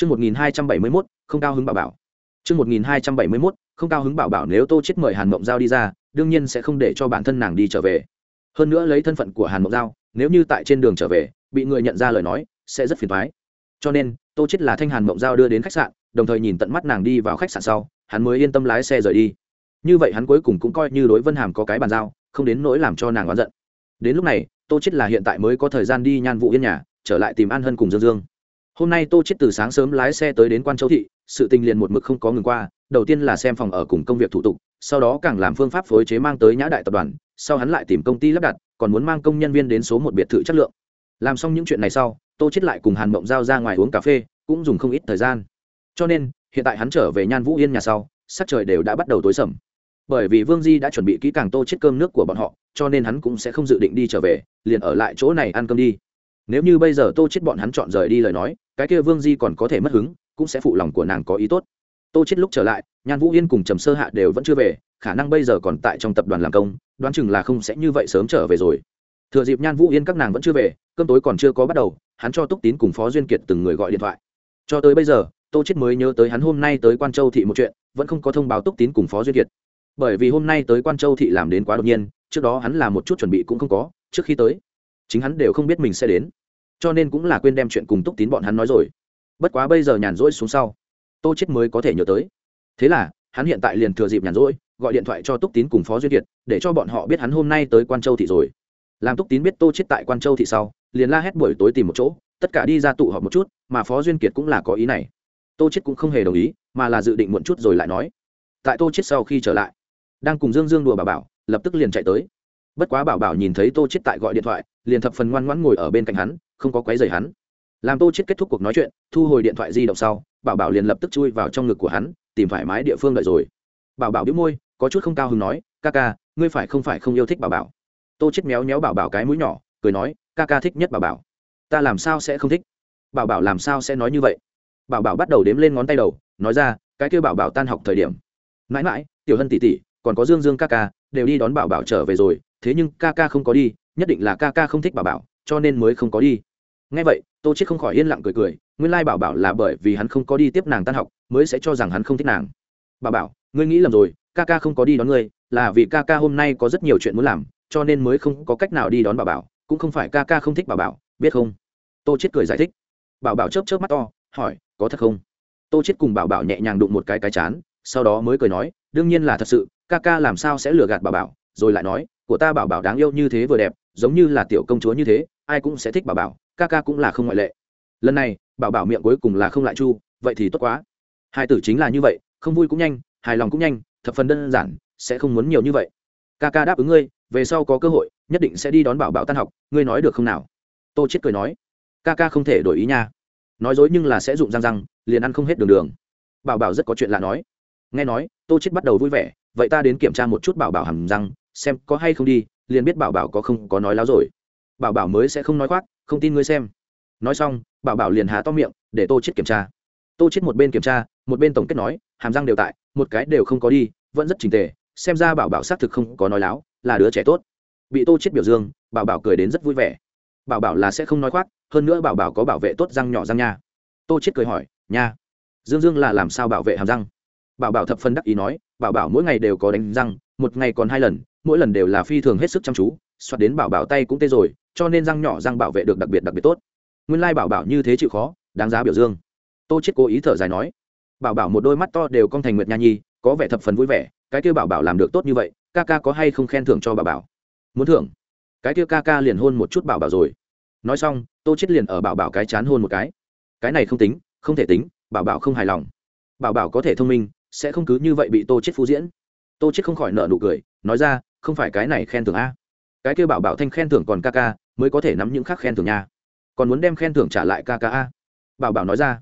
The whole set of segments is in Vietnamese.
Chương 1271, không cao hứng bảo bảo. Chương 1271, không cao hứng bảo bảo nếu Tô chết mời Hàn Mộng Giao đi ra, đương nhiên sẽ không để cho bản thân nàng đi trở về. Hơn nữa lấy thân phận của Hàn Mộng Giao, nếu như tại trên đường trở về, bị người nhận ra lời nói, sẽ rất phiền toái. Cho nên, Tô chết là thanh Hàn Mộng Giao đưa đến khách sạn, đồng thời nhìn tận mắt nàng đi vào khách sạn sau, hắn mới yên tâm lái xe rời đi. Như vậy hắn cuối cùng cũng coi như đối Vân Hàm có cái bàn giao, không đến nỗi làm cho nàng oán giận. Đến lúc này, Tô chết là hiện tại mới có thời gian đi nhan vụ yên nhà, trở lại tìm An Hân cùng Dương Dương hôm nay tô chết từ sáng sớm lái xe tới đến quan châu thị, sự tình liền một mực không có ngừng qua, đầu tiên là xem phòng ở cùng công việc thủ tục, sau đó càng làm phương pháp phối chế mang tới nhã đại tập đoàn, sau hắn lại tìm công ty lắp đặt, còn muốn mang công nhân viên đến số một biệt thự chất lượng. Làm xong những chuyện này sau, tô chết lại cùng hàn mộng giao ra ngoài uống cà phê, cũng dùng không ít thời gian. Cho nên, hiện tại hắn trở về nhan vũ yên nhà sau, sắc trời đều đã bắt đầu tối sầm. Bởi vì vương di đã chuẩn bị kỹ càng tô chết cơm nước của bọn họ, cho nên hắn cũng sẽ không dự định đi trở về, liền ở lại chỗ này ăn cơm đi nếu như bây giờ tô chết bọn hắn chọn rời đi lời nói, cái kia vương di còn có thể mất hứng, cũng sẽ phụ lòng của nàng có ý tốt. Tô chết lúc trở lại, nhan vũ yên cùng trầm sơ hạ đều vẫn chưa về, khả năng bây giờ còn tại trong tập đoàn làm công, đoán chừng là không sẽ như vậy sớm trở về rồi. Thừa dịp nhan vũ yên các nàng vẫn chưa về, cơm tối còn chưa có bắt đầu, hắn cho túc tín cùng phó duyên kiệt từng người gọi điện thoại. Cho tới bây giờ, tô chết mới nhớ tới hắn hôm nay tới quan châu thị một chuyện, vẫn không có thông báo túc tín cùng phó duyên kiệt. Bởi vì hôm nay tới quan châu thị làm đến quá đột nhiên, trước đó hắn làm một chút chuẩn bị cũng không có, trước khi tới, chính hắn đều không biết mình sẽ đến cho nên cũng là quên đem chuyện cùng túc tín bọn hắn nói rồi. Bất quá bây giờ nhàn rỗi xuống sau, tô chết mới có thể nhớ tới. Thế là, hắn hiện tại liền thừa dịp nhàn rỗi, gọi điện thoại cho túc tín cùng phó duyên kiệt, để cho bọn họ biết hắn hôm nay tới quan châu thị rồi. Làm túc tín biết tô chết tại quan châu thị sau, liền la hét buổi tối tìm một chỗ, tất cả đi ra tụ họp một chút, mà phó duyên kiệt cũng là có ý này. Tô chết cũng không hề đồng ý, mà là dự định muộn chút rồi lại nói. Tại tô chết sau khi trở lại, đang cùng dương dương đùa bà bảo, lập tức liền chạy tới. Bất quá bảo bảo nhìn thấy tô chết tại gọi điện thoại liền thập phần ngoan ngoãn ngồi ở bên cạnh hắn, không có quấy rầy hắn. Làm tô chết kết thúc cuộc nói chuyện, thu hồi điện thoại di động sau, bảo bảo liền lập tức chui vào trong ngực của hắn, tìm thoải mái địa phương đợi rồi. Bảo bảo đĩu môi, có chút không cao hứng nói, ca ca, ngươi phải không phải không yêu thích bảo bảo? Tô chết méo méo bảo bảo cái mũi nhỏ, cười nói, ca ca thích nhất bảo bảo. Ta làm sao sẽ không thích? Bảo bảo làm sao sẽ nói như vậy? Bảo bảo bắt đầu đếm lên ngón tay đầu, nói ra, cái kêu bảo bảo tan học thời điểm. Mãi mãi, tiểu hân tỷ tỷ, còn có dương dương ca ca, đều đi đón bảo bảo trở về rồi, thế nhưng ca ca không có đi nhất định là ca ca không thích bảo bảo, cho nên mới không có đi. Ngay vậy, tô chết không khỏi yên lặng cười cười, nguyên lai bảo bảo là bởi vì hắn không có đi tiếp nàng tan học, mới sẽ cho rằng hắn không thích nàng. Bảo bảo, ngươi nghĩ lầm rồi, ca ca không có đi đón ngươi, là vì ca ca hôm nay có rất nhiều chuyện muốn làm, cho nên mới không có cách nào đi đón bảo bảo, cũng không phải ca ca không thích bảo bảo, biết không? Tô chết cười giải thích. Bảo bảo chớp chớp mắt to, hỏi, có thật không? Tô chết cùng bảo bảo nhẹ nhàng đụng một cái cái chán, sau đó mới cười nói, đương nhiên là thật sự, ca ca làm sao sẽ lừa gạt bảo bảo, rồi lại nói, của ta bảo bảo đáng yêu như thế vừa đẹp giống như là tiểu công chúa như thế, ai cũng sẽ thích bảo bảo, ca ca cũng là không ngoại lệ. Lần này, bảo bảo miệng cuối cùng là không lại chu, vậy thì tốt quá. Hai tử chính là như vậy, không vui cũng nhanh, hài lòng cũng nhanh, thập phần đơn giản, sẽ không muốn nhiều như vậy. Ca ca đáp ứng ngươi, về sau có cơ hội, nhất định sẽ đi đón bảo bảo tan học, ngươi nói được không nào? Tô chết cười nói. Ca ca không thể đổi ý nha. Nói dối nhưng là sẽ dụng răng răng, liền ăn không hết đường đường. Bảo bảo rất có chuyện lạ nói. Nghe nói, tô chết bắt đầu vui vẻ, vậy ta đến kiểm tra một chút bảo bảo hầm răng, xem có hay không đi liền biết bảo bảo có không có nói láo rồi. Bảo bảo mới sẽ không nói khoác, không tin ngươi xem. Nói xong, bảo bảo liền há to miệng, để tô chết kiểm tra. Tô chết một bên kiểm tra, một bên tổng kết nói, hàm răng đều tại, một cái đều không có đi, vẫn rất trình tề, xem ra bảo bảo xác thực không có nói láo, là đứa trẻ tốt. Bị tô chết biểu dương, bảo bảo cười đến rất vui vẻ. Bảo bảo là sẽ không nói khoác, hơn nữa bảo bảo có bảo vệ tốt răng nhỏ răng nha. Tô chết cười hỏi, nha, dương dương là làm sao bảo vệ hàm răng? Bảo bảo thập phân đắc ý nói bảo bảo mỗi ngày đều có đánh răng, một ngày còn hai lần, mỗi lần đều là phi thường hết sức chăm chú, soạt đến bảo bảo tay cũng tê rồi, cho nên răng nhỏ răng bảo vệ được đặc biệt đặc biệt tốt. Nguyên lai bảo bảo như thế chịu khó, đáng giá biểu dương. Tô chết cố ý thở dài nói, bảo bảo một đôi mắt to đều cong thành nguyệt nha nhi, có vẻ thập phần vui vẻ, cái kia bảo bảo làm được tốt như vậy, ca ca có hay không khen thưởng cho bảo bảo? Muốn thưởng? Cái kia ca ca liền hôn một chút bảo bảo rồi. Nói xong, tô chết liền ở bảo bảo cái chán hôn một cái. Cái này không tính, không thể tính, bảo bảo không hài lòng. Bảo bảo có thể thông minh sẽ không cứ như vậy bị tô chết phú diễn. Tô chết không khỏi nợ nụ cười, nói ra, không phải cái này khen thưởng a. Cái kêu bảo bảo thanh khen thưởng còn ca ca, mới có thể nắm những khác khen thưởng nha. Còn muốn đem khen thưởng trả lại ca ca a. Bảo bảo nói ra.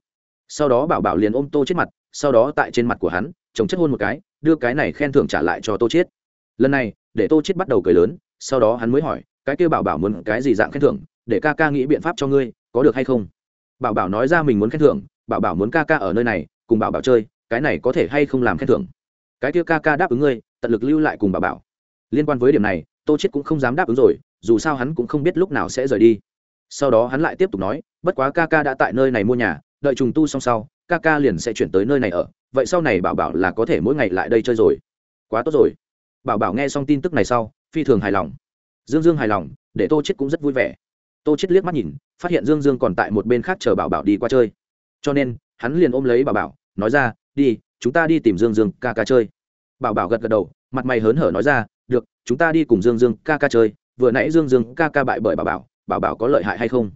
Sau đó bảo bảo liền ôm tô chết mặt, sau đó tại trên mặt của hắn, chồng chất hôn một cái, đưa cái này khen thưởng trả lại cho tô chết. Lần này, để tô chết bắt đầu cười lớn, sau đó hắn mới hỏi, cái kêu bảo bảo muốn cái gì dạng khen thưởng, để ca ca nghĩ biện pháp cho ngươi, có được hay không? Bảo bảo nói ra mình muốn khen thưởng, bảo bảo muốn ca ca ở nơi này, cùng bảo bảo chơi cái này có thể hay không làm khen thưởng? Cái kia ca ca đáp ứng ngươi, tận lực lưu lại cùng bảo bảo. Liên quan với điểm này, tô chết cũng không dám đáp ứng rồi, dù sao hắn cũng không biết lúc nào sẽ rời đi. Sau đó hắn lại tiếp tục nói, bất quá ca ca đã tại nơi này mua nhà, đợi trùng tu xong sau, ca ca liền sẽ chuyển tới nơi này ở, vậy sau này bảo bảo là có thể mỗi ngày lại đây chơi rồi. Quá tốt rồi. Bảo bảo nghe xong tin tức này sau, phi thường hài lòng. Dương dương hài lòng, để tô chết cũng rất vui vẻ. Tô chết liếc mắt nhìn, phát hiện dương dương còn tại một bên khác chờ bảo bảo đi qua chơi. Cho nên, hắn liền ôm lấy bảo bảo, nói ra đi, chúng ta đi tìm dương dương ca ca chơi. Bảo bảo gật gật đầu, mặt mày hớn hở nói ra, được, chúng ta đi cùng dương dương ca ca chơi. Vừa nãy dương dương ca ca bại bởi bảo bảo bảo bảo có lợi hại hay không?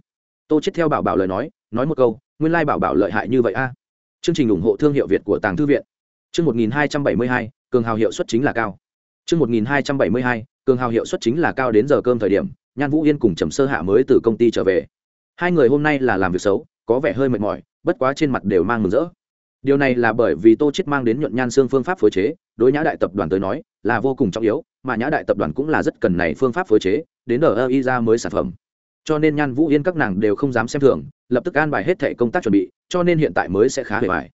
Tô chết theo bảo bảo lời nói nói một câu, nguyên lai bảo bảo lợi hại như vậy a. Chương trình ủng hộ thương hiệu việt của tàng thư viện. Chương một nghìn hai trăm bảy mươi hai, cường hào hiệu suất chính là cao. Chương một nghìn hai trăm bảy mươi hai, cường hào hiệu suất chính là cao đến giờ cơm thời điểm, nhan vũ yên cùng trầm sơ hạ mới từ công ty trở về. Hai người hôm nay là làm việc xấu, có vẻ hơi mệt mỏi, bất quá trên mặt đều mang mừng rỡ điều này là bởi vì tô chết mang đến nhuận nhan xương phương pháp phối chế, đối nhã đại tập đoàn tới nói, là vô cùng trọng yếu, mà nhã đại tập đoàn cũng là rất cần này phương pháp phối chế, đến ở y ra mới sản phẩm. Cho nên nhan vũ yên các nàng đều không dám xem thường, lập tức an bài hết thệ công tác chuẩn bị, cho nên hiện tại mới sẽ khá hề bài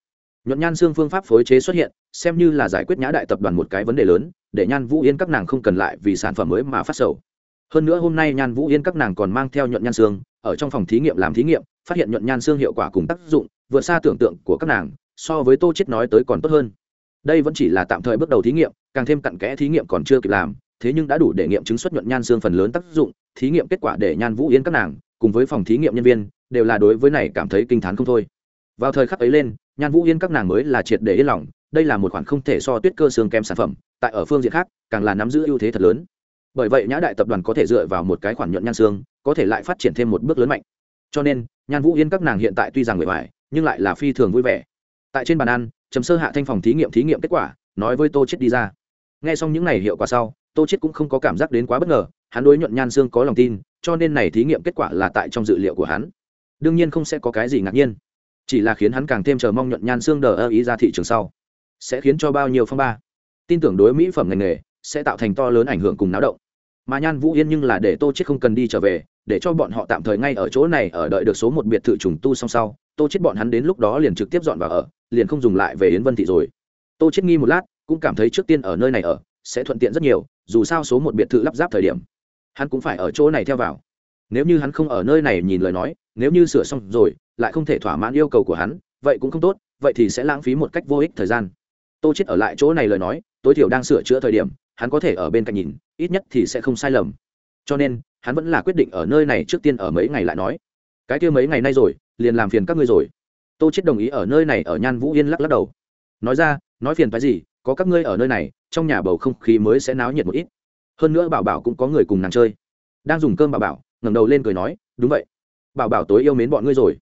nhuận nhan xương phương pháp phối chế xuất hiện, xem như là giải quyết nhã đại tập đoàn một cái vấn đề lớn, để nhan vũ yên các nàng không cần lại vì sản phẩm mới mà phát sầu. Hơn nữa hôm nay nhan vũ yên các nàng còn mang theo nhuận nhan xương, ở trong phòng thí nghiệm làm thí nghiệm, phát hiện nhuận nhan xương hiệu quả cùng tác dụng, vượt xa tưởng tượng của các nàng so với tô chết nói tới còn tốt hơn. Đây vẫn chỉ là tạm thời bước đầu thí nghiệm, càng thêm cặn kẽ thí nghiệm còn chưa kịp làm, thế nhưng đã đủ để nghiệm chứng xuất nhuận nhan xương phần lớn tác dụng, thí nghiệm kết quả để nhan vũ yên các nàng, cùng với phòng thí nghiệm nhân viên, đều là đối với này cảm thấy kinh t h á n không thôi. Vào thời khắc ấy lên, nhan vũ yên các nàng mới là triệt để yên lòng, đây là một khoản không thể so tuyết cơ xương kém sản phẩm, tại ở phương diện khác, càng là nắm giữ ưu thế thật lớn. Bởi vậy nhã đại tập đoàn có thể dựa vào một cái khoản nhuận nhan xương, có thể lại phát triển thêm một bước lớn mạnh. Cho nên, nhan vũ yên các nàng hiện tại tuy rằng bề ngoài nhưng lại là phi thường vui vẻ tại trên bàn ăn chấm sơ hạ thanh phòng thí nghiệm thí nghiệm kết quả, nói với tô chết đi ra. Nghe xong những n à y hiệu quả sau, tô chết cũng không có cảm giác đến quá bất ngờ, hắn đối nhuận nhan xương có lòng tin, cho nên này thí nghiệm kết quả là tại trong dự liệu của hắn. Đương nhiên không sẽ có cái gì ngạc nhiên. Chỉ là khiến hắn càng thêm chờ mong nhuận nhan xương đờ ơ ý ra thị trường sau. Sẽ khiến cho bao nhiêu phong ba? Tin tưởng đối mỹ phẩm ngành nghề, sẽ tạo thành to lớn ảnh hưởng cùng náo động. Mà nhan vũ yên nhưng là để tô chết không cần đi trở về, để cho bọn họ tạm thời ngay ở chỗ này, ở đợi được số một biệt thự trùng tu xong sau, tô chết bọn hắn đến lúc đó liền trực tiếp dọn vào ở liền không dùng lại về yến vân thị rồi. Tô chết nghi một lát, cũng cảm thấy trước tiên ở nơi này ở, sẽ thuận tiện rất nhiều, dù sao số một biệt thự lắp ráp thời điểm, hắn cũng phải ở chỗ này theo vào. Nếu như hắn không ở nơi này nhìn lời nói, nếu như sửa xong rồi, lại không thể thỏa mãn yêu cầu của hắn, vậy cũng không tốt, vậy thì sẽ lãng phí một cách vô ích thời gian. Tô chết ở lại chỗ này lời nói, tối thiểu đang sửa chữa thời điểm, hắn có thể ở bên cạnh nhìn, ít nhất thì sẽ không sai lầm. Cho nên, hắn vẫn là quyết định ở nơi này trước tiên ở mấy ngày lại nói. Cái kia mấy ngày nay rồi, liền làm phiền các ngươi rồi tô chết đồng ý ở nơi này ở nhan vũ yên lắc lắc đầu. Nói ra, nói phiền cái gì, có các ngươi ở nơi này, trong nhà bầu không khí mới sẽ náo nhiệt một ít. Hơn nữa bảo bảo cũng có người cùng nàng chơi. Đang dùng cơm bảo bảo, ngẩng đầu lên cười nói, đúng vậy. Bảo bảo tối yêu mến bọn ngươi rồi.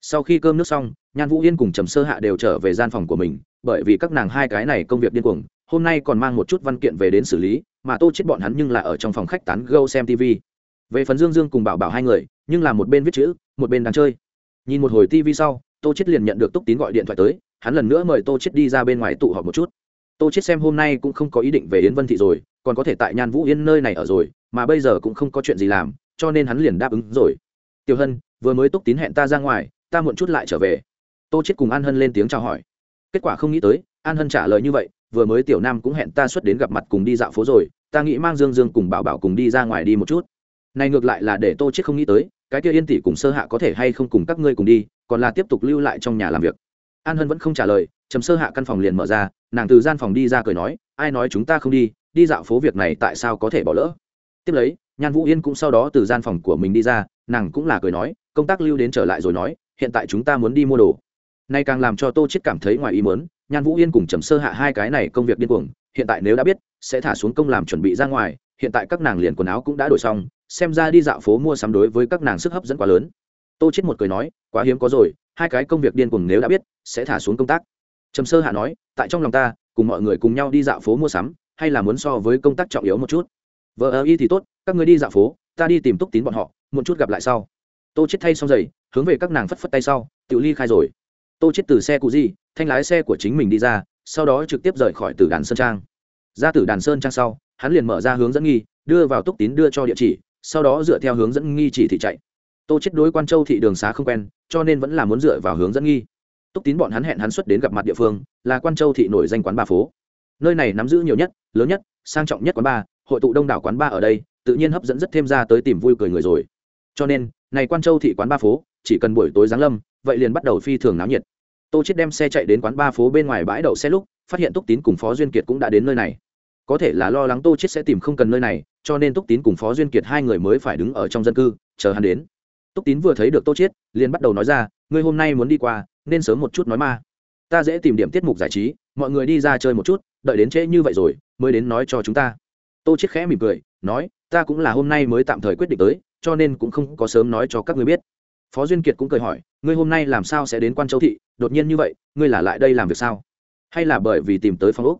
Sau khi cơm nước xong, nhan vũ yên cùng trầm sơ hạ đều trở về gian phòng của mình, bởi vì các nàng hai cái này công việc điên cuồng, hôm nay còn mang một chút văn kiện về đến xử lý, mà tô chết bọn hắn nhưng là ở trong phòng khách tán gâu xem tv về phần dương dương cùng bảo bảo hai người, nhưng là một bên viết chữ, một bên đang chơi. Nhìn một hồi tv sau tô chết liền nhận được túc tín gọi điện thoại tới, hắn lần nữa mời tô chết đi ra bên ngoài tụ họp một chút. Tô chết xem hôm nay cũng không có ý định về yến vân thị rồi, còn có thể tại nhan vũ yên nơi này ở rồi, mà bây giờ cũng không có chuyện gì làm, cho nên hắn liền đáp ứng rồi. Tiểu hân, vừa mới túc tín hẹn ta ra ngoài, ta muộn chút lại trở về. Tô chết cùng an hân lên tiếng chào hỏi. Kết quả không nghĩ tới, an hân trả lời như vậy, vừa mới tiểu nam cũng hẹn ta xuất đến gặp mặt cùng đi dạo phố rồi, ta nghĩ mang dương dương cùng bảo bảo cùng đi ra ngoài đi một chút. Này ngược lại là để tô chết không nghĩ tới, cái kia yên tỷ cùng sơ hạ có thể hay không cùng các ngươi cùng đi còn là tiếp tục lưu lại trong nhà làm việc. An hân vẫn không trả lời, trầm sơ hạ căn phòng liền mở ra, nàng từ gian phòng đi ra cười nói, ai nói chúng ta không đi đi dạo phố việc này tại sao có thể bỏ lỡ? Tiếp lấy, nhan vũ yên cũng sau đó từ gian phòng của mình đi ra, nàng cũng là cười nói, công tác lưu đến trở lại rồi nói, hiện tại chúng ta muốn đi mua đồ. Nay càng làm cho tô chết cảm thấy ngoài ý muốn, nhan vũ yên cùng trầm sơ hạ hai cái này công việc điên cuồng, hiện tại nếu đã biết, sẽ thả xuống công làm chuẩn bị ra ngoài, hiện tại các nàng liền quần áo cũng đã đổi xong, xem ra đi dạo phố mua sắm đối với các nàng sức hấp dẫn quá lớn. Tô chết một cười nói quá hiếm có rồi, hai cái công việc điên cuồng nếu đã biết, sẽ thả xuống công tác. Trầm sơ hạ nói, tại trong lòng ta, cùng mọi người cùng nhau đi dạo phố mua sắm, hay là muốn so với công tác trọng yếu một chút? Vợ ơ y thì tốt, các người đi dạo phố, ta đi tìm túc tín bọn họ, một chút gặp lại sau. Tô chết thay xong giày, hướng về các nàng phất phất tay sau tự ly khai rồi. Tô chết từ xe cụ gì, thanh lái xe của chính mình đi ra, sau đó trực tiếp rời khỏi tử đàn sơn trang. Ra tử đàn sơn trang sau, hắn liền mở ra hướng dẫn nghi, đưa vào túc tín đưa cho địa chỉ, sau đó dựa theo hướng dẫn nghi chỉ thị chạy tô chết đối quan châu thị đường xá không quen, cho nên vẫn là muốn dựa vào hướng dẫn nghi. Túc tín bọn hắn hẹn hắn xuất đến gặp mặt địa phương, là quan châu thị nổi danh quán ba phố. Nơi này nắm giữ nhiều nhất, lớn nhất, sang trọng nhất quán ba hội tụ đông đảo quán ba ở đây, tự nhiên hấp dẫn rất thêm ra tới tìm vui cười người rồi. Cho nên, này quan châu thị quán ba phố, chỉ cần buổi tối giáng lâm, vậy liền bắt đầu phi thường náo nhiệt. Tô chết đem xe chạy đến quán ba phố bên ngoài bãi đậu xe lúc, phát hiện túc tín cùng phó duyên kiệt cũng đã đến nơi này. Có thể là lo lắng tô chết sẽ tìm không cần nơi này, cho nên túc tín cùng phó duyên kiệt hai người mới phải đứng ở trong dân cư, chờ hắn đến túc tín vừa thấy được tô Chiết, liền bắt đầu nói ra ngươi hôm nay muốn đi qua nên sớm một chút nói ma. Ta dễ tìm điểm tiết mục giải trí mọi người đi ra chơi một chút đợi đến trễ như vậy rồi mới đến nói cho chúng ta. Tô Chiết khẽ mỉm cười nói ta cũng là hôm nay mới tạm thời quyết định tới cho nên cũng không có sớm nói cho các ngươi biết. Phó duyên kiệt cũng cười hỏi ngươi hôm nay làm sao sẽ đến quan châu thị? Đột nhiên như vậy ngươi là lại đây làm việc sao? Hay là bởi vì tìm tới Phong úc?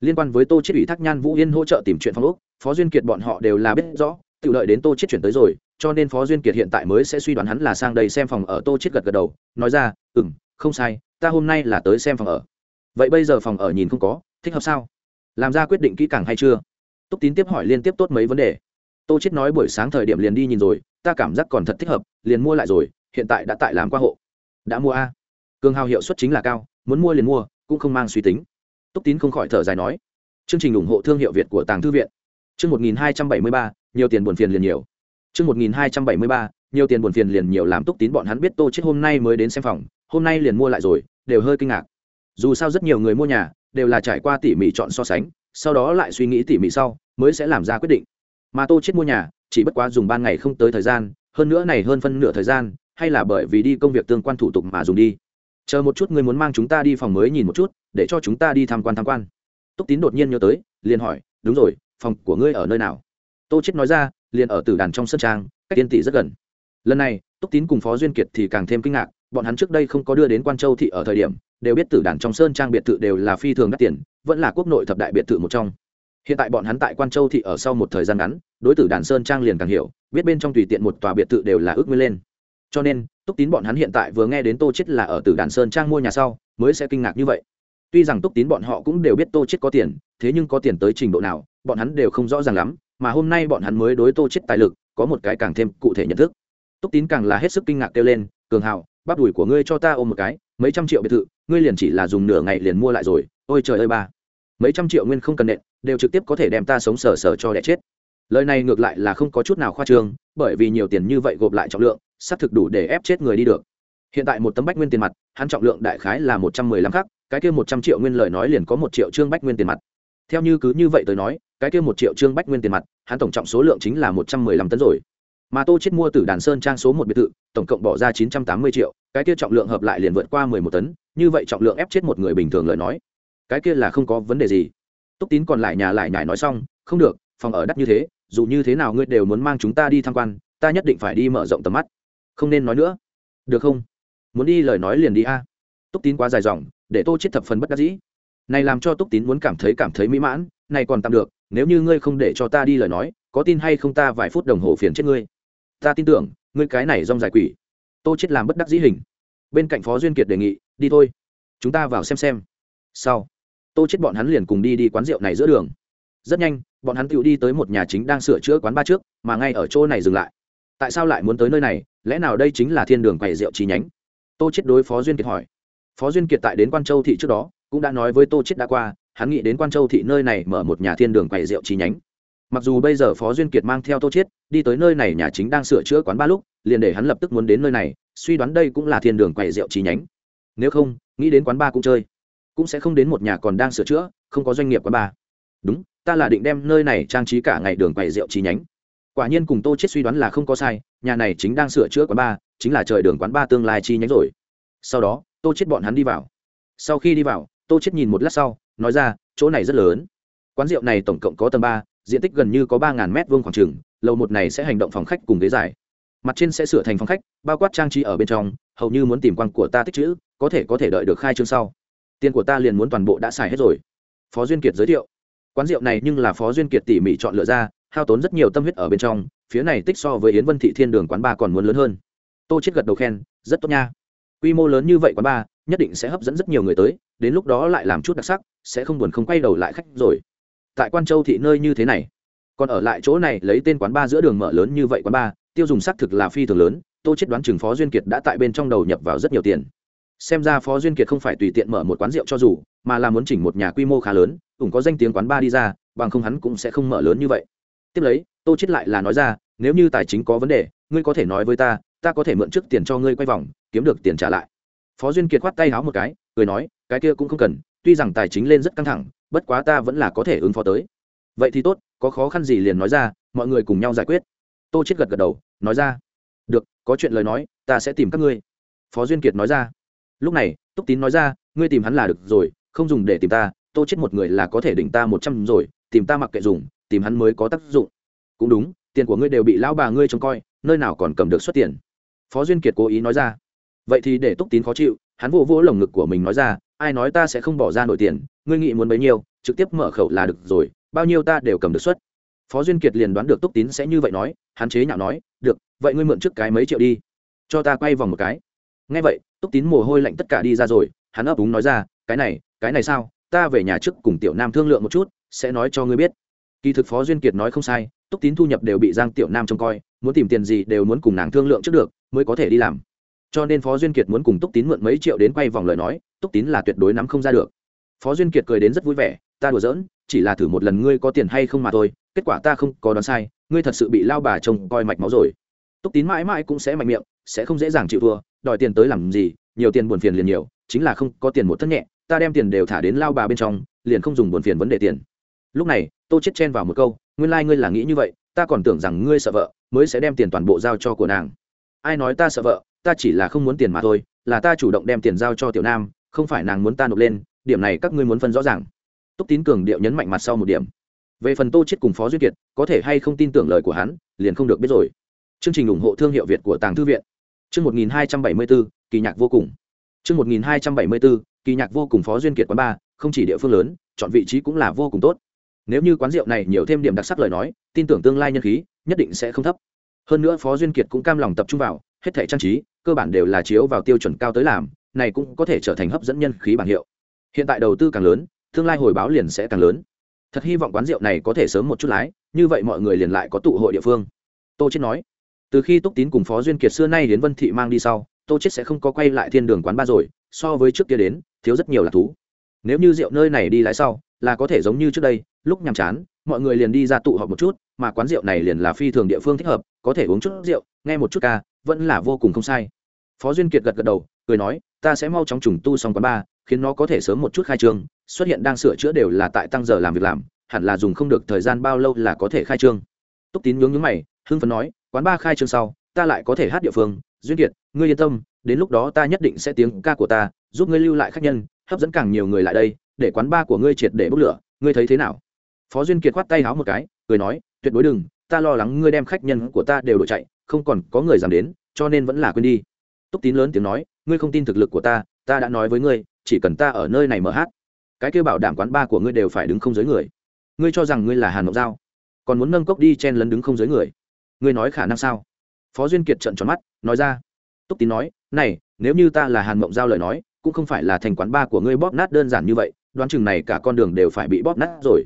Liên quan với tô Chiết ủy thác nhan vũ yên hỗ trợ tìm chuyện Phong úc phó duyên kiệt bọn họ đều là biết rõ tự lợi đến tô chết chuyển tới rồi, cho nên phó duyên kiệt hiện tại mới sẽ suy đoán hắn là sang đây xem phòng ở. Tô chết gật gật đầu, nói ra ừ m không sai, ta hôm nay là tới xem phòng ở. Vậy bây giờ phòng ở nhìn không có, thích hợp sao? Làm ra quyết định kỹ càng hay chưa? Túc tín tiếp hỏi liên tiếp tốt mấy vấn đề. Tô chết nói buổi sáng thời điểm liền đi nhìn rồi, ta cảm giác còn thật thích hợp, liền mua lại rồi, hiện tại đã tại làm qua hộ. Đã mua a. Cường hào hiệu suất chính là cao, muốn mua liền mua, cũng không mang suy tính. Túc tín không khỏi thở dài nói, chương trình ủng hộ thương hiệu việt của tàng thư viện. Chương một nghìn hai trăm bảy mươi ba nhiều tiền buồn phiền liền nhiều. Chương một nghìn hai trăm bảy mươi ba, nhiều tiền buồn phiền liền nhiều làm túc tín bọn hắn biết tô chết hôm nay mới đến xem phòng, hôm nay liền mua lại rồi, đều hơi kinh ngạc. Dù sao rất nhiều người mua nhà, đều là trải qua tỉ mỉ chọn so sánh, sau đó lại suy nghĩ tỉ mỉ sau, mới sẽ làm ra quyết định. Mà tô chết mua nhà, chỉ bất quá dùng ban ngày không tới thời gian, hơn nữa này hơn phân nửa thời gian, hay là bởi vì đi công việc tương quan thủ tục mà dùng đi. Chờ một chút người muốn mang chúng ta đi phòng mới nhìn một chút, để cho chúng ta đi tham quan tham quan. Túc tín đột nhiên nhớ tới, liền hỏi, đúng rồi, phòng của ngươi ở nơi nào? Tô chết nói ra, liền ở tử đàn trong sân trang, cách tiên tỷ rất gần. Lần này, túc tín cùng phó duyên kiệt thì càng thêm kinh ngạc, bọn hắn trước đây không có đưa đến quan châu thị ở thời điểm, đều biết tử đàn trong sơn trang biệt thự đều là phi thường đắt tiền, vẫn là quốc nội thập đại biệt thự một trong. Hiện tại bọn hắn tại quan châu thị ở sau một thời gian ngắn, đối tử đàn sơn trang liền càng hiểu, biết bên trong tùy tiện một tòa biệt thự đều là ước nguyên lên. Cho nên, túc tín bọn hắn hiện tại vừa nghe đến tô chết là ở tử đàn sơn trang mua nhà sau, mới sẽ kinh ngạc như vậy. Tuy rằng túc tín bọn họ cũng đều biết tô chết có tiền, thế nhưng có tiền tới trình độ nào, bọn hắn đều không rõ ràng lắm mà hôm nay bọn hắn mới đối tô chết tài lực, có một cái càng thêm cụ thể nhận thức. Túc tín càng là hết sức kinh ngạc kêu lên, cường hào bắp đùi của ngươi cho ta ôm một cái, mấy trăm triệu biệt thự, ngươi liền chỉ là dùng nửa ngày liền mua lại rồi, ôi trời ơi ba. Mấy trăm triệu nguyên không cần nện, đều trực tiếp có thể đem ta sống sờ sờ cho đẻ chết. Lời này ngược lại là không có chút nào khoa trương, bởi vì nhiều tiền như vậy gộp lại trọng lượng, xác thực đủ để ép chết người đi được. Hiện tại một tấm bách nguyên tiền mặt, hắn trọng lượng đại khái là một trăm mười lăm khắc, cái kia một trăm triệu nguyên lời nói liền có một triệu trương bách nguyên tiền mặt theo như cứ như vậy tới nói, cái kia một triệu trương bách nguyên tiền mặt, hắn tổng trọng số lượng chính là một trăm mười lăm tấn rồi. Mà tô chết mua từ đàn sơn trang số một biệt thự, tổng cộng bỏ ra chín trăm tám mươi triệu, cái kia trọng lượng hợp lại liền vượt qua mười một tấn, như vậy trọng lượng ép chết một người bình thường lời nói. Cái kia là không có vấn đề gì. Túc tín còn lại nhà lại nhải nói xong, không được, phòng ở đắt như thế, dù như thế nào ngươi đều muốn mang chúng ta đi tham quan, ta nhất định phải đi mở rộng tầm mắt. Không nên nói nữa. Được không? Muốn đi lời nói liền đi a. Túc tín quá dài dòng, để tô chết thập phần bất đắc dĩ này làm cho túc tín muốn cảm thấy cảm thấy mỹ mãn, này còn tạm được, nếu như ngươi không để cho ta đi lời nói, có tin hay không ta vài phút đồng hồ phiền chết ngươi. Ta tin tưởng, ngươi cái này rong dài quỷ. Tô chết làm bất đắc dĩ hình. Bên cạnh phó duyên kiệt đề nghị, đi thôi. Chúng ta vào xem xem. Sau, tô chết bọn hắn liền cùng đi đi quán rượu này giữa đường. Rất nhanh, bọn hắn tự đi tới một nhà chính đang sửa chữa quán ba trước, mà ngay ở chỗ này dừng lại. Tại sao lại muốn tới nơi này? Lẽ nào đây chính là thiên đường quầy rượu chi nhánh? Tô chết đối phó duyên kiệt hỏi. Phó duyên kiệt tại đến quan châu thị trước đó cũng đã nói với tô chết đã qua, hắn nghĩ đến quan châu thị nơi này mở một nhà thiên đường quầy rượu chi nhánh. Mặc dù bây giờ phó duyên kiệt mang theo tô chết đi tới nơi này nhà chính đang sửa chữa quán ba lúc, liền để hắn lập tức muốn đến nơi này, suy đoán đây cũng là thiên đường quầy rượu chi nhánh. Nếu không, nghĩ đến quán ba cũng chơi, cũng sẽ không đến một nhà còn đang sửa chữa, không có doanh nghiệp quán ba đúng, ta là định đem nơi này trang trí cả ngày đường quầy rượu chi nhánh. Quả nhiên cùng tô chết suy đoán là không có sai, nhà này chính đang sửa chữa quán ba chính là trời đường quán ba tương lai chi nhánh rồi. Sau đó, tô chết bọn hắn đi vào. Sau khi đi vào tô chết nhìn một lát sau, nói ra, chỗ này rất lớn. Quán rượu này tổng cộng có tầng ba, diện tích gần như có ba ngàn mét vuông khoảng trường lầu một này sẽ hành động phòng khách cùng ghế dài. Mặt trên sẽ sửa thành phòng khách, bao quát trang trí ở bên trong, hầu như muốn tìm quan của ta tích chữ, có thể có thể đợi được khai trương sau. Tiền của ta liền muốn toàn bộ đã xài hết rồi. Phó duyên kiệt giới thiệu. Quán rượu này nhưng là phó duyên kiệt tỉ mỉ chọn lựa ra, hao tốn rất nhiều tâm huyết ở bên trong, phía này tích so với yến vân thị thiên đường quán ba còn muốn lớn hơn. Tô chết gật đầu khen, rất tốt nha. Quy mô lớn như vậy quán ba, nhất định sẽ hấp dẫn rất nhiều người tới đến lúc đó lại làm chút đặc sắc, sẽ không buồn không quay đầu lại khách rồi. Tại quan châu thị nơi như thế này, còn ở lại chỗ này lấy tên quán ba giữa đường mở lớn như vậy quán ba, tiêu dùng xác thực là phi thường lớn, tô chết đoán chừng phó duyên kiệt đã tại bên trong đầu nhập vào rất nhiều tiền. Xem ra phó duyên kiệt không phải tùy tiện mở một quán rượu cho dù, mà là muốn chỉnh một nhà quy mô khá lớn, cũng có danh tiếng quán ba đi ra, bằng không hắn cũng sẽ không mở lớn như vậy. Tiếp lấy, tô chết lại là nói ra, nếu như tài chính có vấn đề, ngươi có thể nói với ta ta có thể mượn trước tiền cho ngươi quay vòng, kiếm được tiền trả lại. Phó duyên kiệt khoát tay háo một cái, cười nói cái kia cũng không cần, tuy rằng tài chính lên rất căng thẳng, bất quá ta vẫn là có thể ứng phó tới. Vậy thì tốt, có khó khăn gì liền nói ra, mọi người cùng nhau giải quyết. Tô chết gật gật đầu, nói ra. Được, có chuyện lời nói, ta sẽ tìm các ngươi. Phó duyên kiệt nói ra. Lúc này, túc tín nói ra, ngươi tìm hắn là được rồi, không dùng để tìm ta, tô chết một người là có thể đỉnh ta một trăm rồi, tìm ta mặc kệ dùng, tìm hắn mới có tác dụng. Cũng đúng, tiền của ngươi đều bị lão bà ngươi trông coi, nơi nào còn cầm được xuất tiền? Phó duyên kiệt cố ý nói ra. Vậy thì để túc tín khó chịu, hắn vỗ vỗ lồng ngực của mình nói ra ai nói ta sẽ không bỏ ra nổi tiền, ngươi nghĩ muốn bấy nhiêu, trực tiếp mở khẩu là được rồi, bao nhiêu ta đều cầm được suất. phó duyên kiệt liền đoán được túc tín sẽ như vậy nói, hắn chế nhạo nói, được, vậy ngươi mượn trước cái mấy triệu đi, cho ta quay vòng một cái. Ngay vậy, túc tín mồ hôi lạnh tất cả đi ra rồi, hắn ấp úng nói ra, cái này cái này sao? Ta về nhà trước cùng tiểu nam thương lượng một chút, sẽ nói cho ngươi biết. Kỳ thực phó duyên kiệt nói không sai, túc tín thu nhập đều bị giang tiểu nam trông coi, muốn tìm tiền gì đều muốn cùng nàng thương lượng trước được, mới có thể đi làm. Cho nên phó duyên kiệt muốn cùng túc tín mượn mấy triệu đến quay vòng lời nói túc tín là tuyệt đối nắm không ra được. Phó duyên kiệt cười đến rất vui vẻ, ta đùa giỡn, chỉ là thử một lần ngươi có tiền hay không mà thôi, kết quả ta không có đoán sai, ngươi thật sự bị lao bà trông coi mạch máu rồi. Túc tín mãi mãi cũng sẽ mạnh miệng, sẽ không dễ dàng chịu thua, đòi tiền tới làm gì, nhiều tiền buồn phiền liền nhiều, chính là không có tiền một thất nhẹ, ta đem tiền đều thả đến lao bà bên trong, liền không dùng buồn phiền vấn đề tiền. Lúc này, tô chết chen vào một câu, nguyên lai、like、ngươi là nghĩ như vậy, ta còn tưởng rằng ngươi sợ vợ, mới sẽ đem tiền toàn bộ giao cho của nàng. Ai nói ta sợ vợ, ta chỉ là không muốn tiền mà thôi, là ta chủ động đem tiền giao cho tiểu nam không phải nàng muốn ta nộp lên, điểm này các ngươi muốn phân rõ ràng. Túc tín cường điệu nhấn mạnh mặt sau một điểm. Về phần tô chết cùng phó duyên kiệt, có thể hay không tin tưởng lời của hắn, liền không được biết rồi. Chương trình ủng hộ thương hiệu việt của tàng thư viện. Chương một nghìn hai trăm bảy mươi bốn kỳ nhạc vô cùng. Chương một nghìn hai trăm bảy mươi bốn kỳ nhạc vô cùng phó duyên kiệt quán ba không chỉ địa phương lớn, chọn vị trí cũng là vô cùng tốt. Nếu như quán rượu này nhiều thêm điểm đặc sắc lời nói, tin tưởng tương lai nhân khí, nhất định sẽ không thấp. Hơn nữa phó duyên kiệt cũng cam lòng tập trung vào, hết thể trang trí, cơ bản đều là chiếu vào tiêu chuẩn cao tới làm này cũng có thể trở thành hấp dẫn nhân khí bảng hiệu. Hiện tại đầu tư càng lớn, tương lai hồi báo liền sẽ càng lớn. Thật hy vọng quán rượu này có thể sớm một chút lái, như vậy mọi người liền lại có tụ hội địa phương. Tô chết nói. Từ khi túc tín cùng phó duyên kiệt xưa nay đến vân thị mang đi sau, tô chết sẽ không có quay lại thiên đường quán ba rồi, so với trước kia đến, thiếu rất nhiều là thú. Nếu như rượu nơi này đi lái sau, là có thể giống như trước đây, lúc nhàm chán, mọi người liền đi ra tụ họp một chút, mà quán rượu này liền là phi thường địa phương thích hợp, có thể uống chút rượu, nghe một chút ca, vẫn là vô cùng không sai phó duyên kiệt gật gật đầu, cười nói, ta sẽ mau chóng trùng tu xong quán ba, khiến nó có thể sớm một chút khai trương. Xuất hiện đang sửa chữa đều là tại tăng giờ làm việc làm, hẳn là dùng không được thời gian bao lâu là có thể khai trương. Túc tín nhướng nhướng mày, hưng phấn nói, quán ba khai trương sau, ta lại có thể hát địa phương. Duyên kiệt, ngươi yên tâm, đến lúc đó ta nhất định sẽ tiếng ca của ta, giúp ngươi lưu lại khách nhân, hấp dẫn càng nhiều người lại đây, để quán ba của ngươi triệt để bốc lửa. Ngươi thấy thế nào? Phó duyên kiệt khoát tay háo một cái, cười nói, tuyệt đối đừng, ta lo lắng ngươi đem khách nhân của ta đều đổi chạy, không còn có người dám đến, cho nên vẫn là quên đi túc tín lớn tiếng nói, ngươi không tin thực lực của ta ta đã nói với ngươi, chỉ cần ta ở nơi này mở hát, cái kêu bảo đảm quán ba của ngươi đều phải đứng không dưới người. Ngươi cho rằng ngươi là hàn ngọc giao, còn muốn nâng cốc đi chen lấn đứng không dưới người. Ngươi nói khả năng sao? Phó duyên kiệt trận tròn mắt, nói ra. Túc tín nói, này, nếu như ta là hàn mộng giao lời nói, cũng không phải là thành quán ba của ngươi bóp nát đơn giản như vậy, đoán chừng này cả con đường đều phải bị bóp nát rồi.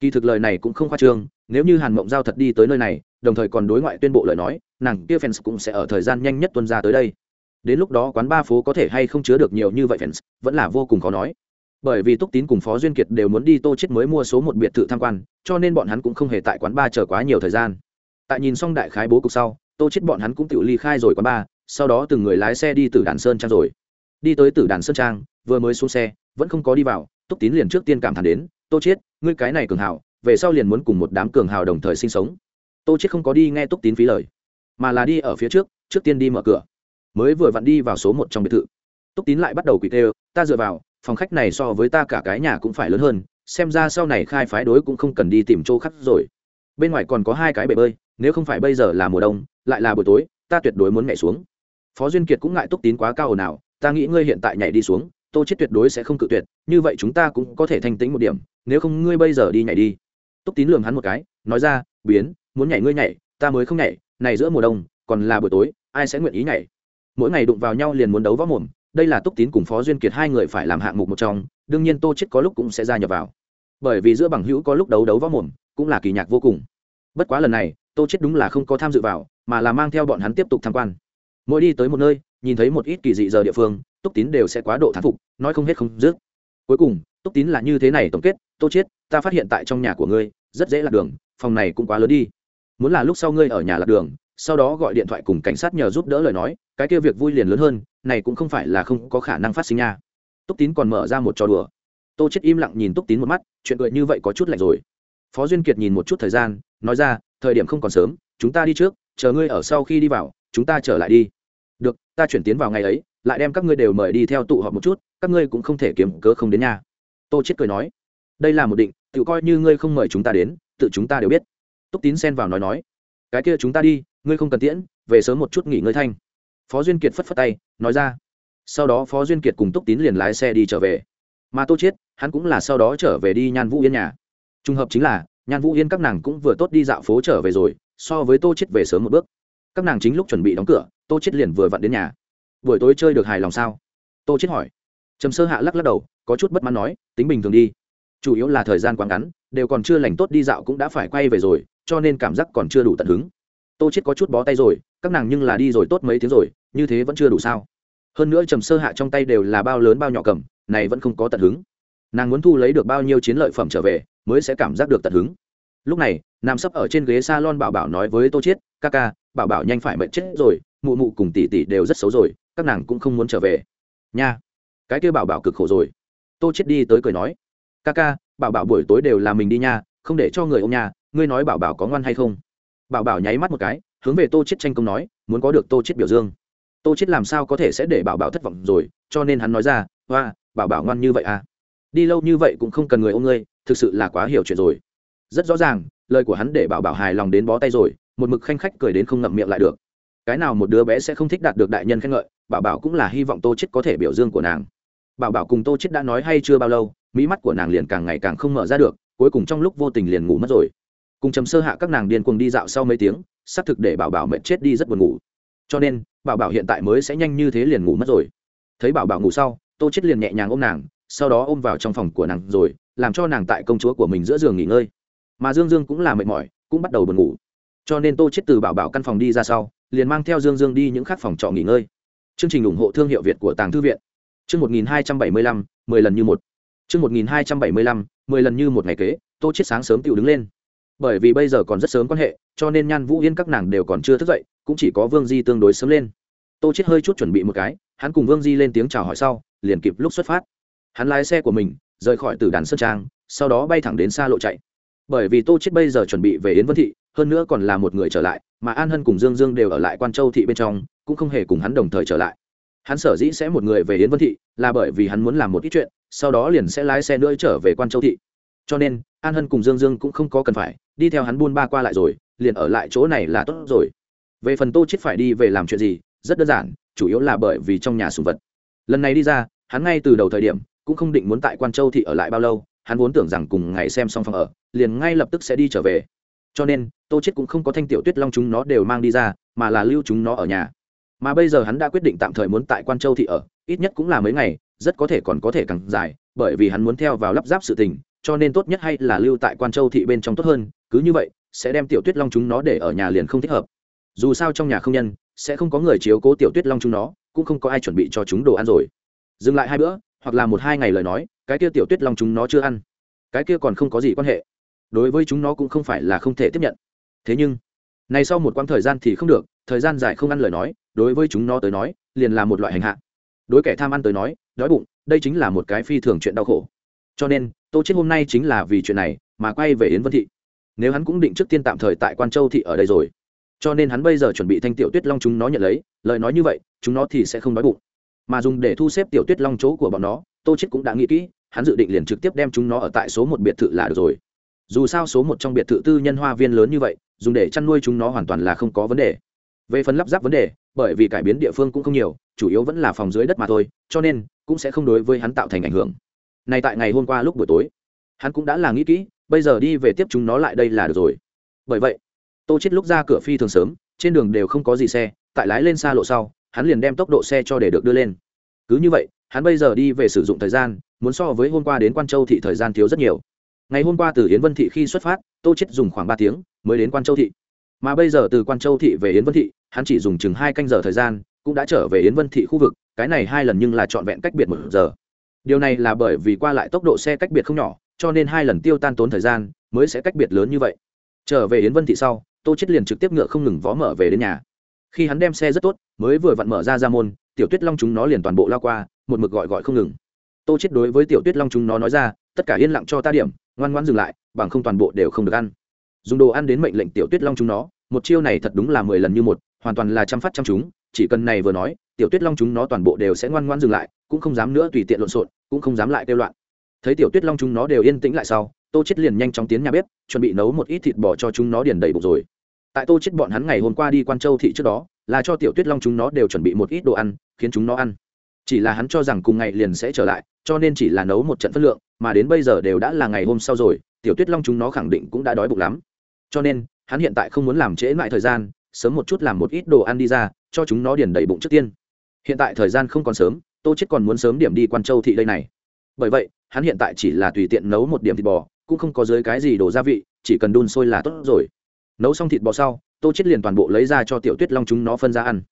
Kỳ thực lời này cũng không khoa trương, nếu như hàn mộng giao thật đi tới nơi này, đồng thời còn đối ngoại tuyên bộ lời nói, nàng kia fans cũng sẽ ở thời gian nhanh nhất tuân ra tới đây đến lúc đó quán ba phố có thể hay không chứa được nhiều như vậy fans, vẫn là vô cùng khó nói. Bởi vì túc tín cùng phó duyên kiệt đều muốn đi tô chết mới mua số một biệt thự tham quan, cho nên bọn hắn cũng không hề tại quán ba chờ quá nhiều thời gian. Tại nhìn xong đại khái bố cục sau, tô chết bọn hắn cũng tự ly khai rồi quán ba, sau đó từng người lái xe đi từ đàn sơn trang rồi. Đi tới từ đàn sơn trang, vừa mới xuống xe, vẫn không có đi vào, túc tín liền trước tiên cảm thán đến, tô chết, ngươi cái này cường hào, về sau liền muốn cùng một đám cường hào đồng thời sinh sống. Tô chết không có đi nghe túc tín phí lời, mà là đi ở phía trước trước tiên đi mở cửa mới vừa vặn đi vào số một trong biệt thự. Túc tín lại bắt đầu quỳ tê, ta dựa vào, phòng khách này so với ta cả cái nhà cũng phải lớn hơn, xem ra sau này khai phái đối cũng không cần đi tìm chỗ khác rồi. Bên ngoài còn có hai cái bể bơi, nếu không phải bây giờ là mùa đông, lại là buổi tối, ta tuyệt đối muốn nhảy xuống. Phó duyên kiệt cũng ngại túc tín quá cao ồn ào, ta nghĩ ngươi hiện tại nhảy đi xuống, tô chết tuyệt đối sẽ không cự tuyệt, như vậy chúng ta cũng có thể thanh tĩnh một điểm, nếu không ngươi bây giờ đi nhảy đi. Túc tín lường hắn một cái, nói ra, biến, muốn nhảy ngươi nhảy, ta mới không nhảy, này giữa mùa đông, còn là buổi tối, ai sẽ nguyện ý nhảy? Mỗi ngày đụng vào nhau liền muốn đấu võ mồm, đây là túc tín cùng phó duyên kiệt hai người phải làm hạng mục một trong, đương nhiên tô chết có lúc cũng sẽ gia nhập vào. Bởi vì giữa bằng hữu có lúc đấu đấu võ mồm, cũng là kỳ nhạc vô cùng. Bất quá lần này, tô chết đúng là không có tham dự vào, mà là mang theo bọn hắn tiếp tục tham quan. Mỗi đi tới một nơi, nhìn thấy một ít kỳ dị giờ địa phương, túc tín đều sẽ quá độ thán phục, nói không hết không dứt. Cuối cùng, túc tín là như thế này tổng kết, tô chết ta phát hiện tại trong nhà của ngươi, rất dễ lạc đường, phòng này cũng quá lớn đi. Muốn là lúc sau ngươi ở nhà lạc đường sau đó gọi điện thoại cùng cảnh sát nhờ giúp đỡ lời nói, cái kia việc vui liền lớn hơn, này cũng không phải là không có khả năng phát sinh nha. Túc tín còn mở ra một trò đùa. Tô chết im lặng nhìn túc tín một mắt, chuyện cười như vậy có chút lạnh rồi. Phó duyên kiệt nhìn một chút thời gian, nói ra, thời điểm không còn sớm, chúng ta đi trước, chờ ngươi ở sau khi đi vào, chúng ta trở lại đi. Được, ta chuyển tiến vào ngày ấy, lại đem các ngươi đều mời đi theo tụ họp một chút, các ngươi cũng không thể kiếm cớ không đến nhà tô chết cười nói, đây là một định, tự coi như ngươi không mời chúng ta đến, tự chúng ta đều biết. Túc tín xen vào nói nói, cái kia chúng ta đi ngươi không cần tiễn, về sớm một chút nghỉ ngơi thanh. Phó duyên kiệt phất phất tay, nói ra. Sau đó phó duyên kiệt cùng túc tín liền lái xe đi trở về. Mà tô chết hắn cũng là sau đó trở về đi nhan vũ yên nhà. Trùng hợp chính là, nhan vũ yên các nàng cũng vừa tốt đi dạo phố trở về rồi, so với tô chết về sớm một bước. Các nàng chính lúc chuẩn bị đóng cửa, tô chết liền vừa vặn đến nhà. Buổi tối chơi được hài lòng sao? Tô chết hỏi. Trầm sơ hạ lắc lắc đầu, có chút bất mãn nói, tính bình thường đi. Chủ yếu là thời gian quá ngắn, đều còn chưa lành tốt đi dạo cũng đã phải quay về rồi, cho nên cảm giác còn chưa đủ tận hứng tô chết có chút bó tay rồi, các nàng nhưng là đi rồi tốt mấy tiếng rồi, như thế vẫn chưa đủ sao. Hơn nữa trầm sơ hạ trong tay đều là bao lớn bao nhỏ cầm, này vẫn không có tận hứng. Nàng muốn thu lấy được bao nhiêu chiến lợi phẩm trở về, mới sẽ cảm giác được tận hứng. Lúc này, nằm sấp ở trên ghế s a lon bảo bảo nói với tô chiết, ca ca, bảo bảo nhanh phải mệnh chết rồi, mụ mụ cùng tỷ tỷ đều rất xấu rồi, các nàng cũng không muốn trở về. Nha. Cái kia bảo bảo cực khổ rồi. Tô chiết đi tới cười nói, ca ca, bảo bảo buổi tối đều là mình đi nha, không để cho người ôm nhà ngươi nói bảo bảo có ngoan hay không? Bảo bảo nháy mắt một cái, hướng về tô chiết tranh công nói, muốn có được tô chiết biểu dương. Tô chiết làm sao có thể sẽ để bảo bảo thất vọng rồi, cho nên hắn nói ra, hoa, bảo bảo ngoan như vậy à? Đi lâu như vậy cũng không cần người ôm ngươi, thực sự là quá hiểu chuyện rồi. Rất rõ ràng, lời của hắn để bảo bảo hài lòng đến bó tay rồi, một mực khanh khách cười đến không ngậm miệng lại được. Cái nào một đứa bé sẽ không thích đạt được đại nhân khen ngợi, bảo bảo cũng là hy vọng tô chết có thể biểu dương của nàng. Bảo bảo cùng tô chết đã nói hay chưa bao lâu, mỹ mắt của nàng liền càng ngày càng không mở ra được, cuối cùng trong lúc vô tình liền ngủ mất rồi cùng chấm sơ hạ các nàng điên cuồng đi dạo sau mấy tiếng, xác thực để bảo bảo mệt chết đi rất buồn ngủ. Cho nên, bảo bảo hiện tại mới sẽ nhanh như thế liền ngủ mất rồi. Thấy bảo bảo ngủ sau, tô chết liền nhẹ nhàng ôm nàng, sau đó ôm vào trong phòng của nàng rồi, làm cho nàng tại công chúa của mình giữa giường nghỉ ngơi. Mà dương dương cũng là mệt mỏi, cũng bắt đầu buồn ngủ. Cho nên tô chết từ bảo bảo căn phòng đi ra sau, liền mang theo dương dương đi những khác phòng trọ nghỉ ngơi. Chương trình ủng hộ thương hiệu việt của tàng thư viện. Chương một nghìn hai trăm bảy mươi lăm, mười lần như một. Chương một nghìn hai trăm bảy mươi lăm, mười lần như một ngày kế, tô chết sáng sớm tự đứng lên bởi vì bây giờ còn rất sớm quan hệ, cho nên nhan vũ yên các nàng đều còn chưa thức dậy, cũng chỉ có vương di tương đối sớm lên. Tô chết hơi chút chuẩn bị một cái, hắn cùng vương di lên tiếng chào hỏi sau, liền kịp lúc xuất phát. Hắn lái xe của mình, rời khỏi từ đàn sơn trang, sau đó bay thẳng đến xa lộ chạy. Bởi vì tô chết bây giờ chuẩn bị về yến vân thị, hơn nữa còn là một người trở lại, mà an hân cùng dương dương đều ở lại quan châu thị bên trong, cũng không hề cùng hắn đồng thời trở lại. Hắn sở dĩ sẽ một người về yến vân thị, là bởi vì hắn muốn làm một ít chuyện, sau đó liền sẽ lái xe nữa trở về quan châu thị. Cho nên, an hân cùng dương dương cũng không có cần phải đi theo hắn buôn ba qua lại rồi, liền ở lại chỗ này là tốt rồi. Về phần tô chết phải đi về làm chuyện gì, rất đơn giản, chủ yếu là bởi vì trong nhà sùng vật. Lần này đi ra, hắn ngay từ đầu thời điểm, cũng không định muốn tại quan châu thị ở lại bao lâu, hắn vốn tưởng rằng cùng ngày xem xong phòng ở, liền ngay lập tức sẽ đi trở về. Cho nên, tô chết cũng không có thanh tiểu tuyết long chúng nó đều mang đi ra, mà là lưu chúng nó ở nhà. Mà bây giờ hắn đã quyết định tạm thời muốn tại quan châu thị ở, ít nhất cũng là mấy ngày, rất có thể còn có thể càng dài, bởi vì hắn muốn theo vào lắp ráp sự tình, cho nên tốt nhất hay là lưu tại quan châu thị bên trong tốt hơn cứ như vậy, sẽ đem tiểu tuyết long chúng nó để ở nhà liền không thích hợp. Dù sao trong nhà không nhân, sẽ không có người chiếu cố tiểu tuyết long chúng nó, cũng không có ai chuẩn bị cho chúng đồ ăn rồi. Dừng lại hai bữa, hoặc là một hai ngày lời nói, cái kia tiểu tuyết long chúng nó chưa ăn. Cái kia còn không có gì quan hệ. Đối với chúng nó cũng không phải là không thể tiếp nhận. Thế nhưng, này sau một quãng thời gian thì không được, thời gian dài không ăn lời nói, đối với chúng nó tới nói, liền là một loại hành hạ. Đối kẻ tham ăn tới nói, đói bụng, đây chính là một cái phi thường chuyện đau khổ. Cho nên, tô chết hôm nay chính là vì chuyện này, mà quay về yến vân thị nếu hắn cũng định trước tiên tạm thời tại quan châu thị ở đây rồi cho nên hắn bây giờ chuẩn bị thanh tiểu tuyết long chúng nó nhận lấy lời nói như vậy chúng nó thì sẽ không đói bụng mà dùng để thu xếp tiểu tuyết long chỗ của bọn nó tô chết cũng đã nghĩ kỹ hắn dự định liền trực tiếp đem chúng nó ở tại số một biệt thự là được rồi dù sao số một trong biệt thự tư nhân hoa viên lớn như vậy dùng để chăn nuôi chúng nó hoàn toàn là không có vấn đề về phần lắp ráp vấn đề bởi vì cải biến địa phương cũng không nhiều chủ yếu vẫn là phòng dưới đất mà thôi cho nên cũng sẽ không đối với hắn tạo thành ảnh hưởng này tại ngày hôm qua lúc buổi tối hắn cũng đã là nghĩ kỹ bây giờ đi về tiếp chúng nó lại đây là được rồi. Bởi vậy, tô chết lúc ra cửa phi thường sớm, trên đường đều không có gì xe, tại lái lên xa lộ sau, hắn liền đem tốc độ xe cho để được đưa lên. Cứ như vậy, hắn bây giờ đi về sử dụng thời gian, muốn so với hôm qua đến quan châu thị thời gian thiếu rất nhiều. Ngày hôm qua từ yến vân thị khi xuất phát, tô chết dùng khoảng ba tiếng mới đến quan châu thị. Mà bây giờ từ quan châu thị về yến vân thị, hắn chỉ dùng chừng hai canh giờ thời gian, cũng đã trở về yến vân thị khu vực, cái này hai lần nhưng là trọn vẹn cách biệt một giờ. Điều này là bởi vì qua lại tốc độ xe cách biệt không nhỏ cho nên hai lần tiêu tan tốn thời gian mới sẽ cách biệt lớn như vậy. Trở về yến vân thị sau, tô chết liền trực tiếp ngựa không ngừng vó mở về đến nhà. Khi hắn đem xe rất tốt, mới vừa vặn mở ra ra môn, tiểu tuyết long chúng nó liền toàn bộ lao qua, một mực gọi gọi không ngừng. Tô chết đối với tiểu tuyết long chúng nó nói ra, tất cả yên lặng cho ta điểm, ngoan ngoãn dừng lại, bằng không toàn bộ đều không được ăn. Dùng đồ ăn đến mệnh lệnh tiểu tuyết long chúng nó, một chiêu này thật đúng là mười lần như một, hoàn toàn là chăm phát chăm chúng chỉ cần này vừa nói, tiểu tuyết long chúng nó toàn bộ đều sẽ ngoan ngoãn dừng lại, cũng không dám nữa tùy tiện lộn xộn, cũng không dám lại kêu loạn thấy tiểu tuyết long chúng nó đều yên tĩnh lại sau, tô chết liền nhanh chóng tiến nhà bếp, chuẩn bị nấu một ít thịt bò cho chúng nó điền đầy bụng rồi. Tại tô chết bọn hắn ngày hôm qua đi quan châu thị trước đó, là cho tiểu tuyết long chúng nó đều chuẩn bị một ít đồ ăn, khiến chúng nó ăn. Chỉ là hắn cho rằng cùng ngày liền sẽ trở lại, cho nên chỉ là nấu một trận phân lượng, mà đến bây giờ đều đã là ngày hôm sau rồi, tiểu tuyết long chúng nó khẳng định cũng đã đói bụng lắm. Cho nên, hắn hiện tại không muốn làm trễ lại thời gian, sớm một chút làm một ít đồ ăn đi ra, cho chúng nó điền đầy bụng trước tiên. Hiện tại thời gian không còn sớm, tô chết còn muốn sớm điểm đi quan châu thị đây này. Bởi vậy hắn hiện tại chỉ là tùy tiện nấu một điểm thịt bò, cũng không có dưới cái gì đổ gia vị, chỉ cần đun sôi là tốt rồi. Nấu xong thịt bò sau, tô chết liền toàn bộ lấy ra cho tiểu tuyết long chúng nó phân ra ăn.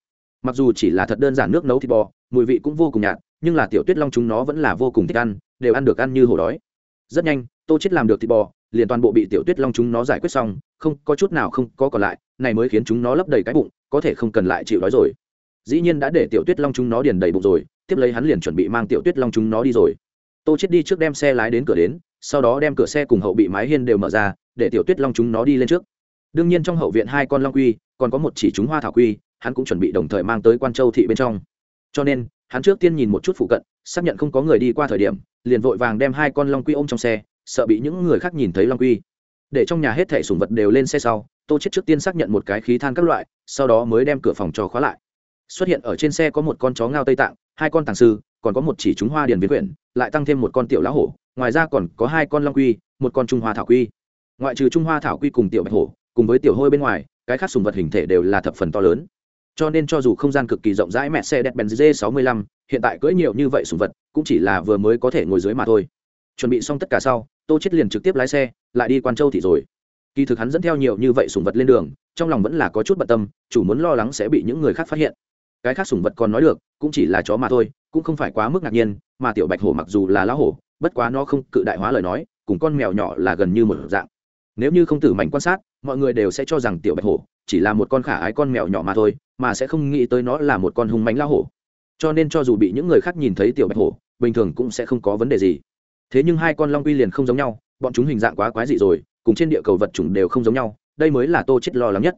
Mặc dù chỉ là thật đơn giản nước nấu thịt bò, mùi vị cũng vô cùng nhạt, nhưng là tiểu tuyết long chúng nó vẫn là vô cùng thích ăn, đều ăn được ăn như hổ đói. Rất nhanh, tô chết làm được thịt bò, liền toàn bộ bị tiểu tuyết long chúng nó giải quyết xong, không có chút nào không có còn lại, này mới khiến chúng nó lấp đầy cái bụng, có thể không cần lại chịu đói rồi. Dĩ nhiên đã để tiểu tuyết long chúng nó điền đầy bụng rồi, tiếp lấy hắn liền chuẩn bị mang tiểu tuyết long chúng nó đi rồi tô chết đi trước đem xe lái đến cửa đến, sau đó đem cửa xe cùng hậu bị mái hiên đều mở ra, để tiểu tuyết long chúng nó đi lên trước. Đương nhiên trong hậu viện hai con long quy, còn có một chỉ chúng hoa thảo quy, hắn cũng chuẩn bị đồng thời mang tới quan châu thị bên trong. Cho nên, hắn trước tiên nhìn một chút phụ cận, xác nhận không có người đi qua thời điểm, liền vội vàng đem hai con long quy ôm trong xe, sợ bị những người khác nhìn thấy long quy. Để trong nhà hết thẻ sùng vật đều lên xe sau, tô chết trước tiên xác nhận một cái khí than các loại, sau đó mới đem cửa phòng trò khóa lại. Xuất hiện ở trên xe có một con chó ngao tây tạng, hai con tàng sư còn có một chỉ chúng hoa điền viên quyển, lại tăng thêm một con tiểu lá hổ, ngoài ra còn có hai con long quy, một con trung hoa thảo quy. Ngoại trừ trung hoa thảo quy cùng tiểu bạch hổ, cùng với tiểu hôi bên ngoài, cái khác sùng vật hình thể đều là thập phần to lớn. Cho nên cho dù không gian cực kỳ rộng rãi mẹ xe đẹp benz g 65 hiện tại cưỡi nhiều như vậy sùng vật, cũng chỉ là vừa mới có thể ngồi dưới mà thôi. Chuẩn bị xong tất cả sau, tô chết liền trực tiếp lái xe, lại đi quan châu thị rồi. Kỳ thực hắn dẫn theo nhiều như vậy sùng vật lên đường, trong lòng vẫn là có chút bận tâm, chủ muốn lo lắng sẽ bị những người khác phát hiện. Cái khác sùng vật còn nói được, cũng chỉ là chó mà thôi cũng không phải quá mức ngạc nhiên, mà tiểu bạch hổ mặc dù là lá hổ, bất quá nó không cự đại hóa lời nói, cùng con mèo nhỏ là gần như một dạng. Nếu như không tử mạnh quan sát, mọi người đều sẽ cho rằng tiểu bạch hổ chỉ là một con khả ái con mèo nhỏ mà thôi, mà sẽ không nghĩ tới nó là một con hung mánh lão hổ. Cho nên cho dù bị những người khác nhìn thấy tiểu bạch hổ, bình thường cũng sẽ không có vấn đề gì. Thế nhưng hai con long quy liền không giống nhau, bọn chúng hình dạng quá quái dị rồi, cùng trên địa cầu vật chủng đều không giống nhau, đây mới là tô chết lo lắng nhất.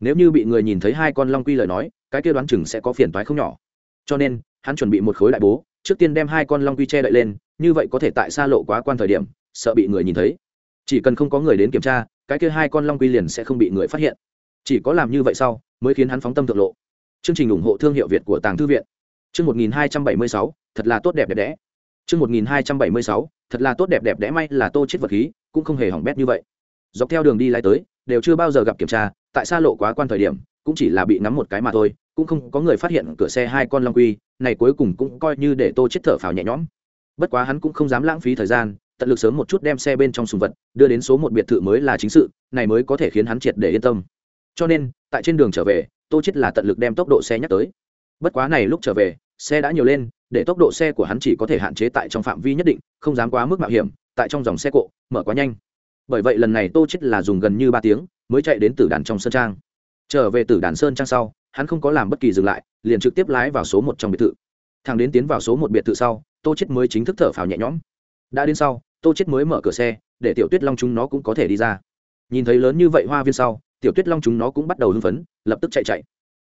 Nếu như bị người nhìn thấy hai con long quy lời nói, cái kia đoán chừng sẽ có phiền toái không nhỏ. Cho nên hắn chuẩn bị một khối đại bố, trước tiên đem hai con long quy che đậy lên, như vậy có thể tại xa lộ quá quan thời điểm, sợ bị người nhìn thấy. Chỉ cần không có người đến kiểm tra, cái kia hai con long quy liền sẽ không bị người phát hiện. Chỉ có làm như vậy sau, mới khiến hắn phóng tâm thượng lộ. Chương trình ủng hộ thương hiệu việt của tàng thư viện. Chương một nghìn hai trăm bảy mươi sáu, thật là tốt đẹp đẹp đẽ. Chương một nghìn hai trăm bảy mươi sáu, thật là tốt đẹp đẹp đẽ may là tô chết vật khí, cũng không hề hỏng bét như vậy. Dọc theo đường đi lái tới, đều chưa bao giờ gặp kiểm tra, tại xa lộ quá quan thời điểm cũng chỉ là bị ngắm một cái mà thôi, cũng không có người phát hiện cửa xe hai con long quy, này cuối cùng cũng coi như để tô chết thở phào nhẹ nhõm. Bất quá hắn cũng không dám lãng phí thời gian, tận lực sớm một chút đem xe bên trong sùng vật đưa đến số một biệt thự mới là chính sự, này mới có thể khiến hắn triệt để yên tâm. Cho nên, tại trên đường trở về, tô chết là tận lực đem tốc độ xe nhắc tới. Bất quá này lúc trở về, xe đã nhiều lên, để tốc độ xe của hắn chỉ có thể hạn chế tại trong phạm vi nhất định, không dám quá mức mạo hiểm, tại trong dòng xe cộ, mở quá nhanh. Bởi vậy lần này tô chết là dùng gần như ba tiếng, mới chạy đến tử đàn trong sân trang trở về từ đàn sơn trang sau, hắn không có làm bất kỳ dừng lại, liền trực tiếp lái vào số một trong biệt thự. Thằng đến tiến vào số một biệt thự sau, tô chết mới chính thức thở phào nhẹ nhõm. Đã đến sau, tô chết mới mở cửa xe, để tiểu tuyết long chúng nó cũng có thể đi ra. Nhìn thấy lớn như vậy hoa viên sau, tiểu tuyết long chúng nó cũng bắt đầu hưng phấn, lập tức chạy chạy.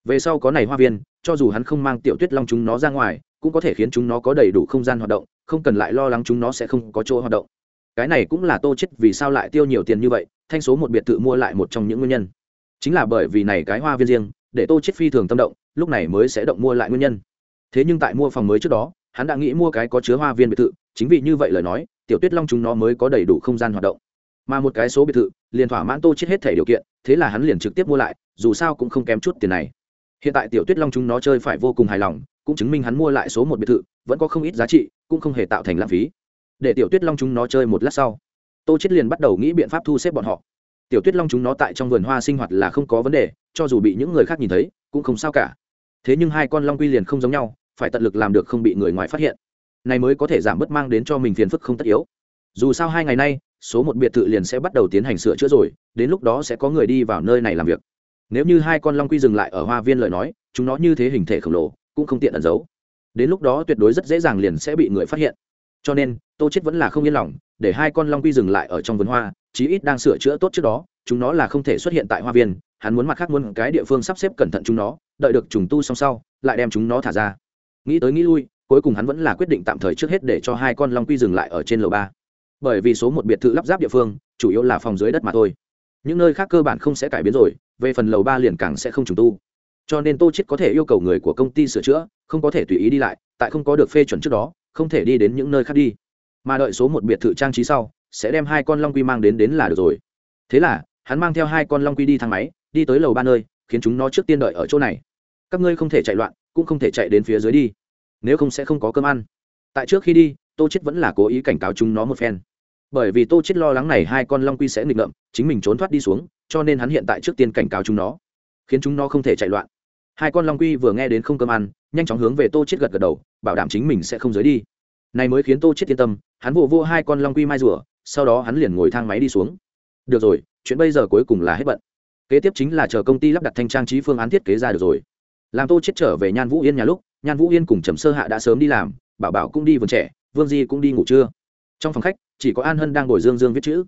Về sau có này hoa viên, cho dù hắn không mang tiểu tuyết long chúng nó ra ngoài, cũng có thể khiến chúng nó có đầy đủ không gian hoạt động, không cần lại lo lắng chúng nó sẽ không có chỗ hoạt động. Cái này cũng là tô chết vì sao lại tiêu nhiều tiền như vậy, thanh số một biệt thự mua lại một trong những nguyên nhân chính là bởi vì này cái hoa viên riêng, để tô chết phi thường tâm động, lúc này mới sẽ động mua lại nguyên nhân. Thế nhưng tại mua phòng mới trước đó, hắn đã nghĩ mua cái có chứa hoa viên biệt thự, chính vì như vậy lời nói, tiểu tuyết long chúng nó mới có đầy đủ không gian hoạt động. Mà một cái số biệt thự, liền thỏa mãn tô chết hết thể điều kiện, thế là hắn liền trực tiếp mua lại, dù sao cũng không kém chút tiền này. Hiện tại tiểu tuyết long chúng nó chơi phải vô cùng hài lòng, cũng chứng minh hắn mua lại số một biệt thự, vẫn có không ít giá trị, cũng không hề tạo thành lãng phí. Để tiểu tuyết long chúng nó chơi một lát sau, tô chết liền bắt đầu nghĩ biện pháp thu xếp bọn họ tiểu tuyết long chúng nó tại trong vườn hoa sinh hoạt là không có vấn đề, cho dù bị những người khác nhìn thấy, cũng không sao cả. Thế nhưng hai con long quy liền không giống nhau, phải tận lực làm được không bị người ngoài phát hiện. Này mới có thể giảm bớt mang đến cho mình phiền phức không tất yếu. Dù sao hai ngày nay, số một biệt thự liền sẽ bắt đầu tiến hành sửa chữa rồi, đến lúc đó sẽ có người đi vào nơi này làm việc. Nếu như hai con long quy dừng lại ở hoa viên lời nói, chúng nó như thế hình thể khổng lồ, cũng không tiện ẩn giấu. Đến lúc đó tuyệt đối rất dễ dàng liền sẽ bị người phát hiện. Cho nên, tô chết vẫn là không yên lòng, để hai con long quy dừng lại ở trong vườn hoa chí ít đang sửa chữa tốt trước đó, chúng nó là không thể xuất hiện tại hoa viên, hắn muốn mặt khác muốn cái địa phương sắp xếp cẩn thận chúng nó, đợi được trùng tu xong sau, lại đem chúng nó thả ra. Nghĩ tới nghĩ lui, cuối cùng hắn vẫn là quyết định tạm thời trước hết để cho hai con long quy dừng lại ở trên lầu ba. Bởi vì số một biệt thự lắp ráp địa phương, chủ yếu là phòng dưới đất mà thôi. Những nơi khác cơ bản không sẽ cải biến rồi, về phần lầu ba liền càng sẽ không trùng tu. Cho nên tô chết có thể yêu cầu người của công ty sửa chữa, không có thể tùy ý đi lại, tại không có được phê chuẩn trước đó, không thể đi đến những nơi khác đi. Mà đợi số một biệt thự trang trí sau sẽ đem hai con long quy mang đến đến là được rồi. Thế là, hắn mang theo hai con long quy đi thang máy, đi tới lầu ba nơi, khiến chúng nó trước tiên đợi ở chỗ này. Các ngươi không thể chạy loạn, cũng không thể chạy đến phía dưới đi. Nếu không sẽ không có cơm ăn. Tại trước khi đi, tô chết vẫn là cố ý cảnh cáo chúng nó một phen. Bởi vì tô chết lo lắng này hai con long quy sẽ nghịch ngợm, chính mình trốn thoát đi xuống, cho nên hắn hiện tại trước tiên cảnh cáo chúng nó, khiến chúng nó không thể chạy loạn. Hai con long quy vừa nghe đến không cơm ăn, nhanh chóng hướng về tô chết gật gật đầu, bảo đảm chính mình sẽ không rời đi này mới khiến tô chết yên tâm, hắn vỗ vô hai con long quy mai rùa, sau đó hắn liền ngồi thang máy đi xuống. Được rồi, chuyện bây giờ cuối cùng là hết bận. Kế tiếp chính là chờ công ty lắp đặt thanh trang trí phương án thiết kế ra được rồi. Làm tô chết trở về nhan vũ yên nhà lúc, nhan vũ yên cùng trầm sơ hạ đã sớm đi làm, bảo bảo cũng đi vườn trẻ, vương di cũng đi ngủ trưa. Trong phòng khách, chỉ có an hân đang ngồi dương dương viết chữ.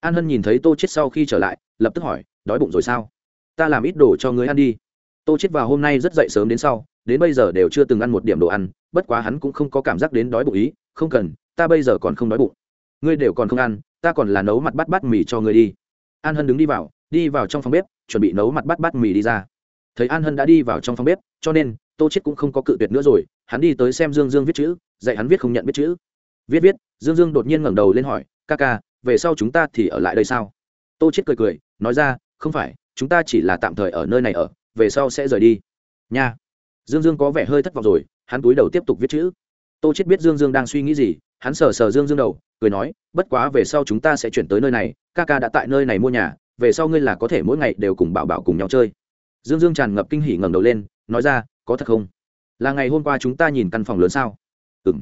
An hân nhìn thấy tô chết sau khi trở lại, lập tức hỏi, đói bụng rồi sao? Ta làm ít đồ cho người ăn đi tô chết vào hôm nay rất dậy sớm đến sau, đến bây giờ đều chưa từng ăn một điểm đồ ăn, bất quá hắn cũng không có cảm giác đến đói bụng ý, không cần, ta bây giờ còn không đói bụng. Ngươi đều còn không ăn, ta còn là nấu mặt bát bát mì cho ngươi đi. An hân đứng đi vào đi vào trong phòng bếp, chuẩn bị nấu mặt bát bát mì đi ra. Thấy an hân đã đi vào trong phòng bếp, cho nên, tô chết cũng không có cự tuyệt nữa rồi, hắn đi tới xem dương dương viết chữ, dạy hắn viết không nhận biết chữ. Viết viết. Dương dương đột nhiên ngẩng đầu lên hỏi, ca ca, về sau chúng ta thì ở lại đây sao? Tô chết cười cười, nói ra, không phải, chúng ta chỉ là tạm thời ở nơi này ở về sau sẽ rời đi. Nha. Dương dương có vẻ hơi thất vọng rồi, hắn cúi đầu tiếp tục viết chữ. Tô chết biết dương dương đang suy nghĩ gì, hắn sờ sờ dương dương đầu, cười nói, bất quá về sau chúng ta sẽ chuyển tới nơi này, ca ca đã tại nơi này mua nhà, về sau ngươi là có thể mỗi ngày đều cùng bảo bảo cùng nhau chơi. Dương dương tràn ngập kinh hỉ ngẩng đầu lên, nói ra, có thật không? Là ngày hôm qua chúng ta nhìn căn phòng lớn sao? Ừ m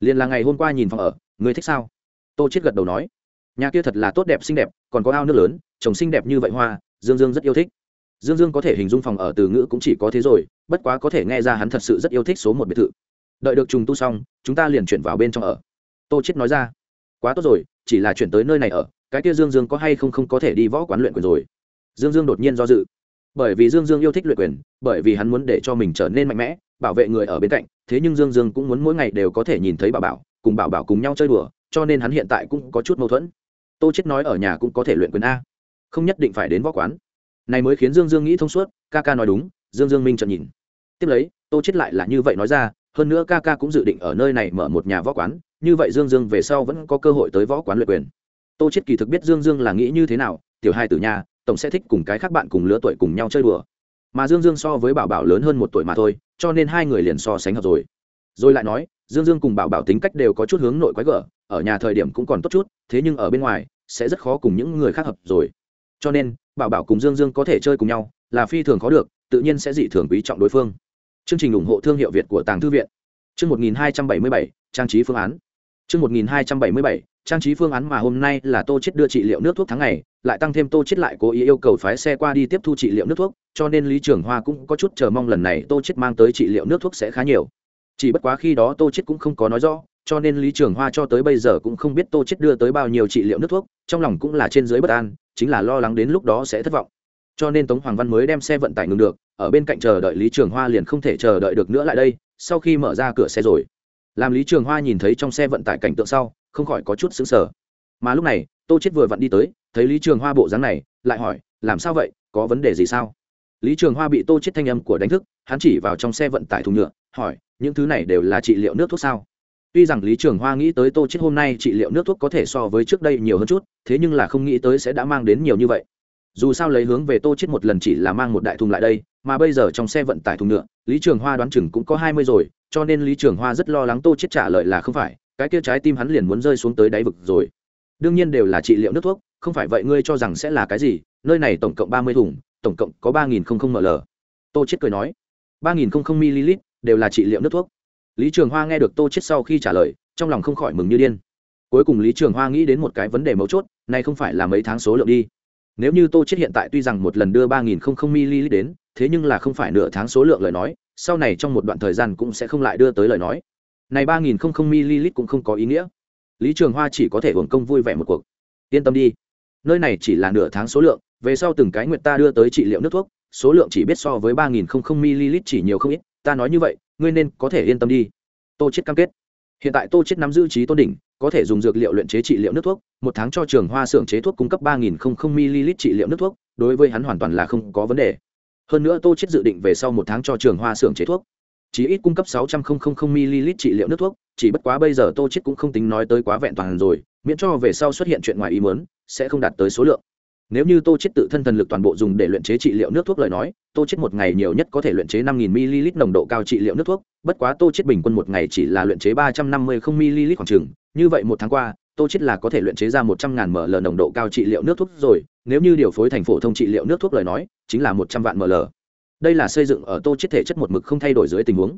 liền là ngày hôm qua nhìn phòng ở, ngươi thích sao? Tô chết gật đầu nói. Nhà kia thật là tốt đẹp, xinh đẹp, còn có ao nước lớn, trồng xinh đẹp như vậy hoa, dương dương rất yêu thích dương dương có thể hình dung phòng ở từ ngữ cũng chỉ có thế rồi, bất quá có thể nghe ra hắn thật sự rất yêu thích số một biệt thự. Đợi được trùng tu xong, chúng ta liền chuyển vào bên trong ở. Tô chết nói ra. Quá tốt rồi, chỉ là chuyển tới nơi này ở, cái kia dương dương có hay không không có thể đi võ quán luyện quyền rồi. Dương dương đột nhiên do dự. Bởi vì dương dương yêu thích luyện quyền, bởi vì hắn muốn để cho mình trở nên mạnh mẽ, bảo vệ người ở bên cạnh, thế nhưng dương dương cũng muốn mỗi ngày đều có thể nhìn thấy bảo bảo, cùng bảo bảo cùng nhau chơi đùa, cho nên hắn hiện tại cũng có chút mâu thuẫn. Tô chết nói ở nhà cũng có thể luyện quyền a. Không nhất định phải đến võ quán này mới khiến dương dương nghĩ thông suốt, ca ca nói đúng, dương dương minh trợn nhìn. Tiếp lấy, tô chết lại là như vậy nói ra, hơn nữa ca ca cũng dự định ở nơi này mở một nhà võ quán, như vậy dương dương về sau vẫn có cơ hội tới võ quán luyện quyền. Tô chết kỳ thực biết dương dương là nghĩ như thế nào, tiểu hai tử nhà, tổng sẽ thích cùng cái khác bạn cùng lứa tuổi cùng nhau chơi đùa. Mà dương dương so với bảo bảo lớn hơn một tuổi mà thôi, cho nên hai người liền so sánh hợp rồi. Rồi lại nói, dương dương cùng bảo bảo tính cách đều có chút hướng nội quái gở, ở nhà thời điểm cũng còn tốt chút, thế nhưng ở bên ngoài, sẽ rất khó cùng những người khác hợp rồi. Cho nên bảo bảo cùng dương dương có thể chơi cùng nhau, là phi thường khó được, tự nhiên sẽ dị thường quý trọng đối phương. Chương trình ủng hộ thương hiệu việt của tàng thư viện. Chương một nghìn hai trăm bảy mươi bảy, trang trí phương án. Chương một nghìn hai trăm bảy mươi bảy, trang trí phương án mà hôm nay là tô chết đưa trị liệu nước thuốc tháng ngày, lại tăng thêm tô chết lại cố ý yêu cầu phái xe qua đi tiếp thu trị liệu nước thuốc, cho nên lý trường hoa cũng có chút chờ mong lần này tô chết mang tới trị liệu nước thuốc sẽ khá nhiều. Chỉ bất quá khi đó tô chết cũng không có nói rõ, cho nên lý trường hoa cho tới bây giờ cũng không biết tô chết đưa tới bao nhiêu trị liệu nước thuốc, trong lòng cũng là trên dưới bất an chính là lo lắng đến lúc đó sẽ thất vọng. Cho nên tống hoàng văn mới đem xe vận tải ngừng được, ở bên cạnh chờ đợi lý trường hoa liền không thể chờ đợi được nữa lại đây, sau khi mở ra cửa xe rồi. Làm lý trường hoa nhìn thấy trong xe vận tải cảnh tượng sau, không khỏi có chút xứng sở mà lúc này, tô chết vừa vặn đi tới, thấy lý trường hoa bộ dáng này, lại hỏi, làm sao vậy? Có vấn đề gì sao? Lý trường hoa bị tô chết thanh âm của đánh thức, hắn chỉ vào trong xe vận tải thùng nhựa, hỏi, những thứ này đều là trị liệu nước thuốc sao? Tuy rằng lý trường hoa nghĩ tới tô chết hôm nay trị liệu nước thuốc có thể so với trước đây nhiều hơn chút, thế nhưng là không nghĩ tới sẽ đã mang đến nhiều như vậy. Dù sao lấy hướng về tô chết một lần chỉ là mang một đại thùng lại đây, mà bây giờ trong xe vận tải thùng nhựa, lý trường hoa đoán chừng cũng có hai mươi rồi, cho nên lý trường hoa rất lo lắng tô chết trả lời là không phải, cái kia trái tim hắn liền muốn rơi xuống tới đáy vực rồi. Đương nhiên đều là trị liệu nước thuốc, không phải vậy ngươi cho rằng sẽ là cái gì, nơi này tổng cộng ba mươi thùng, tổng cộng có ba nghìn ml. Tô chết cười nói, ba nghìn ml đều là trị liệu nước thuốc lý trường hoa nghe được tô chết sau khi trả lời, trong lòng không khỏi mừng như điên. Cuối cùng lý trường hoa nghĩ đến một cái vấn đề mấu chốt, này không phải là mấy tháng số lượng đi. Nếu như tô chết hiện tại tuy rằng một lần đưa ba nghìn không không ml đến, thế nhưng là không phải nửa tháng số lượng lời nói, sau này trong một đoạn thời gian cũng sẽ không lại đưa tới lời nói. Này ba nghìn không không ml cũng không có ý nghĩa. Lý trường hoa chỉ có thể hưởng công vui vẻ một cuộc. Yên tâm đi. Nơi này chỉ là nửa tháng số lượng, về sau từng cái nguyện ta đưa tới trị liệu nước thuốc, số lượng chỉ biết so với ba nghìn không không ml chỉ nhiều không ít, ta nói như vậy ngươi nên có thể yên tâm đi. Tô chết cam kết. Hiện tại tô chết nắm giữ trí tôn đỉnh, có thể dùng dược liệu luyện chế trị liệu nước thuốc, một tháng cho trường hoa xưởng chế thuốc cung cấp ba nghìn ml trị liệu nước thuốc, đối với hắn hoàn toàn là không có vấn đề. Hơn nữa tô chết dự định về sau một tháng cho trường hoa xưởng chế thuốc. Chỉ ít cung cấp sáu trăm linh ml trị liệu nước thuốc, chỉ bất quá bây giờ tô chết cũng không tính nói tới quá vẹn toàn rồi, miễn cho về sau xuất hiện chuyện ngoài ý muốn, sẽ không đạt tới số lượng nếu như tô chết tự thân thần lực toàn bộ dùng để luyện chế trị liệu nước thuốc lời nói, tô chết một ngày nhiều nhất có thể luyện chế năm nghìn ml nồng độ cao trị liệu nước thuốc, bất quá tô chết bình quân một ngày chỉ là luyện chế ba trăm năm mươi ml khoảng chừng. Như vậy một tháng qua, tô chết là có thể luyện chế ra một trăm ngàn ml nồng độ cao trị liệu nước thuốc rồi. Nếu như điều phối thành phổ thông trị liệu nước thuốc lời nói, chính là một trăm vạn ml. Đây là xây dựng ở tô chết thể chất một mực không thay đổi dưới tình huống.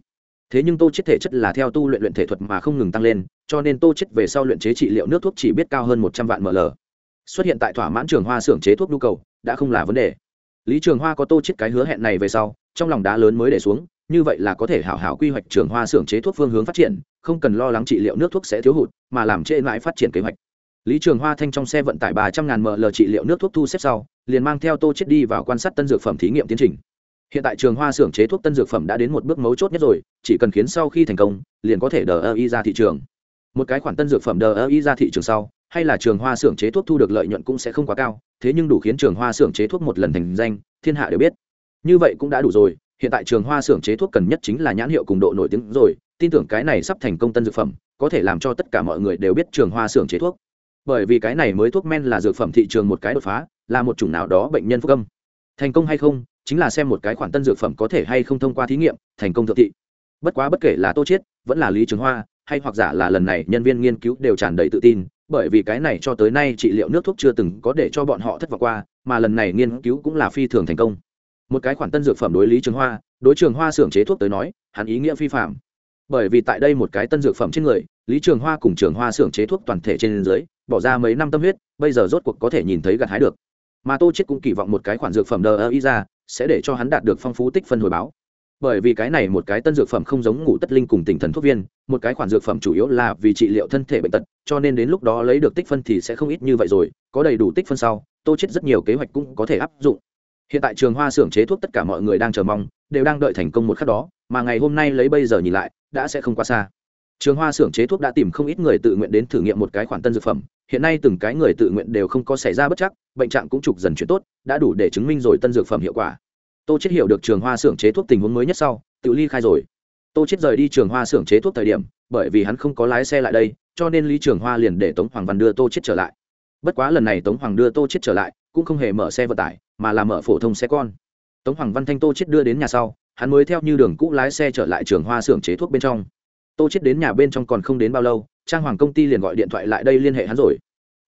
Thế nhưng tô chết thể chất là theo tu luyện luyện thể thuật mà không ngừng tăng lên, cho nên tô chết về sau luyện chế trị liệu nước thuốc chỉ biết cao hơn một trăm vạn ml xuất hiện tại thỏa mãn trường hoa xưởng chế thuốc nhu cầu, đã không là vấn đề. Lý trường hoa có tô chết cái hứa hẹn này về sau, trong lòng đá lớn mới để xuống, như vậy là có thể hảo hảo quy hoạch trường hoa xưởng chế thuốc phương hướng phát triển, không cần lo lắng trị liệu nước thuốc sẽ thiếu hụt, mà làm trễ mãi phát triển kế hoạch. Lý trường hoa thanh trong xe vận tải ba trăm ngàn ml trị liệu nước thuốc thu xếp sau, liền mang theo tô chết đi vào quan sát tân dược phẩm thí nghiệm tiến trình. Hiện tại trường hoa xưởng chế thuốc tân dược phẩm đã đến một bước mấu chốt nhất rồi, chỉ cần khiến sau khi thành công, liền có thể đờ ơ y ra thị trường. Một cái khoản tân dược phẩm đờ ơ y ra thị trường sau hay là trường hoa xưởng chế thuốc thu được lợi nhuận cũng sẽ không quá cao, thế nhưng đủ khiến trường hoa xưởng chế thuốc một lần thành danh, thiên hạ đều biết. Như vậy cũng đã đủ rồi, hiện tại trường hoa xưởng chế thuốc cần nhất chính là nhãn hiệu cùng độ nổi tiếng rồi, tin tưởng cái này sắp thành công tân dược phẩm, có thể làm cho tất cả mọi người đều biết trường hoa xưởng chế thuốc. Bởi vì cái này mới thuốc men là dược phẩm thị trường một cái đột phá, là một chủng nào đó bệnh nhân phúc âm. Thành công hay không, chính là xem một cái khoản tân dược phẩm có thể hay không thông qua thí nghiệm, thành công thượng thị. Bất quá bất kể là tô chiết, vẫn là lý trường hoa, hay hoặc giả là lần này nhân viên nghiên cứu đều tràn đầy tự tin bởi vì cái này cho tới nay trị liệu nước thuốc chưa từng có để cho bọn họ thất vọng qua, mà lần này nghiên cứu cũng là phi thường thành công. Một cái khoản tân dược phẩm đối lý trường hoa, đối trường hoa xưởng chế thuốc tới nói, hắn ý nghĩa phi phạm. Bởi vì tại đây một cái tân dược phẩm trên người, lý trường hoa cùng trường hoa xưởng chế thuốc toàn thể trên dưới, bỏ ra mấy năm tâm huyết, bây giờ rốt cuộc có thể nhìn thấy gặt hái được. Mà tô chết cũng kỳ vọng một cái khoản dược phẩm đờ ý ra, sẽ để cho hắn đạt được phong phú tích phân hồi báo bởi vì cái này một cái tân dược phẩm không giống ngủ tất linh cùng tinh thần thuốc viên, một cái khoản dược phẩm chủ yếu là vì trị liệu thân thể bệnh tật, cho nên đến lúc đó lấy được tích phân thì sẽ không ít như vậy rồi, có đầy đủ tích phân sau, tô chết rất nhiều kế hoạch cũng có thể áp dụng. Hiện tại trường hoa xưởng chế thuốc tất cả mọi người đang chờ mong, đều đang đợi thành công một khắc đó, mà ngày hôm nay lấy bây giờ nhìn lại, đã sẽ không quá xa. Trường hoa xưởng chế thuốc đã tìm không ít người tự nguyện đến thử nghiệm một cái khoản tân dược phẩm, hiện nay từng cái người tự nguyện đều không có xảy ra bất chắc, bệnh trạng cũng trục dần chuyển tốt, đã đủ để chứng minh rồi tân dược phẩm hiệu quả tô chết hiểu được trường hoa xưởng chế thuốc tình huống mới nhất sau tự ly khai rồi. Tô chết rời đi trường hoa xưởng chế thuốc thời điểm, bởi vì hắn không có lái xe lại đây, cho nên lý trường hoa liền để tống hoàng văn đưa tô chết trở lại. Bất quá lần này tống hoàng đưa tô chết trở lại, cũng không hề mở xe vận tải, mà là mở phổ thông xe con. Tống hoàng văn thanh tô chết đưa đến nhà sau, hắn mới theo như đường cũ lái xe trở lại trường hoa xưởng chế thuốc bên trong. Tô chết đến nhà bên trong còn không đến bao lâu, trang hoàng công ty liền gọi điện thoại lại đây liên hệ hắn rồi.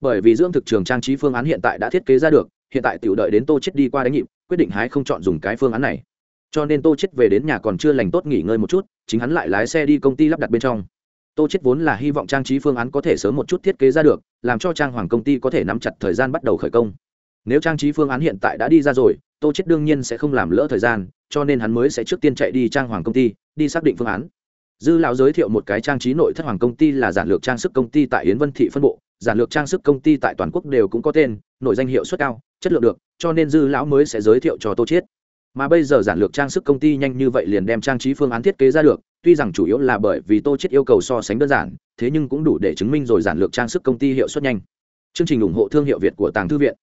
Bởi vì dưỡng thực trường trang trí phương án hiện tại đã thiết kế ra được, hiện tại tiểu đợi đến tô chết đi qua đánh nhịp quyết định hái không chọn dùng cái phương án này. Cho nên tô chết về đến nhà còn chưa lành tốt nghỉ ngơi một chút, chính hắn lại lái xe đi công ty lắp đặt bên trong. Tô chết vốn là hy vọng trang trí phương án có thể sớm một chút thiết kế ra được, làm cho trang hoàng công ty có thể nắm chặt thời gian bắt đầu khởi công. Nếu trang trí phương án hiện tại đã đi ra rồi, tô chết đương nhiên sẽ không làm lỡ thời gian, cho nên hắn mới sẽ trước tiên chạy đi trang hoàng công ty, đi xác định phương án. Dư lão giới thiệu một cái trang trí nội thất hoàng công ty là giản lược trang sức công ty tại yến vân thị phân bộ giản lược trang sức công ty tại toàn quốc đều cũng có tên nội danh hiệu suất cao, chất lượng được, cho nên dư lão mới sẽ giới thiệu cho tô chiết. Mà bây giờ giản lược trang sức công ty nhanh như vậy liền đem trang trí phương án thiết kế ra được, tuy rằng chủ yếu là bởi vì tô chiết yêu cầu so sánh đơn giản, thế nhưng cũng đủ để chứng minh rồi giản lược trang sức công ty hiệu suất nhanh. Chương trình ủng hộ thương hiệu việt của tàng thư viện.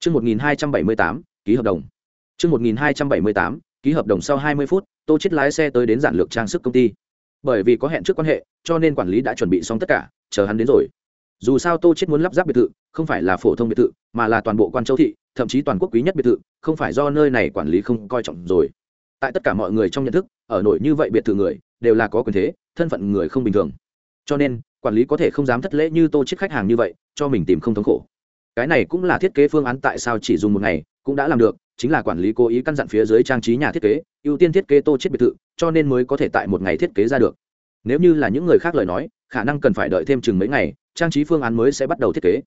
Chương 1278 ký hợp đồng. Chương 1278 ký hợp đồng sau 20 phút, tô chiết lái xe tới đến giản lược trang sức công ty. Bởi vì có hẹn trước quan hệ, cho nên quản lý đã chuẩn bị xong tất cả, chờ hắn đến rồi dù sao tô chết muốn lắp ráp biệt thự, không phải là phổ thông biệt thự, mà là toàn bộ quan châu thị, thậm chí toàn quốc quý nhất biệt thự, không phải do nơi này quản lý không coi trọng rồi. Tại tất cả mọi người trong nhận thức, ở nổi như vậy biệt thự người, đều là có quyền thế, thân phận người không bình thường. Cho nên, quản lý có thể không dám thất lễ như tô chết khách hàng như vậy, cho mình tìm không thống khổ. Cái này cũng là thiết kế phương án tại sao chỉ dùng một ngày, cũng đã làm được, chính là quản lý cố ý căn dặn phía dưới trang trí nhà thiết kế, ưu tiên thiết kế tô chết biệt thự, cho nên mới có thể tại một ngày thiết kế ra được. Nếu như là những người khác lời nói, khả năng cần phải đợi thêm chừng mấy ngày trang trí phương án mới sẽ bắt đầu thiết kế.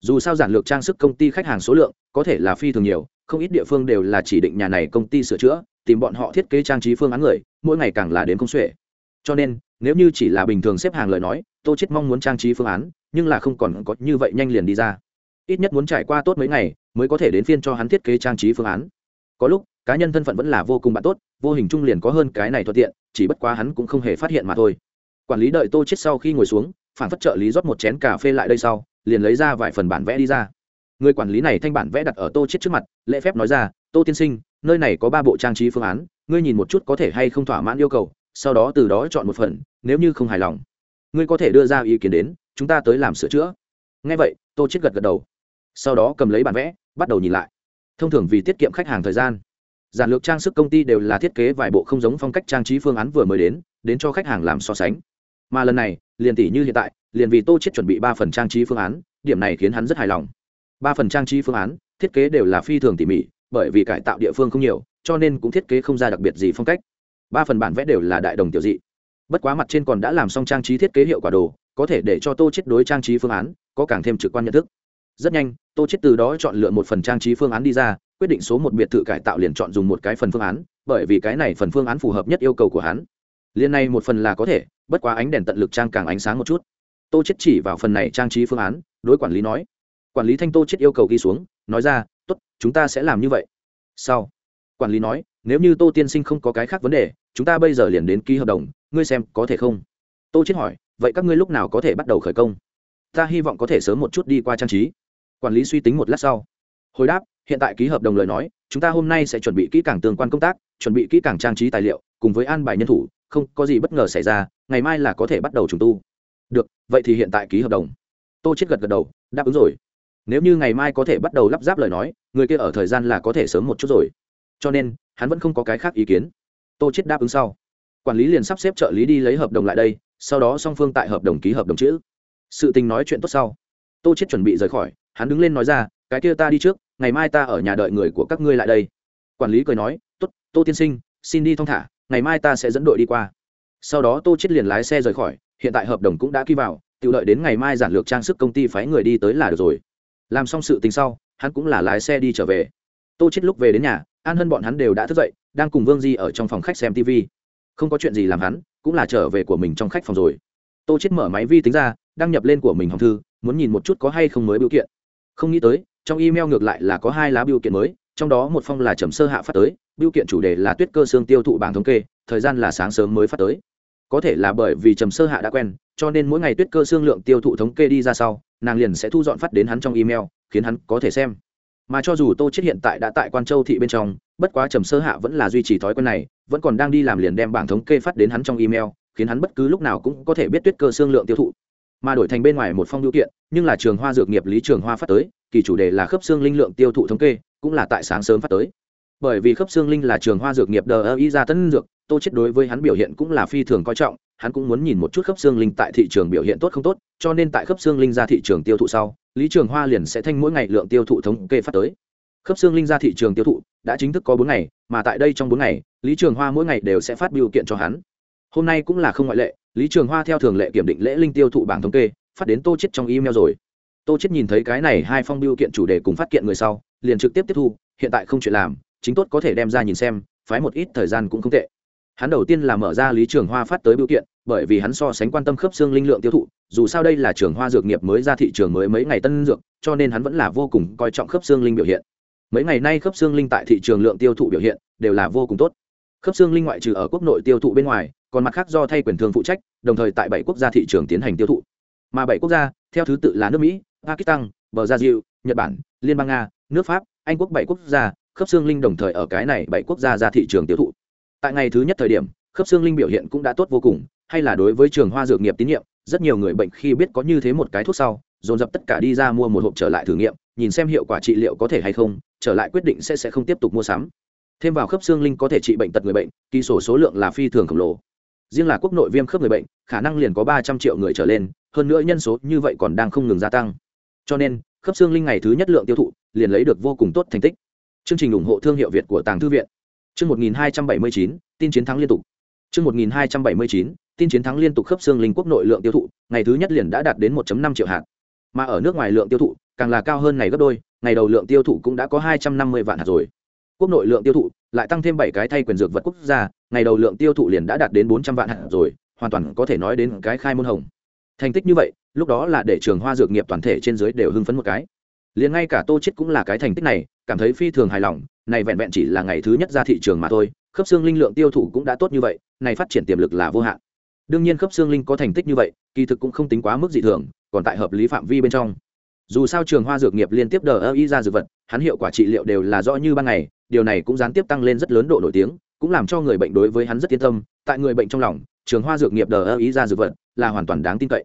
Dù sao giản lược trang sức công ty khách hàng số lượng có thể là phi thường nhiều, không ít địa phương đều là chỉ định nhà này công ty sửa chữa, tìm bọn họ thiết kế trang trí phương án người, mỗi ngày càng là đến công xuể. Cho nên, nếu như chỉ là bình thường xếp hàng lời nói, tô chết mong muốn trang trí phương án, nhưng là không còn có như vậy nhanh liền đi ra. Ít nhất muốn trải qua tốt mấy ngày, mới có thể đến phiên cho hắn thiết kế trang trí phương án. Có lúc, cá nhân thân phận vẫn là vô cùng bạn tốt, vô hình chung liền có hơn cái này thuận tiện, chỉ bất quá hắn cũng không hề phát hiện mà thôi. Quản lý đợi tô chết sau khi ngồi xuống phản phất trợ lý rót một chén cà phê lại đây sau, liền lấy ra vài phần bản vẽ đi ra. Người quản lý này thanh bản vẽ đặt ở tô chết trước mặt, lễ phép nói ra, tô tiên sinh, nơi này có ba bộ trang trí phương án, ngươi nhìn một chút có thể hay không thỏa mãn yêu cầu, sau đó từ đó chọn một phần, nếu như không hài lòng, ngươi có thể đưa ra ý kiến đến, chúng ta tới làm sửa chữa. Ngay vậy, tô chết gật gật đầu. Sau đó cầm lấy bản vẽ, bắt đầu nhìn lại. Thông thường vì tiết kiệm khách hàng thời gian, giản lược trang sức công ty đều là thiết kế vài bộ không giống phong cách trang trí phương án vừa mới đến đến cho khách hàng làm so sánh mà lần này, liền tỷ như hiện tại, liền vì tô chết chuẩn bị ba phần trang trí phương án, điểm này khiến hắn rất hài lòng. Ba phần trang trí phương án, thiết kế đều là phi thường tỉ mỉ, bởi vì cải tạo địa phương không nhiều, cho nên cũng thiết kế không ra đặc biệt gì phong cách. Ba phần bản vẽ đều là đại đồng tiểu dị. Bất quá mặt trên còn đã làm xong trang trí thiết kế hiệu quả đồ, có thể để cho tô chết đối trang trí phương án, có càng thêm trực quan nhận thức. Rất nhanh, tô chết từ đó chọn lựa một phần trang trí phương án đi ra, quyết định số một biệt thự cải tạo liền chọn dùng một cái phần phương án, bởi vì cái này phần phương án phù hợp nhất yêu cầu của hắn liên này một phần là có thể, bất quá ánh đèn tận lực trang càng ánh sáng một chút. Tô chết chỉ vào phần này trang trí phương án, đối quản lý nói. Quản lý thanh tô chết yêu cầu ghi xuống, nói ra, tốt, chúng ta sẽ làm như vậy. Sau, quản lý nói, nếu như tô tiên sinh không có cái khác vấn đề, chúng ta bây giờ liền đến ký hợp đồng, ngươi xem có thể không? Tô chết hỏi, vậy các ngươi lúc nào có thể bắt đầu khởi công? Ta hy vọng có thể sớm một chút đi qua trang trí. Quản lý suy tính một lát sau. Hồi đáp, hiện tại ký hợp đồng lời nói, chúng ta hôm nay sẽ chuẩn bị kỹ càng tương quan công tác chuẩn bị kỹ càng trang trí tài liệu, cùng với an bài nhân thủ, không có gì bất ngờ xảy ra, ngày mai là có thể bắt đầu trùng tu. Được, vậy thì hiện tại ký hợp đồng. Tô chết gật gật đầu, đáp ứng rồi. Nếu như ngày mai có thể bắt đầu lắp ráp lời nói, người kia ở thời gian là có thể sớm một chút rồi. Cho nên, hắn vẫn không có cái khác ý kiến. Tô chết đáp ứng sau. Quản lý liền sắp xếp trợ lý đi lấy hợp đồng lại đây, sau đó song phương tại hợp đồng ký hợp đồng chữ. Sự tình nói chuyện tốt sau. Tô chết chuẩn bị rời khỏi, hắn đứng lên nói ra, cái kia ta đi trước, ngày mai ta ở nhà đợi người của các ngươi lại đây. Quản lý cười nói tốt, tô tiên sinh, xin đi thong thả, ngày mai ta sẽ dẫn đội đi qua. Sau đó tô chết liền lái xe rời khỏi, hiện tại hợp đồng cũng đã ký vào, tự đợi đến ngày mai giản lược trang sức công ty phái người đi tới là được rồi. Làm xong sự tình sau, hắn cũng là lái xe đi trở về. Tô chết lúc về đến nhà, an hân bọn hắn đều đã thức dậy, đang cùng vương di ở trong phòng khách xem tv không có chuyện gì làm hắn, cũng là trở về của mình trong khách phòng rồi. Tô chết mở máy vi tính ra, đăng nhập lên của mình hòng thư, muốn nhìn một chút có hay không mới biểu kiện. Không nghĩ tới, trong email ngược lại là có hai lá biểu kiện mới trong đó một phong là trầm sơ hạ phát tới, biểu kiện chủ đề là tuyết cơ xương tiêu thụ bảng thống kê, thời gian là sáng sớm mới phát tới. Có thể là bởi vì trầm sơ hạ đã quen, cho nên mỗi ngày tuyết cơ xương lượng tiêu thụ thống kê đi ra sau, nàng liền sẽ thu dọn phát đến hắn trong email, khiến hắn có thể xem. Mà cho dù tô chết hiện tại đã tại quan châu thị bên trong, bất quá trầm sơ hạ vẫn là duy trì thói quen này, vẫn còn đang đi làm liền đem bảng thống kê phát đến hắn trong email, khiến hắn bất cứ lúc nào cũng có thể biết tuyết cơ xương lượng tiêu thụ. Mà đổi thành bên ngoài một phong biểu kiện, nhưng là trường hoa dược nghiệp lý trường hoa phát tới, kỳ chủ đề là khớp xương linh lượng tiêu thụ thống kê cũng là tại sáng sớm phát tới. Bởi vì khớp xương linh là trường hoa dược nghiệp đờ y ra tân dược, tô chết đối với hắn biểu hiện cũng là phi thường coi trọng, hắn cũng muốn nhìn một chút khớp xương linh tại thị trường biểu hiện tốt không tốt, cho nên tại khớp xương linh ra thị trường tiêu thụ sau, lý trường hoa liền sẽ thanh mỗi ngày lượng tiêu thụ thống kê phát tới. Khớp xương linh ra thị trường tiêu thụ đã chính thức có bốn ngày, mà tại đây trong bốn ngày, lý trường hoa mỗi ngày đều sẽ phát biểu kiện cho hắn. Hôm nay cũng là không ngoại lệ, lý trường hoa theo thường lệ kiểm định lễ linh tiêu thụ bảng thống kê, phát đến tô chết trong email rồi. Tô chết nhìn thấy cái này hai phong biểu kiện chủ đề cùng phát kiện người sau liền trực tiếp tiếp thu, hiện tại không chuyện làm, chính tốt có thể đem ra nhìn xem, phái một ít thời gian cũng không tệ. Hắn đầu tiên là mở ra lý trường hoa phát tới biểu kiện, bởi vì hắn so sánh quan tâm khớp xương linh lượng tiêu thụ, dù sao đây là trường hoa dược nghiệp mới ra thị trường mới mấy ngày tân dược, cho nên hắn vẫn là vô cùng coi trọng khớp xương linh biểu hiện. Mấy ngày nay khớp xương linh tại thị trường lượng tiêu thụ biểu hiện đều là vô cùng tốt. Khớp xương linh ngoại trừ ở quốc nội tiêu thụ bên ngoài, còn mặt khác do thay quyền thương phụ trách, đồng thời tại bảy quốc gia thị trường tiến hành tiêu thụ. Mà bảy quốc gia, theo thứ tự là nước mỹ, pakistan bờ gia diệu nhật bản, liên bang nga nước pháp, anh quốc bảy quốc gia, khớp xương linh đồng thời ở cái này bảy quốc gia ra thị trường tiêu thụ. Tại ngày thứ nhất thời điểm, khớp xương linh biểu hiện cũng đã tốt vô cùng, hay là đối với trường hoa dược nghiệp tín nhiệm, rất nhiều người bệnh khi biết có như thế một cái thuốc sau, dồn dập tất cả đi ra mua một hộp trở lại thử nghiệm, nhìn xem hiệu quả trị liệu có thể hay không, trở lại quyết định sẽ sẽ không tiếp tục mua sắm. Thêm vào khớp xương linh có thể trị bệnh tật người bệnh kỳ sổ số lượng là phi thường khổng lồ. Riêng là quốc nội viêm khớp người bệnh, khả năng liền có ba trăm triệu người trở lên, hơn nữa nhân số như vậy còn đang không ngừng gia tăng cho nên, khớp xương linh ngày thứ nhất lượng tiêu thụ, liền lấy được vô cùng tốt thành tích. Chương trình ủng hộ thương hiệu việt của tàng thư viện. Chương một nghìn hai trăm bảy mươi chín, tin chiến thắng liên tục. Chương một nghìn hai trăm bảy mươi chín, tin chiến thắng liên tục khớp xương linh quốc nội lượng tiêu thụ, ngày thứ nhất liền đã đạt đến một năm triệu hạt. Mà ở nước ngoài lượng tiêu thụ, càng là cao hơn ngày gấp đôi, ngày đầu lượng tiêu thụ cũng đã có 250 vạn hạt rồi. Quốc nội lượng tiêu thụ lại tăng thêm bảy cái thay quyền dược vật quốc gia, ngày đầu lượng tiêu thụ liền đã đạt đến 400 vạn hạt rồi, hoàn toàn có thể nói đến cái khai môn hồng. Thành tích như vậy lúc đó là để trường hoa dược nghiệp toàn thể trên dưới đều hưng phấn một cái. Liền ngay cả tô chết cũng là cái thành tích này, cảm thấy phi thường hài lòng, này vẹn vẹn chỉ là ngày thứ nhất ra thị trường mà thôi, khớp xương linh lượng tiêu thụ cũng đã tốt như vậy, này phát triển tiềm lực là vô hạn. Đương nhiên khớp xương linh có thành tích như vậy, kỳ thực cũng không tính quá mức dị thường, còn tại hợp lý phạm vi bên trong. Dù sao trường hoa dược nghiệp liên tiếp đờ ơ y ra dược vật, hắn hiệu quả trị liệu đều là rõ như ban ngày, điều này cũng gián tiếp tăng lên rất lớn độ nổi tiếng, cũng làm cho người bệnh đối với hắn rất yên tâm, tại người bệnh trong lòng, trường hoa dược nghiệp đờ ơ ý ra dược vật là hoàn toàn đáng tin cậy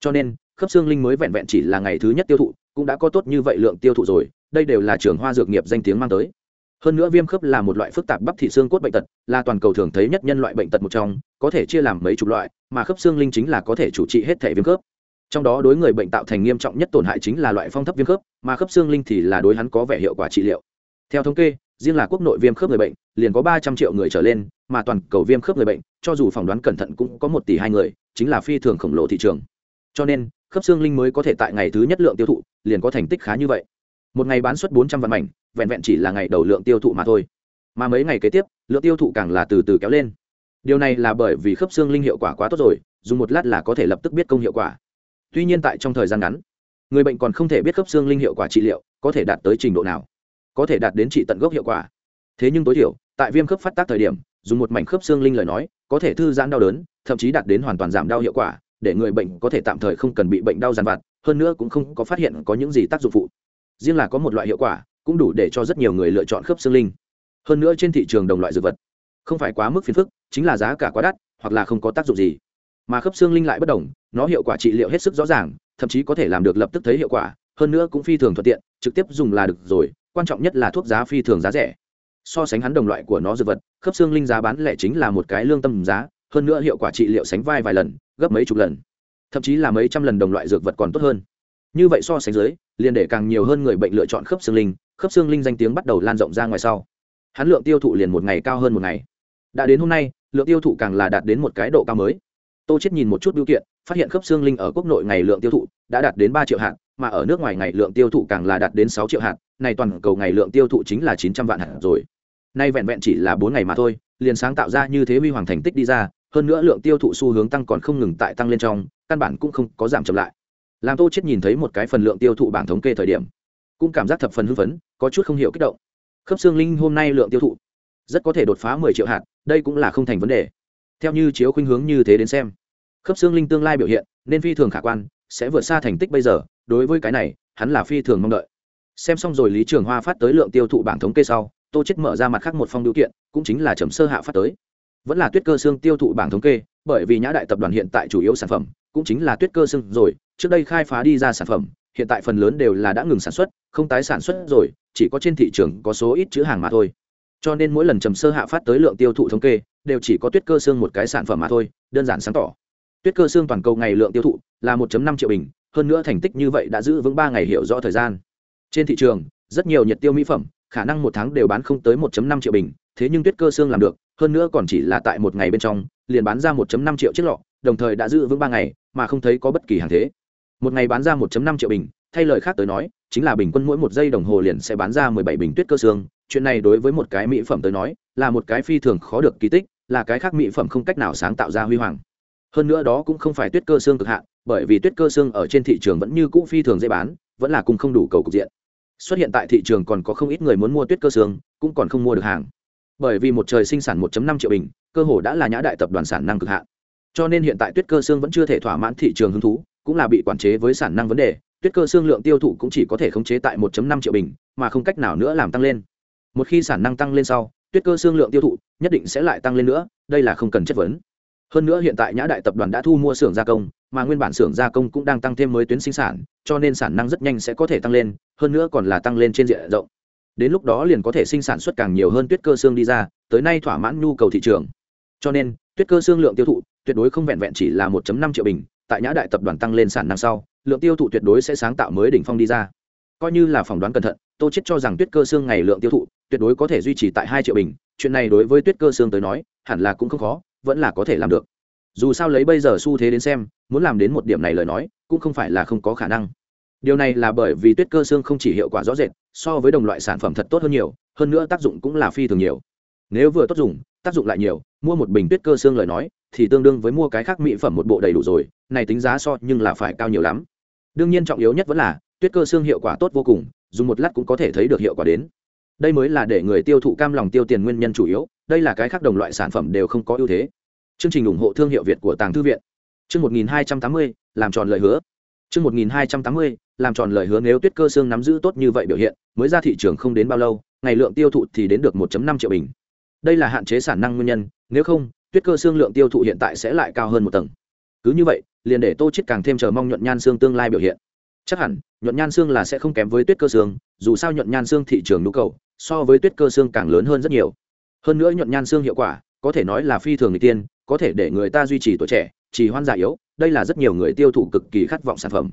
cho nên, khớp xương linh mới vẹn vẹn chỉ là ngày thứ nhất tiêu thụ, cũng đã có tốt như vậy lượng tiêu thụ rồi, đây đều là trường hoa dược nghiệp danh tiếng mang tới. Hơn nữa viêm khớp là một loại phức tạp bắp thị xương cốt bệnh tật, là toàn cầu thường thấy nhất nhân loại bệnh tật một trong, có thể chia làm mấy chục loại, mà khớp xương linh chính là có thể chủ trị hết thể viêm khớp. Trong đó đối người bệnh tạo thành nghiêm trọng nhất tổn hại chính là loại phong thấp viêm khớp, mà khớp xương linh thì là đối hắn có vẻ hiệu quả trị liệu. Theo thống kê, riêng là quốc nội viêm khớp người bệnh, liền có ba trăm triệu người trở lên, mà toàn cầu viêm khớp người bệnh, cho dù phỏng đoán cẩn thận cũng có một tỷ hai người, chính là phi thường khổng lồ thị trường cho nên, khớp xương linh mới có thể tại ngày thứ nhất lượng tiêu thụ, liền có thành tích khá như vậy. Một ngày bán suất bốn trăm vạn mảnh, vẹn vẹn chỉ là ngày đầu lượng tiêu thụ mà thôi. Mà mấy ngày kế tiếp, lượng tiêu thụ càng là từ từ kéo lên. Điều này là bởi vì khớp xương linh hiệu quả quá tốt rồi, dùng một lát là có thể lập tức biết công hiệu quả. Tuy nhiên tại trong thời gian ngắn, người bệnh còn không thể biết khớp xương linh hiệu quả trị liệu có thể đạt tới trình độ nào, có thể đạt đến trị tận gốc hiệu quả. Thế nhưng tối thiểu, tại viêm khớp phát tác thời điểm, dùng một mảnh khớp xương linh lời nói có thể thư giãn đau đớn, thậm chí đạt đến hoàn toàn giảm đau hiệu quả để người bệnh có thể tạm thời không cần bị bệnh đau dằn vặt, hơn nữa cũng không có phát hiện có những gì tác dụng phụ. Riêng là có một loại hiệu quả, cũng đủ để cho rất nhiều người lựa chọn khớp xương linh. Hơn nữa trên thị trường đồng loại dược vật, không phải quá mức phiền phức, chính là giá cả quá đắt, hoặc là không có tác dụng gì. Mà khớp xương linh lại bất đồng, nó hiệu quả trị liệu hết sức rõ ràng, thậm chí có thể làm được lập tức thấy hiệu quả, hơn nữa cũng phi thường thuận tiện, trực tiếp dùng là được rồi, quan trọng nhất là thuốc giá phi thường giá rẻ. So sánh hắn đồng loại của nó dược vật, khớp xương linh giá bán lẻ chính là một cái lương tâm giá hơn nữa hiệu quả trị liệu sánh vai vài lần, gấp mấy chục lần. Thậm chí là mấy trăm lần đồng loại dược vật còn tốt hơn. Như vậy so sánh dưới, liền để càng nhiều hơn người bệnh lựa chọn khớp xương linh, khớp xương linh danh tiếng bắt đầu lan rộng ra ngoài sau. Hắn lượng tiêu thụ liền một ngày cao hơn một ngày. Đã đến hôm nay, lượng tiêu thụ càng là đạt đến một cái độ cao mới. Tô chết nhìn một chút biểu kiện, phát hiện khớp xương linh ở quốc nội ngày lượng tiêu thụ đã đạt đến ba triệu hạt, mà ở nước ngoài ngày lượng tiêu thụ càng là đạt đến sáu triệu hạt này toàn cầu ngày lượng tiêu thụ chính là chín trăm vạn hạt rồi. Nay vẹn vẹn chỉ là bốn ngày mà thôi, liền sáng tạo ra như thế huy hoàng thành tích đi ra hơn nữa lượng tiêu thụ xu hướng tăng còn không ngừng tại tăng lên trong, căn bản cũng không có giảm chậm lại. Làm tô chết nhìn thấy một cái phần lượng tiêu thụ bảng thống kê thời điểm, cũng cảm giác thập phần hưng phấn, có chút không hiểu kích động. Khớp xương linh hôm nay lượng tiêu thụ rất có thể đột phá mười triệu hạt, đây cũng là không thành vấn đề. Theo như chiếu khuynh hướng như thế đến xem, khớp xương linh tương lai biểu hiện nên phi thường khả quan, sẽ vượt xa thành tích bây giờ, đối với cái này, hắn là phi thường mong đợi. Xem xong rồi lý trường hoa phát tới lượng tiêu thụ bảng thống kê sau, tô chết mở ra mặt khác một phong điều kiện, cũng chính là trầm sơ hạ phát tới vẫn là tuyết cơ xương tiêu thụ bảng thống kê, bởi vì nhã đại tập đoàn hiện tại chủ yếu sản phẩm cũng chính là tuyết cơ xương rồi, trước đây khai phá đi ra sản phẩm, hiện tại phần lớn đều là đã ngừng sản xuất, không tái sản xuất rồi, chỉ có trên thị trường có số ít chữ hàng mà thôi. Cho nên mỗi lần trầm sơ hạ phát tới lượng tiêu thụ thống kê, đều chỉ có tuyết cơ xương một cái sản phẩm mà thôi, đơn giản sáng tỏ. Tuyết cơ xương toàn cầu ngày lượng tiêu thụ là 1 năm triệu bình, hơn nữa thành tích như vậy đã giữ vững ba ngày hiểu rõ thời gian. Trên thị trường, rất nhiều nhiệt tiêu mỹ phẩm, khả năng một tháng đều bán không tới 1 năm triệu bình, thế nhưng tuyết cơ xương làm được hơn nữa còn chỉ là tại một ngày bên trong, liền bán ra 1 năm triệu chiếc lọ, đồng thời đã giữ vững ba ngày, mà không thấy có bất kỳ hàng thế. Một ngày bán ra 1 năm triệu bình, thay lời khác tới nói, chính là bình quân mỗi một giây đồng hồ liền sẽ bán ra 17 bình tuyết cơ xương. Chuyện này đối với một cái mỹ phẩm tới nói, là một cái phi thường khó được kỳ tích, là cái khác mỹ phẩm không cách nào sáng tạo ra huy hoàng. Hơn nữa đó cũng không phải tuyết cơ xương cực hạn, bởi vì tuyết cơ xương ở trên thị trường vẫn như cũ phi thường dễ bán, vẫn là cùng không đủ cầu cục diện. Xuất hiện tại thị trường còn có không ít người muốn mua tuyết cơ xương, cũng còn không mua được hàng bởi vì một trời sinh sản 1.5 triệu bình, cơ hồ đã là nhã đại tập đoàn sản năng cực hạn. Cho nên hiện tại tuyết cơ xương vẫn chưa thể thỏa mãn thị trường hứng thú, cũng là bị quản chế với sản năng vấn đề, tuyết cơ xương lượng tiêu thụ cũng chỉ có thể khống chế tại 1.5 triệu bình, mà không cách nào nữa làm tăng lên. Một khi sản năng tăng lên sau, tuyết cơ xương lượng tiêu thụ nhất định sẽ lại tăng lên nữa, đây là không cần chất vấn. Hơn nữa hiện tại nhã đại tập đoàn đã thu mua xưởng gia công, mà nguyên bản xưởng gia công cũng đang tăng thêm mới tuyến sinh sản, cho nên sản năng rất nhanh sẽ có thể tăng lên, hơn nữa còn là tăng lên trên diện rộng đến lúc đó liền có thể sinh sản xuất càng nhiều hơn tuyết cơ xương đi ra, tới nay thỏa mãn nhu cầu thị trường. Cho nên, tuyết cơ xương lượng tiêu thụ tuyệt đối không vẹn vẹn chỉ là 1 năm triệu bình, tại nhã đại tập đoàn tăng lên sản năng sau, lượng tiêu thụ tuyệt đối sẽ sáng tạo mới đỉnh phong đi ra. Coi như là phỏng đoán cẩn thận, tô chết cho rằng tuyết cơ xương ngày lượng tiêu thụ tuyệt đối có thể duy trì tại hai triệu bình, chuyện này đối với tuyết cơ xương tới nói, hẳn là cũng không khó, vẫn là có thể làm được. Dù sao lấy bây giờ xu thế đến xem, muốn làm đến một điểm này lời nói, cũng không phải là không có khả năng điều này là bởi vì tuyết cơ xương không chỉ hiệu quả rõ rệt so với đồng loại sản phẩm thật tốt hơn nhiều hơn nữa tác dụng cũng là phi thường nhiều. Nếu vừa tốt dùng tác dụng lại nhiều mua một bình tuyết cơ xương lời nói thì tương đương với mua cái khác mỹ phẩm một bộ đầy đủ rồi này tính giá so nhưng là phải cao nhiều lắm. Đương nhiên trọng yếu nhất vẫn là tuyết cơ xương hiệu quả tốt vô cùng dùng một lát cũng có thể thấy được hiệu quả đến. Đây mới là để người tiêu thụ cam lòng tiêu tiền nguyên nhân chủ yếu đây là cái khác đồng loại sản phẩm đều không có ưu thế. Chương trình ủng hộ thương hiệu việt của tàng thư viện. Chương 1280, làm tròn lời hứa. Chương 1280, làm tròn lời hứa nếu tuyết cơ xương nắm giữ tốt như vậy biểu hiện, mới ra thị trường không đến bao lâu, ngày lượng tiêu thụ thì đến được 1.5 triệu bình. Đây là hạn chế sản năng nguyên nhân, nếu không, tuyết cơ xương lượng tiêu thụ hiện tại sẽ lại cao hơn một tầng. Cứ như vậy, liền để tô chết càng thêm chờ mong nhuận nhan xương tương lai biểu hiện. Chắc hẳn, nhuận nhan xương là sẽ không kém với tuyết cơ xương dù sao nhuận nhan xương thị trường nhu cầu so với tuyết cơ xương càng lớn hơn rất nhiều. Hơn nữa nhuận nhan xương hiệu quả, có thể nói là phi thường người tiên, có thể để người ta duy trì tuổi trẻ trì hoan giả yếu, đây là rất nhiều người tiêu thụ cực kỳ khát vọng sản phẩm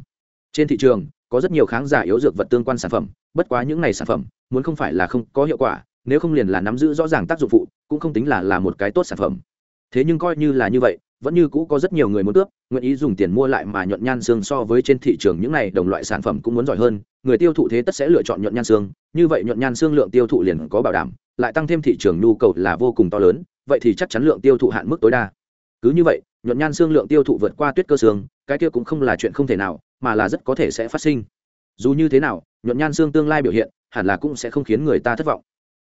trên thị trường, có rất nhiều kháng giả yếu dược vật tương quan sản phẩm, bất quá những này sản phẩm, muốn không phải là không có hiệu quả, nếu không liền là nắm giữ rõ ràng tác dụng phụ, cũng không tính là là một cái tốt sản phẩm. Thế nhưng coi như là như vậy, vẫn như cũ có rất nhiều người muốn cướp, nguyện ý dùng tiền mua lại mà nhuận nhan xương so với trên thị trường những này đồng loại sản phẩm cũng muốn giỏi hơn, người tiêu thụ thế tất sẽ lựa chọn nhuận nhan xương, như vậy nhuận nhan xương lượng tiêu thụ liền có bảo đảm, lại tăng thêm thị trường nhu cầu là vô cùng to lớn, vậy thì chắc chắn lượng tiêu thụ hạn mức tối đa. Cứ như vậy, nhuận nhan xương lượng tiêu thụ vượt qua tuyết cơ xương, cái kia cũng không là chuyện không thể nào mà là rất có thể sẽ phát sinh. Dù như thế nào, nhuận nhan xương tương lai biểu hiện, hẳn là cũng sẽ không khiến người ta thất vọng.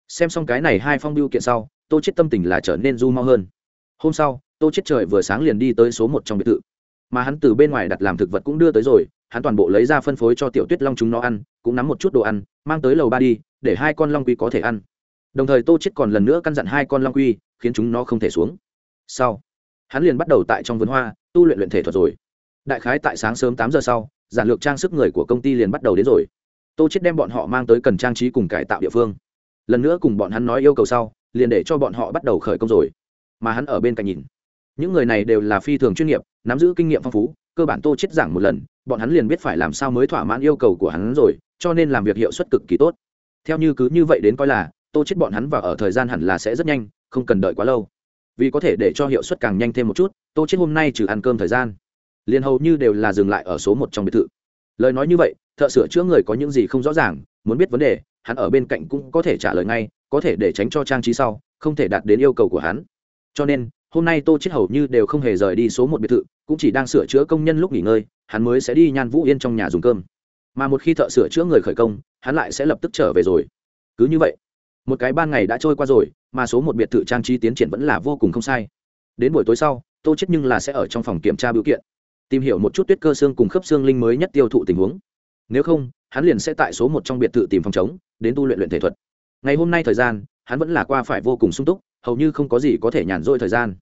Xem xong cái này hai phong biêu kiện sau, tô chết tâm tình là trở nên du mau hơn. Hôm sau, tô chết trời vừa sáng liền đi tới số một trong biệt thự. Mà hắn từ bên ngoài đặt làm thực vật cũng đưa tới rồi, hắn toàn bộ lấy ra phân phối cho tiểu tuyết long chúng nó ăn, cũng nắm một chút đồ ăn, mang tới lầu ba đi, để hai con long quy có thể ăn. Đồng thời tô chết còn lần nữa căn dặn hai con long quy, khiến chúng nó không thể xuống. Sau, hắn liền bắt đầu tại trong vườn hoa, tu luyện luyện thể thuật rồi đại khái tại sáng sớm tám giờ sau, giản lược trang sức người của công ty liền bắt đầu đến rồi. Tô chết đem bọn họ mang tới cần trang trí cùng cải tạo địa phương. Lần nữa cùng bọn hắn nói yêu cầu sau, liền để cho bọn họ bắt đầu khởi công rồi. Mà hắn ở bên cạnh nhìn. Những người này đều là phi thường chuyên nghiệp, nắm giữ kinh nghiệm phong phú, cơ bản tô chết giảng một lần, bọn hắn liền biết phải làm sao mới thỏa mãn yêu cầu của hắn rồi, cho nên làm việc hiệu suất cực kỳ tốt. Theo như cứ như vậy đến coi là, tô chết bọn hắn vào ở thời gian hẳn là sẽ rất nhanh, không cần đợi quá lâu. Vì có thể để cho hiệu suất càng nhanh thêm một chút, tô chết hôm nay trừ ăn cơm thời gian liền hầu như đều là dừng lại ở số một trong biệt thự. Lời nói như vậy, thợ sửa chữa người có những gì không rõ ràng, muốn biết vấn đề, hắn ở bên cạnh cũng có thể trả lời ngay, có thể để tránh cho trang trí sau, không thể đạt đến yêu cầu của hắn. Cho nên, hôm nay tô chết hầu như đều không hề rời đi số một biệt thự, cũng chỉ đang sửa chữa công nhân lúc nghỉ ngơi, hắn mới sẽ đi nhan vũ yên trong nhà dùng cơm. Mà một khi thợ sửa chữa người khởi công, hắn lại sẽ lập tức trở về rồi. Cứ như vậy, một cái ban ngày đã trôi qua rồi, mà số một biệt thự trang trí tiến triển vẫn là vô cùng không sai. Đến buổi tối sau, tô chết nhưng là sẽ ở trong phòng kiểm tra biểu kiện tìm hiểu một chút tuyết cơ xương cùng khớp xương linh mới nhất tiêu thụ tình huống. Nếu không, hắn liền sẽ tại số một trong biệt thự tìm phòng chống, đến tu luyện luyện thể thuật. Ngày hôm nay thời gian, hắn vẫn là qua phải vô cùng sung túc, hầu như không có gì có thể nhàn rỗi thời gian.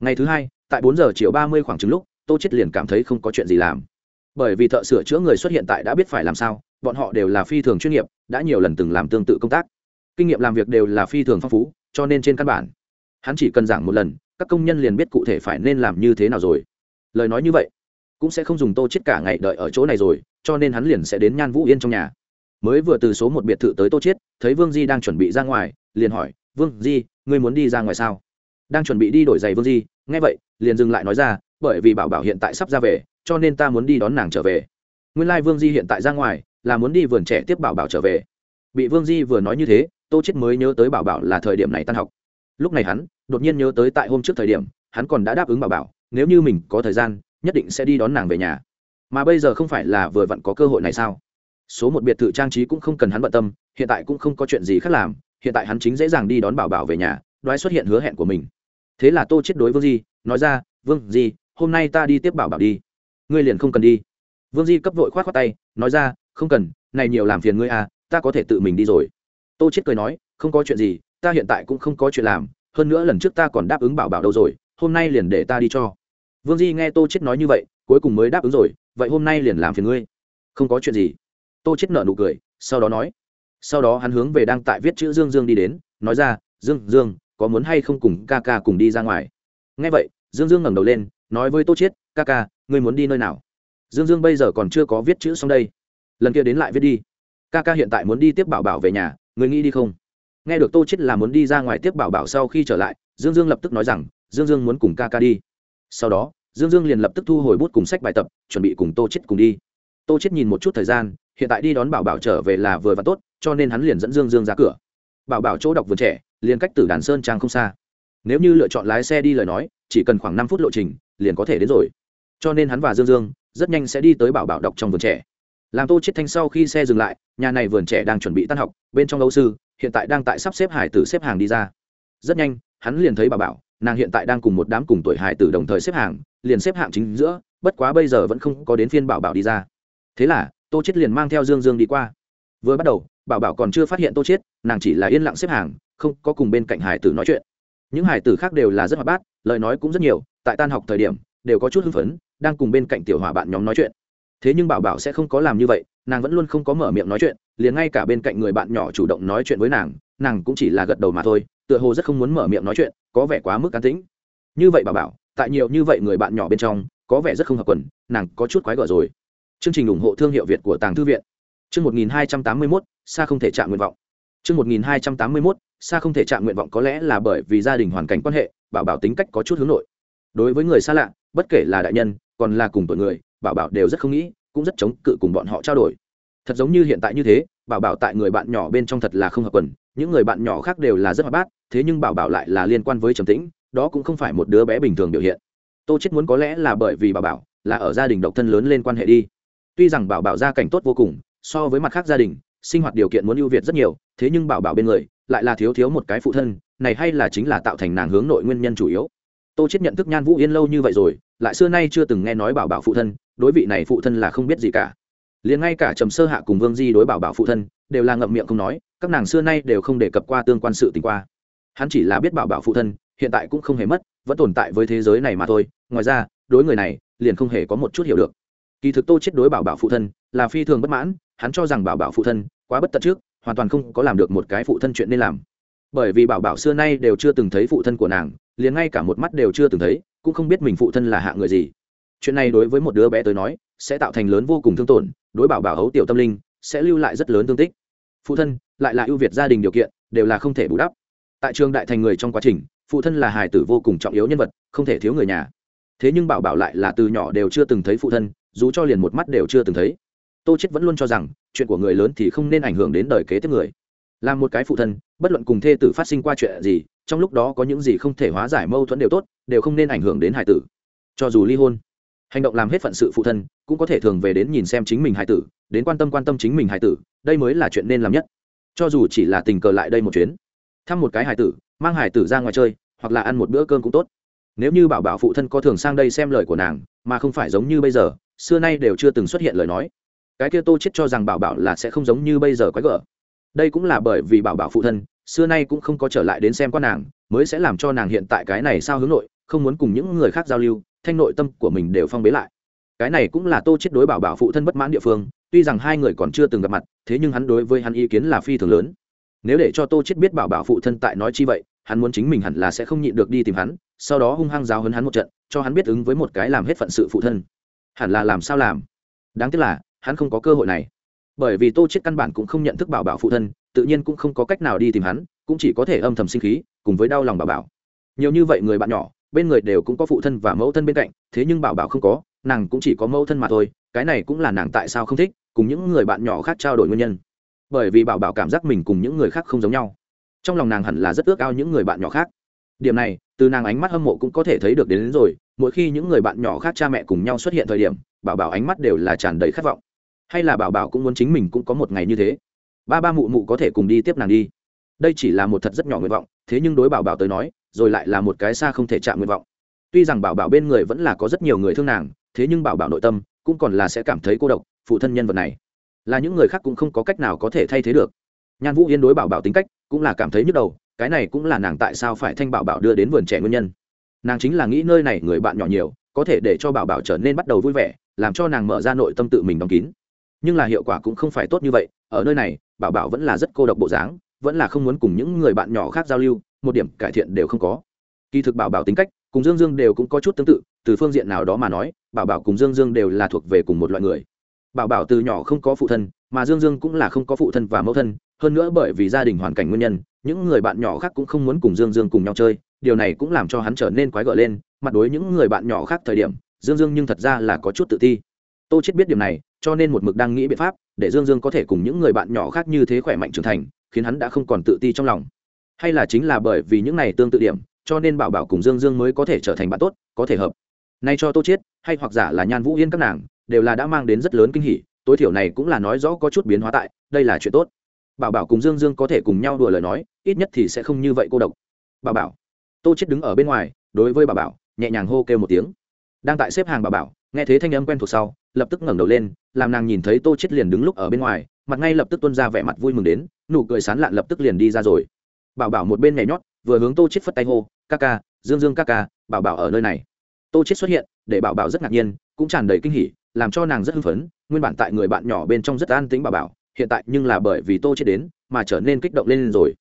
Ngày thứ hai, tại bốn giờ chiều ba mươi khoảng chừng lúc, tô chết liền cảm thấy không có chuyện gì làm. Bởi vì thợ sửa chữa người xuất hiện tại đã biết phải làm sao, bọn họ đều là phi thường chuyên nghiệp, đã nhiều lần từng làm tương tự công tác. Kinh nghiệm làm việc đều là phi thường phong phú, cho nên trên căn bản, hắn chỉ cần giảng một lần, các công nhân liền biết cụ thể phải nên làm như thế nào rồi. Lời nói như vậy cũng sẽ không dùng tô chết cả ngày đợi ở chỗ này rồi, cho nên hắn liền sẽ đến nhan vũ yên trong nhà. Mới vừa từ số một biệt thự tới tô chết thấy vương di đang chuẩn bị ra ngoài, liền hỏi, vương di, ngươi muốn đi ra ngoài sao? Đang chuẩn bị đi đổi giày vương di. Nghe vậy, liền dừng lại nói ra, bởi vì bảo bảo hiện tại sắp ra về, cho nên ta muốn đi đón nàng trở về. Nguyên lai、like、vương di hiện tại ra ngoài, là muốn đi vườn trẻ tiếp bảo bảo trở về. Bị vương di vừa nói như thế, tô chết mới nhớ tới bảo bảo là thời điểm này tan học. Lúc này hắn, đột nhiên nhớ tới tại hôm trước thời điểm, hắn còn đã đáp ứng bảo bảo, nếu như mình có thời gian nhất định sẽ đi đón nàng về nhà. Mà bây giờ không phải là vừa vặn có cơ hội này sao? Số một biệt thự trang trí cũng không cần hắn bận tâm, hiện tại cũng không có chuyện gì khác làm, hiện tại hắn chính dễ dàng đi đón bảo bảo về nhà, đoái xuất hiện hứa hẹn của mình. Thế là tô chết đối vương di, nói ra, vương di, hôm nay ta đi tiếp bảo bảo đi. Ngươi liền không cần đi. Vương di cấp vội khoát khoát tay, nói ra, không cần, này nhiều làm phiền ngươi à ta có thể tự mình đi rồi. Tô chết cười nói, không có chuyện gì, ta hiện tại cũng không có chuyện làm, hơn nữa lần trước ta còn đáp ứng bảo bảo đâu rồi, hôm nay liền để ta đi cho vương di nghe tô chết nói như vậy cuối cùng mới đáp ứng rồi vậy hôm nay liền làm phiền ngươi. Không có chuyện gì. Tô chết nở nụ cười sau đó nói. Sau đó hắn hướng về đang tại viết chữ dương dương đi đến nói ra dương dương có muốn hay không cùng ca ca cùng đi ra ngoài? Nghe vậy dương dương ngẩng đầu lên nói với tô Chết, ca ca ngươi muốn đi nơi nào? Dương dương bây giờ còn chưa có viết chữ xong đây. Lần kia đến lại viết đi. Ca ca hiện tại muốn đi tiếp bảo bảo về nhà ngươi nghĩ đi không? Nghe được tô Chết là muốn đi ra ngoài tiếp bảo bảo sau khi trở lại dương dương lập tức nói rằng dương dương muốn cùng ca ca đi sau đó, dương dương liền lập tức thu hồi bút cùng sách bài tập, chuẩn bị cùng tô chết cùng đi. Tô chết nhìn một chút thời gian, hiện tại đi đón bảo bảo trở về là vừa và tốt, cho nên hắn liền dẫn dương dương ra cửa. Bảo bảo chỗ đọc vườn trẻ, liền cách tử đàn sơn trang không xa. Nếu như lựa chọn lái xe đi lời nói, chỉ cần khoảng năm phút lộ trình, liền có thể đến rồi. Cho nên hắn và dương dương, rất nhanh sẽ đi tới bảo bảo đọc trong vườn trẻ. Làm tô chết thanh sau khi xe dừng lại, nhà này vườn trẻ đang chuẩn bị tan học, bên trong lâu sư, hiện tại đang tại sắp xếp hải tử xếp hàng đi ra. Rất nhanh hắn liền thấy bảo bảo, nàng hiện tại đang cùng một đám cùng tuổi hải tử đồng thời xếp hàng, liền xếp hạng chính giữa, bất quá bây giờ vẫn không có đến phiên bảo bảo đi ra. Thế là, tô chết liền mang theo dương dương đi qua. Vừa bắt đầu, bảo bảo còn chưa phát hiện tô chết nàng chỉ là yên lặng xếp hàng, không có cùng bên cạnh hải tử nói chuyện. Những hải tử khác đều là rất hoạt bát, lời nói cũng rất nhiều, tại tan học thời điểm, đều có chút hưng phấn, đang cùng bên cạnh tiểu hòa bạn nhóm nói chuyện. Thế nhưng bảo bảo sẽ không có làm như vậy, nàng vẫn luôn không có mở miệng nói chuyện, liền ngay cả bên cạnh người bạn nhỏ chủ động nói chuyện với nàng nàng cũng chỉ là gật đầu mà thôi tựa hồ rất không muốn mở miệng nói chuyện, có vẻ quá mức cán tĩnh. Như vậy bà bảo, tại nhiều như vậy người bạn nhỏ bên trong, có vẻ rất không hợp quần, nàng có chút quái gở rồi. Chương trình ủng hộ thương hiệu việt của tàng thư viện. Chương một nghìn hai trăm tám mươi mốt xa không thể chạm nguyện vọng. Chương một nghìn hai trăm tám mươi mốt xa không thể chạm nguyện vọng có lẽ là bởi vì gia đình hoàn cảnh quan hệ bảo bảo tính cách có chút hướng nội. Đối với người xa lạ, bất kể là đại nhân, còn là cùng tuổi người bảo bảo đều rất không nghĩ, cũng rất chống cự cùng bọn họ trao đổi. Thật giống như hiện tại như thế bảo bảo tại người bạn nhỏ bên trong thật là không hợp quần, những người bạn nhỏ khác đều là rất hoạt bát thế nhưng bảo bảo lại là liên quan với trầm tĩnh, đó cũng không phải một đứa bé bình thường biểu hiện. Tô chết muốn có lẽ là bởi vì bảo bảo là ở gia đình độc thân lớn lên quan hệ đi. Tuy rằng bảo bảo gia cảnh tốt vô cùng, so với mặt khác gia đình, sinh hoạt điều kiện muốn ưu việt rất nhiều, thế nhưng bảo bảo bên người lại là thiếu thiếu một cái phụ thân, này hay là chính là tạo thành nàng hướng nội nguyên nhân chủ yếu. Tô chết nhận thức nhan vũ yên lâu như vậy rồi, lại xưa nay chưa từng nghe nói bảo bảo phụ thân, đối vị này phụ thân là không biết gì cả. Liền ngay cả trầm sơ hạ cùng vương di đối bảo bảo phụ thân, đều là ngậm miệng không nói, các nàng xưa nay đều không đề cập qua tương quan sự tình qua hắn chỉ là biết bảo bảo phụ thân, hiện tại cũng không hề mất, vẫn tồn tại với thế giới này mà thôi. Ngoài ra, đối người này, liền không hề có một chút hiểu được. Kỳ thực tô chết đối bảo bảo phụ thân là phi thường bất mãn, hắn cho rằng bảo bảo phụ thân quá bất tận trước, hoàn toàn không có làm được một cái phụ thân chuyện nên làm. Bởi vì bảo bảo xưa nay đều chưa từng thấy phụ thân của nàng, liền ngay cả một mắt đều chưa từng thấy, cũng không biết mình phụ thân là hạ người gì. Chuyện này đối với một đứa bé tới nói, sẽ tạo thành lớn vô cùng thương tổn, đối bảo bảo hấu tiểu tâm linh, sẽ lưu lại rất lớn thương tích. Phụ thân lại là ưu việt gia đình điều kiện, đều là không thể bù đắp tại trường đại thành người trong quá trình, phụ thân là hài tử vô cùng trọng yếu nhân vật, không thể thiếu người nhà. Thế nhưng bảo bảo lại là từ nhỏ đều chưa từng thấy phụ thân, dù cho liền một mắt đều chưa từng thấy. Tô chết vẫn luôn cho rằng, chuyện của người lớn thì không nên ảnh hưởng đến đời kế tiếp người. Làm một cái phụ thân, bất luận cùng thê tử phát sinh qua chuyện gì, trong lúc đó có những gì không thể hóa giải mâu thuẫn đều tốt, đều không nên ảnh hưởng đến hải tử. Cho dù ly hôn, hành động làm hết phận sự phụ thân, cũng có thể thường về đến nhìn xem chính mình hải tử, đến quan tâm quan tâm chính mình hải tử, đây mới là chuyện nên làm nhất. Cho dù chỉ là tình cờ lại đây một chuyến thăm một cái hải tử, mang hải tử ra ngoài chơi, hoặc là ăn một bữa cơm cũng tốt. Nếu như bảo bảo phụ thân có thường sang đây xem lời của nàng, mà không phải giống như bây giờ, xưa nay đều chưa từng xuất hiện lời nói. Cái kia tô chết cho rằng bảo bảo là sẽ không giống như bây giờ quái gở. Đây cũng là bởi vì bảo bảo phụ thân, xưa nay cũng không có trở lại đến xem qua nàng, mới sẽ làm cho nàng hiện tại cái này sao hướng nội, không muốn cùng những người khác giao lưu, thanh nội tâm của mình đều phong bế lại. Cái này cũng là tô chết đối bảo bảo phụ thân bất mãn địa phương, tuy rằng hai người còn chưa từng gặp mặt, thế nhưng hắn đối với hắn ý kiến là phi thường lớn nếu để cho tô chết biết bảo bảo phụ thân tại nói chi vậy, hắn muốn chính mình hẳn là sẽ không nhịn được đi tìm hắn, sau đó hung hăng giáo hấn hắn một trận, cho hắn biết ứng với một cái làm hết phận sự phụ thân. Hẳn là làm sao làm? Đáng tiếc là, hắn không có cơ hội này. Bởi vì tô chết căn bản cũng không nhận thức bảo bảo phụ thân, tự nhiên cũng không có cách nào đi tìm hắn, cũng chỉ có thể âm thầm sinh khí, cùng với đau lòng bảo bảo. Nhiều như vậy người bạn nhỏ, bên người đều cũng có phụ thân và mẫu thân bên cạnh, thế nhưng bảo bảo không có, nàng cũng chỉ có mẫu thân mà thôi, cái này cũng là nàng tại sao không thích, cùng những người bạn nhỏ khác trao đổi nguyên nhân bởi vì bảo bảo cảm giác mình cùng những người khác không giống nhau. Trong lòng nàng hẳn là rất ước ao những người bạn nhỏ khác. Điểm này từ nàng ánh mắt hâm mộ cũng có thể thấy được đến, đến rồi mỗi khi những người bạn nhỏ khác cha mẹ cùng nhau xuất hiện thời điểm bảo bảo ánh mắt đều là tràn đầy khát vọng. Hay là bảo bảo cũng muốn chính mình cũng có một ngày như thế. Ba ba mụ mụ có thể cùng đi tiếp nàng đi. Đây chỉ là một thật rất nhỏ nguyện vọng thế nhưng đối bảo bảo tới nói rồi lại là một cái xa không thể chạm nguyện vọng. Tuy rằng bảo bảo bên người vẫn là có rất nhiều người thương nàng thế nhưng bảo bảo nội tâm cũng còn là sẽ cảm thấy cô độc phụ thân nhân vật này là những người khác cũng không có cách nào có thể thay thế được. Nhan vũ yên đối bảo bảo tính cách cũng là cảm thấy nhức đầu, cái này cũng là nàng tại sao phải thanh bảo bảo đưa đến vườn trẻ nguyên nhân. Nàng chính là nghĩ nơi này người bạn nhỏ nhiều, có thể để cho bảo bảo trở nên bắt đầu vui vẻ, làm cho nàng mở ra nội tâm tự mình đóng kín. Nhưng là hiệu quả cũng không phải tốt như vậy, ở nơi này, bảo bảo vẫn là rất cô độc bộ dáng, vẫn là không muốn cùng những người bạn nhỏ khác giao lưu, một điểm cải thiện đều không có. Kỳ thực bảo bảo tính cách cùng dương dương đều cũng có chút tương tự, từ phương diện nào đó mà nói, bảo bảo cùng dương dương đều là thuộc về cùng một loại người bảo bảo từ nhỏ không có phụ thân, mà dương dương cũng là không có phụ thân và mẫu thân, hơn nữa bởi vì gia đình hoàn cảnh nguyên nhân, những người bạn nhỏ khác cũng không muốn cùng dương dương cùng nhau chơi, điều này cũng làm cho hắn trở nên quái gợ lên mặt đối những người bạn nhỏ khác thời điểm, dương dương nhưng thật ra là có chút tự ti. Tô chết biết điểm này, cho nên một mực đang nghĩ biện pháp, để dương dương có thể cùng những người bạn nhỏ khác như thế khỏe mạnh trưởng thành, khiến hắn đã không còn tự ti trong lòng. Hay là chính là bởi vì những này tương tự điểm, cho nên bảo bảo cùng dương dương mới có thể trở thành bạn tốt, có thể hợp. Nay cho tô chết, hay hoặc giả là nhan vũ yên các nàng đều là đã mang đến rất lớn kinh hỉ, tối thiểu này cũng là nói rõ có chút biến hóa tại, đây là chuyện tốt. Bảo bảo cùng dương dương có thể cùng nhau đùa lời nói, ít nhất thì sẽ không như vậy cô độc. Bảo bảo, tô chết đứng ở bên ngoài, đối với bảo bảo, nhẹ nhàng hô kêu một tiếng. Đang tại xếp hàng bảo bảo, nghe thấy thanh âm quen thuộc sau, lập tức ngẩng đầu lên, làm nàng nhìn thấy tô chết liền đứng lúc ở bên ngoài, mặt ngay lập tức tuôn ra vẻ mặt vui mừng đến, nụ cười sán lạn lập tức liền đi ra rồi. Bảo bảo một bên nhảy nhót, vừa hướng tô chết phất tay hô, ca ca, dương dương ca ca, bảo bảo ở nơi này. Tô chết xuất hiện, để bảo bảo rất ngạc nhiên, cũng tràn đầy kinh hỉ làm cho nàng rất hưng phấn, nguyên bản tại người bạn nhỏ bên trong rất an tĩnh bảo bảo, hiện tại nhưng là bởi vì tô chết đến mà trở nên kích động lên rồi.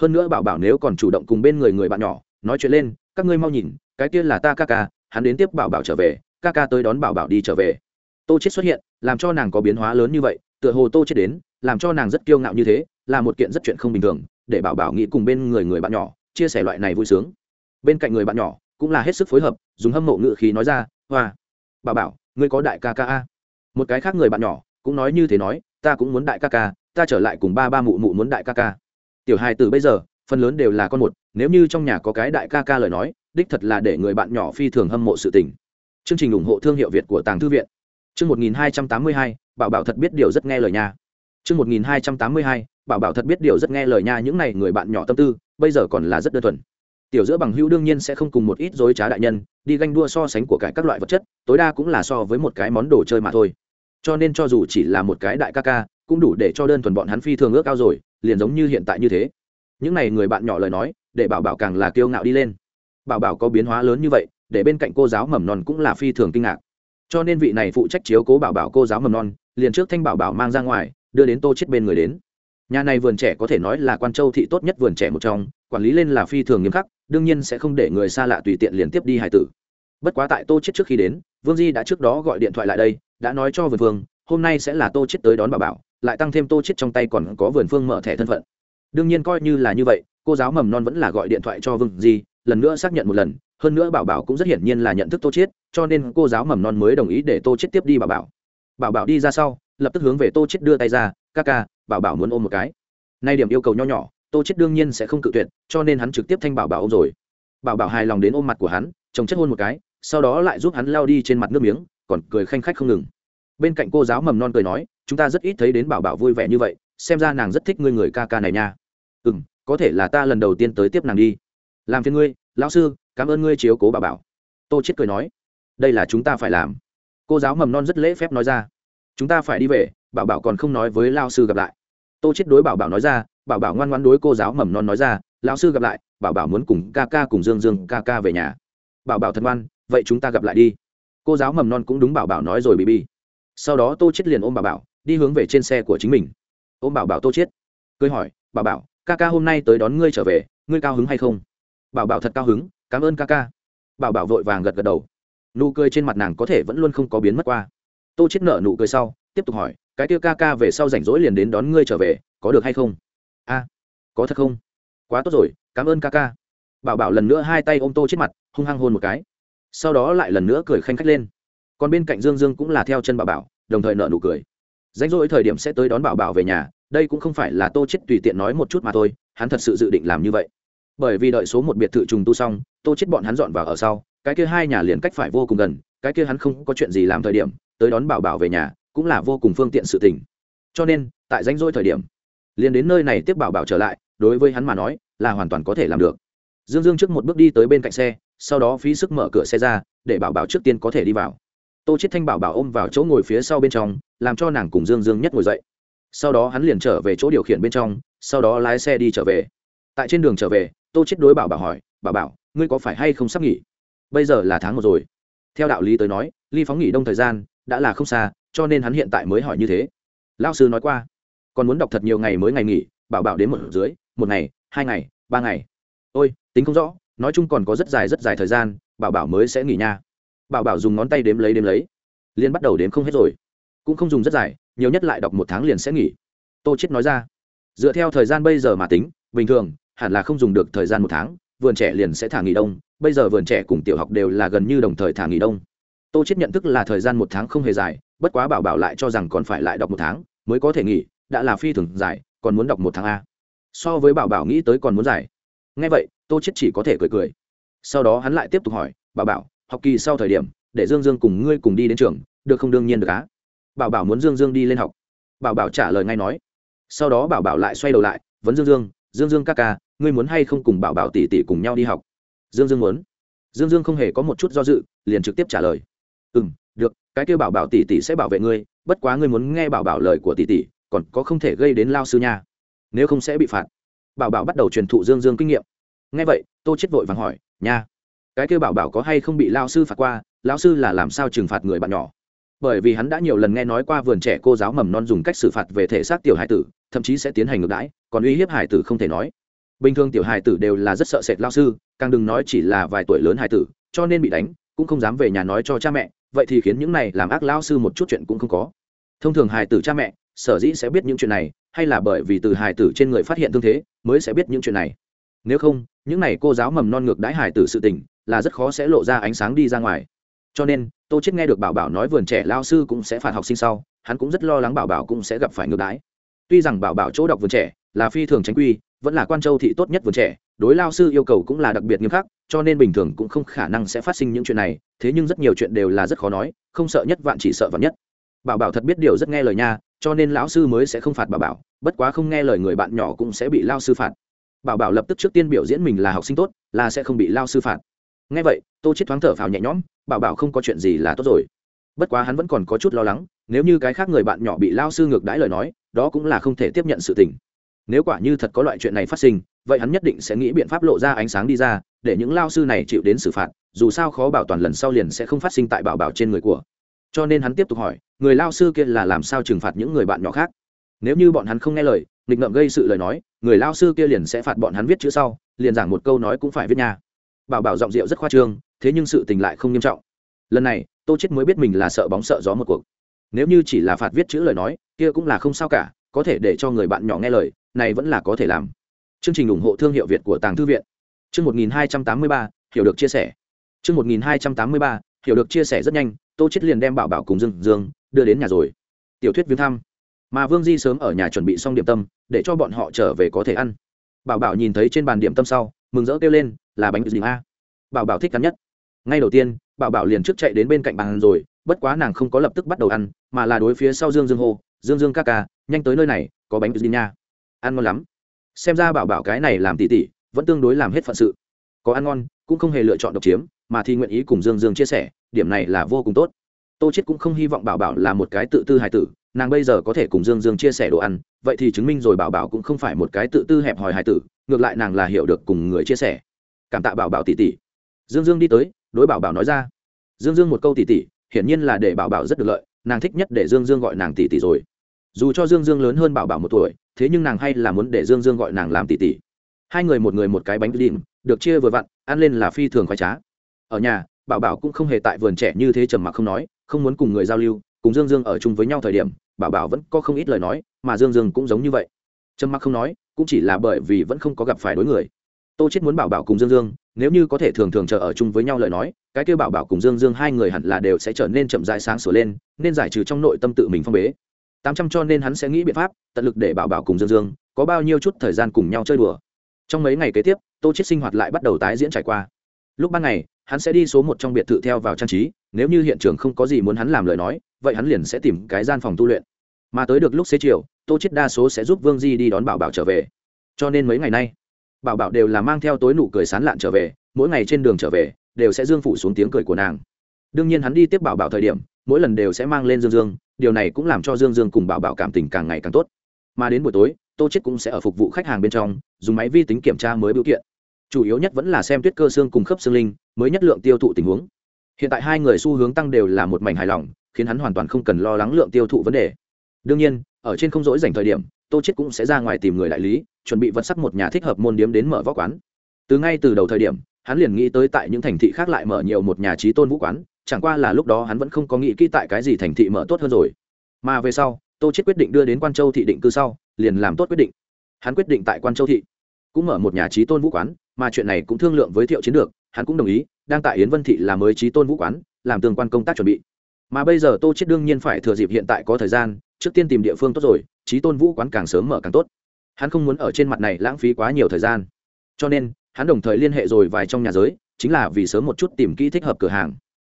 Hơn nữa bảo bảo nếu còn chủ động cùng bên người người bạn nhỏ nói chuyện lên, các ngươi mau nhìn, cái kia là ta ca ca, hắn đến tiếp bảo bảo trở về, ca ca tới đón bảo bảo đi trở về. Tô chết xuất hiện, làm cho nàng có biến hóa lớn như vậy, tựa hồ tô chết đến, làm cho nàng rất kiêu ngạo như thế, là một kiện rất chuyện không bình thường, để bảo bảo nghĩ cùng bên người người bạn nhỏ, chia sẻ loại này vui sướng. Bên cạnh người bạn nhỏ cũng là hết sức phối hợp, dùng hâm mộ ngự khí nói ra, hoa bảo bảo ngươi có đại ca ca a? Một cái khác người bạn nhỏ cũng nói như thế nói, ta cũng muốn đại ca ca, ta trở lại cùng ba ba mụ mụ muốn đại ca ca. Tiểu hai từ bây giờ, phần lớn đều là con một, nếu như trong nhà có cái đại ca ca lời nói, đích thật là để người bạn nhỏ phi thường hâm mộ sự tình. Chương trình ủng hộ thương hiệu việt của tàng thư viện. Chương một nghìn hai trăm tám mươi hai, bảo bảo thật biết điều rất nghe lời nha. Chương một nghìn hai trăm tám mươi hai, bảo bảo thật biết điều rất nghe lời nha, những này người bạn nhỏ tâm tư, bây giờ còn là rất đơn thuần tiểu giữa bằng hữu đương nhiên sẽ không cùng một ít dối trá đại nhân, đi ganh đua so sánh của cải các loại vật chất, tối đa cũng là so với một cái món đồ chơi mà thôi. Cho nên cho dù chỉ là một cái đại ca ca, cũng đủ để cho đơn thuần bọn hắn phi thường ước cao rồi, liền giống như hiện tại như thế. Những n à y người bạn nhỏ lời nói, để bảo bảo càng là kiêu ngạo đi lên. Bảo bảo có biến hóa lớn như vậy, để bên cạnh cô giáo mầm non cũng là phi thường kinh ngạc. Cho nên vị này phụ trách chiếu cố bảo bảo cô giáo mầm non, liền trước thanh bảo bảo mang ra ngoài, đưa đến tô chết bên người đến. Nhà này vườn trẻ có thể nói là quan châu thị tốt nhất vườn trẻ một trong, quản lý lên là phi thường nghiêm khắc đương nhiên sẽ không để người xa lạ tùy tiện liền tiếp đi hải tử. Bất quá tại tô chết trước khi đến, vương di đã trước đó gọi điện thoại lại đây, đã nói cho vườn phương hôm nay sẽ là tô chết tới đón bà bảo, lại tăng thêm tô chết trong tay còn có vườn phương mở thẻ thân phận. Đương nhiên coi như là như vậy, cô giáo mầm non vẫn là gọi điện thoại cho vương di, lần nữa xác nhận một lần, hơn nữa bảo bảo cũng rất hiển nhiên là nhận thức tô chết cho nên cô giáo mầm non mới đồng ý để tô chết tiếp đi bảo bảo. Bảo bảo đi ra sau, lập tức hướng về tô chết đưa tay ra, ca ca, bảo bảo muốn ôm một cái. Nay điểm yêu cầu nho nhỏ tô chết đương nhiên sẽ không cự tuyệt, cho nên hắn trực tiếp thanh bảo bảo ôm rồi. Bảo bảo hài lòng đến ôm mặt của hắn, chồng chất hôn một cái, sau đó lại giúp hắn lao đi trên mặt nước miếng, còn cười khanh khách không ngừng. Bên cạnh cô giáo mầm non cười nói, chúng ta rất ít thấy đến bảo bảo vui vẻ như vậy, xem ra nàng rất thích ngươi người ca ca này nha. Ừ m có thể là ta lần đầu tiên tới tiếp nàng đi. Làm phiền ngươi, lão sư, cảm ơn ngươi chiếu cố bảo bảo. Tô chết cười nói, đây là chúng ta phải làm. Cô giáo mầm non rất lễ phép nói ra, chúng ta phải đi về, bảo bảo còn không nói với lao sư gặp lại. Tô chết đối bảo bảo nói ra bảo bảo ngoan ngoan đối cô giáo mầm non nói ra, lão sư gặp lại, bảo bảo muốn cùng ca ca cùng dương dương ca ca về nhà. Bảo bảo thân ngoan, vậy chúng ta gặp lại đi. Cô giáo mầm non cũng đúng bảo bảo nói rồi bị bi. Sau đó tô chết liền ôm bảo bảo, đi hướng về trên xe của chính mình. Ôm bảo bảo tô chết cười hỏi, bảo bảo, ca ca hôm nay tới đón ngươi trở về, ngươi cao hứng hay không? Bảo bảo thật cao hứng, cảm ơn ca ca. Bảo bảo vội vàng gật gật đầu. Nụ cười trên mặt nàng có thể vẫn luôn không có biến mất qua. Tô chết nở nụ cười sau, tiếp tục hỏi, cái kia ca ca về sau rảnh rỗi liền đến đón ngươi trở về, có được hay không? A, có thật không? Quá tốt rồi, cảm ơn ca ca. Bảo bảo lần nữa hai tay ôm tô chết mặt, hung hăng hôn một cái. Sau đó lại lần nữa cười khanh khách lên. Còn bên cạnh dương dương cũng là theo chân bảo bảo, đồng thời nợ nụ cười. Rảnh rỗi thời điểm sẽ tới đón bảo bảo về nhà, đây cũng không phải là tô chết tùy tiện nói một chút mà thôi, hắn thật sự dự định làm như vậy. Bởi vì đợi số một biệt thự trùng tu xong, tô chết bọn hắn dọn vào ở sau, cái kia hai nhà liền cách phải vô cùng gần, cái kia hắn không có chuyện gì làm thời điểm, tới đón bảo bảo về nhà, cũng là vô cùng phương tiện sự tình. Cho nên, tại danh rỗi thời điểm liền đến nơi này tiếp bảo bảo trở lại, đối với hắn mà nói, là hoàn toàn có thể làm được. Dương dương trước một bước đi tới bên cạnh xe, sau đó phí sức mở cửa xe ra, để bảo bảo trước tiên có thể đi vào. Tô chết thanh bảo bảo ôm vào chỗ ngồi phía sau bên trong, làm cho nàng cùng dương dương nhất ngồi dậy. Sau đó hắn liền trở về chỗ điều khiển bên trong, sau đó lái xe đi trở về. Tại trên đường trở về, tô chết đối bảo bảo hỏi, bảo bảo, ngươi có phải hay không sắp nghỉ? Bây giờ là tháng một rồi. Theo đạo lý tới nói, ly phóng nghỉ đông thời gian đã là không xa, cho nên hắn hiện tại mới hỏi như thế. Lao sư nói qua còn muốn đọc thật nhiều ngày mới ngày nghỉ, bảo bảo đến một dưới một ngày, hai ngày, ba ngày. Ôi, tính không rõ, nói chung còn có rất dài rất dài thời gian, bảo bảo mới sẽ nghỉ nha. Bảo bảo dùng ngón tay đếm lấy đếm lấy. Liên bắt đầu đếm không hết rồi. Cũng không dùng rất dài, nhiều nhất lại đọc một tháng liền sẽ nghỉ. Tô chết nói ra. Dựa theo thời gian bây giờ mà tính, bình thường, hẳn là không dùng được thời gian một tháng, vườn trẻ liền sẽ thả nghỉ đông. Bây giờ vườn trẻ cùng tiểu học đều là gần như đồng thời thả nghỉ đông. Tô chết nhận thức là thời gian một tháng không hề dài, bất quá bảo bảo lại cho rằng còn phải lại đọc một tháng, mới có thể nghỉ đã là phi thường dài, còn muốn đọc một tháng a. So với bảo bảo nghĩ tới còn muốn dài. Ngay vậy, tô chết chỉ có thể cười cười. Sau đó hắn lại tiếp tục hỏi, bảo bảo, học kỳ sau thời điểm, để dương dương cùng ngươi cùng đi đến trường, được không đương nhiên được á? Bảo bảo muốn dương dương đi lên học. Bảo bảo trả lời ngay nói. Sau đó bảo bảo lại xoay đầu lại, vấn dương dương dương dương ca ca, ngươi muốn hay không cùng bảo bảo tỷ tỷ cùng nhau đi học? Dương dương muốn. Dương dương không hề có một chút do dự, liền trực tiếp trả lời. Ừ m được, cái kêu bảo bảo tỷ tỷ sẽ bảo vệ ngươi, bất quá ngươi muốn nghe bảo bảo lời của tỷ tỷ còn có không thể gây đến lao sư nha. Nếu không sẽ bị phạt. Bảo bảo bắt đầu truyền thụ dương dương kinh nghiệm. Nghe vậy, tô chết vội vàng hỏi, nha, cái kêu bảo bảo có hay không bị lao sư phạt qua? Lao sư là làm sao trừng phạt người bạn nhỏ? Bởi vì hắn đã nhiều lần nghe nói qua vườn trẻ cô giáo mầm non dùng cách xử phạt về thể xác tiểu hải tử, thậm chí sẽ tiến hành ngược đãi, còn uy hiếp hải tử không thể nói. Bình thường tiểu hải tử đều là rất sợ sệt lao sư, càng đừng nói chỉ là vài tuổi lớn hải tử, cho nên bị đánh, cũng không dám về nhà nói cho cha mẹ, vậy thì khiến những này làm ác lao sư một chút chuyện cũng không có. Thông thường hải tử cha mẹ sở dĩ sẽ biết những chuyện này, hay là bởi vì từ hải tử trên người phát hiện thương thế, mới sẽ biết những chuyện này. Nếu không, những này cô giáo mầm non ngược đãi hải tử sự tình, là rất khó sẽ lộ ra ánh sáng đi ra ngoài. Cho nên, tô chết nghe được bảo bảo nói vườn trẻ lao sư cũng sẽ phạt học sinh sau, hắn cũng rất lo lắng bảo bảo cũng sẽ gặp phải ngược đãi. Tuy rằng bảo bảo chỗ đọc vườn trẻ, là phi thường tránh quy, vẫn là quan châu thị tốt nhất vườn trẻ, đối lao sư yêu cầu cũng là đặc biệt nghiêm khắc, cho nên bình thường cũng không khả năng sẽ phát sinh những chuyện này, thế nhưng rất nhiều chuyện đều là rất khó nói, không sợ nhất vạn chỉ sợ vạn nhất. Bảo bảo thật biết điều rất nghe lời nha cho nên lão sư mới sẽ không phạt bảo bảo, bất quá không nghe lời người bạn nhỏ cũng sẽ bị lao sư phạt. Bảo bảo lập tức trước tiên biểu diễn mình là học sinh tốt, là sẽ không bị lao sư phạt. Ngay vậy, tô chết thoáng thở phào nhẹ nhõm, bảo bảo không có chuyện gì là tốt rồi. Bất quá hắn vẫn còn có chút lo lắng, nếu như cái khác người bạn nhỏ bị lao sư ngược đãi lời nói, đó cũng là không thể tiếp nhận sự tình. Nếu quả như thật có loại chuyện này phát sinh, vậy hắn nhất định sẽ nghĩ biện pháp lộ ra ánh sáng đi ra, để những lao sư này chịu đến xử phạt, dù sao khó bảo toàn lần sau liền sẽ không phát sinh tại bảo bảo trên người của cho nên hắn tiếp tục hỏi người lao sư kia là làm sao trừng phạt những người bạn nhỏ khác? Nếu như bọn hắn không nghe lời nghịch ngợm gây sự lời nói người lao sư kia liền sẽ phạt bọn hắn viết chữ sau liền giảng một câu nói cũng phải viết nha. Bảo bảo giọng rượu rất khoa trương thế nhưng sự tình lại không nghiêm trọng. Lần này tô chết mới biết mình là sợ bóng sợ gió một cuộc. Nếu như chỉ là phạt viết chữ lời nói kia cũng là không sao cả có thể để cho người bạn nhỏ nghe lời này vẫn là có thể làm. Chương trình ủng hộ thương hiệu việt của tàng thư viện. Chương 1283, hiểu được chia sẻ. Chương 1283, hiểu được chia sẻ rất nhanh, tô chết liền đem bảo bảo cùng dương dương đưa đến nhà rồi. Tiểu thuyết viếng thăm. Mà vương di sớm ở nhà chuẩn bị xong điểm tâm, để cho bọn họ trở về có thể ăn. Bảo bảo nhìn thấy trên bàn điểm tâm sau, mừng rỡ kêu lên, là bánh gì a bảo bảo thích cắn nhất. Ngay đầu tiên, bảo bảo liền trước chạy đến bên cạnh bàn rồi, bất quá nàng không có lập tức bắt đầu ăn, mà là đối phía sau dương dương hô, dương dương ca ca, nhanh tới nơi này, có bánh gì nha. Ăn ngon lắm. Xem ra bảo bảo cái này làm tỉ tỉ, vẫn tương đối làm hết phận sự. Có ăn ngon, cũng không hề lựa chọn độc chiếm mà thì nguyện ý cùng dương dương chia sẻ, điểm này là vô cùng tốt. Tô chết cũng không hy vọng bảo bảo là một cái tự tư hài tử, nàng bây giờ có thể cùng dương dương chia sẻ đồ ăn, vậy thì chứng minh rồi bảo bảo cũng không phải một cái tự tư hẹp hòi hài tử, ngược lại nàng là hiểu được cùng người chia sẻ. Cảm tạ bảo bảo tỷ tỷ. Dương dương đi tới, đối bảo bảo nói ra. Dương dương một câu tỷ tỷ, hiển nhiên là để bảo bảo rất được lợi, nàng thích nhất để dương dương gọi nàng tỷ tỷ rồi. Dù cho dương dương lớn hơn bảo bảo một tuổi, thế nhưng nàng hay là muốn để dương dương gọi nàng làm tỷ tỷ. Hai người một người một cái bánh đinh, được chia vừa vặn, ăn lên là phi thường khoái trá ở nhà, bảo bảo cũng không hề tại vườn trẻ như thế trầm mặc không nói, không muốn cùng người giao lưu, cùng dương dương ở chung với nhau thời điểm, bảo bảo vẫn có không ít lời nói, mà dương dương cũng giống như vậy. Trầm mặc không nói, cũng chỉ là bởi vì vẫn không có gặp phải đối người. Tô chết muốn bảo bảo cùng dương dương, nếu như có thể thường thường chờ ở chung với nhau lời nói, cái kêu bảo bảo cùng dương dương hai người hẳn là đều sẽ trở nên chậm dài sáng sủa lên, nên giải trừ trong nội tâm tự mình phong bế. Tám trăm cho nên hắn sẽ nghĩ biện pháp, tận lực để bảo bảo cùng dương dương, có bao nhiêu chút thời gian cùng nhau chơi đùa. Trong mấy ngày kế tiếp, tô chết sinh hoạt lại bắt đầu tái diễn trải qua. Lúc ban ngày hắn sẽ đi số một trong biệt thự theo vào trang trí, nếu như hiện trường không có gì muốn hắn làm lời nói, vậy hắn liền sẽ tìm cái gian phòng tu luyện. Mà tới được lúc xế chiều, tô chết đa số sẽ giúp vương di đi đón bảo bảo trở về. Cho nên mấy ngày nay, bảo bảo đều là mang theo tối nụ cười sán lạn trở về, mỗi ngày trên đường trở về, đều sẽ dương phủ xuống tiếng cười của nàng. Đương nhiên hắn đi tiếp bảo bảo thời điểm, mỗi lần đều sẽ mang lên dương dương, điều này cũng làm cho dương dương cùng bảo bảo cảm tình càng ngày càng tốt. Mà đến buổi tối, tô chết cũng sẽ ở phục vụ khách hàng bên trong, dùng máy vi tính kiểm tra mới biểu kiện chủ yếu nhất vẫn là xem tuyết cơ xương cùng khớp xương linh, mới nhất lượng tiêu thụ tình huống. Hiện tại hai người xu hướng tăng đều là một mảnh hài lòng, khiến hắn hoàn toàn không cần lo lắng lượng tiêu thụ vấn đề. Đương nhiên, ở trên không dỗi dành thời điểm, tô chết cũng sẽ ra ngoài tìm người đại lý, chuẩn bị vật sắc một nhà thích hợp môn điếm đến mở võ quán. Từ ngay từ đầu thời điểm, hắn liền nghĩ tới tại những thành thị khác lại mở nhiều một nhà trí tôn vũ quán, chẳng qua là lúc đó hắn vẫn không có nghĩ kỹ tại cái gì thành thị mở tốt hơn rồi. Mà về sau, tô chết quyết định đưa đến quan châu thị định cư sau, liền làm tốt quyết định. Hắn quyết định tại quan châu thị cũng mở một nhà trí tôn vũ quán mà chuyện này cũng thương lượng với thiệu chiến được, hắn cũng đồng ý, đang tại yến vân thị là mới trí tôn vũ quán, làm tương quan công tác chuẩn bị. Mà bây giờ tô chết đương nhiên phải thừa dịp hiện tại có thời gian, trước tiên tìm địa phương tốt rồi, trí tôn vũ quán càng sớm mở càng tốt. Hắn không muốn ở trên mặt này lãng phí quá nhiều thời gian. Cho nên, hắn đồng thời liên hệ rồi vài trong nhà giới, chính là vì sớm một chút tìm kỹ thích hợp cửa hàng.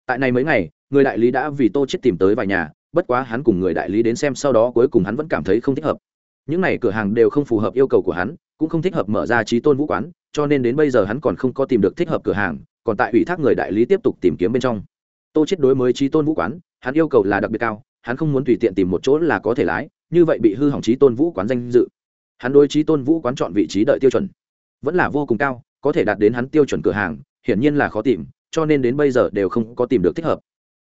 Tại này mấy ngày, người đại lý đã vì tô chết tìm tới vài nhà, bất quá hắn cùng người đại lý đến xem sau đó cuối cùng hắn vẫn cảm thấy không thích hợp. Những này cửa hàng đều không phù hợp yêu cầu của hắn, cũng không thích hợp mở ra trí tôn vũ quán cho nên đến bây giờ hắn còn không có tìm được thích hợp cửa hàng, còn tại ủy thác người đại lý tiếp tục tìm kiếm bên trong. Tô chết đối mới trí tôn vũ quán, hắn yêu cầu là đặc biệt cao, hắn không muốn tùy tiện tìm một chỗ là có thể lái, như vậy bị hư hỏng trí tôn vũ quán danh dự. Hắn đối trí tôn vũ quán chọn vị trí đợi tiêu chuẩn. Vẫn là vô cùng cao, có thể đạt đến hắn tiêu chuẩn cửa hàng, hiển nhiên là khó tìm, cho nên đến bây giờ đều không có tìm được thích hợp.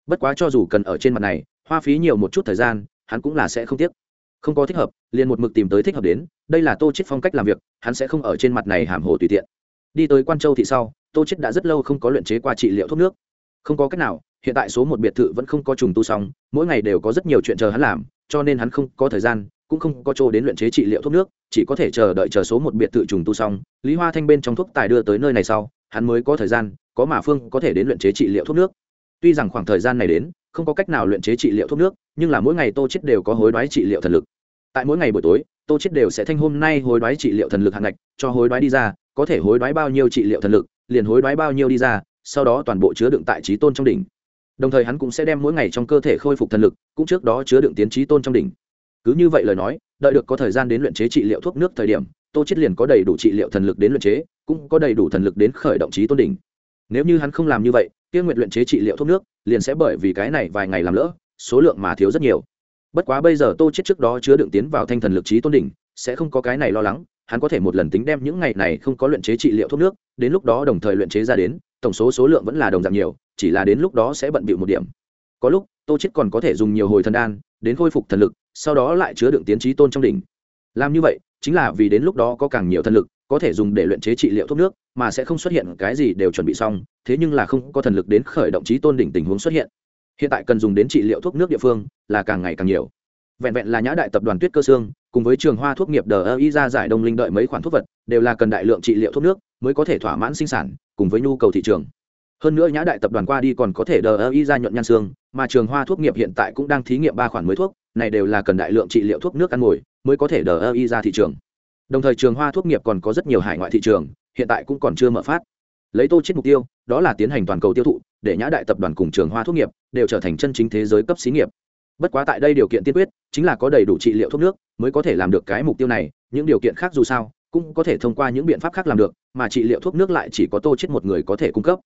Bất quá cho dù cần ở trên mặt này, hoa phí nhiều một chút thời gian, hắn cũng là sẽ không tiếc không có thích hợp, liền một mực tìm tới thích hợp đến, đây là tô chết phong cách làm việc, hắn sẽ không ở trên mặt này hàm hồ tùy tiện. Đi tới quan châu thị sau, tô chết đã rất lâu không có luyện chế qua trị liệu thuốc nước. Không có cách nào, hiện tại số một biệt thự vẫn không có trùng tu xong, mỗi ngày đều có rất nhiều chuyện chờ hắn làm, cho nên hắn không có thời gian, cũng không có chỗ đến luyện chế trị liệu thuốc nước, chỉ có thể chờ đợi chờ số một biệt thự trùng tu xong, lý hoa thanh bên trong thuốc tài đưa tới nơi này sau, hắn mới có thời gian, có mà phương có thể đến luyện chế trị liệu thuốc nước. Tuy rằng khoảng thời gian này đến không có cách nào luyện chế trị liệu thuốc nước, nhưng là mỗi ngày tô chết đều có hối đoái trị liệu thần lực. Tại mỗi ngày buổi tối, tô chết đều sẽ thanh hôm nay hối đoái trị liệu thần lực hạng ngạch, cho hối đoái đi ra, có thể hối đoái bao nhiêu trị liệu thần lực, liền hối đoái bao nhiêu đi ra, sau đó toàn bộ chứa đựng tại trí tôn trong đỉnh. Đồng thời hắn cũng sẽ đem mỗi ngày trong cơ thể khôi phục thần lực, cũng trước đó chứa đựng tiến trí tôn trong đỉnh. Cứ như vậy lời nói, đợi được có thời gian đến luyện chế trị liệu thuốc nước thời điểm, tô chết liền có đầy đủ trị liệu thần lực đến luyện chế, cũng có đầy đủ thần lực đến khởi động trí tôn đỉnh. Nếu như hắn không làm như vậy kia nguyện luyện chế trị liệu thuốc nước, liền sẽ bởi vì cái này vài ngày làm lỡ, số lượng mà thiếu rất nhiều. Bất quá bây giờ tô chết trước đó chứa đựng tiến vào thanh thần lực trí tôn đỉnh, sẽ không có cái này lo lắng, hắn có thể một lần tính đem những ngày này không có luyện chế trị liệu thuốc nước, đến lúc đó đồng thời luyện chế ra đến, tổng số số lượng vẫn là đồng dạng nhiều, chỉ là đến lúc đó sẽ bận bịu một điểm. Có lúc, tô chết còn có thể dùng nhiều hồi thần đan, đến khôi phục thần lực, sau đó lại chứa đựng tiến trí tôn trong đỉnh. Làm như vậy, chính là vì đến lúc đó có càng nhiều thần lực có thể dùng để luyện chế trị liệu thuốc nước, mà sẽ không xuất hiện cái gì đều chuẩn bị xong, thế nhưng là không có thần lực đến khởi động trí tôn đỉnh tình huống xuất hiện. Hiện tại cần dùng đến trị liệu thuốc nước địa phương là càng ngày càng nhiều. Vẹn vẹn là nhã đại tập đoàn tuyết cơ xương, cùng với trường hoa thuốc nghiệp đờ ơ y ra giải đông linh đợi mấy khoản thuốc vật, đều là cần đại lượng trị liệu thuốc nước mới có thể thỏa mãn sinh sản, cùng với nhu cầu thị trường. Hơn nữa nhã đại tập đoàn qua đi còn có thể đờ ơ y ra nhuận nhan xương, mà trường hoa thuốc nghiệp hiện tại cũng đang thí nghiệm ba khoản mới thuốc, này đều là cần đại lượng trị liệu thuốc nước ăn ngồi mới có thể đờ ơ y ra thị trường đồng thời trường hoa thuốc nghiệp còn có rất nhiều hải ngoại thị trường, hiện tại cũng còn chưa mở phát. Lấy tô chết mục tiêu, đó là tiến hành toàn cầu tiêu thụ, để nhã đại tập đoàn cùng trường hoa thuốc nghiệp đều trở thành chân chính thế giới cấp xí nghiệp. Bất quá tại đây điều kiện tiên quyết, chính là có đầy đủ trị liệu thuốc nước mới có thể làm được cái mục tiêu này, những điều kiện khác dù sao cũng có thể thông qua những biện pháp khác làm được, mà trị liệu thuốc nước lại chỉ có tô chết một người có thể cung cấp.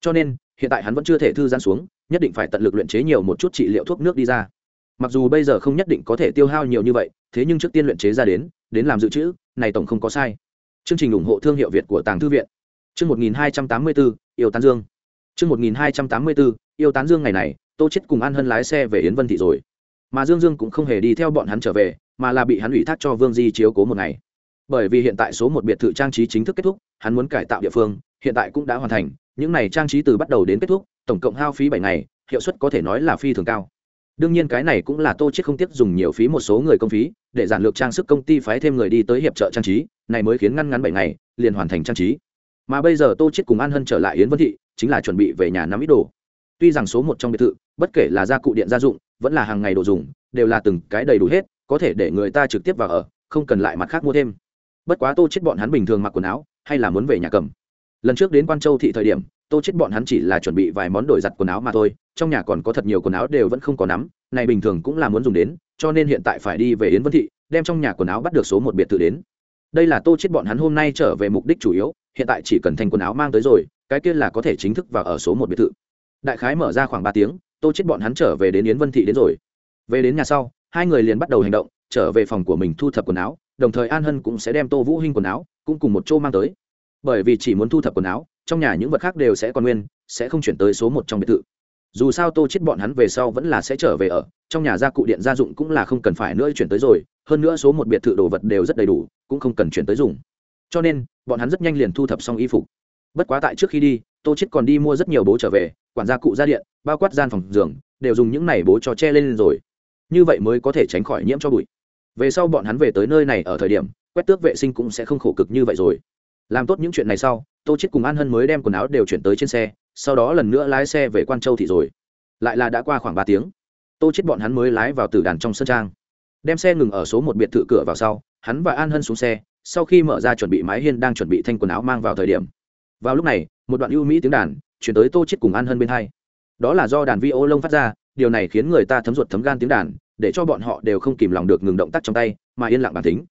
Cho nên, hiện tại hắn vẫn chưa thể thư giãn xuống, nhất định phải tận lực luyện chế nhiều một chút trị liệu thuốc nước đi ra. Mặc dù bây giờ không nhất định có thể tiêu hao nhiều như vậy, thế nhưng trước tiên luyện chế ra đến đến làm dự trữ này tổng không có sai. Chương trình ủng hộ thương hiệu việt của tàng thư viện. Chương 1284, yêu tán dương. Chương 1284, yêu tán dương ngày này tô chết cùng an hân lái xe về yến vân thị rồi. Mà dương dương cũng không hề đi theo bọn hắn trở về mà là bị hắn ủy thác cho vương di chiếu cố một ngày. Bởi vì hiện tại số một biệt thự trang trí chính thức kết thúc hắn muốn cải tạo địa phương hiện tại cũng đã hoàn thành những này trang trí từ bắt đầu đến kết thúc tổng cộng hao phí bảy ngày hiệu suất có thể nói là phi thường cao đương nhiên cái này cũng là tô chết không tiếc dùng nhiều phí một số người công phí, để giản lược trang sức công ty phái thêm người đi tới hiệp trợ trang trí, này mới khiến ngăn ngắn bảy ngày, liền hoàn thành trang trí. Mà bây giờ tô chết cùng an hân trở lại yến vân thị, chính là chuẩn bị về nhà nắm ít đồ. Tuy rằng số một trong biệt thự, bất kể là gia cụ điện gia dụng, vẫn là hàng ngày đồ dùng, đều là từng cái đầy đủ hết, có thể để người ta trực tiếp vào ở, không cần lại mặt khác mua thêm. Bất quá tô chết bọn hắn bình thường mặc quần áo, hay là muốn về nhà cầm. Lần trước đến quan châu thị thời điểm tô chết bọn hắn chỉ là chuẩn bị vài món đổi giặt quần áo mà thôi, trong nhà còn có thật nhiều quần áo đều vẫn không có nắm, này bình thường cũng là muốn dùng đến, cho nên hiện tại phải đi về yến vân thị, đem trong nhà quần áo bắt được số một biệt thự đến. Đây là tô chết bọn hắn hôm nay trở về mục đích chủ yếu, hiện tại chỉ cần thành quần áo mang tới rồi, cái kia là có thể chính thức vào ở số một biệt thự. Đại khái mở ra khoảng ba tiếng, tô chết bọn hắn trở về đến yến vân thị đến rồi. Về đến nhà sau, hai người liền bắt đầu hành động, trở về phòng của mình thu thập quần áo, đồng thời an hân cũng sẽ đem tô vũ hinh quần áo, cũng cùng một chỗ mang tới. Bởi vì chỉ muốn thu thập quần áo trong nhà những vật khác đều sẽ còn nguyên, sẽ không chuyển tới số một trong biệt thự. Dù sao tô chết bọn hắn về sau vẫn là sẽ trở về ở, trong nhà gia cụ điện gia dụng cũng là không cần phải nữa chuyển tới rồi, hơn nữa số một biệt thự đồ vật đều rất đầy đủ, cũng không cần chuyển tới dùng. Cho nên, bọn hắn rất nhanh liền thu thập xong y phục. Bất quá tại trước khi đi, tô chết còn đi mua rất nhiều bố trở về, quản gia cụ gia điện, bao quát gian phòng giường, đều dùng những này bố cho che lên rồi. Như vậy mới có thể tránh khỏi nhiễm cho bụi. Về sau bọn hắn về tới nơi này ở thời điểm, quét tước vệ sinh cũng sẽ không khổ cực như vậy rồi. Làm tốt những chuyện này sau tô chết cùng an hân mới đem quần áo đều chuyển tới trên xe, sau đó lần nữa lái xe về quan châu thị rồi. Lại là đã qua khoảng ba tiếng. Tô chết bọn hắn mới lái vào tử đàn trong sân trang. Đem xe ngừng ở số một biệt thự cửa vào sau, hắn và an hân xuống xe, sau khi mở ra chuẩn bị mái hiên đang chuẩn bị thanh quần áo mang vào thời điểm. Vào lúc này, một đoạn ưu mỹ tiếng đàn chuyển tới tô chết cùng an hân bên hai. Đó là do đàn vi ô lông phát ra, điều này khiến người ta thấm ruột thấm gan tiếng đàn, để cho bọn họ đều không kìm lòng được ngừng động tác trong tay, mà yên lặng bản tính.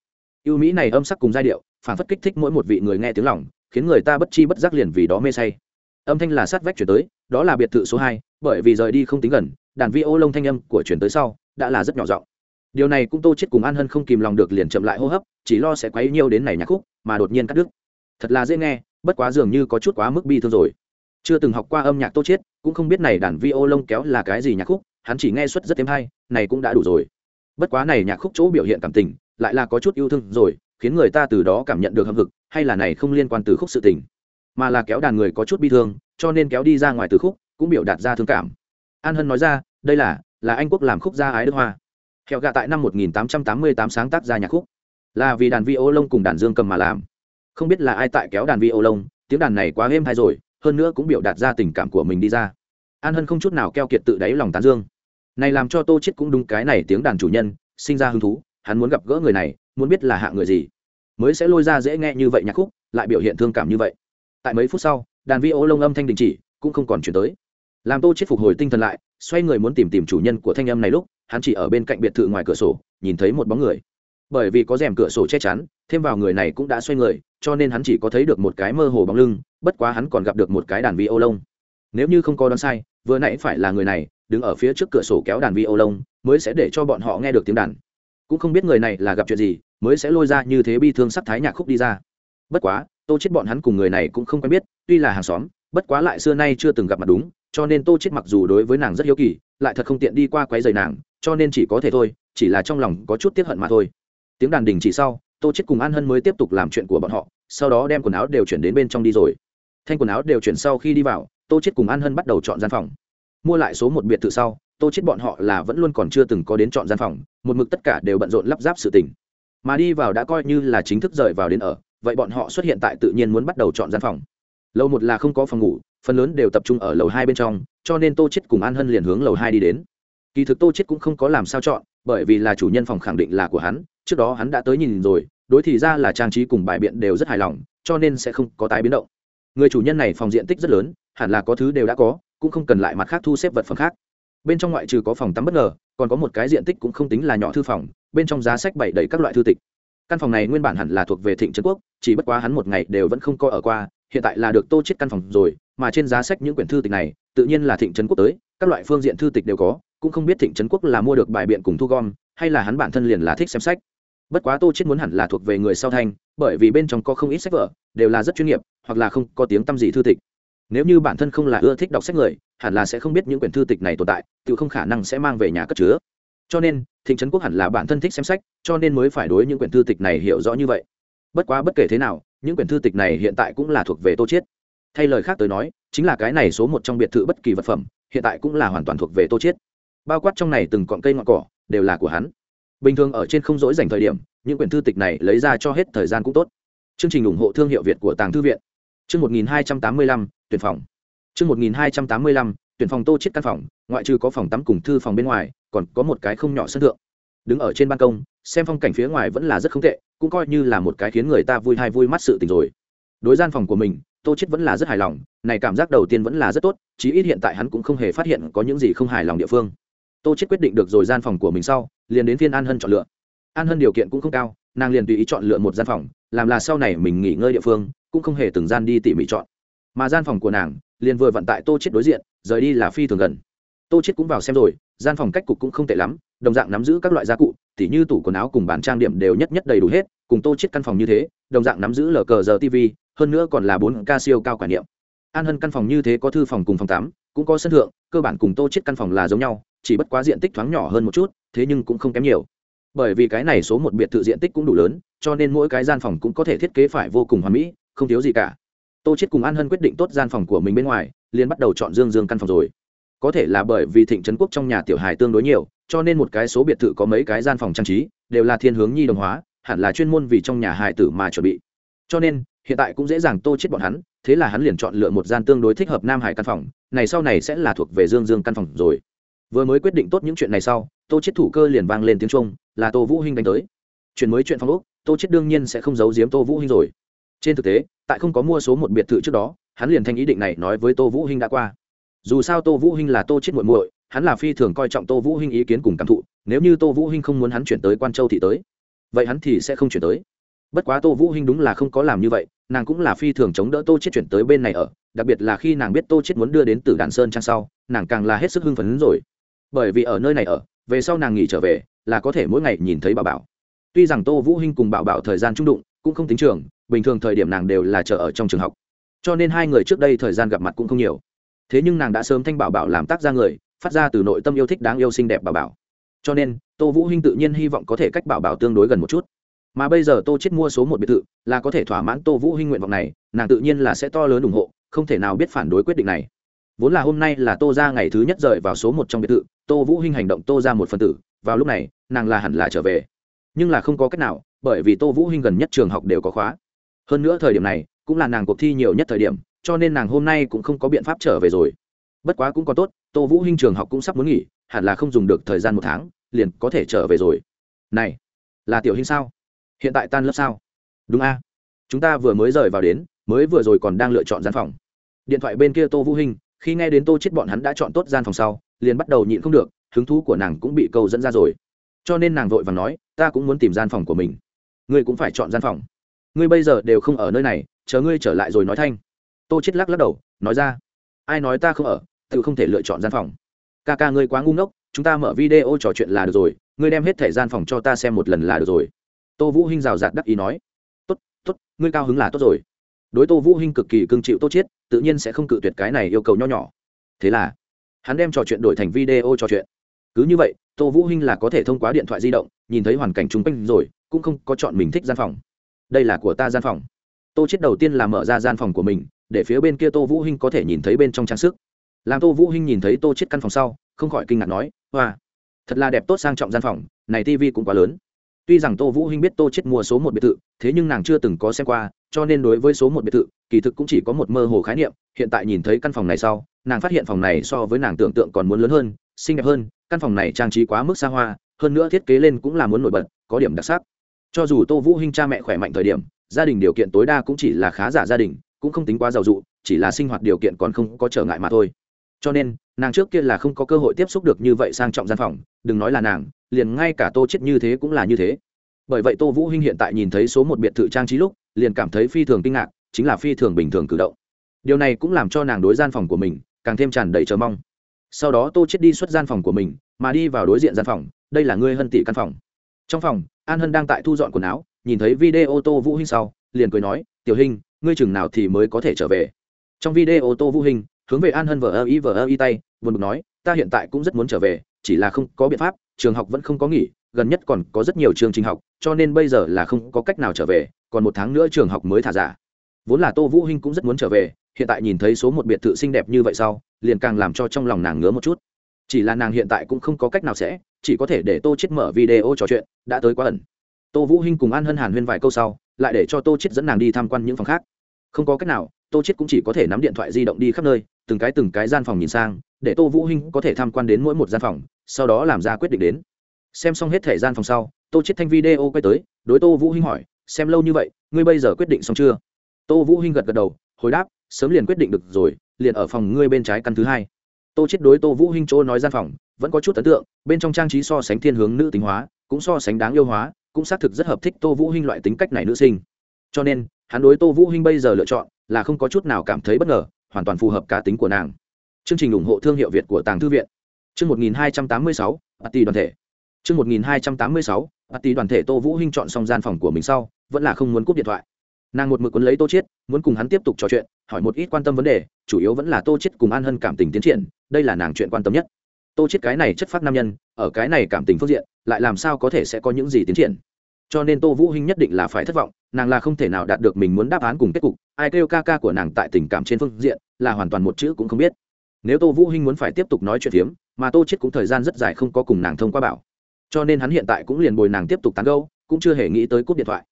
Ưu mỹ này âm sắc cùng giai điệu, phản phất kích thích mỗi một vị người nghe tiếng lòng khiến người ta bất chi bất giác liền vì đó mê say. Âm thanh là sát vách chuyển tới, đó là biệt thự số hai, bởi vì rời đi không tính gần, đàn vi ô lông thanh âm của chuyển tới sau đã là rất nhỏ giọng. Điều này cũng tô chết cùng an hân không kìm lòng được liền chậm lại hô hấp, chỉ lo sẽ quấy nhiều đến này nhạc khúc, mà đột nhiên cắt đứt. Thật là dễ nghe, bất quá dường như có chút quá mức bi thương rồi. Chưa từng học qua âm nhạc tô chết, cũng không biết này đàn vi ô lông kéo là cái gì nhạc khúc, hắn chỉ nghe suất rất thêm hay, này cũng đã đủ rồi. Bất quá này nhạc khúc chỗ biểu hiện cảm tình, lại là có chút yêu thương rồi khiến người ta từ đó cảm nhận được hâm hực, hay là này không liên quan từ khúc sự tình. Mà là kéo đàn người có chút bi thương, cho nên kéo đi ra ngoài từ khúc, cũng biểu đạt ra thương cảm. An hân nói ra, đây là là anh quốc làm khúc gia ái đức hoa. Hẹo gạ tại năm 1888 sáng tác ra nhạc khúc. Là vì đàn vi ô lông cùng đàn dương cầm mà làm. Không biết là ai tại kéo đàn vi ô lông tiếng đàn này quá êm hay rồi, hơn nữa cũng biểu đạt ra tình cảm của mình đi ra. An hân không chút nào keo kiệt tự đáy lòng tán dương. Này làm cho tô chết cũng đúng cái này tiếng đàn chủ nhân, sinh ra hứng thú, hắn muốn gặp gỡ người này muốn biết là hạ người gì, mới sẽ lôi ra dễ nghe như vậy nhạc khúc, lại biểu hiện thương cảm như vậy. Tại mấy phút sau, đàn vi ô lông âm thanh đình chỉ, cũng không còn chuyển tới. Làm tô chết phục hồi tinh thần lại, xoay người muốn tìm tìm chủ nhân của thanh âm này lúc, hắn chỉ ở bên cạnh biệt thự ngoài cửa sổ, nhìn thấy một bóng người. Bởi vì có rèm cửa sổ che chắn, thêm vào người này cũng đã xoay người, cho nên hắn chỉ có thấy được một cái mơ hồ bóng lưng, bất quá hắn còn gặp được một cái đàn vi ô lông. Nếu như không có đoán sai, vừa nãy phải là người này, đứng ở phía trước cửa sổ kéo đàn vi ô lông, mới sẽ để cho bọn họ nghe được tiếng đàn cũng không biết người này là gặp chuyện gì, mới sẽ lôi ra như thế bi thương sắc thái nhạc khúc đi ra. Bất quá, tô chết bọn hắn cùng người này cũng không quen biết, tuy là hàng xóm, bất quá lại xưa nay chưa từng gặp mặt đúng, cho nên tô chết mặc dù đối với nàng rất hiếu kỳ, lại thật không tiện đi qua quấy rầy nàng, cho nên chỉ có thể thôi, chỉ là trong lòng có chút tiếc hận mà thôi. Tiếng đàn đình chỉ sau, tô chết cùng an hân mới tiếp tục làm chuyện của bọn họ, sau đó đem quần áo đều chuyển đến bên trong đi rồi. Thanh quần áo đều chuyển sau khi đi vào, tô chết cùng an hân bắt đầu chọn gian phòng. Mua lại số một biệt thự sau tô chết bọn họ là vẫn luôn còn chưa từng có đến chọn gian phòng, một mực tất cả đều bận rộn lắp ráp sự tình. Mà đi vào đã coi như là chính thức rời vào đến ở, vậy bọn họ xuất hiện tại tự nhiên muốn bắt đầu chọn gian phòng. Lầu một là không có phòng ngủ, phần lớn đều tập trung ở lầu hai bên trong, cho nên tô chết cùng an hân liền hướng lầu hai đi đến. Kỳ thực tô chết cũng không có làm sao chọn, bởi vì là chủ nhân phòng khẳng định là của hắn, trước đó hắn đã tới nhìn rồi, đối thì ra là trang trí cùng bài biện đều rất hài lòng, cho nên sẽ không có tái biến động. Người chủ nhân này phòng diện tích rất lớn, hẳn là có thứ đều đã có, cũng không cần lại mặt khác thu xếp vật phẩm khác bên trong ngoại trừ có phòng tắm bất ngờ, còn có một cái diện tích cũng không tính là nhỏ thư phòng, bên trong giá sách bày đầy các loại thư tịch. Căn phòng này nguyên bản hẳn là thuộc về thịnh trấn quốc, chỉ bất quá hắn một ngày đều vẫn không coi ở qua, hiện tại là được tô chết căn phòng rồi, mà trên giá sách những quyển thư tịch này, tự nhiên là thịnh trấn quốc tới, các loại phương diện thư tịch đều có, cũng không biết thịnh trấn quốc là mua được bài biện cùng thu gom, hay là hắn bản thân liền là thích xem sách. Bất quá tô chết muốn hẳn là thuộc về người sau thanh, bởi vì bên trong có không ít sách vở, đều là rất chuyên nghiệp, hoặc là không có tiếng tâm gì thư tịch. Nếu như bản thân không là ưa thích đọc sách người hẳn là sẽ không biết những quyển thư tịch này tồn tại, tự không khả năng sẽ mang về nhà cất chứa. Cho nên, thịnh trấn quốc hẳn là bản thân thích xem sách, cho nên mới phải đối những quyển thư tịch này hiểu rõ như vậy. Bất quá bất kể thế nào, những quyển thư tịch này hiện tại cũng là thuộc về tô chiết. Thay lời khác tới nói, chính là cái này số một trong biệt thự bất kỳ vật phẩm, hiện tại cũng là hoàn toàn thuộc về tô chiết. Bao quát trong này từng cọn cây ngọn cỏ, đều là của hắn. Bình thường ở trên không dỗi dành thời điểm, những quyển thư tịch này lấy ra cho hết thời gian cũng tốt. Chương trình ủng hộ thương hiệu việt của tàng thư viện. Chương một nghìn hai trăm tám mươi lăm, tuyển phòng chương một nghìn hai trăm tám mươi lăm, tuyển phòng tô chiết căn phòng, ngoại trừ có phòng tắm cùng thư phòng bên ngoài, còn có một cái không nhỏ sân thượng. Đứng ở trên ban công, xem phong cảnh phía ngoài vẫn là rất không tệ, cũng coi như là một cái khiến người ta vui hay vui mắt sự tình rồi. Đối gian phòng của mình, tô chết vẫn là rất hài lòng, này cảm giác đầu tiên vẫn là rất tốt, chí ít hiện tại hắn cũng không hề phát hiện có những gì không hài lòng địa phương. Tô chết quyết định được rồi gian phòng của mình sau, liền đến phiên an hân chọn lựa. An hân điều kiện cũng không cao, nàng liền tùy ý chọn lựa một gian phòng, làm là sau này mình nghỉ ngơi địa phương, cũng không hề từng gian đi tỉ mỉ chọn. Mà gian phòng của nàng liền vừa vận tại tô chết đối diện, rời đi là phi thường gần. Tô chết cũng vào xem rồi, gian phòng cách cục cũng không tệ lắm, đồng dạng nắm giữ các loại gia cụ, tỉ như tủ quần áo cùng bàn trang điểm đều nhất nhất đầy đủ hết, cùng tô chết căn phòng như thế, đồng dạng nắm giữ lờ cờ giờ tv hơn nữa còn là bốn ca siêu cao quả niệm. An hân căn phòng như thế có thư phòng cùng phòng tắm, cũng có sân thượng, cơ bản cùng tô chết căn phòng là giống nhau, chỉ bất quá diện tích thoáng nhỏ hơn một chút, thế nhưng cũng không kém nhiều. Bởi vì cái này số một biệt thự diện tích cũng đủ lớn, cho nên mỗi cái gian phòng cũng có thể thiết kế phải vô cùng hoàn mỹ, không thiếu gì cả tô chết cùng an hân quyết định tốt gian phòng của mình bên ngoài, liền bắt đầu chọn dương dương căn phòng rồi. Có thể là bởi vì thịnh trấn quốc trong nhà tiểu hài tương đối nhiều, cho nên một cái số biệt thự có mấy cái gian phòng trang trí, đều là thiên hướng nhi đồng hóa, hẳn là chuyên môn vì trong nhà hài tử mà chuẩn bị. Cho nên, hiện tại cũng dễ dàng tô chết bọn hắn, thế là hắn liền chọn lựa một gian tương đối thích hợp nam hải căn phòng, này sau này sẽ là thuộc về dương dương căn phòng rồi. Vừa mới quyết định tốt những chuyện này sau, tô chết thủ cơ liền vang lên tiếng trung là tô vũ hinh đánh tới. Chuyện mới chuyện phong úc tô chết đương nhiên sẽ không giấu giếm tô vũ hinh rồi trên thực tế, tại không có mua số một biệt thự trước đó, hắn liền thanh ý định này nói với tô vũ hinh đã qua. Dù sao tô vũ hinh là tô chết muội muội, hắn là phi thường coi trọng tô vũ hinh ý kiến cùng cảm thụ, nếu như tô vũ hinh không muốn hắn chuyển tới quan châu thị tới, vậy hắn thì sẽ không chuyển tới. Bất quá tô vũ hinh đúng là không có làm như vậy, nàng cũng là phi thường chống đỡ tô chết chuyển tới bên này ở, đặc biệt là khi nàng biết tô chết muốn đưa đến từ đàn sơn trang sau, nàng càng là hết sức hưng phấn rồi. Bởi vì ở nơi này ở, về sau nàng nghỉ trở về, là có thể mỗi ngày nhìn thấy bảo bảo. Tuy rằng tô vũ hinh cùng bảo bảo thời gian trung đụng, cũng không tính trường bình thường thời điểm nàng đều là chờ ở trong trường học. Cho nên hai người trước đây thời gian gặp mặt cũng không nhiều. Thế nhưng nàng đã sớm thanh bảo bảo làm tác ra người, phát ra từ nội tâm yêu thích đáng yêu xinh đẹp bảo bảo. Cho nên, tô vũ hinh tự nhiên hy vọng có thể cách bảo bảo tương đối gần một chút. Mà bây giờ tô chết mua số một biệt thự, là có thể thỏa mãn tô vũ hinh nguyện vọng này, nàng tự nhiên là sẽ to lớn ủng hộ, không thể nào biết phản đối quyết định này. Vốn là hôm nay là tô ra ngày thứ nhất rời vào số một trong biệt thự, tô vũ hinh hành động tô ra một phần tử, vào lúc này, nàng là hẳn là trở về. Nhưng là không có cách nào, bởi vì tô vũ hinh gần nhất trường học đều có khóa hơn nữa thời điểm này, cũng là nàng cuộc thi nhiều nhất thời điểm, cho nên nàng hôm nay cũng không có biện pháp trở về rồi. Bất quá cũng có tốt, tô vũ hinh trường học cũng sắp muốn nghỉ, hẳn là không dùng được thời gian một tháng, liền có thể trở về rồi. Này, là tiểu hinh sao? Hiện tại tan lớp sao? Đúng a. Chúng ta vừa mới rời vào đến, mới vừa rồi còn đang lựa chọn gian phòng. Điện thoại bên kia tô vũ hinh, khi nghe đến tô chết bọn hắn đã chọn tốt gian phòng sau, liền bắt đầu nhịn không được, hứng thú của nàng cũng bị câu dẫn ra rồi. Cho nên nàng vội vàng nói, ta cũng muốn tìm gian phòng của mình. Ngươi cũng phải chọn gian phòng ngươi bây giờ đều không ở nơi này, chờ ngươi trở lại rồi nói thanh. Tô chết lắc lắc đầu, nói ra. Ai nói ta không ở, tự không thể lựa chọn gian phòng. Ca ca ngươi quá ngu ngốc, chúng ta mở video trò chuyện là được rồi, ngươi đem hết thẻ gian phòng cho ta xem một lần là được rồi. Tô vũ hinh rào rạt đắc ý nói. Tốt tốt, ngươi cao hứng là tốt rồi. Đối tô vũ hinh cực kỳ cưng chịu tô chết tự nhiên sẽ không cự tuyệt cái này yêu cầu nho nhỏ. Thế là, hắn đem trò chuyện đổi thành video trò chuyện. Cứ như vậy, tô vũ hinh là có thể thông qua điện thoại di động, nhìn thấy hoàn cảnh chung quanh rồi, cũng không có chọn mình thích gian phòng đây là của ta gian phòng. Tô chết đầu tiên là mở ra gian phòng của mình, để phía bên kia tô vũ hinh có thể nhìn thấy bên trong trang sức. Làm tô vũ hinh nhìn thấy tô chết căn phòng sau, không khỏi kinh ngạc nói, hoa, thật là đẹp tốt sang trọng gian phòng, này tivi cũng quá lớn. Tuy rằng tô vũ hinh biết tô chết mua số một biệt thự, thế nhưng nàng chưa từng có xem qua, cho nên đối với số một biệt thự, kỳ thực cũng chỉ có một mơ hồ khái niệm, hiện tại nhìn thấy căn phòng này sau, nàng phát hiện phòng này so với nàng tưởng tượng còn muốn lớn hơn, xinh đẹp hơn, căn phòng này trang trí quá mức xa hoa, hơn nữa thiết kế lên cũng là muốn nổi bật, có điểm đặc sắc cho dù tô vũ hinh cha mẹ khỏe mạnh thời điểm, gia đình điều kiện tối đa cũng chỉ là khá giả gia đình, cũng không tính quá giàu dụ, chỉ là sinh hoạt điều kiện còn không có trở ngại mà thôi. Cho nên, nàng trước kia là không có cơ hội tiếp xúc được như vậy sang trọng gian phòng, đừng nói là nàng, liền ngay cả tô chết như thế cũng là như thế. Bởi vậy tô vũ hinh hiện tại nhìn thấy số một biệt thự trang trí lúc, liền cảm thấy phi thường kinh ngạc, chính là phi thường bình thường cử động. Điều này cũng làm cho nàng đối gian phòng của mình càng thêm tràn đầy chờ mong. Sau đó tô chết đi xuất gian phòng của mình, mà đi vào đối diện gian phòng, đây là ngươi hân tỷ căn phòng trong phòng, an hân đang tại thu dọn quần áo, nhìn thấy video tô vũ hinh sau, liền cười nói, tiểu hinh, ngươi chừng nào thì mới có thể trở về? Trong video tô vũ hinh, hướng về an hân vờ ơ y vờ ơ y tay, buồn bực nói, ta hiện tại cũng rất muốn trở về, chỉ là không có biện pháp, trường học vẫn không có nghỉ, gần nhất còn có rất nhiều chương trình học, cho nên bây giờ là không có cách nào trở về, còn một tháng nữa trường học mới thả giả. Vốn là tô vũ hinh cũng rất muốn trở về, hiện tại nhìn thấy số một biệt thự xinh đẹp như vậy sau, liền càng làm cho trong lòng nàng ngứa một chút chỉ là nàng hiện tại cũng không có cách nào sẽ, chỉ có thể để tô chết mở video trò chuyện, đã tới quá ẩn. Tô vũ hinh cùng an hân hàn huyên vài câu sau, lại để cho tô chết dẫn nàng đi tham quan những phòng khác. Không có cách nào, tô chết cũng chỉ có thể nắm điện thoại di động đi khắp nơi, từng cái từng cái gian phòng nhìn sang, để tô vũ hinh có thể tham quan đến mỗi một gian phòng, sau đó làm ra quyết định đến. Xem xong hết thời gian phòng sau, tô chết thanh video quay tới, đối tô vũ hinh hỏi, xem lâu như vậy, ngươi bây giờ quyết định xong chưa? Tô vũ hinh gật gật đầu, hồi đáp, sớm liền quyết định được rồi, liền ở phòng ngươi bên trái căn thứ hai tô chết đối tô vũ hinh chỗ nói gian phòng vẫn có chút ấn tượng bên trong trang trí so sánh thiên hướng nữ tính hóa cũng so sánh đáng yêu hóa cũng xác thực rất hợp thích tô vũ hinh loại tính cách này nữ sinh. Cho nên hắn đối tô vũ hinh bây giờ lựa chọn là không có chút nào cảm thấy bất ngờ hoàn toàn phù hợp cá tính của nàng. Chương trình ủng hộ thương hiệu việt của tàng thư viện. Chương 1286, tỷ đoàn thể. Chương 1286, tỷ đoàn thể tô vũ hinh chọn xong gian phòng của mình sau vẫn là không muốn cúp điện thoại nàng một mực quấn lấy tô chiết, muốn cùng hắn tiếp tục trò chuyện, hỏi một ít quan tâm vấn đề, chủ yếu vẫn là tô chiết cùng an hân cảm tình tiến triển, đây là nàng chuyện quan tâm nhất. Tô chiết cái này chất phát nam nhân, ở cái này cảm tình phương diện, lại làm sao có thể sẽ có những gì tiến triển? Cho nên tô vũ hinh nhất định là phải thất vọng, nàng là không thể nào đạt được mình muốn đáp án cùng kết cục, ai kêu ca ca của nàng tại tình cảm trên phương diện, là hoàn toàn một chữ cũng không biết. Nếu tô vũ hinh muốn phải tiếp tục nói chuyện phiếm, mà tô chiết cũng thời gian rất dài không có cùng nàng thông qua bảo. Cho nên hắn hiện tại cũng liền bồi nàng tiếp tục tán gẫu, cũng chưa hề nghĩ tới cúp điện thoại.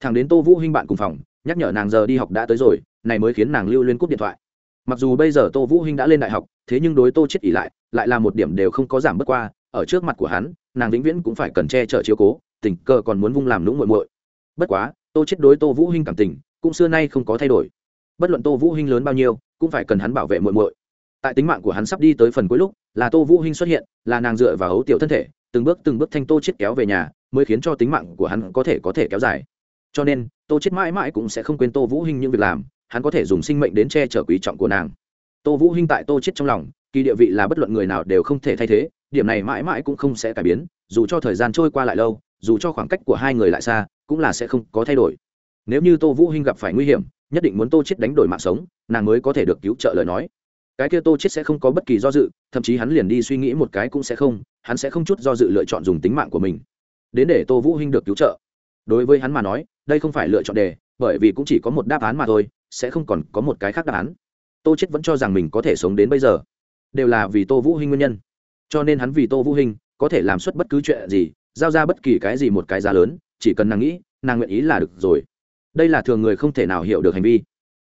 Thằng đến tô vũ hinh bạn cùng phòng nhắc nhở nàng giờ đi học đã tới rồi, này mới khiến nàng lưu liên cúp điện thoại. Mặc dù bây giờ tô vũ hinh đã lên đại học, thế nhưng đối tô chết ỉ lại lại là một điểm đều không có giảm bớt qua, ở trước mặt của hắn, nàng vĩnh viễn cũng phải cần che chở chiếu cố, tình cờ còn muốn vung làm lũng muội muội. Bất quá, tô chết đối tô vũ hinh cảm tình, cũng xưa nay không có thay đổi. Bất luận tô vũ hinh lớn bao nhiêu, cũng phải cần hắn bảo vệ muội muội. Tại tính mạng của hắn sắp đi tới phần cuối lúc, là tô vũ hinh xuất hiện, là nàng dựa vào hấu tiểu thân thể, từng bước từng bước thanh tô chết kéo về nhà, mới khiến cho tính mạng của hắn có thể có thể kéo dài. Cho nên tô chết mãi mãi cũng sẽ không quên tô vũ hinh những việc làm, hắn có thể dùng sinh mệnh đến che chở quý trọng của nàng. Tô vũ hinh tại tô chết trong lòng, kỳ địa vị là bất luận người nào đều không thể thay thế, điểm này mãi mãi cũng không sẽ cải biến, dù cho thời gian trôi qua lại lâu, dù cho khoảng cách của hai người lại xa, cũng là sẽ không có thay đổi. Nếu như tô vũ hinh gặp phải nguy hiểm, nhất định muốn tô chết đánh đổi mạng sống, nàng mới có thể được cứu trợ lời nói. Cái kia tô chết sẽ không có bất kỳ do dự, thậm chí hắn liền đi suy nghĩ một cái cũng sẽ không, hắn sẽ không chút do dự lựa chọn dùng tính mạng của mình đến để tô vũ hinh được cứu trợ. Đối với hắn mà nói đây không phải lựa chọn đề, bởi vì cũng chỉ có một đáp án mà thôi, sẽ không còn có một cái khác đáp án. Tô chết vẫn cho rằng mình có thể sống đến bây giờ. Đều là vì tô vũ hinh nguyên nhân. Cho nên hắn vì tô vũ hinh, có thể làm xuất bất cứ chuyện gì, giao ra bất kỳ cái gì một cái giá lớn, chỉ cần nàng nghĩ, nàng nguyện ý là được rồi. Đây là thường người không thể nào hiểu được hành vi.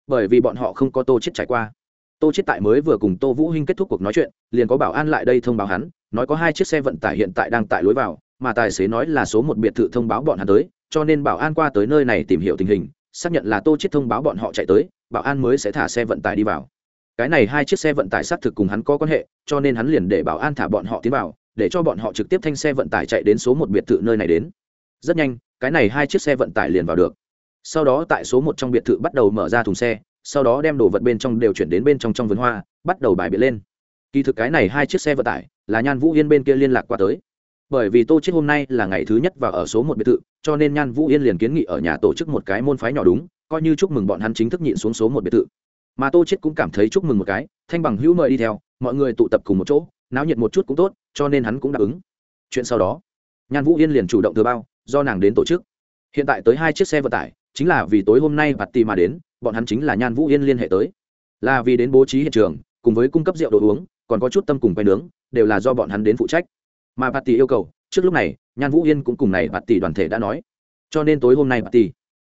Bởi vì bọn họ không có tô chết trải qua. Tô chết tại mới vừa cùng tô vũ hinh kết thúc cuộc nói chuyện, liền có bảo an lại đây thông báo hắn, nói có hai chiếc xe vận tải hiện tại đang tại lối vào, mà tài xế nói là số một biệt thự thông báo bọn hắn tới cho nên bảo an qua tới nơi này tìm hiểu tình hình, xác nhận là tô chết thông báo bọn họ chạy tới, bảo an mới sẽ thả xe vận tải đi vào. Cái này hai chiếc xe vận tải xác thực cùng hắn có quan hệ, cho nên hắn liền để bảo an thả bọn họ tiến vào, để cho bọn họ trực tiếp thanh xe vận tải chạy đến số một biệt thự nơi này đến. Rất nhanh, cái này hai chiếc xe vận tải liền vào được. Sau đó tại số một trong biệt thự bắt đầu mở ra thùng xe, sau đó đem đồ vật bên trong đều chuyển đến bên trong trong vườn hoa, bắt đầu bài biện lên. Kỳ thực cái này hai chiếc xe vận tải là nhan vũ yên bên kia liên lạc qua tới bởi vì tô chết hôm nay là ngày thứ nhất và ở số một biệt thự, cho nên nhan vũ yên liền kiến nghị ở nhà tổ chức một cái môn phái nhỏ đúng, coi như chúc mừng bọn hắn chính thức nhịn xuống số một biệt thự. Mà tô chết cũng cảm thấy chúc mừng một cái, thanh bằng hữu mời đi theo, mọi người tụ tập cùng một chỗ, náo nhiệt một chút cũng tốt, cho nên hắn cũng đáp ứng. Chuyện sau đó, nhan vũ yên liền chủ động thừa bao, do nàng đến tổ chức. Hiện tại tới hai chiếc xe vận tải, chính là vì tối hôm nay bạt tì mà đến, bọn hắn chính là nhan vũ yên liên hệ tới. Là vì đến bố trí hiện trường, cùng với cung cấp rượu đồ uống, còn có chút tâm cùng quay nướng, đều là do bọn hắn đến phụ trách mà bạt tỷ yêu cầu, trước lúc này, nhan vũ yên cũng cùng này bạt tỷ đoàn thể đã nói. Cho nên tối hôm nay bạt tỷ.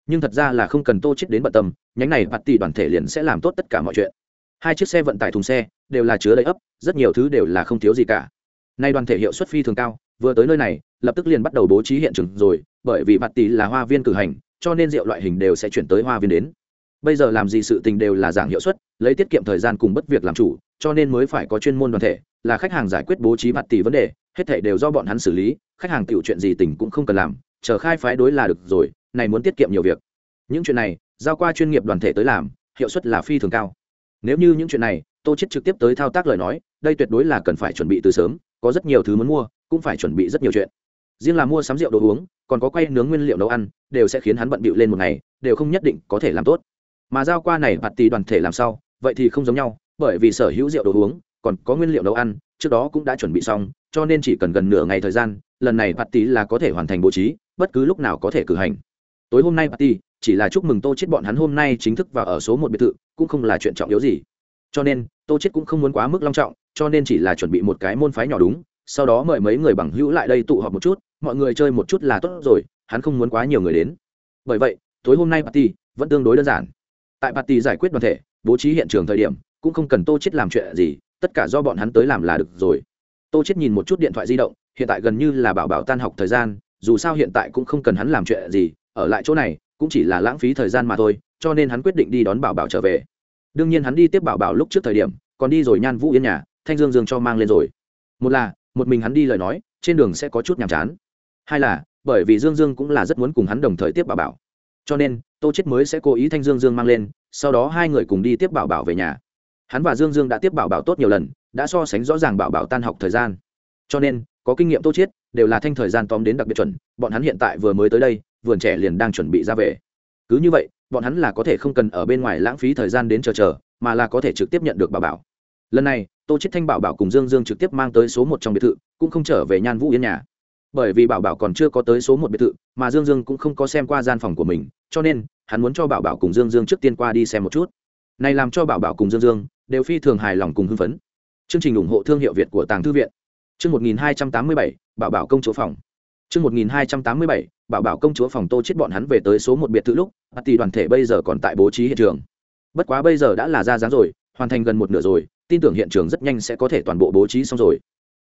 Nhưng thật ra là không cần tô chết đến bận tâm, nhánh này bạt tỷ đoàn thể liền sẽ làm tốt tất cả mọi chuyện. Hai chiếc xe vận tải thùng xe đều là chứa đầy ấp, rất nhiều thứ đều là không thiếu gì cả. Nay đoàn thể hiệu suất phi thường cao, vừa tới nơi này, lập tức liền bắt đầu bố trí hiện trường rồi, bởi vì bạt tỷ là hoa viên cử hành, cho nên rượu loại hình đều sẽ chuyển tới hoa viên đến. Bây giờ làm gì sự tình đều là giảm hiệu suất, lấy tiết kiệm thời gian cùng bất việc làm chủ, cho nên mới phải có chuyên môn đoàn thể là khách hàng giải quyết bố trí mặt tỷ vấn đề, hết thể đều do bọn hắn xử lý, khách hàng tiểu chuyện gì tình cũng không cần làm, chờ khai phái đối là được rồi, này muốn tiết kiệm nhiều việc. Những chuyện này, giao qua chuyên nghiệp đoàn thể tới làm, hiệu suất là phi thường cao. Nếu như những chuyện này, tô chết trực tiếp tới thao tác lời nói, đây tuyệt đối là cần phải chuẩn bị từ sớm, có rất nhiều thứ muốn mua, cũng phải chuẩn bị rất nhiều chuyện. Riêng là mua sắm rượu đồ uống, còn có quay nướng nguyên liệu nấu ăn, đều sẽ khiến hắn bận bịu lên một ngày, đều không nhất định có thể làm tốt. Mà giao qua này bạt tỷ đoàn thể làm sao vậy thì không giống nhau, bởi vì sở hữu rượu đồ uống còn có nguyên liệu nấu ăn, trước đó cũng đã chuẩn bị xong, cho nên chỉ cần gần nửa ngày thời gian, lần này bạt tỷ là có thể hoàn thành bố trí, bất cứ lúc nào có thể cử hành. Tối hôm nay bạt tỷ chỉ là chúc mừng tô chết bọn hắn hôm nay chính thức vào ở số một biệt thự, cũng không là chuyện trọng yếu gì. Cho nên, tô chết cũng không muốn quá mức long trọng, cho nên chỉ là chuẩn bị một cái môn phái nhỏ đúng, sau đó mời mấy người bằng hữu lại đây tụ họp một chút, mọi người chơi một chút là tốt rồi, hắn không muốn quá nhiều người đến. Bởi vậy, tối hôm nay party vẫn tương đối đơn giản. Tại party giải quyết đoàn thể, bố trí hiện trường thời điểm, cũng không cần tô chết làm chuyện gì tất cả do bọn hắn tới làm là được rồi. Tô chết nhìn một chút điện thoại di động, hiện tại gần như là bảo bảo tan học thời gian, dù sao hiện tại cũng không cần hắn làm chuyện gì, ở lại chỗ này, cũng chỉ là lãng phí thời gian mà thôi, cho nên hắn quyết định đi đón bảo bảo trở về. Đương nhiên hắn đi tiếp bảo bảo lúc trước thời điểm, còn đi rồi nhan vũ yên nhà, thanh dương dương cho mang lên rồi. Một là, một mình hắn đi lời nói, trên đường sẽ có chút nhàm chán. Hai là, bởi vì dương dương cũng là rất muốn cùng hắn đồng thời tiếp bảo bảo. Cho nên, tô chết mới sẽ cố ý thanh dương dương mang lên, sau đó hai người cùng đi tiếp bảo bảo về nhà hắn và dương dương đã tiếp bảo bảo tốt nhiều lần, đã so sánh rõ ràng bảo bảo tan học thời gian. Cho nên, có kinh nghiệm tô Chiết, đều là thanh thời gian tóm đến đặc biệt chuẩn, bọn hắn hiện tại vừa mới tới đây, vườn trẻ liền đang chuẩn bị ra về. Cứ như vậy, bọn hắn là có thể không cần ở bên ngoài lãng phí thời gian đến chờ chờ, mà là có thể trực tiếp nhận được bảo bảo. Lần này, tô chết thanh bảo bảo cùng dương dương trực tiếp mang tới số một trong biệt thự, cũng không trở về nhan vũ yên nhà. Bởi vì bảo bảo còn chưa có tới số một biệt thự, mà dương dương cũng không có xem qua gian phòng của mình, cho nên, hắn muốn cho bảo bảo cùng dương dương trước tiên qua đi xem một chút. Này làm cho bảo bảo cùng dương dương đều phi thường hài lòng cùng hưng phấn. Chương trình ủng hộ thương hiệu việt của tàng thư viện. Chương một nghìn hai trăm tám mươi bảy, bảo bảo công chúa phòng. Chương một nghìn hai trăm tám mươi bảy, bảo bảo công chúa phòng tô chết bọn hắn về tới số một biệt thự lúc bà tỷ đoàn thể bây giờ còn tại bố trí hiện trường. Bất quá bây giờ đã là ra dáng rồi, hoàn thành gần một nửa rồi, tin tưởng hiện trường rất nhanh sẽ có thể toàn bộ bố trí xong rồi.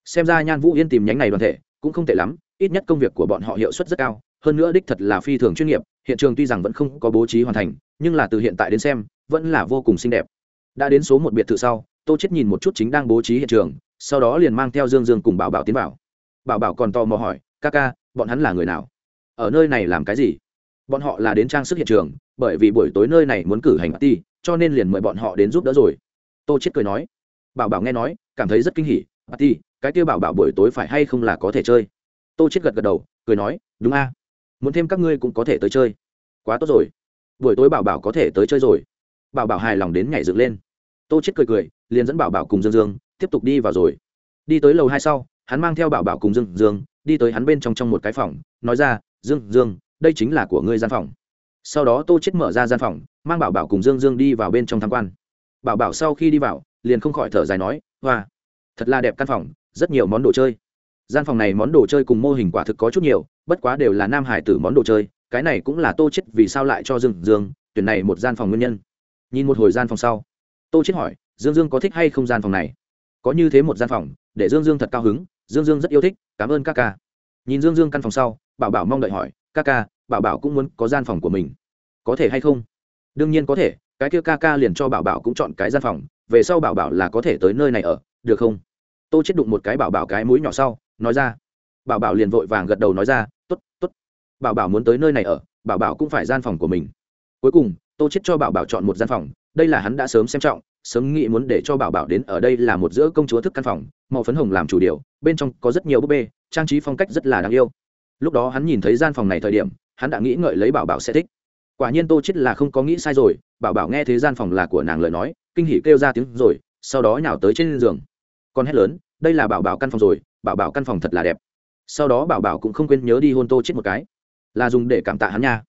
Xem ra nhan vũ yên tìm nhánh này đoàn thể cũng không tệ lắm, ít nhất công việc của bọn họ hiệu suất rất cao, hơn nữa đích thật là phi thường chuyên nghiệp, hiện trường tuy rằng vẫn không có bố trí hoàn thành, nhưng là từ hiện tại đến xem, vẫn là vô cùng xinh đẹp đã đến số một biệt thự sau, tô chết nhìn một chút chính đang bố trí hiện trường, sau đó liền mang theo dương dương cùng bảo bảo tiến vào. Bảo bảo còn tò mò hỏi, ca ca, bọn hắn là người nào? Ở nơi này làm cái gì? Bọn họ là đến trang sức hiện trường, bởi vì buổi tối nơi này muốn cử hành ti cho nên liền mời bọn họ đến giúp đỡ rồi. Tô chết cười nói. Bảo bảo nghe nói, cảm thấy rất kinh hỉ ti cái kia bảo bảo buổi tối phải hay không là có thể chơi? Tô chết gật gật đầu, cười nói, đúng a. Muốn thêm các ngươi cũng có thể tới chơi. Quá tốt rồi. Buổi tối bảo bảo có thể tới chơi rồi bảo bảo hài lòng đến nhảy dựng lên. Tô chết cười cười, liền dẫn bảo bảo cùng dương dương, tiếp tục đi vào rồi. Đi tới lầu hai sau, hắn mang theo bảo bảo cùng dương dương, đi tới hắn bên trong trong một cái phòng, nói ra, dương dương, đây chính là của ngươi gian phòng. Sau đó tô chết mở ra gian phòng, mang bảo bảo cùng dương dương đi vào bên trong tham quan. Bảo bảo sau khi đi vào, liền không khỏi thở dài nói, hoa, thật là đẹp căn phòng, rất nhiều món đồ chơi. Gian phòng này món đồ chơi cùng mô hình quả thực có chút nhiều, bất quá đều là nam hải tử món đồ chơi, cái này cũng là tô chết vì sao lại cho dương dương tuyển này một gian phòng nguyên nhân nhìn một hồi gian phòng sau, tô chết hỏi, dương dương có thích hay không gian phòng này? Có như thế một gian phòng, để dương dương thật cao hứng, dương dương rất yêu thích, cảm ơn các ca. Nhìn dương dương căn phòng sau, bảo bảo mong đợi hỏi các ca, bảo bảo cũng muốn có gian phòng của mình, có thể hay không? Đương nhiên có thể, cái kia ca ca liền cho bảo bảo cũng chọn cái gian phòng, về sau bảo bảo là có thể tới nơi này ở, được không? Tô chết đụng một cái bảo bảo cái mũi nhỏ sau, nói ra. Bảo bảo liền vội vàng gật đầu nói ra t ố t t ố t bảo bảo muốn tới nơi này ở, bảo bảo cũng phải gian phòng của mình. Cuối cùng tô chết cho bảo bảo chọn một gian phòng, đây là hắn đã sớm xem trọng, sớm nghĩ muốn để cho bảo bảo đến ở đây là một giữa công chúa thức căn phòng, màu phấn hồng làm chủ điều, bên trong có rất nhiều búp bê, trang trí phong cách rất là đáng yêu. Lúc đó hắn nhìn thấy gian phòng này thời điểm, hắn đã nghĩ ngợi lấy bảo bảo sẽ thích. Quả nhiên tô chết là không có nghĩ sai rồi, bảo bảo nghe thấy gian phòng là của nàng lời nói, kinh hỉ kêu ra tiếng rồi, sau đó nhào tới trên giường. Con hét lớn, đây là bảo bảo căn phòng rồi, bảo bảo căn phòng thật là đẹp. Sau đó bảo bảo cũng không quên nhớ đi hôn tô chết một cái. Là dùng để cảm tạ hắn nha.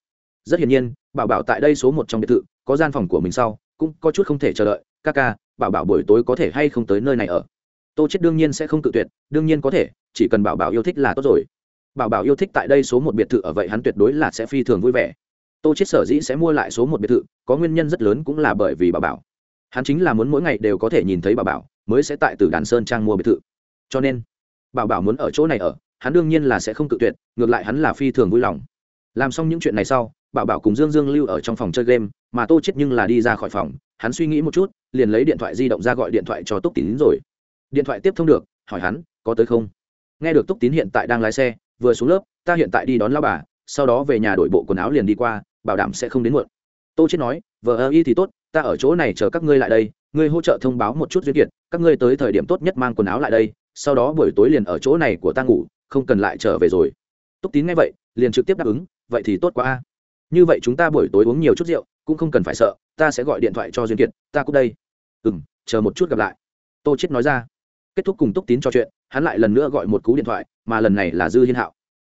Rất hiển nhiên bảo bảo tại đây số một trong biệt thự, có gian phòng của mình sau, cũng có chút không thể chờ đợi, ca ca, bảo bảo buổi tối có thể hay không tới nơi này ở? Tô chết đương nhiên sẽ không tự tuyệt, đương nhiên có thể, chỉ cần bảo bảo yêu thích là tốt rồi. Bảo bảo yêu thích tại đây số một biệt thự ở vậy hắn tuyệt đối là sẽ phi thường vui vẻ. Tô chết sở dĩ sẽ mua lại số một biệt thự, có nguyên nhân rất lớn cũng là bởi vì bảo bảo. Hắn chính là muốn mỗi ngày đều có thể nhìn thấy bảo bảo, mới sẽ tại từ đàn sơn trang mua biệt thự. Cho nên, bảo bảo muốn ở chỗ này ở, hắn đương nhiên là sẽ không tự tuyệt, ngược lại hắn là phi thường vui lòng. Làm xong những chuyện này sau bảo bảo cùng dương dương lưu ở trong phòng chơi game, mà tô chết nhưng là đi ra khỏi phòng, hắn suy nghĩ một chút, liền lấy điện thoại di động ra gọi điện thoại cho túc tín rồi. Điện thoại tiếp thông được, hỏi hắn, có tới không? Nghe được túc tín hiện tại đang lái xe, vừa xuống lớp, ta hiện tại đi đón lao bà, sau đó về nhà đổi bộ quần áo liền đi qua, bảo đảm sẽ không đến muộn. Tô chết nói vợ ơ y thì tốt, ta ở chỗ này chờ các ngươi lại đây, ngươi hỗ trợ thông báo một chút duyên kiệt, các ngươi tới thời điểm tốt nhất mang quần áo lại đây, sau đó buổi tối liền ở chỗ này của ta ngủ, không cần lại trở về rồi. Túc tín nghe vậy, liền trực tiếp đáp ứng, vậy thì tốt quá a như vậy chúng ta buổi tối uống nhiều chút rượu, cũng không cần phải sợ, ta sẽ gọi điện thoại cho duyên kiệt, ta cũng đây. Ừ m chờ một chút gặp lại. Tô chết nói ra. Kết thúc cùng túc tín trò chuyện, hắn lại lần nữa gọi một cú điện thoại, mà lần này là dư hiên hạo.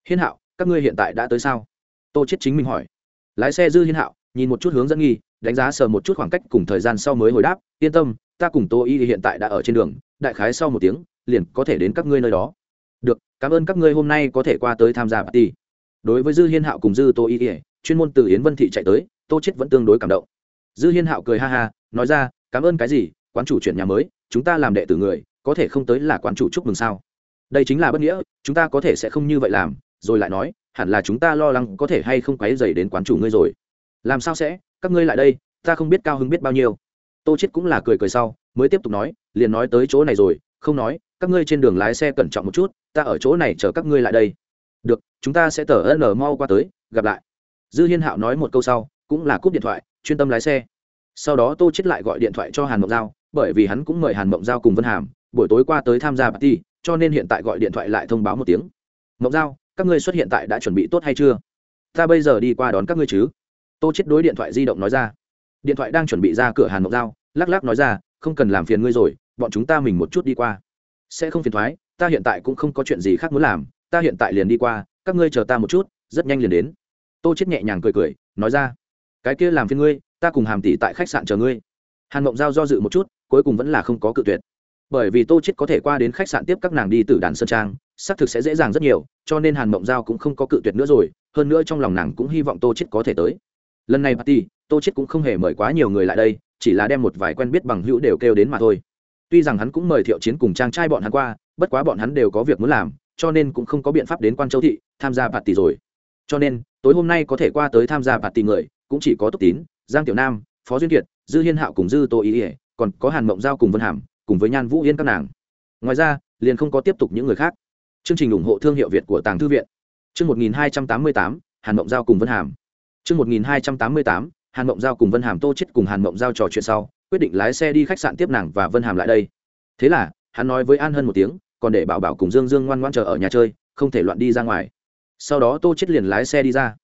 Hiên hạo, các ngươi hiện tại đã tới sao? Tô chết chính mình hỏi. Lái xe dư hiên hạo, nhìn một chút hướng dẫn nghi, đánh giá sờ một chút khoảng cách cùng thời gian sau mới hồi đáp, yên tâm, ta cùng tô y hiện tại đã ở trên đường, đại khái sau một tiếng, liền có thể đến các ngươi nơi đó. Được, cảm ơn các ngươi hôm nay có thể qua tới tham gia party. Đối với dư hiên hạo cùng dư tô y chuyên môn từ yến vân thị chạy tới, tô chết vẫn tương đối cảm động. Dư hiên hạo cười ha ha, nói ra, cảm ơn cái gì, quán chủ chuyển nhà mới, chúng ta làm đệ tử người, có thể không tới là quán chủ chúc mừng sao? Đây chính là bất nghĩa, chúng ta có thể sẽ không như vậy làm. Rồi lại nói, hẳn là chúng ta lo lắng có thể hay không quấy dày đến quán chủ ngươi rồi. Làm sao sẽ? Các ngươi lại đây, ta không biết cao hứng biết bao nhiêu. Tô chết cũng là cười cười sau, mới tiếp tục nói, liền nói tới chỗ này rồi, không nói, các ngươi trên đường lái xe cẩn trọng một chút, ta ở chỗ này chờ các ngươi lại đây. Được, chúng ta sẽ tờ ân mau qua tới, gặp lại dư hiên hạo nói một câu sau, cũng là cúp điện thoại, chuyên tâm lái xe. Sau đó tô chết lại gọi điện thoại cho hàn mộng giao, bởi vì hắn cũng mời hàn mộng giao cùng vân hàm, buổi tối qua tới tham gia party, cho nên hiện tại gọi điện thoại lại thông báo một tiếng. Mộng giao, các ngươi xuất hiện tại đã chuẩn bị tốt hay chưa? Ta bây giờ đi qua đón các ngươi chứ. Tô chết đối điện thoại di động nói ra. Điện thoại đang chuẩn bị ra cửa hàn mộng giao, lắc lắc nói ra, không cần làm phiền ngươi rồi, bọn chúng ta mình một chút đi qua. Sẽ không phiền thoái ta hiện tại cũng không có chuyện gì khác muốn làm, ta hiện tại liền đi qua, các ngươi chờ ta một chút, rất nhanh liền đến tô chết nhẹ nhàng cười cười, nói ra, cái kia làm phiền ngươi, ta cùng hàm tỷ tại khách sạn chờ ngươi. Hàn mộng giao do dự một chút, cuối cùng vẫn là không có cự tuyệt. Bởi vì tô chết có thể qua đến khách sạn tiếp các nàng đi từ đàn sơn trang, xác thực sẽ dễ dàng rất nhiều, cho nên hàn mộng giao cũng không có cự tuyệt nữa rồi, hơn nữa trong lòng nàng cũng hy vọng tô chết có thể tới. Lần này party, tô chết cũng không hề mời quá nhiều người lại đây, chỉ là đem một vài quen biết bằng hữu đều kêu đến mà thôi. Tuy rằng hắn cũng mời thiệu chiến cùng trang trai bọn hắn qua, bất quá bọn hắn đều có việc muốn làm, cho nên cũng không có biện pháp đến quan châu thị tham gia party tỷ rồi. Cho nên tối hôm nay có thể qua tới tham gia bạt tỷ người, cũng chỉ có túc tín, giang tiểu nam, phó duyên kiệt, dư hiên hạo cùng dư tô ý ỉa, còn có hàn mộng giao cùng vân hàm, cùng với nhan vũ yên các nàng. Ngoài ra, liền không có tiếp tục những người khác. Chương trình ủng hộ thương hiệu việt của tàng thư viện. Chương một nghìn hai trăm tám mươi tám, hàn mộng giao cùng vân hàm. Chương một nghìn hai trăm tám mươi tám, hàn mộng giao cùng vân hàm tô chết cùng hàn mộng giao trò chuyện sau, quyết định lái xe đi khách sạn tiếp nàng và vân hàm lại đây. Thế là, hắn nói với an hân một tiếng, còn để bảo bảo cùng dương dương ngoan ngoan chờ ở nhà chơi, không thể loạn đi ra ngoài sau đó tô chết liền lái xe đi ra.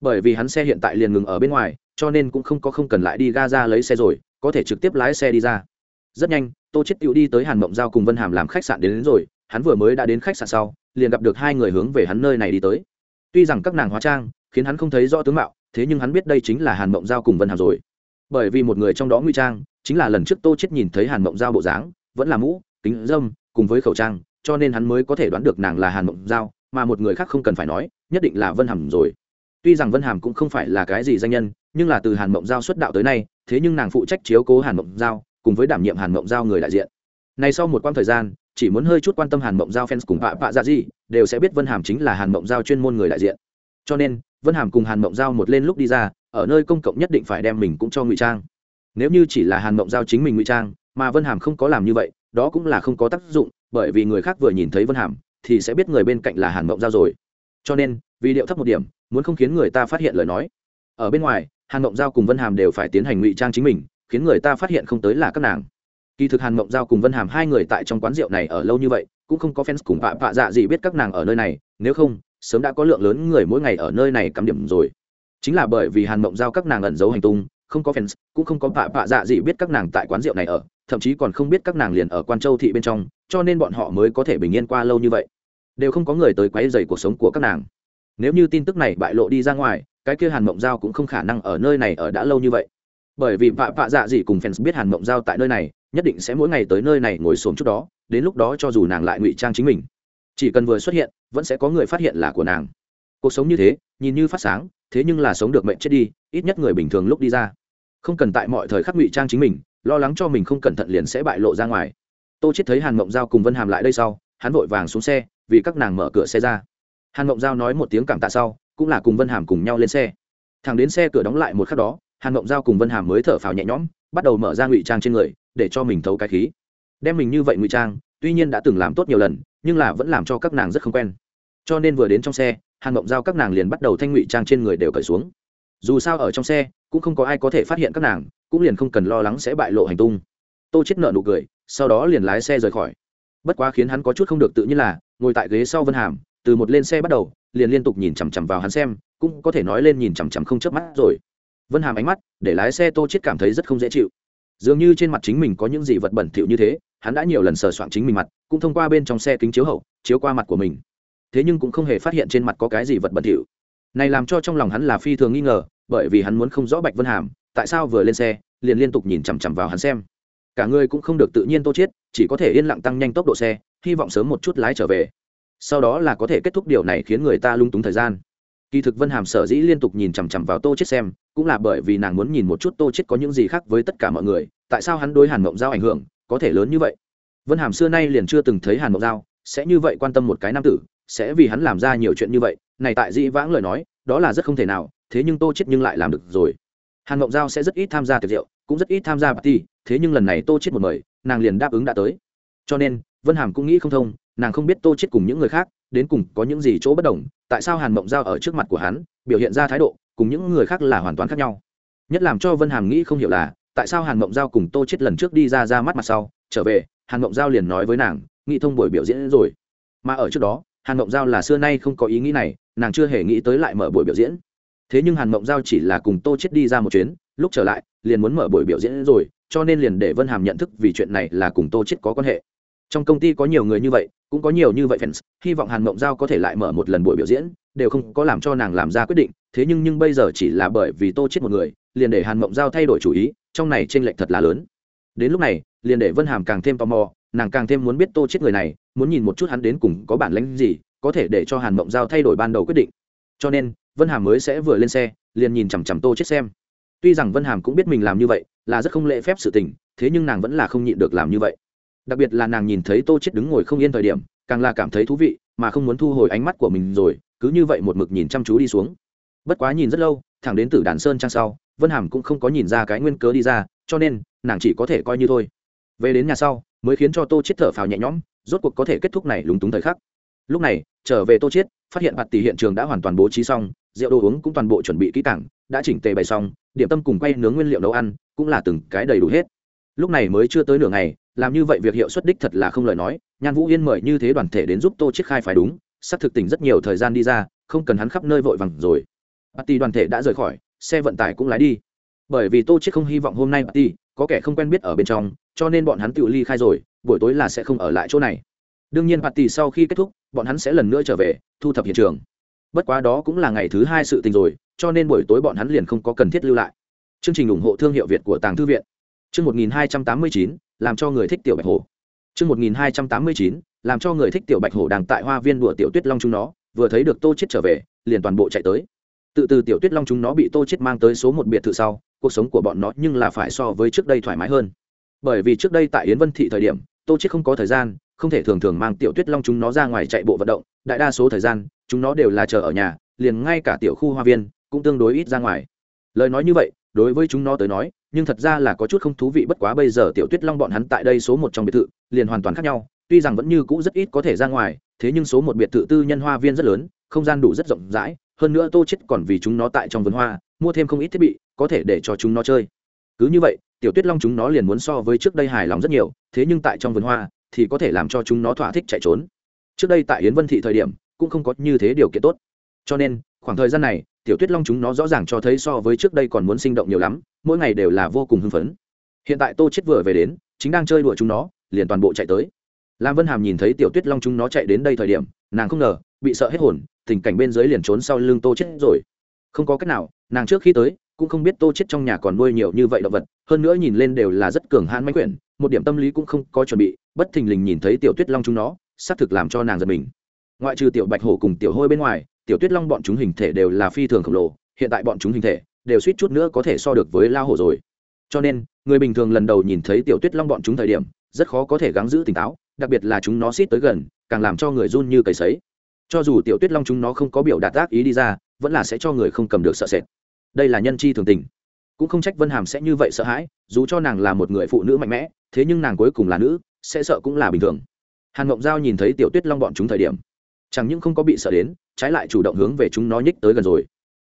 Bởi vì hắn xe hiện tại liền ngừng ở bên ngoài cho nên cũng không có không cần lại đi ga ra lấy xe rồi có thể trực tiếp lái xe đi ra. Rất nhanh tô chết tựu đi tới hàn mộng giao cùng vân hàm làm khách sạn đến, đến rồi hắn vừa mới đã đến khách sạn sau liền gặp được hai người hướng về hắn nơi này đi tới. Tuy rằng các nàng hóa trang khiến hắn không thấy rõ tướng mạo thế nhưng hắn biết đây chính là hàn mộng giao cùng vân hàm rồi. Bởi vì một người trong đó nguy trang chính là lần trước tô chết nhìn thấy hàn mộng giao bộ dáng vẫn là mũ kính dâm cùng với khẩu trang cho nên hắn mới có thể đoán được nàng là hàn mộng giao mà một người khác không cần phải nói, nhất định là vân hàm rồi. Tuy rằng vân hàm cũng không phải là cái gì danh nhân, nhưng là từ hàn mộng giao xuất đạo tới nay, thế nhưng nàng phụ trách chiếu cố hàn mộng giao, cùng với đảm nhiệm hàn mộng giao người đại diện. Này sau một quãng thời gian, chỉ muốn hơi chút quan tâm hàn mộng giao fans cùng bạ bạ ra gì đều sẽ biết vân hàm chính là hàn mộng giao chuyên môn người đại diện. Cho nên, vân hàm cùng hàn mộng giao một lên lúc đi ra, ở nơi công cộng nhất định phải đem mình cũng cho ngụy trang. Nếu như chỉ là hàn mộng giao chính mình ngụy trang, mà vân hàm không có làm như vậy, đó cũng là không có tác dụng, bởi vì người khác vừa nhìn thấy vân hàm thì sẽ biết người bên cạnh là hàn mộng giao rồi. Cho nên, vì điệu thấp một điểm, muốn không khiến người ta phát hiện lời nói. Ở bên ngoài, hàn mộng giao cùng vân hàm đều phải tiến hành ngụy trang chính mình, khiến người ta phát hiện không tới là các nàng. Kỳ thực hàn mộng giao cùng vân hàm hai người tại trong quán rượu này ở lâu như vậy, cũng không có fans cùng vạ vạ dạ gì biết các nàng ở nơi này, nếu không, sớm đã có lượng lớn người mỗi ngày ở nơi này cắm điểm rồi. Chính là bởi vì hàn mộng giao các nàng ẩn giấu hành tung, không có fans, cũng không có vạ vạ dạ gì biết các nàng tại quán rượu này ở thậm chí còn không biết các nàng liền ở quan châu thị bên trong, cho nên bọn họ mới có thể bình yên qua lâu như vậy. Đều không có người tới quấy dày cuộc sống của các nàng. Nếu như tin tức này bại lộ đi ra ngoài, cái kia hàn mộng giao cũng không khả năng ở nơi này ở đã lâu như vậy. Bởi vì vạ vạ dạ gì cùng fans biết hàn mộng giao tại nơi này, nhất định sẽ mỗi ngày tới nơi này ngồi xổm chút đó, đến lúc đó cho dù nàng lại ngụy trang chính mình. Chỉ cần vừa xuất hiện, vẫn sẽ có người phát hiện là của nàng. Cuộc sống như thế, nhìn như phát sáng, thế nhưng là sống được mệnh chết đi, ít nhất người bình thường lúc đi ra. Không cần tại mọi thời khắc ngụy trang chính mình lo lắng cho mình không cẩn thận liền sẽ bại lộ ra ngoài. Tô chết thấy hàn mộng giao cùng vân hàm lại đây sau, hắn vội vàng xuống xe, vì các nàng mở cửa xe ra. Hàn mộng giao nói một tiếng cảm tạ sau, cũng là cùng vân hàm cùng nhau lên xe. Thằng đến xe cửa đóng lại một khắc đó, hàn mộng giao cùng vân hàm mới thở phào nhẹ nhõm, bắt đầu mở ra ngụy trang trên người, để cho mình thấu cái khí. Đem mình như vậy ngụy trang, tuy nhiên đã từng làm tốt nhiều lần, nhưng là vẫn làm cho các nàng rất không quen. Cho nên vừa đến trong xe, hàn mộng giao các nàng liền bắt đầu thanh ngụy trang trên người đều cởi xuống. Dù sao ở trong xe, cũng không có ai có thể phát hiện các nàng cũng liền không cần lo lắng sẽ bại lộ hành tung. Tô chết nợ nụ cười, sau đó liền lái xe rời khỏi. Bất quá khiến hắn có chút không được tự nhiên là, ngồi tại ghế sau vân hàm, từ một lên xe bắt đầu, liền liên tục nhìn chằm chằm vào hắn xem, cũng có thể nói lên nhìn chằm chằm không chớp mắt rồi. Vân hàm ánh mắt, để lái xe tô chết cảm thấy rất không dễ chịu. Dường như trên mặt chính mình có những gì vật bẩn thỉu như thế, hắn đã nhiều lần sờ soạn chính mình mặt, cũng thông qua bên trong xe kính chiếu hậu, chiếu qua mặt của mình. Thế nhưng cũng không hề phát hiện trên mặt có cái gì vật bẩn thỉu. Này làm cho trong lòng hắn là phi thường nghi ngờ, bởi vì hắn muốn không rõ bạch vân hàm tại sao vừa lên xe, liền liên tục nhìn chằm chằm vào hắn xem. Cả người cũng không được tự nhiên tô chết chỉ có thể yên lặng tăng nhanh tốc độ xe, hy vọng sớm một chút lái trở về. Sau đó là có thể kết thúc điều này khiến người ta lung túng thời gian. Kỳ thực vân hàm sở dĩ liên tục nhìn chằm chằm vào tô chết xem, cũng là bởi vì nàng muốn nhìn một chút tô chết có những gì khác với tất cả mọi người, tại sao hắn đối hàn mộng giao ảnh hưởng, có thể lớn như vậy? Vân hàm xưa nay liền chưa từng thấy hàn mộng giao, sẽ như vậy quan tâm một cái nam tử, sẽ vì hắn làm ra nhiều chuyện như vậy, này tại dĩ vãng lời nói, đó là rất không thể nào, thế nhưng tô chết nhưng lại làm được rồi hàn mộng giao sẽ rất ít tham gia tiệc rượu, cũng rất ít tham gia party, thế nhưng lần này tô chết một mời, nàng liền đáp ứng đã tới. Cho nên, vân hàm cũng nghĩ không thông, nàng không biết tô chết cùng những người khác, đến cùng có những gì chỗ bất đồng, tại sao hàn mộng giao ở trước mặt của hắn, biểu hiện ra thái độ, cùng những người khác là hoàn toàn khác nhau. Nhất làm cho vân hàm nghĩ không hiểu là, tại sao hàn mộng giao cùng tô chết lần trước đi ra ra mắt mặt sau, trở về, hàn mộng giao liền nói với nàng nghĩ thông buổi biểu diễn rồi. Mà ở trước đó, hàn mộng giao là xưa nay không có ý nghĩ này, nàng chưa hề nghĩ tới lại mở buổi biểu diễn thế nhưng hàn mộng giao chỉ là cùng tô chết đi ra một chuyến, lúc trở lại, liền muốn mở buổi biểu diễn rồi, cho nên liền để vân hàm nhận thức vì chuyện này là cùng tô chết có quan hệ. Trong công ty có nhiều người như vậy, cũng có nhiều như vậy fans, hy vọng hàn mộng giao có thể lại mở một lần buổi biểu diễn, đều không có làm cho nàng làm ra quyết định, thế nhưng nhưng bây giờ chỉ là bởi vì tô chết một người, liền để hàn mộng giao thay đổi chủ ý, trong này tranh lệch thật là lớn. Đến lúc này, liền để vân hàm càng thêm tò mò, nàng càng thêm muốn biết tô chết người này, muốn nhìn một chút hắn đến cùng có bản lĩnh gì, có thể để cho hàn mộng giao thay đổi ban đầu quyết định. Cho nên vân hàm mới sẽ vừa lên xe, liền nhìn chằm chằm tô chết xem. Tuy rằng vân hàm cũng biết mình làm như vậy, là rất không lễ phép sự tình, thế nhưng nàng vẫn là không nhịn được làm như vậy. Đặc biệt là nàng nhìn thấy tô chết đứng ngồi không yên thời điểm, càng là cảm thấy thú vị, mà không muốn thu hồi ánh mắt của mình rồi, cứ như vậy một mực nhìn chăm chú đi xuống. Bất quá nhìn rất lâu, thẳng đến tử đàn sơn trang sau, vân hàm cũng không có nhìn ra cái nguyên cớ đi ra, cho nên, nàng chỉ có thể coi như thôi. Về đến nhà sau, mới khiến cho tô chết thở phào nhẹ nhõm, rốt cuộc có thể kết thúc này lúng túng thời khắc. Lúc này, trở về tô chết phát hiện bạt tỷ hiện trường đã hoàn toàn bố trí xong, rượu đồ uống cũng toàn bộ chuẩn bị kỹ càng, đã chỉnh tề bày xong, điểm tâm cùng quay nướng nguyên liệu nấu ăn cũng là từng cái đầy đủ hết. Lúc này mới chưa tới nửa ngày, làm như vậy việc hiệu suất đích thật là không lời nói, nhan vũ yên mời như thế đoàn thể đến giúp tô chiết khai phải đúng, sắp thực tình rất nhiều thời gian đi ra, không cần hắn khắp nơi vội vàng rồi. Party đoàn thể đã rời khỏi, xe vận tải cũng lái đi. Bởi vì tô chiết không hy vọng hôm nay party có kẻ không quen biết ở bên trong, cho nên bọn hắn tự ly khai rồi, buổi tối là sẽ không ở lại chỗ này đương nhiên party sau khi kết thúc, bọn hắn sẽ lần nữa trở về, thu thập hiện trường. Bất quá đó cũng là ngày thứ hai sự tình rồi, cho nên buổi tối bọn hắn liền không có cần thiết lưu lại. Chương trình ủng hộ thương hiệu việt của tàng thư viện. Chương một nghìn hai trăm tám mươi chín, làm cho người thích tiểu bạch hổ. Chương một nghìn hai trăm tám mươi chín, làm cho người thích tiểu bạch hổ đang tại hoa viên đùa tiểu tuyết long chúng nó, vừa thấy được tô chết trở về, liền toàn bộ chạy tới. Tự từ tiểu tuyết long chúng nó bị tô chết mang tới số một biệt thự sau, cuộc sống của bọn nó nhưng là phải so với trước đây thoải mái hơn. Bởi vì trước đây tại yến vân thị thời điểm, tô chết không có thời gian không thể thường thường mang tiểu tuyết long chúng nó ra ngoài chạy bộ vận động, đại đa số thời gian, chúng nó đều là chờ ở nhà, liền ngay cả tiểu khu hoa viên cũng tương đối ít ra ngoài. Lời nói như vậy, đối với chúng nó tới nói, nhưng thật ra là có chút không thú vị, bất quá bây giờ tiểu tuyết long bọn hắn tại đây số một trong biệt thự, liền hoàn toàn khác nhau, tuy rằng vẫn như cũ rất ít có thể ra ngoài, thế nhưng số một biệt thự tư nhân hoa viên rất lớn, không gian đủ rất rộng rãi, hơn nữa tô chết còn vì chúng nó tại trong vườn hoa, mua thêm không ít thiết bị, có thể để cho chúng nó chơi. Cứ như vậy, tiểu tuyết long chúng nó liền muốn so với trước đây hài lòng rất nhiều, thế nhưng tại trong vườn hoa thì có thể làm cho chúng nó thỏa thích chạy trốn. Trước đây tại yến vân thị thời điểm, cũng không có như thế điều kiện tốt. Cho nên, khoảng thời gian này, tiểu tuyết long chúng nó rõ ràng cho thấy so với trước đây còn muốn sinh động nhiều lắm, mỗi ngày đều là vô cùng hưng phấn. Hiện tại tô chết vừa về đến, chính đang chơi đùa chúng nó, liền toàn bộ chạy tới. Lam vân hàm nhìn thấy tiểu tuyết long chúng nó chạy đến đây thời điểm, nàng không ngờ, bị sợ hết hồn, tình cảnh bên dưới liền trốn sau lưng tô chết rồi. Không có cách nào, nàng trước khi tới cũng không biết tô chết trong nhà còn nuôi nhiều như vậy động vật, hơn nữa nhìn lên đều là rất cường hãn mãnh quyển, một điểm tâm lý cũng không có chuẩn bị, bất thình lình nhìn thấy tiểu tuyết long chúng nó, xác thực làm cho nàng giật mình. Ngoại trừ tiểu bạch hổ cùng tiểu hôi bên ngoài, tiểu tuyết long bọn chúng hình thể đều là phi thường khổng lồ, hiện tại bọn chúng hình thể đều suýt chút nữa có thể so được với lao hổ rồi. Cho nên, người bình thường lần đầu nhìn thấy tiểu tuyết long bọn chúng thời điểm, rất khó có thể gắng giữ tỉnh táo, đặc biệt là chúng nó xít tới gần, càng làm cho người run như cầy sấy. Cho dù tiểu tuyết long chúng nó không có biểu đạt tác ý đi ra, vẫn là sẽ cho người không cầm được sợ sệt đây là nhân chi thường tình. Cũng không trách vân hàm sẽ như vậy sợ hãi, dù cho nàng là một người phụ nữ mạnh mẽ, thế nhưng nàng cuối cùng là nữ, sẽ sợ cũng là bình thường. Hàn ngộng giao nhìn thấy tiểu tuyết long bọn chúng thời điểm, chẳng những không có bị sợ đến, trái lại chủ động hướng về chúng nó nhích tới gần rồi.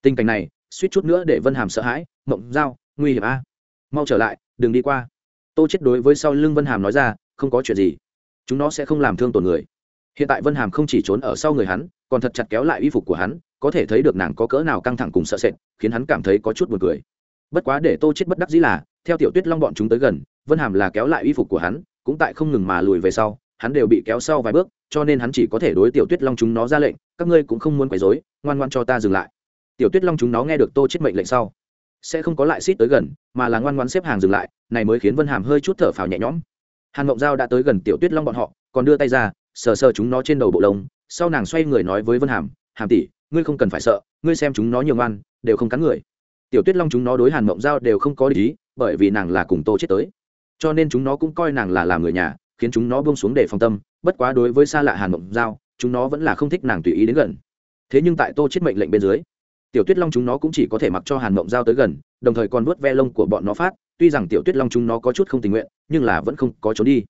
Tình cảnh này, suýt chút nữa để vân hàm sợ hãi ngộng giao, nguy hiểm a. Mau trở lại, đừng đi qua. Tô chết đối với sau lưng vân hàm nói ra, không có chuyện gì. Chúng nó sẽ không làm thương tổn người. Hiện tại vân hàm không chỉ trốn ở sau người hắn còn thật chặt kéo lại y phục của hắn, có thể thấy được nàng có cỡ nào căng thẳng cùng sợ sệt, khiến hắn cảm thấy có chút buồn cười. Bất quá để tô chết bất đắc dĩ là, theo tiểu tuyết long bọn chúng tới gần, vân hàm là kéo lại y phục của hắn, cũng tại không ngừng mà lùi về sau, hắn đều bị kéo sau vài bước, cho nên hắn chỉ có thể đối tiểu tuyết long chúng nó ra lệnh, các ngươi cũng không muốn quấy rối, ngoan ngoan cho ta dừng lại. Tiểu tuyết long chúng nó nghe được tô chết mệnh lệnh sau, sẽ không có lại xít tới gần, mà là ngoan ngoan xếp hàng dừng lại, này mới khiến vân hàm hơi chút thở phào nhẹ nhõm. Hàn ngộng giao đã tới gần tiểu tuyết long bọn họ, còn đưa tay ra, sờ sờ chúng nó trên đầu bộ lông sau nàng xoay người nói với vân hàm hàm tỷ, ngươi không cần phải sợ, ngươi xem chúng nó nhiều ngoan, đều không cắn người. Tiểu tuyết long chúng nó đối hàn mộng giao đều không có lý bởi vì nàng là cùng tô chết tới. Cho nên chúng nó cũng coi nàng là làm người nhà, khiến chúng nó buông xuống để phòng tâm, bất quá đối với xa lạ hàn mộng giao, chúng nó vẫn là không thích nàng tùy ý đến gần. Thế nhưng tại tô chết mệnh lệnh bên dưới, tiểu tuyết long chúng nó cũng chỉ có thể mặc cho hàn mộng giao tới gần, đồng thời còn vớt ve lông của bọn nó phát, tuy rằng tiểu tuyết long chúng nó có chút không tình nguyện, nhưng là vẫn không có trốn đi.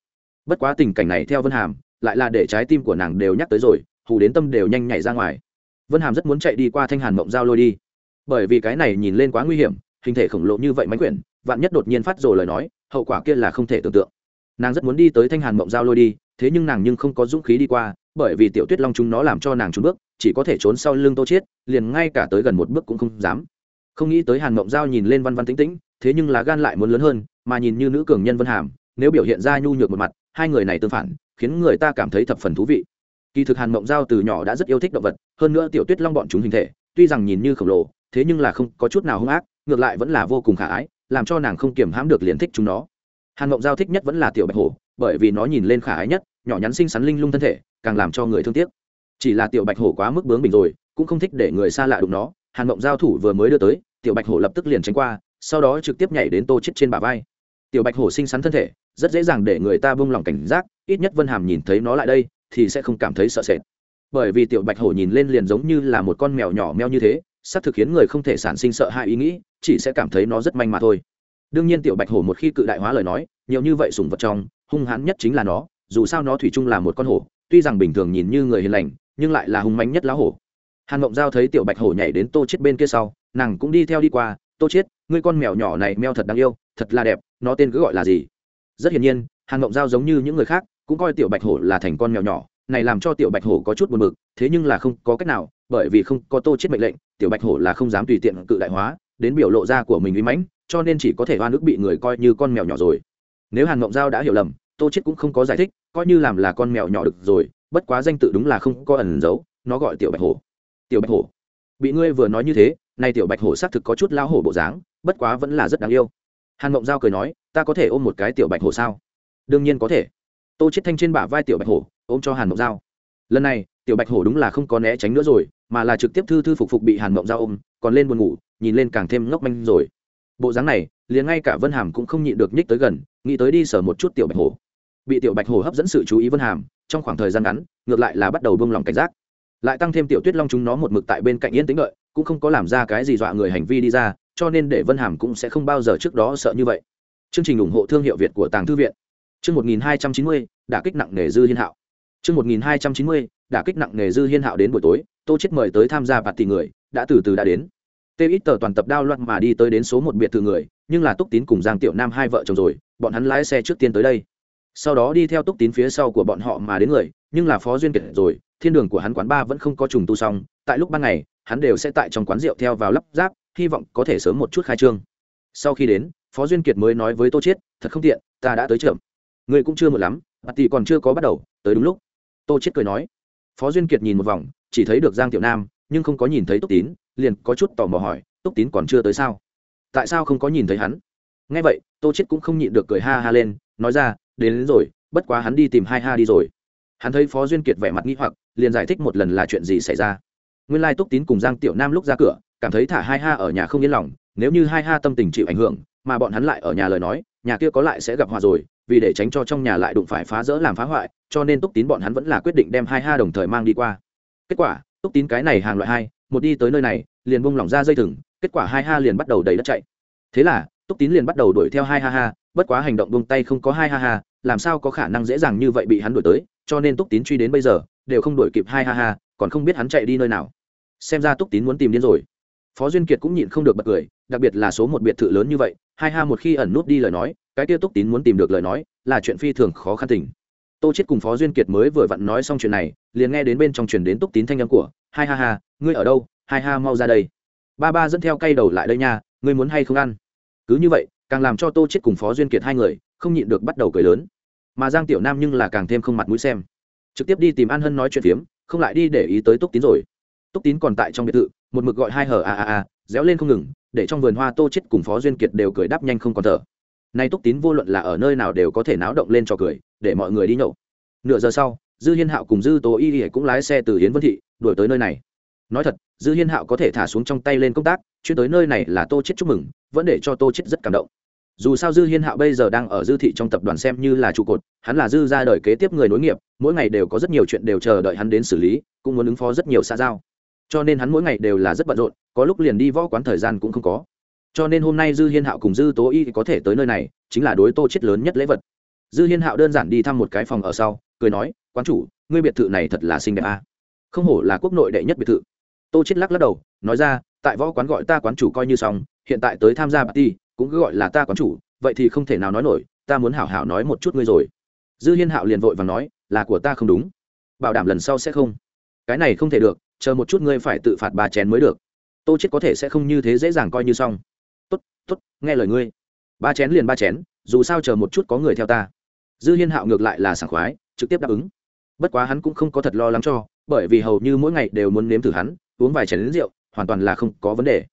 Bất quá tình cảnh này theo vân hàm, lại là để trái tim của nàng đều nhắc tới rồi hù đến tâm đều nhanh nhảy ra ngoài. Vân hàm rất muốn chạy đi qua thanh hàn mộng giao lôi đi. Bởi vì cái này nhìn lên quá nguy hiểm, hình thể khổng lồ như vậy máy quyển, vạn nhất đột nhiên phát rồi lời nói, hậu quả kia là không thể tưởng tượng. Nàng rất muốn đi tới thanh hàn mộng giao lôi đi, thế nhưng nàng nhưng không có dũng khí đi qua, bởi vì tiểu tuyết long chúng nó làm cho nàng trốn bước, chỉ có thể trốn sau lưng tô chiết, liền ngay cả tới gần một bước cũng không dám. Không nghĩ tới hàn mộng giao nhìn lên văn văn tĩnh tĩnh, thế nhưng là gan lại muốn lớn hơn, mà nhìn như nữ cường nhân vân hàm, nếu biểu hiện ra nhu nhược một mặt, hai người này tương phản, khiến người ta cảm thấy thập phần thú vị kỳ thực hàn mộng giao từ nhỏ đã rất yêu thích động vật, hơn nữa tiểu tuyết long bọn chúng hình thể, tuy rằng nhìn như khổng lồ, thế nhưng là không có chút nào hung ác, ngược lại vẫn là vô cùng khả ái, làm cho nàng không kiềm hãm được liền thích chúng nó. Hàn mộng giao thích nhất vẫn là tiểu bạch hổ, bởi vì nó nhìn lên khả ái nhất, nhỏ nhắn xinh xắn linh lung thân thể, càng làm cho người thương tiếc. Chỉ là tiểu bạch hổ quá mức bướng bỉnh rồi, cũng không thích để người xa lạ đụng nó, hàn mộng giao thủ vừa mới đưa tới, tiểu bạch hổ lập tức liền tránh qua, sau đó trực tiếp nhảy đến tô chết trên bả vai. Tiểu bạch hổ xinh xắn thân thể, rất dễ dàng để người ta buông lỏng cảnh giác, ít nhất vân hàm nhìn thấy nó lại đây thì sẽ không cảm thấy sợ sệt. Bởi vì tiểu bạch hổ nhìn lên liền giống như là một con mèo nhỏ meo như thế sắp thực khiến người không thể sản sinh sợ hãi ý nghĩ, chỉ sẽ cảm thấy nó rất manh mà thôi. Đương nhiên tiểu bạch hổ một khi cự đại hóa lời nói, nhiều như vậy sùng vật trong, hung hãn nhất chính là nó, dù sao nó thủy chung là một con hổ, tuy rằng bình thường nhìn như người hiền lành, nhưng lại là hung mạnh nhất lá hổ. Hàn mộng giao thấy tiểu bạch hổ nhảy đến tô chết bên kia sau, nàng cũng đi theo đi qua, tô chết ngươi con mèo nhỏ này meo thật đáng yêu, thật là đẹp, nó tên cứ gọi là gì? Rất hiển nhiên, hàn mộng giao giống như những người khác cũng coi tiểu bạch hổ là thành con mèo nhỏ, này làm cho tiểu bạch hổ có chút buồn bực, thế nhưng là không có cách nào, bởi vì không có tô chết mệnh lệnh, tiểu bạch hổ là không dám tùy tiện cự đại hóa, đến biểu lộ ra của mình uy mãnh, cho nên chỉ có thể oan ức bị người coi như con mèo nhỏ rồi. Nếu hàn ngộng giao đã hiểu lầm, tô chết cũng không có giải thích, coi như làm là con mèo nhỏ được rồi, bất quá danh tự đúng là không có ẩn giấu nó gọi tiểu bạch hổ. Tiểu bạch hổ. Bị ngươi vừa nói như thế nay tiểu bạch hổ xác thực có chút lao hổ bộ dáng, bất quá vẫn là rất đáng yêu. Hàn ngộng giao cười nói, ta có thể ôm một cái tiểu bạch hổ sao? Đương nhiên có thể tô chết thanh trên bả vai tiểu bạch hổ, ôm cho hàn mộng giao. Lần này, tiểu bạch hổ đúng là không có né tránh nữa rồi, mà là trực tiếp thư thư phục phục bị hàn mộng giao ôm, còn lên buồn ngủ, nhìn lên càng thêm ngốc manh rồi. Bộ dáng này, liền ngay cả vân hàm cũng không nhịn được nhích tới gần, nghĩ tới đi sở một chút tiểu bạch hổ. Bị tiểu bạch hổ hấp dẫn sự chú ý vân hàm, trong khoảng thời gian ngắn, ngược lại là bắt đầu buông lòng cảnh giác. Lại tăng thêm tiểu tuyết long chúng nó một mực tại bên cạnh yên tĩnh đợi, cũng không có làm ra cái gì dọa người hành vi đi ra, cho nên để vân hàm cũng sẽ không bao giờ trước đó sợ như vậy. Chương trình ủng hộ thương hiệu việt của tàng thư viện chương một nghìn hai trăm chín mươi, đả kích nặng nề dư hiên hạo. Chương một nghìn hai trăm chín mươi, đả kích nặng nề dư hiên hạo đến buổi tối, tô chết mời tới tham gia bạt tỷ người, đã từ từ đã đến. Tê ít tờ toàn tập đao loạn mà đi tới đến số một biệt thự người, nhưng là túc tín cùng giang tiểu nam hai vợ chồng rồi, bọn hắn lái xe trước tiên tới đây. Sau đó đi theo túc tín phía sau của bọn họ mà đến người, nhưng là phó duyên kiệt rồi, thiên đường của hắn quán ba vẫn không có trùng tu xong, tại lúc ban ngày, hắn đều sẽ tại trong quán rượu theo vào lắp ráp, hy vọng có thể sớm một chút khai trương. Sau khi đến, phó duyên kiệt mới nói với tô chiết, thật không tiện, ta đã tới chậm ngươi cũng chưa một lắm bà tỷ còn chưa có bắt đầu tới đúng lúc. Tô chiết cười nói. Phó duyên kiệt nhìn một vòng chỉ thấy được giang tiểu nam nhưng không có nhìn thấy túc tín liền có chút tò mò hỏi túc tín còn chưa tới sao? Tại sao không có nhìn thấy hắn? Nghe vậy tô chết cũng không nhịn được cười ha ha lên nói ra đến, đến rồi bất quá hắn đi tìm hai ha đi rồi. Hắn thấy phó duyên kiệt vẻ mặt nghi hoặc liền giải thích một lần là chuyện gì xảy ra. Nguyên lai túc tín cùng giang tiểu nam lúc ra cửa cảm thấy thả hai ha ở nhà không yên lòng nếu như hai ha tâm tình chịu ảnh hưởng mà bọn hắn lại ở nhà lời nói nhà kia có lại sẽ gặp hòa rồi vì để tránh cho trong nhà lại đụng phải phá rỡ làm phá hoại, cho nên túc tín bọn hắn vẫn là quyết định đem hai ha đồng thời mang đi qua. Kết quả, túc tín cái này hàng loại hai, một đi tới nơi này, liền bung lỏng ra dây thừng, kết quả hai ha liền bắt đầu đầy đất chạy. Thế là, túc tín liền bắt đầu đuổi theo hai ha ha, bất quá hành động buông tay không có hai ha ha, làm sao có khả năng dễ dàng như vậy bị hắn đuổi tới, cho nên túc tín truy đến bây giờ, đều không đuổi kịp hai ha ha, còn không biết hắn chạy đi nơi nào. Xem ra túc tín muốn tìm đến rồi. Phó duyên kiệt cũng nhịn không được bật cười, đặc biệt là số một biệt thự lớn như vậy hai ha một khi ẩn nút đi lời nói, cái kia túc tín muốn tìm được lời nói, là chuyện phi thường khó khăn tình. Tô chết cùng phó duyên kiệt mới vừa vặn nói xong chuyện này, liền nghe đến bên trong truyền đến túc tín thanh âm của, hai ha ha, ngươi ở đâu? Hai ha, mau ra đây. Ba ba dẫn theo cây đầu lại đây nha, ngươi muốn hay không ăn? Cứ như vậy, càng làm cho tô chết cùng phó duyên kiệt hai người, không nhịn được bắt đầu cười lớn. Mà giang tiểu nam nhưng là càng thêm không mặt mũi xem. Trực tiếp đi tìm an hân nói chuyện phiếm, không lại đi để ý tới túc tín rồi. Túc tín còn tại trong biệt thự, một mực gọi hai hở a a a réo lên không ngừng, để trong vườn hoa tô chết cùng phó duyên kiệt đều cười đáp nhanh không còn thở. Nay túc tín vô luận là ở nơi nào đều có thể náo động lên cho cười, để mọi người đi nhậu. Nửa giờ sau, dư hiên hạo cùng dư tố y y cũng lái xe từ hiến vân thị, đuổi tới nơi này. Nói thật, dư hiên hạo có thể thả xuống trong tay lên công tác chuyên tới nơi này là tô chết chúc mừng, vẫn để cho tô chết rất cảm động. Dù sao dư hiên hạo bây giờ đang ở dư thị trong tập đoàn xem như là trụ cột, hắn là dư ra đời kế tiếp người nối nghiệp, mỗi ngày đều có rất nhiều chuyện đều chờ đợi hắn đến xử lý, cũng muốn ứng phó rất nhiều xa giao cho nên hắn mỗi ngày đều là rất bận rộn, có lúc liền đi võ quán thời gian cũng không có. Cho nên hôm nay dư hiên hạo cùng dư tố y có thể tới nơi này, chính là đối tô chết lớn nhất lễ vật. Dư hiên hạo đơn giản đi thăm một cái phòng ở sau, cười nói, quán chủ, ngươi biệt thự này thật là xinh đẹp a không hổ là quốc nội đệ nhất biệt thự. Tô chết lắc lắc đầu, nói ra, tại võ quán gọi ta quán chủ coi như xong, hiện tại tới tham gia party cũng cứ gọi là ta quán chủ, vậy thì không thể nào nói nổi, ta muốn hảo hảo nói một chút ngươi rồi. Dư hiên hạo liền vội và nói, là của ta không đúng. Bảo đảm lần sau sẽ không. Cái này không thể được chờ một chút ngươi phải tự phạt ba chén mới được. Tô chết có thể sẽ không như thế dễ dàng coi như xong. Tốt tốt, nghe lời ngươi. Ba chén liền ba chén, dù sao chờ một chút có người theo ta. Dư hiên hạo ngược lại là sảng khoái, trực tiếp đáp ứng. Bất quá hắn cũng không có thật lo lắng cho, bởi vì hầu như mỗi ngày đều muốn nếm thử hắn, uống vài chén lính rượu, hoàn toàn là không có vấn đề.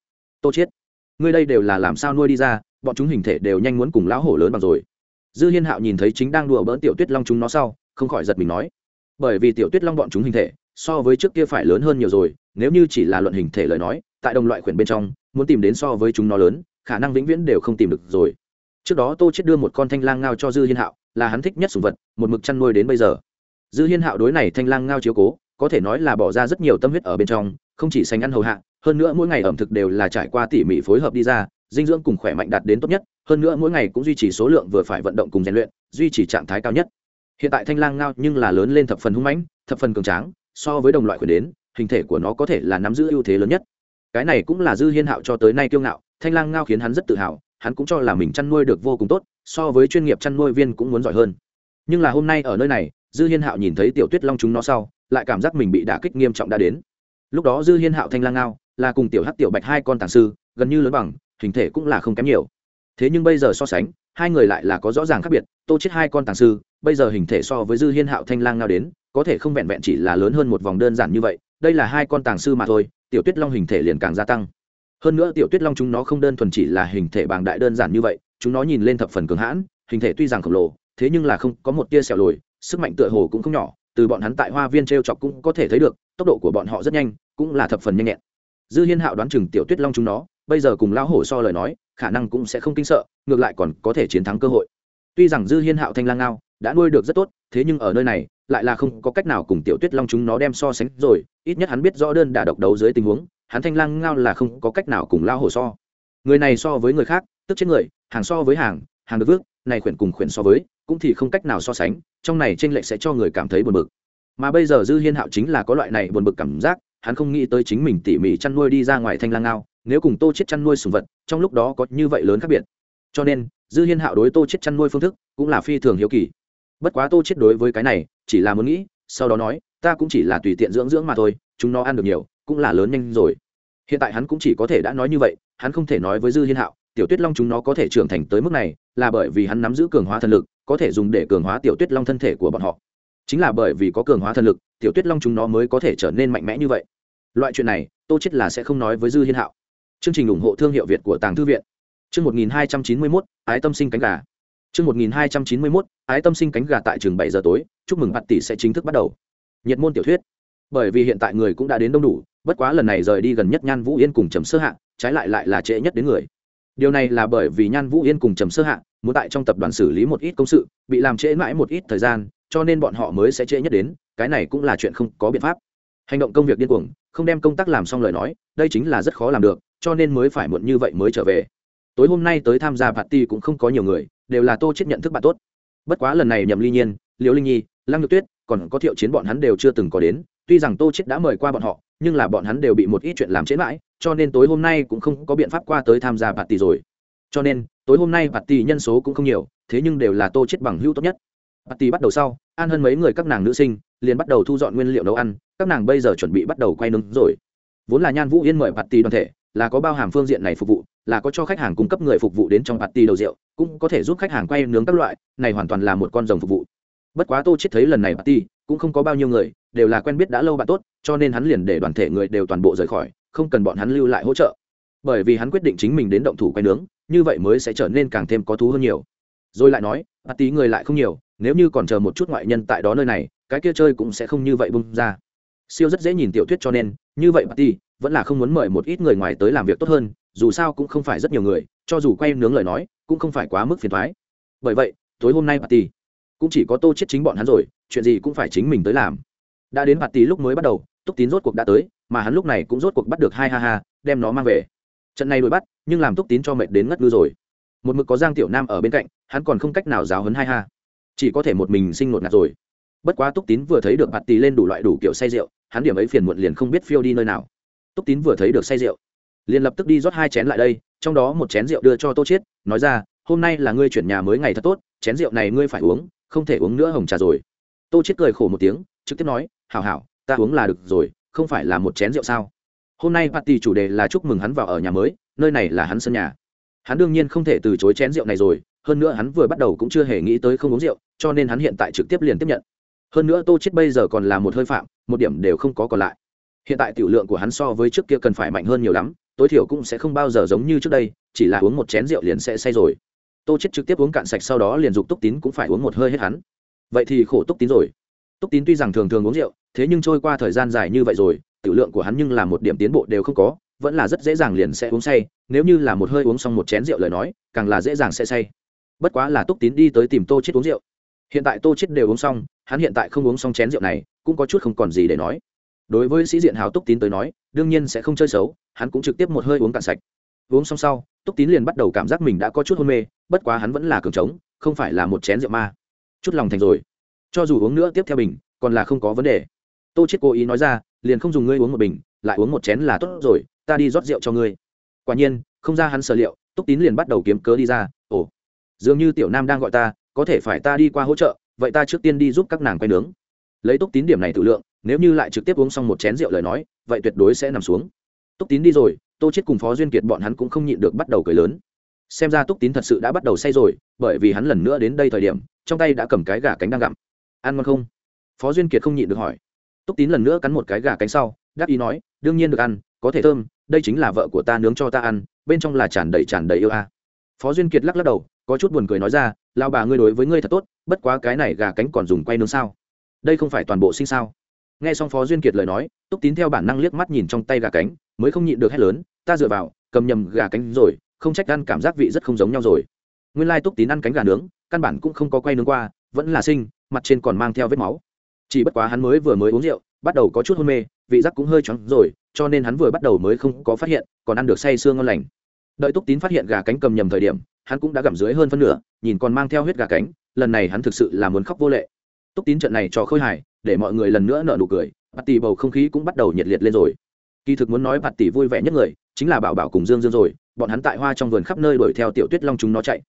Tô chết, ngươi đây đều là làm sao nuôi đi ra, bọn chúng hình thể đều nhanh muốn cùng lão hổ lớn bằng rồi. Dư hiên hạo nhìn thấy chính đang đùa bỡn tiểu tuyết long chúng nó sau, không khỏi giật mình nói. Bởi vì tiểu tuyết long bọn chúng hình thể so với trước kia phải lớn hơn nhiều rồi, nếu như chỉ là luận hình thể lời nói, tại đồng loại khuyển bên trong, muốn tìm đến so với chúng nó lớn, khả năng vĩnh viễn đều không tìm được rồi. Trước đó tô chết đưa một con thanh lang ngao cho dư hiên hạo, là hắn thích nhất sủng vật, một mực chăn nuôi đến bây giờ. Dư hiên hạo đối này thanh lang ngao chiếu cố, có thể nói là bỏ ra rất nhiều tâm huyết ở bên trong, không chỉ sành ăn hầu hạ, hơn nữa mỗi ngày ẩm thực đều là trải qua tỉ mỉ phối hợp đi ra, dinh dưỡng cùng khỏe mạnh đạt đến tốt nhất, hơn nữa mỗi ngày cũng duy trì số lượng vừa phải vận động cùng rèn luyện, duy trì trạng thái cao nhất. Hiện tại thanh lang ngao nhưng là lớn lên thập phần hung mãnh, thập phần cường tráng so với đồng loại khuyển đến, hình thể của nó có thể là nắm giữ ưu thế lớn nhất. Cái này cũng là dư hiên hạo cho tới nay kiêu ngạo, thanh lang ngao khiến hắn rất tự hào, hắn cũng cho là mình chăn nuôi được vô cùng tốt, so với chuyên nghiệp chăn nuôi viên cũng muốn giỏi hơn. Nhưng là hôm nay ở nơi này, dư hiên hạo nhìn thấy tiểu tuyết long chúng nó sau, lại cảm giác mình bị đả kích nghiêm trọng đã đến. Lúc đó dư hiên hạo thanh lang ngao là cùng tiểu hắc tiểu bạch hai con tàng sư, gần như lớn bằng, hình thể cũng là không kém nhiều thế nhưng bây giờ so sánh, hai người lại là có rõ ràng khác biệt, tô chết hai con tàng sư, bây giờ hình thể so với dư hiên hạo thanh lang nào đến, có thể không vẹn vẹn chỉ là lớn hơn một vòng đơn giản như vậy, đây là hai con tàng sư mà thôi, tiểu tuyết long hình thể liền càng gia tăng. Hơn nữa tiểu tuyết long chúng nó không đơn thuần chỉ là hình thể bàng đại đơn giản như vậy, chúng nó nhìn lên thập phần cường hãn, hình thể tuy rằng khổng lồ, thế nhưng là không có một tia sẹo lồi, sức mạnh tựa hồ cũng không nhỏ, từ bọn hắn tại hoa viên t r e o chọc cũng có thể thấy được, tốc độ của bọn họ rất nhanh, cũng là thập phần nhanh nhẹn. Dư hiên hạo đoán chừng tiểu tuyết long chúng nó bây giờ cùng lão hổ so lời nói, khả năng cũng sẽ không kinh sợ, ngược lại còn có thể chiến thắng cơ hội. Tuy rằng dư hiên hạo thanh lang ngao, đã nuôi được rất tốt, thế nhưng ở nơi này, lại là không có cách nào cùng tiểu tuyết long chúng nó đem so sánh rồi, ít nhất hắn biết rõ đơn đả độc đấu dưới tình huống, hắn thanh lang ngao là không có cách nào cùng lao hổ so. Người này so với người khác, tức chết người, hàng so với hàng hàng được vước, này khuyển cùng khuyển so với, cũng thì không cách nào so sánh, trong này tranh lệch sẽ cho người cảm thấy buồn bực. Mà bây giờ dư hiên hạo chính là có loại này buồn bực cảm giác, hắn không nghĩ tới chính mình tỉ mỉ chăn nuôi đi ra ngoài thanh lang ngao nếu cùng tô chết chăn nuôi sùng vật, trong lúc đó có như vậy lớn khác biệt. Cho nên, dư hiên hạo đối tô chết chăn nuôi phương thức cũng là phi thường hiếu kỳ. Bất quá tô chết đối với cái này, chỉ là muốn nghĩ, sau đó nói, ta cũng chỉ là tùy tiện dưỡng dưỡng mà thôi, chúng nó ăn được nhiều, cũng là lớn nhanh rồi. Hiện tại hắn cũng chỉ có thể đã nói như vậy, hắn không thể nói với dư hiên hạo, tiểu tuyết long chúng nó có thể trưởng thành tới mức này, là bởi vì hắn nắm giữ cường hóa thần lực, có thể dùng để cường hóa tiểu tuyết long thân thể của bọn họ. Chính là bởi vì có cường hóa thần lực, tiểu tuyết long chúng nó mới có thể trở nên mạnh mẽ như vậy. Loại chuyện này, tô chết là sẽ không nói với dư hiên hạo chương trình ủng hộ thương hiệu việt của tàng thư viện. Chương 1291, ái tâm sinh cánh gà. Chương 1291, ái tâm sinh cánh gà tại trường bảy giờ tối chúc mừng bạt tỷ sẽ chính thức bắt đầu. Nhiệt môn tiểu thuyết. Bởi vì hiện tại người cũng đã đến đông đủ bất quá lần này rời đi gần nhất nhan vũ yên cùng trầm sơ hạ trái lại lại là trễ nhất đến người. Điều này là bởi vì nhan vũ yên cùng trầm sơ hạ muốn tại trong tập đoàn xử lý một ít công sự bị làm trễ mãi một ít thời gian cho nên bọn họ mới sẽ trễ nhất đến cái này cũng là chuyện không có biện pháp. Hành động công việc điên cuồng không đem công tác làm xong lời nói đây chính là rất khó làm được cho nên mới phải muộn như vậy mới trở về. Tối hôm nay tới tham gia party cũng không có nhiều người, đều là tô chết nhận thức bạn tốt. Bất quá lần này nhậm ly nhiên, liễu linh nhi, lăng nhược tuyết, còn có thiệu chiến bọn hắn đều chưa từng có đến. Tuy rằng tô chết đã mời qua bọn họ, nhưng là bọn hắn đều bị một ít chuyện làm chết mãi, cho nên tối hôm nay cũng không có biện pháp qua tới tham gia party rồi. Cho nên, tối hôm nay party nhân số cũng không nhiều, thế nhưng đều là tô chết bằng hữu tốt nhất. Party bắt đầu sau, an hơn mấy người các nàng nữ sinh, liền bắt đầu thu dọn nguyên liệu nấu ăn, các nàng bây giờ chuẩn bị bắt đầu quay nướng rồi. Vốn là nhan vũ yên mời party đoàn thể là có bao hàm phương diện này phục vụ, là có cho khách hàng cung cấp người phục vụ đến trong party đầu rượu, cũng có thể giúp khách hàng quay nướng các loại, này hoàn toàn là một con rồng phục vụ. Bất quá tô chết thấy lần này party, cũng không có bao nhiêu người, đều là quen biết đã lâu bạn tốt, cho nên hắn liền để đoàn thể người đều toàn bộ rời khỏi, không cần bọn hắn lưu lại hỗ trợ. Bởi vì hắn quyết định chính mình đến động thủ quay nướng, như vậy mới sẽ trở nên càng thêm có thú hơn nhiều. Rồi lại nói, party người lại không nhiều, nếu như còn chờ một chút ngoại nhân tại đó nơi này, cái kia chơi cũng sẽ không như vậy bung ra. Siêu rất dễ nhìn tiểu thuyết cho nên, như vậy party vẫn là không muốn mời một ít người ngoài tới làm việc tốt hơn, dù sao cũng không phải rất nhiều người, cho dù quay nướng lời nói, cũng không phải quá mức phiền thoái bởi vậy, tối hôm nay party, cũng chỉ có tô chết chính bọn hắn rồi, chuyện gì cũng phải chính mình tới làm. Đã đến party lúc mới bắt đầu, túc tín rốt cuộc đã tới, mà hắn lúc này cũng rốt cuộc bắt được hai ha ha, đem nó mang về. Trận này đuổi bắt, nhưng làm túc tín cho mệt đến ngất ngư rồi. Một mực có giang tiểu nam ở bên cạnh, hắn còn không cách nào giáo hấn hai ha. Chỉ có thể một mình sinh nột ngạt rồi. Bất quá túc tín vừa thấy được bạt tì lên đủ loại đủ kiểu say rượu, hắn điểm ấy phiền muộn liền không biết phiêu đi nơi nào túc tín vừa thấy được say rượu. Liền lập tức đi rót hai chén lại đây, trong đó một chén rượu đưa cho tô chiết, nói ra, hôm nay là ngươi chuyển nhà mới ngày thật tốt, chén rượu này ngươi phải uống, không thể uống nữa hồng trà rồi. Tô chiết cười khổ một tiếng, trực tiếp nói, hảo hảo, ta uống là được rồi, không phải là một chén rượu sao? Hôm nay party chủ đề là chúc mừng hắn vào ở nhà mới, nơi này là hắn sân nhà. Hắn đương nhiên không thể từ chối chén rượu này rồi, hơn nữa hắn vừa bắt đầu cũng chưa hề nghĩ tới không uống rượu, cho nên hắn hiện tại trực tiếp liền tiếp nhận. Hơn nữa tô chết bây giờ còn là một hơi phạm, một điểm đều không có còn lại hiện tại tiểu lượng của hắn so với trước kia cần phải mạnh hơn nhiều lắm, tối thiểu cũng sẽ không bao giờ giống như trước đây, chỉ là uống một chén rượu liền sẽ say rồi. Tô chết trực tiếp uống cạn sạch sau đó liền dục túc tín cũng phải uống một hơi hết hắn. Vậy thì khổ túc tín rồi. Túc tín tuy rằng thường thường uống rượu, thế nhưng trôi qua thời gian dài như vậy rồi, tiểu lượng của hắn nhưng là một điểm tiến bộ đều không có, vẫn là rất dễ dàng liền sẽ uống say, nếu như là một hơi uống xong một chén rượu lời nói, càng là dễ dàng sẽ say. Bất quá là túc tín đi tới tìm tô chết uống rượu. Hiện tại tô chết đều uống xong, hắn hiện tại không uống xong chén rượu này, cũng có chút không còn gì để nói đối với sĩ diện hào túc tín tới nói, đương nhiên sẽ không chơi xấu, hắn cũng trực tiếp một hơi uống cạn sạch. Uống xong sau, túc tín liền bắt đầu cảm giác mình đã có chút hôn mê, bất quá hắn vẫn là cường trống, không phải là một chén rượu ma. Chút lòng thành rồi. Cho dù uống nữa tiếp theo bình, còn là không có vấn đề. Tô chết cố ý nói ra, liền không dùng ngươi uống một bình, lại uống một chén là tốt rồi, ta đi rót rượu cho ngươi. Quả nhiên, không ra hắn sở liệu, túc tín liền bắt đầu kiếm cớ đi ra. Ồ, dường như tiểu nam đang gọi ta, có thể phải ta đi qua hỗ trợ, vậy ta trước tiên đi giúp các nàng quay nướng lấy túc tín điểm này tự lượng, nếu như lại trực tiếp uống xong một chén rượu lời nói, vậy tuyệt đối sẽ nằm xuống. Túc tín đi rồi, tô chết cùng phó duyên kiệt bọn hắn cũng không nhịn được bắt đầu cười lớn. Xem ra túc tín thật sự đã bắt đầu say rồi, bởi vì hắn lần nữa đến đây thời điểm, trong tay đã cầm cái gà cánh đang gặm. Ăn ngon không? Phó duyên kiệt không nhịn được hỏi. Túc tín lần nữa cắn một cái gà cánh sau đáp ý nói, đương nhiên được ăn, có thể thơm, đây chính là vợ của ta nướng cho ta ăn, bên trong là tràn đầy tràn đầy yêu a. Phó duyên kiệt lắc lắc đầu, có chút buồn cười nói ra lao bà ngươi đối với ngươi thật tốt, bất quá cái này gà cánh còn dùng quay nướng sao? Đây không phải toàn bộ sinh sao? Nghe xong phó duyên kiệt lời nói, túc tín theo bản năng liếc mắt nhìn trong tay gà cánh, mới không nhịn được hét lớn, ta dựa vào, cầm nhầm gà cánh rồi, không trách ăn cảm giác vị rất không giống nhau rồi. Nguyên lai túc tín ăn cánh gà nướng, căn bản cũng không có quay nướng qua, vẫn là sinh, mặt trên còn mang theo vết máu. Chỉ bất quá hắn mới vừa mới uống rượu, bắt đầu có chút hôn mê, vị giác cũng hơi choáng rồi, cho nên hắn vừa bắt đầu mới không có phát hiện, còn ăn được say sương ngon lành. Đợi túc tín phát hiện gà cánh cầm nhầm thời điểm, hắn cũng đã gặm dưới hơn phân nửa, nhìn còn mang theo huyết gà cánh, lần này hắn thực sự là muốn khóc vô lệ túc tín trận này cho khôi hài, để mọi người lần nữa nợ nụ cười, bạt tỷ bầu không khí cũng bắt đầu nhiệt liệt lên rồi. Kỳ thực muốn nói bạt tỷ vui vẻ nhất người, chính là bảo bảo cùng dương dương rồi, bọn hắn tại hoa trong vườn khắp nơi đuổi theo tiểu tuyết long chúng nó chạy.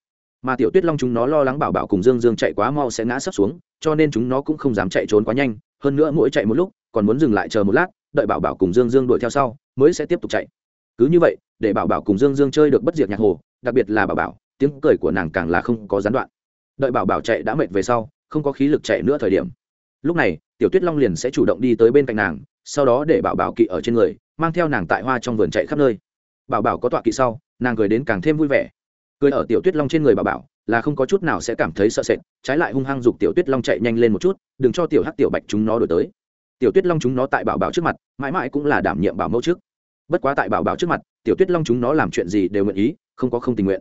Mà tiểu tuyết long chúng nó lo lắng bảo bảo cùng dương dương chạy quá mau sẽ ngã sấp xuống, cho nên chúng nó cũng không dám chạy trốn quá nhanh, hơn nữa mỗi chạy một lúc, còn muốn dừng lại chờ một lát, đợi bảo bảo cùng dương dương đuổi theo sau, mới sẽ tiếp tục chạy. Cứ như vậy, để bảo bảo cùng dương dương chơi được bất diệt nhạc hồ, đặc biệt là bảo bảo, tiếng cười của nàng càng là không có gián đoạn đợi bảo bảo chạy đã mệt về sau, không có khí lực chạy nữa thời điểm. Lúc này, tiểu tuyết long liền sẽ chủ động đi tới bên cạnh nàng, sau đó để bảo bảo kỵ ở trên người, mang theo nàng tại hoa trong vườn chạy khắp nơi. Bảo bảo có tọa kỵ sau, nàng cười đến càng thêm vui vẻ. Cười ở tiểu tuyết long trên người bảo bảo, là không có chút nào sẽ cảm thấy sợ sệt, trái lại hung hăng giục tiểu tuyết long chạy nhanh lên một chút, đừng cho tiểu hắc tiểu bạch chúng nó đổi tới. Tiểu tuyết long chúng nó tại bảo bảo trước mặt, mãi mãi cũng là đảm nhiệm bảo mẫu trước. Bất quá tại bảo bảo trước mặt, tiểu tuyết long chúng nó làm chuyện gì đều nguyện ý, không có không tình nguyện.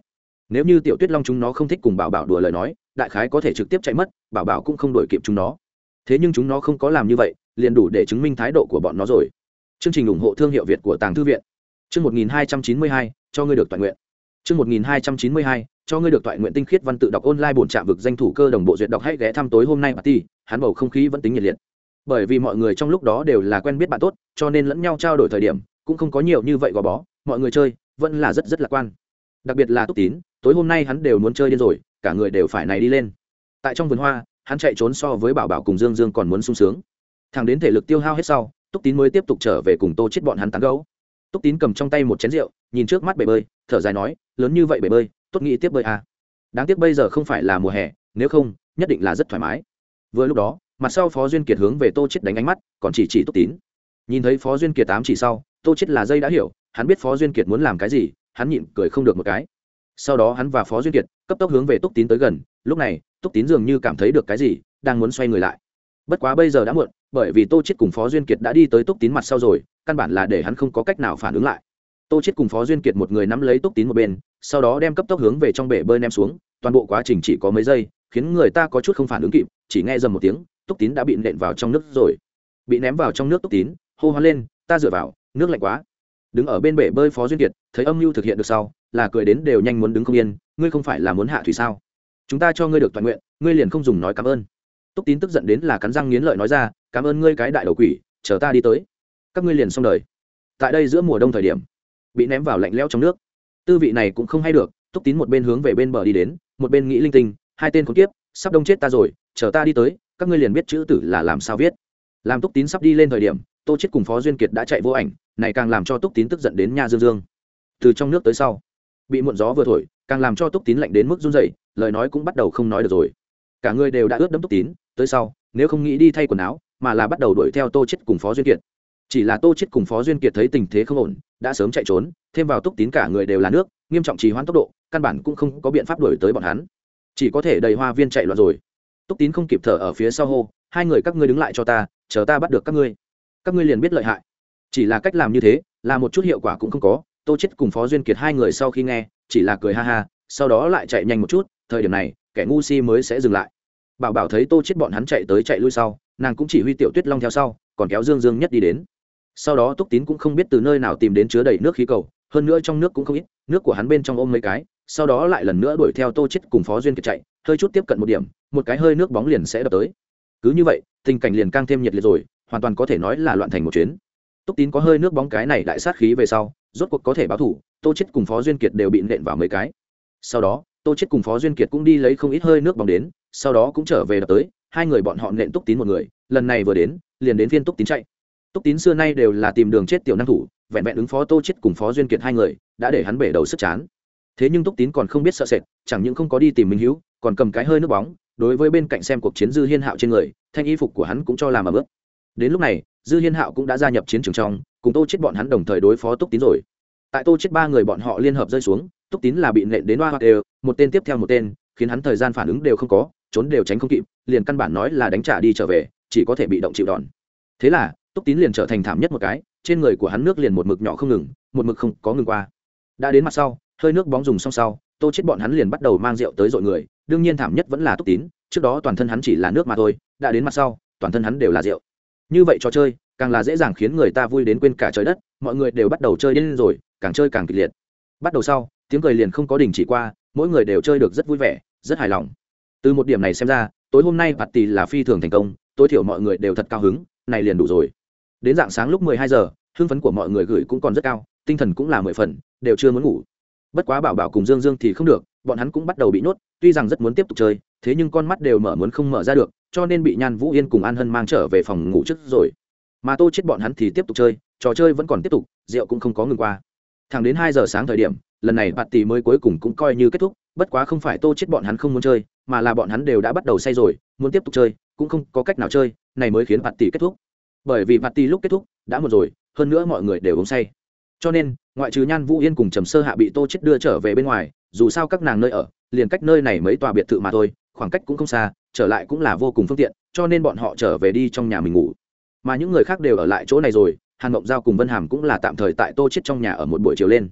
Nếu như tiểu tuyết long chúng nó không thích cùng bảo bảo đùa lời nói đại khái có thể trực tiếp chạy mất, bảo bảo cũng không đổi kịp chúng nó. Thế nhưng chúng nó không có làm như vậy, liền đủ để chứng minh thái độ của bọn nó rồi. Chương trình ủng hộ thương hiệu việt của tàng thư viện. Chương một nghìn hai trăm chín mươi hai, cho ngươi được toàn nguyện. Chương một nghìn hai trăm chín mươi hai, cho ngươi được toại nguyện tinh khiết văn tự đọc online bổn trạm vực danh thủ cơ đồng bộ duyệt đọc hãy ghé thăm tối hôm nay bà ti hắn bầu không khí vẫn tính nhiệt liệt. Bởi vì mọi người trong lúc đó đều là quen biết bạn tốt, cho nên lẫn nhau trao đổi thời điểm, cũng không có nhiều như vậy gò bó, mọi người chơi, vẫn là rất rất lạc quan. Đặc biệt là túc tín, tối hôm nay hắn đều muốn chơi điên rồi cả người đều phải này đi lên. Tại trong vườn hoa, hắn chạy trốn so với bảo bảo cùng dương dương còn muốn sung sướng. Thằng đến thể lực tiêu hao hết sau, túc tín mới tiếp tục trở về cùng tô chết bọn hắn tán gấu túc tín cầm trong tay một chén rượu, nhìn trước mắt bể bơi, thở dài nói, lớn như vậy bể bơi, tốt nghĩ tiếp bơi à. đáng tiếc bây giờ không phải là mùa hè, nếu không, nhất định là rất thoải mái. Vừa lúc đó, mặt sau phó duyên kiệt hướng về tô chết đánh ánh mắt, còn chỉ chỉ túc tín. Nhìn thấy phó duyên kiệt tám chỉ sau, tô chết là dây đã hiểu, hắn biết phó duyên kiệt muốn làm cái gì, hắn nhịn cười không được một cái. Sau đó hắn và phó duyên kiệt cấp tốc hướng về túc tín tới gần, lúc này, túc tín dường như cảm thấy được cái gì, đang muốn xoay người lại. Bất quá bây giờ đã muộn, bởi vì tô chết cùng phó duyên kiệt đã đi tới túc tín mặt sau rồi, căn bản là để hắn không có cách nào phản ứng lại. Tô chết cùng phó duyên kiệt một người nắm lấy túc tín một bên, sau đó đem cấp tốc hướng về trong bể bơi ném xuống, toàn bộ quá trình chỉ có mấy giây, khiến người ta có chút không phản ứng kịp, chỉ nghe dầm một tiếng, túc tín đã bị nện vào trong nước rồi. Bị ném vào trong nước túc tín, hô hoán lên, ta dựa vào, nước lạnh quá. Đứng ở bên bể bơi phó duyên kiệt, thấy âm mưu thực hiện được sau, là cười đến đều nhanh muốn đứng không yên ngươi không phải là muốn hạ thủy sao? Chúng ta cho ngươi được toàn nguyện, ngươi liền không dùng nói cảm ơn. Túc tín tức giận đến là cắn răng nghiến lợi nói ra, cảm ơn ngươi cái đại đầu quỷ, chờ ta đi tới. Các ngươi liền xong đời. Tại đây giữa mùa đông thời điểm, bị ném vào lạnh lẽo trong nước. Tư vị này cũng không hay được, túc tín một bên hướng về bên bờ đi đến, một bên nghĩ linh tinh, hai tên khốn tiếp sắp đông chết ta rồi, chờ ta đi tới, các ngươi liền biết chữ tử là làm sao viết. Làm túc tín sắp đi lên thời điểm, tô chết cùng phó duyên kiệt đã chạy vô ảnh, này càng làm cho túc tín tức giận đến nha dương dương. Từ trong nước tới sau, bị muộn gió vừa thổi càng làm cho túc tín lạnh đến mức run rẩy, lời nói cũng bắt đầu không nói được rồi. Cả người đều đã ướt đẫm túc tín, tới sau, nếu không nghĩ đi thay quần áo, mà là bắt đầu đuổi theo tô chết cùng phó duyên kiệt. Chỉ là tô chết cùng phó duyên kiệt thấy tình thế không ổn, đã sớm chạy trốn, thêm vào túc tín cả người đều là nước, nghiêm trọng trì hoãn tốc độ, căn bản cũng không có biện pháp đuổi tới bọn hắn. Chỉ có thể đầy hoa viên chạy loạn rồi. Túc tín không kịp thở ở phía sau hô, hai người các ngươi đứng lại cho ta, chờ ta bắt được các ngươi. Các ngươi liền biết lợi hại. Chỉ là cách làm như thế, là một chút hiệu quả cũng không có. Tô chết cùng phó duyên kiệt hai người sau khi nghe chỉ là cười ha ha, sau đó lại chạy nhanh một chút, thời điểm này, kẻ ngu si mới sẽ dừng lại. Bảo bảo thấy tô chết bọn hắn chạy tới chạy lui sau, nàng cũng chỉ huy tiểu tuyết long theo sau, còn kéo dương dương nhất đi đến. Sau đó túc tín cũng không biết từ nơi nào tìm đến chứa đầy nước khí cầu, hơn nữa trong nước cũng không ít, nước của hắn bên trong ôm mấy cái, sau đó lại lần nữa đuổi theo tô chết cùng phó duyên kiệt chạy, hơi chút tiếp cận một điểm, một cái hơi nước bóng liền sẽ đập tới. Cứ như vậy, tình cảnh liền càng thêm nhiệt liệt rồi, hoàn toàn có thể nói là loạn thành một chuyến túc tín có hơi nước bóng cái này đại sát khí về sau, rốt cuộc có thể báo thủ, tô chết cùng phó duyên kiệt đều bị nện vào mấy cái. Sau đó, tô chết cùng phó duyên kiệt cũng đi lấy không ít hơi nước bóng đến, sau đó cũng trở về đập tới, hai người bọn họ nện túc tín một người, lần này vừa đến, liền đến phiên túc tín chạy. Túc tín xưa nay đều là tìm đường chết tiểu năng thủ, vẹn vẹn ứng phó tô chết cùng phó duyên kiệt hai người, đã để hắn bể đầu sức chán. Thế nhưng túc tín còn không biết sợ sệt, chẳng những không có đi tìm minh hữu còn cầm cái hơi nước bóng, đối với bên cạnh xem cuộc chiến dư hiên hạo trên người, thanh y phục của hắn cũng cho làm ở bước đến lúc này dư hiên hạo cũng đã gia nhập chiến trường trong, cùng tô chết bọn hắn đồng thời đối phó túc tín rồi. Tại tô chết ba người bọn họ liên hợp rơi xuống, túc tín là bị nện đến hoa hoa đều, một tên tiếp theo một tên, khiến hắn thời gian phản ứng đều không có, trốn đều tránh không kịp, liền căn bản nói là đánh trả đi trở về, chỉ có thể bị động chịu đòn. Thế là, túc tín liền trở thành thảm nhất một cái, trên người của hắn nước liền một mực nhỏ không ngừng, một mực không có ngừng qua. Đã đến mặt sau, hơi nước bóng dùng xong sau, tô chết bọn hắn liền bắt đầu mang rượu tới dội người, đương nhiên thảm nhất vẫn là túc tín, trước đó toàn thân hắn chỉ là nước mà thôi, đã đến mặt sau, toàn thân hắn đều là rượu như vậy trò chơi, càng là dễ dàng khiến người ta vui đến quên cả trời đất, mọi người đều bắt đầu chơi đến rồi, càng chơi càng kịch liệt. Bắt đầu sau, tiếng cười liền không có đình chỉ qua, mỗi người đều chơi được rất vui vẻ, rất hài lòng. Từ một điểm này xem ra, tối hôm nay bạt tì là phi thường thành công, tối thiểu mọi người đều thật cao hứng, này liền đủ rồi. Đến dạng sáng lúc mười hai giờ, hưng phấn của mọi người gửi cũng còn rất cao, tinh thần cũng là mười phần, đều chưa muốn ngủ. Bất quá bảo bảo cùng dương dương thì không được, bọn hắn cũng bắt đầu bị nhốt, tuy rằng rất muốn tiếp tục chơi, thế nhưng con mắt đều mở muốn không mở ra được cho nên bị nhan vũ yên cùng an hân mang trở về phòng ngủ trước rồi. Mà tô chết bọn hắn thì tiếp tục chơi, trò chơi vẫn còn tiếp tục, rượu cũng không có ngừng qua. Thẳng đến hai giờ sáng thời điểm, lần này bạt tỷ mới cuối cùng cũng coi như kết thúc, bất quá không phải tô chết bọn hắn không muốn chơi, mà là bọn hắn đều đã bắt đầu say rồi, muốn tiếp tục chơi, cũng không có cách nào chơi, này mới khiến bạt tỷ kết thúc. Bởi vì bạt tỷ lúc kết thúc, đã một rồi, hơn nữa mọi người đều uống say. Cho nên, ngoại trừ nhan vũ yên cùng trầm sơ hạ bị tô chết đưa trở về bên ngoài, dù sao các nàng nơi ở, liền cách nơi này mấy tòa biệt thự mà thôi khoảng cách cũng không xa, trở lại cũng là vô cùng phương tiện, cho nên bọn họ trở về đi trong nhà mình ngủ. Mà những người khác đều ở lại chỗ này rồi, hàn ngộng giao cùng vân hàm cũng là tạm thời tại tô chết trong nhà ở một buổi chiều lên.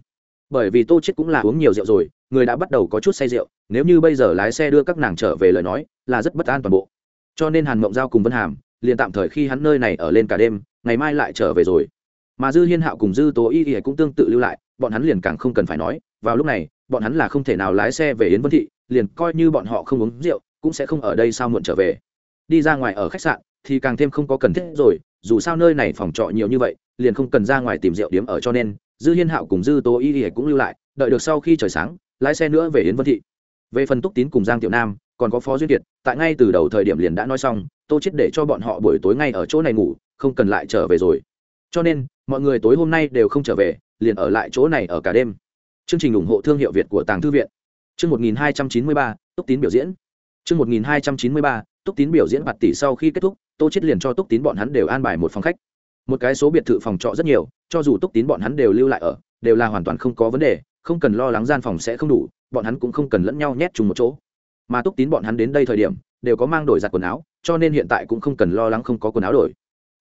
Bởi vì tô chết cũng là uống nhiều rượu rồi, người đã bắt đầu có chút say rượu, nếu như bây giờ lái xe đưa các nàng trở về lời nói, là rất bất an toàn bộ. Cho nên hàn ngộng giao cùng vân hàm liền tạm thời khi hắn nơi này ở lên cả đêm, ngày mai lại trở về rồi. Mà dư hiên hạo cùng dư tố y y cũng tương tự lưu lại, bọn hắn liền càng không cần phải nói, vào lúc này, bọn hắn là không thể nào lái xe về yến vân thị liền coi như bọn họ không uống rượu, cũng sẽ không ở đây sao muộn trở về. Đi ra ngoài ở khách sạn thì càng thêm không có cần thiết rồi, dù sao nơi này phòng trọ nhiều như vậy, liền không cần ra ngoài tìm rượu điếm ở cho nên, dư hiên hạo cùng dư tố y y cũng lưu lại, đợi được sau khi trời sáng, lái xe nữa về yến vân thị. Về phần túc tín cùng giang tiểu nam, còn có phó duyên kiệt, tại ngay từ đầu thời điểm liền đã nói xong, tô chết để cho bọn họ buổi tối ngay ở chỗ này ngủ, không cần lại trở về rồi. Cho nên, mọi người tối hôm nay đều không trở về, liền ở lại chỗ này ở cả đêm. Chương trình ủng hộ thương hiệu việt của tàng thư viện chương 1293, túc tín biểu diễn. Chương 1293, túc tín biểu diễn bạt tỷ sau khi kết thúc tô chiết liền cho túc tín bọn hắn đều an bài một phòng khách. Một cái số biệt thự phòng trọ rất nhiều cho dù túc tín bọn hắn đều lưu lại ở đều là hoàn toàn không có vấn đề không cần lo lắng gian phòng sẽ không đủ bọn hắn cũng không cần lẫn nhau nhét chung một chỗ. Mà túc tín bọn hắn đến đây thời điểm đều có mang đổi giặt quần áo cho nên hiện tại cũng không cần lo lắng không có quần áo đổi.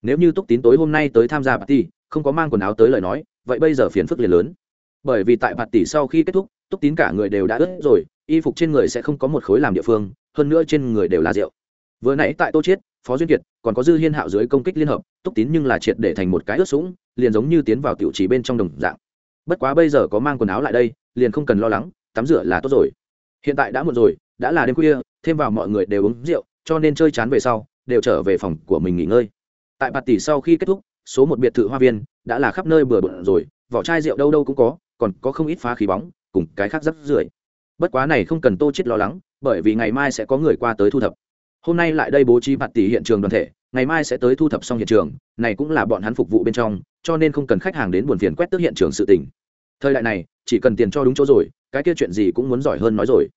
Nếu như túc tín tối hôm nay tới tham gia party không có mang quần áo tới lời nói vậy bây giờ phiền phức liền lớn. Bởi vì tại party sau khi kết thúc túc tín cả người đều đã ướt rồi, y phục trên người sẽ không có một khối làm địa phương, hơn nữa trên người đều là rượu. Vừa nãy tại tô chiết, phó duyên kiệt, còn có dư hiên hạo dưới công kích liên hợp, túc tín nhưng là triệt để thành một cái ướt sũng, liền giống như tiến vào tiểu trì bên trong đồng dạng. Bất quá bây giờ có mang quần áo lại đây, liền không cần lo lắng, tắm rửa là tốt rồi. Hiện tại đã muộn rồi, đã là đêm khuya, thêm vào mọi người đều uống rượu, cho nên chơi chán về sau, đều trở về phòng của mình nghỉ ngơi. Tại bạt tỷ sau khi kết thúc, số một biệt thự hoa viên đã là khắp nơi bừa bộn rồi, vỏ chai rượu đâu đâu cũng có, còn có không ít phá khí bóng cùng cái khác rất rưởi. Bất quá này không cần tô chết lo lắng, bởi vì ngày mai sẽ có người qua tới thu thập. Hôm nay lại đây bố trí mặt tỷ hiện trường đoàn thể, ngày mai sẽ tới thu thập xong hiện trường, này cũng là bọn hắn phục vụ bên trong, cho nên không cần khách hàng đến buồn phiền quét tước hiện trường sự tình. Thời đại này, chỉ cần tiền cho đúng chỗ rồi, cái kia chuyện gì cũng muốn giỏi hơn nói rồi.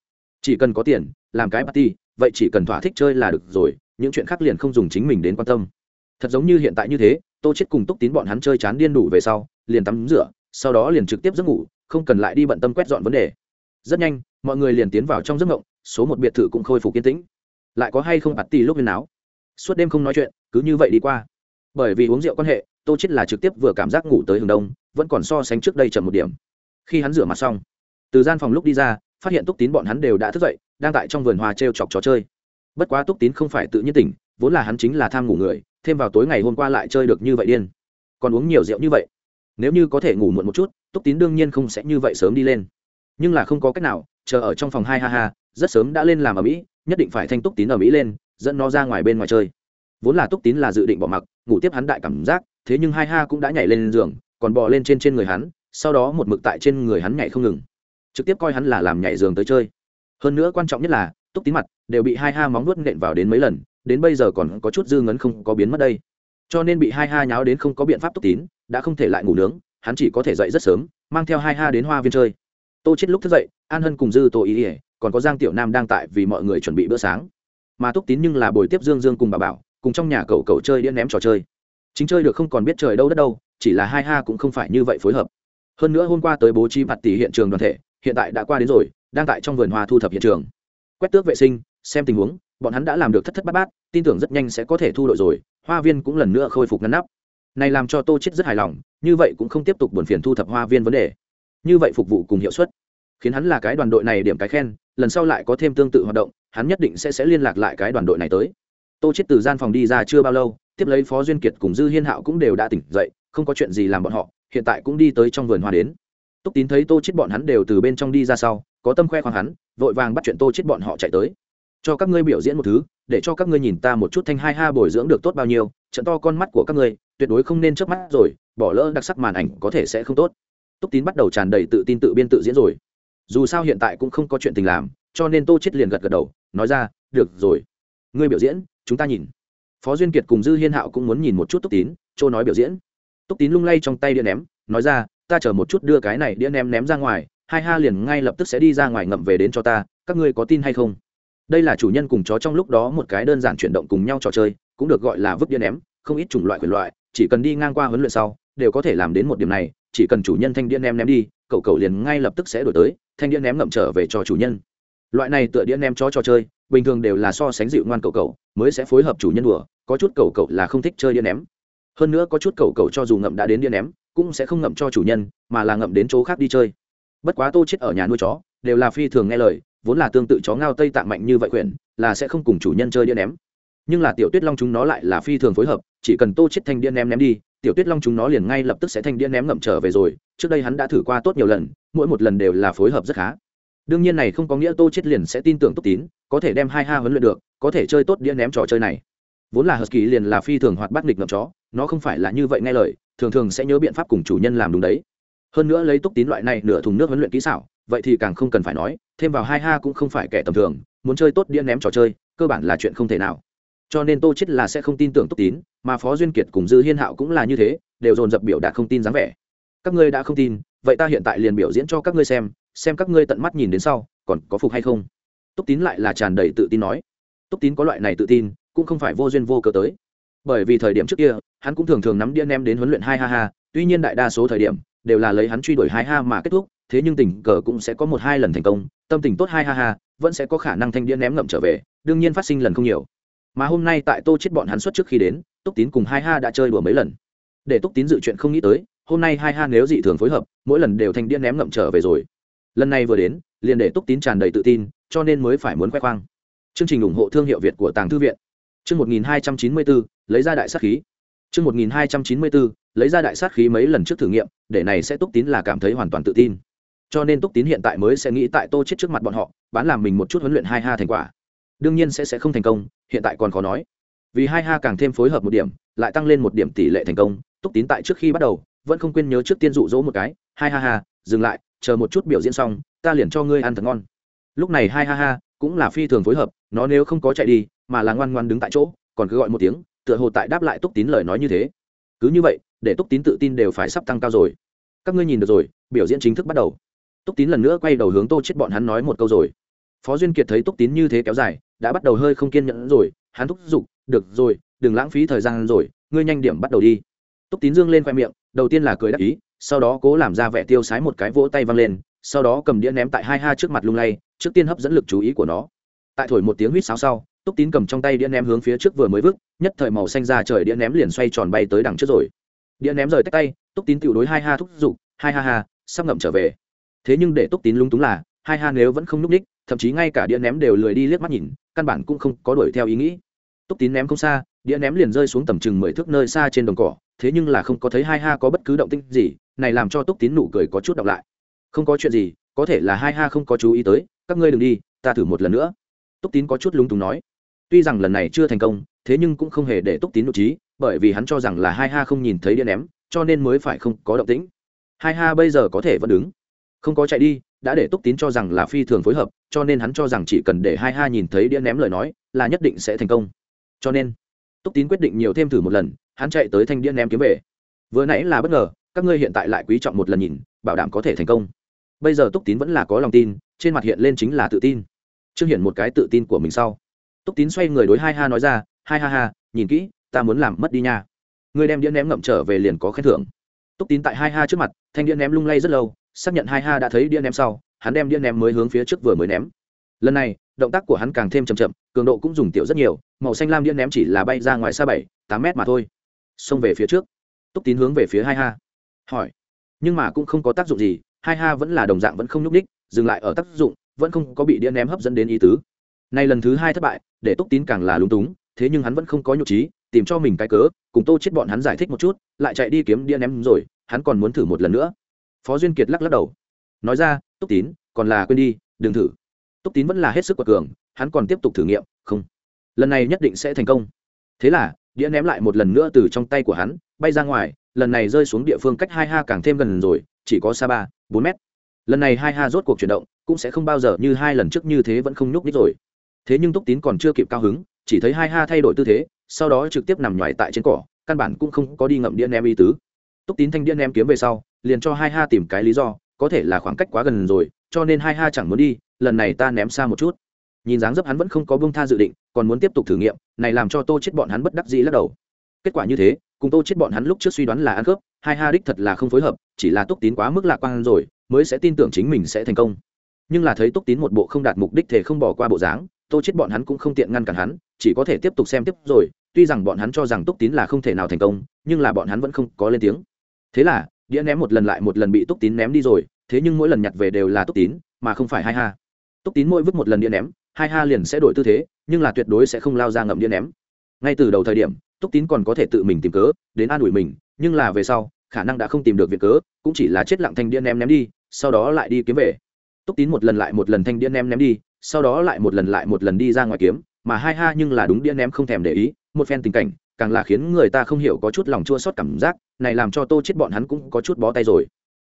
Chỉ cần có tiền, làm cái party, vậy chỉ cần thỏa thích chơi là được rồi, những chuyện khác liền không dùng chính mình đến quan tâm. Thật giống như hiện tại như thế, tô chết cùng túc tín bọn hắn chơi chán điên đủ về sau, liền tắm rửa, sau đó liền trực tiếp giấc ngủ không cần lại đi bận tâm quét dọn vấn đề. Rất nhanh, mọi người liền tiến vào trong giấc ngộng, số một biệt thự cũng khôi phục kiên tĩnh. Lại có hay không bạt tì lúc viên áo? Suốt đêm không nói chuyện, cứ như vậy đi qua. Bởi vì uống rượu quan hệ, tô chết là trực tiếp vừa cảm giác ngủ tới hướng đông, vẫn còn so sánh trước đây chậm một điểm. Khi hắn rửa mặt xong, từ gian phòng lúc đi ra, phát hiện túc tín bọn hắn đều đã thức dậy, đang tại trong vườn hoa t r e o chọc trò chơi. Bất quá túc tín không phải tự nhiên tỉnh, vốn là hắn chính là tham ngủ người, thêm vào tối ngày hôm qua lại chơi được như vậy điên. Còn uống nhiều rượu như vậy nếu như có thể ngủ muộn một chút, túc tín đương nhiên không sẽ như vậy sớm đi lên. Nhưng là không có cách nào, chờ ở trong phòng hai ha ha, rất sớm đã lên làm ở mỹ, nhất định phải thanh túc tín ở mỹ lên, dẫn nó ra ngoài bên ngoài chơi. Vốn là túc tín là dự định bỏ mặc, ngủ tiếp hắn đại cảm giác, thế nhưng hai ha cũng đã nhảy lên giường, còn bò lên trên trên người hắn, sau đó một mực tại trên người hắn nhảy không ngừng. Trực tiếp coi hắn là làm nhảy giường tới chơi. Hơn nữa quan trọng nhất là, túc tín mặt đều bị hai ha móng nuốt nện vào đến mấy lần, đến bây giờ còn có chút dư ngấn không có biến mất đây. Cho nên bị hai ha nháo đến không có biện pháp túc tín đã không thể lại ngủ nướng, hắn chỉ có thể dậy rất sớm, mang theo hai ha đến hoa viên chơi. Tô chết lúc thức dậy, an hân cùng dư tô ý ỉa còn có giang tiểu nam đang tại vì mọi người chuẩn bị bữa sáng. Mà túc tín nhưng là buổi tiếp dương dương cùng bà bảo, cùng trong nhà cậu cậu chơi đĩa ném trò chơi. Chính chơi được không còn biết trời đâu đất đâu, chỉ là hai ha cũng không phải như vậy phối hợp. Hơn nữa hôm qua tới bố trí mặt tỷ hiện trường đoàn thể, hiện tại đã qua đến rồi, đang tại trong vườn hoa thu thập hiện trường. Quét tước vệ sinh, xem tình huống, bọn hắn đã làm được thất thất bát bát, tin tưởng rất nhanh sẽ có thể thu đội rồi, hoa viên cũng lần nữa khôi phục ngăn nắp này làm cho tô chết rất hài lòng, như vậy cũng không tiếp tục buồn phiền thu thập hoa viên vấn đề. Như vậy phục vụ cùng hiệu suất, khiến hắn là cái đoàn đội này điểm cái khen, lần sau lại có thêm tương tự hoạt động, hắn nhất định sẽ sẽ liên lạc lại cái đoàn đội này tới. Tô chết từ gian phòng đi ra chưa bao lâu, tiếp lấy phó duyên kiệt cùng dư hiên hạo cũng đều đã tỉnh dậy, không có chuyện gì làm bọn họ, hiện tại cũng đi tới trong vườn hoa đến. Túc tín thấy tô chết bọn hắn đều từ bên trong đi ra sau, có tâm khoe khoang hắn, vội vàng bắt chuyện tô chết bọn họ chạy tới. Cho các ngươi biểu diễn một thứ, để cho các ngươi nhìn ta một chút thanh hai ha bồi dưỡng được tốt bao nhiêu, trận to con mắt của các ngươi tuyệt đối không nên chớp mắt rồi, bỏ lỡ đặc sắc màn ảnh có thể sẽ không tốt. Túc tín bắt đầu tràn đầy tự tin tự biên tự diễn rồi. Dù sao hiện tại cũng không có chuyện tình làm, cho nên tô chết liền gật gật đầu, nói ra, được rồi. Ngươi biểu diễn, chúng ta nhìn. Phó duyên kiệt cùng dư hiên hạo cũng muốn nhìn một chút túc tín châu nói biểu diễn. Túc tín lung lay trong tay đĩa ném, nói ra, ta chờ một chút đưa cái này đĩa ném ném ra ngoài, hai ha liền ngay lập tức sẽ đi ra ngoài ngậm về đến cho ta, các ngươi có tin hay không? Đây là chủ nhân cùng chó trong lúc đó một cái đơn giản chuyển động cùng nhau trò chơi, cũng được gọi là vứt đĩa ném, không ít chủng loại quyền loại chỉ cần đi ngang qua huấn luyện sau, đều có thể làm đến một điểm này, chỉ cần chủ nhân thanh đĩa ném ném đi, cậu cậu liền ngay lập tức sẽ đổi tới, thanh đĩa ném ngậm trở về cho chủ nhân. Loại này tựa đĩa ném chó trò chơi, bình thường đều là so sánh dịu ngoan cậu cậu, mới sẽ phối hợp chủ nhân đùa, có chút cậu cậu là không thích chơi đĩa ném. Hơn nữa có chút cậu cậu cho dù ngậm đã đến đĩa ném, cũng sẽ không ngậm cho chủ nhân, mà là ngậm đến chỗ khác đi chơi. Bất quá tô chết ở nhà nuôi chó, đều là phi thường nghe lời, vốn là tương tự chó ngao tây tạng mạnh như vậy quyển là sẽ không cùng chủ nhân chơi đĩa ném. Nhưng là tiểu tuyết long chúng nó lại là phi thường phối hợp chỉ cần tô chết thanh đĩa ném ném đi, tiểu tuyết long chúng nó liền ngay lập tức sẽ thanh đĩa ném ngậm trở về rồi, trước đây hắn đã thử qua tốt nhiều lần, mỗi một lần đều là phối hợp rất khá. Đương nhiên này không có nghĩa tô chết liền sẽ tin tưởng túc tín, có thể đem hai ha huấn luyện được, có thể chơi tốt đĩa ném trò chơi này. Vốn là husky liền là phi thường hoạt bát nghịch ngậm chó, nó không phải là như vậy nghe lời, thường thường sẽ nhớ biện pháp cùng chủ nhân làm đúng đấy. Hơn nữa lấy túc tín loại này nửa thùng nước huấn luyện kỹ xảo, vậy thì càng không cần phải nói, thêm vào hai ha cũng không phải kẻ tầm thường, muốn chơi tốt đĩa ném trò chơi, cơ bản là chuyện không thể nào cho nên tô chết là sẽ không tin tưởng túc tín, mà phó duyên kiệt cùng dư hiên hạo cũng là như thế, đều dồn dập biểu đạt không tin dáng vẻ. Các ngươi đã không tin, vậy ta hiện tại liền biểu diễn cho các ngươi xem xem các ngươi tận mắt nhìn đến sau, còn có phục hay không? Túc tín lại là tràn đầy tự tin nói. Túc tín có loại này tự tin, cũng không phải vô duyên vô cớ tới. Bởi vì thời điểm trước kia, hắn cũng thường thường nắm đĩa nem đến huấn luyện hai ha ha, tuy nhiên đại đa số thời điểm, đều là lấy hắn truy đuổi hai ha mà kết thúc, thế nhưng tình cờ cũng sẽ có một hai lần thành công, tâm tình tốt hai ha ha, vẫn sẽ có khả năng thanh đĩa ném ngậm trở về, đương nhiên phát sinh lần không nhiều mà hôm nay tại tô chết bọn hắn xuất trước khi đến, túc tín cùng hai ha đã chơi đùa mấy lần. Để túc tín dự chuyện không nghĩ tới, hôm nay hai ha nếu dị thường phối hợp, mỗi lần đều thành điên ném ngậm trở về rồi. Lần này vừa đến, liền để túc tín tràn đầy tự tin, cho nên mới phải muốn khoe khoang. Chương trình ủng hộ thương hiệu việt của tàng thư viện. Chương một nghìn hai trăm chín mươi bốn lấy ra đại sát khí. Chương một nghìn hai trăm chín mươi bốn lấy ra đại sát khí mấy lần trước thử nghiệm, để này sẽ túc tín là cảm thấy hoàn toàn tự tin. Cho nên túc tín hiện tại mới sẽ nghĩ tại tô chết trước mặt bọn họ, bán làm mình một chút huấn luyện hai ha thành quả. Đương nhiên sẽ sẽ không thành công hiện tại còn khó nói. Vì hai ha càng thêm phối hợp một điểm, lại tăng lên một điểm tỷ lệ thành công, túc tín tại trước khi bắt đầu, vẫn không quên nhớ trước tiên dụ dỗ một cái, hai ha ha, dừng lại, chờ một chút biểu diễn xong, ta liền cho ngươi ăn thật ngon. Lúc này hai ha ha cũng là phi thường phối hợp, nó nếu không có chạy đi, mà là ngoan ngoan đứng tại chỗ, còn cứ gọi một tiếng, tựa hồ tại đáp lại túc tín lời nói như thế. Cứ như vậy, để túc tín tự tin đều phải sắp tăng cao rồi. Các ngươi nhìn được rồi, biểu diễn chính thức bắt đầu. Túc tín lần nữa quay đầu hướng tô chết bọn hắn nói một câu rồi. Phó duyên kiệt thấy túc tín như thế kéo dài đã bắt đầu hơi không kiên nhẫn rồi, hắn thúc giục, được rồi, đừng lãng phí thời gian rồi, ngươi nhanh điểm bắt đầu đi. Túc tín dương lên khoe miệng, đầu tiên là cười đắc ý, sau đó cố làm ra vẻ tiêu sái một cái vỗ tay văng lên, sau đó cầm đĩa ném tại hai ha trước mặt lung lay, trước tiên hấp dẫn lực chú ý của nó. Tại thổi một tiếng huýt sáo sau, túc tín cầm trong tay đĩa ném hướng phía trước vừa mới vứt, nhất thời màu xanh ra trời đĩa ném liền xoay tròn bay tới đằng trước rồi. Đĩa ném rời tách tay, túc tín tự đối hai ha thúc giục, hai ha ha, sắp ngậm trở về. Thế nhưng để túc tín lung túng là, hai ha nếu vẫn không núp ních, thậm chí ngay cả đĩa ném đều lười đi liếc mắt nhìn căn bản cũng không có đuổi theo ý nghĩ. Túc tín ném không xa, đĩa ném liền rơi xuống tầm chừng mười thước nơi xa trên đồng cỏ, thế nhưng là không có thấy hai ha có bất cứ động tinh gì, này làm cho túc tín nụ cười có chút đọc lại. Không có chuyện gì, có thể là hai ha không có chú ý tới, các ngươi đừng đi, ta thử một lần nữa. Túc tín có chút lúng túng nói. Tuy rằng lần này chưa thành công, thế nhưng cũng không hề để túc tín nụ trí, bởi vì hắn cho rằng là hai ha không nhìn thấy đĩa ném, cho nên mới phải không có động tĩnh. Hai ha bây giờ có thể vẫn đứng. Không có chạy đi đã để túc tín cho rằng là phi thường phối hợp, cho nên hắn cho rằng chỉ cần để hai ha nhìn thấy đĩa ném lời nói, là nhất định sẽ thành công. Cho nên, túc tín quyết định nhiều thêm thử một lần, hắn chạy tới thanh đĩa ném kiếm về. Vừa nãy là bất ngờ, các ngươi hiện tại lại quý trọng một lần nhìn, bảo đảm có thể thành công. Bây giờ túc tín vẫn là có lòng tin, trên mặt hiện lên chính là tự tin. Chưa hiện một cái tự tin của mình sau. Túc tín xoay người đối hai ha nói ra, hai ha ha, nhìn kỹ, ta muốn làm mất đi nha. Người đem đĩa ném ngậm trở về liền có khen thưởng. Túc tín tại hai ha trước mặt, thanh đĩa ném lung lay rất lâu xác nhận hai ha đã thấy đĩa ném sau, hắn đem đĩa ném mới hướng phía trước vừa mới ném. Lần này, động tác của hắn càng thêm chậm chậm, cường độ cũng dùng tiểu rất nhiều, màu xanh lam đĩa ném chỉ là bay ra ngoài xa bảy, tám mét mà thôi. Xông về phía trước. Túc tín hướng về phía hai ha. Hỏi. Nhưng mà cũng không có tác dụng gì, hai ha vẫn là đồng dạng vẫn không nhúc ních dừng lại ở tác dụng, vẫn không có bị đĩa ném hấp dẫn đến ý tứ. Nay lần thứ hai thất bại, để túc tín càng là lúng túng, thế nhưng hắn vẫn không có nhục trí, tìm cho mình cái cớ, cùng tô chết bọn hắn giải thích một chút, lại chạy đi kiếm đĩa ném rồi, hắn còn muốn thử một lần nữa phó duyên kiệt lắc lắc đầu. Nói ra, túc tín, còn là quên đi, đừng thử. Túc tín vẫn là hết sức quật cường, hắn còn tiếp tục thử nghiệm, không, lần này nhất định sẽ thành công. Thế là, đĩa ném lại một lần nữa từ trong tay của hắn, bay ra ngoài, lần này rơi xuống địa phương cách hai ha càng thêm gần rồi, chỉ có xa ba, bốn mét. Lần này hai ha rốt cuộc chuyển động, cũng sẽ không bao giờ như hai lần trước như thế vẫn không nhúc nhích rồi. Thế nhưng túc tín còn chưa kịp cao hứng, chỉ thấy hai ha thay đổi tư thế, sau đó trực tiếp nằm nhoài tại trên cỏ, căn bản cũng không có đi ngậm đĩa ném y tứ. Túc tín thanh đĩa ném kiếm về sau liền cho hai ha tìm cái lý do, có thể là khoảng cách quá gần rồi, cho nên hai ha chẳng muốn đi, lần này ta ném xa một chút. Nhìn dáng dấp hắn vẫn không có bông tha dự định, còn muốn tiếp tục thử nghiệm, này làm cho tô chết bọn hắn bất đắc dĩ lắc đầu. Kết quả như thế, cùng tô chết bọn hắn lúc trước suy đoán là ăn cướp, hai ha đích thật là không phối hợp, chỉ là túc tín quá mức lạc quan rồi, mới sẽ tin tưởng chính mình sẽ thành công. Nhưng là thấy túc tín một bộ không đạt mục đích thể không bỏ qua bộ dáng, tô chết bọn hắn cũng không tiện ngăn cản hắn, chỉ có thể tiếp tục xem tiếp rồi, tuy rằng bọn hắn cho rằng túc tín là không thể nào thành công, nhưng là bọn hắn vẫn không có lên tiếng. Thế là đĩa ném một lần lại một lần bị túc tín ném đi rồi, thế nhưng mỗi lần nhặt về đều là túc tín, mà không phải hai ha. Túc tín mỗi vứt một lần đĩa ném, hai ha liền sẽ đổi tư thế, nhưng là tuyệt đối sẽ không lao ra ngậm đĩa ném. Ngay từ đầu thời điểm, túc tín còn có thể tự mình tìm cớ, đến an ủi mình, nhưng là về sau, khả năng đã không tìm được việc cớ, cũng chỉ là chết lặng thanh đĩa ném ném đi, sau đó lại đi kiếm về. Túc tín một lần lại một lần thanh đĩa ném ném đi, sau đó lại một lần lại một lần đi ra ngoài kiếm, mà hai ha nhưng là đúng đĩa ném không thèm để ý, một phen tình cảnh càng là khiến người ta không hiểu có chút lòng chua xót cảm giác, này làm cho tô chết bọn hắn cũng có chút bó tay rồi.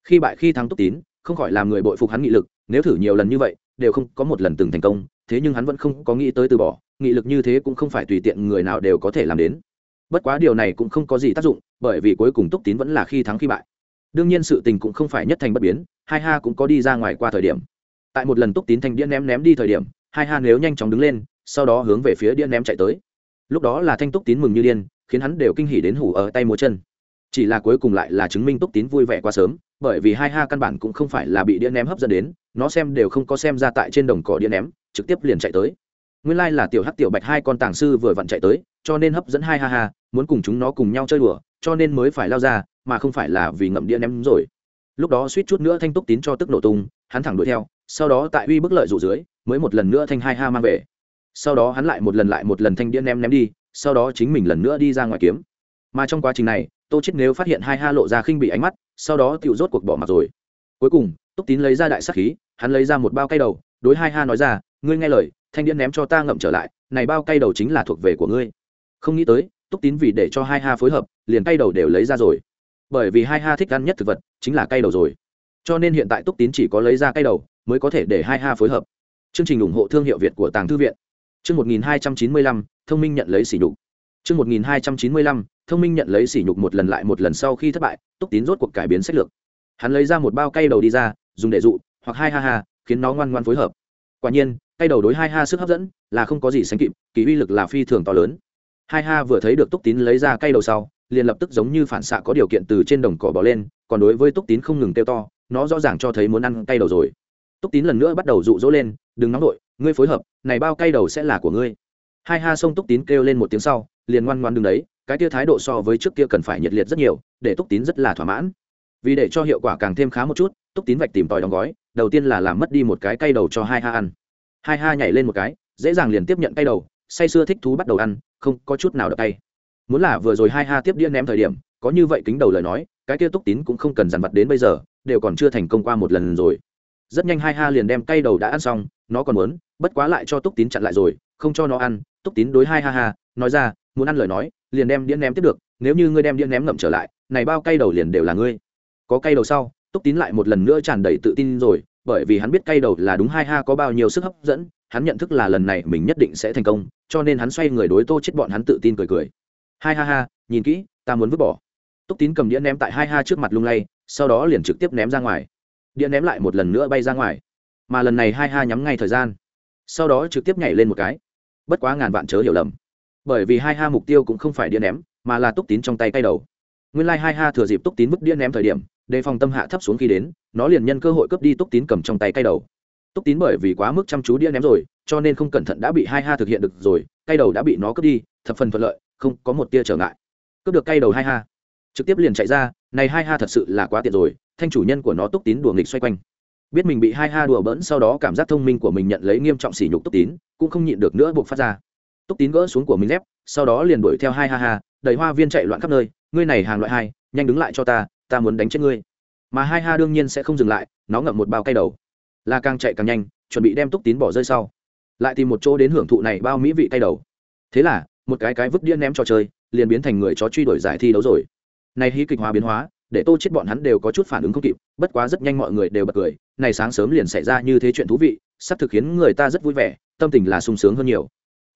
Khi bại khi thắng túc tín, không khỏi làm người bội phục hắn nghị lực, nếu thử nhiều lần như vậy, đều không có một lần từng thành công, thế nhưng hắn vẫn không có nghĩ tới từ bỏ, nghị lực như thế cũng không phải tùy tiện người nào đều có thể làm đến. Bất quá điều này cũng không có gì tác dụng, bởi vì cuối cùng túc tín vẫn là khi thắng khi bại. Đương nhiên sự tình cũng không phải nhất thành bất biến, hai ha cũng có đi ra ngoài qua thời điểm. Tại một lần túc tín thanh đĩa ném ném đi thời điểm, hai ha nếu nhanh chóng đứng lên, sau đó hướng về phía đĩa ném chạy tới lúc đó là thanh túc tín mừng như điên, khiến hắn đều kinh hỉ đến hủ ở tay múa chân. Chỉ là cuối cùng lại là chứng minh túc tín vui vẻ quá sớm, bởi vì hai ha căn bản cũng không phải là bị đĩa ném hấp dẫn đến, nó xem đều không có xem ra tại trên đồng cỏ đĩa ném, trực tiếp liền chạy tới. Nguyên lai là tiểu hắc tiểu bạch hai con tàng sư vừa vặn chạy tới, cho nên hấp dẫn hai ha ha, muốn cùng chúng nó cùng nhau chơi đùa, cho nên mới phải lao ra, mà không phải là vì ngậm đĩa ném rồi. Lúc đó suýt chút nữa thanh túc tín cho tức nổ tung, hắn thẳng đuổi theo, sau đó tại uy bức lợi dụ dưới, mới một lần nữa thanh hai ha mang về sau đó hắn lại một lần lại một lần thanh đĩa ném ném đi, sau đó chính mình lần nữa đi ra ngoài kiếm. Mà trong quá trình này, tô chết nếu phát hiện hai ha lộ ra khinh bị ánh mắt, sau đó tựu rốt cuộc bỏ mặt rồi. Cuối cùng, túc tín lấy ra đại sắc khí, hắn lấy ra một bao cây đầu, đối hai ha nói ra, ngươi nghe lời, thanh đĩa ném cho ta ngậm trở lại, này bao cây đầu chính là thuộc về của ngươi. Không nghĩ tới, túc tín vì để cho hai ha phối hợp, liền cây đầu đều lấy ra rồi. Bởi vì hai ha thích ăn nhất thực vật, chính là cây đầu rồi. Cho nên hiện tại túc tín chỉ có lấy ra cây đầu, mới có thể để hai ha phối hợp. Chương trình ủng hộ thương hiệu việt của tàng thư viện chương một nghìn hai trăm chín mươi lăm, thông minh nhận lấy sỉ nhục. Chương một nghìn hai trăm chín mươi lăm, thông minh nhận lấy sỉ nhục một lần lại một lần sau khi thất bại, túc tín rốt cuộc cải biến sách lược. Hắn lấy ra một bao cây đầu đi ra, dùng để dụ, hoặc hai ha ha, khiến nó ngoan ngoan phối hợp. Quả nhiên cây đầu đối hai ha sức hấp dẫn là không có gì sánh kịp, kỳ uy lực là phi thường to lớn. Hai ha vừa thấy được túc tín lấy ra cây đầu sau, liền lập tức giống như phản xạ có điều kiện từ trên đồng cỏ bỏ lên, còn đối với túc tín không ngừng kêu to, nó rõ ràng cho thấy muốn ăn cây đầu rồi. Túc tín lần nữa bắt đầu dụ dỗ lên, đừng nóng đội ngươi phối hợp, này bao cây đầu sẽ là của ngươi. Hai ha sông túc tín kêu lên một tiếng sau, liền ngoan ngoan đứng đấy, cái tia thái độ so với trước kia cần phải nhiệt liệt rất nhiều, để túc tín rất là thỏa mãn. Vì để cho hiệu quả càng thêm khá một chút, túc tín vạch tìm tòi đóng gói, đầu tiên là làm mất đi một cái cây đầu cho hai ha ăn. Hai ha nhảy lên một cái, dễ dàng liền tiếp nhận cây đầu, say sưa thích thú bắt đầu ăn, không có chút nào đập tay. Muốn là vừa rồi hai ha tiếp đĩa ném thời điểm, có như vậy kính đầu lời nói, cái kia túc tín cũng không cần dằn vặt đến bây giờ, đều còn chưa thành công qua một lần rồi rất nhanh hai ha liền đem cây đầu đã ăn xong, nó còn muốn, bất quá lại cho túc tín chặn lại rồi, không cho nó ăn, túc tín đối hai ha ha, nói ra, muốn ăn lời nói, liền đem đĩa ném tiếp được, nếu như ngươi đem đĩa ném ngậm trở lại, này bao cây đầu liền đều là ngươi. Có cây đầu sau, túc tín lại một lần nữa tràn đầy tự tin rồi, bởi vì hắn biết cây đầu là đúng hai ha có bao nhiêu sức hấp dẫn, hắn nhận thức là lần này mình nhất định sẽ thành công, cho nên hắn xoay người đối tô chết bọn hắn tự tin cười cười. Hai ha ha, nhìn kỹ, ta muốn vứt bỏ. Túc tín cầm đĩa ném tại hai ha trước mặt lung lay, sau đó liền trực tiếp ném ra ngoài đĩa ném lại một lần nữa bay ra ngoài. Mà lần này hai ha nhắm ngay thời gian. Sau đó trực tiếp nhảy lên một cái. Bất quá ngàn vạn chớ hiểu lầm. Bởi vì hai ha mục tiêu cũng không phải đĩa ném, mà là túc tín trong tay tay đầu. Nguyên lai、like、hai ha thừa dịp túc tín vứt đĩa ném thời điểm, đề phòng tâm hạ thấp xuống khi đến, nó liền nhân cơ hội cướp đi túc tín cầm trong tay tay đầu. Túc tín bởi vì quá mức chăm chú đĩa ném rồi, cho nên không cẩn thận đã bị hai ha thực hiện được rồi tay đầu đã bị nó cướp đi, thập phần thuận lợi, không có một tia trở ngại. Cướp được tay đầu hai ha. Trực tiếp liền chạy ra này hai ha thật sự là quá tiện rồi, thanh chủ nhân của nó túc tín đùa nghịch xoay quanh. Biết mình bị hai ha đùa bỡn sau đó cảm giác thông minh của mình nhận lấy nghiêm trọng sỉ nhục túc tín, cũng không nhịn được nữa buộc phát ra. Túc tín gỡ xuống của mình dép, sau đó liền đuổi theo hai ha ha, đầy hoa viên chạy loạn khắp nơi, ngươi này hàng loại hai, nhanh đứng lại cho ta ta muốn đánh chết ngươi. Mà hai ha đương nhiên sẽ không dừng lại, nó ngậm một bao cây đầu. La càng chạy càng nhanh, chuẩn bị đem túc tín bỏ rơi sau. Lại tìm một chỗ đến hưởng thụ này bao mỹ vị cây đầu. Thế là, một cái cái vứt đĩa ném trò chơi, liền biến thành người chó truy đuổi giải thi đấu rồi này hí kịch hóa biến hóa, để tô chết bọn hắn đều có chút phản ứng không kịp, bất quá rất nhanh mọi người đều bật cười, này sáng sớm liền xảy ra như thế chuyện thú vị, sắp thực khiến người ta rất vui vẻ, tâm tình là sung sướng hơn nhiều.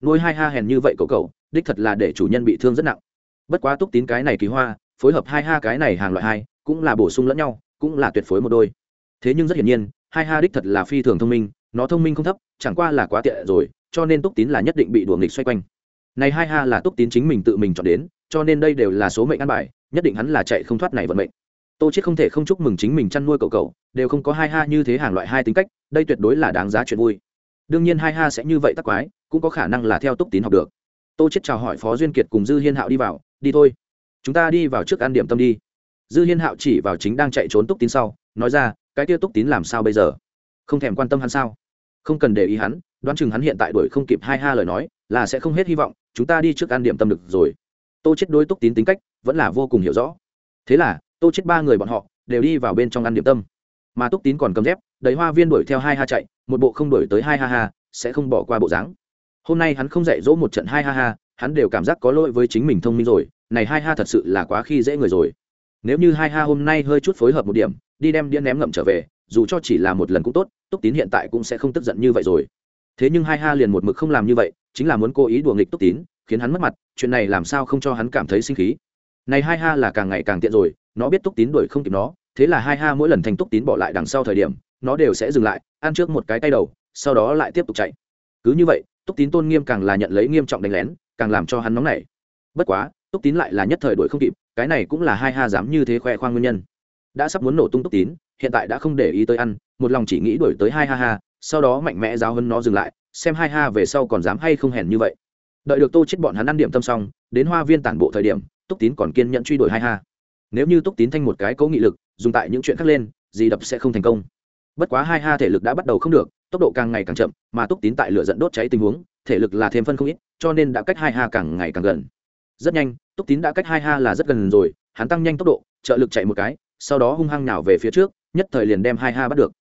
Nuôi hai ha hèn như vậy cậu cậu, đích thật là để chủ nhân bị thương rất nặng. Bất quá túc tín cái này kỳ hoa, phối hợp hai ha cái này hàng loại hai, cũng là bổ sung lẫn nhau, cũng là tuyệt phối một đôi. Thế nhưng rất hiển nhiên, hai ha đích thật là phi thường thông minh, nó thông minh không thấp, chẳng qua là quá tiện rồi, cho nên túc tín là nhất định bị đùa nghịch xoay quanh. Này hai ha là túc tín chính mình tự mình chọn đến, cho nên đây đều là số mệnh ăn bài nhất định hắn là chạy không thoát này vận mệnh. Tô chết không thể không chúc mừng chính mình chăn nuôi cậu cậu, đều không có hai ha như thế hàng loại hai tính cách, đây tuyệt đối là đáng giá chuyện vui. Đương nhiên hai ha sẽ như vậy tắc quái, cũng có khả năng là theo túc tín học được. Tô chết chào hỏi phó duyên kiệt cùng dư hiên hạo đi vào, đi thôi, chúng ta đi vào trước ăn điểm tâm đi. Dư hiên hạo chỉ vào chính đang chạy trốn túc tín sau, nói ra, cái kia túc tín làm sao bây giờ? Không thèm quan tâm hắn sao? Không cần để ý hắn, đoán chừng hắn hiện tại đuổi không kịp hai ha lời nói, là sẽ không hết hy vọng, chúng ta đi trước ăn điểm tâm được rồi. Tô chết đối túc tín tính cách vẫn là vô cùng hiểu rõ. Thế là, tô chết ba người bọn họ đều đi vào bên trong ăn điểm tâm. Mà túc tín còn cầm dép, đầy hoa viên đuổi theo hai ha chạy, một bộ không đuổi tới hai ha ha, sẽ không bỏ qua bộ dáng. Hôm nay hắn không dạy dỗ một trận hai ha ha, hắn đều cảm giác có lỗi với chính mình thông minh rồi, này hai ha thật sự là quá khi dễ người rồi. Nếu như hai ha hôm nay hơi chút phối hợp một điểm, đi đem đĩa ném ngậm trở về, dù cho chỉ là một lần cũng tốt, túc tín hiện tại cũng sẽ không tức giận như vậy rồi. Thế nhưng hai ha liền một mực không làm như vậy, chính là muốn cố ý đùa nghịch túc tín, khiến hắn mất mặt, chuyện này làm sao không cho hắn cảm thấy sinh khí này hai ha là càng ngày càng tiện rồi, nó biết túc tín đuổi không kịp nó, thế là hai ha mỗi lần thành túc tín bỏ lại đằng sau thời điểm, nó đều sẽ dừng lại, ăn trước một cái tay đầu, sau đó lại tiếp tục chạy. Cứ như vậy, túc tín tôn nghiêm càng là nhận lấy nghiêm trọng đánh lén, càng làm cho hắn nóng nảy. Bất quá, túc tín lại là nhất thời đuổi không kịp, cái này cũng là hai ha dám như thế khoe khoang nguyên nhân. Đã sắp muốn nổ tung túc tín, hiện tại đã không để ý tới ăn, một lòng chỉ nghĩ đuổi tới hai ha ha, sau đó mạnh mẽ giáo hơn nó dừng lại, xem hai ha về sau còn dám hay không hèn như vậy. Đợi được tô chết bọn hắn ăn điểm tâm xong, đến hoa viên tản bộ thời điểm túc tín còn kiên nhẫn truy đuổi hai ha. Nếu như túc tín thanh một cái cố nghị lực, dùng tại những chuyện khác lên gì đập sẽ không thành công. Bất quá hai ha thể lực đã bắt đầu không được, tốc độ càng ngày càng chậm, mà túc tín tại lửa dẫn đốt cháy tình huống, thể lực là thêm phân không ít, cho nên đã cách hai ha càng ngày càng gần. Rất nhanh, túc tín đã cách hai ha là rất gần rồi, hắn tăng nhanh tốc độ, trợ lực chạy một cái, sau đó hung hăng nào về phía trước, nhất thời liền đem hai ha bắt được.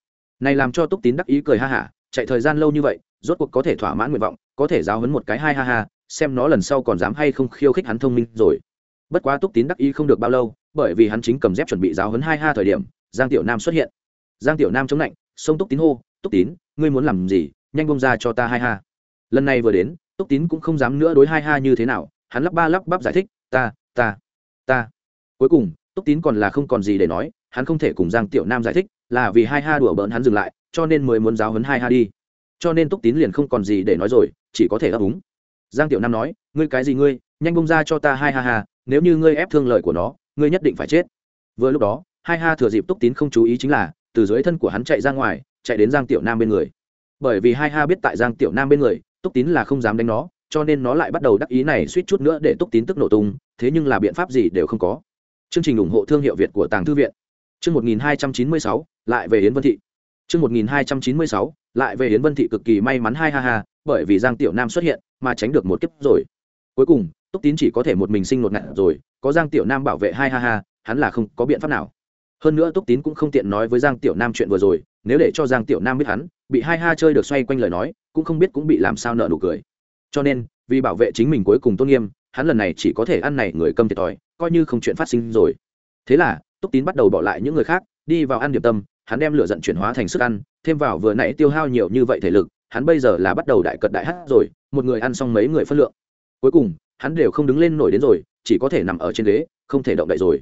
Này làm cho túc tín đắc ý cười ha hả, chạy thời gian lâu như vậy, rốt cuộc có thể thỏa mãn nguyện vọng, có thể giáo hấn một cái hai ha ha, xem nó lần sau còn dám hay không khiêu khích hắn thông minh rồi bất quá túc tín đắc ý không được bao lâu, bởi vì hắn chính cầm dép chuẩn bị giáo hấn hai ha thời điểm, giang tiểu nam xuất hiện. Giang tiểu nam chống lạnh sông túc tín hô, túc tín, ngươi muốn làm gì? Nhanh bông ra cho ta hai ha. Lần này vừa đến, túc tín cũng không dám nữa đối hai ha như thế nào, hắn lắp ba lắp bắp giải thích, ta ta ta. Cuối cùng, túc tín còn là không còn gì để nói, hắn không thể cùng giang tiểu nam giải thích là vì hai ha đùa bỡn hắn dừng lại, cho nên mới muốn giáo hấn hai ha đi. Cho nên túc tín liền không còn gì để nói rồi, chỉ có thể ấp úng. Giang tiểu nam nói, ngươi cái gì ngươi? Nhanh bông ra cho ta hai ha ha nếu như ngươi ép thương lời của nó ngươi nhất định phải chết. Vừa lúc đó hai ha thừa dịp túc tín không chú ý chính là từ dưới thân của hắn chạy ra ngoài chạy đến giang tiểu nam bên người. Bởi vì hai ha biết tại giang tiểu nam bên người túc tín là không dám đánh nó cho nên nó lại bắt đầu đắc ý này suýt chút nữa để túc tín tức nổ tung thế nhưng là biện pháp gì đều không có. Chương trình ủng hộ thương hiệu việt của tàng thư viện. Chương 1296, lại về yến vân thị. Chương 1296, lại về yến vân thị cực kỳ may mắn hai ha ha bởi vì giang tiểu nam xuất hiện mà tránh được một kiếp rồi. Cuối cùng túc tín chỉ có thể một mình sinh nột ngặt rồi, có giang tiểu nam bảo vệ hai ha ha, hắn là không có biện pháp nào. Hơn nữa túc tín cũng không tiện nói với giang tiểu nam chuyện vừa rồi, nếu để cho giang tiểu nam biết hắn, bị hai ha chơi được xoay quanh lời nói, cũng không biết cũng bị làm sao nợ nụ cười. Cho nên, vì bảo vệ chính mình cuối cùng tôn nghiêm, hắn lần này chỉ có thể ăn này người câm thiệt thòi, coi như không chuyện phát sinh rồi. Thế là, túc tín bắt đầu bỏ lại những người khác, đi vào ăn điểm tâm, hắn đem lửa giận chuyển hóa thành sức ăn, thêm vào vừa nãy tiêu hao nhiều như vậy thể lực, hắn bây giờ là bắt đầu đại cật đại hát rồi, một người ăn xong mấy người phân lượng. Cuối cùng hắn đều không đứng lên nổi đến rồi, chỉ có thể nằm ở trên ghế, không thể động đậy rồi.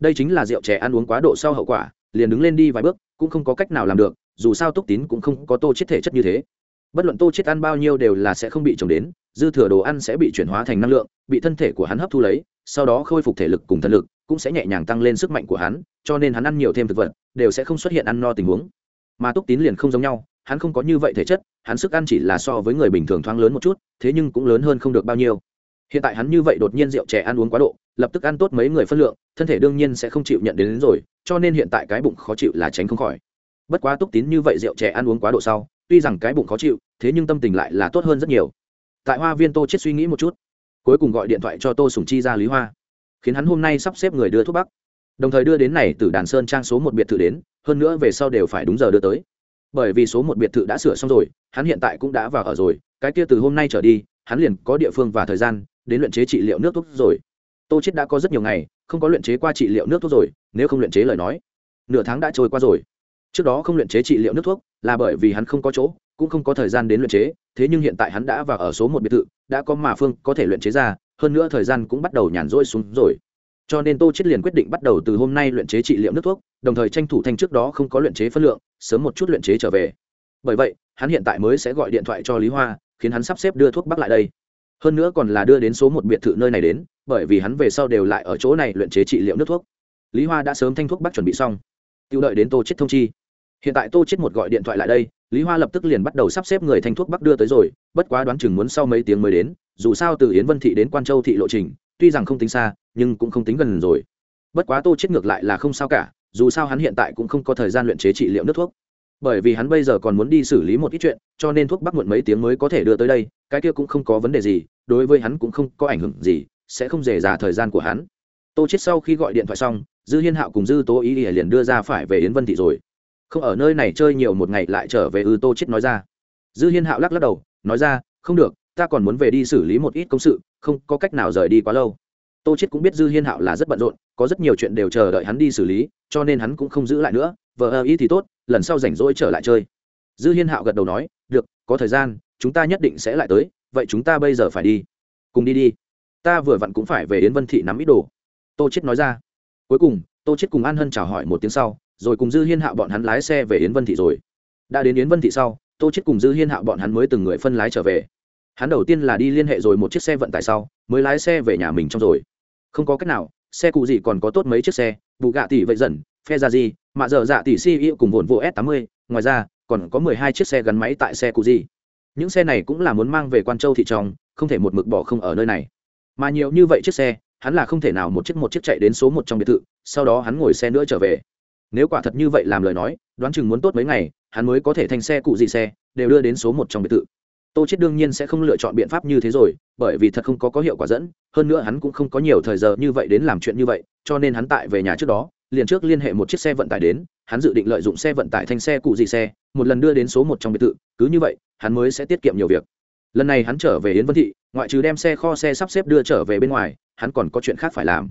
Đây chính là rượu chè ăn uống quá độ sau hậu quả, liền đứng lên đi vài bước, cũng không có cách nào làm được, dù sao túc tín cũng không có tô chết thể chất như thế. Bất luận tô chết ăn bao nhiêu đều là sẽ không bị trồng đến, dư thừa đồ ăn sẽ bị chuyển hóa thành năng lượng, bị thân thể của hắn hấp thu lấy, sau đó khôi phục thể lực cùng thân lực, cũng sẽ nhẹ nhàng tăng lên sức mạnh của hắn, cho nên hắn ăn nhiều thêm thực vật, đều sẽ không xuất hiện ăn no tình huống. Mà túc tín liền không giống nhau, hắn không có như vậy thể chất, hắn sức ăn chỉ là so với người bình thường thoáng lớn một chút, thế nhưng cũng lớn hơn không được bao nhiêu hiện tại hắn như vậy đột nhiên rượu chè ăn uống quá độ lập tức ăn tốt mấy người phân lượng thân thể đương nhiên sẽ không chịu nhận đến, đến rồi cho nên hiện tại cái bụng khó chịu là tránh không khỏi. Bất quá túc tín như vậy rượu chè ăn uống quá độ sau tuy rằng cái bụng khó chịu thế nhưng tâm tình lại là tốt hơn rất nhiều. Tại hoa viên tô chết suy nghĩ một chút cuối cùng gọi điện thoại cho tô sùng chi ra lý hoa khiến hắn hôm nay sắp xếp người đưa thuốc bắc. Đồng thời đưa đến này từ đàn sơn trang số một biệt thự đến hơn nữa về sau đều phải đúng giờ đưa tới. Bởi vì số một biệt thự đã sửa xong rồi hắn hiện tại cũng đã vào ở rồi cái kia từ hôm nay trở đi hắn liền có địa phương và thời gian đến luyện chế trị liệu nước thuốc rồi. Tô chết đã có rất nhiều ngày không có luyện chế qua trị liệu nước thuốc rồi, nếu không luyện chế lời nói, nửa tháng đã trôi qua rồi. Trước đó không luyện chế trị liệu nước thuốc là bởi vì hắn không có chỗ, cũng không có thời gian đến luyện chế, thế nhưng hiện tại hắn đã vào ở số một biệt thự, đã có mà phương có thể luyện chế ra, hơn nữa thời gian cũng bắt đầu nhàn rỗi xuống rồi. Cho nên tô chết liền quyết định bắt đầu từ hôm nay luyện chế trị liệu nước thuốc, đồng thời tranh thủ thành trước đó không có luyện chế phân lượng, sớm một chút luyện chế trở về. Bởi vậy, hắn hiện tại mới sẽ gọi điện thoại cho lý hoa, khiến hắn sắp xếp đưa thuốc bắc lại đây hơn nữa còn là đưa đến số một biệt thự nơi này đến, bởi vì hắn về sau đều lại ở chỗ này luyện chế trị liệu nước thuốc. Lý hoa đã sớm thanh thuốc bắc chuẩn bị xong. Tiêu đợi đến tô chết thông chi. Hiện tại tô chết một gọi điện thoại lại đây, lý hoa lập tức liền bắt đầu sắp xếp người thanh thuốc bắc đưa tới rồi, bất quá đoán chừng muốn sau mấy tiếng mới đến, dù sao từ yến vân thị đến quan châu thị lộ trình, tuy rằng không tính xa, nhưng cũng không tính gần rồi. Bất quá tô chết ngược lại là không sao cả, dù sao hắn hiện tại cũng không có thời gian luyện chế trị liệu nước thuốc bởi vì hắn bây giờ còn muốn đi xử lý một ít chuyện, cho nên thuốc bắc muộn mấy tiếng mới có thể đưa tới đây, cái kia cũng không có vấn đề gì, đối với hắn cũng không có ảnh hưởng gì, sẽ không dề dà thời gian của hắn. Tô chết sau khi gọi điện thoại xong, dư hiên hạo cùng dư tố ý liền đưa ra phải về yến vân thị rồi. Không ở nơi này chơi nhiều một ngày lại trở về ư tô chết nói ra. Dư hiên hạo lắc lắc đầu, nói ra, không được, ta còn muốn về đi xử lý một ít công sự, không có cách nào rời đi quá lâu. Tô chết cũng biết dư hiên hạo là rất bận rộn, có rất nhiều chuyện đều chờ đợi hắn đi xử lý, cho nên hắn cũng không giữ lại nữa, vợ ơ ý thì tốt lần sau rảnh rỗi trở lại chơi. Dư hiên hạo gật đầu nói, được, có thời gian, chúng ta nhất định sẽ lại tới, vậy chúng ta bây giờ phải đi. Cùng đi đi, ta vừa vặn cũng phải về yến vân thị nắm ít đồ. Tô chết nói ra. Cuối cùng, tô chết cùng an hân chào hỏi một tiếng sau, rồi cùng dư hiên hạo bọn hắn lái xe về yến vân thị rồi. Đã đến yến vân thị sau, tô chết cùng dư hiên hạo bọn hắn mới từng người phân lái trở về. Hắn đầu tiên là đi liên hệ rồi một chiếc xe vận tải sau, mới lái xe về nhà mình trong rồi. Không có cách nào, xe cụ gì còn có tốt mấy chiếc xe bù gạ tỷ vậy dần phe ra gì mà giờ dạ tỷ si yêu cùng vồn vô s 80 ngoài ra, còn có mười hai chiếc xe gắn máy tại xe cụ gì những xe này cũng là muốn mang về quan châu thị trồng không thể một mực bỏ không ở nơi này. Mà nhiều như vậy chiếc xe, hắn là không thể nào một chiếc một chiếc chạy đến số một trong biệt thự, sau đó hắn ngồi xe nữa trở về. Nếu quả thật như vậy làm lời nói, đoán chừng muốn tốt mấy ngày, hắn mới có thể thành xe cụ gì xe, đều đưa đến số một trong biệt thự. Tô chết đương nhiên sẽ không lựa chọn biện pháp như thế rồi, bởi vì thật không có có hiệu quả dẫn, hơn nữa hắn cũng không có nhiều thời giờ như vậy đến làm chuyện như vậy, cho nên hắn tại về nhà trước đó liền trước liên hệ một chiếc xe vận tải đến, hắn dự định lợi dụng xe vận tải thành xe cụ gì xe, một lần đưa đến số một trong biệt thự, cứ như vậy, hắn mới sẽ tiết kiệm nhiều việc. Lần này hắn trở về yến vân thị, ngoại trừ đem xe kho xe sắp xếp đưa trở về bên ngoài, hắn còn có chuyện khác phải làm.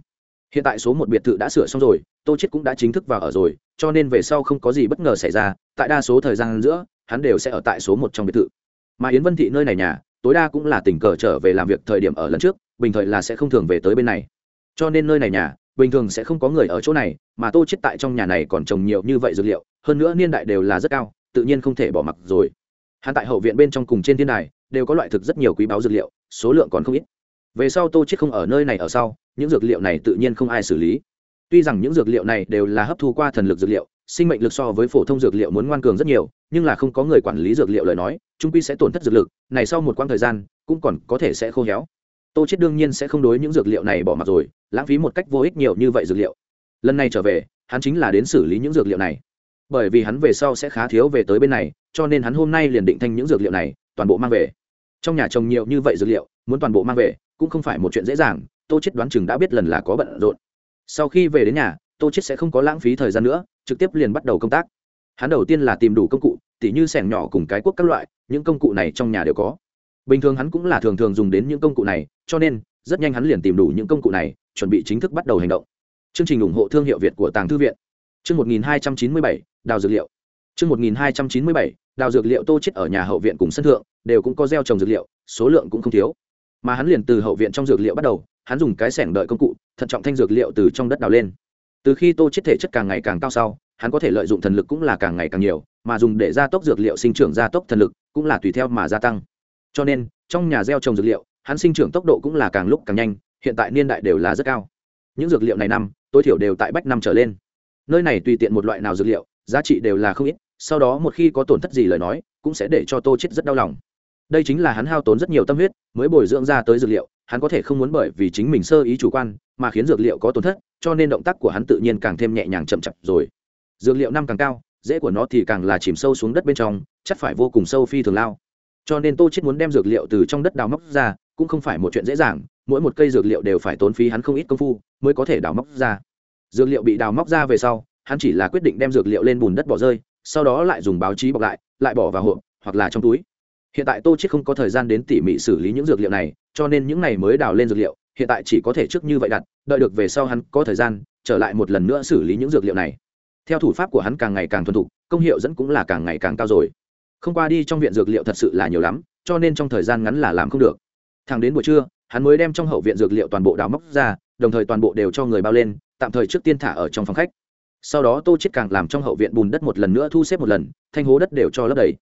Hiện tại số một biệt thự đã sửa xong rồi, tô chết cũng đã chính thức vào ở rồi, cho nên về sau không có gì bất ngờ xảy ra, tại đa số thời gian giữa, hắn đều sẽ ở tại số một trong biệt thự. Mà yến vân thị nơi này nhà, tối đa cũng là tình cờ trở về làm việc thời điểm ở lần trước, bình thời là sẽ không thường về tới bên này. Cho nên nơi này nhà bình thường sẽ không có người ở chỗ này, mà tô chết tại trong nhà này còn trồng nhiều như vậy dược liệu, hơn nữa niên đại đều là rất cao, tự nhiên không thể bỏ mặc rồi. Hắn tại hậu viện bên trong cùng trên thiên đài, đều có loại thực rất nhiều quý báu dược liệu, số lượng còn không ít. Về sau tô chết không ở nơi này ở sau, những dược liệu này tự nhiên không ai xử lý. Tuy rằng những dược liệu này đều là hấp thu qua thần lực dược liệu, sinh mệnh lực so với phổ thông dược liệu muốn ngoan cường rất nhiều, nhưng là không có người quản lý dược liệu lời nói trung quy sẽ tổn thất dược lực, này sau một quãng thời gian, cũng còn có thể sẽ khô héo tô chết đương nhiên sẽ không đối những dược liệu này bỏ mặc rồi, lãng phí một cách vô ích nhiều như vậy dược liệu. Lần này trở về, hắn chính là đến xử lý những dược liệu này. Bởi vì hắn về sau sẽ khá thiếu về tới bên này, cho nên hắn hôm nay liền định thanh những dược liệu này, toàn bộ mang về. Trong nhà trồng nhiều như vậy dược liệu, muốn toàn bộ mang về, cũng không phải một chuyện dễ dàng, tô chết đoán chừng đã biết lần là có bận rộn. Sau khi về đến nhà, tô chết sẽ không có lãng phí thời gian nữa, trực tiếp liền bắt đầu công tác. Hắn đầu tiên là tìm đủ công cụ, tỉ như sẻng nhỏ cùng cái cuốc các loại, những công cụ này trong nhà đều có. Bình thường hắn cũng là thường thường dùng đến những công cụ này cho nên rất nhanh hắn liền tìm đủ những công cụ này chuẩn bị chính thức bắt đầu hành động. Chương trình ủng hộ thương hiệu việt của tàng thư viện. Chương 1297, đào dược liệu. Chương 1297, đào dược liệu tô chết ở nhà hậu viện cùng sân thượng đều cũng có gieo trồng dược liệu số lượng cũng không thiếu. Mà hắn liền từ hậu viện trong dược liệu bắt đầu hắn dùng cái sẻng đợi công cụ thận trọng thanh dược liệu từ trong đất đào lên. Từ khi tô chết thể chất càng ngày càng cao sau hắn có thể lợi dụng thần lực cũng là càng ngày càng nhiều mà dùng để gia tốc dược liệu sinh trưởng gia tốc thần lực cũng là tùy theo mà gia tăng. Cho nên trong nhà gieo trồng dược liệu hắn sinh trưởng tốc độ cũng là càng lúc càng nhanh, hiện tại niên đại đều là rất cao. Những dược liệu này năm, tối thiểu đều tại bách năm trở lên. Nơi này tùy tiện một loại nào dược liệu, giá trị đều là không ít, sau đó một khi có tổn thất gì lời nói, cũng sẽ để cho tô chết rất đau lòng. Đây chính là hắn hao tốn rất nhiều tâm huyết, mới bồi dưỡng ra tới dược liệu, hắn có thể không muốn bởi vì chính mình sơ ý chủ quan, mà khiến dược liệu có tổn thất, cho nên động tác của hắn tự nhiên càng thêm nhẹ nhàng chậm chậm rồi. Dược liệu năm càng cao dễ của nó thì càng là chìm sâu xuống đất bên trong, chắc phải vô cùng sâu phi thường lao. Cho nên tô chết muốn đem dược liệu từ trong đất đào móc ra cũng không phải một chuyện dễ dàng, mỗi một cây dược liệu đều phải tốn phí hắn không ít công phu mới có thể đào móc ra. Dược liệu bị đào móc ra về sau, hắn chỉ là quyết định đem dược liệu lên bùn đất bỏ rơi, sau đó lại dùng báo chí bọc lại lại bỏ vào hộp, hoặc là trong túi. Hiện tại tô chết không có thời gian đến tỉ mỉ xử lý những dược liệu này, cho nên những này mới đào lên dược liệu, hiện tại chỉ có thể trước như vậy đặt, đợi được về sau hắn có thời gian, trở lại một lần nữa xử lý những dược liệu này. Theo thủ pháp của hắn càng ngày càng thuần thục, công hiệu dẫn cũng là càng ngày càng cao rồi. Không qua đi trong viện dược liệu thật sự là nhiều lắm, cho nên trong thời gian ngắn là làm không được thẳng đến buổi trưa, hắn mới đem trong hậu viện dược liệu toàn bộ đào móc ra, đồng thời toàn bộ đều cho người bao lên, tạm thời trước tiên thả ở trong phòng khách. Sau đó tô chết càng làm trong hậu viện bùn đất một lần nữa thu xếp một lần, thanh hố đất đều cho lấp đầy.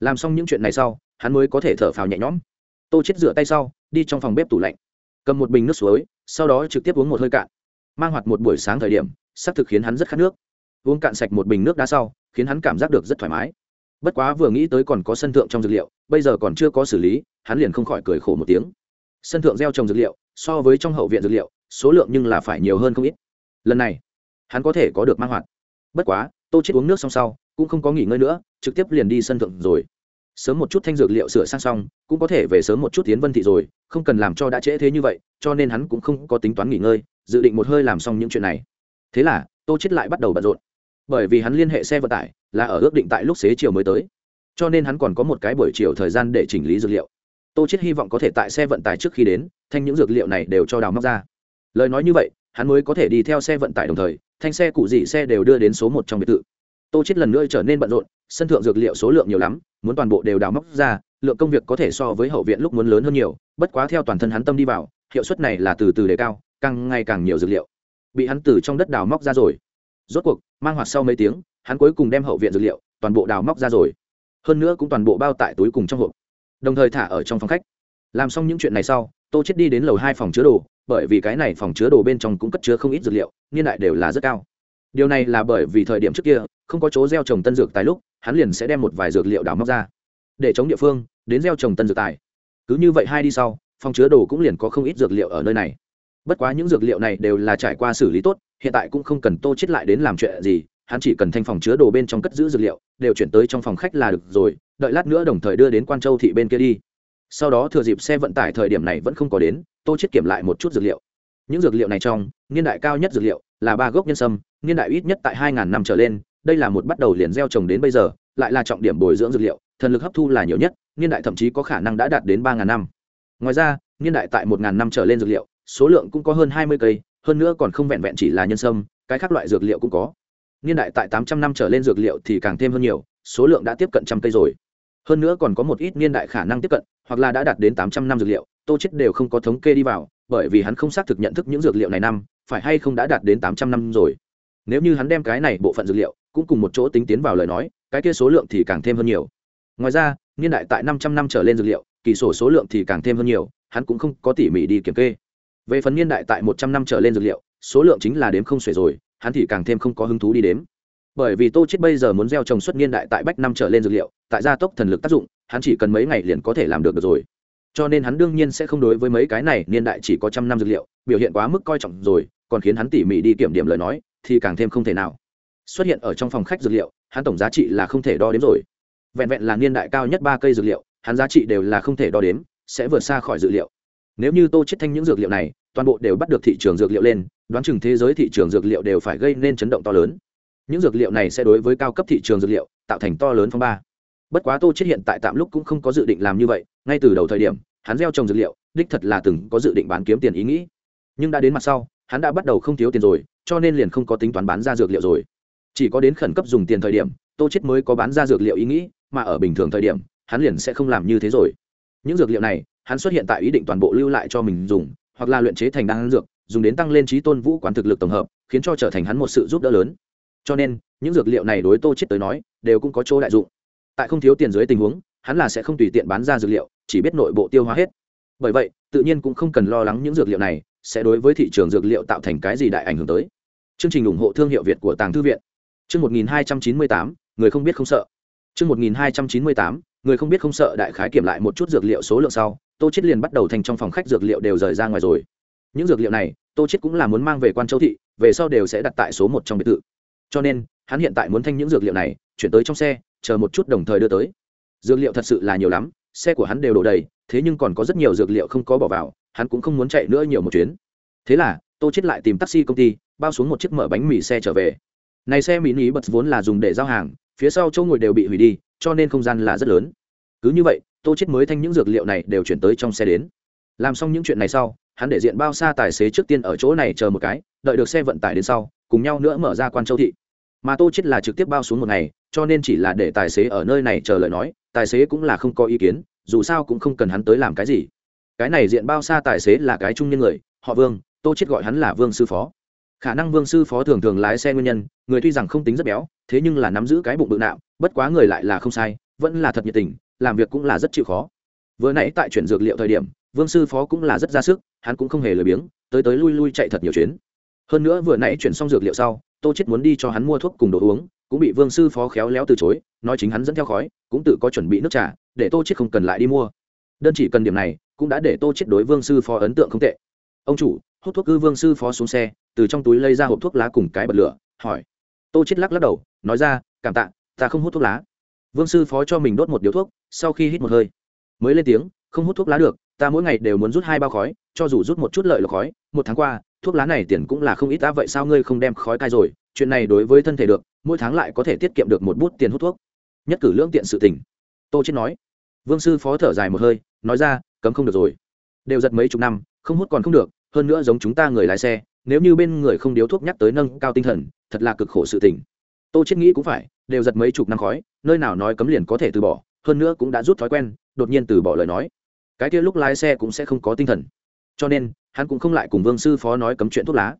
Làm xong những chuyện này sau, hắn mới có thể thở phào nhẹ nhõm. Tô chết rửa tay sau, đi trong phòng bếp tủ lạnh. Cầm một bình nước suối, sau đó trực tiếp uống một hơi cạn. Mang hoạt một buổi sáng thời điểm xác thực khiến hắn rất khát nước. Uống cạn sạch một bình nước đá sau, khiến hắn cảm giác được rất thoải mái bất quá vừa nghĩ tới còn có sân thượng trong dược liệu, bây giờ còn chưa có xử lý, hắn liền không khỏi cười khổ một tiếng. Sân thượng gieo trồng dược liệu, so với trong hậu viện dược liệu, số lượng nhưng là phải nhiều hơn không ít. Lần này, hắn có thể có được mang hoạt. Bất quá, tô chết uống nước xong sau, cũng không có nghỉ ngơi nữa, trực tiếp liền đi sân thượng rồi. Sớm một chút thanh dược liệu sửa sang xong, cũng có thể về sớm một chút tiến vân thị rồi, không cần làm cho đã trễ thế như vậy, cho nên hắn cũng không có tính toán nghỉ ngơi, dự định một hơi làm xong những chuyện này. Thế là, tô chết lại bắt đầu bận rộn bởi vì hắn liên hệ xe vận tải là ở ước định tại lúc xế chiều mới tới. Cho nên hắn còn có một cái buổi chiều thời gian để chỉnh lý dược liệu. Tô chết hy vọng có thể tại xe vận tải trước khi đến, thanh những dược liệu này đều cho đào móc ra. Lời nói như vậy, hắn mới có thể đi theo xe vận tải đồng thời, thanh xe cụ dị xe đều đưa đến số một trong biệt thự. Tô chết lần nữa trở nên bận rộn, sân thượng dược liệu số lượng nhiều lắm, muốn toàn bộ đều đào móc ra, lượng công việc có thể so với hậu viện lúc muốn lớn hơn nhiều, bất quá theo toàn thân hắn tâm đi vào, hiệu suất này là từ từ đề cao, càng ngày càng nhiều dược liệu bị hắn từ trong đất đào móc ra rồi rốt cuộc, mang hoạt sau mấy tiếng, hắn cuối cùng đem hậu viện dược liệu, toàn bộ đào móc ra rồi. Hơn nữa cũng toàn bộ bao tại túi cùng trong hộp. Đồng thời thả ở trong phòng khách. Làm xong những chuyện này sau, tô chết đi đến lầu hai phòng chứa đồ, bởi vì cái này phòng chứa đồ bên trong cũng cất chứa không ít dược liệu, niên đại đều là rất cao. Điều này là bởi vì thời điểm trước kia, không có chỗ gieo trồng tân dược tài lúc, hắn liền sẽ đem một vài dược liệu đào móc ra. Để chống địa phương, đến gieo trồng tân dược tài. Cứ như vậy hai đi sau, phòng chứa đồ cũng liền có không ít dược liệu ở nơi này. Bất quá những dược liệu này đều là trải qua xử lý tốt hiện tại cũng không cần tô chết lại đến làm chuyện gì, hắn chỉ cần thanh phòng chứa đồ bên trong cất giữ dược liệu, đều chuyển tới trong phòng khách là được rồi, đợi lát nữa đồng thời đưa đến quan châu thị bên kia đi. Sau đó thừa dịp xe vận tải thời điểm này vẫn không có đến, tô chết kiểm lại một chút dược liệu. Những dược liệu này trong, niên đại cao nhất dược liệu là ba gốc nhân sâm, niên đại ít nhất tại hai ngàn năm trở lên, đây là một bắt đầu liền gieo trồng đến bây giờ, lại là trọng điểm bồi dưỡng dược liệu, thần lực hấp thu là nhiều nhất, niên đại thậm chí có khả năng đã đạt đến ba ngàn năm. Ngoài ra, niên đại tại một ngàn năm trở lên dược liệu, số lượng cũng có hơn hai mươi cây hơn nữa còn không vẹn vẹn chỉ là nhân sâm, cái khác loại dược liệu cũng có. Niên đại tại tám trăm năm trở lên dược liệu thì càng thêm hơn nhiều, số lượng đã tiếp cận trăm cây rồi. Hơn nữa còn có một ít niên đại khả năng tiếp cận, hoặc là đã đạt đến tám trăm năm dược liệu, tô chết đều không có thống kê đi vào, bởi vì hắn không xác thực nhận thức những dược liệu này năm, phải hay không đã đạt đến tám trăm năm rồi. Nếu như hắn đem cái này bộ phận dược liệu, cũng cùng một chỗ tính tiến vào lời nói, cái kia số lượng thì càng thêm hơn nhiều. Ngoài ra, niên đại tại năm trăm năm trở lên dược liệu, kỳ sổ số lượng thì càng thêm hơn nhiều, hắn cũng không có tỉ mỉ đi kiểm kê về phần niên đại tại một trăm năm trở lên dược liệu số lượng chính là đếm không xuể rồi hắn thì càng thêm không có hứng thú đi đếm. Bởi vì tô chết bây giờ muốn gieo trồng xuất niên đại tại bách năm trở lên dược liệu tại gia tốc thần lực tác dụng hắn chỉ cần mấy ngày liền có thể làm được, được rồi. Cho nên hắn đương nhiên sẽ không đối với mấy cái này niên đại chỉ có trăm năm dược liệu biểu hiện quá mức coi trọng rồi còn khiến hắn tỉ mỉ đi kiểm điểm lời nói thì càng thêm không thể nào. Xuất hiện ở trong phòng khách dược liệu hắn tổng giá trị là không thể đo đếm rồi. Vẹn vẹn là niên đại cao nhất ba cây dược liệu hắn giá trị đều là không thể đo đếm sẽ vượt xa khỏi dược liệu nếu như tô chết thanh những dược liệu này, toàn bộ đều bắt được thị trường dược liệu lên, đoán chừng thế giới thị trường dược liệu đều phải gây nên chấn động to lớn. Những dược liệu này sẽ đối với cao cấp thị trường dược liệu tạo thành to lớn phong ba. Bất quá tô chết hiện tại tạm lúc cũng không có dự định làm như vậy, ngay từ đầu thời điểm, hắn gieo trồng dược liệu, đích thật là từng có dự định bán kiếm tiền ý nghĩ. Nhưng đã đến mặt sau, hắn đã bắt đầu không thiếu tiền rồi, cho nên liền không có tính toán bán ra dược liệu rồi. Chỉ có đến khẩn cấp dùng tiền thời điểm, tô chết mới có bán ra dược liệu ý nghĩ, mà ở bình thường thời điểm, hắn liền sẽ không làm như thế rồi. Những dược liệu này hắn xuất hiện tại ý định toàn bộ lưu lại cho mình dùng hoặc là luyện chế thành đan dược dùng đến tăng lên trí tôn vũ quán thực lực tổng hợp khiến cho trở thành hắn một sự giúp đỡ lớn. Cho nên những dược liệu này đối tô chết tới nói đều cũng có chỗ đại dụng. Tại không thiếu tiền dưới tình huống hắn là sẽ không tùy tiện bán ra dược liệu chỉ biết nội bộ tiêu hóa hết. Bởi vậy tự nhiên cũng không cần lo lắng những dược liệu này sẽ đối với thị trường dược liệu tạo thành cái gì đại ảnh hưởng tới. Chương trình ủng hộ thương hiệu việt của tàng thư viện. Chương 1298, người không biết không sợ. Chương 1298, người không biết không sợ đại khái kiểm lại một chút dược liệu số lượng sau tô chết liền bắt đầu thành trong phòng khách dược liệu đều rời ra ngoài rồi. Những dược liệu này, tô chết cũng là muốn mang về quan châu thị, về sau đều sẽ đặt tại số một trong biệt thự. Cho nên, hắn hiện tại muốn thanh những dược liệu này, chuyển tới trong xe, chờ một chút đồng thời đưa tới. Dược liệu thật sự là nhiều lắm, xe của hắn đều đổ đầy, thế nhưng còn có rất nhiều dược liệu không có bỏ vào, hắn cũng không muốn chạy nữa nhiều một chuyến. Thế là, tô chết lại tìm taxi công ty, bao xuống một chiếc mở bánh mì xe trở về. Này xe mỹ ní bật vốn là dùng để giao hàng, phía sau chỗ ngồi đều bị hủy đi, cho nên không gian là rất lớn. Cứ như vậy tô chết mới thanh những dược liệu này đều chuyển tới trong xe đến. Làm xong những chuyện này sau, hắn để diện bao xa tài xế trước tiên ở chỗ này chờ một cái, đợi được xe vận tải đến sau, cùng nhau nữa mở ra quan châu thị. Mà tô chết là trực tiếp bao xuống một ngày, cho nên chỉ là để tài xế ở nơi này chờ lời nói, tài xế cũng là không có ý kiến, dù sao cũng không cần hắn tới làm cái gì. Cái này diện bao xa tài xế là cái trung nhân người, họ vương, tô chết gọi hắn là vương sư phó. Khả năng vương sư phó thường thường lái xe nguyên nhân, người tuy rằng không tính rất béo, thế nhưng là nắm giữ cái bụng bự nạo bất quá người lại là không sai, vẫn là thật nhiệt tình làm việc cũng là rất chịu khó. Vừa nãy tại chuyển dược liệu thời điểm, vương sư phó cũng là rất ra sức, hắn cũng không hề lười biếng, tới tới lui lui chạy thật nhiều chuyến. Hơn nữa vừa nãy chuyển xong dược liệu sau, tô chết muốn đi cho hắn mua thuốc cùng đồ uống, cũng bị vương sư phó khéo léo từ chối, nói chính hắn dẫn theo khói, cũng tự có chuẩn bị nước trà, để tô chết không cần lại đi mua. Đơn chỉ cần điểm này, cũng đã để tô chết đối vương sư phó ấn tượng không tệ. Ông chủ, hút thuốc cư vương sư phó xuống xe, từ trong túi lấy ra hộp thuốc lá cùng cái bật lửa, hỏi. Tô chết lắc lắc đầu, nói ra, cảm tạ, ta không hút thuốc lá. Vương sư phó cho mình đốt một điếu thuốc sau khi hít một hơi, mới lên tiếng, không hút thuốc lá được, ta mỗi ngày đều muốn rút hai bao khói, cho dù rút một chút lợi lộc khói, một tháng qua, thuốc lá này tiền cũng là không ít, ta vậy sao ngươi không đem khói cai rồi? Chuyện này đối với thân thể được, mỗi tháng lại có thể tiết kiệm được một bút tiền hút thuốc. Nhất cử lương tiện sự tình. Tô chết nói. Vương sư phó thở dài một hơi, nói ra, cấm không được rồi. Đều giật mấy chục năm, không hút còn không được, hơn nữa giống chúng ta người lái xe, nếu như bên người không điếu thuốc nhắc tới nâng cao tinh thần, thật là cực khổ sự tình. Tô chết nghĩ cũng phải, đều giật mấy chục năm khói, nơi nào nói cấm liền có thể từ bỏ hơn nữa cũng đã rút thói quen, đột nhiên từ bỏ lời nói. Cái kia lúc lái xe cũng sẽ không có tinh thần. Cho nên, hắn cũng không lại cùng vương sư phó nói cấm chuyện thuốc lá.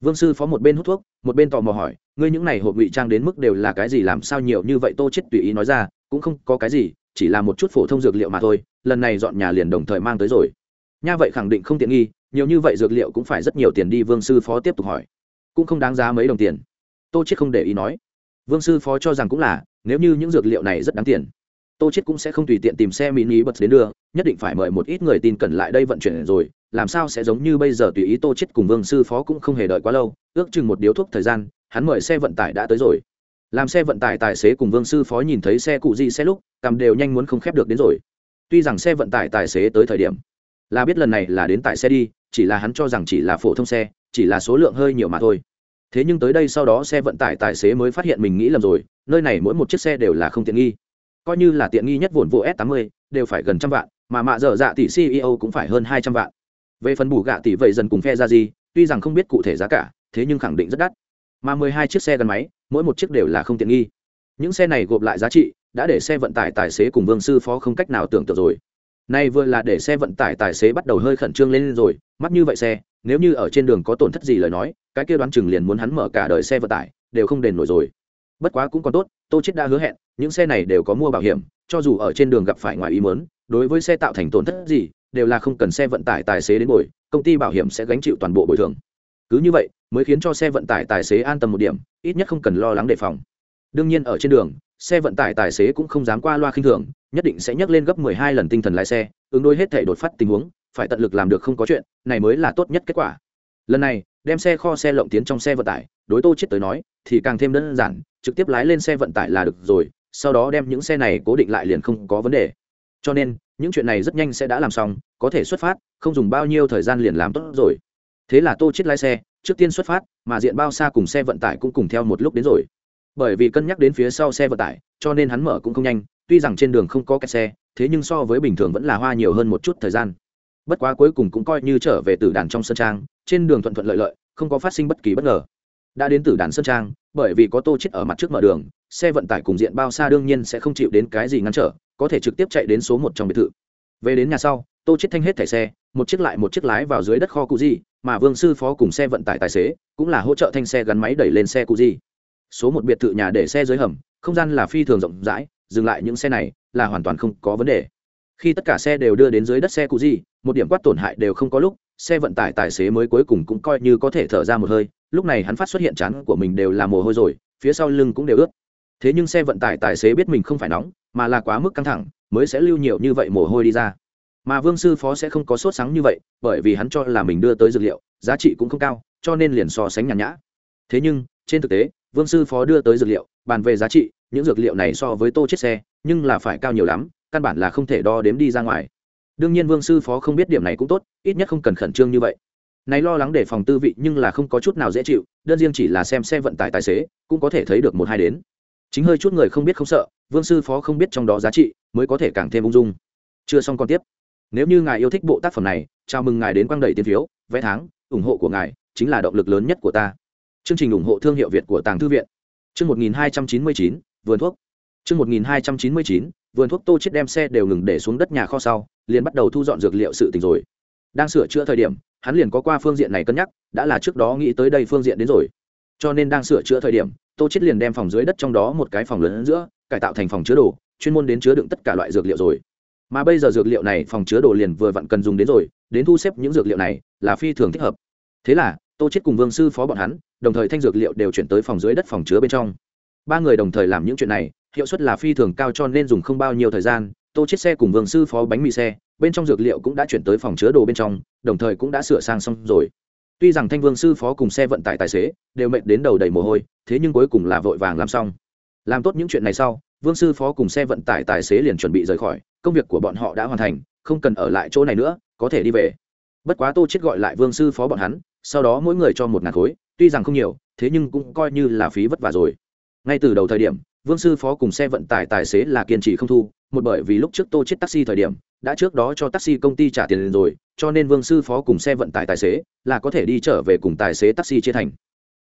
Vương sư phó một bên hút thuốc, một bên tò mò hỏi, ngươi những này hộp ngụy trang đến mức đều là cái gì, làm sao nhiều như vậy tô chết tùy ý nói ra, cũng không có cái gì, chỉ là một chút phổ thông dược liệu mà thôi, lần này dọn nhà liền đồng thời mang tới rồi. Nha vậy khẳng định không tiện nghi, nhiều như vậy dược liệu cũng phải rất nhiều tiền đi, vương sư phó tiếp tục hỏi. Cũng không đáng giá mấy đồng tiền. Tô chết không để ý nói. Vương sư phó cho rằng cũng là, nếu như những dược liệu này rất đáng tiền tô chết cũng sẽ không tùy tiện tìm xe mini bật đến đưa, nhất định phải mời một ít người tin cẩn lại đây vận chuyển rồi, làm sao sẽ giống như bây giờ tùy ý tô chết cùng vương sư phó cũng không hề đợi quá lâu, ước chừng một điếu thuốc thời gian, hắn mời xe vận tải đã tới rồi. Làm xe vận tải tài xế cùng vương sư phó nhìn thấy xe cụ gì xe lúc cầm đều nhanh muốn không khép được đến rồi. Tuy rằng xe vận tải tài xế tới thời điểm, là biết lần này là đến tại xe đi, chỉ là hắn cho rằng chỉ là phổ thông xe, chỉ là số lượng hơi nhiều mà thôi. Thế nhưng tới đây sau đó xe vận tải tài xế mới phát hiện mình nghĩ lầm rồi, nơi này mỗi một chiếc xe đều là không tiện nghi coi như là tiện nghi nhất vụn vô s 80 đều phải gần trăm vạn, mà mạ dở dạ tỷ ceo cũng phải hơn hai trăm vạn. Về phần bù gạ tỷ vậy dần cùng phe ra gì tuy rằng không biết cụ thể giá cả, thế nhưng khẳng định rất đắt. Mà mười hai chiếc xe gắn máy, mỗi một chiếc đều là không tiện nghi. Những xe này gộp lại giá trị, đã để xe vận tải tài xế cùng vương sư phó không cách nào tưởng tượng rồi. Nay vừa là để xe vận tải tài xế bắt đầu hơi khẩn trương lên rồi mắt như vậy xe, nếu như ở trên đường có tổn thất gì lời nói, cái kia đoán chừng liền muốn hắn mở cả đời xe vận tải, đều không đền nổi rồi bất quá cũng còn tốt, tô chết đã hứa hẹn, những xe này đều có mua bảo hiểm, cho dù ở trên đường gặp phải ngoài ý muốn, đối với xe tạo thành tổn thất gì, đều là không cần xe vận tải tài xế đến bồi, công ty bảo hiểm sẽ gánh chịu toàn bộ bồi thường. Cứ như vậy, mới khiến cho xe vận tải tài xế an tâm một điểm, ít nhất không cần lo lắng đề phòng. Đương nhiên ở trên đường, xe vận tải tài xế cũng không dám qua loa khinh thường, nhất định sẽ nhắc lên gấp 12 lần tinh thần lái xe, ứng đối hết thể đột phát tình huống, phải tận lực làm được không có chuyện, này mới là tốt nhất kết quả. Lần này, đem xe kho xe lộng tiến trong xe vận tải đối tô chết tới nói, thì càng thêm đơn giản, trực tiếp lái lên xe vận tải là được rồi, sau đó đem những xe này cố định lại liền không có vấn đề. Cho nên, những chuyện này rất nhanh sẽ đã làm xong, có thể xuất phát, không dùng bao nhiêu thời gian liền làm tốt rồi. Thế là tô chết lái xe, trước tiên xuất phát, mà diện bao xa cùng xe vận tải cũng cùng theo một lúc đến rồi. Bởi vì cân nhắc đến phía sau xe vận tải, cho nên hắn mở cũng không nhanh, tuy rằng trên đường không có kẹt xe, thế nhưng so với bình thường vẫn là hoa nhiều hơn một chút thời gian. Bất quá cuối cùng cũng coi như trở về từ đàn trong sân trang, trên đường thuận thuận lợi lợi, không có phát sinh bất kỳ bất ngờ đã đến từ đàn sơn trang, bởi vì có tô chết ở mặt trước mở đường, xe vận tải cùng diện bao xa đương nhiên sẽ không chịu đến cái gì ngăn trở, có thể trực tiếp chạy đến số một trong biệt thự. Về đến nhà sau, tô chết thanh hết thẻ xe, một chiếc lại một chiếc lái vào dưới đất kho cụ gì mà vương sư phó cùng xe vận tải tài xế cũng là hỗ trợ thanh xe gắn máy đẩy lên xe cụ gì số một biệt thự nhà để xe dưới hầm, không gian là phi thường rộng rãi, dừng lại những xe này là hoàn toàn không có vấn đề. Khi tất cả xe đều đưa đến dưới đất xe cụ gì một điểm quát tổn hại đều không có lúc, xe vận tải tài xế mới cuối cùng cũng coi như có thể thở ra một hơi lúc này hắn phát xuất hiện chán của mình đều là mồ hôi rồi, phía sau lưng cũng đều ướt. Thế nhưng xe vận tải tài xế biết mình không phải nóng, mà là quá mức căng thẳng, mới sẽ lưu nhiều như vậy mồ hôi đi ra. Mà vương sư phó sẽ không có sốt sáng như vậy, bởi vì hắn cho là mình đưa tới dược liệu, giá trị cũng không cao, cho nên liền so sánh nhàn nhã. Thế nhưng, trên thực tế, vương sư phó đưa tới dược liệu, bàn về giá trị, những dược liệu này so với tô chết xe, nhưng là phải cao nhiều lắm, căn bản là không thể đo đếm đi ra ngoài. Đương nhiên vương sư phó không biết điểm này cũng tốt, ít nhất không cần khẩn trương như vậy này lo lắng để phòng tư vị nhưng là không có chút nào dễ chịu, đơn riêng chỉ là xem xe vận tải tài xế, cũng có thể thấy được một hai đến. Chính hơi chút người không biết không sợ, vương sư phó không biết trong đó giá trị, mới có thể càng thêm ung dung. Chưa xong còn tiếp. Nếu như ngài yêu thích bộ tác phẩm này, chào mừng ngài đến quang đẩy tiền phiếu, vé tháng, ủng hộ của ngài chính là động lực lớn nhất của ta. Chương trình ủng hộ thương hiệu việt của tàng thư viện. Chương một nghìn hai trăm chín mươi chín, vườn thuốc. Chương một nghìn hai trăm chín mươi chín, vườn thuốc tô chết đem xe đều ngừng để xuống đất nhà kho sau, liền bắt đầu thu dọn dược liệu sự tình rồi. Đang sửa chữa thời điểm hắn liền có qua phương diện này cân nhắc, đã là trước đó nghĩ tới đây phương diện đến rồi. Cho nên đang sửa chữa thời điểm, tô chết liền đem phòng dưới đất trong đó một cái phòng lớn giữa, cải tạo thành phòng chứa đồ, chuyên môn đến chứa đựng tất cả loại dược liệu rồi. Mà bây giờ dược liệu này phòng chứa đồ liền vừa vặn cần dùng đến rồi, đến thu xếp những dược liệu này là phi thường thích hợp. Thế là, tô chết cùng vương sư phó bọn hắn, đồng thời thanh dược liệu đều chuyển tới phòng dưới đất phòng chứa bên trong. Ba người đồng thời làm những chuyện này, hiệu suất là phi thường cao cho nên dùng không bao nhiêu thời gian, tô chết xe cùng vương sư phó bánh mì xe bên trong dược liệu cũng đã chuyển tới phòng chứa đồ bên trong, đồng thời cũng đã sửa sang xong rồi. Tuy rằng thanh vương sư phó cùng xe vận tải tài xế đều mệt đến đầu đầy mồ hôi, thế nhưng cuối cùng là vội vàng làm xong. Làm tốt những chuyện này sau, vương sư phó cùng xe vận tải tài xế liền chuẩn bị rời khỏi, công việc của bọn họ đã hoàn thành, không cần ở lại chỗ này nữa, có thể đi về. Bất quá tô chết gọi lại vương sư phó bọn hắn, sau đó mỗi người cho một ngàn khối, tuy rằng không nhiều, thế nhưng cũng coi như là phí vất vả rồi. Ngay từ đầu thời điểm, vương sư phó cùng xe vận tải tài xế là kiên trì không thu, một bởi vì lúc trước tô chết taxi thời điểm đã trước đó cho taxi công ty trả tiền rồi, cho nên vương sư phó cùng xe vận tải tài xế là có thể đi trở về cùng tài xế taxi chia thành.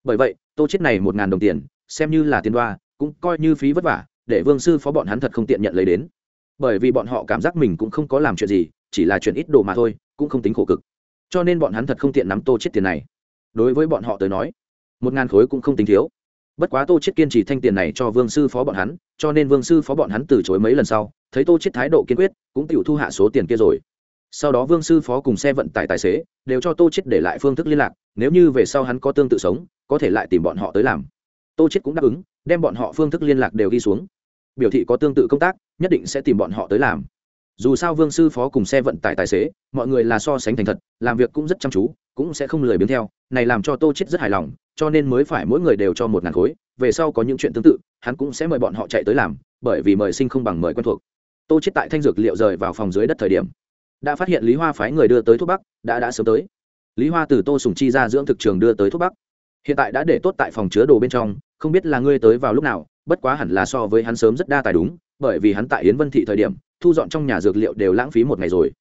Bởi vậy, tô chết này một ngàn đồng tiền, xem như là tiền đoa, cũng coi như phí vất vả, để vương sư phó bọn hắn thật không tiện nhận lấy đến. Bởi vì bọn họ cảm giác mình cũng không có làm chuyện gì, chỉ là chuyện ít đồ mà thôi, cũng không tính khổ cực. Cho nên bọn hắn thật không tiện nắm tô chết tiền này. Đối với bọn họ tới nói, một ngàn khối cũng không tính thiếu. Bất quá tô chết kiên trì thanh tiền này cho vương sư phó bọn hắn, cho nên vương sư phó bọn hắn từ chối mấy lần sau, thấy tô chết thái độ kiên quyết cũng tiểu thu hạ số tiền kia rồi. Sau đó vương sư phó cùng xe vận tải tài xế đều cho tô chết để lại phương thức liên lạc, nếu như về sau hắn có tương tự sống, có thể lại tìm bọn họ tới làm. Tô chết cũng đáp ứng, đem bọn họ phương thức liên lạc đều ghi xuống. Biểu thị có tương tự công tác, nhất định sẽ tìm bọn họ tới làm. Dù sao vương sư phó cùng xe vận tải tài xế, mọi người là so sánh thành thật, làm việc cũng rất chăm chú, cũng sẽ không lười biếng theo. Này làm cho tô chết rất hài lòng, cho nên mới phải mỗi người đều cho một ngàn khối, về sau có những chuyện tương tự, hắn cũng sẽ mời bọn họ chạy tới làm, bởi vì mời sinh không bằng mời quen thuộc tô chết tại thanh dược liệu rời vào phòng dưới đất thời điểm, đã phát hiện lý hoa phái người đưa tới thuốc bắc, đã đã sớm tới. Lý hoa từ tô sùng chi ra dưỡng thực trường đưa tới thuốc bắc. Hiện tại đã để tốt tại phòng chứa đồ bên trong, không biết là ngươi tới vào lúc nào, bất quá hẳn là so với hắn sớm rất đa tài đúng, bởi vì hắn tại yến vân thị thời điểm, thu dọn trong nhà dược liệu đều lãng phí một ngày rồi.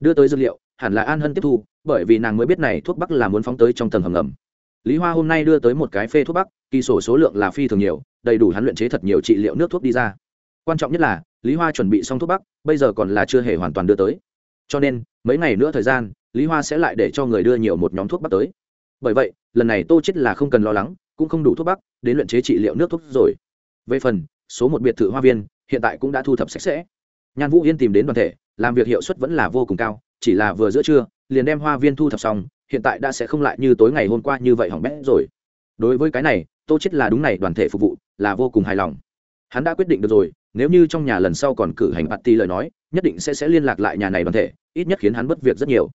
Đưa tới dược liệu, hẳn là an hân tiếp thu, bởi vì nàng mới biết này thuốc bắc là muốn phóng tới trong tầng hầm ngầm. Lý hoa hôm nay đưa tới một cái phê thuốc bắc, kỳ sổ số lượng là phi thường nhiều, đầy đủ hắn luyện chế thật nhiều trị liệu nước thuốc đi ra. Quan trọng nhất là lý hoa chuẩn bị xong thuốc bắc, bây giờ còn là chưa hề hoàn toàn đưa tới. Cho nên, mấy ngày nữa thời gian, lý hoa sẽ lại để cho người đưa nhiều một nhóm thuốc bắc tới. Bởi vậy, lần này tô chết là không cần lo lắng, cũng không đủ thuốc bắc, đến luyện chế trị liệu nước thuốc rồi. Về phần, số một biệt thự hoa viên, hiện tại cũng đã thu thập sạch sẽ. Nhan vũ yên tìm đến đoàn thể, làm việc hiệu suất vẫn là vô cùng cao, chỉ là vừa giữa trưa, liền đem hoa viên thu thập xong, hiện tại đã sẽ không lại như tối ngày hôm qua như vậy hỏng bét rồi. Đối với cái này, tô chết là đúng này, đoàn thể phục vụ, là vô cùng hài lòng. Hắn đã quyết định được rồi nếu như trong nhà lần sau còn cử hành bạt ti lời nói, nhất định sẽ sẽ liên lạc lại nhà này đoàn thể, ít nhất khiến hắn bất việc rất nhiều.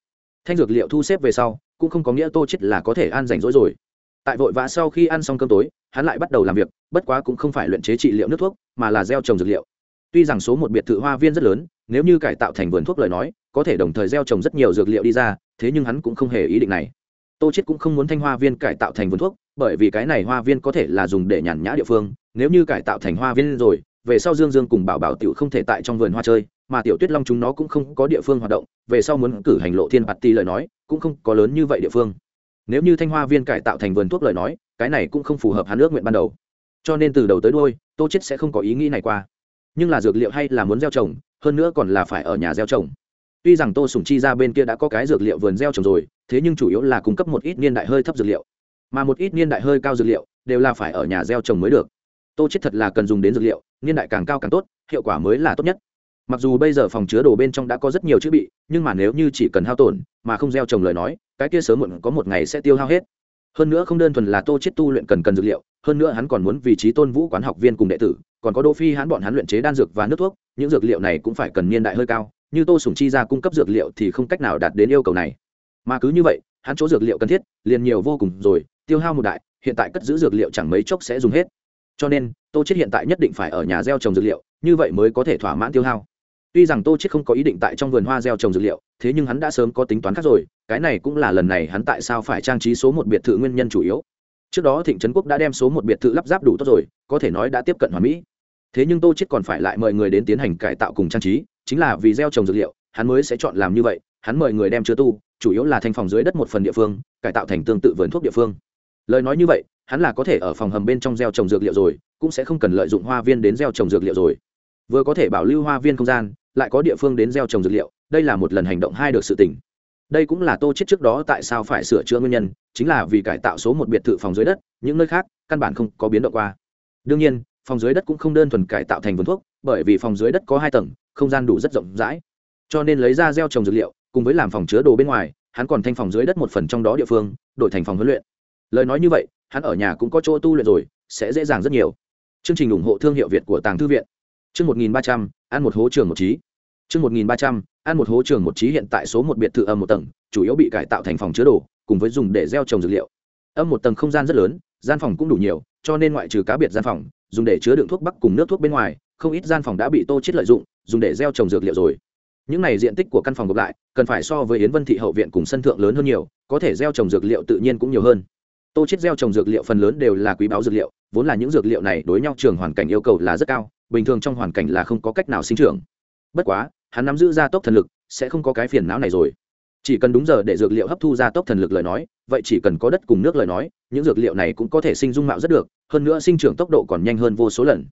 Thanh dược liệu thu xếp về sau, cũng không có nghĩa tô chết là có thể ăn rảnh rỗi rồi. Tại vội vã sau khi ăn xong cơm tối, hắn lại bắt đầu làm việc, bất quá cũng không phải luyện chế trị liệu nước thuốc, mà là gieo trồng dược liệu. Tuy rằng số một biệt thự hoa viên rất lớn, nếu như cải tạo thành vườn thuốc lời nói, có thể đồng thời gieo trồng rất nhiều dược liệu đi ra, thế nhưng hắn cũng không hề ý định này. Tô chết cũng không muốn thanh hoa viên cải tạo thành vườn thuốc, bởi vì cái này hoa viên có thể là dùng để nhàn nhã địa phương, nếu như cải tạo thành hoa viên rồi về sau dương dương cùng bảo bảo tiểu không thể tại trong vườn hoa chơi, mà tiểu tuyết long chúng nó cũng không có địa phương hoạt động, về sau muốn cử hành lộ thiên bạt ti lời nói, cũng không có lớn như vậy địa phương. Nếu như thanh hoa viên cải tạo thành vườn thuốc lời nói, cái này cũng không phù hợp hắn ước nguyện ban đầu. Cho nên từ đầu tới đôi tô chết sẽ không có ý nghĩ này qua. Nhưng là dược liệu hay là muốn gieo trồng, hơn nữa còn là phải ở nhà gieo trồng. Tuy rằng tô sùng chi ra bên kia đã có cái dược liệu vườn gieo trồng rồi, thế nhưng chủ yếu là cung cấp một ít niên đại hơi thấp dược liệu. Mà một ít niên đại hơi cao dược liệu, đều là phải ở nhà gieo trồng mới được. Tô chết thật là cần dùng đến dược liệu niên đại càng cao càng tốt, hiệu quả mới là tốt nhất. Mặc dù bây giờ phòng chứa đồ bên trong đã có rất nhiều chữ bị, nhưng mà nếu như chỉ cần hao tổn, mà không gieo trồng lời nói, cái kia sớm muộn có một ngày sẽ tiêu hao hết. Hơn nữa không đơn thuần là tô chết tu luyện cần cần dược liệu, hơn nữa hắn còn muốn vị trí tôn vũ quán học viên cùng đệ tử, còn có Đô phi hắn bọn hắn luyện chế đan dược và nước thuốc, những dược liệu này cũng phải cần niên đại hơi cao, như tô sủng chi ra cung cấp dược liệu thì không cách nào đạt đến yêu cầu này. Mà cứ như vậy, hắn chỗ dược liệu cần thiết, liền nhiều vô cùng rồi, tiêu hao một đại, hiện tại cất giữ dược liệu chẳng mấy chốc sẽ dùng hết cho nên, tô chết hiện tại nhất định phải ở nhà gieo trồng dược liệu, như vậy mới có thể thỏa mãn tiêu hao. Tuy rằng tô chết không có ý định tại trong vườn hoa gieo trồng dược liệu, thế nhưng hắn đã sớm có tính toán khác rồi, cái này cũng là lần này hắn tại sao phải trang trí số một biệt thự nguyên nhân chủ yếu. Trước đó thịnh trấn quốc đã đem số một biệt thự lắp ráp đủ tốt rồi, có thể nói đã tiếp cận hoàn mỹ. Thế nhưng tô chết còn phải lại mời người đến tiến hành cải tạo cùng trang trí, chính là vì gieo trồng dược liệu, hắn mới sẽ chọn làm như vậy, hắn mời người đem chứa tu, chủ yếu là thành phòng dưới đất một phần địa phương, cải tạo thành tương tự vườn thuốc địa phương. Lời nói như vậy hắn là có thể ở phòng hầm bên trong gieo trồng dược liệu rồi, cũng sẽ không cần lợi dụng hoa viên đến gieo trồng dược liệu rồi. Vừa có thể bảo lưu hoa viên không gian, lại có địa phương đến gieo trồng dược liệu, đây là một lần hành động hai được sự tỉnh đây cũng là tô chết trước đó tại sao phải sửa chữa nguyên nhân, chính là vì cải tạo số một biệt thự phòng dưới đất, những nơi khác, căn bản không có biến động qua. Đương nhiên, phòng dưới đất cũng không đơn thuần cải tạo thành vườn thuốc, bởi vì phòng dưới đất có hai tầng, không gian đủ rất rộng rãi. Cho nên lấy ra gieo trồng dược liệu, cùng với làm phòng chứa đồ bên ngoài, hắn còn thanh phòng dưới đất một phần trong đó địa phương, đổi thành phòng huấn luyện. Lời nói như vậy hắn ở nhà cũng có chỗ tu luyện rồi, sẽ dễ dàng rất nhiều. Chương trình ủng hộ thương hiệu việt của tàng thư viện. Chương một nghìn ba trăm, ăn một hố trường một trí. Chương một nghìn ba trăm, ăn một hố trường một trí hiện tại số một biệt thự âm một tầng, chủ yếu bị cải tạo thành phòng chứa đồ, cùng với dùng để gieo trồng dược liệu. Âm một tầng không gian rất lớn, gian phòng cũng đủ nhiều, cho nên ngoại trừ cá biệt gian phòng, dùng để chứa đựng thuốc bắc cùng nước thuốc bên ngoài, không ít gian phòng đã bị tô chết lợi dụng, dùng để gieo trồng dược liệu rồi. Những này diện tích của căn phòng gộp lại, cần phải so với yến vân thị hậu viện cùng sân thượng lớn hơn nhiều, có thể gieo trồng dược liệu tự nhiên cũng nhiều hơn tô chết gieo trồng dược liệu phần lớn đều là quý báu dược liệu, vốn là những dược liệu này đối nhau trường hoàn cảnh yêu cầu là rất cao, bình thường trong hoàn cảnh là không có cách nào sinh trưởng. Bất quá, hắn nắm giữ gia tốc thần lực, sẽ không có cái phiền não này rồi. Chỉ cần đúng giờ để dược liệu hấp thu gia tốc thần lực lời nói, vậy chỉ cần có đất cùng nước lời nói, những dược liệu này cũng có thể sinh dung mạo rất được, hơn nữa sinh trưởng tốc độ còn nhanh hơn vô số lần.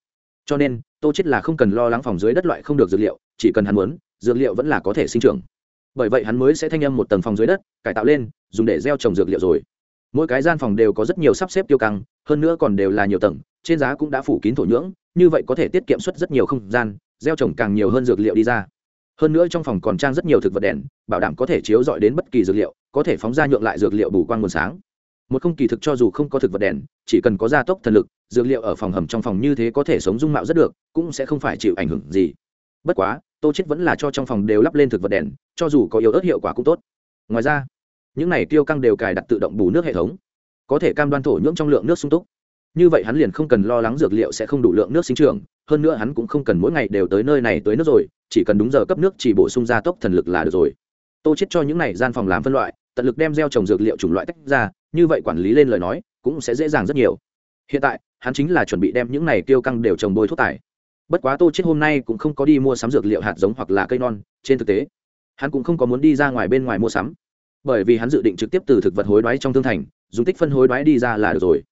Cho nên, tô chết là không cần lo lắng phòng dưới đất loại không được dược liệu, chỉ cần hắn muốn, dược liệu vẫn là có thể sinh trưởng. Bởi vậy hắn mới sẽ thanh âm một tầng phòng dưới đất, cải tạo lên, dùng để gieo trồng dược liệu rồi mỗi cái gian phòng đều có rất nhiều sắp xếp tiêu căng, hơn nữa còn đều là nhiều tầng, trên giá cũng đã phủ kín thổ nhưỡng, như vậy có thể tiết kiệm suất rất nhiều không gian, gieo trồng càng nhiều hơn dược liệu đi ra. Hơn nữa trong phòng còn trang rất nhiều thực vật đèn, bảo đảm có thể chiếu dọi đến bất kỳ dược liệu, có thể phóng ra nhượng lại dược liệu bù quang nguồn sáng. Một không kỳ thực cho dù không có thực vật đèn, chỉ cần có gia tốc thần lực, dược liệu ở phòng hầm trong phòng như thế có thể sống dung mạo rất được, cũng sẽ không phải chịu ảnh hưởng gì. Bất quá, tô chết vẫn là cho trong phòng đều lắp lên thực vật đèn, cho dù có yếu ớt hiệu quả cũng tốt. Ngoài ra những này tiêu căng đều cài đặt tự động bù nước hệ thống, có thể cam đoan thổ nhưỡng trong lượng nước sung túc. Như vậy hắn liền không cần lo lắng dược liệu sẽ không đủ lượng nước sinh trưởng, hơn nữa hắn cũng không cần mỗi ngày đều tới nơi này tới nước rồi, chỉ cần đúng giờ cấp nước chỉ bổ sung gia tốc thần lực là được rồi. Tô chết cho những này gian phòng làm phân loại, tận lực đem gieo trồng dược liệu chủng loại tách ra, như vậy quản lý lên lời nói, cũng sẽ dễ dàng rất nhiều. Hiện tại, hắn chính là chuẩn bị đem những này tiêu căng đều trồng bôi thuốc tải. Bất quá tô chết hôm nay cũng không có đi mua sắm dược liệu hạt giống hoặc là cây non, trên thực tế, hắn cũng không có muốn đi ra ngoài bên ngoài mua sắm bởi vì hắn dự định trực tiếp từ thực vật hối đoái trong thương thành, dùng tích phân hối đoái đi ra là được rồi.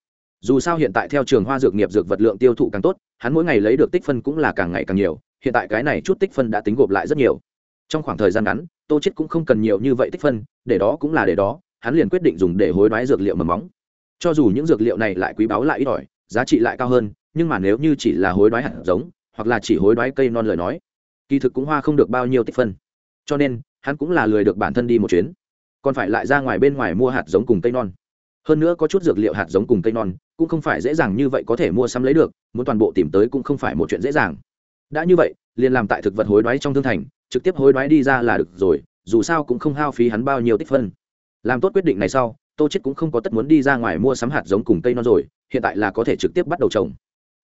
Dù sao hiện tại theo trường hoa dược nghiệp dược vật lượng tiêu thụ càng tốt, hắn mỗi ngày lấy được tích phân cũng là càng ngày càng nhiều, hiện tại cái này chút tích phân đã tính gộp lại rất nhiều. Trong khoảng thời gian ngắn, tô chết cũng không cần nhiều như vậy tích phân, để đó cũng là để đó, hắn liền quyết định dùng để hối đoái dược liệu mầm móng. Cho dù những dược liệu này lại quý báu lại ít ỏi, giá trị lại cao hơn, nhưng mà nếu như chỉ là hối đoái hạt giống, hoặc là chỉ hối đoái cây non lời nói, kỳ thực cũng hoa không được bao nhiêu tích phân. Cho nên, hắn cũng là lười được bản thân đi một chuyến còn phải lại ra ngoài bên ngoài mua hạt giống cùng cây non. Hơn nữa có chút dược liệu hạt giống cùng cây non, cũng không phải dễ dàng như vậy có thể mua sắm lấy được, muốn toàn bộ tìm tới cũng không phải một chuyện dễ dàng. Đã như vậy, liền làm tại thực vật hối đoái trong thương thành, trực tiếp hối đoái đi ra là được rồi, dù sao cũng không hao phí hắn bao nhiêu tích phân. Làm tốt quyết định này sau, tô chết cũng không có tất muốn đi ra ngoài mua sắm hạt giống cùng cây non rồi, hiện tại là có thể trực tiếp bắt đầu trồng.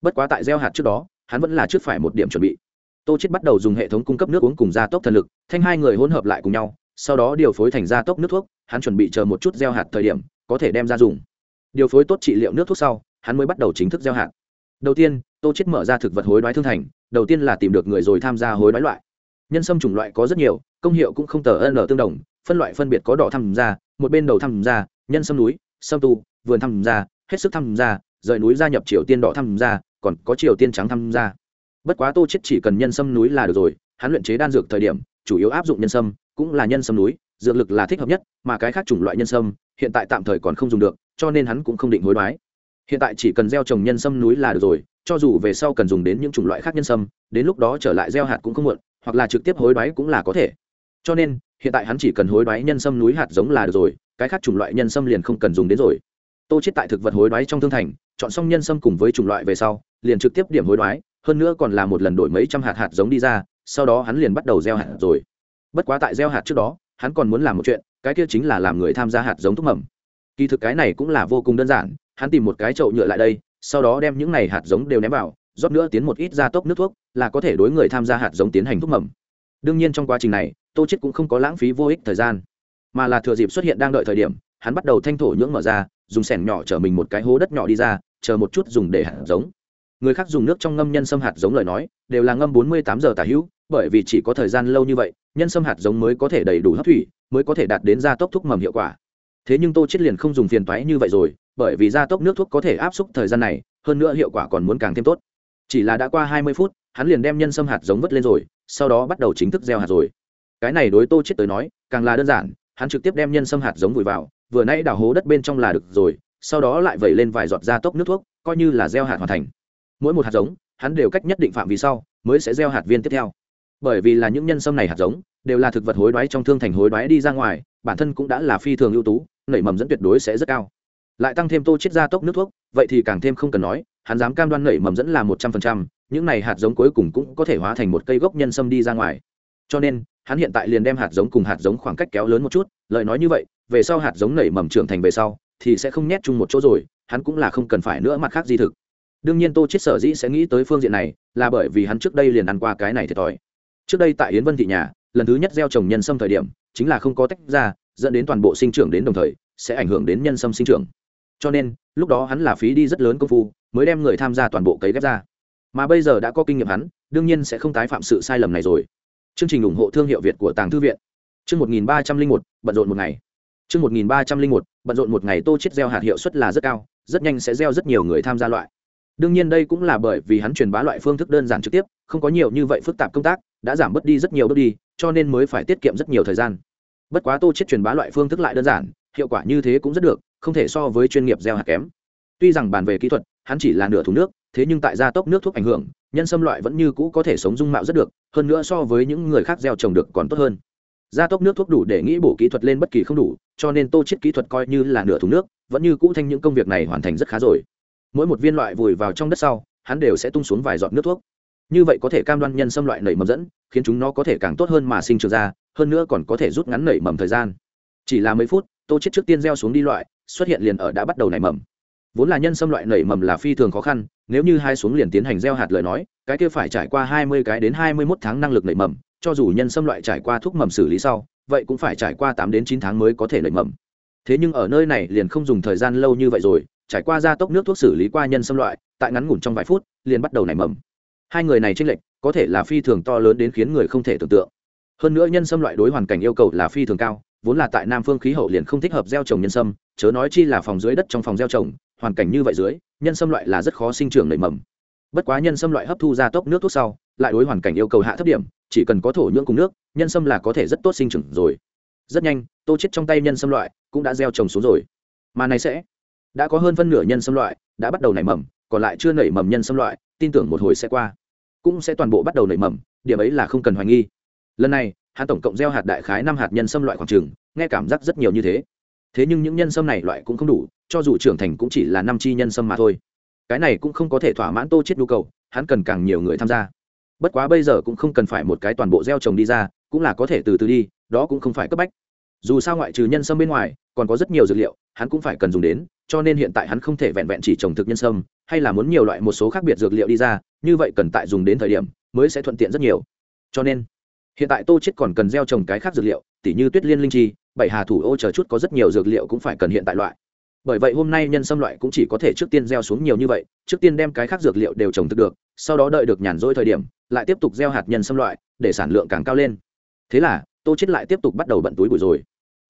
Bất quá tại gieo hạt trước đó, hắn vẫn là trước phải một điểm chuẩn bị. Tô chết bắt đầu dùng hệ thống cung cấp nước uống cùng gia tốc thần lực, thanh hai người hỗn hợp lại cùng nhau sau đó điều phối thành ra tốc nước thuốc, hắn chuẩn bị chờ một chút gieo hạt thời điểm, có thể đem ra dùng. Điều phối tốt trị liệu nước thuốc sau, hắn mới bắt đầu chính thức gieo hạt. Đầu tiên, tô chết mở ra thực vật hối đoái thương thành, đầu tiên là tìm được người rồi tham gia hối đoái loại. Nhân sâm chủng loại có rất nhiều, công hiệu cũng không tờ ân tương đồng, phân loại phân biệt có đỏ tham gia, một bên đầu tham gia, nhân sâm núi, sâm tu, vườn tham gia, hết sức tham gia, rời núi gia nhập triều tiên đỏ tham gia, còn có triều tiên trắng tham gia. Bất quá tô chết chỉ cần nhân sâm núi là được rồi, hắn luyện chế đan dược thời điểm, chủ yếu áp dụng nhân sâm cũng là nhân sâm núi, dược lực là thích hợp nhất, mà cái khác chủng loại nhân sâm, hiện tại tạm thời còn không dùng được, cho nên hắn cũng không định hối đoái. Hiện tại chỉ cần gieo trồng nhân sâm núi là được rồi, cho dù về sau cần dùng đến những chủng loại khác nhân sâm, đến lúc đó trở lại gieo hạt cũng không muộn, hoặc là trực tiếp hối đoái cũng là có thể. Cho nên, hiện tại hắn chỉ cần hối đoái nhân sâm núi hạt giống là được rồi, cái khác chủng loại nhân sâm liền không cần dùng đến rồi. Tô chết tại thực vật hối đoái trong thương thành, chọn xong nhân sâm cùng với chủng loại về sau, liền trực tiếp điểm hối đoái, hơn nữa còn là một lần đổi mấy trăm hạt hạt giống đi ra, sau đó hắn liền bắt đầu gieo hạt rồi bất quá tại gieo hạt trước đó, hắn còn muốn làm một chuyện, cái kia chính là làm người tham gia hạt giống thuốc mầm. Kỳ thực cái này cũng là vô cùng đơn giản, hắn tìm một cái chậu nhựa lại đây, sau đó đem những này hạt giống đều ném vào, rót nữa tiến một ít gia tốc nước thuốc, là có thể đối người tham gia hạt giống tiến hành thuốc mầm. Đương nhiên trong quá trình này, tô chết cũng không có lãng phí vô ích thời gian. Mà là thừa dịp xuất hiện đang đợi thời điểm, hắn bắt đầu thanh thổ nhưỡng mở ra, dùng sẻn nhỏ chở mình một cái hố đất nhỏ đi ra, chờ một chút dùng để hạt giống. Người khác dùng nước trong ngâm nhân sâm hạt giống lời nói, đều là ngâm bốn mươi tám giờ tả hữu bởi vì chỉ có thời gian lâu như vậy, nhân sâm hạt giống mới có thể đầy đủ hấp thủy, mới có thể đạt đến gia tốc thuốc mầm hiệu quả. Thế nhưng tô chết liền không dùng phiền toái như vậy rồi, bởi vì gia tốc nước thuốc có thể áp suất thời gian này, hơn nữa hiệu quả còn muốn càng thêm tốt. Chỉ là đã qua hai mươi phút, hắn liền đem nhân sâm hạt giống vứt lên rồi, sau đó bắt đầu chính thức gieo hạt rồi. Cái này đối tô chết tới nói, càng là đơn giản, hắn trực tiếp đem nhân sâm hạt giống vùi vào, vừa nãy đào hố đất bên trong là được rồi, sau đó lại vẩy lên vài giọt gia tốc nước thuốc, coi như là gieo hạt hoàn thành. Mỗi một hạt giống, hắn đều cách nhất định phạm vi sau, mới sẽ gieo hạt viên tiếp theo bởi vì là những nhân sâm này hạt giống, đều là thực vật hối đoái trong thương thành hối đoái đi ra ngoài, bản thân cũng đã là phi thường ưu tú, nảy mầm dẫn tuyệt đối sẽ rất cao. Lại tăng thêm tô chiết gia tốc nước thuốc, vậy thì càng thêm không cần nói, hắn dám cam đoan nảy mầm dẫn là một trăm phần trăm, những này hạt giống cuối cùng cũng có thể hóa thành một cây gốc nhân sâm đi ra ngoài. Cho nên, hắn hiện tại liền đem hạt giống cùng hạt giống khoảng cách kéo lớn một chút, lời nói như vậy, về sau hạt giống nảy mầm trưởng thành về sau, thì sẽ không nhét chung một chỗ rồi, hắn cũng là không cần phải nữa mặt khác di thực. Đương nhiên tô chết sở dĩ sẽ nghĩ tới phương diện này, là bởi vì hắn trước đây liền ăn qua cái này thiệt thòi trước đây tại yến vân thị nhà, lần thứ nhất gieo trồng nhân sâm thời điểm, chính là không có tách ra, dẫn đến toàn bộ sinh trưởng đến đồng thời, sẽ ảnh hưởng đến nhân sâm sinh trưởng. Cho nên, lúc đó hắn là phí đi rất lớn công phu, mới đem người tham gia toàn bộ cấy ghép ra. Mà bây giờ đã có kinh nghiệm hắn, đương nhiên sẽ không tái phạm sự sai lầm này rồi. Chương trình ủng hộ thương hiệu việt của tàng thư viện. Chương một nghìn ba trăm linh một, bận rộn một ngày. Chương một nghìn ba trăm linh một, bận rộn một ngày tô chết gieo hạt hiệu suất là rất cao, rất nhanh sẽ gieo rất nhiều người tham gia loại đương nhiên đây cũng là bởi vì hắn truyền bá loại phương thức đơn giản trực tiếp, không có nhiều như vậy phức tạp công tác, đã giảm bớt đi rất nhiều bước đi, cho nên mới phải tiết kiệm rất nhiều thời gian. Bất quá tô chết truyền bá loại phương thức lại đơn giản, hiệu quả như thế cũng rất được, không thể so với chuyên nghiệp gieo hạt kém. Tuy rằng bàn về kỹ thuật, hắn chỉ là nửa thùng nước, thế nhưng tại gia tốc nước thuốc ảnh hưởng, nhân sâm loại vẫn như cũ có thể sống dung mạo rất được, hơn nữa so với những người khác gieo trồng được còn tốt hơn. Gia tốc nước thuốc đủ để nghĩ bổ kỹ thuật lên bất kỳ không đủ, cho nên tô chết kỹ thuật coi như là nửa thùng nước, vẫn như cũ thanh những công việc này hoàn thành rất khá rồi mỗi một viên loại vùi vào trong đất sau, hắn đều sẽ tung xuống vài giọt nước thuốc. Như vậy có thể cam đoan nhân xâm loại nảy mầm dẫn, khiến chúng nó có thể càng tốt hơn mà sinh trưởng ra, hơn nữa còn có thể rút ngắn nảy mầm thời gian. Chỉ là mấy phút, tô chết trước tiên gieo xuống đi loại, xuất hiện liền ở đã bắt đầu nảy mầm. Vốn là nhân xâm loại nảy mầm là phi thường khó khăn, nếu như hai xuống liền tiến hành gieo hạt lời nói, cái kia phải trải qua hai mươi cái đến hai mươi 21 tháng năng lực nảy mầm, cho dù nhân xâm loại trải qua thuốc mầm xử lý sau, vậy cũng phải trải qua tám đến chín tháng mới có thể nảy mầm. Thế nhưng ở nơi này liền không dùng thời gian lâu như vậy rồi trải qua gia tốc nước thuốc xử lý qua nhân xâm loại, tại ngắn ngủn trong vài phút, liền bắt đầu nảy mầm. Hai người này tranh lệch, có thể là phi thường to lớn đến khiến người không thể tưởng tượng. Hơn nữa nhân xâm loại đối hoàn cảnh yêu cầu là phi thường cao, vốn là tại nam phương khí hậu liền không thích hợp gieo trồng nhân sâm chớ nói chi là phòng dưới đất trong phòng gieo trồng, hoàn cảnh như vậy dưới, nhân sâm loại là rất khó sinh trưởng nảy mầm. Bất quá nhân sâm loại hấp thu gia tốc nước thuốc sau, lại đối hoàn cảnh yêu cầu hạ thấp điểm, chỉ cần có thổ nhưỡng cùng nước, nhân sâm là có thể rất tốt sinh trưởng rồi. Rất nhanh, tô chết trong tay nhân sâm loại cũng đã gieo trồng xuống rồi. Mà này sẽ đã có hơn phân nửa nhân sâm loại, đã bắt đầu nảy mầm, còn lại chưa nảy mầm nhân sâm loại, tin tưởng một hồi sẽ qua. Cũng sẽ toàn bộ bắt đầu nảy mầm, điểm ấy là không cần hoài nghi. Lần này, hắn tổng cộng gieo hạt đại khái năm hạt nhân sâm loại khoảng trường nghe cảm giác rất nhiều như thế. Thế nhưng những nhân sâm này loại cũng không đủ, cho dù trưởng thành cũng chỉ là năm chi nhân sâm mà thôi. Cái này cũng không có thể thỏa mãn tô chết nhu cầu, hắn cần càng nhiều người tham gia. Bất quá bây giờ cũng không cần phải một cái toàn bộ gieo trồng đi ra, cũng là có thể từ từ đi, đó cũng không phải cấp bách. Dù sao ngoại trừ nhân sâm bên ngoài còn có rất nhiều dược liệu, hắn cũng phải cần dùng đến, cho nên hiện tại hắn không thể vẹn vẹn chỉ trồng thực nhân sâm, hay là muốn nhiều loại một số khác biệt dược liệu đi ra, như vậy cần tại dùng đến thời điểm, mới sẽ thuận tiện rất nhiều. Cho nên, hiện tại tô chết còn cần gieo trồng cái khác dược liệu, tỉ như tuyết liên linh chi, bảy hà thủ ô chờ chút có rất nhiều dược liệu cũng phải cần hiện tại loại. Bởi vậy hôm nay nhân sâm loại cũng chỉ có thể trước tiên gieo xuống nhiều như vậy, trước tiên đem cái khác dược liệu đều trồng thực được, sau đó đợi được nhàn rỗi thời điểm, lại tiếp tục gieo hạt nhân sâm loại, để sản lượng càng cao lên. Thế là, tô chết lại tiếp tục bắt đầu bận túi bụi rồi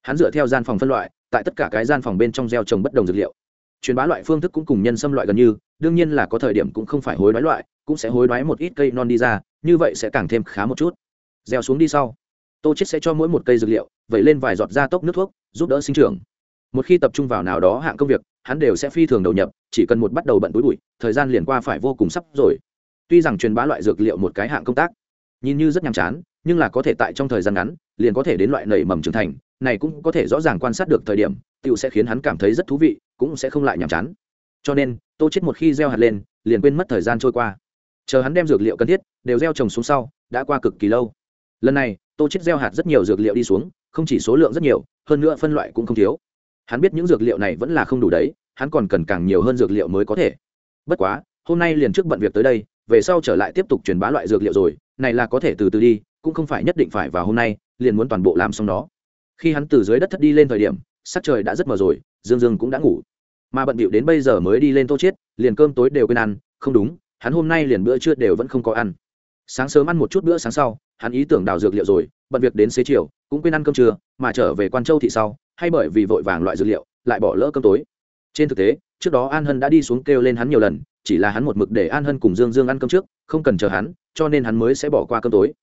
hắn dựa theo gian phòng phân loại, tại tất cả cái gian phòng bên trong gieo trồng bất đồng dược liệu. Truyền bá loại phương thức cũng cùng nhân xâm loại gần như, đương nhiên là có thời điểm cũng không phải hối đoái loại, cũng sẽ hối đoái một ít cây non đi ra, như vậy sẽ càng thêm khá một chút. Gieo xuống đi sau, tô chết sẽ cho mỗi một cây dược liệu, vẩy lên vài giọt da tốc nước thuốc, giúp đỡ sinh trưởng. Một khi tập trung vào nào đó hạng công việc, hắn đều sẽ phi thường đầu nhập, chỉ cần một bắt đầu bận túi bụi, thời gian liền qua phải vô cùng sắp rồi. Tuy rằng truyền bá loại dược liệu một cái hạng công tác, nhìn như rất nhàm chán, nhưng là có thể tại trong thời gian ngắn, liền có thể đến loại nảy mầm trưởng thành này cũng có thể rõ ràng quan sát được thời điểm tựu sẽ khiến hắn cảm thấy rất thú vị, cũng sẽ không lại nhàm chán. Cho nên, tô chết một khi gieo hạt lên, liền quên mất thời gian trôi qua. Chờ hắn đem dược liệu cần thiết, đều gieo trồng xuống sau, đã qua cực kỳ lâu. Lần này, tô chết gieo hạt rất nhiều dược liệu đi xuống, không chỉ số lượng rất nhiều, hơn nữa phân loại cũng không thiếu. Hắn biết những dược liệu này vẫn là không đủ đấy, hắn còn cần càng nhiều hơn dược liệu mới có thể. Bất quá, hôm nay liền trước bận việc tới đây, về sau trở lại tiếp tục truyền bá loại dược liệu rồi, này là có thể từ từ đi, cũng không phải nhất định phải vào hôm nay, liền muốn toàn bộ làm xong đó khi hắn từ dưới đất thất đi lên thời điểm, sắc trời đã rất mờ rồi, dương dương cũng đã ngủ. Mà bận bịu đến bây giờ mới đi lên tô chết liền cơm tối đều quên ăn, không đúng, hắn hôm nay liền bữa trưa đều vẫn không có ăn. Sáng sớm ăn một chút bữa sáng sau, hắn ý tưởng đào dược liệu rồi, bận việc đến xế chiều, cũng quên ăn cơm trưa, mà trở về quan châu thị sau, hay bởi vì vội vàng loại dược liệu, lại bỏ lỡ cơm tối. Trên thực tế, trước đó an hân đã đi xuống kêu lên hắn nhiều lần, chỉ là hắn một mực để an hân cùng dương dương ăn cơm trước, không cần chờ hắn, cho nên hắn mới sẽ bỏ qua cơm tối.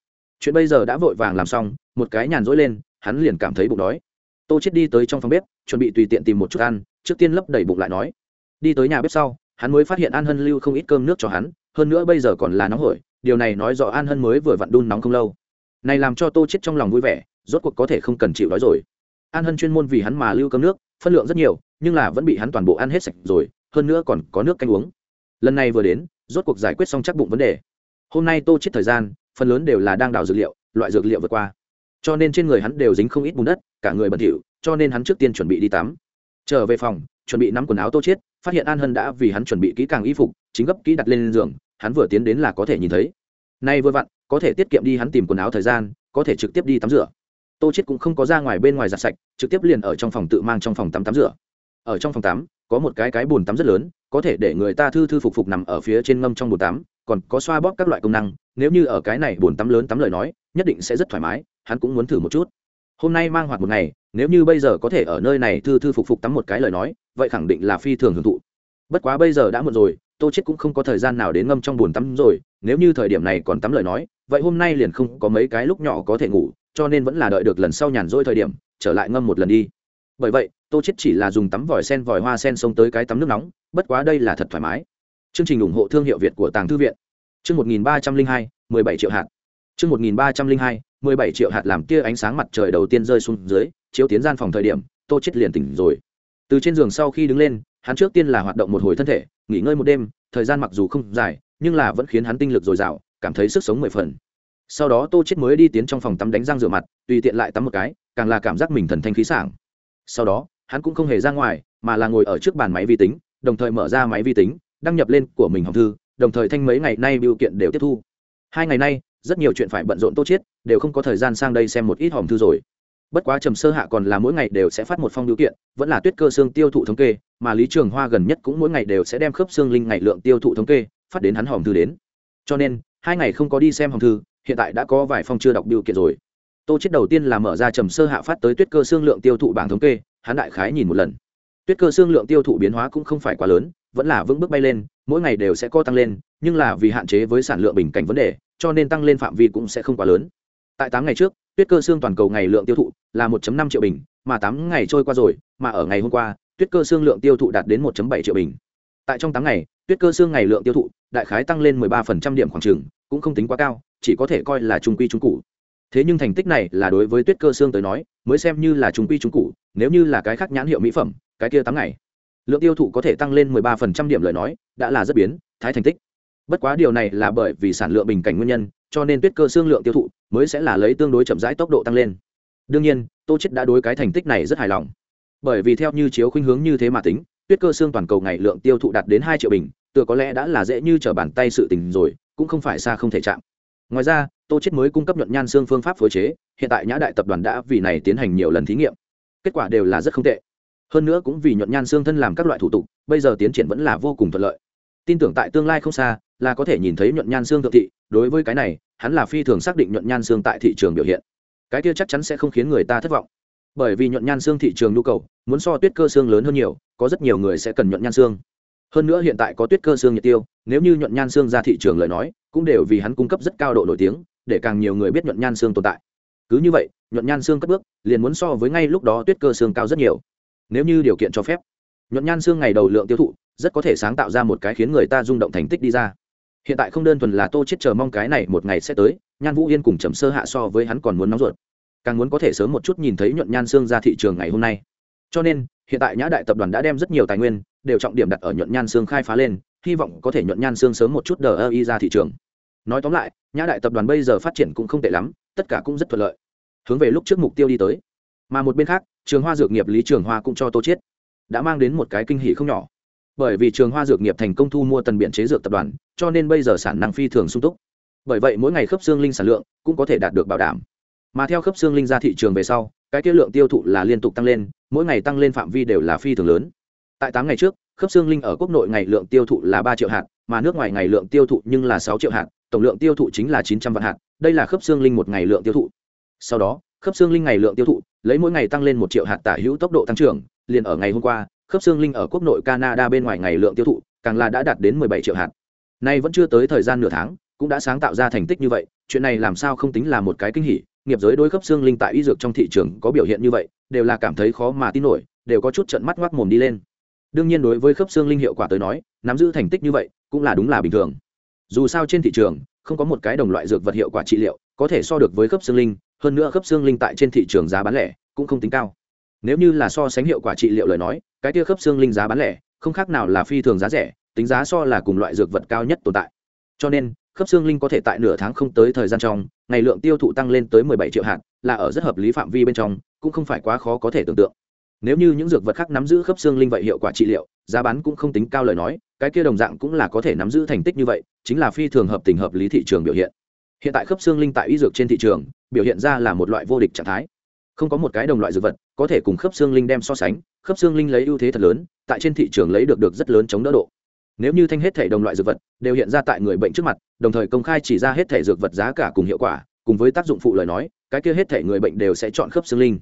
Chuyện bây giờ đã vội vàng làm xong, một cái nhàn rỗi lên hắn liền cảm thấy bụng đói. Tô chết đi tới trong phòng bếp, chuẩn bị tùy tiện tìm một chút ăn, trước tiên lấp đầy bụng lại nói. Đi tới nhà bếp sau, hắn mới phát hiện an hân lưu không ít cơm nước cho hắn, hơn nữa bây giờ còn là nóng hổi, điều này nói rõ an hân mới vừa vặn đun nóng không lâu. Này làm cho tô chết trong lòng vui vẻ, rốt cuộc có thể không cần chịu đói rồi. An hân chuyên môn vì hắn mà lưu cơm nước, phân lượng rất nhiều, nhưng là vẫn bị hắn toàn bộ ăn hết sạch rồi, hơn nữa còn có nước canh uống. Lần này vừa đến, rốt cuộc giải quyết xong chắc bụng vấn đề. Hôm nay tô chết thời gian, phần lớn đều là đang đào dược liệu, loại dược liệu vượt qua cho nên trên người hắn đều dính không ít bùn đất, cả người bẩn thỉu, cho nên hắn trước tiên chuẩn bị đi tắm. Trở về phòng, chuẩn bị nắm quần áo tô chết phát hiện an hân đã vì hắn chuẩn bị kỹ càng y phục, chính gấp kỹ đặt lên giường, hắn vừa tiến đến là có thể nhìn thấy. Nay vừa vặn, có thể tiết kiệm đi hắn tìm quần áo thời gian, có thể trực tiếp đi tắm rửa. Tô chết cũng không có ra ngoài bên ngoài giặt sạch, trực tiếp liền ở trong phòng tự mang trong phòng tắm tắm rửa. Ở trong phòng tắm, có một cái cái bồn tắm rất lớn, có thể để người ta thư thư phục phục nằm ở phía trên ngâm trong bồn tắm, còn có xoa bóp các loại công năng, nếu như ở cái này bồn tắm lớn tắm lời nói, nhất định sẽ rất thoải mái hắn cũng muốn thử một chút. Hôm nay mang hoạt một ngày, nếu như bây giờ có thể ở nơi này thư thư phục phục tắm một cái lời nói, vậy khẳng định là phi thường hưởng thụ. Bất quá bây giờ đã muộn rồi, tô chết cũng không có thời gian nào đến ngâm trong bồn tắm rồi, nếu như thời điểm này còn tắm lời nói, vậy hôm nay liền không có mấy cái lúc nhỏ có thể ngủ, cho nên vẫn là đợi được lần sau nhàn rỗi thời điểm, trở lại ngâm một lần đi. Bởi vậy, tô chết chỉ là dùng tắm vòi sen vòi hoa sen xông tới cái tắm nước nóng, bất quá đây là thật thoải mái. Chương trình ủng hộ thương hiệu việt của tàng thư viện. Chương một nghìn ba trăm linh hai, mười bảy triệu hạt chương một nghìn ba trăm linh hai, mười bảy triệu hạt làm tia ánh sáng mặt trời đầu tiên rơi xuống dưới, chiếu tiến gian phòng thời điểm, tô chết liền tỉnh rồi. Từ trên giường sau khi đứng lên, hắn trước tiên là hoạt động một hồi thân thể, nghỉ ngơi một đêm, thời gian mặc dù không dài, nhưng là vẫn khiến hắn tinh lực dồi dào, cảm thấy sức sống mười phần. Sau đó tô chết mới đi tiến trong phòng tắm đánh răng rửa mặt, tùy tiện lại tắm một cái, càng là cảm giác mình thần thanh khí sảng. Sau đó, hắn cũng không hề ra ngoài, mà là ngồi ở trước bàn máy vi tính, đồng thời mở ra máy vi tính, đăng nhập lên của mình hòm thư, đồng thời thanh mấy ngày nay biểu kiện đều tiếp thu. Hai ngày nay rất nhiều chuyện phải bận rộn tô chết đều không có thời gian sang đây xem một ít hòm thư rồi. Bất quá trầm sơ hạ còn là mỗi ngày đều sẽ phát một phong biểu kiện, vẫn là tuyết cơ xương tiêu thụ thống kê, mà lý trường hoa gần nhất cũng mỗi ngày đều sẽ đem khớp xương linh ngày lượng tiêu thụ thống kê, phát đến hắn hòm thư đến. Cho nên, hai ngày không có đi xem hòm thư, hiện tại đã có vài phong chưa đọc biểu kiện rồi. Tô chết đầu tiên là mở ra trầm sơ hạ phát tới tuyết cơ xương lượng tiêu thụ bảng thống kê, hắn đại khái nhìn một lần. Tuyết cơ xương lượng tiêu thụ biến hóa cũng không phải quá lớn, vẫn là vững bước bay lên, mỗi ngày đều sẽ có tăng lên, nhưng là vì hạn chế với sản lượng bình cảnh vấn đề cho nên tăng lên phạm vi cũng sẽ không quá lớn. Tại tám ngày trước, tuyết cơ xương toàn cầu ngày lượng tiêu thụ là 1.5 triệu bình, mà tám ngày trôi qua rồi, mà ở ngày hôm qua, tuyết cơ xương lượng tiêu thụ đạt đến 1.7 triệu bình. Tại trong tám ngày, tuyết cơ xương ngày lượng tiêu thụ đại khái tăng lên 13% điểm khoảng trừng cũng không tính quá cao, chỉ có thể coi là trung quy trung cụ thế nhưng thành tích này là đối với tuyết cơ xương tới nói, mới xem như là trung quy trung cụ nếu như là cái khác nhãn hiệu mỹ phẩm, cái kia tám ngày, lượng tiêu thụ có thể tăng lên 13% điểm lời nói, đã là rất biến, thái thành tích bất quá điều này là bởi vì sản lượng bình cảnh nguyên nhân, cho nên tuyết cơ xương lượng tiêu thụ mới sẽ là lấy tương đối chậm rãi tốc độ tăng lên. Đương nhiên, tô chết đã đối cái thành tích này rất hài lòng. Bởi vì theo như chiếu khuynh hướng như thế mà tính, tuyết cơ xương toàn cầu ngày lượng tiêu thụ đạt đến hai triệu bình, tựa có lẽ đã là dễ như trở bàn tay sự tình rồi, cũng không phải xa không thể chạm. Ngoài ra, tô chết mới cung cấp nhuận nhan xương phương pháp phối chế, hiện tại nhã đại tập đoàn đã vì này tiến hành nhiều lần thí nghiệm. Kết quả đều là rất không tệ. Hơn nữa cũng vì nhuận nhan xương thân làm các loại thủ tục, bây giờ tiến triển vẫn là vô cùng thuận lợi. Tin tưởng tại tương lai không xa là có thể nhìn thấy nhuận nhan xương thượng thị, đối với cái này, hắn là phi thường xác định nhuận nhan xương tại thị trường biểu hiện. Cái kia chắc chắn sẽ không khiến người ta thất vọng. Bởi vì nhuận nhan xương thị trường nhu cầu, muốn so tuyết cơ xương lớn hơn nhiều, có rất nhiều người sẽ cần nhuận nhan xương. Hơn nữa hiện tại có tuyết cơ xương nhiệt tiêu, nếu như nhuận nhan xương ra thị trường lời nói, cũng đều vì hắn cung cấp rất cao độ nổi tiếng, để càng nhiều người biết nhuận nhan xương tồn tại. Cứ như vậy, nhuận nhan xương cất bước, liền muốn so với ngay lúc đó tuyết cơ xương cao rất nhiều. Nếu như điều kiện cho phép, nhuận nhan xương ngày đầu lượng tiêu thụ, rất có thể sáng tạo ra một cái khiến người ta rung động thành tích đi ra hiện tại không đơn thuần là tô chết chờ mong cái này một ngày sẽ tới, nhan vũ yên cùng trầm sơ hạ so với hắn còn muốn nóng ruột. Càng muốn có thể sớm một chút nhìn thấy nhuận nhan xương ra thị trường ngày hôm nay. Cho nên, hiện tại nhã đại tập đoàn đã đem rất nhiều tài nguyên, đều trọng điểm đặt ở nhuận nhan xương khai phá lên, hy vọng có thể nhuận nhan xương sớm một chút đờ ơ y ra thị trường. Nói tóm lại, nhã đại tập đoàn bây giờ phát triển cũng không tệ lắm, tất cả cũng rất thuận lợi. Hướng về lúc trước mục tiêu đi tới. Mà một bên khác, trường hoa dược nghiệp lý trường hoa cũng cho tô chiết đã mang đến một cái kinh hỉ không nhỏ bởi vì trường hoa dược nghiệp thành công thu mua tần biện chế dược tập đoàn, cho nên bây giờ sản năng phi thường sung túc. Bởi vậy mỗi ngày khớp xương linh sản lượng cũng có thể đạt được bảo đảm. Mà theo khớp xương linh ra thị trường về sau, cái tiêu lượng tiêu thụ là liên tục tăng lên, mỗi ngày tăng lên phạm vi đều là phi thường lớn. Tại tám ngày trước, khớp xương linh ở quốc nội ngày lượng tiêu thụ là ba triệu hạt, mà nước ngoài ngày lượng tiêu thụ nhưng là sáu triệu hạt, tổng lượng tiêu thụ chính là chín trăm vạn hạt, đây là khớp xương linh một ngày lượng tiêu thụ. Sau đó, khớp xương linh ngày lượng tiêu thụ, lấy mỗi ngày tăng lên một triệu hạt tả hữu tốc độ tăng trưởng, liền ở ngày hôm qua khớp xương linh ở quốc nội canada bên ngoài ngày lượng tiêu thụ, càng là đã đạt đến mười bảy triệu hạt. Nay vẫn chưa tới thời gian nửa tháng, cũng đã sáng tạo ra thành tích như vậy, chuyện này làm sao không tính là một cái kinh hỉ, nghiệp giới đối khớp xương linh tại y dược trong thị trường có biểu hiện như vậy, đều là cảm thấy khó mà tin nổi, đều có chút trận mắt ngoác mồm đi lên. Đương nhiên đối với khớp xương linh hiệu quả tới nói, nắm giữ thành tích như vậy, cũng là đúng là bình thường. Dù sao trên thị trường, không có một cái đồng loại dược vật hiệu quả trị liệu, có thể so được với khớp xương linh, hơn nữa khớp xương linh tại trên thị trường giá bán lẻ cũng không tính cao nếu như là so sánh hiệu quả trị liệu lời nói, cái tia khớp xương linh giá bán lẻ, không khác nào là phi thường giá rẻ, tính giá so là cùng loại dược vật cao nhất tồn tại. Cho nên, khớp xương linh có thể tại nửa tháng không tới thời gian trong, ngày lượng tiêu thụ tăng lên tới mười bảy triệu hạt, là ở rất hợp lý phạm vi bên trong, cũng không phải quá khó có thể tưởng tượng. Nếu như những dược vật khác nắm giữ khớp xương linh vậy hiệu quả trị liệu, giá bán cũng không tính cao lời nói, cái kia đồng dạng cũng là có thể nắm giữ thành tích như vậy, chính là phi thường hợp tình hợp lý thị trường biểu hiện. Hiện tại khớp xương linh tại y dược trên thị trường, biểu hiện ra là một loại vô địch trạng thái. Không có một cái đồng loại dược vật có thể cùng khớp xương linh đem so sánh, khớp xương linh lấy ưu thế thật lớn, tại trên thị trường lấy được được rất lớn chống đỡ độ. Nếu như thanh hết thể đồng loại dược vật đều hiện ra tại người bệnh trước mặt, đồng thời công khai chỉ ra hết thể dược vật giá cả cùng hiệu quả, cùng với tác dụng phụ lời nói, cái kia hết thể người bệnh đều sẽ chọn khớp xương linh.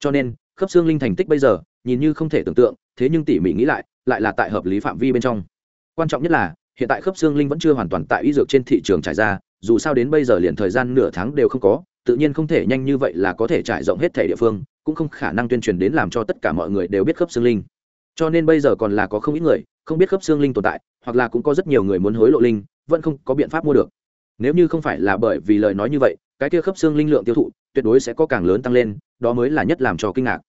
Cho nên, khớp xương linh thành tích bây giờ, nhìn như không thể tưởng tượng, thế nhưng tỉ mỉ nghĩ lại lại là tại hợp lý phạm vi bên trong. Quan trọng nhất là, hiện tại khớp xương linh vẫn chưa hoàn toàn tại y dược trên thị trường trải ra, dù sao đến bây giờ liền thời gian nửa tháng đều không có tự nhiên không thể nhanh như vậy là có thể trải rộng hết thể địa phương, cũng không khả năng tuyên truyền đến làm cho tất cả mọi người đều biết khớp xương linh. Cho nên bây giờ còn là có không ít người không biết khớp xương linh tồn tại, hoặc là cũng có rất nhiều người muốn hối lộ linh, vẫn không có biện pháp mua được. Nếu như không phải là bởi vì lời nói như vậy, cái kia khớp xương linh lượng tiêu thụ tuyệt đối sẽ có càng lớn tăng lên, đó mới là nhất làm cho kinh ngạc.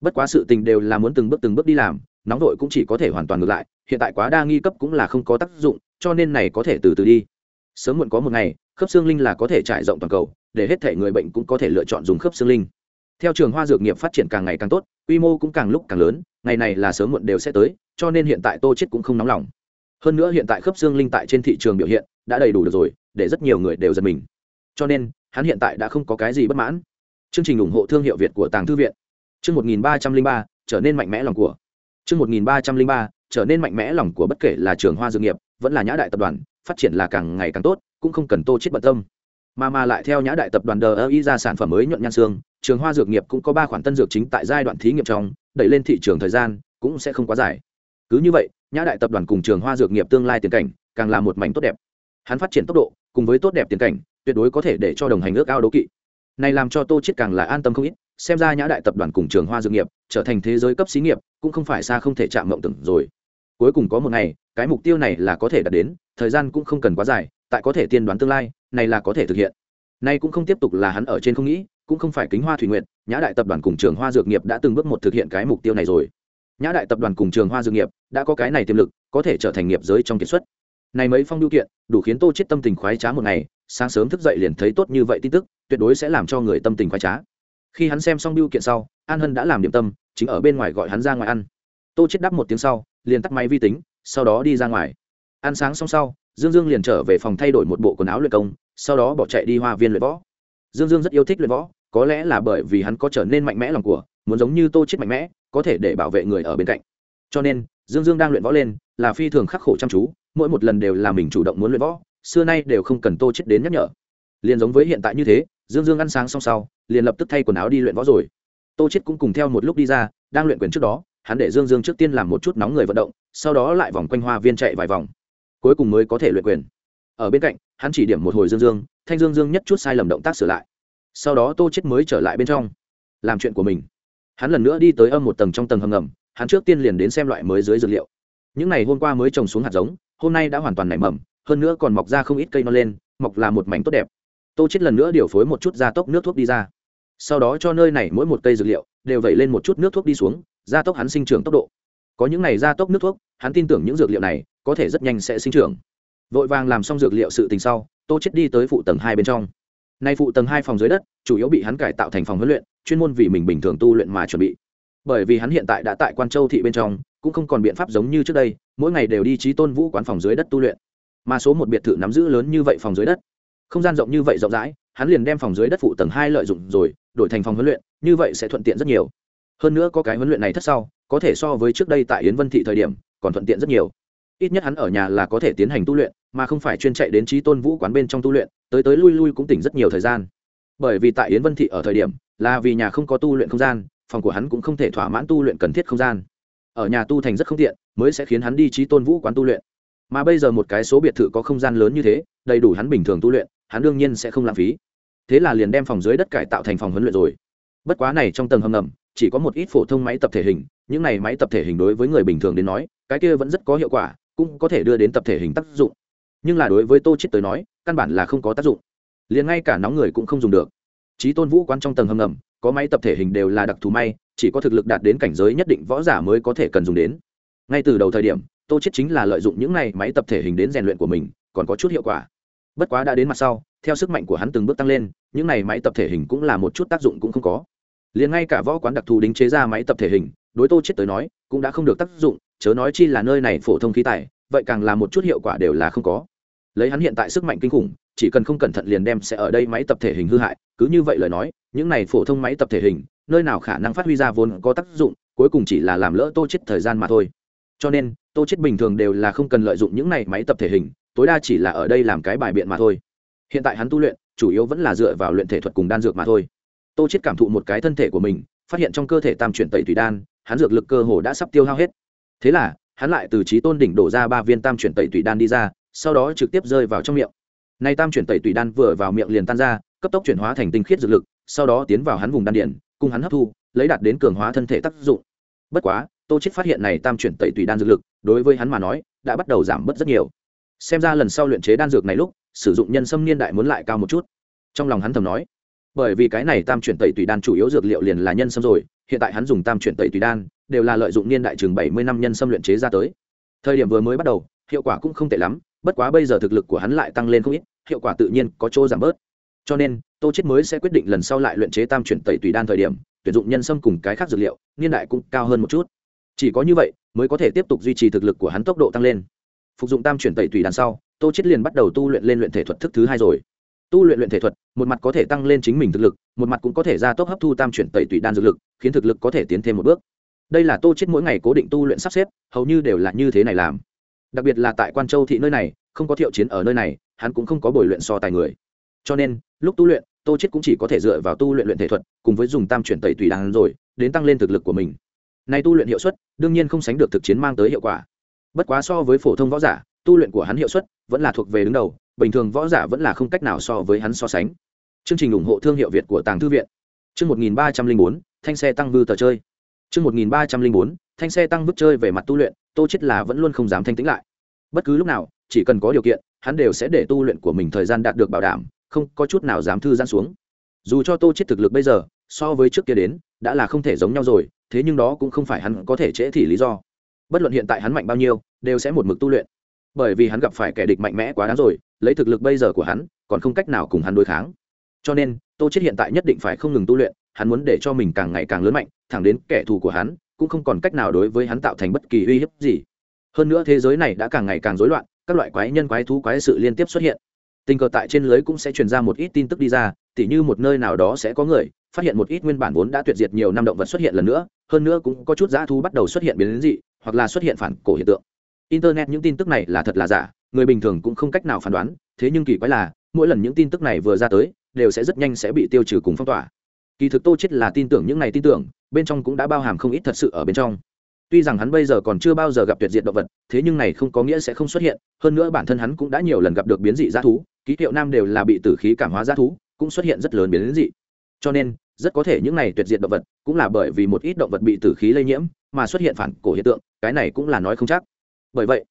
Bất quá sự tình đều là muốn từng bước từng bước đi làm, nóng vội cũng chỉ có thể hoàn toàn ngược lại, hiện tại quá đa nghi cấp cũng là không có tác dụng, cho nên này có thể từ từ đi. Sớm muộn có một ngày, khớp xương linh là có thể trải rộng toàn cầu để hết thể người bệnh cũng có thể lựa chọn dùng khớp xương linh. Theo trường hoa dược nghiệp phát triển càng ngày càng tốt, quy mô cũng càng lúc càng lớn, ngày này là sớm muộn đều sẽ tới, cho nên hiện tại tô chết cũng không nóng lòng. Hơn nữa hiện tại khớp xương linh tại trên thị trường biểu hiện đã đầy đủ được rồi, để rất nhiều người đều giật mình. Cho nên, hắn hiện tại đã không có cái gì bất mãn. Chương trình ủng hộ thương hiệu việt của tàng thư viện. Chương 1303 trở nên mạnh mẽ lòng của. Chương 1303 trở nên mạnh mẽ lòng của bất kể là trường hoa dược nghiệp, vẫn là nhã đại tập đoàn, phát triển là càng ngày càng tốt, cũng không cần tô chết bận tâm mà mà lại theo nhã đại tập đoàn đờ y ra sản phẩm mới nhuận nhan xương, trường hoa dược nghiệp cũng có ba khoản tân dược chính tại giai đoạn thí nghiệm trong, đẩy lên thị trường thời gian cũng sẽ không quá dài. Cứ như vậy, nhã đại tập đoàn cùng trường hoa dược nghiệp tương lai tiền cảnh càng là một mảnh tốt đẹp. Hắn phát triển tốc độ cùng với tốt đẹp tiền cảnh, tuyệt đối có thể để cho đồng hành ước ao đấu kỵ. Này làm cho tô chết càng là an tâm không ít, xem ra nhã đại tập đoàn cùng trường hoa dược nghiệp trở thành thế giới cấp xí nghiệp cũng không phải xa không thể chạm mộng tưởng rồi. Cuối cùng có một ngày, cái mục tiêu này là có thể đạt đến, thời gian cũng không cần quá dài tại có thể tiên đoán tương lai, này là có thể thực hiện. Nay cũng không tiếp tục là hắn ở trên không nghĩ, cũng không phải kính hoa thủy nguyện nhã đại tập đoàn cùng trường hoa dược nghiệp đã từng bước một thực hiện cái mục tiêu này rồi. Nhã đại tập đoàn cùng trường hoa dược nghiệp đã có cái này tiềm lực, có thể trở thành nghiệp giới trong kiệt xuất. Này mấy phong điều kiện, đủ khiến tô chết tâm tình khoái trá một ngày, sáng sớm thức dậy liền thấy tốt như vậy tin tức, tuyệt đối sẽ làm cho người tâm tình khoái trá. Khi hắn xem xong điều kiện sau, an hân đã làm điểm tâm, chính ở bên ngoài gọi hắn ra ngoài ăn. Tô chết đáp một tiếng sau, liền tắt máy vi tính, sau đó đi ra ngoài. Ăn sáng xong sau dương dương liền trở về phòng thay đổi một bộ quần áo luyện công, sau đó bỏ chạy đi hoa viên luyện võ. Dương dương rất yêu thích luyện võ, có lẽ là bởi vì hắn có trở nên mạnh mẽ lòng của, muốn giống như tô chết mạnh mẽ, có thể để bảo vệ người ở bên cạnh. Cho nên, dương dương đang luyện võ lên, là phi thường khắc khổ chăm chú, mỗi một lần đều là mình chủ động muốn luyện võ, xưa nay đều không cần tô chết đến nhắc nhở. Liền giống với hiện tại như thế, dương dương ăn sáng xong sau, liền lập tức thay quần áo đi luyện võ rồi. Tô chết cũng cùng theo một lúc đi ra, đang luyện quyền trước đó, hắn để dương dương trước tiên làm một chút nóng người vận động, sau đó lại vòng quanh hoa viên chạy vài vòng cuối cùng mới có thể luyện quyền. Ở bên cạnh, hắn chỉ điểm một hồi dương dương, thanh dương dương nhất chút sai lầm động tác sửa lại. Sau đó tô chết mới trở lại bên trong, làm chuyện của mình. Hắn lần nữa đi tới âm một tầng trong tầng hầm ngầm, hắn trước tiên liền đến xem loại mới dưới dược liệu. Những này hôm qua mới trồng xuống hạt giống, hôm nay đã hoàn toàn nảy mầm, hơn nữa còn mọc ra không ít cây non lên, mọc là một mảnh tốt đẹp. Tô chết lần nữa điều phối một chút gia tốc nước thuốc đi ra. Sau đó cho nơi này mỗi một cây dược liệu đều vẩy lên một chút nước thuốc đi xuống, gia tốc hắn sinh trưởng tốc độ. Có những này gia tốc nước thuốc, hắn tin tưởng những dược liệu này có thể rất nhanh sẽ sinh trưởng. Vội vàng làm xong dược liệu sự tình sau, tô chết đi tới phụ tầng hai bên trong. Nay phụ tầng hai phòng dưới đất, chủ yếu bị hắn cải tạo thành phòng huấn luyện, chuyên môn vì mình bình thường tu luyện mà chuẩn bị. Bởi vì hắn hiện tại đã tại quan châu thị bên trong, cũng không còn biện pháp giống như trước đây, mỗi ngày đều đi trí tôn vũ quán phòng dưới đất tu luyện. Mà số một biệt thự nắm giữ lớn như vậy phòng dưới đất, không gian rộng như vậy rộng rãi, hắn liền đem phòng dưới đất phụ tầng hai lợi dụng rồi, đổi thành phòng huấn luyện, như vậy sẽ thuận tiện rất nhiều. Hơn nữa có cái huấn luyện này thất sau, có thể so với trước đây tại yến vân thị thời điểm, còn thuận tiện rất nhiều ít nhất hắn ở nhà là có thể tiến hành tu luyện, mà không phải chuyên chạy đến trí tôn vũ quán bên trong tu luyện, tới tới lui lui cũng tỉnh rất nhiều thời gian. Bởi vì tại yến vân thị ở thời điểm, là vì nhà không có tu luyện không gian, phòng của hắn cũng không thể thỏa mãn tu luyện cần thiết không gian. Ở nhà tu thành rất không tiện, mới sẽ khiến hắn đi trí tôn vũ quán tu luyện. Mà bây giờ một cái số biệt thự có không gian lớn như thế, đầy đủ hắn bình thường tu luyện, hắn đương nhiên sẽ không lãng phí. Thế là liền đem phòng dưới đất cải tạo thành phòng huấn luyện rồi. Bất quá này trong tầng hầm ngầm, chỉ có một ít phổ thông máy tập thể hình, những này máy tập thể hình đối với người bình thường đến nói, cái kia vẫn rất có hiệu quả cũng có thể đưa đến tập thể hình tác dụng. Nhưng là đối với tô chết tới nói, căn bản là không có tác dụng. Liền ngay cả nóng người cũng không dùng được. Trí tôn vũ quán trong tầng hầm ngầm, có máy tập thể hình đều là đặc thù may, chỉ có thực lực đạt đến cảnh giới nhất định võ giả mới có thể cần dùng đến. Ngay từ đầu thời điểm, tô chết chính là lợi dụng những này máy tập thể hình đến rèn luyện của mình, còn có chút hiệu quả. Bất quá đã đến mặt sau, theo sức mạnh của hắn từng bước tăng lên, những này máy tập thể hình cũng là một chút tác dụng cũng không có. Liền ngay cả võ quán đặc thù đính chế ra máy tập thể hình, đối tô chết tới nói, cũng đã không được tác dụng chớ nói chi là nơi này phổ thông khí tài, vậy càng là một chút hiệu quả đều là không có. Lấy hắn hiện tại sức mạnh kinh khủng, chỉ cần không cẩn thận liền đem sẽ ở đây máy tập thể hình hư hại, cứ như vậy lời nói, những này phổ thông máy tập thể hình, nơi nào khả năng phát huy ra vốn có tác dụng, cuối cùng chỉ là làm lỡ tô chết thời gian mà thôi. Cho nên, tô chết bình thường đều là không cần lợi dụng những này máy tập thể hình, tối đa chỉ là ở đây làm cái bài biện mà thôi. Hiện tại hắn tu luyện, chủ yếu vẫn là dựa vào luyện thể thuật cùng đan dược mà thôi. Tô chết cảm thụ một cái thân thể của mình, phát hiện trong cơ thể tam chuyển tẩy tùy đan, hắn dược lực cơ hồ đã sắp tiêu hao hết thế là, hắn lại từ trí tôn đỉnh đổ ra ba viên tam chuyển tẩy tùy đan đi ra, sau đó trực tiếp rơi vào trong miệng. Nay tam chuyển tẩy tùy đan vừa vào miệng liền tan ra, cấp tốc chuyển hóa thành tinh khiết dược lực, sau đó tiến vào hắn vùng đan điện cùng hắn hấp thu, lấy đạt đến cường hóa thân thể tác dụng. Bất quá, tô chết phát hiện này tam chuyển tẩy tùy đan dược lực, đối với hắn mà nói, đã bắt đầu giảm bớt rất nhiều. Xem ra lần sau luyện chế đan dược này lúc, sử dụng nhân sâm niên đại muốn lại cao một chút. Trong lòng hắn thầm nói, bởi vì cái này tam chuyển tẩy tùy đan chủ yếu dược liệu liền là nhân sâm rồi, hiện tại hắn dùng tam chuyển tẩy tùy đan đều là lợi dụng niên đại chừng bảy mươi năm nhân sâm luyện chế ra tới. Thời điểm vừa mới bắt đầu, hiệu quả cũng không tệ lắm, bất quá bây giờ thực lực của hắn lại tăng lên không ít, hiệu quả tự nhiên có chỗ giảm bớt. Cho nên, tô chết mới sẽ quyết định lần sau lại luyện chế tam chuyển tẩy tùy đan thời điểm, tuyển dụng nhân sâm cùng cái khác dược liệu, niên đại cũng cao hơn một chút. Chỉ có như vậy, mới có thể tiếp tục duy trì thực lực của hắn tốc độ tăng lên. Phục dụng tam chuyển tẩy tùy đan sau, tô chết liền bắt đầu tu luyện lên luyện thể thuật thức thứ hai rồi. Tu luyện luyện thể thuật, một mặt có thể tăng lên chính mình thực lực, một mặt cũng có thể gia tốc hấp thu tam chuyển tẩy tùy đan dược lực, khiến thực lực có thể tiến thêm một bước đây là tô chết mỗi ngày cố định tu luyện sắp xếp, hầu như đều là như thế này làm. Đặc biệt là tại quan châu thị nơi này, không có thiệu chiến ở nơi này, hắn cũng không có bồi luyện so tài người. Cho nên, lúc tu luyện, tô chết cũng chỉ có thể dựa vào tu luyện luyện thể thuật, cùng với dùng tam chuyển tẩy tùy đan rồi, đến tăng lên thực lực của mình. Này tu luyện hiệu suất, đương nhiên không sánh được thực chiến mang tới hiệu quả. Bất quá so với phổ thông võ giả, tu luyện của hắn hiệu suất vẫn là thuộc về đứng đầu, bình thường võ giả vẫn là không cách nào so với hắn so sánh. Chương trình ủng hộ thương hiệu việt của tàng thư viện. Chương một nghìn ba trăm linh bốn, thanh xe tăng vư tờ chơi chương một nghìn ba trăm linh bốn, thanh xe tăng bước chơi về mặt tu luyện, tô chết là vẫn luôn không dám thanh tĩnh lại. Bất cứ lúc nào, chỉ cần có điều kiện, hắn đều sẽ để tu luyện của mình thời gian đạt được bảo đảm, không có chút nào dám thư giãn xuống. Dù cho tô chết thực lực bây giờ, so với trước kia đến, đã là không thể giống nhau rồi, thế nhưng đó cũng không phải hắn có thể trễ thì lý do. Bất luận hiện tại hắn mạnh bao nhiêu, đều sẽ một mực tu luyện. Bởi vì hắn gặp phải kẻ địch mạnh mẽ quá đáng rồi, lấy thực lực bây giờ của hắn, còn không cách nào cùng hắn đối kháng. Cho nên, tô chết hiện tại nhất định phải không ngừng tu luyện hắn muốn để cho mình càng ngày càng lớn mạnh, thẳng đến kẻ thù của hắn cũng không còn cách nào đối với hắn tạo thành bất kỳ uy hiếp gì. Hơn nữa thế giới này đã càng ngày càng rối loạn, các loại quái nhân quái thú quái sự liên tiếp xuất hiện. Tình cờ tại trên lưới cũng sẽ truyền ra một ít tin tức đi ra, tỉ như một nơi nào đó sẽ có người phát hiện một ít nguyên bản vốn đã tuyệt diệt nhiều năm động vật xuất hiện lần nữa, hơn nữa cũng có chút dã thú bắt đầu xuất hiện biến dị, hoặc là xuất hiện phản cổ hiện tượng. Internet những tin tức này là thật là giả, người bình thường cũng không cách nào phán đoán, thế nhưng kỳ quái là, mỗi lần những tin tức này vừa ra tới, đều sẽ rất nhanh sẽ bị tiêu trừ cùng phong tỏa kỳ thực tô chết là tin tưởng những này tin tưởng, bên trong cũng đã bao hàm không ít thật sự ở bên trong. Tuy rằng hắn bây giờ còn chưa bao giờ gặp tuyệt diệt động vật, thế nhưng này không có nghĩa sẽ không xuất hiện, hơn nữa bản thân hắn cũng đã nhiều lần gặp được biến dị g thú, ký hiệu nam đều là bị tử khí cảm hóa g thú, cũng xuất hiện rất lớn biến dị. Cho nên, rất có thể những này tuyệt diệt động vật cũng là bởi vì một ít động vật bị tử khí lây nhiễm mà xuất hiện phản cổ hiện tượng, cái này cũng là nói không chắc. Bởi vậy,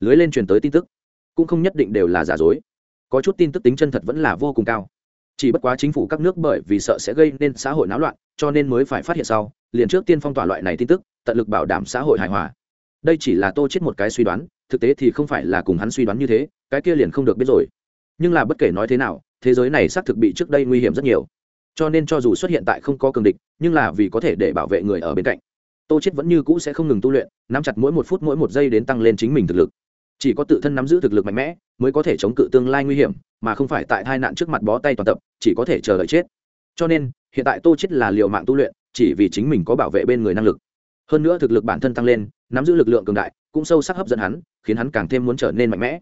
lưới lên truyền tới tin tức, cũng không nhất định đều là giả dối. Có chút tin tức tính chân thật vẫn là vô cùng cao chỉ bất quá chính phủ các nước bởi vì sợ sẽ gây nên xã hội náo loạn, cho nên mới phải phát hiện sau, liền trước tiên phong tỏa loại này tin tức, tận lực bảo đảm xã hội hài hòa. Đây chỉ là tô chết một cái suy đoán, thực tế thì không phải là cùng hắn suy đoán như thế, cái kia liền không được biết rồi. Nhưng là bất kể nói thế nào, thế giới này xác thực bị trước đây nguy hiểm rất nhiều. Cho nên cho dù xuất hiện tại không có cường địch, nhưng là vì có thể để bảo vệ người ở bên cạnh, tô chết vẫn như cũ sẽ không ngừng tu luyện, nắm chặt mỗi một phút mỗi một giây đến tăng lên chính mình thực lực chỉ có tự thân nắm giữ thực lực mạnh mẽ, mới có thể chống cự tương lai nguy hiểm, mà không phải tại tai nạn trước mặt bó tay toàn tập, chỉ có thể chờ đợi chết. Cho nên, hiện tại tô chết là liều mạng tu luyện, chỉ vì chính mình có bảo vệ bên người năng lực. Hơn nữa thực lực bản thân tăng lên, nắm giữ lực lượng cường đại, cũng sâu sắc hấp dẫn hắn, khiến hắn càng thêm muốn trở nên mạnh mẽ.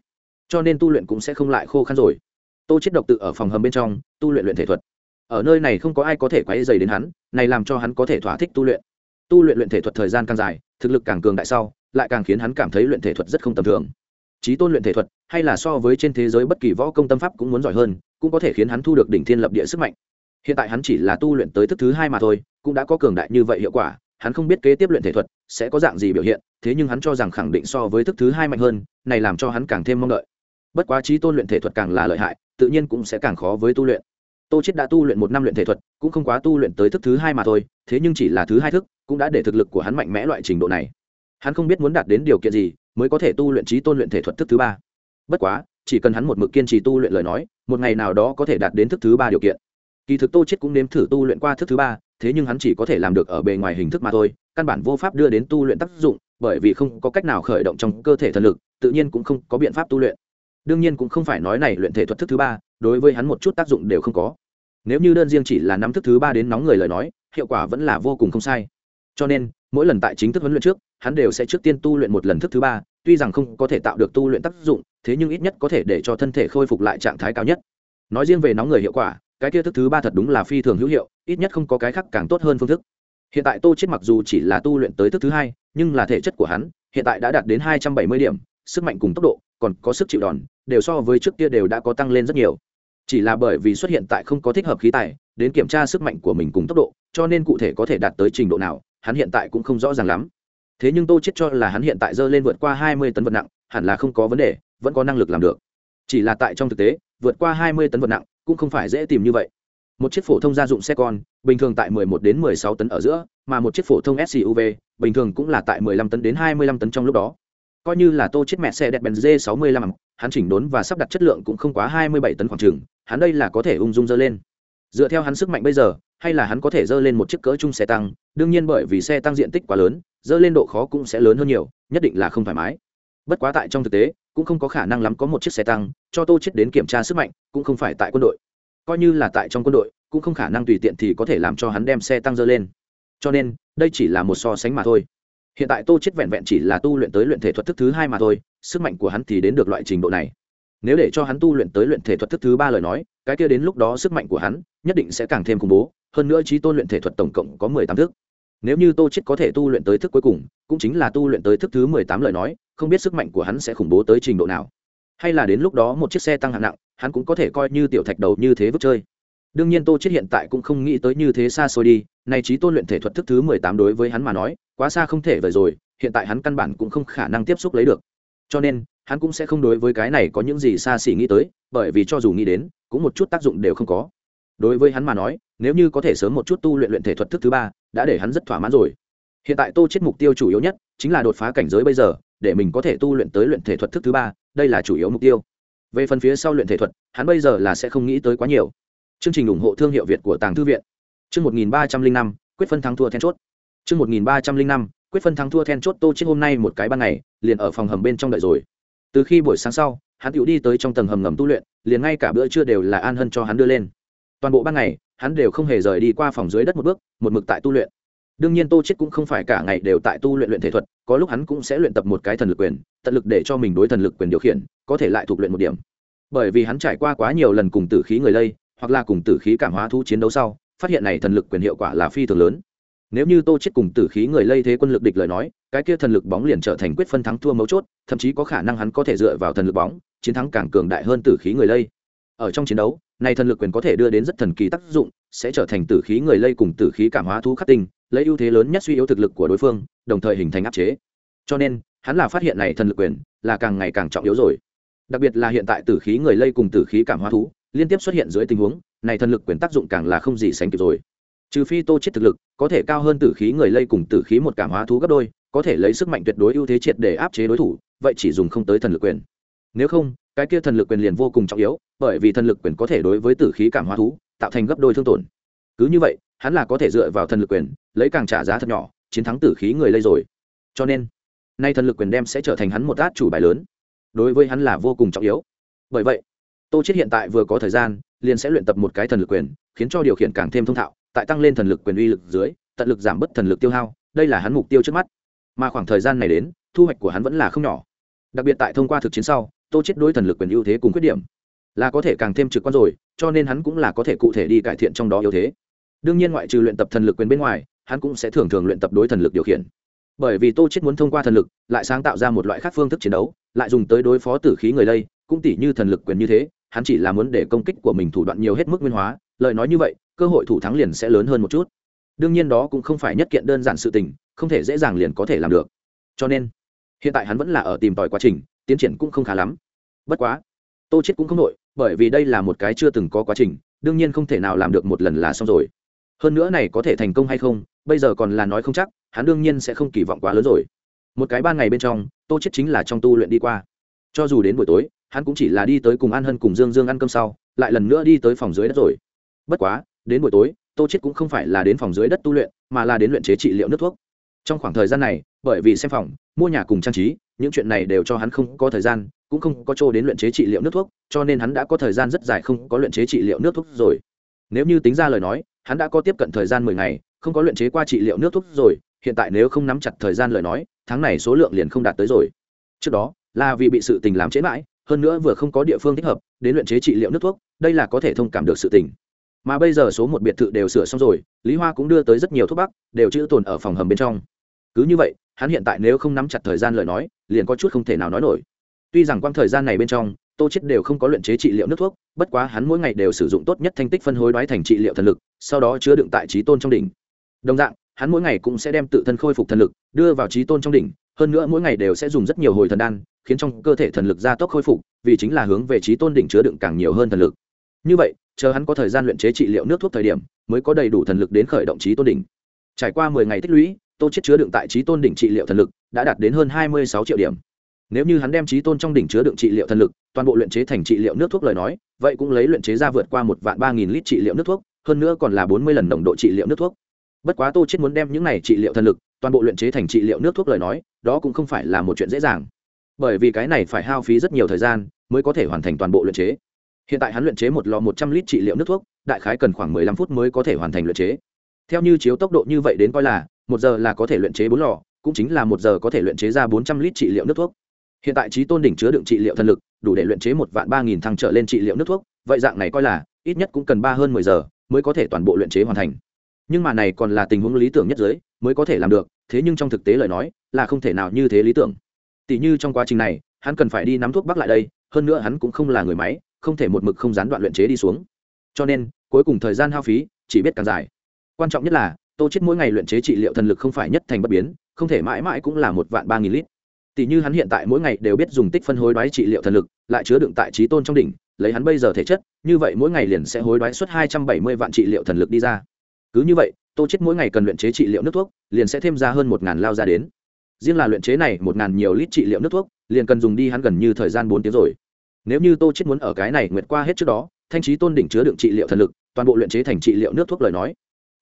Cho nên tu luyện cũng sẽ không lại khô khăn rồi. Tô chết độc tự ở phòng hầm bên trong, tu luyện luyện thể thuật. Ở nơi này không có ai có thể quấy dày đến hắn, này làm cho hắn có thể thỏa thích tu luyện. Tu luyện luyện thể thuật thời gian càng dài, thực lực càng cường đại sau, lại càng khiến hắn cảm thấy luyện thể thuật rất không tầm thường trí tôn luyện thể thuật, hay là so với trên thế giới bất kỳ võ công tâm pháp cũng muốn giỏi hơn, cũng có thể khiến hắn thu được đỉnh thiên lập địa sức mạnh. Hiện tại hắn chỉ là tu luyện tới thức thứ hai mà thôi, cũng đã có cường đại như vậy hiệu quả, hắn không biết kế tiếp luyện thể thuật sẽ có dạng gì biểu hiện, thế nhưng hắn cho rằng khẳng định so với thức thứ hai mạnh hơn, này làm cho hắn càng thêm mong đợi. Bất quá trí tôn luyện thể thuật càng là lợi hại, tự nhiên cũng sẽ càng khó với tu luyện. Tô chết đã tu luyện một năm luyện thể thuật, cũng không quá tu luyện tới thức thứ hai mà thôi, thế nhưng chỉ là thứ hai thức, cũng đã để thực lực của hắn mạnh mẽ loại trình độ này hắn không biết muốn đạt đến điều kiện gì mới có thể tu luyện trí tôn luyện thể thuật thức thứ ba. Bất quá, chỉ cần hắn một mực kiên trì tu luyện lời nói, một ngày nào đó có thể đạt đến thức thứ ba điều kiện. Kỳ thực tô chết cũng nếm thử tu luyện qua thức thứ ba, thế nhưng hắn chỉ có thể làm được ở bề ngoài hình thức mà thôi, căn bản vô pháp đưa đến tu luyện tác dụng, bởi vì không có cách nào khởi động trong cơ thể thần lực, tự nhiên cũng không có biện pháp tu luyện. Đương nhiên cũng không phải nói này luyện thể thuật thức thứ ba, đối với hắn một chút tác dụng đều không có. Nếu như đơn riêng chỉ là năm thức thứ ba đến nóng người lời nói, hiệu quả vẫn là vô cùng không sai. Cho nên mỗi lần tại chính thức huấn luyện trước, hắn đều sẽ trước tiên tu luyện một lần thức thứ ba, tuy rằng không có thể tạo được tu luyện tác dụng, thế nhưng ít nhất có thể để cho thân thể khôi phục lại trạng thái cao nhất. Nói riêng về nóng người hiệu quả, cái kia thức thứ ba thật đúng là phi thường hữu hiệu, ít nhất không có cái khác càng tốt hơn phương thức. Hiện tại tô chết mặc dù chỉ là tu luyện tới thức thứ hai, nhưng là thể chất của hắn hiện tại đã đạt đến hai trăm bảy mươi điểm, sức mạnh cùng tốc độ còn có sức chịu đòn, đều so với trước kia đều đã có tăng lên rất nhiều. Chỉ là bởi vì xuất hiện tại không có thích hợp khí tài, đến kiểm tra sức mạnh của mình cùng tốc độ, cho nên cụ thể có thể đạt tới trình độ nào hắn hiện tại cũng không rõ ràng lắm. Thế nhưng tô chết cho là hắn hiện tại dơ lên vượt qua hai mươi tấn vật nặng, hẳn là không có vấn đề, vẫn có năng lực làm được. Chỉ là tại trong thực tế, vượt qua hai mươi tấn vật nặng cũng không phải dễ tìm như vậy. Một chiếc phổ thông gia dụng xe con, bình thường tại 11 đến 16 tấn ở giữa, mà một chiếc phổ thông suv bình thường cũng là tại 15 tấn đến 25 tấn trong lúc đó. Coi như là tô chiếc mẹ xe đẹp benz 65 hắn chỉnh đốn và sắp đặt chất lượng cũng không quá 27 tấn khoảng trường hắn đây là có thể ung dung dơ lên. Dựa theo hắn sức mạnh bây giờ hay là hắn có thể dơ lên một chiếc cỡ chung xe tăng, đương nhiên bởi vì xe tăng diện tích quá lớn, dơ lên độ khó cũng sẽ lớn hơn nhiều, nhất định là không thoải mái. Bất quá tại trong thực tế, cũng không có khả năng lắm có một chiếc xe tăng, cho tô chết đến kiểm tra sức mạnh, cũng không phải tại quân đội. Coi như là tại trong quân đội, cũng không khả năng tùy tiện thì có thể làm cho hắn đem xe tăng dơ lên. Cho nên, đây chỉ là một so sánh mà thôi. Hiện tại tô chết vẹn vẹn chỉ là tu luyện tới luyện thể thuật thức thứ hai mà thôi, sức mạnh của hắn thì đến được loại trình độ này nếu để cho hắn tu luyện tới luyện thể thuật thức thứ ba lời nói, cái kia đến lúc đó sức mạnh của hắn nhất định sẽ càng thêm khủng bố, hơn nữa trí tôn luyện thể thuật tổng cộng có mười tám thức. Nếu như tô chết có thể tu luyện tới thức cuối cùng, cũng chính là tu luyện tới thức thứ mười tám lời nói, không biết sức mạnh của hắn sẽ khủng bố tới trình độ nào. Hay là đến lúc đó một chiếc xe tăng hạng nặng, hắn cũng có thể coi như tiểu thạch đầu như thế vứt chơi. Đương nhiên tô chết hiện tại cũng không nghĩ tới như thế xa xôi đi, Nay trí tôn luyện thể thuật thức thứ mười tám đối với hắn mà nói, quá xa không thể vời rồi, hiện tại hắn căn bản cũng không khả năng tiếp xúc lấy được. Cho nên hắn cũng sẽ không đối với cái này có những gì xa xỉ nghĩ tới, bởi vì cho dù nghĩ đến, cũng một chút tác dụng đều không có. Đối với hắn mà nói, nếu như có thể sớm một chút tu luyện luyện thể thuật thức thứ ba, đã để hắn rất thỏa mãn rồi. Hiện tại tô chết mục tiêu chủ yếu nhất chính là đột phá cảnh giới bây giờ, để mình có thể tu luyện tới luyện thể thuật thức thứ ba, đây là chủ yếu mục tiêu. Về phần phía sau luyện thể thuật, hắn bây giờ là sẽ không nghĩ tới quá nhiều. Chương trình ủng hộ thương hiệu việt của tàng thư viện. Chương một nghìn ba trăm linh năm, quyết phân thắng thua then chốt. Chương một nghìn ba trăm linh năm, quyết phân thắng thua then chốt tô chết hôm nay một cái ban ngày, liền ở phòng hầm bên trong đợi rồi từ khi buổi sáng sau, hắn tự đi tới trong tầng hầm ngầm tu luyện, liền ngay cả bữa trưa đều là an hân cho hắn đưa lên. Toàn bộ ban ngày, hắn đều không hề rời đi qua phòng dưới đất một bước, một mực tại tu luyện. Đương nhiên tô chết cũng không phải cả ngày đều tại tu luyện luyện thể thuật, có lúc hắn cũng sẽ luyện tập một cái thần lực quyền, tận lực để cho mình đối thần lực quyền điều khiển, có thể lại thuộc luyện một điểm. Bởi vì hắn trải qua quá nhiều lần cùng tử khí người lây, hoặc là cùng tử khí cảm hóa thu chiến đấu sau, phát hiện này thần lực quyền hiệu quả là phi thường lớn nếu như tô chết cùng tử khí người lây thế quân lực địch lời nói, cái kia thần lực bóng liền trở thành quyết phân thắng thua mấu chốt, thậm chí có khả năng hắn có thể dựa vào thần lực bóng, chiến thắng càng cường đại hơn tử khí người lây. Ở trong chiến đấu, này thần lực quyền có thể đưa đến rất thần kỳ tác dụng, sẽ trở thành tử khí người lây cùng tử khí cảm hóa thú khắc tinh, lấy ưu thế lớn nhất suy yếu thực lực của đối phương, đồng thời hình thành áp chế. Cho nên, hắn là phát hiện này thần lực quyền là càng ngày càng trọng yếu rồi. Đặc biệt là hiện tại tử khí người lây cùng tử khí cảm hóa thú liên tiếp xuất hiện dưới tình huống, này thần lực quyền tác dụng càng là không gì sánh kịp rồi trừ phi tô chết thực lực, có thể cao hơn tử khí người lây cùng tử khí một cảm hóa thú gấp đôi, có thể lấy sức mạnh tuyệt đối ưu thế triệt để áp chế đối thủ, vậy chỉ dùng không tới thần lực quyền. Nếu không, cái kia thần lực quyền liền vô cùng trọng yếu, bởi vì thần lực quyền có thể đối với tử khí cảm hóa thú, tạo thành gấp đôi thương tổn. Cứ như vậy, hắn là có thể dựa vào thần lực quyền, lấy càng trả giá thật nhỏ, chiến thắng tử khí người lây rồi. Cho nên, nay thần lực quyền đem sẽ trở thành hắn một át chủ bài lớn. Đối với hắn là vô cùng trọng yếu. Bởi vậy, tô chết hiện tại vừa có thời gian, liền sẽ luyện tập một cái thần lực quyền, khiến cho điều khiển càng thêm thông thạo tại tăng lên thần lực quyền uy lực dưới, tận lực giảm bớt thần lực tiêu hao, đây là hắn mục tiêu trước mắt. Mà khoảng thời gian này đến, thu hoạch của hắn vẫn là không nhỏ. Đặc biệt tại thông qua thực chiến sau, tô chết đối thần lực quyền ưu thế cùng khuyết điểm là có thể càng thêm trực quan rồi, cho nên hắn cũng là có thể cụ thể đi cải thiện trong đó ưu thế. Đương nhiên ngoại trừ luyện tập thần lực quyền bên ngoài, hắn cũng sẽ thường thường luyện tập đối thần lực điều khiển. Bởi vì tô chết muốn thông qua thần lực, lại sáng tạo ra một loại khác phương thức chiến đấu, lại dùng tới đối phó tử khí người đây, cũng tỷ như thần lực quyền như thế, hắn chỉ là muốn để công kích của mình thủ đoạn nhiều hết mức nguyên hóa, lời nói như vậy cơ hội thủ thắng liền sẽ lớn hơn một chút. Đương nhiên đó cũng không phải nhất kiện đơn giản sự tình, không thể dễ dàng liền có thể làm được. Cho nên, hiện tại hắn vẫn là ở tìm tòi quá trình, tiến triển cũng không khá lắm. Bất quá, tô chết cũng không nội bởi vì đây là một cái chưa từng có quá trình, đương nhiên không thể nào làm được một lần là xong rồi. Hơn nữa này có thể thành công hay không, bây giờ còn là nói không chắc, hắn đương nhiên sẽ không kỳ vọng quá lớn rồi. Một cái ban ngày bên trong, tô chết chính là trong tu luyện đi qua. Cho dù đến buổi tối, hắn cũng chỉ là đi tới cùng an hân cùng dương dương ăn cơm sau, lại lần nữa đi tới phòng dưới đất rồi. Bất quá đến buổi tối, tô chết cũng không phải là đến phòng dưới đất tu luyện, mà là đến luyện chế trị liệu nước thuốc. Trong khoảng thời gian này, bởi vì xem phòng, mua nhà cùng trang trí, những chuyện này đều cho hắn không có thời gian, cũng không có chỗ đến luyện chế trị liệu nước thuốc, cho nên hắn đã có thời gian rất dài không có luyện chế trị liệu nước thuốc rồi. Nếu như tính ra lời nói, hắn đã có tiếp cận thời gian mười ngày, không có luyện chế qua trị liệu nước thuốc rồi, hiện tại nếu không nắm chặt thời gian lời nói, tháng này số lượng liền không đạt tới rồi. Trước đó, là vì bị sự tình làm chế mãi, hơn nữa vừa không có địa phương thích hợp, đến luyện chế trị liệu nước thuốc, đây là có thể thông cảm được sự tình mà bây giờ số một biệt thự đều sửa xong rồi, lý hoa cũng đưa tới rất nhiều thuốc bắc, đều chữ tồn ở phòng hầm bên trong. Cứ như vậy, hắn hiện tại nếu không nắm chặt thời gian lời nói, liền có chút không thể nào nói nổi. Tuy rằng quang thời gian này bên trong, tô chết đều không có luyện chế trị liệu nước thuốc, bất quá hắn mỗi ngày đều sử dụng tốt nhất thanh tích phân hối đoái thành trị liệu thần lực, sau đó chứa đựng tại trí tôn trong đỉnh. Đồng dạng, hắn mỗi ngày cũng sẽ đem tự thân khôi phục thần lực, đưa vào trí tôn trong đỉnh, hơn nữa mỗi ngày đều sẽ dùng rất nhiều hồi thần đan, khiến trong cơ thể thần lực gia tốc khôi phục, vì chính là hướng về trí tôn đỉnh chứa đựng càng nhiều hơn thần lực. Như vậy chờ hắn có thời gian luyện chế trị liệu nước thuốc thời điểm, mới có đầy đủ thần lực đến khởi động trí tôn đỉnh. Trải qua mười ngày tích lũy, tô chết chứa đựng tại trí tôn đỉnh trị liệu thần lực đã đạt đến hơn hai mươi sáu triệu điểm. Nếu như hắn đem trí tôn trong đỉnh chứa đựng trị liệu thần lực toàn bộ luyện chế thành trị liệu nước thuốc lời nói, vậy cũng lấy luyện chế ra vượt qua một vạn ba nghìn lít trị liệu nước thuốc, hơn nữa còn là bốn mươi lần nồng độ trị liệu nước thuốc. Bất quá tô chết muốn đem những này trị liệu thần lực toàn bộ luyện chế thành trị liệu nước thuốc lời nói, đó cũng không phải là một chuyện dễ dàng. Bởi vì cái này phải hao phí rất nhiều thời gian mới có thể hoàn thành toàn bộ luyện chế hiện tại hắn luyện chế một lò một trăm lít trị liệu nước thuốc, đại khái cần khoảng mười lăm phút mới có thể hoàn thành luyện chế. Theo như chiếu tốc độ như vậy đến coi là, một giờ là có thể luyện chế bốn lò cũng chính là một giờ có thể luyện chế ra bốn trăm lít trị liệu nước thuốc. Hiện tại trí tôn đỉnh chứa đựng trị liệu thần lực, đủ để luyện chế một vạn ba nghìn thăng trở lên trị liệu nước thuốc, vậy dạng này coi là, ít nhất cũng cần ba hơn mười giờ mới có thể toàn bộ luyện chế hoàn thành. Nhưng mà này còn là tình huống lý tưởng nhất giới, mới có thể làm được, thế nhưng trong thực tế lời nói, là không thể nào như thế lý tưởng. Tỷ như trong quá trình này, hắn cần phải đi nắm thuốc bắc lại đây, hơn nữa hắn cũng không là người máy không thể một mực không gián đoạn luyện chế đi xuống. Cho nên, cuối cùng thời gian hao phí, chỉ biết càng dài. Quan trọng nhất là, tô chết mỗi ngày luyện chế trị liệu thần lực không phải nhất thành bất biến, không thể mãi mãi cũng là một vạn ba nghìn lít. Tỷ như hắn hiện tại mỗi ngày đều biết dùng tích phân hối đoái trị liệu thần lực, lại chứa đựng tại trí tôn trong đỉnh, lấy hắn bây giờ thể chất, như vậy mỗi ngày liền sẽ hối đoái suốt hai trăm bảy mươi vạn trị liệu thần lực đi ra. Cứ như vậy, tô chết mỗi ngày cần luyện chế trị liệu nước thuốc, liền sẽ thêm ra hơn một ngàn lao ra đến. Riêng là luyện chế này một ngàn nhiều lít trị liệu nước thuốc, liền cần dùng đi hắn gần như thời gian bốn tiếng rồi nếu như tô chết muốn ở cái này nguyệt qua hết trước đó, thanh trí tôn đỉnh chứa đựng trị liệu thần lực, toàn bộ luyện chế thành trị liệu nước thuốc lời nói.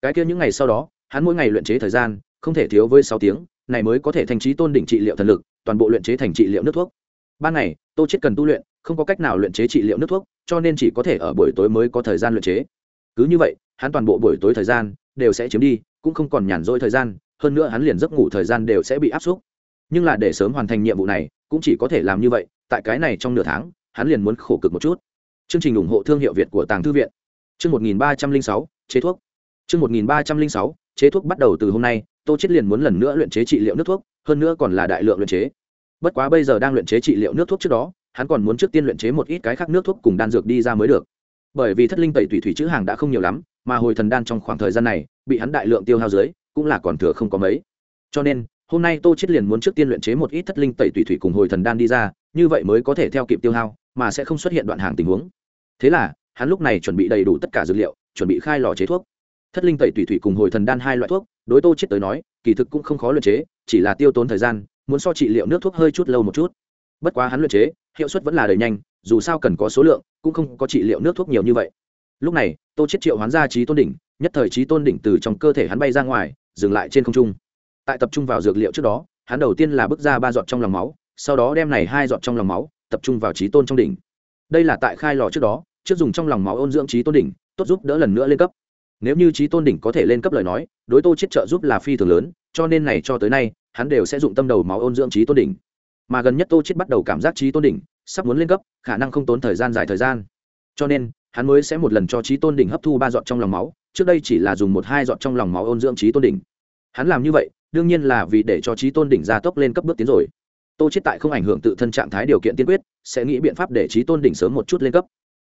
Cái kia những ngày sau đó, hắn mỗi ngày luyện chế thời gian, không thể thiếu với sáu tiếng, này mới có thể thanh trí tôn đỉnh trị liệu thần lực, toàn bộ luyện chế thành trị liệu nước thuốc. Ban ngày, tô chết cần tu luyện, không có cách nào luyện chế trị liệu nước thuốc, cho nên chỉ có thể ở buổi tối mới có thời gian luyện chế. Cứ như vậy, hắn toàn bộ buổi tối thời gian đều sẽ chiếm đi, cũng không còn nhàn rỗi thời gian, hơn nữa hắn liền giấc ngủ thời gian đều sẽ bị áp suất nhưng là để sớm hoàn thành nhiệm vụ này, cũng chỉ có thể làm như vậy, tại cái này trong nửa tháng hắn liền muốn khổ cực một chút. Chương trình ủng hộ thương hiệu việt của tàng thư viện. Chương một nghìn ba trăm linh sáu, chế thuốc. Chương một nghìn ba trăm linh sáu, chế thuốc bắt đầu từ hôm nay, tô chết liền muốn lần nữa luyện chế trị liệu nước thuốc, hơn nữa còn là đại lượng luyện chế. Bất quá bây giờ đang luyện chế trị liệu nước thuốc trước đó, hắn còn muốn trước tiên luyện chế một ít cái khác nước thuốc cùng đan dược đi ra mới được. Bởi vì thất linh tẩy tùy thủy chữ hàng đã không nhiều lắm, mà hồi thần đan trong khoảng thời gian này, bị hắn đại lượng tiêu hao dưới, cũng là còn thừa không có mấy. Cho nên, hôm nay tô chết liền muốn trước tiên luyện chế một ít thất linh tẩy tùy thủy cùng hồi thần đan đi ra, như vậy mới có thể theo kịp tiêu hao mà sẽ không xuất hiện đoạn hàng tình huống. Thế là, hắn lúc này chuẩn bị đầy đủ tất cả dược liệu, chuẩn bị khai lò chế thuốc. Thất linh tẩy tùy thủy cùng hồi thần đan hai loại thuốc, đối tô chết tới nói, kỳ thực cũng không khó luyện chế, chỉ là tiêu tốn thời gian, muốn so trị liệu nước thuốc hơi chút lâu một chút. Bất quá hắn luyện chế, hiệu suất vẫn là đầy nhanh, dù sao cần có số lượng, cũng không có trị liệu nước thuốc nhiều như vậy. Lúc này, tô chết triệu hoán ra trí tôn đỉnh, nhất thời trí tôn đỉnh từ trong cơ thể hắn bay ra ngoài, dừng lại trên không trung. Tại tập trung vào dược liệu trước đó, hắn đầu tiên là bước ra ba giọt trong lòng máu, sau đó đem này hai giọt trong lòng máu tập trung vào trí tôn trong đỉnh. Đây là tại khai lò trước đó, trước dùng trong lòng máu ôn dưỡng trí tôn đỉnh, tốt giúp đỡ lần nữa lên cấp. Nếu như trí tôn đỉnh có thể lên cấp lời nói, đối tô chết trợ giúp là phi thường lớn, cho nên này cho tới nay, hắn đều sẽ dụng tâm đầu máu ôn dưỡng trí tôn đỉnh. Mà gần nhất tô chết bắt đầu cảm giác trí tôn đỉnh, sắp muốn lên cấp, khả năng không tốn thời gian dài thời gian. Cho nên, hắn mới sẽ một lần cho trí tôn đỉnh hấp thu ba giọt trong lòng máu, trước đây chỉ là dùng một hai giọt trong lòng máu ôn dưỡng trí tôn đỉnh. Hắn làm như vậy, đương nhiên là vì để cho trí tôn đỉnh gia tốc lên cấp bước tiến rồi tô chết tại không ảnh hưởng tự thân trạng thái điều kiện tiên quyết, sẽ nghĩ biện pháp để trí tôn đỉnh sớm một chút lên cấp.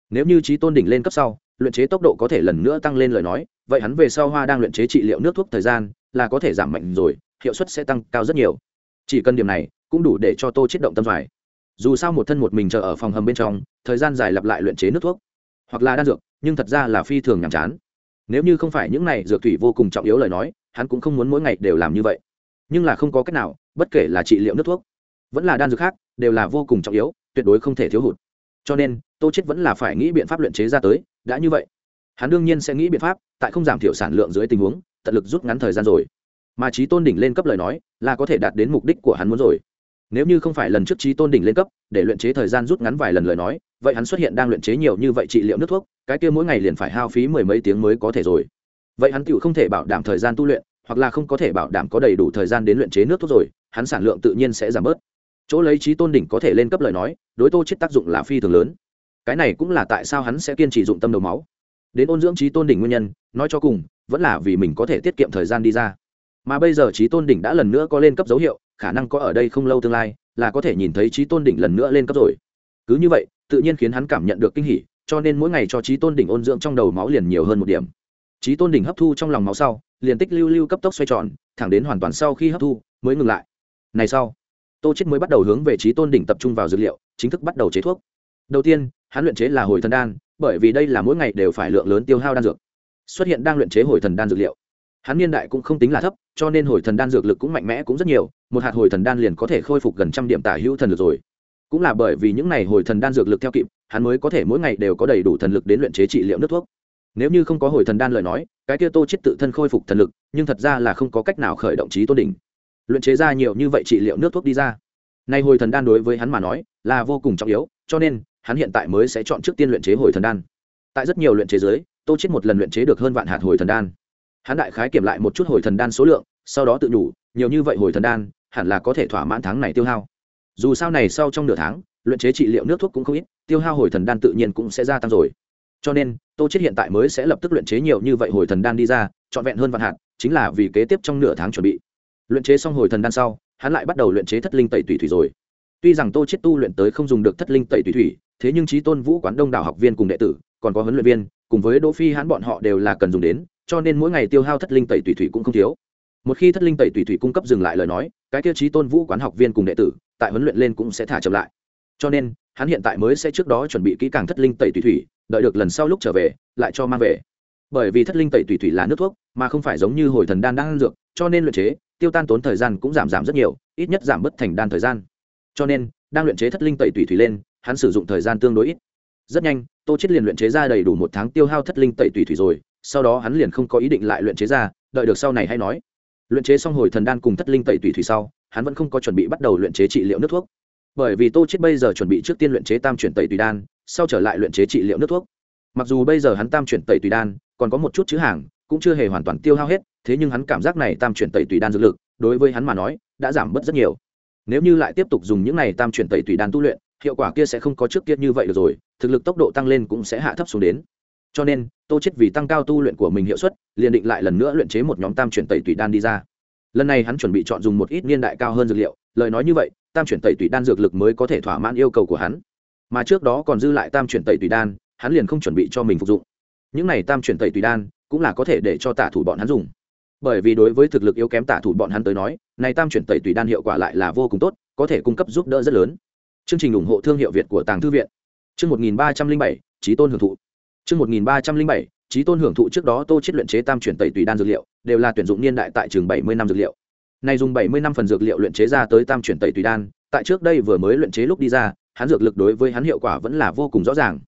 Nếu như trí tôn đỉnh lên cấp sau, luyện chế tốc độ có thể lần nữa tăng lên lời nói, vậy hắn về sau hoa đang luyện chế trị liệu nước thuốc thời gian là có thể giảm mạnh rồi, hiệu suất sẽ tăng cao rất nhiều. Chỉ cần điểm này, cũng đủ để cho tô chết động tâm phải dù sao một thân một mình chờ ở phòng hầm bên trong, thời gian dài lặp lại luyện chế nước thuốc, hoặc là đan dược, nhưng thật ra là phi thường nhàm chán. Nếu như không phải những này dược thủy vô cùng trọng yếu lời nói, hắn cũng không muốn mỗi ngày đều làm như vậy. Nhưng là không có cách nào, bất kể là trị liệu nước thuốc vẫn là đan dược khác, đều là vô cùng trọng yếu, tuyệt đối không thể thiếu hụt. Cho nên, tô chết vẫn là phải nghĩ biện pháp luyện chế ra tới, đã như vậy, hắn đương nhiên sẽ nghĩ biện pháp, tại không giảm thiểu sản lượng dưới tình huống, tận lực rút ngắn thời gian rồi. Mà trí tôn đỉnh lên cấp lời nói, là có thể đạt đến mục đích của hắn muốn rồi. Nếu như không phải lần trước trí tôn đỉnh lên cấp, để luyện chế thời gian rút ngắn vài lần lời nói, vậy hắn xuất hiện đang luyện chế nhiều như vậy trị liệu nước thuốc, cái kia mỗi ngày liền phải hao phí mười mấy tiếng mới có thể rồi. Vậy hắn tự không thể bảo đảm thời gian tu luyện, hoặc là không có thể bảo đảm có đầy đủ thời gian đến luyện chế nước thuốc rồi, hắn sản lượng tự nhiên sẽ giảm bớt chỗ lấy trí tôn đỉnh có thể lên cấp lời nói, đối tô chết tác dụng là phi thường lớn. Cái này cũng là tại sao hắn sẽ kiên trì dụng tâm đầu máu. Đến ôn dưỡng trí tôn đỉnh nguyên nhân, nói cho cùng, vẫn là vì mình có thể tiết kiệm thời gian đi ra. Mà bây giờ trí tôn đỉnh đã lần nữa có lên cấp dấu hiệu, khả năng có ở đây không lâu tương lai, là có thể nhìn thấy trí tôn đỉnh lần nữa lên cấp rồi. Cứ như vậy, tự nhiên khiến hắn cảm nhận được kinh hỉ, cho nên mỗi ngày cho trí tôn đỉnh ôn dưỡng trong đầu máu liền nhiều hơn một điểm. Trí tôn đỉnh hấp thu trong lòng máu sau, liền tích lưu lưu cấp tốc xoay tròn, thẳng đến hoàn toàn sau khi hấp thu, mới ngừng lại. Này sau tô chết mới bắt đầu hướng về trí tôn đỉnh tập trung vào dược liệu, chính thức bắt đầu chế thuốc. Đầu tiên, hắn luyện chế là hồi thần đan, bởi vì đây là mỗi ngày đều phải lượng lớn tiêu hao đan dược. Xuất hiện đang luyện chế hồi thần đan dược liệu. Hắn niên đại cũng không tính là thấp, cho nên hồi thần đan dược lực cũng mạnh mẽ cũng rất nhiều, một hạt hồi thần đan liền có thể khôi phục gần trăm điểm tả hữu thần lực rồi. Cũng là bởi vì những n à y hồi thần đan dược lực theo kịp, hắn mới có thể mỗi ngày đều có đầy đủ thần lực đến luyện chế trị liệu nước thuốc. Nếu như không có hồi thần đan lời nói, cái kia tô chết tự thân khôi phục thần lực, nhưng thật ra là không có cách nào khởi động trí tôn đỉnh luyện chế ra nhiều như vậy trị liệu nước thuốc đi ra. Nay hồi thần đan đối với hắn mà nói là vô cùng trọng yếu, cho nên hắn hiện tại mới sẽ chọn trước tiên luyện chế hồi thần đan. Tại rất nhiều luyện chế giới tô chết một lần luyện chế được hơn vạn hạt hồi thần đan. Hắn đại khái kiểm lại một chút hồi thần đan số lượng, sau đó tự nhủ, nhiều như vậy hồi thần đan, hẳn là có thể thỏa mãn tháng này tiêu hao. Dù sao này sau trong nửa tháng, luyện chế trị liệu nước thuốc cũng không ít, tiêu hao hồi thần đan tự nhiên cũng sẽ gia tăng rồi. Cho nên, tô chết hiện tại mới sẽ lập tức luyện chế nhiều như vậy hồi thần đan đi ra, trọn vẹn hơn vạn hạt, chính là vì kế tiếp trong nửa tháng chuẩn bị luyện chế xong hồi thần đan sau, hắn lại bắt đầu luyện chế thất linh tẩy tùy thủy rồi. Tuy rằng tô chết tu luyện tới không dùng được thất linh tẩy tùy thủy, thế nhưng trí tôn vũ quán đông đảo học viên cùng đệ tử, còn có huấn luyện viên, cùng với đỗ phi hắn bọn họ đều là cần dùng đến, cho nên mỗi ngày tiêu hao thất linh tẩy tùy thủy cũng không thiếu. Một khi thất linh tẩy tùy thủy cung cấp dừng lại lời nói, cái tiêu chí tôn vũ quán học viên cùng đệ tử, tại huấn luyện lên cũng sẽ thả chậm lại. Cho nên, hắn hiện tại mới sẽ trước đó chuẩn bị kỹ càng thất linh tẩy tùy thủy, đợi được lần sau lúc trở về, lại cho mang về. Bởi vì thất linh tẩy tùy thủy là nước thuốc, mà không phải giống như hồi thần đan đang ăn dược, cho nên luyện chế tiêu tan tốn thời gian cũng giảm giảm rất nhiều, ít nhất giảm bớt thành đan thời gian. Cho nên, đang luyện chế thất linh tẩy tùy thủy lên, hắn sử dụng thời gian tương đối ít. Rất nhanh, tô chết liền luyện chế ra đầy đủ một tháng tiêu hao thất linh tẩy tùy thủy rồi, sau đó hắn liền không có ý định lại luyện chế ra, đợi được sau này hay nói. Luyện chế xong hồi thần đan cùng thất linh tẩy tùy thủy sau, hắn vẫn không có chuẩn bị bắt đầu luyện chế trị liệu nước thuốc. Bởi vì tô chết bây giờ chuẩn bị trước tiên luyện chế tam chuyển tẩy tùy đan, sau trở lại luyện chế trị liệu nước thuốc. Mặc dù bây giờ hắn tam chuyển tẩy tùy đan, còn có một chút chữ hàng cũng chưa hề hoàn toàn tiêu hao hết, thế nhưng hắn cảm giác này tam chuyển tẩy tùy đan dược lực, đối với hắn mà nói, đã giảm bớt rất nhiều. Nếu như lại tiếp tục dùng những này tam chuyển tẩy tùy đan tu luyện, hiệu quả kia sẽ không có trước kia như vậy được rồi, thực lực tốc độ tăng lên cũng sẽ hạ thấp xuống đến. Cho nên, tô chết vì tăng cao tu luyện của mình hiệu suất, liền định lại lần nữa luyện chế một nhóm tam chuyển tẩy tùy đan đi ra. Lần này hắn chuẩn bị chọn dùng một ít niên đại cao hơn dược liệu, lời nói như vậy, tam chuyển tẩy tùy đan dược lực mới có thể thỏa mãn yêu cầu của hắn. Mà trước đó còn dư lại tam chuyển tẩy tùy đan, hắn liền không chuẩn bị cho mình phục dụng những này tam chuyển tẩy tùy đan cũng là có thể để cho tả thủ bọn hắn dùng. Bởi vì đối với thực lực yếu kém tả thủ bọn hắn tới nói, này tam chuyển tẩy tùy đan hiệu quả lại là vô cùng tốt, có thể cung cấp giúp đỡ rất lớn. Chương trình ủng hộ thương hiệu việt của tàng thư viện. Chương một nghìn ba trăm linh bảy trí tôn hưởng thụ. Chương một nghìn ba trăm linh bảy trí tôn hưởng thụ trước đó tô chiết luyện chế tam chuyển tẩy tùy đan dược liệu, đều là tuyển dụng niên đại tại trường bảy mươi năm dược liệu. Này dùng bảy mươi năm phần dược liệu luyện chế ra tới tam chuyển tẩy tùy đan, tại trước đây vừa mới luyện chế lúc đi ra, hắn dược lực đối với hắn hiệu quả vẫn là vô cùng rõ ràng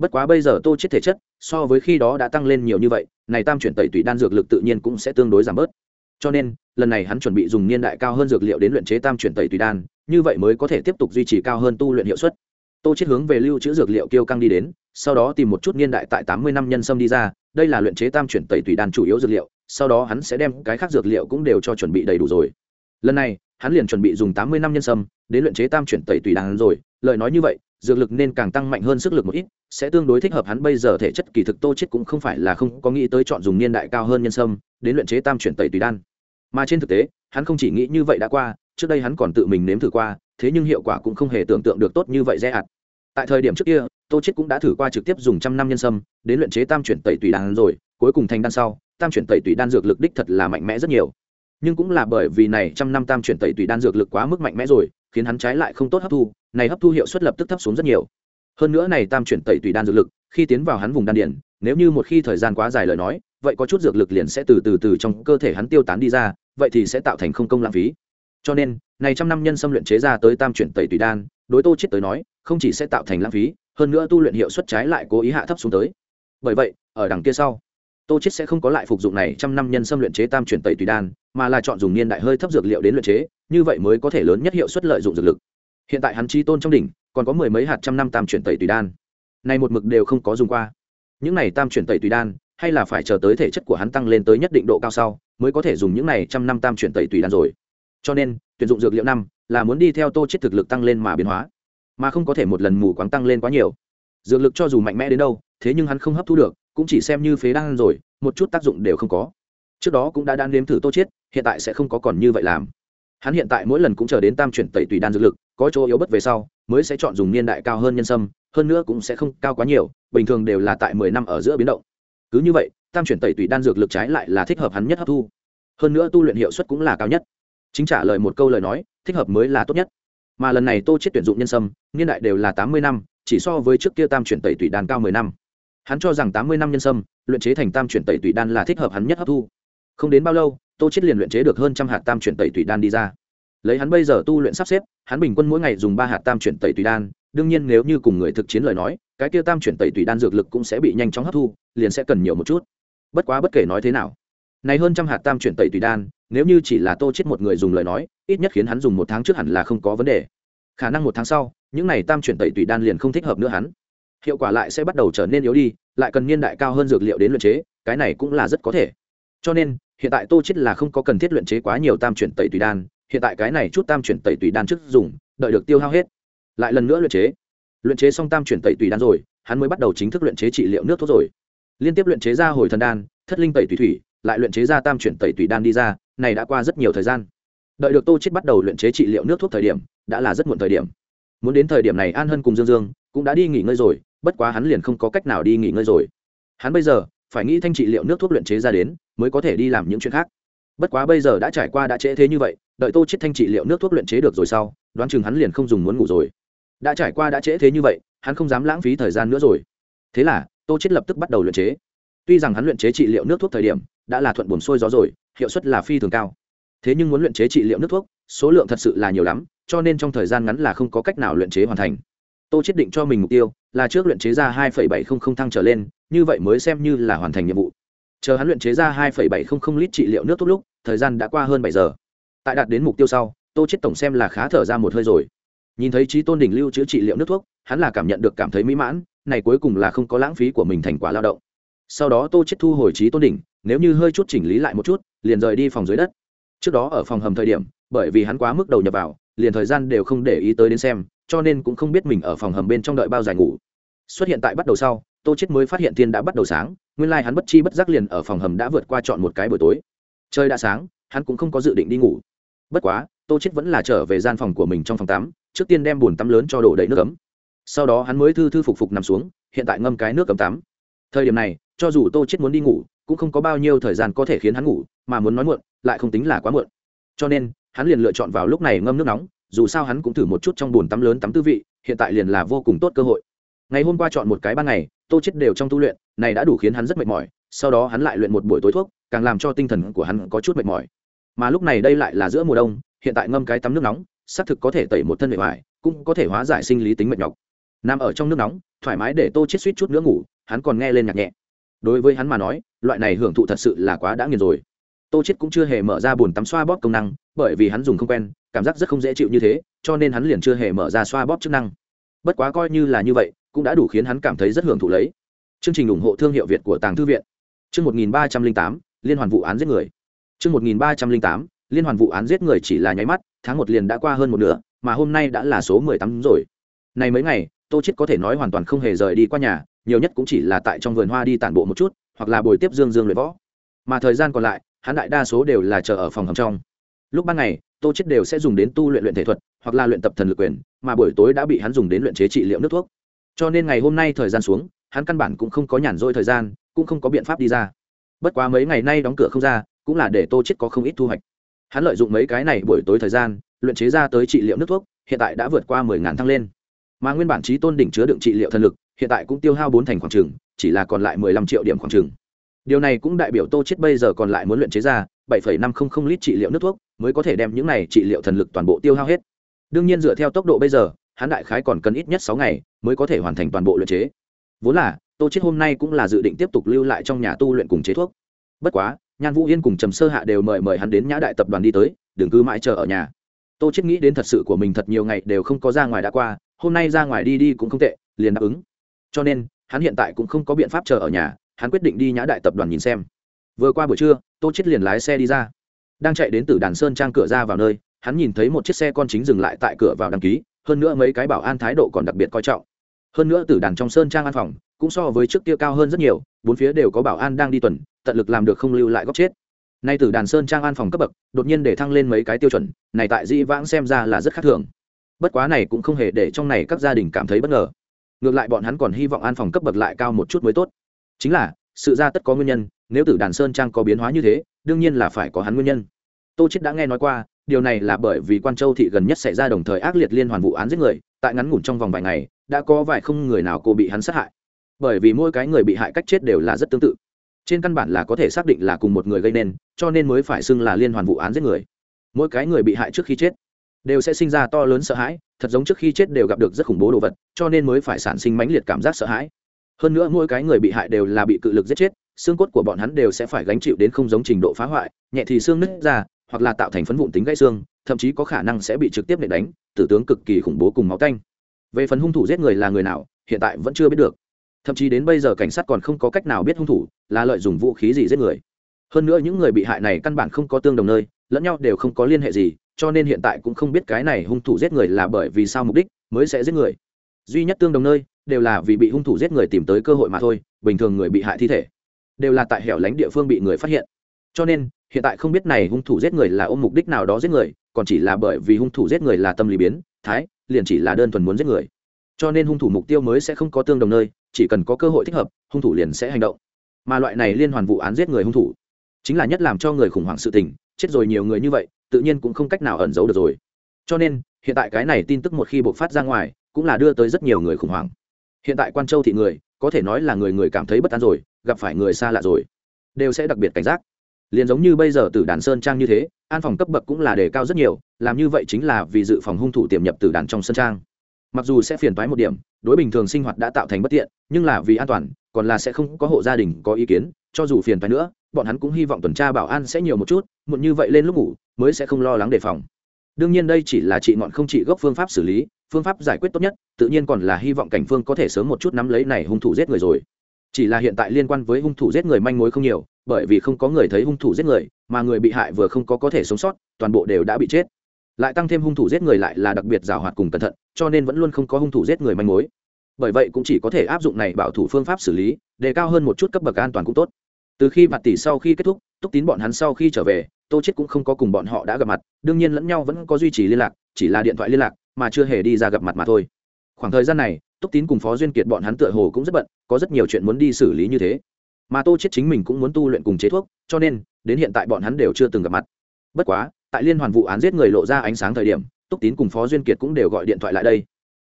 bất quá bây giờ tô chết thể chất, so với khi đó đã tăng lên nhiều như vậy, này tam chuyển tẩy tùy đan dược lực tự nhiên cũng sẽ tương đối giảm bớt. Cho nên, lần này hắn chuẩn bị dùng niên đại cao hơn dược liệu đến luyện chế tam chuyển tẩy tùy đan, như vậy mới có thể tiếp tục duy trì cao hơn tu luyện hiệu suất. Tô chết hướng về lưu trữ dược liệu kiêu căng đi đến, sau đó tìm một chút niên đại tại tám mươi năm nhân sâm đi ra, đây là luyện chế tam chuyển tẩy tùy đan chủ yếu dược liệu, sau đó hắn sẽ đem cái khác dược liệu cũng đều cho chuẩn bị đầy đủ rồi lần này, hắn liền chuẩn bị dùng tám mươi năm nhân sâm, đến luyện chế tam chuyển tẩy tùy đan rồi. Lời nói như vậy, dược lực nên càng tăng mạnh hơn sức lực một ít, sẽ tương đối thích hợp hắn bây giờ thể chất kỳ thực tô chết cũng không phải là không có nghĩ tới chọn dùng niên đại cao hơn nhân sâm, đến luyện chế tam chuyển tẩy tùy đan. Mà trên thực tế, hắn không chỉ nghĩ như vậy đã qua, trước đây hắn còn tự mình nếm thử qua, thế nhưng hiệu quả cũng không hề tưởng tượng được tốt như vậy dễ ạt. Tại thời điểm trước kia, tô chết cũng đã thử qua trực tiếp dùng trăm năm nhân sâm, đến luyện chế tam chuyển tẩy tùy đan rồi. Cuối cùng thành đan sau, tam chuyển tẩy tùy đan dược lực đích thật là mạnh mẽ rất nhiều nhưng cũng là bởi vì này trăm năm tam chuyển tẩy tùy đan dược lực quá mức mạnh mẽ rồi, khiến hắn trái lại không tốt hấp thu, này hấp thu hiệu suất lập tức thấp xuống rất nhiều. Hơn nữa này tam chuyển tẩy tùy đan dược lực, khi tiến vào hắn vùng đan điển nếu như một khi thời gian quá dài lời nói, vậy có chút dược lực liền sẽ từ từ từ trong cơ thể hắn tiêu tán đi ra, vậy thì sẽ tạo thành không công lãng phí. Cho nên, này trăm năm nhân xâm luyện chế ra tới tam chuyển tẩy tùy đan, đối tô chết tới nói, không chỉ sẽ tạo thành lãng phí, hơn nữa tu luyện hiệu suất trái lại cố ý hạ thấp xuống tới. Bởi vậy, ở đằng kia sau tô chết sẽ không có lại phục dụng này trăm năm nhân xâm luyện chế tam chuyển tẩy tùy đan, mà là chọn dùng niên đại hơi thấp dược liệu đến luyện chế, như vậy mới có thể lớn nhất hiệu suất lợi dụng dược lực. Hiện tại hắn chi tôn trong đỉnh, còn có mười mấy hạt trăm năm tam chuyển tẩy tùy đan. Này một mực đều không có dùng qua. Những này tam chuyển tẩy tùy đan, hay là phải chờ tới thể chất của hắn tăng lên tới nhất định độ cao sau, mới có thể dùng những này trăm năm tam chuyển tẩy tùy đan rồi. Cho nên, tuyển dụng dược liệu năm là muốn đi theo tô chết thực lực tăng lên mà biến hóa, mà không có thể một lần mù quáng tăng lên quá nhiều. Dược lực cho dù mạnh mẽ đến đâu, thế nhưng hắn không hấp thu được cũng chỉ xem như phế đan rồi, một chút tác dụng đều không có. Trước đó cũng đã đan nếm thử tô chết hiện tại sẽ không có còn như vậy làm. Hắn hiện tại mỗi lần cũng chờ đến tam chuyển tẩy tùy đan dược lực, có chỗ yếu bất về sau, mới sẽ chọn dùng niên đại cao hơn nhân sâm, hơn nữa cũng sẽ không cao quá nhiều, bình thường đều là tại mười năm ở giữa biến động. Cứ như vậy, tam chuyển tẩy tùy đan dược lực trái lại là thích hợp hắn nhất hấp thu. Hơn nữa tu luyện hiệu suất cũng là cao nhất. Chính trả lời một câu lời nói, thích hợp mới là tốt nhất. Mà lần này tô chết tuyển dụng nhân sâm, niên đại đều là tám mươi năm, chỉ so với trước kia tam chuyển tẩy tùy đan cao mười năm hắn cho rằng tám mươi năm nhân sâm, luyện chế thành tam chuyển tẩy tùy đan là thích hợp hắn nhất hấp thu. Không đến bao lâu, tô chết liền luyện chế được hơn trăm hạt tam chuyển tẩy tùy đan đi ra. Lấy hắn bây giờ tu luyện sắp xếp, hắn bình quân mỗi ngày dùng ba hạt tam chuyển tẩy tùy đan. Đương nhiên nếu như cùng người thực chiến lời nói, cái kia tam chuyển tẩy tùy đan dược lực cũng sẽ bị nhanh chóng hấp thu, liền sẽ cần nhiều một chút. Bất quá bất kể nói thế nào, này hơn trăm hạt tam chuyển tẩy tùy đan, nếu như chỉ là tô chết một người dùng lời nói, ít nhất khiến hắn dùng một tháng trước hẳn là không có vấn đề. Khả năng một tháng sau, những này tam chuyển tẩy tùy đan liền không thích hợp nữa hắn hiệu quả lại sẽ bắt đầu trở nên yếu đi, lại cần niên đại cao hơn dược liệu đến luyện chế, cái này cũng là rất có thể. Cho nên, hiện tại tô chết là không có cần thiết luyện chế quá nhiều tam chuyển tẩy tùy đan, hiện tại cái này chút tam chuyển tẩy tùy đan trước dùng, đợi được tiêu hao hết. Lại lần nữa luyện chế. Luyện chế xong tam chuyển tẩy tùy đan rồi, hắn mới bắt đầu chính thức luyện chế trị liệu nước thuốc rồi. Liên tiếp luyện chế ra hồi thần đan, thất linh tẩy tùy thủy, lại luyện chế ra tam chuyển tẩy tùy đan đi ra, này đã qua rất nhiều thời gian. Đợi được tô chết bắt đầu luyện chế trị liệu nước thuốc thời điểm, đã là rất muộn thời điểm. Muốn đến thời điểm này an hân cùng dương dương cũng đã đi nghỉ ngơi rồi bất quá hắn liền không có cách nào đi nghỉ ngơi rồi. Hắn bây giờ, phải nghĩ thanh trị liệu nước thuốc luyện chế ra đến, mới có thể đi làm những chuyện khác. Bất quá bây giờ đã trải qua đã trễ thế như vậy, đợi tô chết thanh trị liệu nước thuốc luyện chế được rồi sau, đoán chừng hắn liền không dùng muốn ngủ rồi. Đã trải qua đã trễ thế như vậy, hắn không dám lãng phí thời gian nữa rồi. Thế là, tô chết lập tức bắt đầu luyện chế. Tuy rằng hắn luyện chế trị liệu nước thuốc thời điểm, đã là thuận buồn xuôi gió rồi, hiệu suất là phi thường cao. Thế nhưng muốn luyện chế trị liệu nước thuốc, số lượng thật sự là nhiều lắm, cho nên trong thời gian ngắn là không có cách nào luyện chế hoàn thành tô chết định cho mình mục tiêu là trước luyện chế ra hai bảy không không thăng trở lên, như vậy mới xem như là hoàn thành nhiệm vụ. Chờ hắn luyện chế ra hai bảy không không lít trị liệu nước thuốc lúc, thời gian đã qua hơn bảy giờ. Tại đạt đến mục tiêu sau, tô chết tổng xem là khá thở ra một hơi rồi. Nhìn thấy trí tôn đỉnh lưu chữa trị liệu nước thuốc, hắn là cảm nhận được cảm thấy mỹ mãn, này cuối cùng là không có lãng phí của mình thành quả lao động. Sau đó tô chết thu hồi trí tôn đỉnh, nếu như hơi chút chỉnh lý lại một chút, liền rời đi phòng dưới đất. Trước đó ở phòng hầm thời điểm, bởi vì hắn quá mức đầu nhập vào, liền thời gian đều không để ý tới đến xem cho nên cũng không biết mình ở phòng hầm bên trong đợi bao dài ngủ. Xuất hiện tại bắt đầu sau, tô chết mới phát hiện thiên đã bắt đầu sáng, nguyên lai like hắn bất chi bất giác liền ở phòng hầm đã vượt qua chọn một cái buổi tối. Trời đã sáng, hắn cũng không có dự định đi ngủ. Bất quá, tô chết vẫn là trở về gian phòng của mình trong phòng tắm, trước tiên đem bồn tắm lớn cho đổ đầy nước ấm. Sau đó hắn mới thư thư phục phục nằm xuống, hiện tại ngâm cái nước cấm tắm. Thời điểm này, cho dù tô chết muốn đi ngủ, cũng không có bao nhiêu thời gian có thể khiến hắn ngủ, mà muốn nói muộn, lại không tính là quá muộn. Cho nên, hắn liền lựa chọn vào lúc này ngâm nước nóng dù sao hắn cũng thử một chút trong bồn tắm lớn tắm tư vị, hiện tại liền là vô cùng tốt cơ hội. Ngày hôm qua chọn một cái ban ngày, tô chết đều trong tu luyện, này đã đủ khiến hắn rất mệt mỏi, sau đó hắn lại luyện một buổi tối thuốc, càng làm cho tinh thần của hắn có chút mệt mỏi. Mà lúc này đây lại là giữa mùa đông, hiện tại ngâm cái tắm nước nóng, xác thực có thể tẩy một thân mệt mỏi cũng có thể hóa giải sinh lý tính mệt nhọc. Nằm ở trong nước nóng, thoải mái để tô chết suýt chút nữa ngủ, hắn còn nghe lên nhạc nhẹ. Đối với hắn mà nói, loại này hưởng thụ thật sự là quá đã nghiền rồi. Tô chết cũng chưa hề mở ra bồn tắm xoa bóp công năng, bởi vì hắn dùng không quen cảm giác rất không dễ chịu như thế cho nên hắn liền chưa hề mở ra xoa bóp chức năng. Bất quá coi như là như vậy cũng đã đủ khiến hắn cảm thấy rất hưởng thụ lấy. Chương trình ủng hộ thương hiệu việt của tàng thư viện. Chương 1308, liên hoàn vụ án giết người. Chương 1308, liên hoàn vụ án giết người chỉ là nháy mắt tháng một liền đã qua hơn một nửa mà hôm nay đã là số mười tám rồi. Này mấy ngày tô chết có thể nói hoàn toàn không hề rời đi qua nhà nhiều nhất cũng chỉ là tại trong vườn hoa đi tản bộ một chút hoặc là buổi tiếp dương dương luyện võ. Mà thời gian còn lại hắn đại đa số đều là chờ ở phòng hầm trong. Lúc ban ngày tô chết đều sẽ dùng đến tu luyện luyện thể thuật hoặc là luyện tập thần lực quyền mà buổi tối đã bị hắn dùng đến luyện chế trị liệu nước thuốc. Cho nên ngày hôm nay thời gian xuống hắn căn bản cũng không có nhàn rỗi thời gian cũng không có biện pháp đi ra. Bất quá mấy ngày nay đóng cửa không ra cũng là để tô chết có không ít thu hoạch. Hắn lợi dụng mấy cái này buổi tối thời gian luyện chế ra tới trị liệu nước thuốc hiện tại đã vượt qua mười ngàn thăng lên. Mà nguyên bản trí tôn đỉnh chứa đựng trị liệu thần lực hiện tại cũng tiêu hao bốn thành khoảng trường, chỉ là còn lại mười lăm triệu điểm khoảng trường. điều này cũng đại biểu tô chết bây giờ còn lại muốn luyện chế ra bảy phẩy năm không không lít trị liệu nước thuốc mới có thể đem những này trị liệu thần lực toàn bộ tiêu hao hết. Đương nhiên dựa theo tốc độ bây giờ, hắn đại khái còn cần ít nhất sáu ngày mới có thể hoàn thành toàn bộ luyện chế. Vốn là, tô chết hôm nay cũng là dự định tiếp tục lưu lại trong nhà tu luyện cùng chế thuốc. Bất quá, nhan vũ yên cùng trầm sơ hạ đều mời mời hắn đến nhã đại tập đoàn đi tới, đừng cứ mãi chờ ở nhà. Tô chết nghĩ đến thật sự của mình thật nhiều ngày đều không có ra ngoài đã qua, hôm nay ra ngoài đi đi cũng không tệ, liền đáp ứng. Cho nên, hắn hiện tại cũng không có biện pháp chờ ở nhà, hắn quyết định đi nhã đại tập đoàn nhìn xem vừa qua buổi trưa, tô chết liền lái xe đi ra. Đang chạy đến từ đàn sơn trang cửa ra vào nơi, hắn nhìn thấy một chiếc xe con chính dừng lại tại cửa vào đăng ký, hơn nữa mấy cái bảo an thái độ còn đặc biệt coi trọng. Hơn nữa từ đàn trong sơn trang an phòng, cũng so với trước kia cao hơn rất nhiều, bốn phía đều có bảo an đang đi tuần, tận lực làm được không lưu lại góc chết. Nay từ đàn sơn trang an phòng cấp bậc, đột nhiên để thăng lên mấy cái tiêu chuẩn, này tại di vãng xem ra là rất khác thường. Bất quá này cũng không hề để trong này các gia đình cảm thấy bất ngờ. Ngược lại bọn hắn còn hy vọng an phòng cấp bậc lại cao một chút mới tốt. Chính là sự ra tất có nguyên nhân, nếu tử đàn sơn trang có biến hóa như thế, đương nhiên là phải có hắn nguyên nhân. Tô chết đã nghe nói qua, điều này là bởi vì quan châu thị gần nhất xảy ra đồng thời ác liệt liên hoàn vụ án giết người, tại ngắn ngủn trong vòng vài ngày, đã có vài không người nào cô bị hắn sát hại. Bởi vì mỗi cái người bị hại cách chết đều là rất tương tự. Trên căn bản là có thể xác định là cùng một người gây nên, cho nên mới phải xưng là liên hoàn vụ án giết người. Mỗi cái người bị hại trước khi chết đều sẽ sinh ra to lớn sợ hãi, thật giống trước khi chết đều gặp được rất khủng bố đồ vật, cho nên mới phải sản sinh mãnh liệt cảm giác sợ hãi hơn nữa mỗi cái người bị hại đều là bị cự lực giết chết, xương cốt của bọn hắn đều sẽ phải gánh chịu đến không giống trình độ phá hoại, nhẹ thì xương nứt ra, hoặc là tạo thành phấn vụn tính gãy xương, thậm chí có khả năng sẽ bị trực tiếp nệ đánh, tử tướng cực kỳ khủng bố cùng máu tanh. Về phần hung thủ giết người là người nào, hiện tại vẫn chưa biết được. Thậm chí đến bây giờ cảnh sát còn không có cách nào biết hung thủ là lợi dụng vũ khí gì giết người. Hơn nữa những người bị hại này căn bản không có tương đồng nơi, lẫn nhau đều không có liên hệ gì, cho nên hiện tại cũng không biết cái này hung thủ giết người là bởi vì sao mục đích mới sẽ giết người. Duy nhất tương đồng nơi đều là vì bị hung thủ giết người tìm tới cơ hội mà thôi, bình thường người bị hại thi thể đều là tại hẻo lánh địa phương bị người phát hiện. Cho nên, hiện tại không biết này hung thủ giết người là ôm mục đích nào đó giết người, còn chỉ là bởi vì hung thủ giết người là tâm lý biến, thái, liền chỉ là đơn thuần muốn giết người. Cho nên hung thủ mục tiêu mới sẽ không có tương đồng nơi, chỉ cần có cơ hội thích hợp, hung thủ liền sẽ hành động. Mà loại này liên hoàn vụ án giết người hung thủ, chính là nhất làm cho người khủng hoảng sự tình, chết rồi nhiều người như vậy, tự nhiên cũng không cách nào ẩn giấu được rồi. Cho nên, hiện tại cái này tin tức một khi bộc phát ra ngoài, cũng là đưa tới rất nhiều người khủng hoảng hiện tại quan châu thị người, có thể nói là người người cảm thấy bất an rồi, gặp phải người xa lạ rồi. Đều sẽ đặc biệt cảnh giác. Liền giống như bây giờ từ đàn sơn trang như thế, an phòng cấp bậc cũng là đề cao rất nhiều, làm như vậy chính là vì dự phòng hung thủ tiềm nhập từ đàn trong sơn trang. Mặc dù sẽ phiền toái một điểm, đối bình thường sinh hoạt đã tạo thành bất tiện, nhưng là vì an toàn, còn là sẽ không có hộ gia đình có ý kiến, cho dù phiền toái nữa, bọn hắn cũng hy vọng tuần tra bảo an sẽ nhiều một chút, muộn như vậy lên lúc ngủ, mới sẽ không lo lắng đề phòng đương nhiên đây chỉ là trị ngọn không trị gốc phương pháp xử lý, phương pháp giải quyết tốt nhất, tự nhiên còn là hy vọng cảnh phương có thể sớm một chút nắm lấy này hung thủ giết người rồi. Chỉ là hiện tại liên quan với hung thủ giết người manh mối không nhiều, bởi vì không có người thấy hung thủ giết người, mà người bị hại vừa không có có thể sống sót, toàn bộ đều đã bị chết. Lại tăng thêm hung thủ giết người lại là đặc biệt rào hoạt cùng cẩn thận, cho nên vẫn luôn không có hung thủ giết người manh mối. Bởi vậy cũng chỉ có thể áp dụng này bảo thủ phương pháp xử lý, đề cao hơn một chút cấp bậc an toàn cũng tốt từ khi mặt tỷ sau khi kết thúc, túc tín bọn hắn sau khi trở về, tô chết cũng không có cùng bọn họ đã gặp mặt, đương nhiên lẫn nhau vẫn có duy trì liên lạc, chỉ là điện thoại liên lạc, mà chưa hề đi ra gặp mặt mà thôi. Khoảng thời gian này, túc tín cùng phó duyên kiệt bọn hắn tựa hồ cũng rất bận, có rất nhiều chuyện muốn đi xử lý như thế. Mà tô chết chính mình cũng muốn tu luyện cùng chế thuốc, cho nên, đến hiện tại bọn hắn đều chưa từng gặp mặt. Bất quá, tại liên hoàn vụ án giết người lộ ra ánh sáng thời điểm, túc tín cùng phó duyên kiệt cũng đều gọi điện thoại lại đây.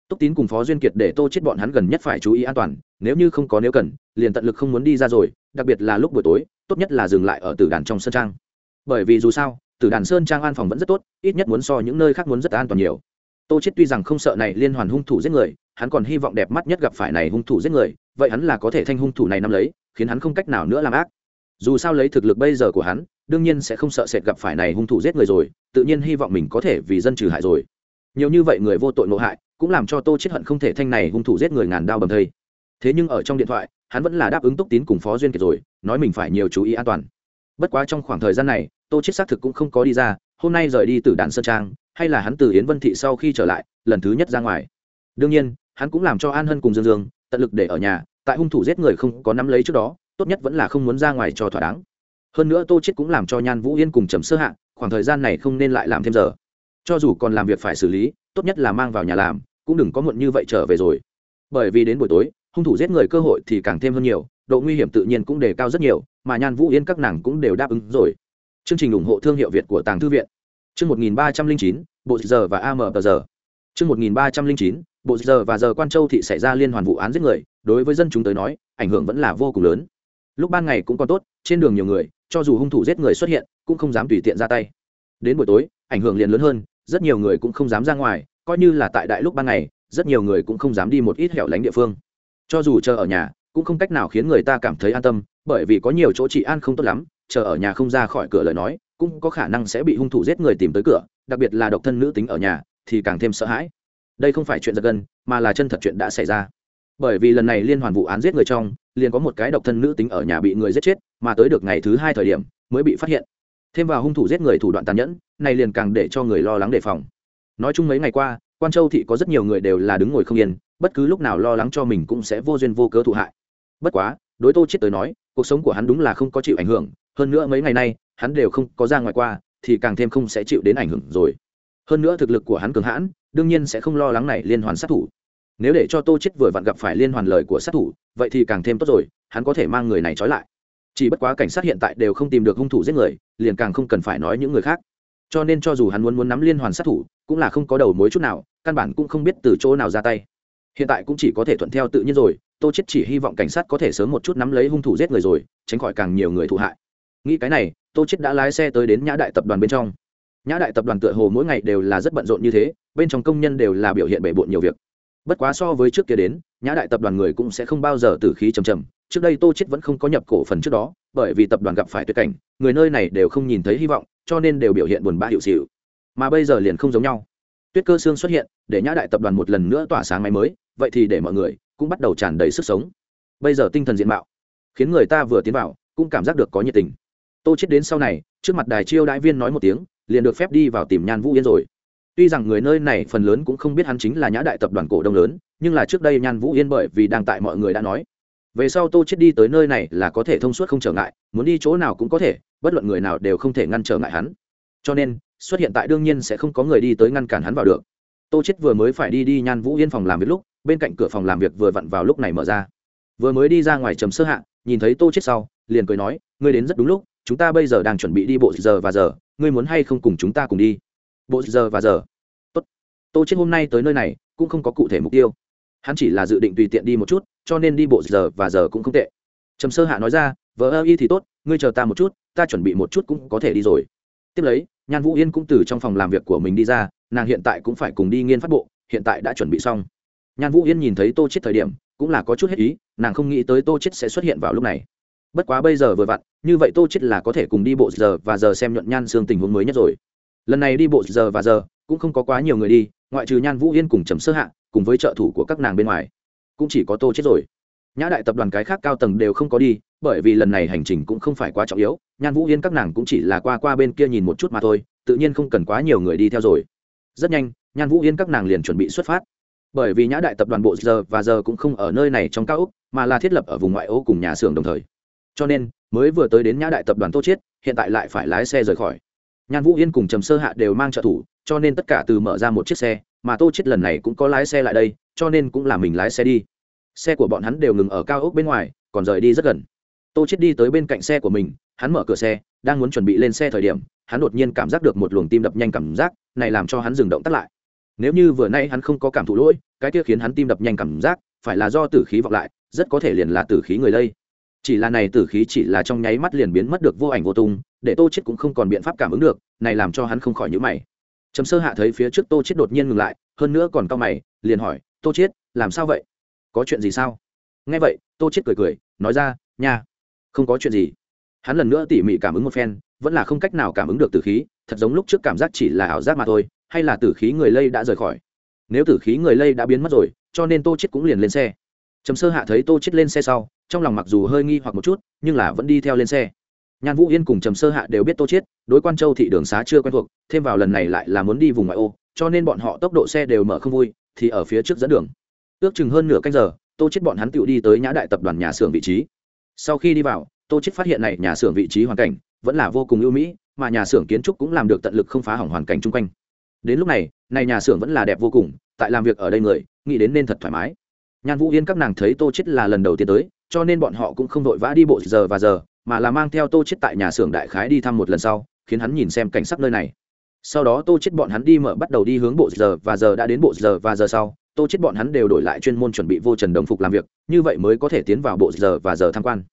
Túc tín cùng phó duyên kiệt để tô chết bọn hắn gần nhất phải chú ý an toàn, nếu như không có nếu cần, liền tận lực không muốn đi ra rồi đặc biệt là lúc buổi tối, tốt nhất là dừng lại ở tử đàn trong sơn trang. Bởi vì dù sao, tử đàn sơn trang an phòng vẫn rất tốt, ít nhất muốn so những nơi khác muốn rất an toàn nhiều. Tô chết tuy rằng không sợ này liên hoàn hung thủ giết người, hắn còn hy vọng đẹp mắt nhất gặp phải này hung thủ giết người, vậy hắn là có thể thanh hung thủ này nắm lấy, khiến hắn không cách nào nữa làm ác. Dù sao lấy thực lực bây giờ của hắn, đương nhiên sẽ không sợ sệt gặp phải này hung thủ giết người rồi, tự nhiên hy vọng mình có thể vì dân trừ hại rồi. Nhiều như vậy người vô tội nộ hại, cũng làm cho tô chết hận không thể thanh này hung thủ giết người ngàn đao bầm thây. Thế nhưng ở trong điện thoại hắn vẫn là đáp ứng túc tín cùng phó duyên kiệt rồi, nói mình phải nhiều chú ý an toàn. Bất quá trong khoảng thời gian này, tô chết xác thực cũng không có đi ra, hôm nay rời đi từ đàn sơn trang, hay là hắn từ yến vân thị sau khi trở lại, lần thứ nhất ra ngoài. Đương nhiên, hắn cũng làm cho an hân cùng dương dương, tận lực để ở nhà, tại hung thủ giết người không có nắm lấy trước đó, tốt nhất vẫn là không muốn ra ngoài cho thỏa đáng. Hơn nữa tô chết cũng làm cho nhan vũ yên cùng trầm sơ hạ, khoảng thời gian này không nên lại làm thêm giờ. Cho dù còn làm việc phải xử lý, tốt nhất là mang vào nhà làm, cũng đừng có muộn như vậy trở về rồi. Bởi vì đến buổi tối hung thủ giết người cơ hội thì càng thêm hơn nhiều, độ nguy hiểm tự nhiên cũng đề cao rất nhiều, mà nhan vũ yên các nàng cũng đều đáp ứng rồi. Chương trình ủng hộ thương hiệu việt của tàng thư viện. Chương một nghìn ba trăm linh chín, bộ giờ và am tờ giờ. Chương một nghìn ba trăm linh chín, bộ giờ và giờ quan châu thị xảy ra liên hoàn vụ án giết người, đối với dân chúng tới nói, ảnh hưởng vẫn là vô cùng lớn. Lúc ban ngày cũng còn tốt, trên đường nhiều người, cho dù hung thủ giết người xuất hiện, cũng không dám tùy tiện ra tay. Đến buổi tối, ảnh hưởng liền lớn hơn, rất nhiều người cũng không dám ra ngoài, coi như là tại đại lúc ban ngày, rất nhiều người cũng không dám đi một ít hẻo lánh địa phương cho dù chờ ở nhà, cũng không cách nào khiến người ta cảm thấy an tâm, bởi vì có nhiều chỗ trị an không tốt lắm, chờ ở nhà không ra khỏi cửa lời nói, cũng có khả năng sẽ bị hung thủ giết người tìm tới cửa, đặc biệt là độc thân nữ tính ở nhà, thì càng thêm sợ hãi. Đây không phải chuyện giật gân, mà là chân thật chuyện đã xảy ra. Bởi vì lần này liên hoàn vụ án giết người trong, liền có một cái độc thân nữ tính ở nhà bị người giết chết, mà tới được ngày thứ hai thời điểm, mới bị phát hiện. Thêm vào hung thủ giết người thủ đoạn tàn nhẫn, này liền càng để cho người lo lắng đề phòng. Nói chung mấy ngày qua, quan châu thị có rất nhiều người đều là đứng ngồi không yên bất cứ lúc nào lo lắng cho mình cũng sẽ vô duyên vô cớ thụ hại. Bất quá, đối tô chết tới nói, cuộc sống của hắn đúng là không có chịu ảnh hưởng, hơn nữa mấy ngày nay, hắn đều không có ra ngoài qua, thì càng thêm không sẽ chịu đến ảnh hưởng rồi. Hơn nữa thực lực của hắn cường hãn, đương nhiên sẽ không lo lắng này liên hoàn sát thủ. Nếu để cho tô chết vừa vặn gặp phải liên hoàn lời của sát thủ, vậy thì càng thêm tốt rồi, hắn có thể mang người này trói lại. Chỉ bất quá cảnh sát hiện tại đều không tìm được hung thủ giết người, liền càng không cần phải nói những người khác. Cho nên cho dù hắn muốn muốn nắm liên hoàn sát thủ, cũng là không có đầu mối chút nào, căn bản cũng không biết từ chỗ nào ra tay hiện tại cũng chỉ có thể thuận theo tự nhiên rồi, tô chết chỉ hy vọng cảnh sát có thể sớm một chút nắm lấy hung thủ giết người rồi, tránh khỏi càng nhiều người thụ hại. Nghĩ cái này, tô chết đã lái xe tới đến nhã đại tập đoàn bên trong. Nhã đại tập đoàn tựa hồ mỗi ngày đều là rất bận rộn như thế, bên trong công nhân đều là biểu hiện bể bộn nhiều việc. Bất quá so với trước kia đến, nhã đại tập đoàn người cũng sẽ không bao giờ tử khí trầm trầm. Trước đây tô chết vẫn không có nhập cổ phần trước đó, bởi vì tập đoàn gặp phải tuyệt cảnh, người nơi này đều không nhìn thấy hy vọng, cho nên đều biểu hiện buồn bã hiệu xịu. Mà bây giờ liền không giống nhau. Tuyết cơ xương xuất hiện, để nhã đại tập đoàn một lần nữa tỏa sáng máy mới vậy thì để mọi người cũng bắt đầu tràn đầy sức sống. Bây giờ tinh thần diện mạo khiến người ta vừa tiến vào cũng cảm giác được có nhiệt tình. Tô chết đến sau này, trước mặt đài chiêu đại viên nói một tiếng, liền được phép đi vào tìm nhan vũ yên rồi. Tuy rằng người nơi này phần lớn cũng không biết hắn chính là nhã đại tập đoàn cổ đông lớn, nhưng là trước đây nhan vũ yên bởi vì đang tại mọi người đã nói, về sau tô chết đi tới nơi này là có thể thông suốt không trở ngại, muốn đi chỗ nào cũng có thể, bất luận người nào đều không thể ngăn trở ngại hắn. Cho nên, xuất hiện tại đương nhiên sẽ không có người đi tới ngăn cản hắn vào được. Tô chết vừa mới phải đi đi nhan vũ yên phòng làm việc lúc bên cạnh cửa phòng làm việc vừa vặn vào lúc này mở ra. Vừa mới đi ra ngoài trầm sơ hạ, nhìn thấy tô chết sau, liền cười nói, ngươi đến rất đúng lúc, chúng ta bây giờ đang chuẩn bị đi bộ giờ và giờ, ngươi muốn hay không cùng chúng ta cùng đi? Bộ giờ và giờ? Tốt. Tô chết hôm nay tới nơi này, cũng không có cụ thể mục tiêu. Hắn chỉ là dự định tùy tiện đi một chút, cho nên đi bộ giờ và giờ cũng không tệ. Trầm sơ hạ nói ra, vợ ơ y thì tốt, ngươi chờ ta một chút, ta chuẩn bị một chút cũng có thể đi rồi. Tiếp lấy, nhan vũ yên cũng từ trong phòng làm việc của mình đi ra, nàng hiện tại cũng phải cùng đi nghiên phát bộ, hiện tại đã chuẩn bị xong nhan vũ yên nhìn thấy tô chết thời điểm, cũng là có chút hết ý, nàng không nghĩ tới tô chết sẽ xuất hiện vào lúc này. Bất quá bây giờ vừa vặn, như vậy tô chết là có thể cùng đi bộ giờ và giờ xem nhuận nhan xương tình huống mới nhất rồi. Lần này đi bộ giờ và giờ, cũng không có quá nhiều người đi, ngoại trừ nhan vũ yên cùng trầm sơ hạ, cùng với trợ thủ của các nàng bên ngoài. Cũng chỉ có tô chết rồi. Nhã đại tập đoàn cái khác cao tầng đều không có đi, bởi vì lần này hành trình cũng không phải quá trọng yếu, nhan vũ yên các nàng cũng chỉ là qua qua bên kia nhìn một chút mà thôi, tự nhiên không cần quá nhiều người đi theo rồi. Rất nhanh, nhan vũ yên các nàng liền chuẩn bị xuất phát bởi vì nhã đại tập đoàn bộ giờ và giờ cũng không ở nơi này trong cao úc, mà là thiết lập ở vùng ngoại ô cùng nhà xưởng đồng thời. Cho nên, mới vừa tới đến nhã đại tập đoàn tô chiết, hiện tại lại phải lái xe rời khỏi. Nhan vũ yên cùng trầm sơ hạ đều mang trợ thủ, cho nên tất cả từ mở ra một chiếc xe, mà tô chiết lần này cũng có lái xe lại đây, cho nên cũng là mình lái xe đi. Xe của bọn hắn đều ngừng ở cao ốc bên ngoài, còn rời đi rất gần. Tô chiết đi tới bên cạnh xe của mình, hắn mở cửa xe, đang muốn chuẩn bị lên xe thời điểm, hắn đột nhiên cảm giác được một luồng tim đập nhanh cảm giác, này làm cho hắn dừng động tắt lại nếu như vừa nay hắn không có cảm thụ lỗi, cái kia khiến hắn tim đập nhanh cảm giác, phải là do tử khí vọng lại, rất có thể liền là tử khí người lây. Chỉ là này tử khí chỉ là trong nháy mắt liền biến mất được vô ảnh vô tung, để tô chết cũng không còn biện pháp cảm ứng được, này làm cho hắn không khỏi nhíu mày. Trầm sơ hạ thấy phía trước tô chết đột nhiên ngừng lại, hơn nữa còn cao mày, liền hỏi, tô chết làm sao vậy? Có chuyện gì sao? Nghe vậy, tô chết cười cười, nói ra, nha, không có chuyện gì. Hắn lần nữa tỉ mỉ cảm ứng một phen, vẫn là không cách nào cảm ứng được tử khí, thật giống lúc trước cảm giác chỉ là ảo giác mà thôi hay là tử khí người lây đã rời khỏi? Nếu tử khí người lây đã biến mất rồi, cho nên tô chết cũng liền lên xe. Trầm sơ hạ thấy tô chết lên xe sau, trong lòng mặc dù hơi nghi hoặc một chút, nhưng là vẫn đi theo lên xe. Nhan vũ yên cùng trầm sơ hạ đều biết tô chết đối quan châu thị đường xá chưa quen thuộc, thêm vào lần này lại là muốn đi vùng ngoại ô, cho nên bọn họ tốc độ xe đều mở không vui, thì ở phía trước dẫn đường. Ước chừng hơn nửa canh giờ, tô chết bọn hắn tự đi tới nhã đại tập đoàn nhà xưởng vị trí. Sau khi đi vào, tô chết phát hiện này nhà xưởng vị trí hoàn cảnh vẫn là vô cùng ưu mỹ, mà nhà xưởng kiến trúc cũng làm được tận lực không phá hỏng hoàn cảnh chung quanh đến lúc này này nhà xưởng vẫn là đẹp vô cùng, tại làm việc ở đây người, nghĩ đến nên thật thoải mái. Nhan vũ yên các nàng thấy tô chết là lần đầu tiên tới, cho nên bọn họ cũng không vội vã đi bộ giờ và giờ, mà là mang theo tô chết tại nhà xưởng đại khái đi thăm một lần sau, khiến hắn nhìn xem cảnh sắc nơi này. Sau đó tô chết bọn hắn đi mở bắt đầu đi hướng bộ giờ và giờ đã đến bộ giờ và giờ sau, tô chết bọn hắn đều đổi lại chuyên môn chuẩn bị vô trần đồng phục làm việc, như vậy mới có thể tiến vào bộ giờ và giờ tham quan.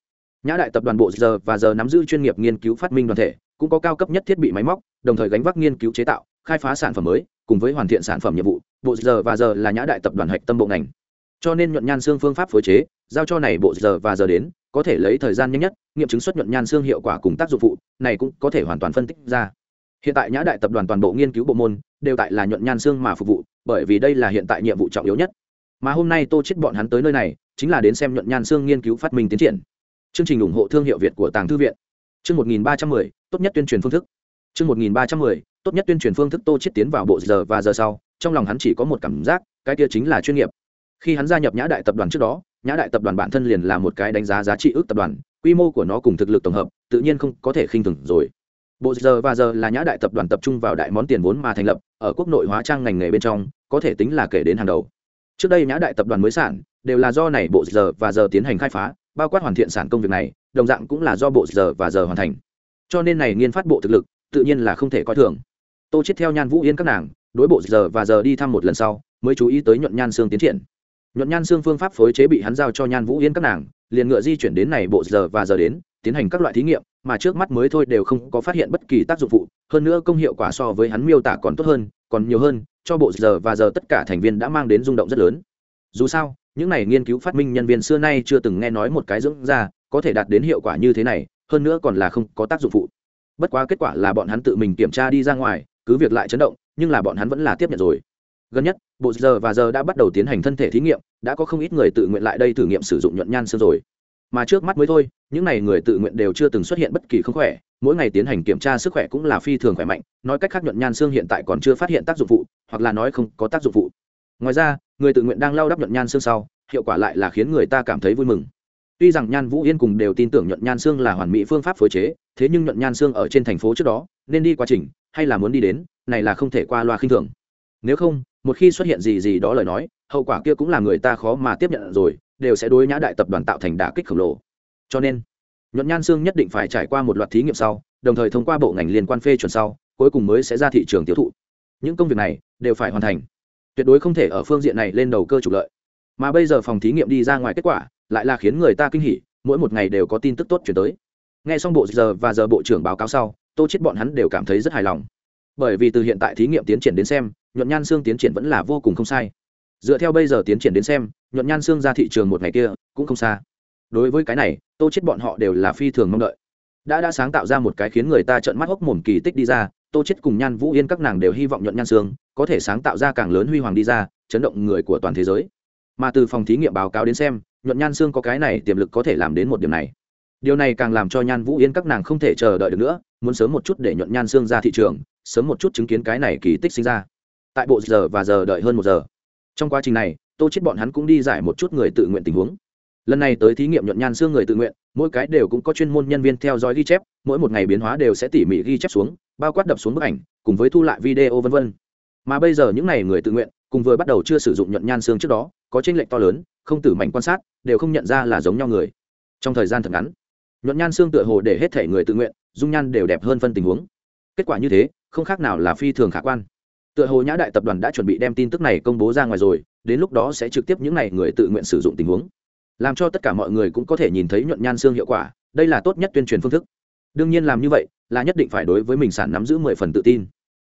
Nhã đại tập đoàn bộ giờ và giờ nắm giữ chuyên nghiệp nghiên cứu phát minh đoàn thể, cũng có cao cấp nhất thiết bị máy móc, đồng thời gánh vác nghiên cứu chế tạo khai phá sản phẩm mới cùng với hoàn thiện sản phẩm nhiệm vụ bộ giờ và giờ là nhã đại tập đoàn hạch tâm bộ ngành. Cho nên nhuận nhan xương phương pháp phối chế giao cho này bộ giờ và giờ đến có thể lấy thời gian nhanh nhất nghiệm chứng xuất nhuận nhan xương hiệu quả cùng tác dụng phụ này cũng có thể hoàn toàn phân tích ra. Hiện tại nhã đại tập đoàn toàn bộ nghiên cứu bộ môn đều tại là nhuận nhan xương mà phục vụ bởi vì đây là hiện tại nhiệm vụ trọng yếu nhất. Mà hôm nay tô chết bọn hắn tới nơi này chính là đến xem nhuận nhan xương nghiên cứu phát minh tiến triển. Chương trình ủng hộ thương hiệu việt của tàng thư viện. Chương 1310, tốt nhất tuyên truyền phương thức chương 1310, tốt nhất tuyên truyền phương thức tô chiết tiến vào bộ giờ và giờ sau trong lòng hắn chỉ có một cảm giác cái kia chính là chuyên nghiệp. Khi hắn gia nhập nhã đại tập đoàn trước đó nhã đại tập đoàn bản thân liền là một cái đánh giá giá trị ước tập đoàn quy mô của nó cùng thực lực tổng hợp tự nhiên không có thể khinh thường rồi. Bộ giờ và giờ là nhã đại tập đoàn tập trung vào đại món tiền vốn mà thành lập ở quốc nội hóa trang ngành nghề bên trong có thể tính là kể đến hàng đầu. Trước đây nhã đại tập đoàn mới sản đều là do này bộ giờ và giờ tiến hành khai phá bao quát hoàn thiện sản công việc này đồng dạng cũng là do bộ giờ và giờ hoàn thành. Cho nên này nghiên phát bộ thực lực tự nhiên là không thể coi thường. Tô chết theo nhan vũ yên các nàng, đối bộ giờ và giờ đi thăm một lần sau, mới chú ý tới nhuận nhan xương tiến triển. Nhuận nhan xương phương pháp phối chế bị hắn giao cho nhan vũ yên các nàng, liền ngựa di chuyển đến này bộ giờ và giờ đến, tiến hành các loại thí nghiệm, mà trước mắt mới thôi đều không có phát hiện bất kỳ tác dụng phụ, hơn nữa công hiệu quả so với hắn miêu tả còn tốt hơn, còn nhiều hơn, cho bộ giờ và giờ tất cả thành viên đã mang đến rung động rất lớn. Dù sao, những này nghiên cứu phát minh nhân viên xưa nay chưa từng nghe nói một cái dưỡng da có thể đạt đến hiệu quả như thế này, hơn nữa còn là không có tác dụng phụ bất quá kết quả là bọn hắn tự mình kiểm tra đi ra ngoài, cứ việc lại chấn động, nhưng là bọn hắn vẫn là tiếp nhận rồi. Gần nhất, bộ giờ và giờ đã bắt đầu tiến hành thân thể thí nghiệm, đã có không ít người tự nguyện lại đây thử nghiệm sử dụng nhuận nhan xương rồi. Mà trước mắt mới thôi, những n à y người tự nguyện đều chưa từng xuất hiện bất kỳ không khỏe, mỗi ngày tiến hành kiểm tra sức khỏe cũng là phi thường khỏe mạnh, nói cách khác nhuận nhan xương hiện tại còn chưa phát hiện tác dụng phụ, hoặc là nói không có tác dụng phụ. Ngoài ra, người tự nguyện đang lau đắp nhuận nhan xương sau, hiệu quả lại là khiến người ta cảm thấy vui mừng tuy rằng nhan vũ yên cùng đều tin tưởng nhuận nhan xương là hoàn mỹ phương pháp phối chế, thế nhưng nhuận nhan xương ở trên thành phố trước đó, nên đi quá trình, hay là muốn đi đến, này là không thể qua loa khinh thường. Nếu không, một khi xuất hiện gì gì đó lời nói, hậu quả kia cũng là người ta khó mà tiếp nhận rồi, đều sẽ đối nhã đại tập đoàn tạo thành đả kích khổng lồ. Cho nên, nhuận nhan xương nhất định phải trải qua một loạt thí nghiệm sau, đồng thời thông qua bộ ngành liên quan phê chuẩn sau, cuối cùng mới sẽ ra thị trường tiêu thụ. Những công việc này đều phải hoàn thành. Tuyệt đối không thể ở phương diện này lên đầu cơ trục lợi. Mà bây giờ phòng thí nghiệm đi ra ngoài kết quả lại là khiến người ta kinh hỉ, mỗi một ngày đều có tin tức tốt chuyển tới. Nghe xong bộ giờ và giờ bộ trưởng báo cáo sau, tô chết bọn hắn đều cảm thấy rất hài lòng. Bởi vì từ hiện tại thí nghiệm tiến triển đến xem, nhuận nhan xương tiến triển vẫn là vô cùng không sai. Dựa theo bây giờ tiến triển đến xem, nhuận nhan xương ra thị trường một ngày kia cũng không xa. Đối với cái này, tô chết bọn họ đều là phi thường mong đợi. Đã đã sáng tạo ra một cái khiến người ta trợn mắt hốc mồm kỳ tích đi ra, tô chết cùng nhan vũ yên các nàng đều hy vọng nhuận nhan xương có thể sáng tạo ra càng lớn huy hoàng đi ra, chấn động người của toàn thế giới mà từ phòng thí nghiệm báo cáo đến xem, nhuận nhan xương có cái này tiềm lực có thể làm đến một điểm này. Điều này càng làm cho nhan vũ yên các nàng không thể chờ đợi được nữa, muốn sớm một chút để nhuận nhan xương ra thị trường, sớm một chút chứng kiến cái này kỳ tích sinh ra. Tại bộ giờ và giờ đợi hơn một giờ. Trong quá trình này, tô chết bọn hắn cũng đi giải một chút người tự nguyện tình huống. Lần này tới thí nghiệm nhuận nhan xương người tự nguyện, mỗi cái đều cũng có chuyên môn nhân viên theo dõi ghi chép, mỗi một ngày biến hóa đều sẽ tỉ mỉ ghi chép xuống, bao quát đập xuống bức ảnh, cùng với thu lại video vân vân. Mà bây giờ những n à y người tự nguyện, cùng vừa bắt đầu chưa sử dụng nhuận nhan xương trước đó có chênh lệch to lớn, không tử mảnh quan sát, đều không nhận ra là giống nhau người. Trong thời gian thật ngắn, nhuận nhan xương tựa hồ để hết thể người tự nguyện, dung nhan đều đẹp hơn phân tình huống. Kết quả như thế, không khác nào là phi thường khả quan. Tựa hồ nhã đại tập đoàn đã chuẩn bị đem tin tức này công bố ra ngoài rồi, đến lúc đó sẽ trực tiếp những n à y người tự nguyện sử dụng tình huống. Làm cho tất cả mọi người cũng có thể nhìn thấy nhuận nhan xương hiệu quả, đây là tốt nhất tuyên truyền phương thức. Đương nhiên làm như vậy, là nhất định phải đối với mình sản nắm giữ mười phần tự tin.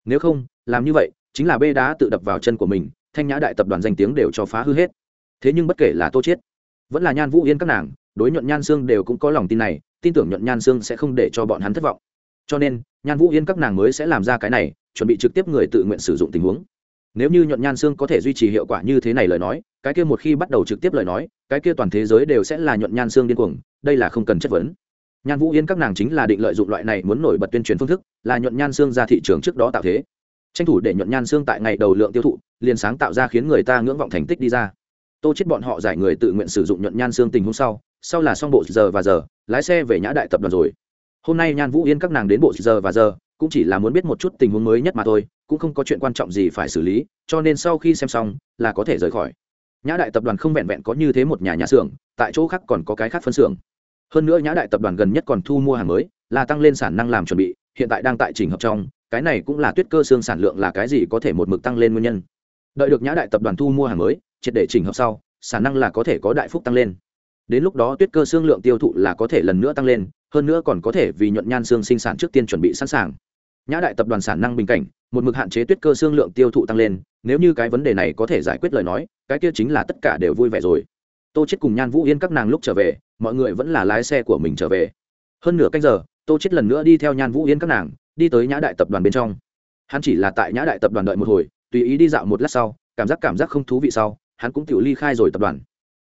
Nếu không, làm như vậy, chính là bê đá tự đập vào chân của mình thanh nhã đại tập đoàn danh tiếng đều cho phá hư hết. Thế nhưng bất kể là tô chiết, vẫn là nhan vũ yên các nàng, đối nhuận nhan xương đều cũng có lòng tin này, tin tưởng nhuận nhan xương sẽ không để cho bọn hắn thất vọng. Cho nên, nhan vũ yên các nàng mới sẽ làm ra cái này, chuẩn bị trực tiếp người tự nguyện sử dụng tình huống. Nếu như nhuận nhan xương có thể duy trì hiệu quả như thế này lời nói, cái kia một khi bắt đầu trực tiếp lời nói, cái kia toàn thế giới đều sẽ là nhuận nhan xương điên cuồng, đây là không cần chất vấn. Nhan vũ yên các nàng chính là định lợi dụng loại này muốn nổi bật tuyên truyền phương thức, là nhuận nhan xương ra thị trường trước đó tạo thế tranh thủ để nhuận nhan xương tại ngày đầu lượng tiêu thụ, liền sáng tạo ra khiến người ta ngưỡng vọng thành tích đi ra. Tô chết bọn họ giải người tự nguyện sử dụng nhuận nhan xương tình hôm sau sau là xong bộ giờ và giờ, lái xe về nhã đại tập đoàn rồi. Hôm nay nhan vũ yên các nàng đến bộ giờ và giờ, cũng chỉ là muốn biết một chút tình huống mới nhất mà thôi, cũng không có chuyện quan trọng gì phải xử lý, cho nên sau khi xem xong, là có thể rời khỏi. Nhã đại tập đoàn không vẹn vẹn có như thế một nhà nhà xưởng, tại chỗ khác còn có cái khác phân xưởng. Hơn nữa nhã đại tập đoàn gần nhất còn thu mua hàng mới, là tăng lên sản năng làm chuẩn bị, hiện tại đang tại trình hợp trong cái này cũng là tuyết cơ xương sản lượng là cái gì có thể một mực tăng lên nguyên nhân. Đợi được nhã đại tập đoàn thu mua hàng mới, triệt để chỉnh hợp sau, sản năng là có thể có đại phúc tăng lên. Đến lúc đó tuyết cơ xương lượng tiêu thụ là có thể lần nữa tăng lên, hơn nữa còn có thể vì nhuận nhan xương sinh sản trước tiên chuẩn bị sẵn sàng. Nhã đại tập đoàn sản năng bình cảnh, một mực hạn chế tuyết cơ xương lượng tiêu thụ tăng lên, nếu như cái vấn đề này có thể giải quyết lời nói, cái kia chính là tất cả đều vui vẻ rồi. Tô chết cùng nhan vũ yên các nàng lúc trở về, mọi người vẫn là lái xe của mình trở về. Hơn nửa canh giờ, tô chết lần nữa đi theo nhan vũ yên các nàng đi tới nhã đại tập đoàn bên trong. Hắn chỉ là tại nhã đại tập đoàn đợi một hồi, tùy ý đi dạo một lát sau, cảm giác cảm giác không thú vị sau, hắn cũng tự ly khai rồi tập đoàn.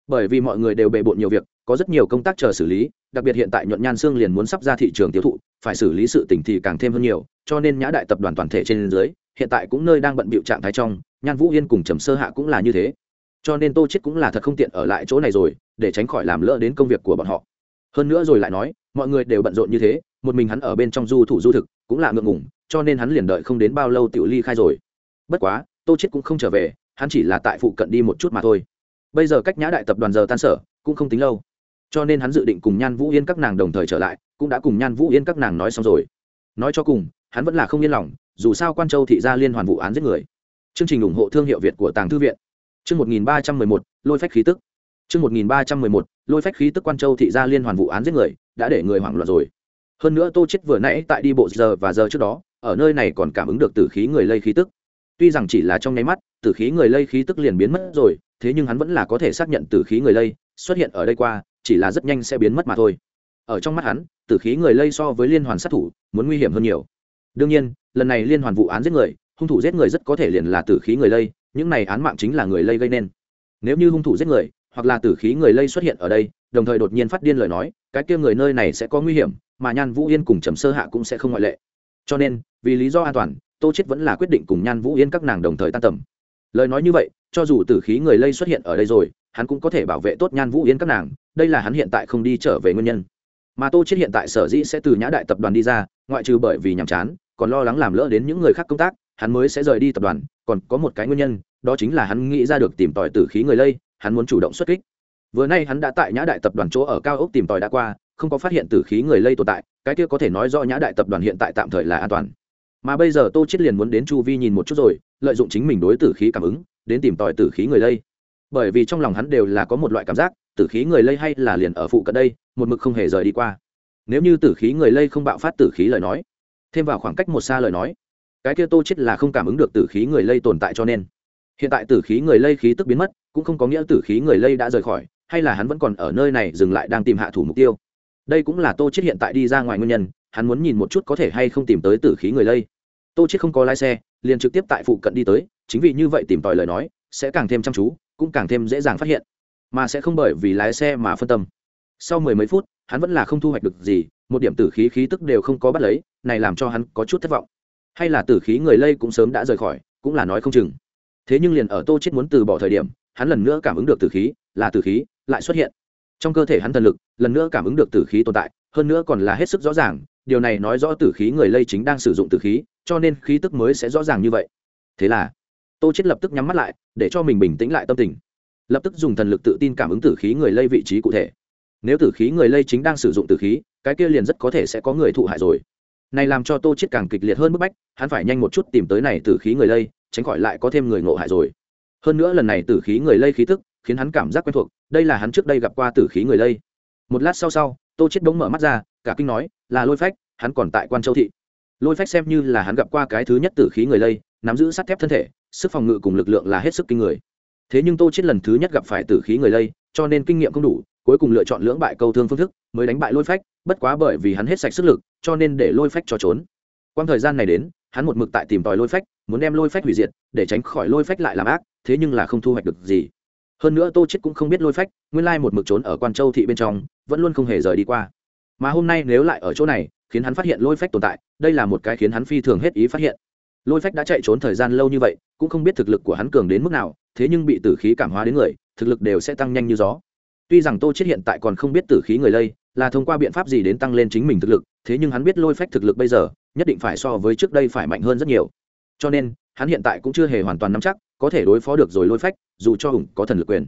Bởi vì mọi người đều bề bộn nhiều việc, có rất nhiều công tác chờ xử lý, đặc biệt hiện tại nhuận nhan xương liền muốn sắp ra thị trường tiêu thụ, phải xử lý sự tỉnh thì càng thêm hơn nhiều, cho nên nhã đại tập đoàn toàn thể trên dưới, hiện tại cũng nơi đang bận bịu trạng thái trong, nhan vũ yên cùng trầm sơ hạ cũng là như thế. Cho nên tô chết cũng là thật không tiện ở lại chỗ này rồi, để tránh khỏi làm lỡ đến công việc của bọn họ. Hơn nữa rồi lại nói, mọi người đều bận rộn như thế một mình hắn ở bên trong du thủ du thực cũng là ngượng ngủng cho nên hắn liền đợi không đến bao lâu tiểu ly khai rồi. Bất quá, tô chết cũng không trở về, hắn chỉ là tại phụ cận đi một chút mà thôi. Bây giờ cách nhã đại tập đoàn giờ tan sở, cũng không tính lâu. Cho nên hắn dự định cùng nhan vũ yên các nàng đồng thời trở lại, cũng đã cùng nhan vũ yên các nàng nói xong rồi. Nói cho cùng, hắn vẫn là không yên lòng, dù sao quan châu thị gia liên hoàn vụ án giết người. Chương trình ủng hộ thương hiệu việt của tàng thư viện. Chương một nghìn ba trăm mười một, lôi phách khí tức. Chương một nghìn ba trăm mười một, lôi phách khí tức quan châu thị gia liên hoàn vụ án giết người, đã để người hoảng loạn rồi hơn nữa tô chết vừa nãy tại đi bộ giờ và giờ trước đó, ở nơi này còn cảm ứng được tử khí người lây khí tức. Tuy rằng chỉ là trong nháy mắt, tử khí người lây khí tức liền biến mất rồi, thế nhưng hắn vẫn là có thể xác nhận tử khí người lây xuất hiện ở đây qua, chỉ là rất nhanh sẽ biến mất mà thôi. Ở trong mắt hắn, tử khí người lây so với liên hoàn sát thủ muốn nguy hiểm hơn nhiều. Đương nhiên, lần này liên hoàn vụ án giết người, hung thủ giết người rất có thể liền là tử khí người lây, những này án mạng chính là người lây gây nên. Nếu như hung thủ giết người, hoặc là tử khí người lây xuất hiện ở đây, đồng thời đột nhiên phát điên lời nói, cái kia người nơi này sẽ có nguy hiểm mà nhan vũ yên cùng trầm sơ hạ cũng sẽ không ngoại lệ. Cho nên, vì lý do an toàn, tô chết vẫn là quyết định cùng nhan vũ yên các nàng đồng thời tan tầm. Lời nói như vậy, cho dù tử khí người lây xuất hiện ở đây rồi, hắn cũng có thể bảo vệ tốt nhan vũ yên các nàng, đây là hắn hiện tại không đi trở về nguyên nhân. Mà tô chết hiện tại sở dĩ sẽ từ nhã đại tập đoàn đi ra, ngoại trừ bởi vì nhàm chán, còn lo lắng làm lỡ đến những người khác công tác, hắn mới sẽ rời đi tập đoàn, còn có một cái nguyên nhân, đó chính là hắn nghĩ ra được tìm tòi tử khí người lây, hắn muốn chủ động xuất kích. Vừa nay hắn đã tại nhã đại tập đoàn chỗ ở cao ốc tìm tòi đã qua không có phát hiện tử khí người lây tồn tại, cái kia có thể nói rõ nhã đại tập đoàn hiện tại tạm thời là an toàn. Mà bây giờ tô chết liền muốn đến chu vi nhìn một chút rồi, lợi dụng chính mình đối tử khí cảm ứng, đến tìm tòi tử khí người lây. Bởi vì trong lòng hắn đều là có một loại cảm giác, tử khí người lây hay là liền ở phụ cận đây, một mực không hề rời đi qua. Nếu như tử khí người lây không bạo phát tử khí lời nói, thêm vào khoảng cách một xa lời nói, cái kia tô chết là không cảm ứng được tử khí người lây tồn tại cho nên. Hiện tại tử khí người lây khí tức biến mất, cũng không có nghĩa tử khí người lây đã rời khỏi, hay là hắn vẫn còn ở nơi này dừng lại đang tìm hạ thủ mục tiêu đây cũng là tô chết hiện tại đi ra ngoài nguyên nhân, hắn muốn nhìn một chút có thể hay không tìm tới tử khí người lây. Tô chết không có lái xe, liền trực tiếp tại phụ cận đi tới, chính vì như vậy tìm tòi lời nói, sẽ càng thêm chăm chú, cũng càng thêm dễ dàng phát hiện. Mà sẽ không bởi vì lái xe mà phân tâm. Sau mười mấy phút, hắn vẫn là không thu hoạch được gì, một điểm tử khí khí tức đều không có bắt lấy, này làm cho hắn có chút thất vọng. Hay là tử khí người lây cũng sớm đã rời khỏi, cũng là nói không chừng. Thế nhưng liền ở tô chết muốn từ bỏ thời điểm, hắn lần nữa cảm ứng được tử khí, là tử khí, lại xuất hiện trong cơ thể hắn thần lực, lần nữa cảm ứng được tử khí tồn tại, hơn nữa còn là hết sức rõ ràng, điều này nói rõ tử khí người lây chính đang sử dụng tử khí, cho nên khí tức mới sẽ rõ ràng như vậy. Thế là, tô chết lập tức nhắm mắt lại, để cho mình bình tĩnh lại tâm tình. Lập tức dùng thần lực tự tin cảm ứng tử khí người lây vị trí cụ thể. Nếu tử khí người lây chính đang sử dụng tử khí, cái kia liền rất có thể sẽ có người thụ hại rồi. Này làm cho tô chết càng kịch liệt hơn bức bách, hắn phải nhanh một chút tìm tới này tử khí người lây, tránh khỏi lại có thêm người ngộ hại rồi. Hơn nữa lần này tử khí người lây khí tức, khiến hắn cảm giác quen thuộc đây là hắn trước đây gặp qua tử khí người lây. Một lát sau sau, tô chết bỗng mở mắt ra, cả kinh nói, là lôi phách, hắn còn tại quan châu thị. Lôi phách xem như là hắn gặp qua cái thứ nhất tử khí người lây, nắm giữ sắt thép thân thể, sức phòng ngự cùng lực lượng là hết sức kinh người. Thế nhưng tô chết lần thứ nhất gặp phải tử khí người lây, cho nên kinh nghiệm không đủ, cuối cùng lựa chọn lưỡng bại câu thương phương thức, mới đánh bại lôi phách, bất quá bởi vì hắn hết sạch sức lực, cho nên để lôi phách cho trốn. Quang thời gian này đến, hắn một mực tại tìm tòi lôi phách, muốn đem lôi phách hủy diệt, để tránh khỏi lôi phách lại làm ác, thế nhưng là không thu hoạch được gì hơn nữa tô chết cũng không biết lôi phách, nguyên lai một mực trốn ở quan châu thị bên trong, vẫn luôn không hề rời đi qua. Mà hôm nay nếu lại ở chỗ này, khiến hắn phát hiện lôi phách tồn tại, đây là một cái khiến hắn phi thường hết ý phát hiện. Lôi phách đã chạy trốn thời gian lâu như vậy, cũng không biết thực lực của hắn cường đến mức nào, thế nhưng bị tử khí cảm hóa đến người, thực lực đều sẽ tăng nhanh như gió. Tuy rằng tô chết hiện tại còn không biết tử khí người lây, là thông qua biện pháp gì đến tăng lên chính mình thực lực, thế nhưng hắn biết lôi phách thực lực bây giờ, nhất định phải so với trước đây phải mạnh hơn rất nhiều. Cho nên hắn hiện tại cũng chưa hề hoàn toàn nắm chắc, có thể đối phó được rồi lôi phách, dù cho hùng có thần lực quyền.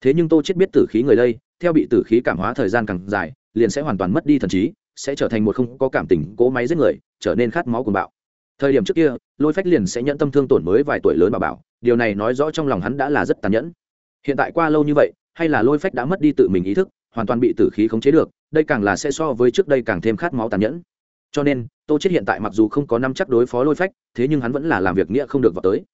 Thế nhưng tô chết biết tử khí người lây, theo bị tử khí cảm hóa thời gian càng dài, liền sẽ hoàn toàn mất đi thần trí, sẽ trở thành một không có cảm tình cố máy giết người, trở nên khát máu cuồng bạo. Thời điểm trước kia, lôi phách liền sẽ nhận tâm thương tổn mới vài tuổi lớn bà bảo, điều này nói rõ trong lòng hắn đã là rất tàn nhẫn. Hiện tại qua lâu như vậy, hay là lôi phách đã mất đi tự mình ý thức, hoàn toàn bị tử khí khống chế được, đây càng là sẽ so với trước đây càng thêm khát máu tàn nhẫn cho nên, tô chết hiện tại mặc dù không có năm chắc đối phó lôi phách, thế nhưng hắn vẫn là làm việc nghĩa không được vào tới.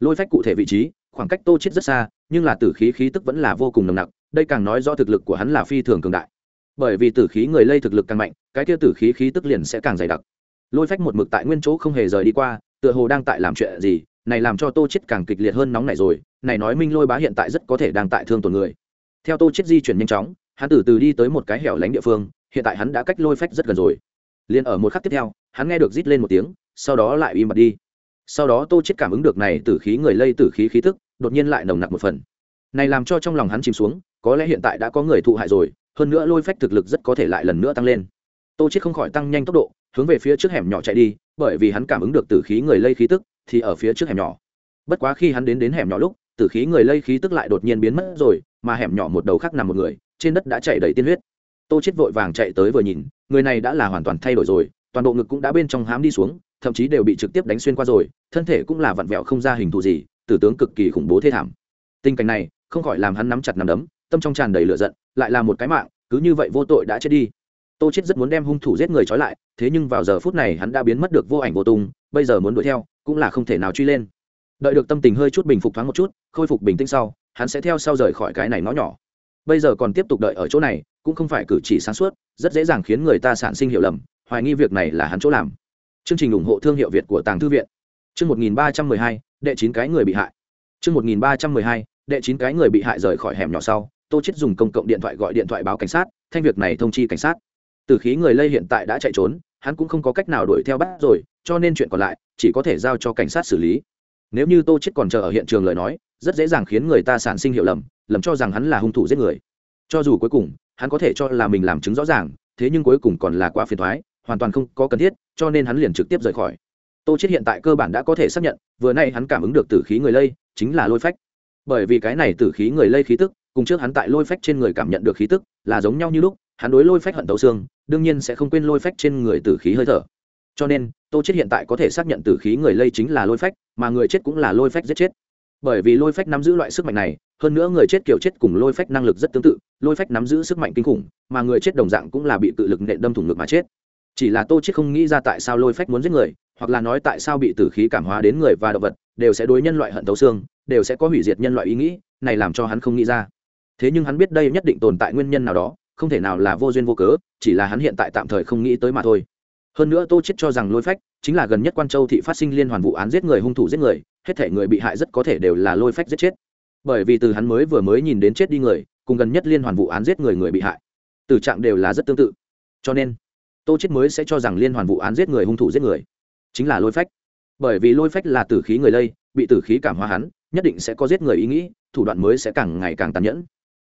Lôi phách cụ thể vị trí, khoảng cách tô chết rất xa, nhưng là tử khí khí tức vẫn là vô cùng nồng nặc, đây càng nói do thực lực của hắn là phi thường cường đại. Bởi vì tử khí người lây thực lực càng mạnh, cái kia tử khí khí tức liền sẽ càng dày đặc. Lôi phách một mực tại nguyên chỗ không hề rời đi qua, tựa hồ đang tại làm chuyện gì, này làm cho tô chết càng kịch liệt hơn nóng này rồi, này nói minh lôi bá hiện tại rất có thể đang tại thương tổn người. Theo tô chết di chuyển nhanh chóng, hắn từ từ đi tới một cái hẻo lánh địa phương, hiện tại hắn đã cách lôi phách rất gần rồi liền ở một khắc tiếp theo, hắn nghe được rít lên một tiếng, sau đó lại im bặt đi. Sau đó tô chết cảm ứng được này tử khí người lây tử khí khí tức, đột nhiên lại nồng nặc một phần. Này làm cho trong lòng hắn chìm xuống, có lẽ hiện tại đã có người thụ hại rồi, hơn nữa lôi phách thực lực rất có thể lại lần nữa tăng lên. Tô chết không khỏi tăng nhanh tốc độ, hướng về phía trước hẻm nhỏ chạy đi, bởi vì hắn cảm ứng được tử khí người lây khí tức, thì ở phía trước hẻm nhỏ. Bất quá khi hắn đến đến hẻm nhỏ lúc, tử khí người lây khí tức lại đột nhiên biến mất rồi, mà hẻm nhỏ một đầu khác nằm một người, trên đất đã chảy đầy tiên huyết tô chết vội vàng chạy tới vừa nhìn, người này đã là hoàn toàn thay đổi rồi, toàn bộ ngực cũng đã bên trong hám đi xuống, thậm chí đều bị trực tiếp đánh xuyên qua rồi, thân thể cũng là vặn vẹo không ra hình thù gì, tử tướng cực kỳ khủng bố thê thảm. Tình cảnh này, không khỏi làm hắn nắm chặt nắm đấm, tâm trong tràn đầy lửa giận, lại là một cái mạng, cứ như vậy vô tội đã chết đi. Tô chết rất muốn đem hung thủ giết người trói lại, thế nhưng vào giờ phút này hắn đã biến mất được vô ảnh vô tung, bây giờ muốn đuổi theo, cũng là không thể nào truy lên. Đợi được tâm tình hơi chút bình phục thoáng một chút, khôi phục bình tĩnh sau, hắn sẽ theo sau rời khỏi cái này nó nhỏ bây giờ còn tiếp tục đợi ở chỗ này, cũng không phải cử chỉ sáng suốt, rất dễ dàng khiến người ta sản sinh hiểu lầm, hoài nghi việc này là hắn chỗ làm. Chương trình ủng hộ thương hiệu việt của tàng thư viện. Chương một nghìn ba trăm mười hai, đệ chín cái người bị hại. Chương một nghìn ba trăm mười hai, đệ chín cái người bị hại rời khỏi hẻm nhỏ sau, tô chết dùng công cộng điện thoại gọi điện thoại báo cảnh sát, thanh việc này thông chi cảnh sát. Từ khí người lây hiện tại đã chạy trốn, hắn cũng không có cách nào đuổi theo bắt rồi, cho nên chuyện còn lại chỉ có thể giao cho cảnh sát xử lý. Nếu như tô chết còn chờ ở hiện trường lời nói rất dễ dàng khiến người ta sản sinh hiểu lầm lầm cho rằng hắn là hung thủ giết người. Cho dù cuối cùng, hắn có thể cho là mình làm chứng rõ ràng, thế nhưng cuối cùng còn là quá phiền thoái hoàn toàn không có cần thiết, cho nên hắn liền trực tiếp rời khỏi. Tô chết hiện tại cơ bản đã có thể xác nhận, vừa nay hắn cảm ứng được tử khí người lây, chính là lôi phách. Bởi vì cái này tử khí người lây khí tức, cùng trước hắn tại lôi phách trên người cảm nhận được khí tức, là giống nhau như lúc, hắn đối lôi phách hận tấu xương, đương nhiên sẽ không quên lôi phách trên người tử khí hơi thở. Cho nên, tô chết hiện tại có thể xác nhận tử khí người lây chính là lôi phách, mà người chết cũng là lôi phách giết chết bởi vì lôi phách nắm giữ loại sức mạnh này, hơn nữa người chết kiểu chết cùng lôi phách năng lực rất tương tự, lôi phách nắm giữ sức mạnh kinh khủng, mà người chết đồng dạng cũng là bị tự lực nện đâm thủng ngực mà chết. Chỉ là tô chết không nghĩ ra tại sao lôi phách muốn giết người, hoặc là nói tại sao bị tử khí cảm hóa đến người và động vật đều sẽ đối nhân loại hận thấu xương, đều sẽ có hủy diệt nhân loại ý nghĩ, này làm cho hắn không nghĩ ra. Thế nhưng hắn biết đây nhất định tồn tại nguyên nhân nào đó, không thể nào là vô duyên vô cớ, chỉ là hắn hiện tại tạm thời không nghĩ tới mà thôi hơn nữa tô chết cho rằng lôi phách chính là gần nhất quan châu thị phát sinh liên hoàn vụ án giết người, hung thủ giết người, hết thể người bị hại rất có thể đều là lôi phách giết chết. Bởi vì từ hắn mới vừa mới nhìn đến chết đi người, cùng gần nhất liên hoàn vụ án giết người người bị hại, từ trạng đều là rất tương tự. Cho nên, tô chết mới sẽ cho rằng liên hoàn vụ án giết người, hung thủ giết người, chính là lôi phách. Bởi vì lôi phách là tử khí người lây, bị tử khí cảm hóa hắn, nhất định sẽ có giết người ý nghĩ, thủ đoạn mới sẽ càng ngày càng tàn nhẫn.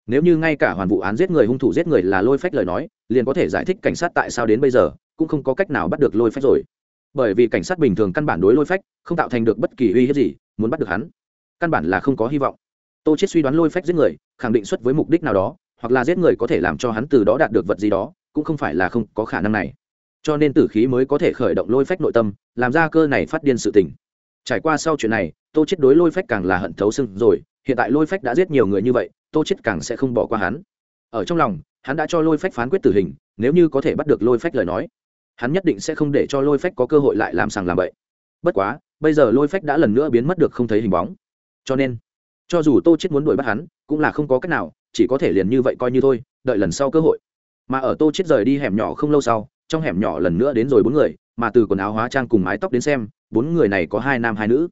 Nếu như ngay cả hoàn vụ án giết người, hung thủ giết người là lôi phách lời nói, liền có thể giải thích cảnh sát tại sao đến bây giờ cũng không có cách nào bắt được lôi phách rồi. Bởi vì cảnh sát bình thường căn bản đối lôi phách không tạo thành được bất kỳ uy hiếp gì, muốn bắt được hắn, căn bản là không có hy vọng. Tô chết suy đoán lôi phách giết người, khẳng định xuất với mục đích nào đó, hoặc là giết người có thể làm cho hắn từ đó đạt được vật gì đó, cũng không phải là không có khả năng này. Cho nên tử khí mới có thể khởi động lôi phách nội tâm, làm ra cơ này phát điên sự tình. Trải qua sau chuyện này, tô chết đối lôi phách càng là hận thấu sưng rồi, hiện tại lôi phách đã giết nhiều người như vậy, tô chết càng sẽ không bỏ qua hắn. Ở trong lòng, hắn đã cho lôi phách phán quyết tử hình, nếu như có thể bắt được lôi phách lời nói hắn nhất định sẽ không để cho lôi phách có cơ hội lại làm sàng làm bậy. Bất quá, bây giờ lôi phách đã lần nữa biến mất được không thấy hình bóng. Cho nên, cho dù tô chết muốn đuổi bắt hắn, cũng là không có cách nào, chỉ có thể liền như vậy coi như thôi, đợi lần sau cơ hội. Mà ở tô chết rời đi hẻm nhỏ không lâu sau, trong hẻm nhỏ lần nữa đến rồi bốn người, mà từ quần áo hóa trang cùng mái tóc đến xem, bốn người này có hai nam hai nữ.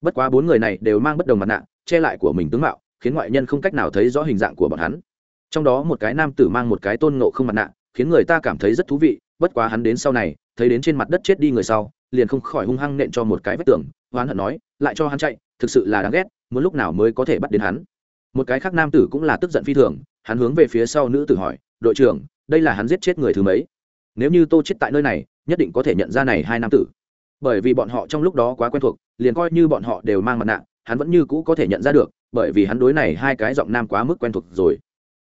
Bất quá bốn người này đều mang bất đồng mặt nạ, che lại của mình tướng mạo, khiến ngoại nhân không cách nào thấy rõ hình dạng của bọn hắn. Trong đó một cái nam tử mang một cái tôn ngộ không mặt nạ, khiến người ta cảm thấy rất thú vị bất quá hắn đến sau này, thấy đến trên mặt đất chết đi người sau, liền không khỏi hung hăng nện cho một cái vách tường hoán hận nói, lại cho hắn chạy, thực sự là đáng ghét, muốn lúc nào mới có thể bắt đến hắn? Một cái khác nam tử cũng là tức giận phi thường, hắn hướng về phía sau nữ tử hỏi, đội trưởng, đây là hắn giết chết người thứ mấy? Nếu như tô chết tại nơi này, nhất định có thể nhận ra này hai nam tử. Bởi vì bọn họ trong lúc đó quá quen thuộc, liền coi như bọn họ đều mang mặt nạ, hắn vẫn như cũ có thể nhận ra được, bởi vì hắn đối này hai cái giọng nam quá mức quen thuộc rồi.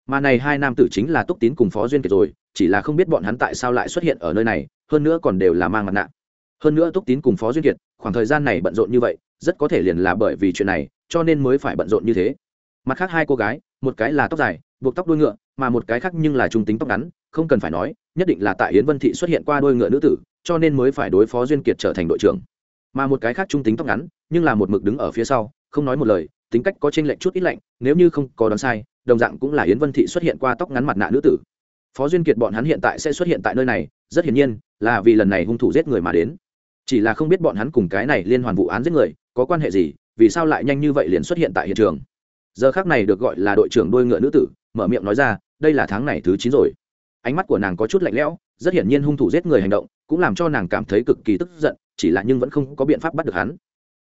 Mà này hai nam tử chính là túc tín cùng phó duyên kiệt rồi chỉ là không biết bọn hắn tại sao lại xuất hiện ở nơi này, hơn nữa còn đều là mang mặt nạ. Hơn nữa túc tín cùng phó duyên kiệt, khoảng thời gian này bận rộn như vậy, rất có thể liền là bởi vì chuyện này, cho nên mới phải bận rộn như thế. Mặt khác hai cô gái, một cái là tóc dài, buộc tóc đuôi ngựa, mà một cái khác nhưng là trung tính tóc ngắn, không cần phải nói, nhất định là tại yến vân thị xuất hiện qua đôi ngựa nữ tử, cho nên mới phải đối phó duyên kiệt trở thành đội trưởng. Mà một cái khác trung tính tóc ngắn, nhưng là một mực đứng ở phía sau, không nói một lời, tính cách có t r ê n lệch chút ít lạnh, nếu như không có đoán sai, đồng dạng cũng là yến vân thị xuất hiện qua tóc ngắn mặt nạ nữ tử phó duyên kiệt bọn hắn hiện tại sẽ xuất hiện tại nơi này, rất hiển nhiên, là vì lần này hung thủ giết người mà đến. Chỉ là không biết bọn hắn cùng cái này liên hoàn vụ án giết người, có quan hệ gì, vì sao lại nhanh như vậy liền xuất hiện tại hiện trường. Giờ khác này được gọi là đội trưởng đôi ngựa nữ tử, mở miệng nói ra, đây là tháng này thứ chín rồi. Ánh mắt của nàng có chút lạnh lẽo, rất hiển nhiên hung thủ giết người hành động, cũng làm cho nàng cảm thấy cực kỳ tức giận, chỉ là nhưng vẫn không có biện pháp bắt được hắn.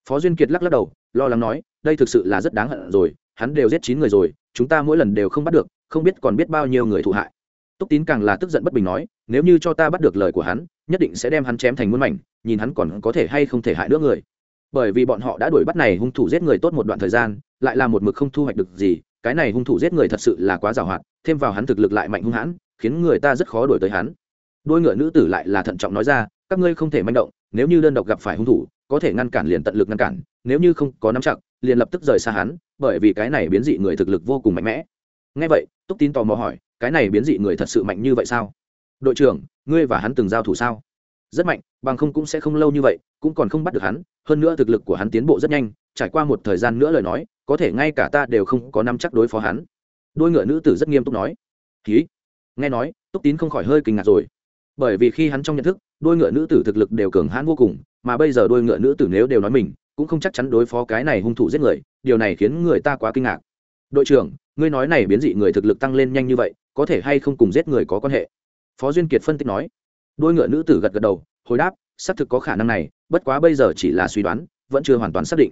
Phó duyên kiệt lắc lắc đầu, lo lắng nói, đây thực sự là rất đáng hận rồi, hắn đều giết chín người rồi, chúng ta mỗi lần đều không bắt được, không biết còn biết bao nhiêu người thụ hại túc tín càng là tức giận bất bình nói, nếu như cho ta bắt được lời của hắn, nhất định sẽ đem hắn chém thành muôn mảnh, nhìn hắn còn có thể hay không thể hại nữa người. Bởi vì bọn họ đã đuổi bắt này hung thủ giết người tốt một đoạn thời gian, lại là một mực không thu hoạch được gì, cái này hung thủ giết người thật sự là quá giàu hoạt, thêm vào hắn thực lực lại mạnh hung hãn, khiến người ta rất khó đuổi tới hắn. Đôi ngựa nữ tử lại là thận trọng nói ra, các ngươi không thể manh động, nếu như đơn độc gặp phải hung thủ, có thể ngăn cản liền tận lực ngăn cản, nếu như không có nắm chặt, liền lập tức rời xa hắn, bởi vì cái này biến dị người thực lực vô cùng mạnh mẽ. Ngay vậy túc tín tò mò hỏi, cái này biến dị người thật sự mạnh như vậy sao? Đội trưởng, ngươi và hắn từng giao thủ sao? Rất mạnh, bằng không cũng sẽ không lâu như vậy, cũng còn không bắt được hắn, hơn nữa thực lực của hắn tiến bộ rất nhanh, trải qua một thời gian nữa lời nói, có thể ngay cả ta đều không có nắm chắc đối phó hắn. Đôi ngựa nữ tử rất nghiêm túc nói. Ký nghe nói, túc tín không khỏi hơi kinh ngạc rồi. Bởi vì khi hắn trong nhận thức, đôi ngựa nữ tử thực lực đều cường hãn vô cùng, mà bây giờ đôi ngựa nữ tử nếu đều nói mình, cũng không chắc chắn đối phó cái này hung thủ giết người, điều này khiến người ta quá kinh ngạc đội trưởng, ngươi nói này biến dị người thực lực tăng lên nhanh như vậy, có thể hay không cùng giết người có quan hệ? Phó duyên kiệt phân tích nói. Đôi ngựa nữ tử gật gật đầu, hồi đáp, xác thực có khả năng này, bất quá bây giờ chỉ là suy đoán, vẫn chưa hoàn toàn xác định.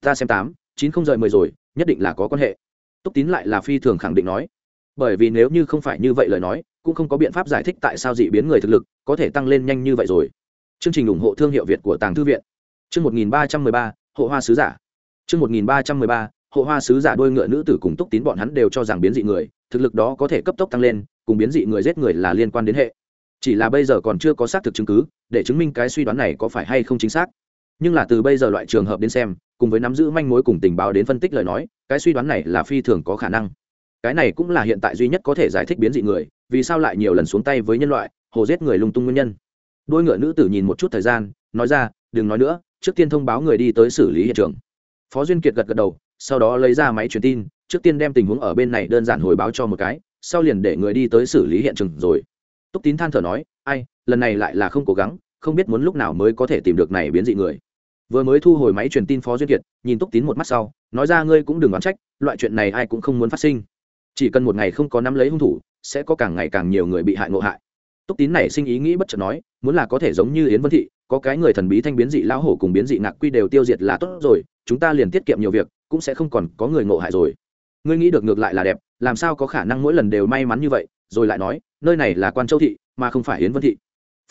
Ta xem tám, chín không rời mười rồi, nhất định là có quan hệ. Túc tín lại là phi thường khẳng định nói. Bởi vì nếu như không phải như vậy lời nói, cũng không có biện pháp giải thích tại sao dị biến người thực lực có thể tăng lên nhanh như vậy rồi. Chương trình ủng hộ thương hiệu việt của tàng thư viện. Chương một nghìn ba trăm mười ba, hộ hoa sứ giả. Chương một nghìn ba trăm mười ba hộ hoa sứ giả đôi ngựa nữ tử cùng túc tín bọn hắn đều cho rằng biến dị người, thực lực đó có thể cấp tốc tăng lên, cùng biến dị người giết người là liên quan đến hệ. Chỉ là bây giờ còn chưa có xác thực chứng cứ, để chứng minh cái suy đoán này có phải hay không chính xác. Nhưng là từ bây giờ loại trường hợp đến xem, cùng với nắm giữ manh mối cùng tình báo đến phân tích lời nói, cái suy đoán này là phi thường có khả năng. Cái này cũng là hiện tại duy nhất có thể giải thích biến dị người, vì sao lại nhiều lần xuống tay với nhân loại, hồ giết người lung tung nguyên nhân. Đôi ngựa nữ tử nhìn một chút thời gian, nói ra, đừng nói nữa, trước tiên thông báo người đi tới xử lý hiện trường. Phó duyên kiệt gật gật đầu sau đó lấy ra máy truyền tin, trước tiên đem tình huống ở bên này đơn giản hồi báo cho một cái, sau liền để người đi tới xử lý hiện trường rồi. Túc tín than thở nói, ai, lần này lại là không cố gắng, không biết muốn lúc nào mới có thể tìm được này biến dị người. Vừa mới thu hồi máy truyền tin phó duyên kiệt, nhìn túc tín một mắt sau, nói ra, ngươi cũng đừng đoán trách, loại chuyện này ai cũng không muốn phát sinh. Chỉ cần một ngày không có nắm lấy hung thủ, sẽ có càng ngày càng nhiều người bị hại ngộ hại. Túc tín này sinh ý nghĩ bất chợt nói, muốn là có thể giống như yến vân thị, có cái người thần bí thanh biến dị lão hổ cùng biến dị ngạc quy đều tiêu diệt là tốt rồi, chúng ta liền tiết kiệm nhiều việc cũng sẽ không còn có người ngộ hại rồi. Ngươi nghĩ được ngược lại là đẹp, làm sao có khả năng mỗi lần đều may mắn như vậy? Rồi lại nói, nơi này là quan châu thị, mà không phải yến vân thị.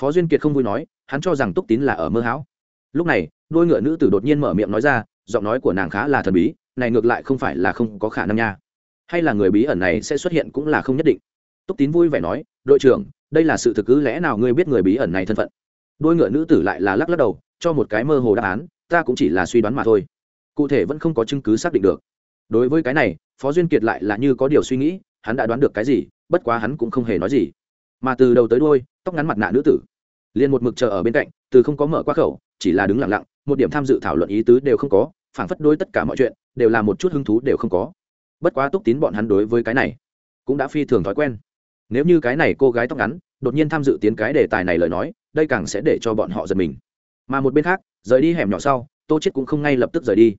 Phó duyên kiệt không vui nói, hắn cho rằng túc tín là ở mơ hão. Lúc này, đôi ngựa nữ tử đột nhiên mở miệng nói ra, giọng nói của nàng khá là thần bí, này ngược lại không phải là không có khả năng nha. Hay là người bí ẩn này sẽ xuất hiện cũng là không nhất định. Túc tín vui vẻ nói, đội trưởng, đây là sự thực cứ lẽ nào ngươi biết người bí ẩn này thân phận? Đôi ngựa nữ tử lại là lắc lắc đầu, cho một cái mơ hồ đáp án, ta cũng chỉ là suy đoán mà thôi cụ thể vẫn không có chứng cứ xác định được. Đối với cái này, phó duyên kiệt lại là như có điều suy nghĩ, hắn đã đoán được cái gì, bất quá hắn cũng không hề nói gì. Mà từ đầu tới đôi tóc ngắn mặt nạ nữ tử. Liền một mực chờ ở bên cạnh, từ không có mở qua khẩu, chỉ là đứng lặng lặng, một điểm tham dự thảo luận ý tứ đều không có, phảng phất đôi tất cả mọi chuyện, đều là một chút hứng thú đều không có. Bất quá túc tín bọn hắn đối với cái này, cũng đã phi thường thói quen. Nếu như cái này cô gái tóc ngắn, đột nhiên tham dự tiến cái đề tài này lời nói, đây càng sẽ để cho bọn họ giật mình. Mà một bên khác, rời đi hẻm nhỏ sau tô chết cũng không ngay lập tức rời đi,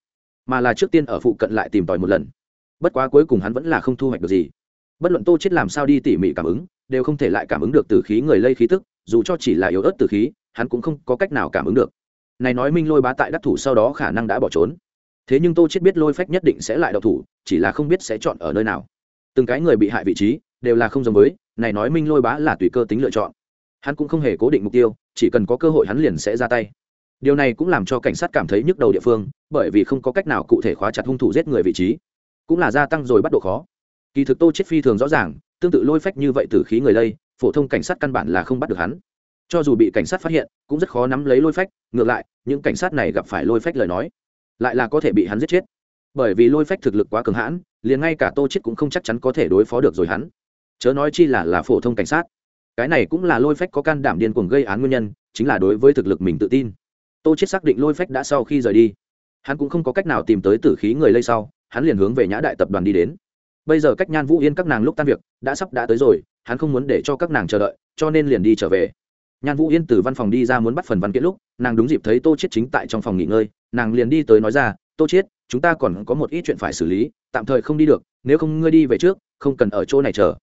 mà là trước tiên ở phụ cận lại tìm tòi một lần. Bất quá cuối cùng hắn vẫn là không thu hoạch được gì. Bất luận tô chết làm sao đi tỉ mỉ cảm ứng, đều không thể lại cảm ứng được từ khí người lây khí tức, dù cho chỉ là yếu ớt từ khí, hắn cũng không có cách nào cảm ứng được. Này nói minh lôi bá tại đắc thủ sau đó khả năng đã bỏ trốn. Thế nhưng tô chết biết lôi phách nhất định sẽ lại đậu thủ, chỉ là không biết sẽ chọn ở nơi nào. Từng cái người bị hại vị trí, đều là không giống với, này nói minh lôi bá là tùy cơ tính lựa chọn. Hắn cũng không hề cố định mục tiêu, chỉ cần có cơ hội hắn liền sẽ ra tay điều này cũng làm cho cảnh sát cảm thấy nhức đầu địa phương, bởi vì không có cách nào cụ thể khóa chặt hung thủ giết người vị trí. Cũng là gia tăng rồi bắt độ khó. Kỳ thực tô chết phi thường rõ ràng, tương tự lôi phách như vậy từ khí người lây, phổ thông cảnh sát căn bản là không bắt được hắn. Cho dù bị cảnh sát phát hiện, cũng rất khó nắm lấy lôi phách, ngược lại, những cảnh sát này gặp phải lôi phách lời nói, lại là có thể bị hắn giết chết. Bởi vì lôi phách thực lực quá cường hãn, liền ngay cả tô chết cũng không chắc chắn có thể đối phó được rồi hắn. Chớ nói chi là là phổ thông cảnh sát. Cái này cũng là lôi phách có can đảm điên cuồng gây án nguyên nhân, chính là đối với thực lực mình tự tin tô chết xác định lôi phách đã sau khi rời đi. Hắn cũng không có cách nào tìm tới tử khí người lây sau, hắn liền hướng về nhã đại tập đoàn đi đến. Bây giờ cách nhan vũ yên các nàng lúc tan việc, đã sắp đã tới rồi, hắn không muốn để cho các nàng chờ đợi, cho nên liền đi trở về. Nhan vũ yên từ văn phòng đi ra muốn bắt phần văn kiện lúc, nàng đúng dịp thấy tô chết chính tại trong phòng nghỉ ngơi, nàng liền đi tới nói ra, tô chết chúng ta còn có một ít chuyện phải xử lý, tạm thời không đi được, nếu không ngươi đi về trước, không cần ở chỗ này chờ.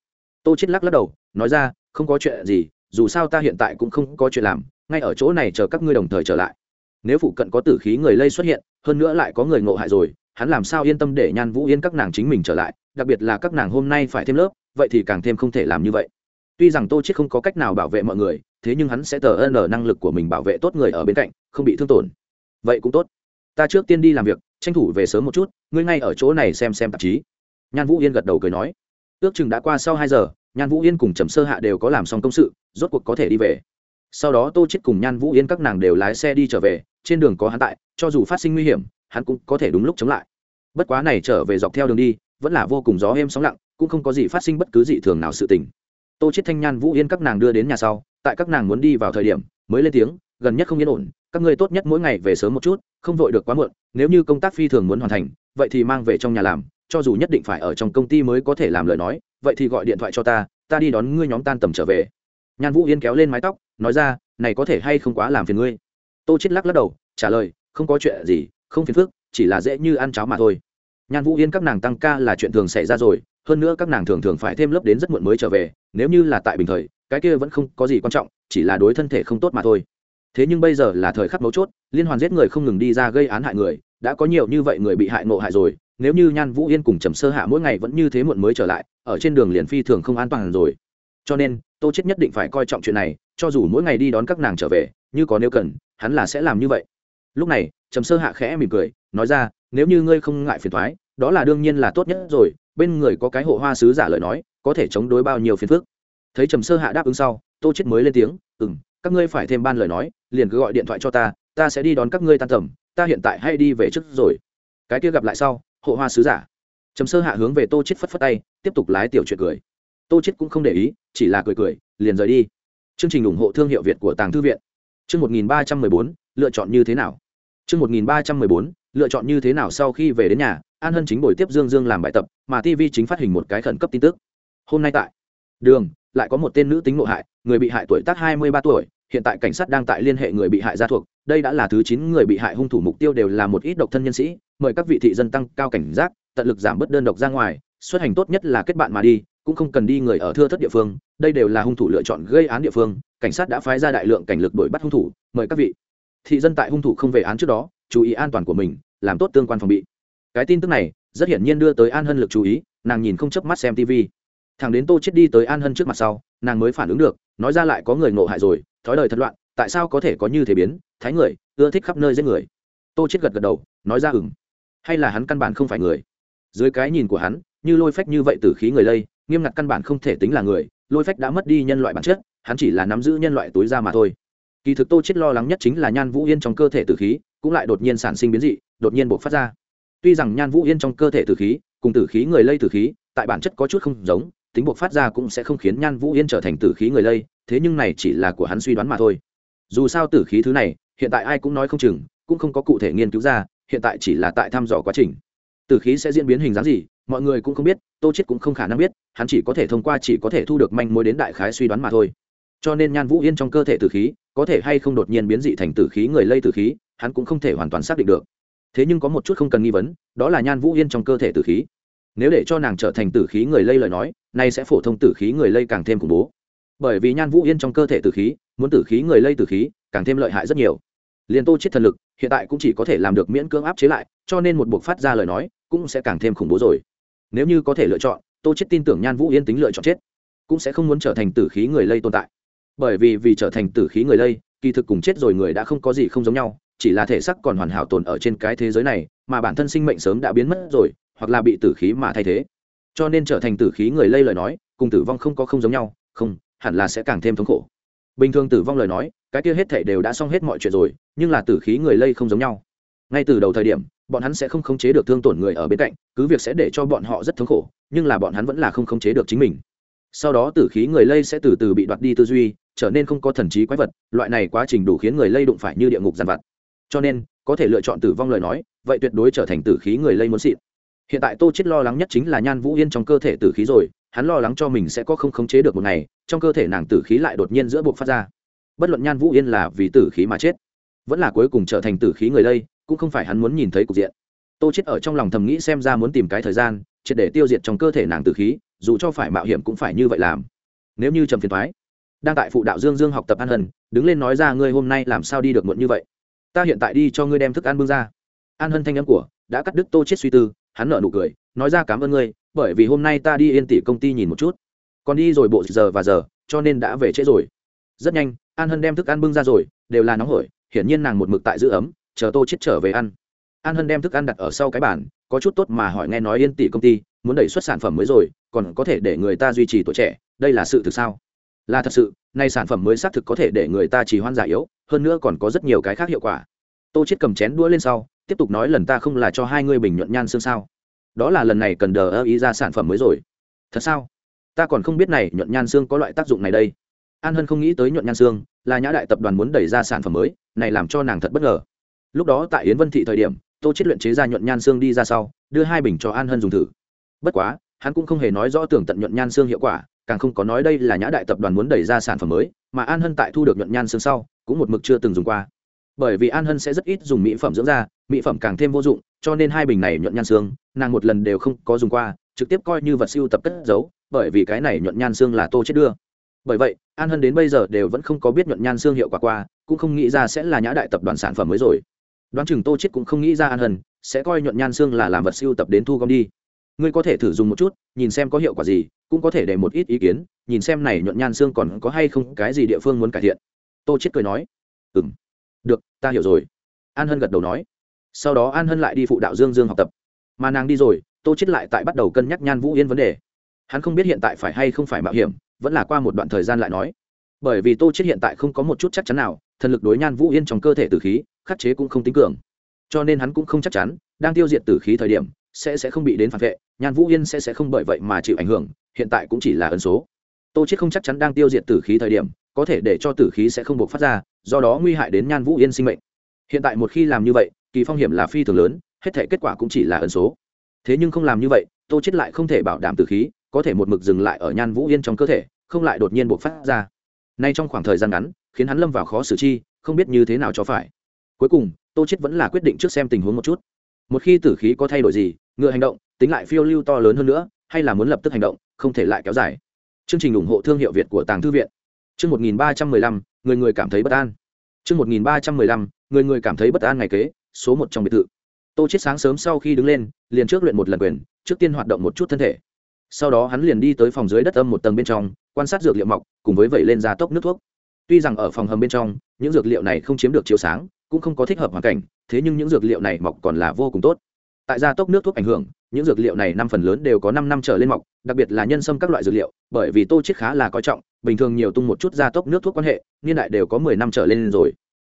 Tô chết lắc lắc đầu, nói ra, không có chuyện gì, dù sao ta hiện tại cũng không có chuyện làm, ngay ở chỗ này chờ các ngươi đồng thời trở lại nếu phụ cận có tử khí người lây xuất hiện, hơn nữa lại có người ngộ hại rồi, hắn làm sao yên tâm để nhan vũ yên các nàng chính mình trở lại, đặc biệt là các nàng hôm nay phải thêm lớp, vậy thì càng thêm không thể làm như vậy. Tuy rằng tô chết không có cách nào bảo vệ mọi người, thế nhưng hắn sẽ tờ ân năng lực của mình bảo vệ tốt người ở bên cạnh, không bị thương tổn. Vậy cũng tốt. Ta trước tiên đi làm việc, tranh thủ về sớm một chút, ngươi ngay ở chỗ này xem xem tạp chí. Nhan vũ yên gật đầu cười nói. Ước chừng đã qua sau hai giờ, nhan vũ yên cùng trầm sơ hạ đều có làm xong công sự, rốt cuộc có thể đi về sau đó tô chết cùng nhan vũ yên các nàng đều lái xe đi trở về, trên đường có hắn tại, cho dù phát sinh nguy hiểm, hắn cũng có thể đúng lúc chống lại. Bất quá này trở về dọc theo đường đi, vẫn là vô cùng gió êm sóng lặng, cũng không có gì phát sinh bất cứ dị thường nào sự tình. Tô chết thanh nhan vũ yên các nàng đưa đến nhà sau, tại các nàng muốn đi vào thời điểm, mới lên tiếng, gần nhất không yên ổn, các ngươi tốt nhất mỗi ngày về sớm một chút, không vội được quá muộn, nếu như công tác phi thường muốn hoàn thành, vậy thì mang về trong nhà làm, cho dù nhất định phải ở trong công ty mới có thể làm lời nói, vậy thì gọi điện thoại cho ta ta đi đón ngươi nhóm tan tầm trở về. Nhan vũ yên kéo lên mái tóc nói ra, này có thể hay không quá làm phiền ngươi? Tô chết lắc lắc đầu, trả lời, không có chuyện gì, không phiền phức, chỉ là dễ như ăn cháo mà thôi. Nhan vũ yên các nàng tăng ca là chuyện thường xảy ra rồi, hơn nữa các nàng thường thường phải thêm lớp đến rất muộn mới trở về, nếu như là tại bình thời, cái kia vẫn không có gì quan trọng, chỉ là đối thân thể không tốt mà thôi. Thế nhưng bây giờ là thời khắc mấu chốt, liên hoàn giết người không ngừng đi ra gây án hại người, đã có nhiều như vậy người bị hại ngộ hại rồi, nếu như nhan vũ yên cùng trầm sơ hạ mỗi ngày vẫn như thế muộn mới trở lại, ở trên đường liền phi thường không an toàn rồi. Cho nên, tô chết nhất định phải coi trọng chuyện này cho dù mỗi ngày đi đón các nàng trở về, như có nếu cần, hắn là sẽ làm như vậy. Lúc này, trầm sơ hạ khẽ mỉm cười, nói ra, nếu như ngươi không ngại phiền thoái đó là đương nhiên là tốt nhất rồi, bên người có cái hộ hoa sứ giả lời nói, có thể chống đối bao nhiêu phiền phức. Thấy trầm sơ hạ đáp ứng sau, tô chết mới lên tiếng ừ m các ngươi phải thêm ban lời nói, liền cứ gọi điện thoại cho ta ta sẽ đi đón các ngươi tan tầm, ta hiện tại hay đi về trước rồi. Cái kia gặp lại sau, hộ hoa sứ giả. Trầm sơ hạ hướng về tô chết phất phất tay, tiếp tục lái tiểu chuyện cười. Tô chết cũng không để ý, chỉ là cười cười, liền rời đi chương trình ủng hộ thương hiệu việt của tàng thư viện. Chương 1314, lựa chọn như thế nào? Chương 1314, lựa chọn như thế nào sau khi về đến nhà an hân chính buổi tiếp dương dương làm bài tập mà tv chính phát hình một cái khẩn cấp tin tức. Hôm nay tại đường lại có một tên nữ tính nội hại người bị hại tuổi tác 23 tuổi hiện tại cảnh sát đang tại liên hệ người bị hại gia thuộc. Đây đã là thứ chín người bị hại hung thủ mục tiêu đều là một ít độc thân nhân sĩ mời các vị thị dân tăng cao cảnh giác tận lực giảm bớt đơn độc ra ngoài xuất hành tốt nhất là kết bạn mà đi cũng không cần đi người ở thưa thất địa phương, đây đều là hung thủ lựa chọn gây án địa phương, cảnh sát đã phái ra đại lượng cảnh lực đuổi bắt hung thủ, mời các vị thị dân tại hung thủ không về án trước đó, chú ý an toàn của mình, làm tốt tương quan phòng bị. Cái tin tức này, rất hiển nhiên đưa tới an hân lực chú ý, nàng nhìn không chớp mắt xem tv thằng đến tô chết đi tới an hân trước mặt sau, nàng mới phản ứng được, nói ra lại có người ngộ hại rồi, thói đời thật loạn, tại sao có thể có như thế biến, thái người, ưa thích khắp nơi giết người. Tô chết gật gật đầu, nói ra ừng hay là hắn căn bản không phải người. Dưới cái nhìn của hắn, như lôi phách như vậy từ khí người lây nghiêm ngặt căn bản không thể tính là người, lôi phách đã mất đi nhân loại bản chất, hắn chỉ là nắm giữ nhân loại túi ra mà thôi. Kỳ thực tô chết lo lắng nhất chính là nhan vũ yên trong cơ thể tử khí, cũng lại đột nhiên sản sinh biến dị, đột nhiên bộc phát ra. Tuy rằng nhan vũ yên trong cơ thể tử khí, cùng tử khí người lây tử khí, tại bản chất có chút không giống, tính bộc phát ra cũng sẽ không khiến nhan vũ yên trở thành tử khí người lây, thế nhưng này chỉ là của hắn suy đoán mà thôi. Dù sao tử khí thứ này, hiện tại ai cũng nói không chừng, cũng không có cụ thể nghiên cứu ra, hiện tại chỉ là tại thăm dò quá trình. Tử khí sẽ diễn biến hình dáng gì mọi người cũng không biết, tô chết cũng không khả năng biết, hắn chỉ có thể thông qua chỉ có thể thu được manh mối đến đại khái suy đoán mà thôi. Cho nên nhan vũ yên trong cơ thể tử khí, có thể hay không đột nhiên biến dị thành tử khí người lây tử khí, hắn cũng không thể hoàn toàn xác định được. Thế nhưng có một chút không cần nghi vấn, đó là nhan vũ yên trong cơ thể tử khí. Nếu để cho nàng trở thành tử khí người lây lời nói, nay sẽ phổ thông tử khí người lây càng thêm khủng bố. Bởi vì nhan vũ yên trong cơ thể tử khí, muốn tử khí người lây tử khí, càng thêm lợi hại rất nhiều. Liền tô chết thần lực, hiện tại cũng chỉ có thể làm được miễn cưỡng áp chế lại, cho nên một buộc phát ra lời nói, cũng sẽ càng thêm khủng bố rồi nếu như có thể lựa chọn, tô chết tin tưởng nhan vũ yên tính lựa chọn chết, cũng sẽ không muốn trở thành tử khí người lây tồn tại. Bởi vì vì trở thành tử khí người lây, kỳ thực cùng chết rồi người đã không có gì không giống nhau, chỉ là thể xác còn hoàn hảo tồn ở trên cái thế giới này, mà bản thân sinh mệnh sớm đã biến mất rồi, hoặc là bị tử khí mà thay thế. Cho nên trở thành tử khí người lây lời nói, cùng tử vong không có không giống nhau, không, hẳn là sẽ càng thêm thống khổ. Bình thường tử vong lời nói, cái kia hết thể đều đã xong hết mọi chuyện rồi, nhưng là tử khí người lây không giống nhau. Ngay từ đầu thời điểm bọn hắn sẽ không khống chế được thương tổn người ở bên cạnh, cứ việc sẽ để cho bọn họ rất thống khổ, nhưng là bọn hắn vẫn là không khống chế được chính mình. Sau đó tử khí người lây sẽ từ từ bị đoạt đi tư duy, trở nên không có thần trí quái vật, loại này quá trình đủ khiến người lây đụng phải như địa ngục giàn vặt. Cho nên, có thể lựa chọn tử vong lời nói, vậy tuyệt đối trở thành tử khí người lây muốn xịn. Hiện tại tô chết lo lắng nhất chính là nhan vũ yên trong cơ thể tử khí rồi, hắn lo lắng cho mình sẽ có không khống chế được một ngày, trong cơ thể nàng tử khí lại đột nhiên giữa buộc phát ra. Bất luận nhan vũ yên là vì tử khí mà chết, vẫn là cuối cùng trở thành tử khí người lây cũng không phải hắn muốn nhìn thấy cục diện. Tô chết ở trong lòng thầm nghĩ xem ra muốn tìm cái thời gian, triệt để tiêu diệt trong cơ thể nàng tử khí, dù cho phải mạo hiểm cũng phải như vậy làm. Nếu như trầm phiền thoái, đang tại phụ đạo dương dương học tập an hân đứng lên nói ra ngươi hôm nay làm sao đi được muộn như vậy? Ta hiện tại đi cho ngươi đem thức ăn bưng ra. An hân thanh âm của, đã cắt đứt tô chết suy tư, hắn nở nụ cười, nói ra cảm ơn ngươi, bởi vì hôm nay ta đi yên tỷ công ty nhìn một chút. Còn đi rồi bộ giờ và giờ, cho nên đã về trễ rồi. Rất nhanh, an hân đem thức ăn bưng ra rồi, đều là nóng hổi, hiển nhiên nàng một mực tại giữ ấm chờ tô chết trở về ăn. An hân đem thức ăn đặt ở sau cái bàn, có chút tốt mà hỏi nghe nói yên tỷ công ty muốn đẩy xuất sản phẩm mới rồi, còn có thể để người ta duy trì tuổi trẻ, đây là sự thực sao? Là thật sự, nay sản phẩm mới xác thực có thể để người ta trì hoãn già yếu, hơn nữa còn có rất nhiều cái khác hiệu quả. Tô chết cầm chén đũa lên sau, tiếp tục nói lần ta không là cho hai ngươi bình nhuận nhan xương sao? Đó là lần này cần đờ ơ ý ra sản phẩm mới rồi. Thật sao? Ta còn không biết này nhuận nhan xương có loại tác dụng này đây. An hân không nghĩ tới nhuận nhan xương, là nhã đại tập đoàn muốn đẩy ra sản phẩm mới, này làm cho nàng thật bất ngờ lúc đó tại yến vân thị thời điểm, tô chết luyện chế ra nhuận nhan xương đi ra sau, đưa hai bình cho an hân dùng thử. Bất quá, hắn cũng không hề nói rõ tưởng tận nhuận nhan xương hiệu quả, càng không có nói đây là nhã đại tập đoàn muốn đẩy ra sản phẩm mới, mà an hân tại thu được nhuận nhan xương sau, cũng một mực chưa từng dùng qua. Bởi vì an hân sẽ rất ít dùng mỹ phẩm dưỡng da, mỹ phẩm càng thêm vô dụng, cho nên hai bình này nhuận nhan xương, nàng một lần đều không có dùng qua, trực tiếp coi như vật siêu tập cất giấu, bởi vì cái này nhuận nhan xương là tô chết đưa. Bởi vậy, an hân đến bây giờ đều vẫn không có biết nhuận nhan xương hiệu quả qua, cũng không nghĩ ra sẽ là nhã đại tập đoàn sản phẩm mới rồi đoán chừng tô chết cũng không nghĩ ra an hân, sẽ coi nhuận nhan xương là làm vật siêu tập đến thu gom đi. Ngươi có thể thử dùng một chút, nhìn xem có hiệu quả gì, cũng có thể để một ít ý kiến, nhìn xem này nhuận nhan xương còn có hay không cái gì địa phương muốn cải thiện. Tô chết cười nói ừ m được, ta hiểu rồi. An hân gật đầu nói. Sau đó an hân lại đi phụ đạo dương dương học tập. Mà nàng đi rồi, tô chết lại tại bắt đầu cân nhắc nhan vũ yên vấn đề. Hắn không biết hiện tại phải hay không phải mạo hiểm, vẫn là qua một đoạn thời gian lại nói. Bởi vì tô chết hiện tại không có một chút chắc chắn nào, thần lực đối nhan vũ yên trong cơ thể từ khí khắc chế cũng không tính cường. Cho nên hắn cũng không chắc chắn, đang tiêu diệt tử khí thời điểm, sẽ sẽ không bị đến phản vệ, nhan vũ yên sẽ sẽ không bởi vậy mà chịu ảnh hưởng, hiện tại cũng chỉ là ẩn số. Tô chết không chắc chắn đang tiêu diệt tử khí thời điểm, có thể để cho tử khí sẽ không buộc phát ra, do đó nguy hại đến nhan vũ yên sinh mệnh. Hiện tại một khi làm như vậy, kỳ phong hiểm là phi thường lớn, hết thể kết quả cũng chỉ là ẩn số. Thế nhưng không làm như vậy, tô chết lại không thể bảo đảm tử khí, có thể một mực dừng lại ở nhan vũ yên trong cơ thể, không lại đột nhiên buộc phát ra. Nay trong khoảng thời gian ngắn, khiến hắn lâm vào khó xử chi, không biết như thế nào cho phải cuối cùng tô chết vẫn là quyết định trước xem tình huống một chút. Một khi tử khí có thay đổi gì ngựa hành động tính lại phiêu lưu to lớn hơn nữa hay là muốn lập tức hành động không thể lại kéo dài. Chương trình ủng hộ thương hiệu việt của tàng thư viện. Chương 1315, người người cảm thấy bất an. Chương 1315, người người cảm thấy bất an ngày kế số một trong biệt thự. Tô chết sáng sớm sau khi đứng lên liền trước luyện một lần quyền trước tiên hoạt động một chút thân thể. Sau đó hắn liền đi tới phòng dưới đất âm một tầng bên trong quan sát dược liệu mọc cùng với vẩy lên ra tốc nước thuốc. Tuy rằng ở phòng hầm bên trong những dược liệu này không chiếm được chiếu sáng cũng không có thích hợp hoàn cảnh, thế nhưng những dược liệu này mọc còn là vô cùng tốt. Tại gia tốc nước thuốc ảnh hưởng, những dược liệu này năm phần lớn đều có năm năm trở lên mọc, đặc biệt là nhân sâm các loại dược liệu, bởi vì tô chết khá là coi trọng, bình thường nhiều tung một chút gia tốc nước thuốc quan hệ, niên đại đều có mười năm trở lên rồi.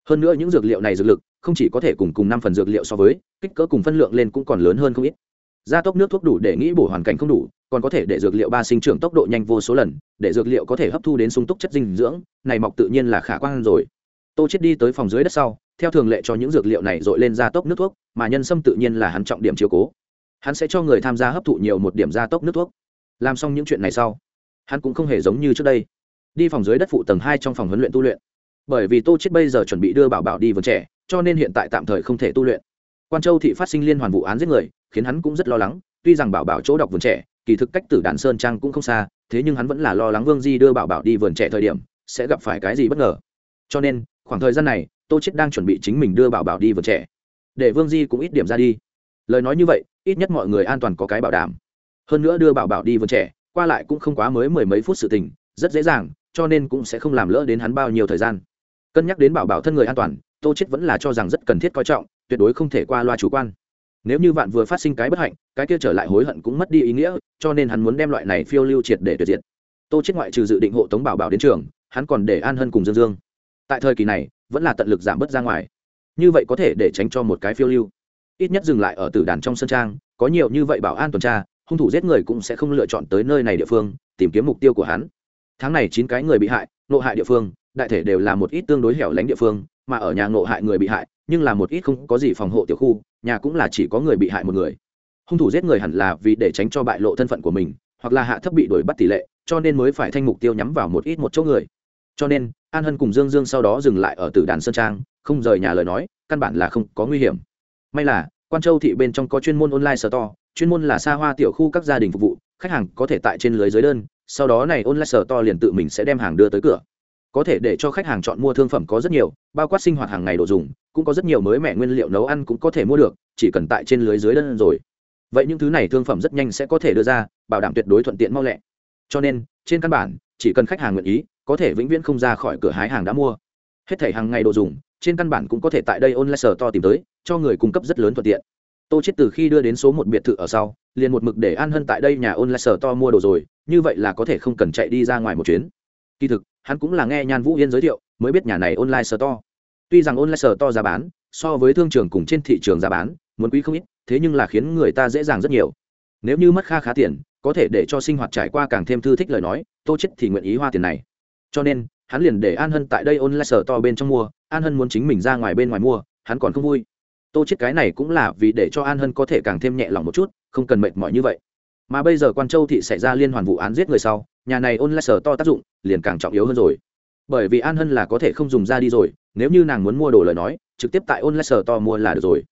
Hơn nữa những dược liệu này dược lực, không chỉ có thể cùng cùng năm phần dược liệu so với, kích cỡ cùng phân lượng lên cũng còn lớn hơn không ít. Gia tốc nước thuốc đủ để nghĩ bổ hoàn cảnh không đủ, còn có thể để dược liệu ba sinh trưởng tốc độ nhanh vô số lần, để dược liệu có thể hấp thu đến sung túc chất dinh dưỡng, này mọc tự nhiên là khả quan rồi. Tô chết đi tới phòng dưới đất sau theo thường lệ cho những dược liệu này dội lên gia tốc nước thuốc, mà nhân sâm tự nhiên là hắn trọng điểm chiếu cố. Hắn sẽ cho người tham gia hấp thụ nhiều một điểm gia tốc nước thuốc. Làm xong những chuyện này sau, hắn cũng không hề giống như trước đây. Đi phòng dưới đất phụ tầng hai trong phòng huấn luyện tu luyện. Bởi vì tô chết bây giờ chuẩn bị đưa bảo bảo đi vườn trẻ, cho nên hiện tại tạm thời không thể tu luyện. Quan châu thị phát sinh liên hoàn vụ án giết người, khiến hắn cũng rất lo lắng. Tuy rằng bảo bảo chỗ đọc vườn trẻ, kỳ thực cách tử đàn sơn trang cũng không xa, thế nhưng hắn vẫn là lo lắng vương di đưa bảo bảo đi vườn trẻ thời điểm sẽ gặp phải cái gì bất ngờ. Cho nên, khoảng thời gian này tô chết đang chuẩn bị chính mình đưa bảo bảo đi vườn trẻ. Để vương di cũng ít điểm ra đi. Lời nói như vậy, ít nhất mọi người an toàn có cái bảo đảm. Hơn nữa đưa bảo bảo đi vườn trẻ, qua lại cũng không quá mới mười mấy phút sự tình, rất dễ dàng, cho nên cũng sẽ không làm lỡ đến hắn bao nhiêu thời gian. Cân nhắc đến bảo bảo thân người an toàn, tô chết vẫn là cho rằng rất cần thiết coi trọng, tuyệt đối không thể qua loa chủ quan. Nếu như vạn vừa phát sinh cái bất hạnh, cái kia trở lại hối hận cũng mất đi ý nghĩa, cho nên hắn muốn đem loại này phiêu lưu triệt để tuyệt diệt. Tô chết ngoại trừ dự định hộ tống bảo bảo đến trường, hắn còn để an hân cùng dương dương. Tại thời kỳ này vẫn là tận lực giảm bớt ra ngoài. Như vậy có thể để tránh cho một cái phiêu lưu. Ít nhất dừng lại ở tử đàn trong sân trang, có nhiều như vậy bảo an tuần tra, hung thủ giết người cũng sẽ không lựa chọn tới nơi này địa phương, tìm kiếm mục tiêu của hắn. Tháng này chín cái người bị hại nộ hại địa phương, đại thể đều là một ít tương đối hẻo lánh địa phương, mà ở nhà nộ hại người bị hại, nhưng là một ít không có gì phòng hộ tiểu khu, nhà cũng là chỉ có người bị hại một người. Hung thủ giết người hẳn là vì để tránh cho bại lộ thân phận của mình, hoặc là hạ thấp bị đuổi bắt tỷ lệ, cho nên mới phải thanh mục tiêu nhắm vào một ít một chỗ người cho nên, an hân cùng dương dương sau đó dừng lại ở tử đàn sơn trang, không rời nhà lời nói, căn bản là không có nguy hiểm. May là, quan châu thị bên trong có chuyên môn online store, chuyên môn là xa hoa tiểu khu các gia đình phục vụ, khách hàng có thể tại trên lưới dưới đơn, sau đó này online store liền tự mình sẽ đem hàng đưa tới cửa. Có thể để cho khách hàng chọn mua thương phẩm có rất nhiều, bao quát sinh hoạt hàng ngày đồ dùng, cũng có rất nhiều mới mẻ nguyên liệu nấu ăn cũng có thể mua được, chỉ cần tại trên lưới dưới đơn rồi. Vậy những thứ này thương phẩm rất nhanh sẽ có thể đưa ra, bảo đảm tuyệt đối thuận tiện mau lẹ. Cho nên, trên căn bản chỉ cần khách hàng nguyện ý, có thể vĩnh viễn không ra khỏi cửa hái hàng đã mua. Hết thể hàng ngày đồ dùng, trên căn bản cũng có thể tại đây online sở to tìm tới, cho người cung cấp rất lớn thuận tiện. Tô chết từ khi đưa đến số một biệt thự ở sau, liền một mực để an hân tại đây nhà online sở to mua đồ rồi, như vậy là có thể không cần chạy đi ra ngoài một chuyến. Kỳ thực, hắn cũng là nghe nhan vũ yên giới thiệu, mới biết nhà này online store tuy rằng online store giá bán, so với thương trường cùng trên thị trường giá bán, muốn quý không ít, thế nhưng là khiến người ta dễ dàng rất nhiều. Nếu như mất kha khá tiền có thể để cho sinh hoạt trải qua càng thêm thư thích lời nói, tô chết thì nguyện ý hoa tiền này. Cho nên, hắn liền để an hân tại đây online to bên trong mua, an hân muốn chính mình ra ngoài bên ngoài mua, hắn còn không vui. Tô chết cái này cũng là vì để cho an hân có thể càng thêm nhẹ lòng một chút, không cần mệt mỏi như vậy. Mà bây giờ quan châu thị xảy ra liên hoàn vụ án giết người sau, nhà này online sở to tác dụng liền càng trọng yếu hơn rồi. Bởi vì an hân là có thể không dùng ra đi rồi, nếu như nàng muốn mua đồ lời nói, trực tiếp tại online sở to mua là được rồi.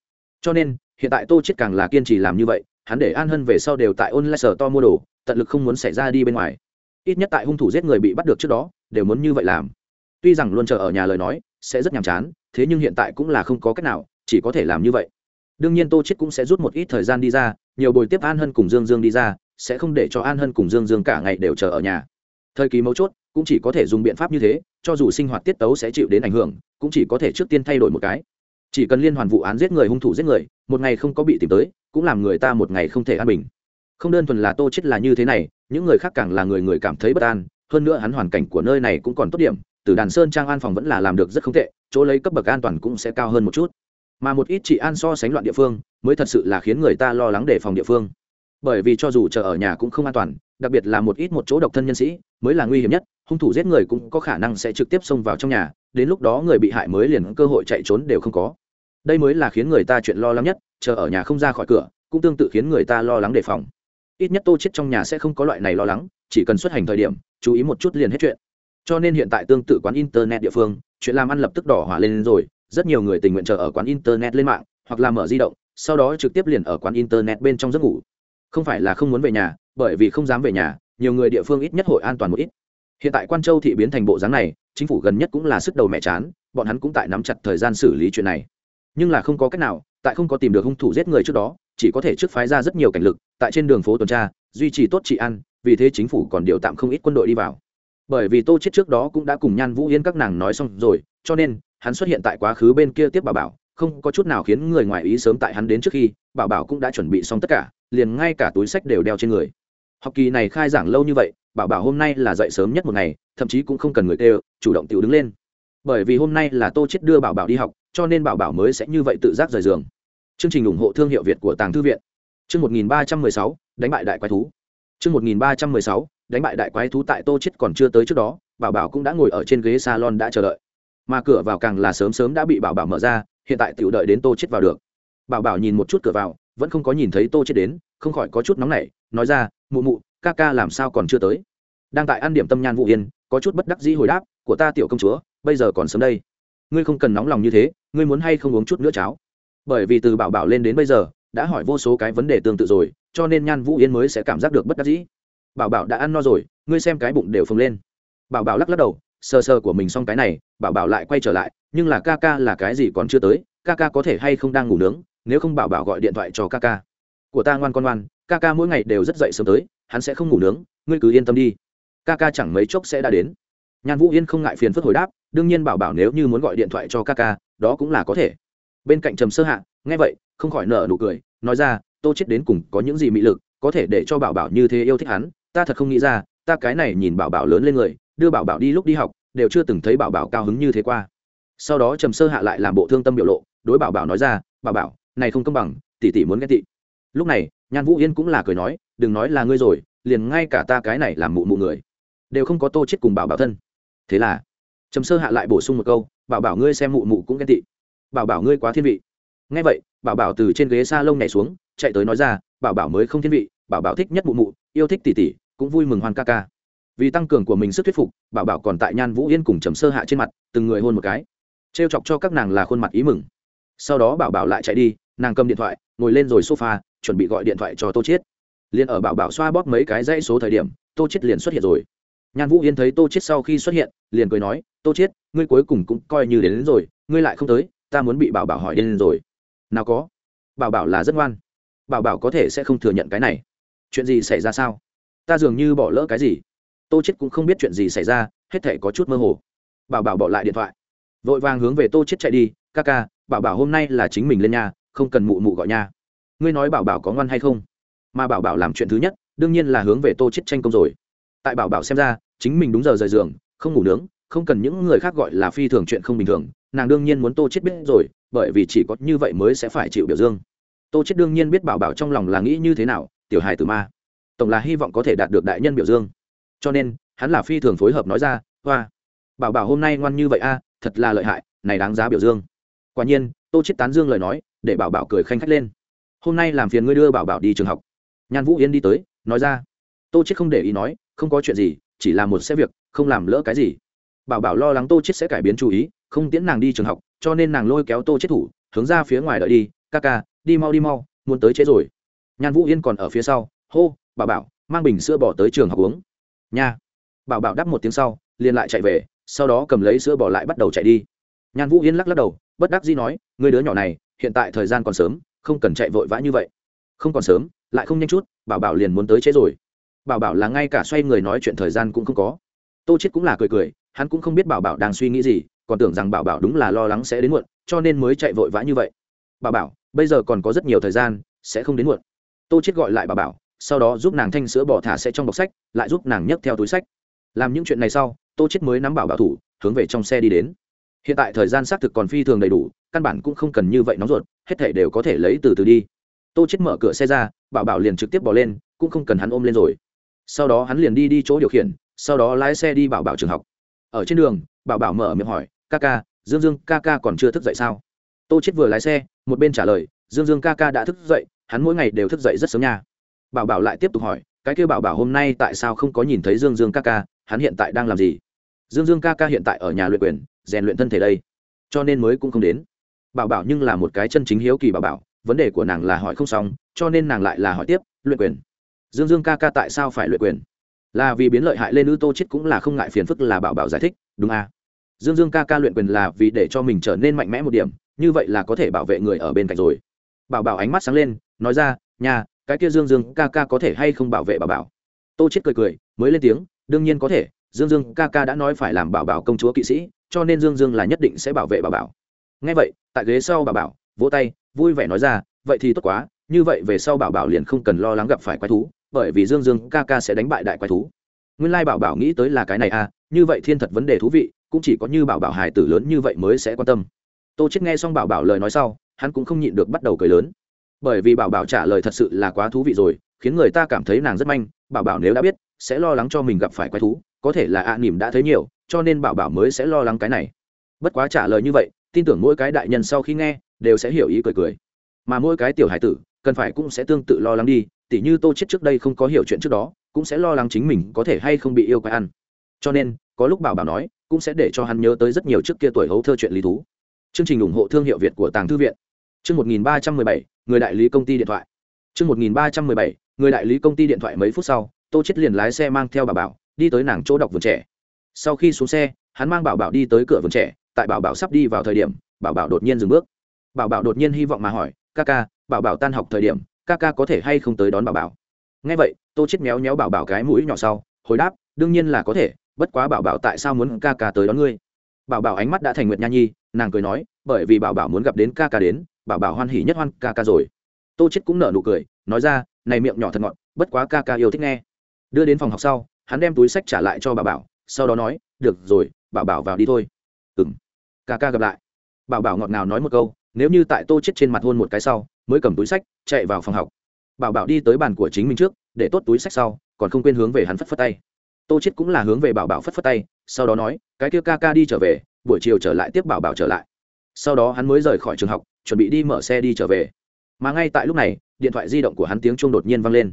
Cho nên, hiện tại tô chết càng là kiên trì làm như vậy hắn để an hân về sau đều tại online sở to mua đồ, tận lực không muốn xảy ra đi bên ngoài. Ít nhất tại hung thủ giết người bị bắt được trước đó, đều muốn như vậy làm. Tuy rằng luôn chờ ở nhà lời nói, sẽ rất nhàm chán, thế nhưng hiện tại cũng là không có cách nào, chỉ có thể làm như vậy. Đương nhiên tô chết cũng sẽ rút một ít thời gian đi ra, nhiều buổi tiếp an hân cùng dương dương đi ra, sẽ không để cho an hân cùng dương dương cả ngày đều chờ ở nhà. Thời kỳ mấu chốt, cũng chỉ có thể dùng biện pháp như thế, cho dù sinh hoạt tiết tấu sẽ chịu đến ảnh hưởng, cũng chỉ có thể trước tiên thay đổi một cái chỉ cần liên hoàn vụ án giết người, hung thủ giết người, một ngày không có bị tìm tới, cũng làm người ta một ngày không thể an bình. Không đơn thuần là tô chết là như thế này, những người khác càng là người người cảm thấy bất an, hơn nữa hắn hoàn cảnh của nơi này cũng còn tốt điểm, từ đàn sơn trang an phòng vẫn là làm được rất không tệ, chỗ lấy cấp bậc an toàn cũng sẽ cao hơn một chút. Mà một ít chị an so sánh loạn địa phương, mới thật sự là khiến người ta lo lắng đề phòng địa phương. Bởi vì cho dù chờ ở nhà cũng không an toàn, đặc biệt là một ít một chỗ độc thân nhân sĩ, mới là nguy hiểm nhất, hung thủ giết người cũng có khả năng sẽ trực tiếp xông vào trong nhà đến lúc đó người bị hại mới liền cơ hội chạy trốn đều không có. Đây mới là khiến người ta chuyện lo lắng nhất, chờ ở nhà không ra khỏi cửa, cũng tương tự khiến người ta lo lắng đề phòng. Ít nhất tô chết trong nhà sẽ không có loại này lo lắng, chỉ cần xuất hành thời điểm, chú ý một chút liền hết chuyện. Cho nên hiện tại tương tự quán internet địa phương, chuyện làm ăn lập tức đỏ hỏa lên rồi, rất nhiều người tình nguyện chờ ở quán internet lên mạng, hoặc là mở di động, sau đó trực tiếp liền ở quán internet bên trong giấc ngủ. Không phải là không muốn về nhà, bởi vì không dám về nhà, nhiều người địa phương ít nhất hội an toàn một ít hiện tại quan châu thị biến thành bộ dáng này, chính phủ gần nhất cũng là sức đầu mẹ chán, bọn hắn cũng tại nắm chặt thời gian xử lý chuyện này. Nhưng là không có cách nào, tại không có tìm được hung thủ giết người trước đó, chỉ có thể trước phái ra rất nhiều cảnh lực, tại trên đường phố tuần tra, duy trì tốt trị an, vì thế chính phủ còn điều tạm không ít quân đội đi vào. Bởi vì tô chết trước đó cũng đã cùng nhan vũ yên các nàng nói xong rồi, cho nên, hắn xuất hiện tại quá khứ bên kia tiếp bà bảo, không có chút nào khiến người ngoài ý sớm tại hắn đến trước khi, bảo bảo cũng đã chuẩn bị xong tất cả, liền ngay cả túi sách đều đeo trên người. Học kỳ này khai giảng lâu như vậy bảo bảo hôm nay là dậy sớm nhất một ngày thậm chí cũng không cần người kêu chủ động tự đứng lên. Bởi vì hôm nay là tô chết đưa bảo bảo đi học cho nên bảo bảo mới sẽ như vậy tự giác rời giường. Chương trình ủng hộ thương hiệu việt của tàng thư viện. Chương 1316, đánh bại đại quái thú. Chương 1316, đánh bại đại quái thú tại tô chết còn chưa tới trước đó bảo bảo cũng đã ngồi ở trên ghế salon đã chờ đợi. Mà cửa vào càng là sớm sớm đã bị bảo bảo mở ra hiện tại tiểu đợi đến tô chết vào được. Bảo bảo nhìn một chút cửa vào vẫn không có nhìn thấy tô chết đến không khỏi có chút nóng nảy nói ra mụ mụ ca ca làm sao còn chưa tới? Đang tại ăn điểm tâm nhan vũ yên, có chút bất đắc dĩ hồi đáp, của ta tiểu công chúa, bây giờ còn sớm đây. Ngươi không cần nóng lòng như thế, ngươi muốn hay không uống chút nữa cháo? Bởi vì từ bảo bảo lên đến bây giờ, đã hỏi vô số cái vấn đề tương tự rồi, cho nên nhan vũ yên mới sẽ cảm giác được bất đắc dĩ. Bảo bảo đã ăn no rồi, ngươi xem cái bụng đều phồng lên. Bảo bảo lắc lắc đầu, sờ sờ của mình xong cái này, bảo bảo lại quay trở lại, nhưng là ca ca là cái gì còn chưa tới, ca ca có thể hay không đang ngủ nướng, nếu không bảo bảo gọi điện thoại cho ca ca. Của ta ngoan con ngoan, ca ca mỗi ngày đều rất dậy sớm tới, hắn sẽ không ngủ nướng, ngươi cứ yên tâm đi ca ca chẳng mấy chốc sẽ đã đến. Nhan vũ yên không ngại phiền phức hồi đáp, đương nhiên bảo bảo nếu như muốn gọi điện thoại cho ca ca, đó cũng là có thể. Bên cạnh trầm sơ hạ, nghe vậy, không khỏi nở nụ cười, nói ra, tô chết đến cùng có những gì mị lực, có thể để cho bảo bảo như thế yêu thích hắn, ta thật không nghĩ ra, ta cái này nhìn bảo bảo lớn lên người, đưa bảo bảo đi lúc đi học, đều chưa từng thấy bảo bảo cao hứng như thế qua. Sau đó trầm sơ hạ lại làm bộ thương tâm biểu lộ, đối bảo bảo nói ra, bảo bảo, này không công bằng, tỷ tỷ muốn ghen tị. Lúc này, nhan vũ yên cũng là cười nói, đừng nói là ngươi rồi, liền ngay cả ta cái này làm mụ mụ người đều không có tô chết cùng bảo bảo thân. Thế là, trầm sơ hạ lại bổ sung một câu, bảo bảo ngươi xem mụ mụ cũng ghen tị. Bảo bảo ngươi quá thiên vị. Nghe vậy, bảo bảo từ trên ghế s lông nhảy xuống, chạy tới nói ra, bảo bảo mới không thiên vị, bảo bảo thích nhất mụ mụ, yêu thích tỷ tỷ, cũng vui mừng hoan ca ca. Vì tăng cường của mình sức thuyết phục, bảo bảo còn tại nhan vũ yên cùng trầm sơ hạ trên mặt, từng người hôn một cái. T r e o chọc cho các nàng là khuôn mặt ý mừng. Sau đó bảo bảo lại chạy đi, nàng cầm điện thoại, ngồi lên rồi sofa, chuẩn bị gọi điện thoại cho tô chiết. Liền ở bảo bảo xoa bóp mấy cái dãy số thời điểm, tô chiết liền xuất hiện rồi nhan vũ yên thấy tô chiết sau khi xuất hiện liền cười nói tô chiết ngươi cuối cùng cũng coi như đến, đến rồi ngươi lại không tới ta muốn bị bảo bảo hỏi đến rồi. Nào có. Bảo bảo là rất ngoan. Bảo bảo có thể sẽ không thừa nhận cái này. Chuyện gì xảy ra sao? Ta dường như bỏ lỡ cái gì. Tô chết cũng không biết chuyện gì xảy ra hết thể có chút mơ hồ. Bảo bảo bỏ lại điện thoại. Vội vàng hướng về tô chết chạy đi ca ca bảo bảo hôm nay là chính mình lên nhà không cần mụ mụ gọi nhà. ngươi nói bảo bảo có ngoan hay không? Mà bảo bảo làm chuyện thứ nhất đương nhiên là hướng về tô chết tranh công rồi tại bảo bảo xem ra, chính mình đúng giờ rời giường, không ngủ nướng, không cần những người khác gọi là phi thường chuyện không bình thường, nàng đương nhiên muốn tô chết biết rồi, bởi vì chỉ có như vậy mới sẽ phải chịu biểu dương. Tô chết đương nhiên biết bảo bảo trong lòng là nghĩ như thế nào, tiểu hài tử ma. Tổng là hy vọng có thể đạt được đại nhân biểu dương. Cho nên, hắn là phi thường phối hợp nói ra, hoa, bảo bảo hôm nay ngoan như vậy a, thật là lợi hại, này đáng giá biểu dương. Quả nhiên, tô chết tán dương lời nói, để bảo bảo cười khanh khách lên. Hôm nay làm phiền ngươi đưa bảo bảo đi trường học. Nhan vũ yên đi tới, nói ra. Tô chết không để ý nói không có chuyện gì, chỉ là một xe việc, không làm lỡ cái gì. Bảo bảo lo lắng tô chết sẽ cải biến chú ý, không tiễn nàng đi trường học, cho nên nàng lôi kéo tô chết thủ, hướng ra phía ngoài đợi đi, ca ca, đi mau đi mau, muốn tới chế rồi. Nhan vũ yên còn ở phía sau, hô, bảo bảo, mang bình sữa bỏ tới trường học uống. Nha. Bảo bảo đáp một tiếng sau, liền lại chạy về, sau đó cầm lấy sữa bỏ lại bắt đầu chạy đi. Nhan vũ yên lắc lắc đầu, bất đắc dĩ nói, người đứa nhỏ này, hiện tại thời gian còn sớm, không cần chạy vội vã như vậy. Không còn sớm, lại không nhanh chút, bảo bảo liền muốn tới chế rồi bảo bảo là ngay cả xoay người nói chuyện thời gian cũng không có. Tô chết cũng là cười cười, hắn cũng không biết bảo bảo đang suy nghĩ gì, còn tưởng rằng bảo bảo đúng là lo lắng sẽ đến muộn, cho nên mới chạy vội vã như vậy. Bảo bảo, bây giờ còn có rất nhiều thời gian, sẽ không đến muộn. Tô chết gọi lại bảo bảo, sau đó giúp nàng thanh sữa bỏ thả sẽ trong bọc sách, lại giúp nàng nhấc theo túi sách. Làm những chuyện này sau, tô chết mới nắm bảo bảo thủ, hướng về trong xe đi đến. Hiện tại thời gian xác thực còn phi thường đầy đủ, căn bản cũng không cần như vậy nóng ruột, hết thể đều có thể lấy từ từ đi. Tô chết mở cửa xe ra, bảo bảo liền trực tiếp bỏ lên, cũng không cần hắn ôm lên rồi sau đó hắn liền đi đi chỗ điều khiển, sau đó lái xe đi bảo bảo trường học. Ở trên đường, bảo bảo mở miệng hỏi, ca ca, dương dương ca ca còn chưa thức dậy sao? Tô chết vừa lái xe, một bên trả lời, dương dương ca ca đã thức dậy, hắn mỗi ngày đều thức dậy rất sớm nha. Bảo bảo lại tiếp tục hỏi, cái kêu bảo bảo hôm nay tại sao không có nhìn thấy dương dương ca ca, hắn hiện tại đang làm gì? Dương dương ca ca hiện tại ở nhà luyện quyền, rèn luyện thân thể đây, cho nên mới cũng không đến. Bảo bảo nhưng là một cái chân chính hiếu kỳ bảo bảo, vấn đề của nàng là hỏi không xong, cho nên nàng lại là hỏi tiếp, luyện quyền? Dương dương ca ca tại sao phải luyện quyền? Là vì biến lợi hại lên ư tô chết cũng là không ngại phiền phức là bảo bảo giải thích, đúng à? Dương dương ca ca luyện quyền là vì để cho mình trở nên mạnh mẽ một điểm, như vậy là có thể bảo vệ người ở bên cạnh rồi. Bảo bảo ánh mắt sáng lên, nói ra nhà cái kia dương dương ca ca có thể hay không bảo vệ bảo bảo? Tô chết cười cười, mới lên tiếng, đương nhiên có thể, dương dương ca ca đã nói phải làm bảo bảo công chúa kỵ sĩ, cho nên dương dương là nhất định sẽ bảo vệ bảo bảo. Ngay vậy, tại ghế sau bảo bảo, vỗ tay, vui vẻ nói ra, vậy thì tốt quá, như vậy về sau bảo bảo liền không cần lo lắng gặp phải quái thú bởi vì dương dương ca ca sẽ đánh bại đại quái thú. Nguyên lai bảo bảo nghĩ tới là cái này à như vậy thiên thật vấn đề thú vị, cũng chỉ có như bảo bảo hài tử lớn như vậy mới sẽ quan tâm. Tô chết nghe xong bảo bảo lời nói sau, hắn cũng không nhịn được bắt đầu cười lớn. Bởi vì bảo bảo trả lời thật sự là quá thú vị rồi, khiến người ta cảm thấy nàng rất manh, bảo bảo nếu đã biết, sẽ lo lắng cho mình gặp phải quái thú, có thể là ạ à nỉm đã thấy nhiều, cho nên bảo bảo mới sẽ lo lắng cái này. Bất quá trả lời như vậy, tin tưởng mỗi cái đại nhân sau khi nghe, đều sẽ hiểu ý cười cười. Mà mỗi cái tiểu hải tử, cần phải cũng sẽ tương tự lo lắng đi tỉ như tô chết trước đây không có hiểu chuyện trước đó cũng sẽ lo lắng chính mình có thể hay không bị yêu quái ăn. Cho nên có lúc bảo bảo nói cũng sẽ để cho hắn nhớ tới rất nhiều trước kia tuổi hấu thơ chuyện lý thú. Chương trình ủng hộ thương hiệu việt của tàng thư viện. Chương 1317, người đại lý công ty điện thoại. Chương 1317, người đại lý công ty điện thoại mấy phút sau tô chết liền lái xe mang theo bà bảo đi tới nàng chỗ đọc vườn trẻ. Sau khi xuống xe hắn mang bảo bảo đi tới cửa vườn trẻ tại bảo bảo sắp đi vào thời điểm bảo bảo đột nhiên dừng bước. Bảo bảo đột nhiên hy vọng mà hỏi ca ca bảo bảo tan học thời điểm ca ca có thể hay không tới đón bảo bảo. Nghe vậy, tô chết méo méo bảo bảo cái mũi nhỏ sau, hồi đáp, đương nhiên là có thể, bất quá bảo bảo tại sao muốn ca ca tới đón ngươi? Bảo bảo ánh mắt đã thành nguyệt nha nhi, nàng cười nói, bởi vì bảo bảo muốn gặp đến ca ca đến, bảo bảo hoan hỉ nhất hoan ca ca rồi. Tô chết cũng nở nụ cười, nói ra, này miệng nhỏ thật ngọt, bất quá ca ca yêu thích nghe. Đưa đến phòng học sau, hắn đem túi sách trả lại cho bảo bảo, sau đó nói, được rồi, bảo bảo vào đi thôi. Ừng ca ca gặp lại. Bảo bảo ngọt ngào nói một câu, nếu như tại tô chết trên mặt hôn một cái sau mới cầm túi sách, chạy vào phòng học. Bảo bảo đi tới bàn của chính mình trước, để tốt túi sách sau, còn không quên hướng về hắn phất phất tay. Tô chết cũng là hướng về bảo bảo phất phất tay, sau đó nói, cái kia ca ca đi trở về, buổi chiều trở lại tiếp bảo bảo trở lại. Sau đó hắn mới rời khỏi trường học, chuẩn bị đi mở xe đi trở về. Mà ngay tại lúc này, điện thoại di động của hắn tiếng chuông đột nhiên vang lên.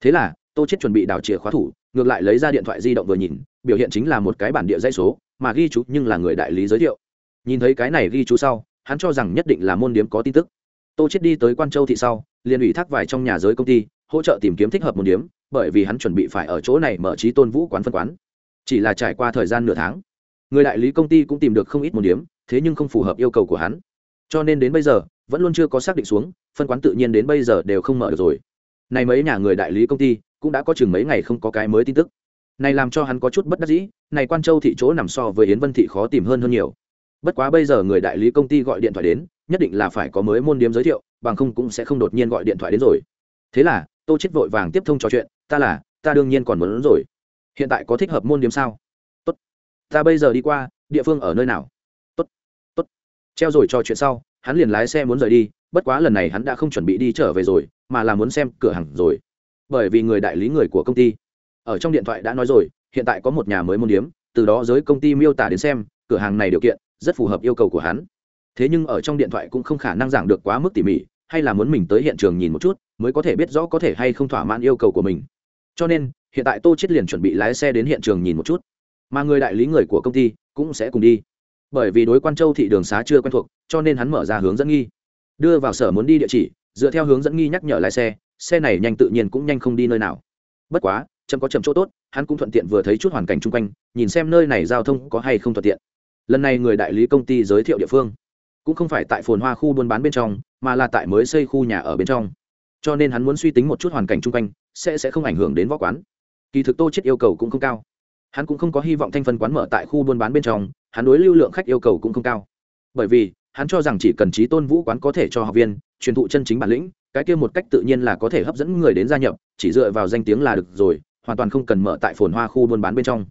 Thế là, tô chết chuẩn bị đào chìa khóa thủ, ngược lại lấy ra điện thoại di động vừa nhìn, biểu hiện chính là một cái bản địa dây số, mà ghi chú nhưng là người đại lý giới thiệu. Nhìn thấy cái này ghi chú sau, hắn cho rằng nhất định là môn điếm có tin tức tô chết đi tới quan châu thị sau liền ủy thác vài trong nhà giới công ty hỗ trợ tìm kiếm thích hợp một điểm, bởi vì hắn chuẩn bị phải ở chỗ này mở trí tôn vũ quán phân quán. Chỉ là trải qua thời gian nửa tháng người đại lý công ty cũng tìm được không ít một điểm, thế nhưng không phù hợp yêu cầu của hắn. Cho nên đến bây giờ vẫn luôn chưa có xác định xuống phân quán tự nhiên đến bây giờ đều không mở được rồi. Này mấy nhà người đại lý công ty cũng đã có chừng mấy ngày không có cái mới tin tức. Này làm cho hắn có chút bất đắc dĩ này quan châu thị chỗ nằm so với yến vân thị khó tìm hơn hơn nhiều. Bất quá bây giờ người đại lý công ty gọi điện thoại đến nhất định là phải có mới môn điếm giới thiệu, bằng không cũng sẽ không đột nhiên gọi điện thoại đến rồi. Thế là, tô chết vội vàng tiếp thông trò chuyện, ta là, ta đương nhiên còn muốn rồi. Hiện tại có thích hợp môn điếm sao? Tốt. Ta bây giờ đi qua, địa phương ở nơi nào? Tốt tốt. Treo rồi trò chuyện sau, hắn liền lái xe muốn rời đi, bất quá lần này hắn đã không chuẩn bị đi trở về rồi, mà là muốn xem cửa hàng rồi. Bởi vì người đại lý người của công ty, ở trong điện thoại đã nói rồi, hiện tại có một nhà mới môn điếm, từ đó giới công ty miêu tả đến xem, cửa hàng này điều kiện rất phù hợp yêu cầu của hắn thế nhưng ở trong điện thoại cũng không khả năng giảng được quá mức tỉ mỉ, hay là muốn mình tới hiện trường nhìn một chút, mới có thể biết rõ có thể hay không thỏa mãn yêu cầu của mình. Cho nên, hiện tại tô chết liền chuẩn bị lái xe đến hiện trường nhìn một chút. Mà người đại lý người của công ty cũng sẽ cùng đi. Bởi vì đối quan châu thị đường xá chưa quen thuộc, cho nên hắn mở ra hướng dẫn nghi. Đưa vào sở muốn đi địa chỉ, dựa theo hướng dẫn nghi nhắc nhở lái xe xe này nhanh tự nhiên cũng nhanh không đi nơi nào. Bất quá, chậm có chậm chỗ tốt, hắn cũng thuận tiện vừa thấy chút hoàn cảnh chung quanh, nhìn xem nơi này giao thông có hay không thuận tiện. Lần này người đại lý công ty giới thiệu địa phương cũng không phải tại phồn hoa khu buôn bán bên trong, mà là tại mới xây khu nhà ở bên trong. Cho nên hắn muốn suy tính một chút hoàn cảnh chung quanh, sẽ sẽ không ảnh hưởng đến võ quán. Kỳ thực tô chết yêu cầu cũng không cao. Hắn cũng không có hy vọng thanh phân quán mở tại khu buôn bán bên trong, hắn đối lưu lượng khách yêu cầu cũng không cao. Bởi vì, hắn cho rằng chỉ cần trí tôn vũ quán có thể cho học viên, truyền thụ chân chính bản lĩnh, cái kia một cách tự nhiên là có thể hấp dẫn người đến gia nhập, chỉ dựa vào danh tiếng là được rồi, hoàn toàn không cần mở tại phồn hoa khu buôn bán bên trong.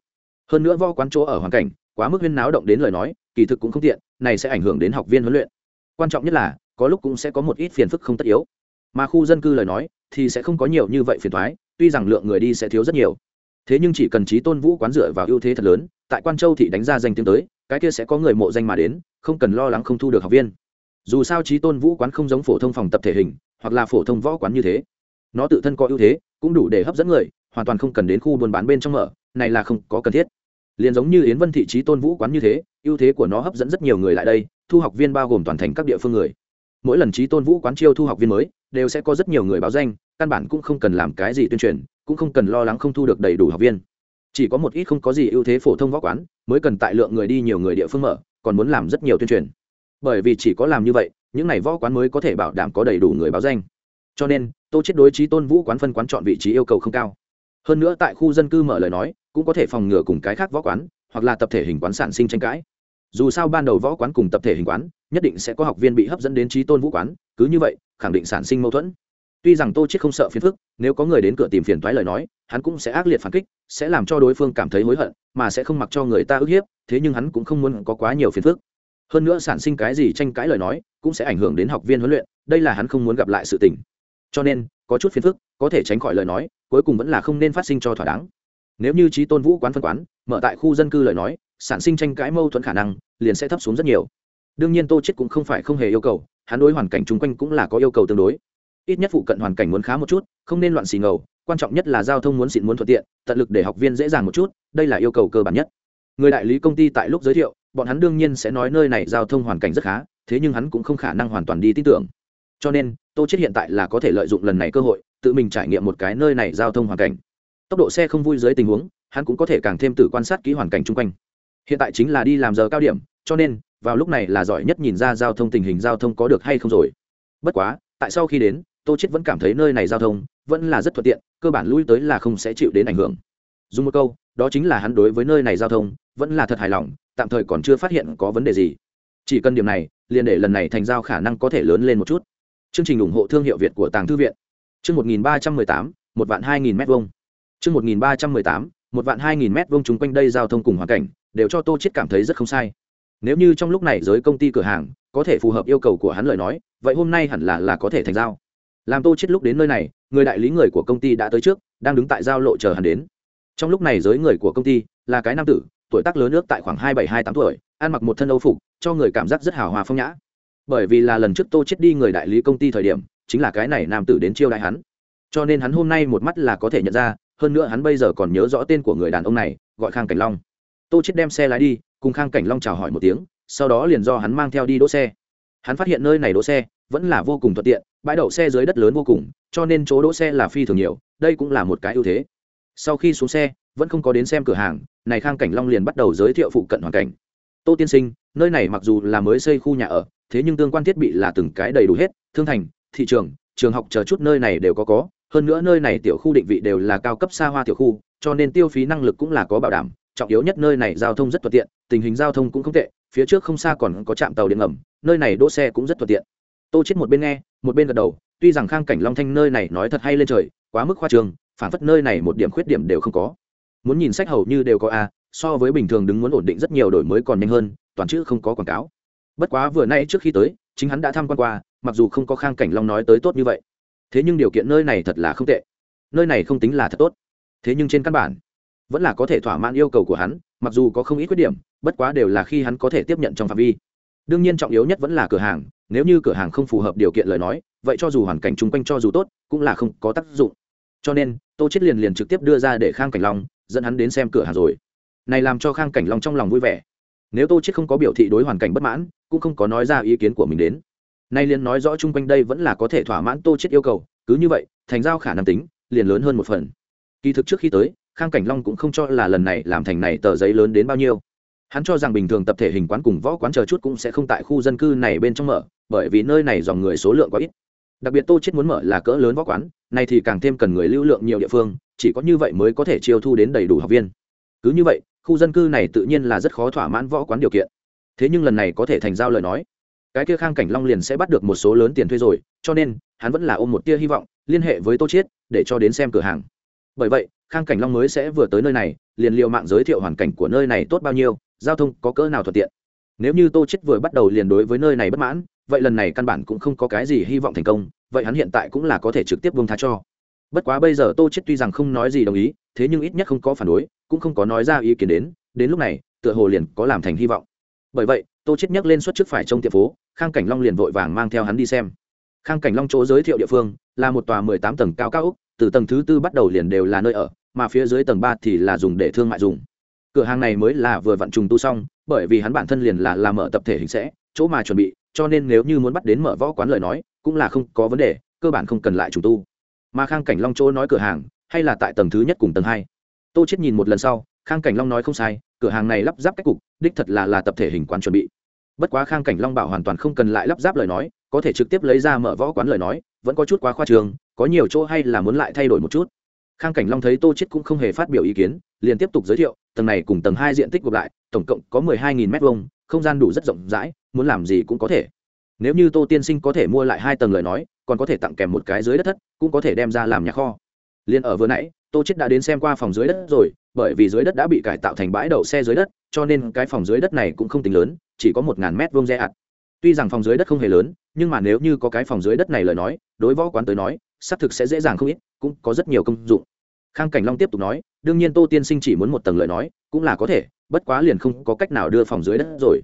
Hơn nữa võ quán chỗ ở hoàn cảnh quá mức huyên náo động đến lời nói, kỳ thực cũng không tiện này sẽ ảnh hưởng đến học viên huấn luyện. Quan trọng nhất là, có lúc cũng sẽ có một ít phiền phức không tất yếu. Mà khu dân cư lời nói, thì sẽ không có nhiều như vậy phiền thoái tuy rằng lượng người đi sẽ thiếu rất nhiều. Thế nhưng chỉ cần trí tôn vũ quán dựa vào ưu thế thật lớn, tại quan châu thị đánh ra danh tiếng tới, cái kia sẽ có người mộ danh mà đến, không cần lo lắng không thu được học viên. Dù sao trí tôn vũ quán không giống phổ thông phòng tập thể hình, hoặc là phổ thông võ quán như thế. Nó tự thân có ưu thế, cũng đủ để hấp dẫn người, hoàn toàn không cần đến khu buôn bán bên trong mở, này là không có cần thiết. Liền giống như yến vân thị trí tôn vũ quán như thế ưu thế của nó hấp dẫn rất nhiều người lại đây, thu học viên bao gồm toàn thành các địa phương người. Mỗi lần trí tôn vũ quán chiêu thu học viên mới, đều sẽ có rất nhiều người báo danh, căn bản cũng không cần làm cái gì tuyên truyền, cũng không cần lo lắng không thu được đầy đủ học viên. Chỉ có một ít không có gì ưu thế phổ thông võ quán, mới cần tại lượng người đi nhiều người địa phương mở, còn muốn làm rất nhiều tuyên truyền. Bởi vì chỉ có làm như vậy, những n à y võ quán mới có thể bảo đảm có đầy đủ người báo danh. Cho nên, tô chết đối trí tôn vũ quán phân quán chọn vị trí yêu cầu không cao. Hơn nữa tại khu dân cư mở lời nói, cũng có thể phòng ngừa cùng cái khác võ quán, hoặc là tập thể hình quán sản sinh tranh cãi dù sao ban đầu võ quán cùng tập thể hình quán, nhất định sẽ có học viên bị hấp dẫn đến trí tôn vũ quán, cứ như vậy, khẳng định sản sinh mâu thuẫn. Tuy rằng tô chết không sợ phiền phức, nếu có người đến cửa tìm phiền toái lời nói, hắn cũng sẽ ác liệt phản kích, sẽ làm cho đối phương cảm thấy hối hận, mà sẽ không mặc cho người ta ức hiếp, thế nhưng hắn cũng không muốn có quá nhiều phiền phức. Hơn nữa sản sinh cái gì tranh cãi lời nói, cũng sẽ ảnh hưởng đến học viên huấn luyện, đây là hắn không muốn gặp lại sự tình. Cho nên, có chút phiền phức, có thể tránh khỏi lời nói, cuối cùng vẫn là không nên phát sinh cho thỏa đáng. Nếu như trí tôn vũ quán phân quán, mở tại khu dân cư lời nói sản sinh tranh cãi mâu thuẫn khả năng, liền sẽ thấp xuống rất nhiều. Đương nhiên tô chết cũng không phải không hề yêu cầu, hắn đối hoàn cảnh chung quanh cũng là có yêu cầu tương đối. Ít nhất phụ cận hoàn cảnh muốn khá một chút, không nên loạn xì ngầu, quan trọng nhất là giao thông muốn xịn muốn thuận tiện, tận lực để học viên dễ dàng một chút, đây là yêu cầu cơ bản nhất. Người đại lý công ty tại lúc giới thiệu, bọn hắn đương nhiên sẽ nói nơi này giao thông hoàn cảnh rất khá, thế nhưng hắn cũng không khả năng hoàn toàn đi tin tưởng. Cho nên, tô chết hiện tại là có thể lợi dụng lần này cơ hội, tự mình trải nghiệm một cái nơi này giao thông hoàn cảnh. Tốc độ xe không vui dưới tình huống, hắn cũng có thể càng thêm tự quan sát kỹ hoàn cảnh chung quanh hiện tại chính là đi làm giờ cao điểm, cho nên, vào lúc này là giỏi nhất nhìn ra giao thông tình hình giao thông có được hay không rồi. Bất quá, tại sau khi đến, tô chết vẫn cảm thấy nơi này giao thông vẫn là rất thuận tiện, cơ bản lui tới là không sẽ chịu đến ảnh hưởng. Dùng một câu, đó chính là hắn đối với nơi này giao thông vẫn là thật hài lòng, tạm thời còn chưa phát hiện có vấn đề gì. Chỉ cần điểm này, liền để lần này thành giao khả năng có thể lớn lên một chút. Chương trình ủng hộ thương hiệu việt của tàng thư viện. Chương một nghìn ba trăm mười tám, một vạn hai nghìn m hai chương một nghìn ba trăm mười tám, một vạn hai nghìn m hai chung quanh đây giao thông cùng hoàn cảnh đều cho tô chết cảm thấy rất không sai. Nếu như trong lúc này giới công ty cửa hàng có thể phù hợp yêu cầu của hắn lời nói, vậy hôm nay hẳn là là có thể thành giao. Làm tô chết lúc đến nơi này, người đại lý người của công ty đã tới trước, đang đứng tại giao lộ chờ hắn đến. Trong lúc này giới người của công ty là cái nam tử, tuổi tác lớn nước tại khoảng hai bảy, hai tám tuổi, ăn mặc một thân âu phục, cho người cảm giác rất hào hòa phong nhã. Bởi vì là lần trước tô chết đi người đại lý công ty thời điểm, chính là cái này nam tử đến chiêu đại hắn. Cho nên hắn hôm nay một mắt là có thể nhận ra, hơn nữa hắn bây giờ còn nhớ rõ tên của người đàn ông này, gọi khang cảnh long tô chết đem xe lái đi, cùng khang cảnh long chào hỏi một tiếng, sau đó liền do hắn mang theo đi đỗ xe. Hắn phát hiện nơi này đỗ xe vẫn là vô cùng thuận tiện, bãi đậu xe dưới đất lớn vô cùng, cho nên chỗ đỗ xe là phi thường nhiều, đây cũng là một cái ưu thế. Sau khi xuống xe, vẫn không có đến xem cửa hàng, này khang cảnh long liền bắt đầu giới thiệu phụ cận hoàn cảnh. Tô tiên sinh, nơi này mặc dù là mới xây khu nhà ở, thế nhưng tương quan thiết bị là từng cái đầy đủ hết, thương thành, thị trường trường học chờ chút nơi này đều có có, hơn nữa nơi này tiểu khu định vị đều là cao cấp xa hoa tiểu khu, cho nên tiêu phí năng lực cũng là có bảo đảm trọng yếu nhất nơi này giao thông rất thuận tiện, tình hình giao thông cũng không tệ, phía trước không xa còn có trạm tàu điện ngầm, nơi này đỗ xe cũng rất thuận tiện. Tô chết một bên nghe, một bên gật đầu, tuy rằng khang cảnh long thanh nơi này nói thật hay lên trời, quá mức khoa trường phản phất nơi này một điểm khuyết điểm đều không có. Muốn nhìn sách hầu như đều có a, so với bình thường đứng muốn ổn định rất nhiều đổi mới còn nhanh hơn, toàn chữ không có quảng cáo. Bất quá vừa nay trước khi tới, chính hắn đã tham quan qua, mặc dù không có khang cảnh long nói tới tốt như vậy. Thế nhưng điều kiện nơi này thật là không tệ. Nơi này không tính là thật tốt. Thế nhưng trên căn bản vẫn là có thể thỏa mãn yêu cầu của hắn, mặc dù có không ít khuyết điểm, bất quá đều là khi hắn có thể tiếp nhận trong phạm vi. Đương nhiên trọng yếu nhất vẫn là cửa hàng, nếu như cửa hàng không phù hợp điều kiện lời nói, vậy cho dù hoàn cảnh chung quanh cho dù tốt, cũng là không có tác dụng. Cho nên, tô chết liền liền trực tiếp đưa ra để khang cảnh long, dẫn hắn đến xem cửa hàng rồi. Này làm cho khang cảnh long trong lòng vui vẻ. Nếu tô chết không có biểu thị đối hoàn cảnh bất mãn, cũng không có nói ra ý kiến của mình đến. Nay liền nói rõ chung quanh đây vẫn là có thể thỏa mãn tô chết yêu cầu, cứ như vậy, thành giao khả năng tính, liền lớn hơn một phần. Kỳ thực trước khi tới khang cảnh long cũng không cho là lần này làm thành này tờ giấy lớn đến bao nhiêu. Hắn cho rằng bình thường tập thể hình quán cùng võ quán chờ chút cũng sẽ không tại khu dân cư này bên trong mở, bởi vì nơi này dòng người số lượng quá ít. Đặc biệt tô chết muốn mở là cỡ lớn võ quán này thì càng thêm cần người lưu lượng nhiều địa phương, chỉ có như vậy mới có thể chiêu thu đến đầy đủ học viên. Cứ như vậy, khu dân cư này tự nhiên là rất khó thỏa mãn võ quán điều kiện. Thế nhưng lần này có thể thành giao lời nói. Cái kia khang cảnh long liền sẽ bắt được một số lớn tiền thuê rồi, cho nên, hắn vẫn là ôm một tia hy vọng, liên hệ với tô chiết, để cho đến xem cửa hàng bởi vậy, khang cảnh long mới sẽ vừa tới nơi này, liền liệu mạng giới thiệu hoàn cảnh của nơi này tốt bao nhiêu, giao thông có cỡ nào thuận tiện. Nếu như tô chết vừa bắt đầu liền đối với nơi này bất mãn, vậy lần này căn bản cũng không có cái gì hy vọng thành công, vậy hắn hiện tại cũng là có thể trực tiếp buông tha cho. Bất quá bây giờ tô chết tuy rằng không nói gì đồng ý, thế nhưng ít nhất không có phản đối, cũng không có nói ra ý kiến đến đến lúc này, tựa hồ liền có làm thành hy vọng. Bởi vậy, tô chết nhắc lên xuất trước phải trong tiệm phố, khang cảnh long liền vội vàng mang theo hắn đi xem. Khang cảnh long chỗ giới thiệu địa phương là một tòa mười tám tầng cao cao úc từ tầng thứ tư bắt đầu liền đều là nơi ở, mà phía dưới tầng ba thì là dùng để thương mại dùng. Cửa hàng này mới là vừa vặn trùng tu xong, bởi vì hắn bản thân liền là làm mở tập thể hình sẽ, chỗ mà chuẩn bị, cho nên nếu như muốn bắt đến mở võ quán lời nói, cũng là không có vấn đề, cơ bản không cần lại trùng tu. Mà khang cảnh long chỗ nói cửa hàng, hay là tại tầng thứ nhất cùng tầng hai. Tô chết nhìn một lần sau, khang cảnh long nói không sai, cửa hàng này lắp ráp cách cục, đích thật là là tập thể hình quán chuẩn bị. Bất quá khang cảnh long bảo hoàn toàn không cần lại lắp ráp lời nói, có thể trực tiếp lấy ra mở võ quán lời nói, vẫn có chút quá khoa trường có nhiều chỗ hay là muốn lại thay đổi một chút. Khang cảnh long thấy tô chết cũng không hề phát biểu ý kiến, liền tiếp tục giới thiệu, tầng này cùng tầng hai diện tích gộp lại, tổng cộng có mười hai nghìn m hai không gian đủ rất rộng rãi, muốn làm gì cũng có thể. Nếu như tô tiên sinh có thể mua lại hai tầng lời nói, còn có thể tặng kèm một cái dưới đất thất, cũng có thể đem ra làm nhà kho. Liền ở vừa nãy, tô chết đã đến xem qua phòng dưới đất rồi, bởi vì dưới đất đã bị cải tạo thành bãi đậu xe dưới đất, cho nên cái phòng dưới đất này cũng không tính lớn, chỉ có một ngàn mét vuông re ạt. Tuy rằng phòng dưới đất không hề lớn, nhưng mà nếu như có cái phòng dưới đất này lời nói, đối võ quán tới nói xác thực sẽ dễ dàng không ít, cũng có rất nhiều công dụng. Khang cảnh long tiếp tục nói, đương nhiên tô tiên sinh chỉ muốn một tầng lời nói, cũng là có thể, bất quá liền không có cách nào đưa phòng dưới đất rồi.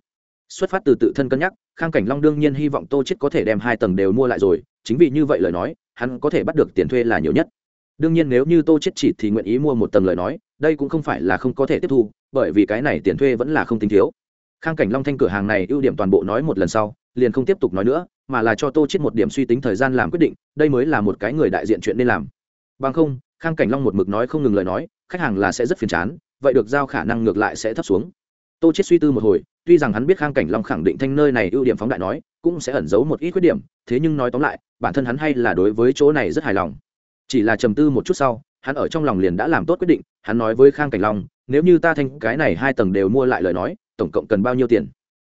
Xuất phát từ tự thân cân nhắc, khang cảnh long đương nhiên hy vọng tô chết có thể đem hai tầng đều mua lại rồi, chính vì như vậy lời nói, hắn có thể bắt được tiền thuê là nhiều nhất. Đương nhiên nếu như tô chết chỉ thì nguyện ý mua một tầng lời nói, đây cũng không phải là không có thể tiếp thu, bởi vì cái này tiền thuê vẫn là không tính thiếu. Khang cảnh long thanh cửa hàng này ưu điểm toàn bộ nói một lần sau, liền không tiếp tục nói nữa mà là cho tô chết một điểm suy tính thời gian làm quyết định, đây mới là một cái người đại diện chuyện nên làm. Bằng không, khang cảnh long một mực nói không ngừng lời nói, khách hàng là sẽ rất phiền chán, vậy được giao khả năng ngược lại sẽ thấp xuống. Tô chết suy tư một hồi, tuy rằng hắn biết khang cảnh long khẳng định thanh nơi này ưu điểm phóng đại nói, cũng sẽ ẩn giấu một ít khuyết điểm, thế nhưng nói tóm lại, bản thân hắn hay là đối với chỗ này rất hài lòng. Chỉ là trầm tư một chút sau, hắn ở trong lòng liền đã làm tốt quyết định, hắn nói với khang cảnh long, nếu như ta thanh cái này hai tầng đều mua lại lời nói, tổng cộng cần bao nhiêu tiền?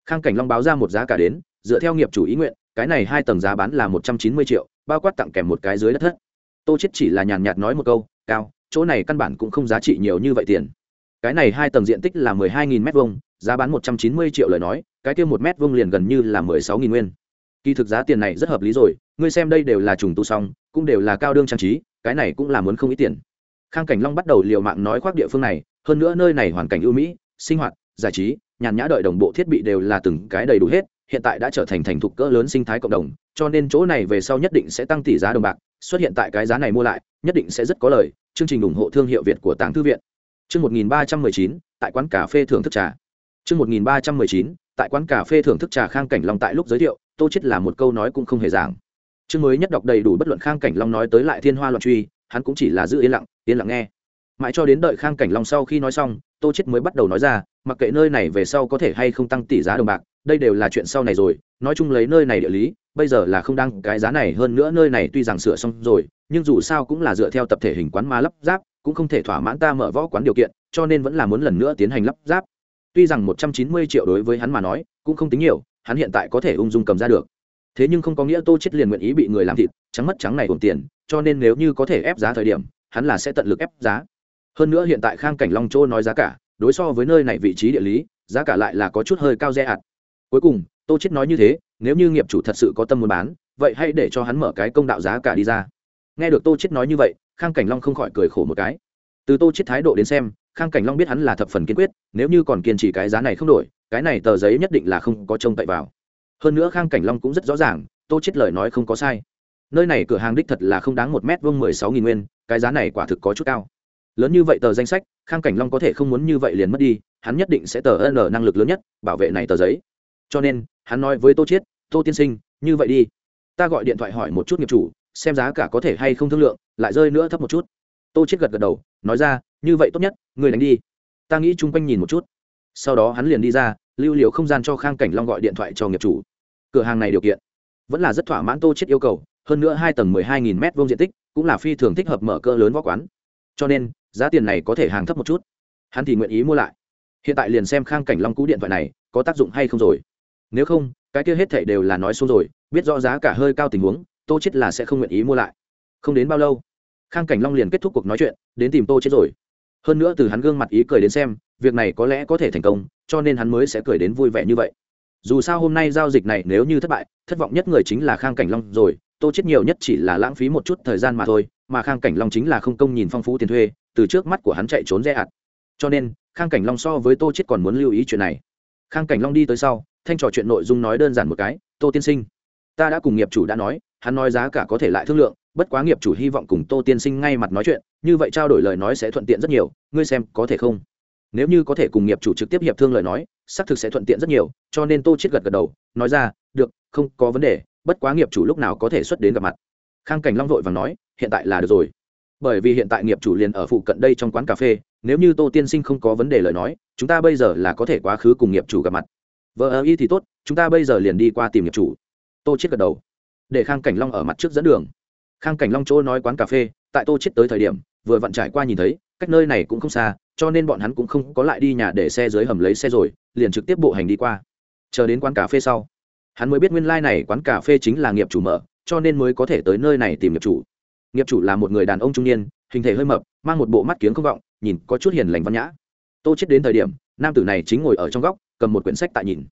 Khang cảnh long báo ra một giá cả đến, dựa theo nghiệp chủ ý nguyện cái này hai tầng giá bán là một trăm chín mươi triệu, bao quát tặng kèm một cái dưới đất thất. Tô chết chỉ là nhàn nhạt nói một câu, cao, chỗ này căn bản cũng không giá trị nhiều như vậy tiền. Cái này hai tầng diện tích là mười hai nghìn m hai giá bán một trăm chín mươi triệu lời nói, cái kia một mét vuông liền gần như là mười sáu nghìn nguyên. Kỳ thực giá tiền này rất hợp lý rồi, ngươi xem đây đều là trùng tu xong, cũng đều là cao đương trang trí, cái này cũng là muốn không ít tiền. Khang cảnh long bắt đầu liều mạng nói khoác địa phương này, hơn nữa nơi này hoàn cảnh ưu mỹ, sinh hoạt, giải trí, nhàn nhã đợi đồng bộ thiết bị đều là từng cái đầy đủ hết hiện tại đã trở thành thành thục cỡ lớn sinh thái cộng đồng, cho nên chỗ này về sau nhất định sẽ tăng tỷ giá đồng bạc, xuất hiện tại cái giá này mua lại, nhất định sẽ rất có lời chương trình ủng hộ thương hiệu việt của tàng thư viện. Chương một nghìn ba trăm mười chín, tại quán cà phê thưởng thức trà. Chương một nghìn ba trăm mười chín, tại quán cà phê thưởng thức trà khang cảnh long tại lúc giới thiệu, tô chết là một câu nói cũng không hề giảng. Chương mới nhất đọc đầy đủ bất luận khang cảnh long nói tới lại thiên hoa loạn truy, hắn cũng chỉ là giữ yên lặng yên lặng nghe. Mãi cho đến đợi khang cảnh long sau khi nói xong, tô chết mới bắt đầu nói ra, mặc kệ nơi này về sau có thể hay không tăng tỷ giá đồng bạc đây đều là chuyện sau này rồi, nói chung lấy nơi này địa lý, bây giờ là không đăng cái giá này, hơn nữa nơi này tuy rằng sửa xong rồi, nhưng dù sao cũng là dựa theo tập thể hình quán ma lắp ráp, cũng không thể thỏa mãn ta mở võ quán điều kiện, cho nên vẫn là muốn lần nữa tiến hành lắp ráp. Tuy rằng một trăm chín mươi triệu đối với hắn mà nói, cũng không tính nhiều, hắn hiện tại có thể ung dung cầm ra được. Thế nhưng không có nghĩa tô chết liền nguyện ý bị người làm thịt, trắng mất trắng này ổn tiền, cho nên nếu như có thể ép giá thời điểm, hắn là sẽ tận lực ép giá. Hơn nữa hiện tại khang cảnh long châu nói giá cả, đối so với nơi này vị trí địa lý, giá cả lại là có chút hơi cao rẻ ạt cuối cùng, tô chết nói như thế, nếu như nghiệp chủ thật sự có tâm muốn bán, vậy hãy để cho hắn mở cái công đạo giá cả đi ra. Nghe được tô chết nói như vậy, khang cảnh long không khỏi cười khổ một cái. Từ tô chết thái độ đến xem, khang cảnh long biết hắn là thập phần kiên quyết, nếu như còn kiên trì cái giá này không đổi, cái này tờ giấy nhất định là không có trông cậy vào. Hơn nữa khang cảnh long cũng rất rõ ràng, tô chết lời nói không có sai. Nơi này cửa hàng đích thật là không đáng một mét vuông mười sáu nghìn nguyên, cái giá này quả thực có chút cao. Lớn như vậy tờ danh sách, khang cảnh long có thể không muốn như vậy liền mất đi, hắn nhất định sẽ tờ n năng lực lớn nhất, bảo vệ này tờ giấy cho nên, hắn nói với tô chiết, tô tiên sinh, như vậy đi. Ta gọi điện thoại hỏi một chút nghiệp chủ, xem giá cả có thể hay không thương lượng, lại rơi nữa thấp một chút. Tô chiết gật gật đầu, nói ra, như vậy tốt nhất, người đánh đi. Ta nghĩ chung quanh nhìn một chút. Sau đó hắn liền đi ra, lưu liều không gian cho khang cảnh long gọi điện thoại cho nghiệp chủ. Cửa hàng này điều kiện vẫn là rất thỏa mãn tô chiết yêu cầu, hơn nữa hai tầng mười hai nghìn m vuông diện tích cũng là phi thường thích hợp mở cỡ lớn võ quán. Cho nên, giá tiền này có thể hàng thấp một chút. Hắn thì nguyện ý mua lại. Hiện tại liền xem khang cảnh long cú điện thoại này có tác dụng hay không rồi nếu không, cái kia hết thảy đều là nói xuống rồi, biết rõ giá cả hơi cao tình huống, tô chết là sẽ không nguyện ý mua lại. Không đến bao lâu, khang cảnh long liền kết thúc cuộc nói chuyện, đến tìm tô chết rồi. Hơn nữa từ hắn gương mặt ý cười đến xem, việc này có lẽ có thể thành công, cho nên hắn mới sẽ cười đến vui vẻ như vậy. Dù sao hôm nay giao dịch này nếu như thất bại, thất vọng nhất người chính là khang cảnh long rồi, tô chết nhiều nhất chỉ là lãng phí một chút thời gian mà thôi, mà khang cảnh long chính là không công nhìn phong phú tiền thuê, từ trước mắt của hắn chạy trốn dễ ạt. Cho nên, khang cảnh long so với tô chết còn muốn lưu ý chuyện này. Khang cảnh long đi tới sau thanh trò chuyện nội dung nói đơn giản một cái, tô tiên sinh, ta đã cùng nghiệp chủ đã nói, hắn nói giá cả có thể lại thương lượng, bất quá nghiệp chủ hy vọng cùng tô tiên sinh ngay mặt nói chuyện, như vậy trao đổi lời nói sẽ thuận tiện rất nhiều, ngươi xem có thể không? Nếu như có thể cùng nghiệp chủ trực tiếp hiệp thương lời nói, xác thực sẽ thuận tiện rất nhiều, cho nên tô chết gật gật đầu, nói ra, được, không có vấn đề, bất quá nghiệp chủ lúc nào có thể xuất đến gặp mặt. Khang cảnh long vội và nói, hiện tại là được rồi. Bởi vì hiện tại nghiệp chủ liền ở phụ cận đây trong quán cà phê, nếu như tô tiên sinh không có vấn đề lời nói, chúng ta bây giờ là có thể quá khứ cùng nghiệp chủ gặp mặt vợ ơ, y thì tốt, chúng ta bây giờ liền đi qua tìm nghiệp chủ. Tô chết gật đầu. Để khang cảnh long ở mặt trước dẫn đường. Khang cảnh long chỗ nói quán cà phê, tại tô chết tới thời điểm, vừa vặn trải qua nhìn thấy, cách nơi này cũng không xa, cho nên bọn hắn cũng không có lại đi nhà để xe dưới hầm lấy xe rồi, liền trực tiếp bộ hành đi qua. Chờ đến quán cà phê sau, hắn mới biết nguyên lai、like、này quán cà phê chính là nghiệp chủ mở, cho nên mới có thể tới nơi này tìm nghiệp chủ. Nghiệp chủ là một người đàn ông trung niên, hình thể hơi mập, mang một bộ mắt kiếng không vọng, nhìn có chút hiền lành văn nhã. Tô chết đến thời điểm, nam tử này chính ngồi ở trong góc cầm một quyển sách tại nhìn.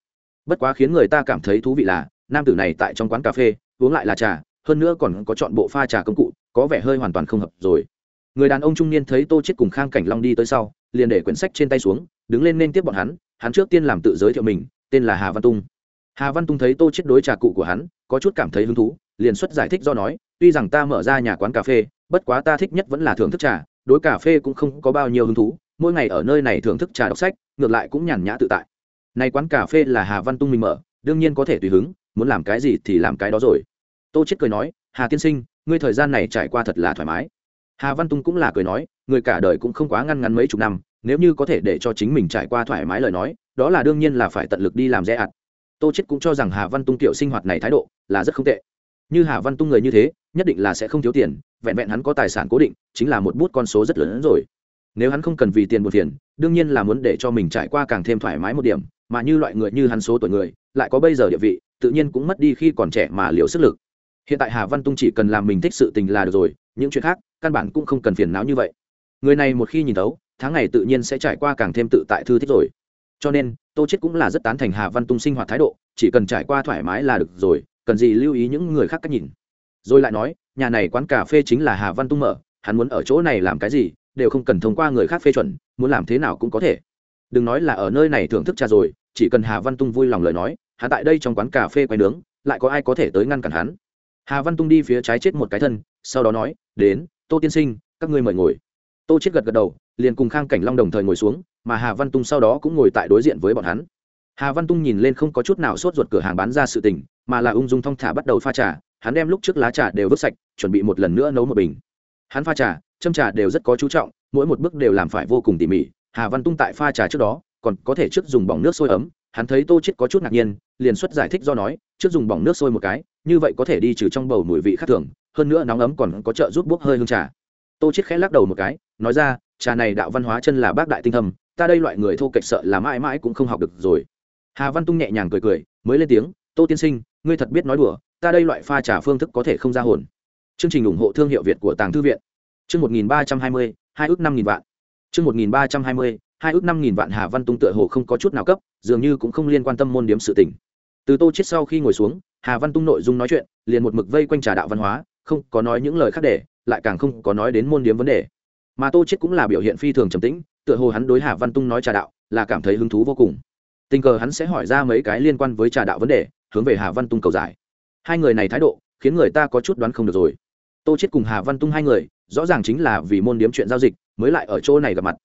Bất quá khiến người ta cảm thấy thú vị là, nam tử này tại trong quán cà phê, uống lại là trà, hơn nữa còn có chọn bộ pha trà công cụ, có vẻ hơi hoàn toàn không hợp rồi. Người đàn ông trung niên thấy tô chết cùng khang cảnh long đi tới sau, liền để quyển sách trên tay xuống, đứng lên nên tiếp bọn hắn hắn trước tiên làm tự giới thiệu mình, tên là hà văn tung. Hà văn tung thấy tô chết đối trà cụ của hắn, có chút cảm thấy hứng thú, liền xuất giải thích do nói, tuy rằng ta mở ra nhà quán cà phê, bất quá ta thích nhất vẫn là thưởng thức trà, đối cà phê cũng không có bao nhiêu hứng thú, mỗi ngày ở nơi này thưởng thức trà đọc sách, ngược lại cũng nhàn nhã tự tại này quán cà phê là hà văn tung mình mở, đương nhiên có thể tùy hứng, muốn làm cái gì thì làm cái đó rồi. Tô chết cười nói, hà tiên sinh, ngươi thời gian này trải qua thật là thoải mái. Hà văn tung cũng là cười nói, người cả đời cũng không quá ngăn ngắn mấy chục năm, nếu như có thể để cho chính mình trải qua thoải mái lời nói, đó là đương nhiên là phải tận lực đi làm dễ ạt. Tô chết cũng cho rằng hà văn tung tiểu sinh hoạt này thái độ là rất không tệ. Như hà văn tung người như thế, nhất định là sẽ không thiếu tiền, vẹn vẹn hắn có tài sản cố định, chính là một bút con số rất lớn hơn rồi. Nếu hắn không cần vì tiền một tiền đương nhiên là muốn để cho mình trải qua càng thêm thoải mái một điểm mà như loại người như hắn số tuổi người, lại có bây giờ địa vị, tự nhiên cũng mất đi khi còn trẻ mà liệu sức lực. Hiện tại hà văn tung chỉ cần làm mình thích sự tình là được rồi, những chuyện khác, căn bản cũng không cần phiền não như vậy. Người này một khi nhìn tấu tháng ngày tự nhiên sẽ trải qua càng thêm tự tại thư thích rồi. Cho nên, tô chết cũng là rất tán thành hà văn tung sinh hoạt thái độ, chỉ cần trải qua thoải mái là được rồi, cần gì lưu ý những người khác cách nhìn. Rồi lại nói, nhà này quán cà phê chính là hà văn tung mở, hắn muốn ở chỗ này làm cái gì, đều không cần thông qua người khác phê chuẩn, muốn làm thế nào cũng có thể. Đừng nói là ở nơi này thưởng thức trà rồi chỉ cần hà văn tung vui lòng lời nói, hắn tại đây trong quán cà phê quay nướng, lại có ai có thể tới ngăn cản hắn. Hà văn tung đi phía trái chết một cái thân, sau đó nói, đến, tô tiên sinh, các ngươi mời ngồi. Tô chết gật gật đầu, liền cùng khang cảnh long đồng thời ngồi xuống, mà hà văn tung sau đó cũng ngồi tại đối diện với bọn hắn. Hà văn tung nhìn lên không có chút nào sốt ruột cửa hàng bán ra sự tình, mà là ung dung thong thả bắt đầu pha trà, hắn đem lúc trước lá trà đều vứt sạch, chuẩn bị một lần nữa nấu một bình. Hắn pha trà, châm trà đều rất có chú trọng, mỗi một bước đều làm phải vô cùng tỉ mỉ. Hà văn tung tại pha trà trước đó còn có thể trước dùng bỏng nước sôi ấm, hắn thấy tô chết có chút ngạc nhiên, liền xuất giải thích do nói, trước dùng bỏng nước sôi một cái, như vậy có thể đi trừ trong bầu mùi vị khác thường, hơn nữa nóng ấm còn có trợ giúp bốc hơi hương trà. Tô chết khẽ lắc đầu một cái, nói ra, trà này đạo văn hóa chân là bác đại tinh thầm ta đây loại người thô kệch sợ là mãi mãi cũng không học được rồi. Hà văn tung nhẹ nhàng cười cười, mới lên tiếng, tô tiên sinh, ngươi thật biết nói đùa, ta đây loại pha trà phương thức có thể không ra hồn. Chương trình ủng hộ thương hiệu việt của tàng thư viện. Chương một nghìn ba trăm hai mươi, hai ước năm nghìn vạn. Chương một nghìn ba trăm hai mươi hai ước năm nghìn vạn hà văn tung tựa hồ không có chút nào cấp, dường như cũng không liên quan tâm môn điếm sự tình. Từ tô chết sau khi ngồi xuống, hà văn tung nội dung nói chuyện, liền một mực vây quanh trà đạo văn hóa, không có nói những lời khác để, lại càng không có nói đến môn điếm vấn đề. Mà tô chết cũng là biểu hiện phi thường trầm tĩnh, tựa hồ hắn đối hà văn tung nói trà đạo là cảm thấy hứng thú vô cùng. Tình cờ hắn sẽ hỏi ra mấy cái liên quan với trà đạo vấn đề, hướng về hà văn tung cầu giải. Hai người này thái độ, khiến người ta có chút đoán không được rồi. Tô chết cùng hà văn tung hai người, rõ ràng chính là vì môn điếm chuyện giao dịch, mới lại ở chỗ này gặp mặt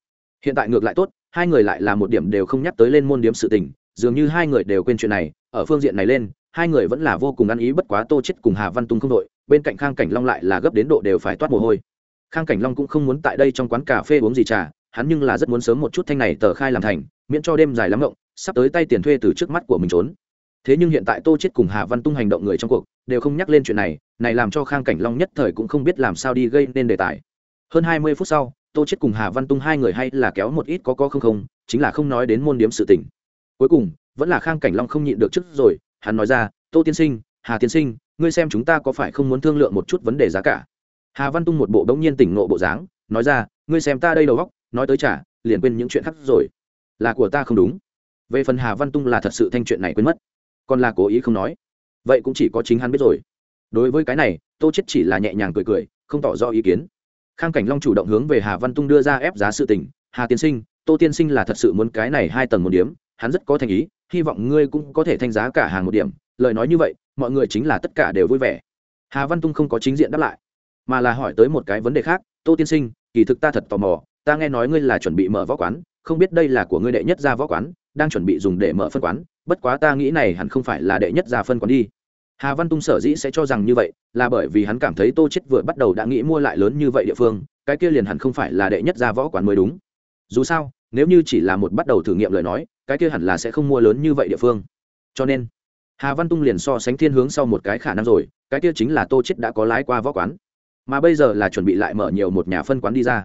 hiện tại ngược lại tốt, hai người lại là một điểm đều không nhắc tới lên môn điếm sự tình, dường như hai người đều quên chuyện này, ở phương diện này lên, hai người vẫn là vô cùng ăn ý bất quá tô chết cùng hà văn tung không đội, bên cạnh khang cảnh long lại là gấp đến độ đều phải toát mồ hôi. Khang cảnh long cũng không muốn tại đây trong quán cà phê uống gì trà, hắn nhưng là rất muốn sớm một chút thanh này tờ khai làm thành, miễn cho đêm dài lắm ngộng, sắp tới tay tiền thuê từ trước mắt của mình trốn. Thế nhưng hiện tại tô chết cùng hà văn tung hành động người trong cuộc, đều không nhắc lên chuyện này này làm cho khang cảnh long nhất thời cũng không biết làm sao đi gây nên đề tài. Hơn hai mươi phút sau tô chết cùng hà văn tung hai người hay là kéo một ít có có không không, chính là không nói đến môn điếm sự tình. Cuối cùng, vẫn là khang cảnh long không nhịn được trước rồi, hắn nói ra, tô tiên sinh, hà tiên sinh, ngươi xem chúng ta có phải không muốn thương lượng một chút vấn đề giá cả? Hà văn tung một bộ đống nhiên tỉnh ngộ bộ dáng, nói ra, ngươi xem ta đây đầu góc nói tới trả liền quên những chuyện khác rồi. Là của ta không đúng. Về phần hà văn tung là thật sự thanh chuyện này quên mất, còn là cố ý không nói. Vậy cũng chỉ có chính hắn biết rồi. Đối với cái này, tô chết chỉ là nhẹ nhàng cười cười, không tỏ rõ ý kiến khang cảnh long chủ động hướng về hà văn tung đưa ra ép giá sự tình. Hà tiên sinh, tô tiên sinh là thật sự muốn cái này hai tầng một điểm, hắn rất có thành ý, hy vọng ngươi cũng có thể thanh giá cả hàng một điểm. Lời nói như vậy, mọi người chính là tất cả đều vui vẻ. Hà văn tung không có chính diện đáp lại, mà là hỏi tới một cái vấn đề khác. Tô tiên sinh, kỳ thực ta thật tò mò, ta nghe nói ngươi là chuẩn bị mở võ quán, không biết đây là của ngươi đệ nhất gia võ quán, đang chuẩn bị dùng để mở phân quán, bất quá ta nghĩ này hẳn không phải là đệ nhất gia phân quán đi hà văn tung sở dĩ sẽ cho rằng như vậy, là bởi vì hắn cảm thấy tô chết vừa bắt đầu đã nghĩ mua lại lớn như vậy địa phương, cái kia liền hẳn không phải là đệ nhất gia võ quán mới đúng. Dù sao, nếu như chỉ là một bắt đầu thử nghiệm lời nói, cái kia hẳn là sẽ không mua lớn như vậy địa phương. Cho nên, hà văn tung liền so sánh thiên hướng sau một cái khả năng rồi, cái kia chính là tô chết đã có lái qua võ quán. Mà bây giờ là chuẩn bị lại mở nhiều một nhà phân quán đi ra.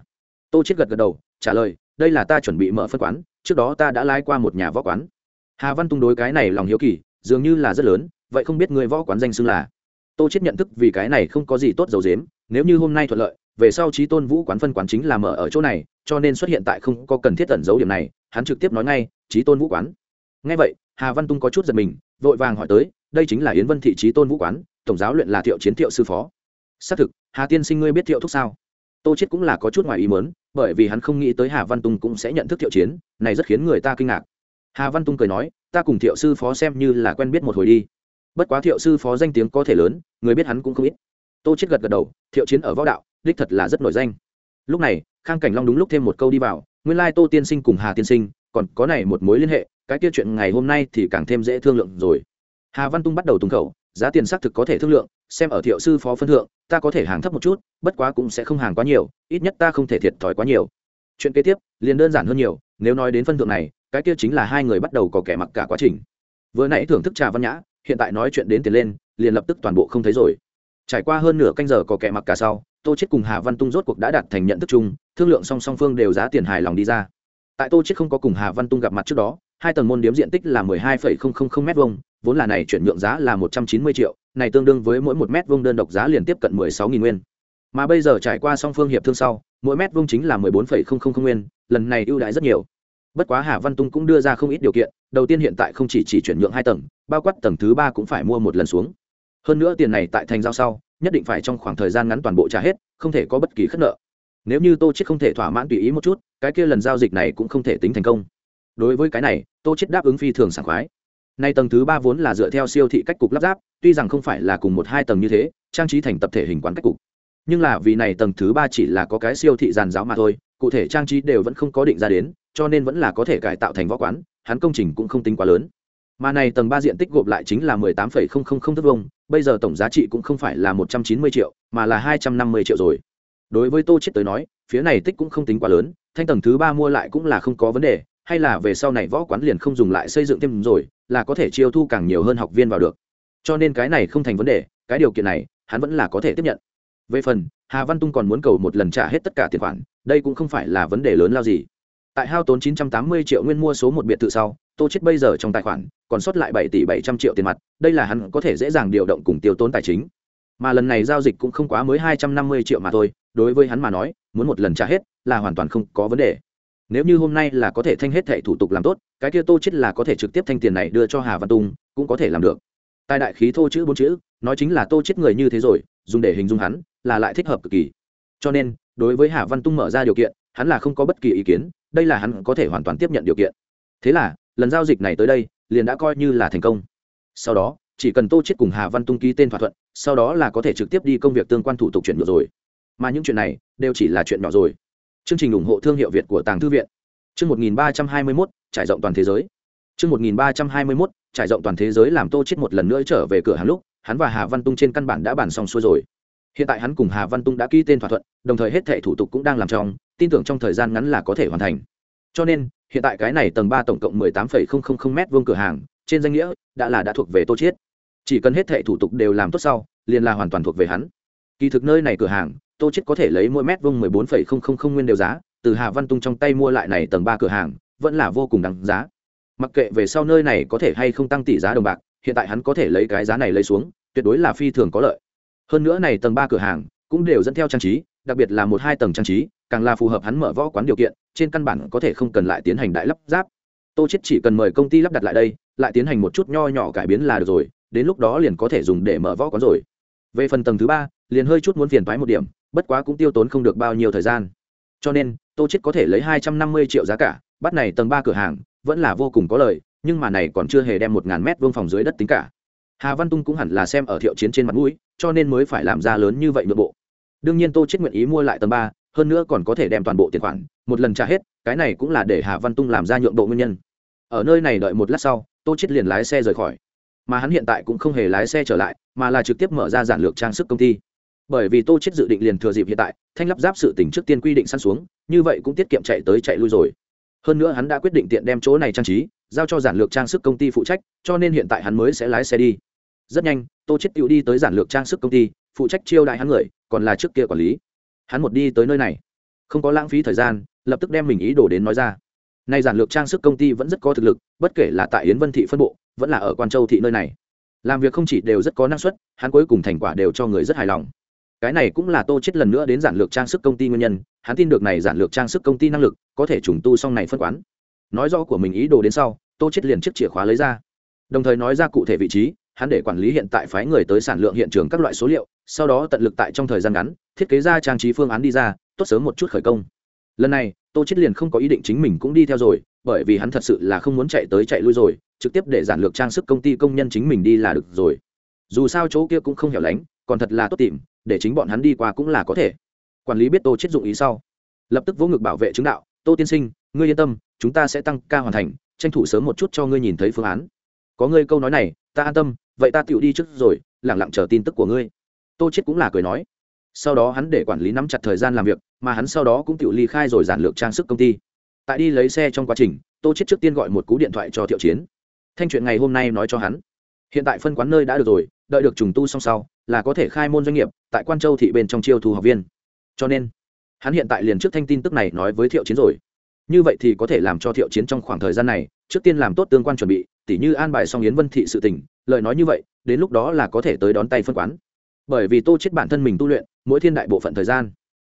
Tô chết gật gật đầu, trả lời, đây là ta chuẩn bị mở phân quán, trước đó ta đã lái qua một nhà võ quán. Hà văn tung đối cái này lòng hiếu kỳ, dường như là rất lớn vậy không biết người võ quán danh xưng là? Tô chết nhận thức vì cái này không có gì tốt dầu dếm, nếu như hôm nay thuận lợi, về sau trí tôn vũ quán phân quán chính là mở ở chỗ này, cho nên xuất hiện tại không có cần thiết tẩn giấu điểm này, hắn trực tiếp nói ngay trí tôn vũ quán. Ngay vậy, hà văn tung có chút giật mình, vội vàng hỏi tới, đây chính là yến vân thị trí tôn vũ quán, tổng giáo luyện là thiệu chiến thiệu sư phó. Xác thực, hà tiên sinh ngươi biết thiệu thúc sao? Tô chết cũng là có chút ngoài ý mớn bởi vì hắn không nghĩ tới hà văn tung cũng sẽ nhận thức thiệu chiến, này rất khiến người ta kinh ngạc. Hà văn tung cười nói, ta cùng thiệu sư phó xem như là quen biết một hồi đi bất quá thiệu sư phó danh tiếng có thể lớn, người biết hắn cũng không ít. Tô chết gật gật đầu, thiệu chiến ở võ đạo, đích thật là rất nổi danh. Lúc này, khang cảnh long đúng lúc thêm một câu đi vào, nguyên lai tô tiên sinh cùng hà tiên sinh, còn có này một mối liên hệ, cái kia chuyện ngày hôm nay thì càng thêm dễ thương lượng rồi. Hà văn tung bắt đầu tung khẩu, giá tiền xác thực có thể thương lượng, xem ở thiệu sư phó phân thượng, ta có thể hàng thấp một chút, bất quá cũng sẽ không hàng quá nhiều, ít nhất ta không thể thiệt thòi quá nhiều. Chuyện kế tiếp, liền đơn giản hơn nhiều, nếu nói đến phân thượng này, cái kia chính là hai người bắt đầu có kẻ mặc cả quá trình. Vừa nãy thưởng thức trà văn nhã hiện tại nói chuyện đến tiền lên liền lập tức toàn bộ không thấy rồi. Trải qua hơn nửa canh giờ có kẻ mặc cả sau tô chết cùng hà văn tung rốt cuộc đã đạt thành nhận thức chung thương lượng song song phương đều giá tiền hài lòng đi ra. Tại tô chết không có cùng hà văn tung gặp mặt trước đó hai tầng môn điếm diện tích là 12,000 mét vuông vốn là này chuyển nhượng giá là 190 triệu này tương đương với mỗi một mét vuông đơn độc giá liền tiếp cận 16.000 nguyên. Mà bây giờ trải qua song phương hiệp thương sau mỗi mét vuông chính là 14,000 nguyên lần này ưu đãi rất nhiều bất quá hà văn tung cũng đưa ra không ít điều kiện, đầu tiên hiện tại không chỉ chỉ chuyển nhượng hai tầng, bao quát tầng thứ ba cũng phải mua một lần xuống. Hơn nữa tiền này tại thành giao sau, nhất định phải trong khoảng thời gian ngắn toàn bộ trả hết, không thể có bất kỳ khất nợ. Nếu như tô chết không thể thỏa mãn tùy ý một chút, cái kia lần giao dịch này cũng không thể tính thành công. Đối với cái này, tô chết đáp ứng phi thường sảng khoái. Nay tầng thứ ba vốn là dựa theo siêu thị cách cục lắp ráp, tuy rằng không phải là cùng một hai tầng như thế, trang trí thành tập thể hình quán cách cục. Nhưng là vì này tầng thứ ba chỉ là có cái siêu thị giàn giáo mà thôi, cụ thể trang trí đều vẫn không có định ra đến cho nên vẫn là có thể cải tạo thành võ quán, hắn công trình cũng không tính quá lớn. Mà này tầng ba diện tích gộp lại chính là mười tám phẩy không không không thước vông bây giờ tổng giá trị cũng không phải là một trăm chín mươi triệu, mà là hai trăm năm mươi triệu rồi. Đối với tô chết tới nói, phía này tích cũng không tính quá lớn, thanh tầng thứ ba mua lại cũng là không có vấn đề, hay là về sau này võ quán liền không dùng lại xây dựng thêm rồi, là có thể chiêu thu càng nhiều hơn học viên vào được. Cho nên cái này không thành vấn đề, cái điều kiện này, hắn vẫn là có thể tiếp nhận. Về phần, hà văn tung còn muốn cầu một lần trả hết tất cả tiền khoản, đây cũng không phải là vấn đề lớn lao gì tại hao tốn 980 triệu nguyên mua số một biệt thự sau, tô chết bây giờ trong tài khoản, còn sót lại 7 tỷ 700 triệu tiền mặt, đây là hắn có thể dễ dàng điều động cùng tiêu tốn tài chính. Mà lần này giao dịch cũng không quá mới 250 triệu mà thôi, đối với hắn mà nói, muốn một lần trả hết là hoàn toàn không có vấn đề. Nếu như hôm nay là có thể thanh hết thẻ thủ tục làm tốt, cái kia tô chết là có thể trực tiếp thanh tiền này đưa cho hà văn tung, cũng có thể làm được. Tài đại khí thô chữ bốn chữ, nói chính là tô chết người như thế rồi, dùng để hình dung hắn, là lại thích hợp cực kỳ. Cho nên, đối với hà văn tung mở ra điều kiện hắn là không có bất kỳ ý kiến đây là hắn có thể hoàn toàn tiếp nhận điều kiện. Thế là lần giao dịch này tới đây liền đã coi như là thành công. Sau đó chỉ cần tô chết cùng hà văn tung ký tên thỏa thuận sau đó là có thể trực tiếp đi công việc tương quan thủ tục chuyển nhượng rồi. Mà những chuyện này đều chỉ là chuyện nhỏ rồi. Chương trình ủng hộ thương hiệu việt của tàng thư viện. Chương 1321, trải rộng toàn thế giới. Chương 1321, trải rộng toàn thế giới làm tô chết một lần nữa trở về cửa hàng lúc hắn và hà văn tung trên căn bản đã bàn xong xuôi rồi hiện tại hắn cùng hà văn tung đã ký tên thỏa thuận, đồng thời hết thệ thủ tục cũng đang làm trong, tin tưởng trong thời gian ngắn là có thể hoàn thành. Cho nên, hiện tại cái này tầng ba tổng cộng mười tám phẩy không không không m vuông cửa hàng, trên danh nghĩa đã là đã thuộc về tô chiết. Chỉ cần hết thệ thủ tục đều làm tốt sau, liền là hoàn toàn thuộc về hắn. Kỳ thực nơi này cửa hàng, tô chiết có thể lấy mỗi mét vuông mười bốn phẩy không không không nguyên đều giá, từ hà văn tung trong tay mua lại này tầng ba cửa hàng, vẫn là vô cùng đáng giá. Mặc kệ về sau nơi này có thể hay không tăng tỷ giá đồng bạc, hiện tại hắn có thể lấy cái giá này lấy xuống, tuyệt đối là phi thường có lợi hơn nữa này tầng ba cửa hàng cũng đều dẫn theo trang trí, đặc biệt là một hai tầng trang trí, càng là phù hợp hắn mở võ quán điều kiện, trên căn bản có thể không cần lại tiến hành đại lắp ráp. Tô chết chỉ cần mời công ty lắp đặt lại đây, lại tiến hành một chút nho nhỏ cải biến là được rồi, đến lúc đó liền có thể dùng để mở võ quán rồi. Về phần tầng thứ ba, liền hơi chút muốn phiền thoái một điểm, bất quá cũng tiêu tốn không được bao nhiêu thời gian. Cho nên, tô chết có thể lấy hai trăm năm mươi triệu giá cả, bắt này tầng ba cửa hàng, vẫn là vô cùng có lợi nhưng mà này còn chưa hề đem một ngàn mét vuông phòng dưới đất tính cả hà văn tung cũng hẳn là xem ở thiệu chiến trên mặt mũi, cho nên mới phải làm ra lớn như vậy nội bộ. Đương nhiên tô chết nguyện ý mua lại tầng ba, hơn nữa còn có thể đem toàn bộ tiền khoản, một lần trả hết, cái này cũng là để hà văn tung làm ra nhượng bộ nguyên nhân. Ở nơi này đợi một lát sau, tô chết liền lái xe rời khỏi. Mà hắn hiện tại cũng không hề lái xe trở lại, mà là trực tiếp mở ra giản lược trang sức công ty. Bởi vì tô chết dự định liền thừa dịp hiện tại, thanh lắp ráp sự tỉnh trước tiên quy định săn xuống, như vậy cũng tiết kiệm chạy tới chạy lui rồi. Hơn nữa hắn đã quyết định tiện đem chỗ này trang trí, giao cho giản lược trang sức công ty phụ trách, cho nên hiện tại hắn mới sẽ lái xe đi rất nhanh, tô chết tựu đi tới giản lược trang sức công ty, phụ trách chiêu đại hắn người, còn là trước kia quản lý. Hắn một đi tới nơi này. Không có lãng phí thời gian, lập tức đem mình ý đồ đến nói ra. Nay giản lược trang sức công ty vẫn rất có thực lực, bất kể là tại yến vân thị phân bộ, vẫn là ở quan châu thị nơi này. Làm việc không chỉ đều rất có năng suất, hắn cuối cùng thành quả đều cho người rất hài lòng. Cái này cũng là tô chết lần nữa đến giản lược trang sức công ty nguyên nhân, hắn tin được này giản lược trang sức công ty năng lực, có thể trùng tu xong này phân quán. Nói rõ của mình ý đồ đến sau, tô chết liền chiếc chìa khóa lấy ra. Đồng thời nói ra cụ thể vị trí hắn để quản lý hiện tại phái người tới sản lượng hiện trường các loại số liệu, sau đó tận lực tại trong thời gian ngắn, thiết kế ra trang trí phương án đi ra, tốt sớm một chút khởi công. Lần này, tô chết liền không có ý định chính mình cũng đi theo rồi, bởi vì hắn thật sự là không muốn chạy tới chạy lui rồi, trực tiếp để giản lược trang sức công ty công nhân chính mình đi là được rồi. Dù sao chỗ kia cũng không hẻo lánh, còn thật là tốt tìm, để chính bọn hắn đi qua cũng là có thể. Quản lý biết tô chết dụng ý sau, lập tức vỗ ngực bảo vệ chứng đạo, tô tiên sinh, ngươi yên tâm, chúng ta sẽ tăng ca hoàn thành, tranh thủ sớm một chút cho ngươi nhìn thấy phương án. Có ngươi câu nói này ta an tâm, vậy ta tựu đi trước rồi lẳng lặng chờ tin tức của ngươi. Tô chết cũng là cười nói. Sau đó hắn để quản lý nắm chặt thời gian làm việc, mà hắn sau đó cũng tựu ly khai rồi giản lược trang sức công ty. Tại đi lấy xe trong quá trình, tô chết trước tiên gọi một cú điện thoại cho thiệu chiến. Thanh chuyện ngày hôm nay nói cho hắn. Hiện tại phân quán nơi đã được rồi, đợi được trùng tu xong sau, là có thể khai môn doanh nghiệp, tại quan châu thị bên trong chiêu thu học viên. Cho nên, hắn hiện tại liền trước thanh tin tức này nói với thiệu chiến rồi. Như vậy thì có thể làm cho thiệu chiến trong khoảng thời gian này, trước tiên làm tốt tương quan chuẩn bị tỉ như an bài xong yến vân thị sự tình, lời nói như vậy, đến lúc đó là có thể tới đón tay phân quán. Bởi vì tô chết bản thân mình tu luyện, mỗi thiên đại bộ phận thời gian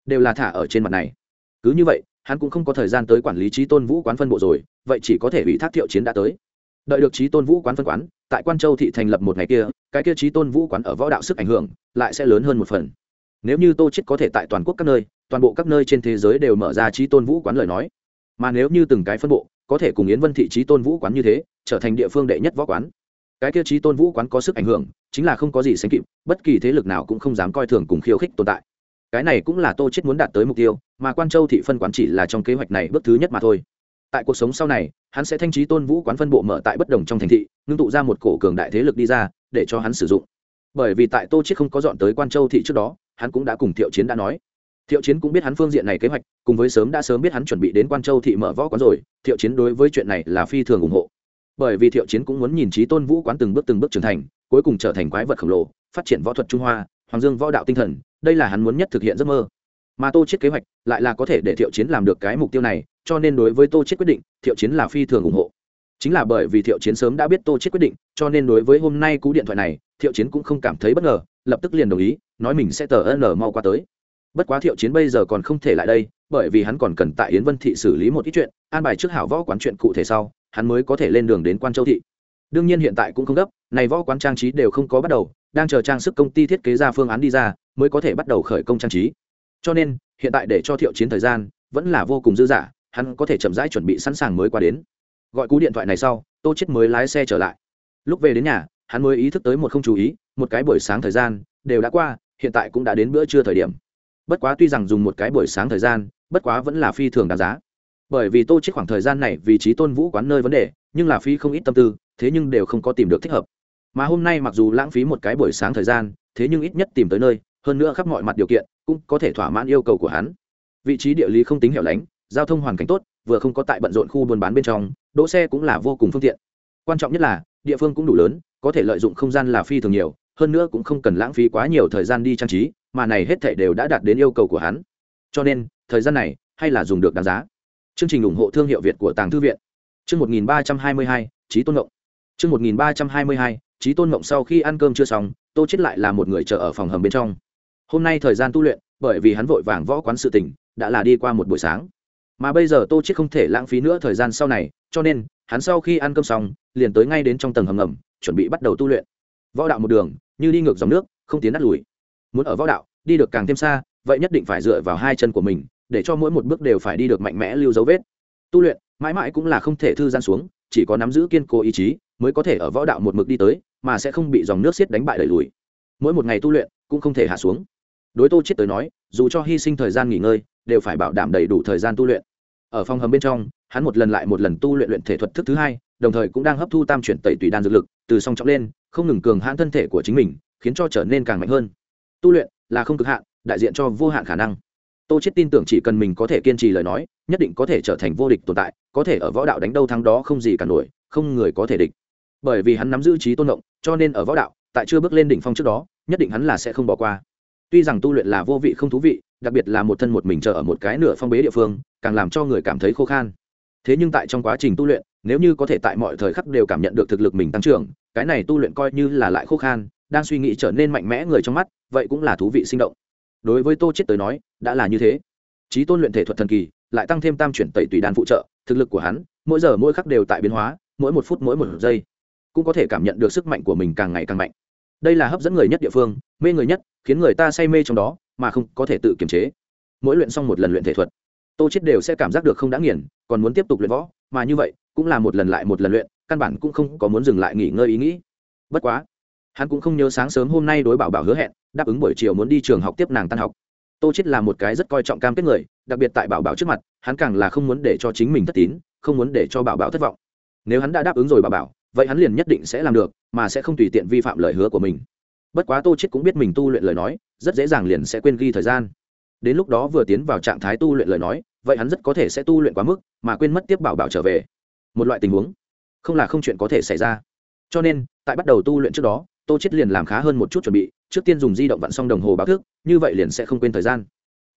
đều là thả ở trên mặt này. Cứ như vậy, hắn cũng không có thời gian tới quản lý trí tôn vũ quán phân bộ rồi, vậy chỉ có thể bị thác thiệu chiến đã tới. Đợi được trí tôn vũ quán phân quán, tại quan châu thị thành lập một ngày kia, cái kia trí tôn vũ quán ở võ đạo sức ảnh hưởng lại sẽ lớn hơn một phần. Nếu như tô chết có thể tại toàn quốc các nơi, toàn bộ các nơi trên thế giới đều mở ra trí tôn vũ quán lời nói, mà nếu như từng cái phân bộ có thể cùng yến vân thị trí tôn vũ quán như thế, trở thành địa phương đệ nhất võ quán. Cái tiêu chí tôn vũ quán có sức ảnh hưởng, chính là không có gì sánh kịp, bất kỳ thế lực nào cũng không dám coi thường cùng khiêu khích tồn tại. Cái này cũng là tô chết muốn đạt tới mục tiêu, mà quan châu thị phân quán chỉ là trong kế hoạch này bước thứ nhất mà thôi. Tại cuộc sống sau này, hắn sẽ thanh trí tôn vũ quán phân bộ mở tại bất đồng trong thành thị, ngưng tụ ra một cổ cường đại thế lực đi ra, để cho hắn sử dụng. Bởi vì tại tô chết không có dọn tới quan châu thị trước đó, hắn cũng đã cùng thiệu chiến đã nói thiệu chiến cũng biết hắn phương diện này kế hoạch, cùng với sớm đã sớm biết hắn chuẩn bị đến quan châu thị mở võ quán rồi, thiệu chiến đối với chuyện này là phi thường ủng hộ. Bởi vì thiệu chiến cũng muốn nhìn trí tôn vũ quán từng bước từng bước trưởng thành, cuối cùng trở thành quái vật khổng lồ, phát triển võ thuật trung hoa, hoàng dương võ đạo tinh thần, đây là hắn muốn nhất thực hiện giấc mơ. Mà tô chết kế hoạch lại là có thể để thiệu chiến làm được cái mục tiêu này, cho nên đối với tô chết quyết định, thiệu chiến là phi thường ủng hộ. Chính là bởi vì thiệu chiến sớm đã biết tô chết quyết định, cho nên đối với hôm nay cú điện thoại này, thiệu chiến cũng không cảm thấy bất ngờ, lập tức liền đồng ý, nói mình sẽ tờ ân mau qua tới bất quá thiệu chiến bây giờ còn không thể lại đây, bởi vì hắn còn cần tại yến vân thị xử lý một ít chuyện, an bài trước hảo võ quán chuyện cụ thể sau, hắn mới có thể lên đường đến quan châu thị. Đương nhiên hiện tại cũng không gấp, này võ quán trang trí đều không có bắt đầu, đang chờ trang sức công ty thiết kế ra phương án đi ra, mới có thể bắt đầu khởi công trang trí. Cho nên, hiện tại để cho thiệu chiến thời gian, vẫn là vô cùng dư dả, hắn có thể chậm rãi chuẩn bị sẵn sàng mới qua đến. Gọi cú điện thoại này sau, tô chết mới lái xe trở lại. Lúc về đến nhà, hắn mới ý thức tới một không chú ý, một cái buổi sáng thời gian, đều đã qua, hiện tại cũng đã đến bữa trưa thời điểm bất quá tuy rằng dùng một cái buổi sáng thời gian, bất quá vẫn là phi thường đáng giá. Bởi vì tô chết khoảng thời gian này vị trí tôn vũ quán nơi vấn đề, nhưng là phi không ít tâm tư, thế nhưng đều không có tìm được thích hợp. Mà hôm nay mặc dù lãng phí một cái buổi sáng thời gian, thế nhưng ít nhất tìm tới nơi, hơn nữa khắp mọi mặt điều kiện, cũng có thể thỏa mãn yêu cầu của hắn. Vị trí địa lý không tính hẻo lánh, giao thông hoàn cảnh tốt, vừa không có tại bận rộn khu buôn bán bên trong, đỗ xe cũng là vô cùng phương tiện. Quan trọng nhất là, địa phương cũng đủ lớn, có thể lợi dụng không gian là phi thường nhiều, hơn nữa cũng không cần lãng phí quá nhiều thời gian đi trang trí mà này hết thảy đều đã đạt đến yêu cầu của hắn. Cho nên thời gian này hay là dùng được đáng giá. Chương trình ủng hộ thương hiệu việt của tàng thư viện. Chương 1322, Chí tôn ngộng. Chương 1322, Chí tôn ngộng sau khi ăn cơm chưa xong tô chết lại là một người chờ ở phòng hầm bên trong. Hôm nay thời gian tu luyện bởi vì hắn vội vàng võ quán sự tình, đã là đi qua một buổi sáng. Mà bây giờ tô chết không thể lãng phí nữa thời gian sau này cho nên hắn sau khi ăn cơm xong liền tới ngay đến trong tầng hầm ngầm chuẩn bị bắt đầu tu luyện. Võ đạo một đường như đi ngược dòng nước không tiến đắt lùi muốn ở võ đạo, đi được càng thêm xa, vậy nhất định phải dựa vào hai chân của mình, để cho mỗi một bước đều phải đi được mạnh mẽ lưu dấu vết. Tu luyện, mãi mãi cũng là không thể thư gian xuống, chỉ có nắm giữ kiên cố ý chí, mới có thể ở võ đạo một mực đi tới, mà sẽ không bị dòng nước xiết đánh bại đẩy lùi. Mỗi một ngày tu luyện, cũng không thể hạ xuống. Đối tô chết tới nói, dù cho hy sinh thời gian nghỉ ngơi, đều phải bảo đảm đầy đủ thời gian tu luyện. Ở phòng hầm bên trong, hắn một lần lại một lần tu luyện luyện thể thuật thức thứ hai, đồng thời cũng đang hấp thu tam chuyển tẩy tùy đan dược lực, từ song trọng lên, không ngừng cường hãn thân thể của chính mình, khiến cho trở nên càng mạnh hơn tu luyện là không cực hạn, đại diện cho vô hạn khả năng. Tô chết tin tưởng chỉ cần mình có thể kiên trì lời nói, nhất định có thể trở thành vô địch tồn tại, có thể ở võ đạo đánh đâu thắng đó không gì cả nổi, không người có thể địch. Bởi vì hắn nắm giữ trí tôn động, cho nên ở võ đạo, tại chưa bước lên đỉnh phong trước đó, nhất định hắn là sẽ không bỏ qua. Tuy rằng tu luyện là vô vị không thú vị, đặc biệt là một thân một mình chờ ở một cái nửa phong bế địa phương, càng làm cho người cảm thấy khô khan. Thế nhưng tại trong quá trình tu luyện, nếu như có thể tại mọi thời khắc đều cảm nhận được thực lực mình tăng trưởng, cái này tu luyện coi như là lại khô khan đang suy nghĩ trở nên mạnh mẽ người trong mắt, vậy cũng là thú vị sinh động. Đối với tô chết tới nói, đã là như thế. Trí tôn luyện thể thuật thần kỳ, lại tăng thêm tam chuyển tẩy tùy đan phụ trợ, thực lực của hắn, mỗi giờ mỗi khắc đều tại biến hóa, mỗi một phút mỗi một giây, cũng có thể cảm nhận được sức mạnh của mình càng ngày càng mạnh. Đây là hấp dẫn người nhất địa phương, mê người nhất, khiến người ta say mê trong đó, mà không có thể tự kiềm chế. Mỗi luyện xong một lần luyện thể thuật, tô chết đều sẽ cảm giác được không đã nghiền, còn muốn tiếp tục luyện võ, mà như vậy, cũng là một lần lại một lần luyện, căn bản cũng không có muốn dừng lại nghỉ ngơi ý nghĩ. Bất quá hắn cũng không nhớ sáng sớm hôm nay đối bảo bảo hứa hẹn, đáp ứng buổi chiều muốn đi trường học tiếp nàng tan học. Tô chết là một cái rất coi trọng cam kết người, đặc biệt tại bảo bảo trước mặt, hắn càng là không muốn để cho chính mình thất tín, không muốn để cho bảo bảo thất vọng. Nếu hắn đã đáp ứng rồi bảo bảo, vậy hắn liền nhất định sẽ làm được, mà sẽ không tùy tiện vi phạm lời hứa của mình. Bất quá tô chết cũng biết mình tu luyện lời nói, rất dễ dàng liền sẽ quên ghi thời gian. Đến lúc đó vừa tiến vào trạng thái tu luyện lời nói, vậy hắn rất có thể sẽ tu luyện quá mức, mà quên mất tiếp bảo bảo trở về. Một loại tình huống, không là không chuyện có thể xảy ra. Cho nên, tại bắt đầu tu luyện trước đó tô chết liền làm khá hơn một chút chuẩn bị, trước tiên dùng di động vặn xong đồng hồ báo thức, như vậy liền sẽ không quên thời gian.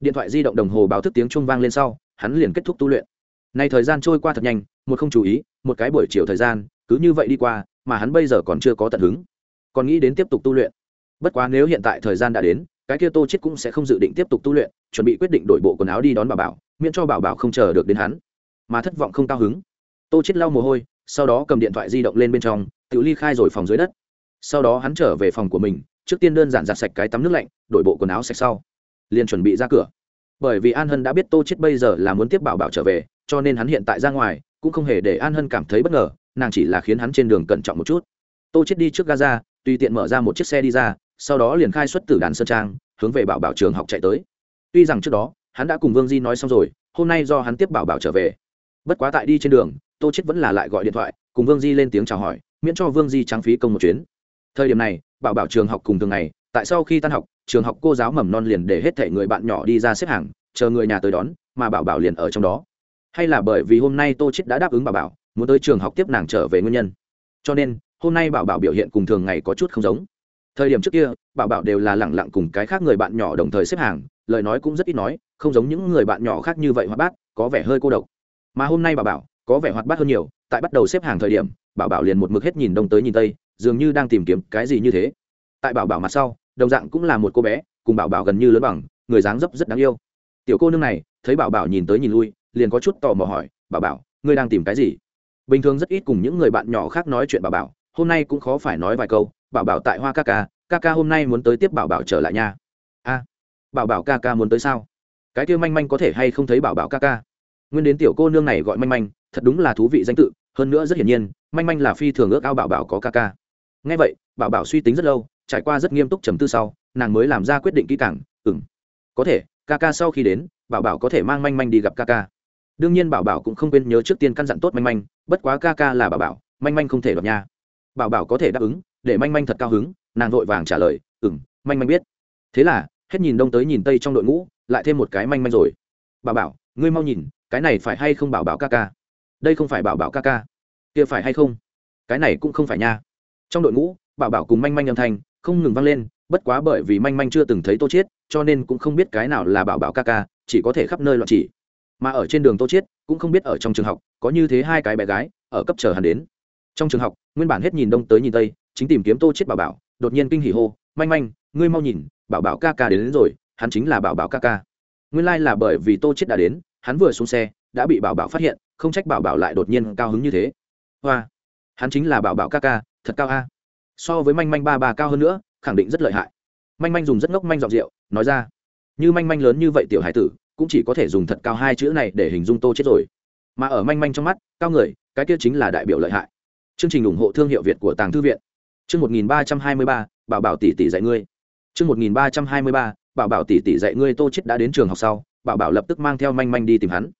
Điện thoại di động đồng hồ báo thức tiếng chuông vang lên sau, hắn liền kết thúc tu luyện. Nay thời gian trôi qua thật nhanh, một không chú ý, một cái buổi chiều thời gian, cứ như vậy đi qua, mà hắn bây giờ còn chưa có tận hứng. Còn nghĩ đến tiếp tục tu luyện. Bất quá nếu hiện tại thời gian đã đến, cái kia tô chết cũng sẽ không dự định tiếp tục tu luyện, chuẩn bị quyết định đổi bộ quần áo đi đón bà bảo, miễn cho bảo bảo không chờ được đến hắn. Mà thất vọng không cao hứng. Tô chết lau mồ hôi, sau đó cầm điện thoại di động lên bên trong, tự ly khai rồi phòng dưới đất sau đó hắn trở về phòng của mình, trước tiên đơn giản giặt sạch cái tắm nước lạnh, đổi bộ quần áo sạch sau. Liền chuẩn bị ra cửa. Bởi vì an hân đã biết tô chết bây giờ là muốn tiếp bảo bảo trở về, cho nên hắn hiện tại ra ngoài, cũng không hề để an hân cảm thấy bất ngờ, nàng chỉ là khiến hắn trên đường cẩn trọng một chút. Tô chết đi trước gaza, tùy tiện mở ra một chiếc xe đi ra, sau đó liền khai xuất từ đàn sơn trang, hướng về bảo bảo trường học chạy tới. Tuy rằng trước đó, hắn đã cùng vương di nói xong rồi, hôm nay do hắn tiếp bảo bảo trở về. Bất quá tại đi trên đường, tô chết vẫn là lại gọi điện thoại, cùng vương di lên tiếng chào hỏi, miễn cho vương di trang phí công một chuyến thời điểm này, bảo bảo trường học cùng thường ngày, tại sau khi tan học, trường học cô giáo mầm non liền để hết thể người bạn nhỏ đi ra xếp hàng, chờ người nhà tới đón, mà bảo bảo liền ở trong đó. Hay là bởi vì hôm nay tô chết đã đáp ứng bảo bảo, muốn tới trường học tiếp nàng trở về nguyên nhân. Cho nên, hôm nay bảo bảo biểu hiện cùng thường ngày có chút không giống. Thời điểm trước kia, bảo bảo đều là lẳng lặng cùng cái khác người bạn nhỏ đồng thời xếp hàng, lời nói cũng rất ít nói, không giống những người bạn nhỏ khác như vậy hoạt bát, có vẻ hơi cô độc. Mà hôm nay bảo bảo, có vẻ hoạt bát hơn nhiều, tại bắt đầu xếp hàng thời điểm, bảo bảo liền một mực hết nhìn đông tới nhìn tây dường như đang tìm kiếm cái gì như thế. Tại bảo bảo mặt sau, đồng dạng cũng là một cô bé, cùng bảo bảo gần như lớn bằng, người dáng dấp rất đáng yêu. Tiểu cô nương này, thấy bảo bảo nhìn tới nhìn lui, liền có chút tò mò hỏi, bảo bảo, ngươi đang tìm cái gì? Bình thường rất ít cùng những người bạn nhỏ khác nói chuyện bảo bảo, hôm nay cũng khó phải nói vài câu, bảo bảo tại hoa ca ca ca ca hôm nay muốn tới tiếp bảo bảo trở lại nhà. a, bảo bảo ca ca muốn tới sao? Cái kia manh manh có thể hay không thấy bảo bảo ca ca? Nguyên đến tiểu cô nương này gọi manh manh, thật đúng là thú vị danh tự, hơn nữa rất hiển nhiên, manh manh là phi thường ước ao bảo bảo có ca ca ngay vậy, bảo bảo suy tính rất lâu, trải qua rất nghiêm túc trầm tư sau, nàng mới làm ra quyết định kỹ càng ừng có thể, ca ca sau khi đến, bảo bảo có thể mang manh manh đi gặp ca ca. Đương nhiên bảo bảo cũng không quên nhớ trước tiên căn dặn tốt manh manh, bất quá ca ca là bảo bảo, manh manh không thể đoạt nha. Bảo bảo có thể đáp ứng, để manh manh thật cao hứng, nàng vội vàng trả lời ừng manh manh biết. Thế là, hết nhìn đông tới nhìn tây trong đội ngũ, lại thêm một cái manh manh rồi. Bảo bảo, ngươi mau nhìn, cái này phải hay không bảo bảo ca ca? Đây không phải bảo bảo ca ca. Kia phải hay không? Cái này cũng không phải nha trong đội ngũ bảo bảo cùng manh manh âm thanh không ngừng vang lên bất quá bởi vì manh manh chưa từng thấy tô chiết cho nên cũng không biết cái nào là bảo bảo ca ca chỉ có thể khắp nơi loạn chỉ. Mà ở trên đường tô chiết cũng không biết ở trong trường học có như thế hai cái bé gái ở cấp chờ hắn đến. Trong trường học nguyên bản hết nhìn đông tới nhìn tây chính tìm kiếm tô chiết bảo bảo đột nhiên kinh hỉ hô manh manh ngươi mau nhìn bảo bảo ca ca đến, đến rồi hắn chính là bảo bảo ca ca. Nguyên lai like là bởi vì tô chiết đã đến hắn vừa xuống xe đã bị bảo bảo phát hiện không trách bảo bảo lại đột nhiên cao hứng như thế. Hoa hắn chính là bảo bảo ca ca thật cao a. So với manh manh ba ba cao hơn nữa, khẳng định rất lợi hại. Manh manh dùng rất ngốc manh giọng rượu, nói ra, như manh manh lớn như vậy tiểu hải tử, cũng chỉ có thể dùng thật cao hai chữ này để hình dung tô chết rồi. Mà ở manh manh trong mắt, cao người, cái kia chính là đại biểu lợi hại. Chương trình ủng hộ thương hiệu việt của tàng thư viện. Chương một nghìn ba trăm hai mươi ba, bảo bảo tỷ tỷ dạy ngươi. Chương một nghìn ba trăm hai mươi ba, bảo bảo tỷ tỷ dạy ngươi tô chết đã đến trường học sau, bảo bảo lập tức mang theo manh manh đi tìm hắn.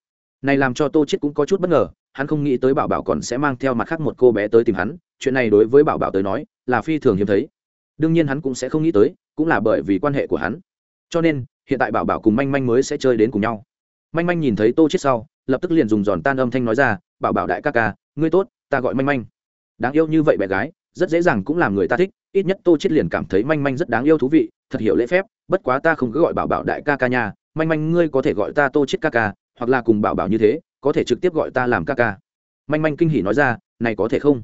Này làm cho tô chết cũng có chút bất ngờ hắn không nghĩ tới bảo bảo còn sẽ mang theo mặt khác một cô bé tới tìm hắn, chuyện này đối với bảo bảo tới nói là phi thường hiếm thấy. Đương nhiên hắn cũng sẽ không nghĩ tới, cũng là bởi vì quan hệ của hắn. Cho nên, hiện tại bảo bảo cùng manh manh mới sẽ chơi đến cùng nhau. Manh manh nhìn thấy tô chết sau, lập tức liền dùng giòn tan âm thanh nói ra, bảo bảo đại ca ca, ngươi tốt, ta gọi manh manh. Đáng yêu như vậy bé gái, rất dễ dàng cũng làm người ta thích, ít nhất tô chết liền cảm thấy manh manh rất đáng yêu thú vị, thật hiểu lễ phép, bất quá ta không cứ gọi bảo bảo đại ca ca nha, manh manh ngươi có thể gọi ta tô chết ca ca, hoặc là cùng bảo bảo như thế có thể trực tiếp gọi ta làm ca ca. Manh manh kinh hỉ nói ra, này có thể không?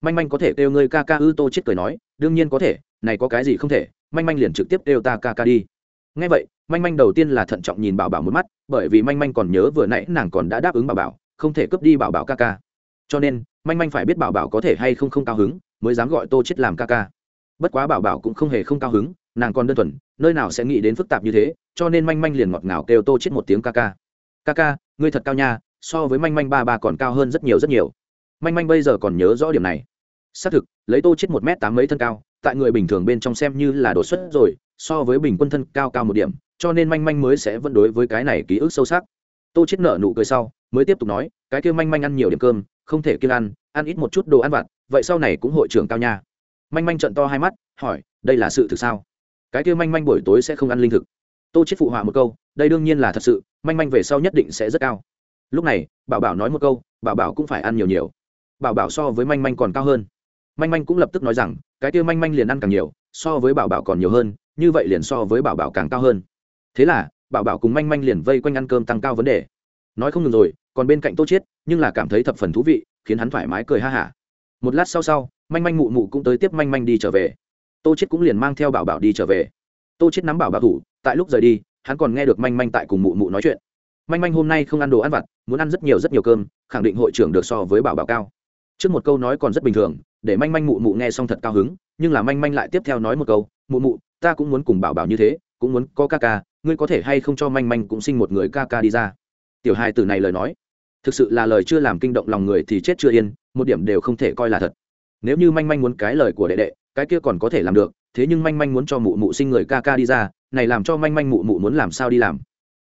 Manh manh có thể kêu ngươi ca ca ư tô chết cười nói, đương nhiên có thể, này có cái gì không thể, manh manh liền trực tiếp kêu ta ca ca đi. Ngay vậy, manh manh đầu tiên là thận trọng nhìn bảo bảo một mắt, bởi vì manh manh còn nhớ vừa nãy nàng còn đã đáp ứng bảo bảo, không thể cướp đi bảo bảo ca ca. Cho nên, manh manh phải biết bảo bảo có thể hay không không cao hứng, mới dám gọi tô chết làm ca ca. Bất quá bảo bảo cũng không hề không cao hứng, nàng còn đơn thuần, nơi nào sẽ nghĩ đến phức tạp như thế, cho nên manh manh liền ngọt ngào kêu tô chết một tiếng ca ca. Ca ca, ngươi thật cao nha so với manh manh ba ba còn cao hơn rất nhiều rất nhiều. Manh manh bây giờ còn nhớ rõ điểm này. Xác thực, lấy tô chết một m tám mấy thân cao, tại người bình thường bên trong xem như là đột xuất rồi, so với bình quân thân cao cao một điểm, cho nên manh manh mới sẽ vẫn đối với cái này ký ức sâu sắc. Tô chết nở nụ cười sau, mới tiếp tục nói, cái kia manh manh ăn nhiều điểm cơm, không thể kiên ăn ăn ít một chút đồ ăn vặt, vậy sau này cũng hội trưởng cao nha. Manh manh trận to hai mắt, hỏi, đây là sự thực sao? Cái kia manh manh buổi tối sẽ không ăn linh thực. Tô chết phụ họa một câu, đây đương nhiên là thật sự, manh manh về sau nhất định sẽ rất cao lúc này, bảo bảo nói một câu, bảo bảo cũng phải ăn nhiều nhiều. Bảo bảo so với manh manh còn cao hơn. Manh manh cũng lập tức nói rằng, cái kia manh manh liền ăn càng nhiều, so với bảo bảo còn nhiều hơn, như vậy liền so với bảo bảo càng cao hơn. Thế là, bảo bảo cùng manh manh liền vây quanh ăn cơm tăng cao vấn đề. Nói không ngừng rồi, còn bên cạnh tô chiết, nhưng là cảm thấy thập phần thú vị, khiến hắn thoải mái cười ha hả. Một lát sau sau, manh manh mụ mụ cũng tới tiếp manh manh đi trở về. Tô chiết cũng liền mang theo bảo bảo đi trở về. Tô chiết nắm bảo bảo thủ, tại lúc rời đi, hắn còn nghe được manh manh tại cùng mụ mụ nói chuyện manh manh hôm nay không ăn đồ ăn vặt, muốn ăn rất nhiều rất nhiều cơm, khẳng định hội trưởng được so với bảo bảo cao. Trước một câu nói còn rất bình thường, để manh manh mụ mụ nghe xong thật cao hứng, nhưng là manh manh lại tiếp theo nói một câu, mụ mụ, ta cũng muốn cùng bảo bảo như thế, cũng muốn có ca ca, ngươi có thể hay không cho manh manh cũng sinh một người ca ca đi ra? Tiểu hai từ này lời nói, thực sự là lời chưa làm kinh động lòng người thì chết chưa yên, một điểm đều không thể coi là thật. Nếu như manh manh muốn cái lời của đệ đệ, cái kia còn có thể làm được, thế nhưng manh manh muốn cho mụ mụ sinh người ca ca đi ra, này làm cho manh manh mụ mụ muốn làm sao đi làm?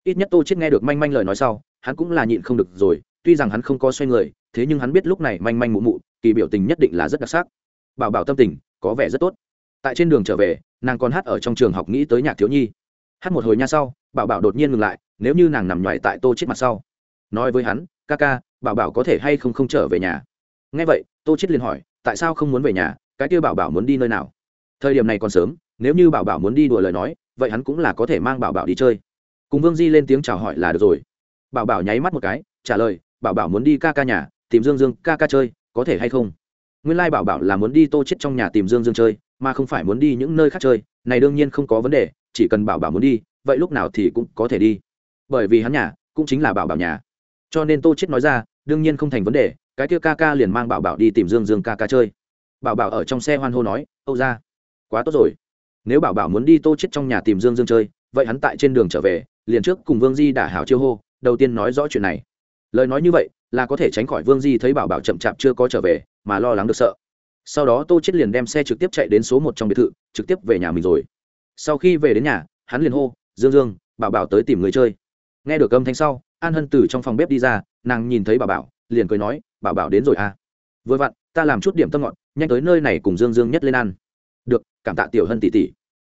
Ít nhất tô chết nghe được manh manh lời nói sau, hắn cũng là nhịn không được rồi, tuy rằng hắn không có xoay người, thế nhưng hắn biết lúc này manh manh mụ mụ, kỳ biểu tình nhất định là rất đặc sắc. Bảo bảo tâm tình, có vẻ rất tốt. Tại trên đường trở về, nàng còn hát ở trong trường học nghĩ tới nhạc thiếu nhi. Hát một hồi nha sau, bảo bảo đột nhiên ngừng lại, nếu như nàng nằm nhoài tại tô chết mặt sau. Nói với hắn, ca ca, bảo bảo có thể hay không không trở về nhà? Nghe vậy, tô chết liền hỏi, tại sao không muốn về nhà? Cái kia bảo bảo muốn đi nơi nào? Thời điểm này còn sớm, nếu như bảo bảo muốn đi đùa lời nói, vậy hắn cũng là có thể mang bảo bảo đi chơi cùng vương di lên tiếng chào hỏi là được rồi. Bảo bảo nháy mắt một cái, trả lời, bảo bảo muốn đi ca ca nhà, tìm dương dương ca ca chơi, có thể hay không? Nguyên lai bảo bảo là muốn đi tô chết trong nhà tìm dương dương chơi, mà không phải muốn đi những nơi khác chơi, này đương nhiên không có vấn đề, chỉ cần bảo bảo muốn đi, vậy lúc nào thì cũng có thể đi. Bởi vì hắn nhà cũng chính là bảo bảo nhà. Cho nên tô chết nói ra, đương nhiên không thành vấn đề, cái kia ca ca liền mang bảo bảo đi tìm dương dương ca ca chơi. Bảo bảo ở trong xe hoan hô nói, âu ra, quá tốt rồi. Nếu bảo bảo muốn đi tô chết trong nhà tìm dương dương chơi, vậy hắn tại trên đường trở về liền trước cùng vương di đả hảo chiêu hô, đầu tiên nói rõ chuyện này. Lời nói như vậy, là có thể tránh khỏi vương di thấy bảo bảo chậm chạp chưa có trở về, mà lo lắng được sợ. Sau đó tô chết liền đem xe trực tiếp chạy đến số một trong biệt thự, trực tiếp về nhà mình rồi. Sau khi về đến nhà, hắn liền hô, dương dương, bảo bảo tới tìm người chơi. Nghe được âm thanh sau, an hân từ trong phòng bếp đi ra, nàng nhìn thấy bảo bảo, liền cười nói, bảo bảo đến rồi à? Vừa vặn, ta làm chút điểm tâm ngọt, nhanh tới nơi này cùng dương dương nhất lên ăn. Được, cảm tạ tiểu hân tỷ tỷ.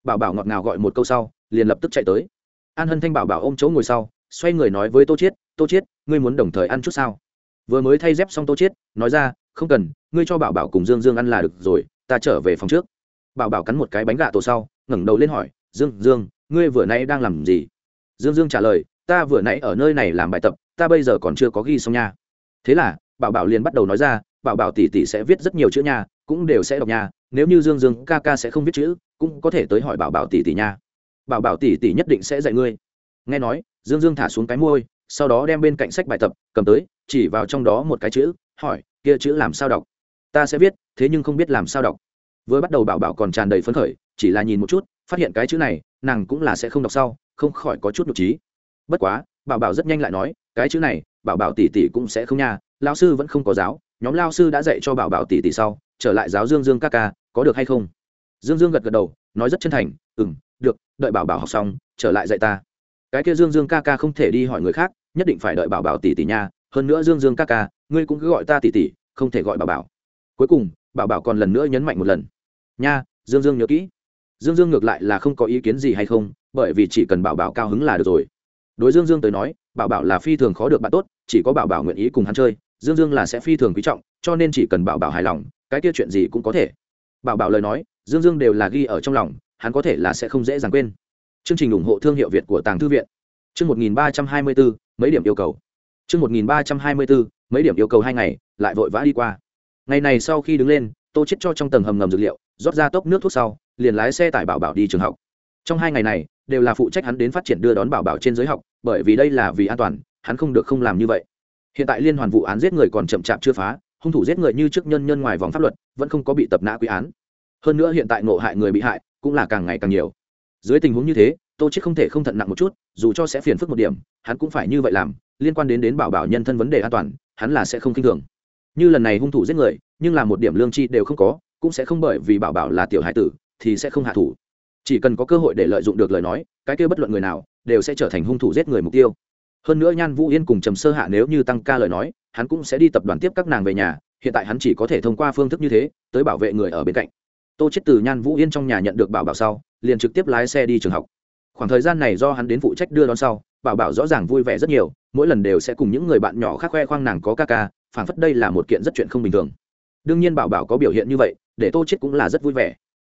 Bảo bảo ngọt ngào gọi một câu sau, liền lập tức chạy tới an hân thanh bảo bảo ôm chỗ ngồi sau, xoay người nói với tô chiết tô chiết, ngươi muốn đồng thời ăn chút sao? Vừa mới thay dép xong tô chiết, nói ra, không cần, ngươi cho bảo bảo cùng dương dương ăn là được rồi, ta trở về phòng trước. Bảo bảo cắn một cái bánh gà tổ sau, ngẩng đầu lên hỏi, dương dương, ngươi vừa nãy đang làm gì? Dương dương trả lời, ta vừa nãy ở nơi này làm bài tập, ta bây giờ còn chưa có ghi xong nha. Thế là, bảo bảo liền bắt đầu nói ra, bảo bảo tỷ tỷ sẽ viết rất nhiều chữ nha, cũng đều sẽ đọc nha, nếu như dương dương ca ca sẽ không viết chữ, cũng có thể tới hỏi bảo bảo tỷ tỷ nha bảo bảo tỷ tỷ nhất định sẽ dạy ngươi. Nghe nói, dương dương thả xuống cái môi, sau đó đem bên cạnh sách bài tập, cầm tới, chỉ vào trong đó một cái chữ, hỏi, kia chữ làm sao đọc? Ta sẽ viết, thế nhưng không biết làm sao đọc. Vừa bắt đầu bảo bảo còn tràn đầy phấn khởi, chỉ là nhìn một chút, phát hiện cái chữ này, nàng cũng là sẽ không đọc sau, không khỏi có chút nhục trí. Bất quá, bảo bảo rất nhanh lại nói, cái chữ này, bảo bảo tỷ tỷ cũng sẽ không nha lao sư vẫn không có giáo, nhóm lao sư đã dạy cho bảo bảo tỷ tỷ sau, trở lại giáo dương dương ca ca, có được hay không? Dương dương gật gật đầu, nói rất chân thành ừ m được, đợi bảo bảo học xong, trở lại dạy ta. Cái kia dương dương ca ca không thể đi hỏi người khác, nhất định phải đợi bảo bảo tỷ tỷ nha. Hơn nữa dương dương ca ca, ngươi cũng cứ gọi ta tỷ tỷ, không thể gọi bảo bảo. Cuối cùng, bảo bảo còn lần nữa nhấn mạnh một lần. Nha, dương dương nhớ kỹ. Dương dương ngược lại là không có ý kiến gì hay không, bởi vì chỉ cần bảo bảo cao hứng là được rồi. Đối dương dương tới nói, bảo bảo là phi thường khó được bạn tốt, chỉ có bảo bảo nguyện ý cùng hắn chơi, dương dương là sẽ phi thường quý trọng, cho nên chỉ cần bảo bảo hài lòng, cái kia chuyện gì cũng có thể. Bảo bảo lời nói, dương dương đều là ghi ở trong lòng hắn có thể là sẽ không dễ dàng quên. Chương trình ủng hộ thương hiệu việt của tàng thư viện. Chương một nghìn ba trăm hai mươi bốn mấy điểm yêu cầu. Chương một nghìn ba trăm hai mươi bốn mấy điểm yêu cầu hai ngày, lại vội vã đi qua. Ngày này sau khi đứng lên, tô chết cho trong tầng hầm ngầm dược liệu, rót ra tốc nước thuốc sau, liền lái xe tải bảo bảo đi trường học. Trong hai ngày này, đều là phụ trách hắn đến phát triển đưa đón bảo bảo trên giới học, bởi vì đây là vì an toàn, hắn không được không làm như vậy. Hiện tại liên hoàn vụ án giết người còn chậm chạp chưa phá, hung thủ giết người như trước nhân nhân ngoài vòng pháp luật, vẫn không có bị tập nã quy án hơn nữa hiện tại ngộ hại người bị hại cũng là càng ngày càng nhiều. Dưới tình huống như thế, tô chết không thể không thận nặng một chút, dù cho sẽ phiền phức một điểm, hắn cũng phải như vậy làm, liên quan đến đến bảo bảo nhân thân vấn đề an toàn, hắn là sẽ không kinh thường. Như lần này hung thủ giết người, nhưng là một điểm lương chi đều không có, cũng sẽ không bởi vì bảo bảo là tiểu hải tử, thì sẽ không hạ thủ. Chỉ cần có cơ hội để lợi dụng được lời nói, cái kia bất luận người nào, đều sẽ trở thành hung thủ giết người mục tiêu. Hơn nữa nhan vũ yên cùng trầm sơ hạ nếu như tăng ca lời nói, hắn cũng sẽ đi tập đoàn tiếp các nàng về nhà, hiện tại hắn chỉ có thể thông qua phương thức như thế, tới bảo vệ người ở bên cạnh tô chết từ nhan vũ yên trong nhà nhận được bảo bảo sau, liền trực tiếp lái xe đi trường học. Khoảng thời gian này do hắn đến phụ trách đưa đón sau, bảo bảo rõ ràng vui vẻ rất nhiều, mỗi lần đều sẽ cùng những người bạn nhỏ khác khoe khoang nàng có ca ca, phảng phất đây là một kiện rất chuyện không bình thường. Đương nhiên bảo bảo có biểu hiện như vậy, để tô chết cũng là rất vui vẻ.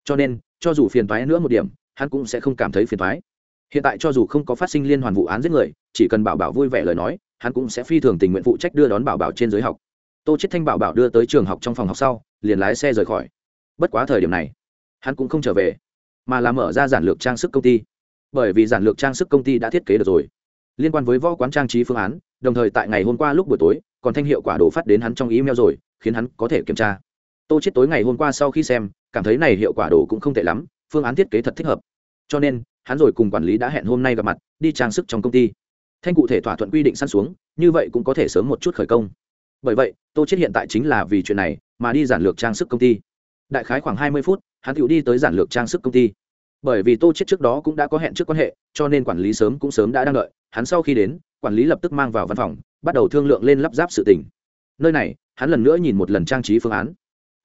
Cho nên, cho dù phiền toái nữa một điểm, hắn cũng sẽ không cảm thấy phiền toái. Hiện tại cho dù không có phát sinh liên hoàn vụ án giết người, chỉ cần bảo bảo vui vẻ lời nói, hắn cũng sẽ phi thường tình nguyện phụ trách đưa đón bảo bảo trên giới học. Tô chết thanh bảo bảo đưa tới trường học trong phòng học sau, liền lái xe rời khỏi bất quá thời điểm này, hắn cũng không trở về, mà là mở ra giản lược trang sức công ty. Bởi vì giản lược trang sức công ty đã thiết kế được rồi. Liên quan với võ quán trang trí phương án, đồng thời tại ngày hôm qua lúc buổi tối, còn thanh hiệu quả đồ phát đến hắn trong email rồi, khiến hắn có thể kiểm tra. Tô chết tối ngày hôm qua sau khi xem, cảm thấy này hiệu quả đồ cũng không tệ lắm, phương án thiết kế thật thích hợp. Cho nên, hắn rồi cùng quản lý đã hẹn hôm nay gặp mặt, đi trang sức trong công ty. Thanh cụ thể thỏa thuận quy định săn xuống, như vậy cũng có thể sớm một chút khởi công. Bởi vậy, tô chết hiện tại chính là vì chuyện này mà đi giản lược trang sức công ty đại khái khoảng hai mươi phút, hắn tự đi tới giản lược trang sức công ty. Bởi vì tô chết trước đó cũng đã có hẹn trước quan hệ, cho nên quản lý sớm cũng sớm đã đang đợi. Hắn sau khi đến, quản lý lập tức mang vào văn phòng, bắt đầu thương lượng lên lắp ráp sự tình. Nơi này, hắn lần nữa nhìn một lần trang trí phương án.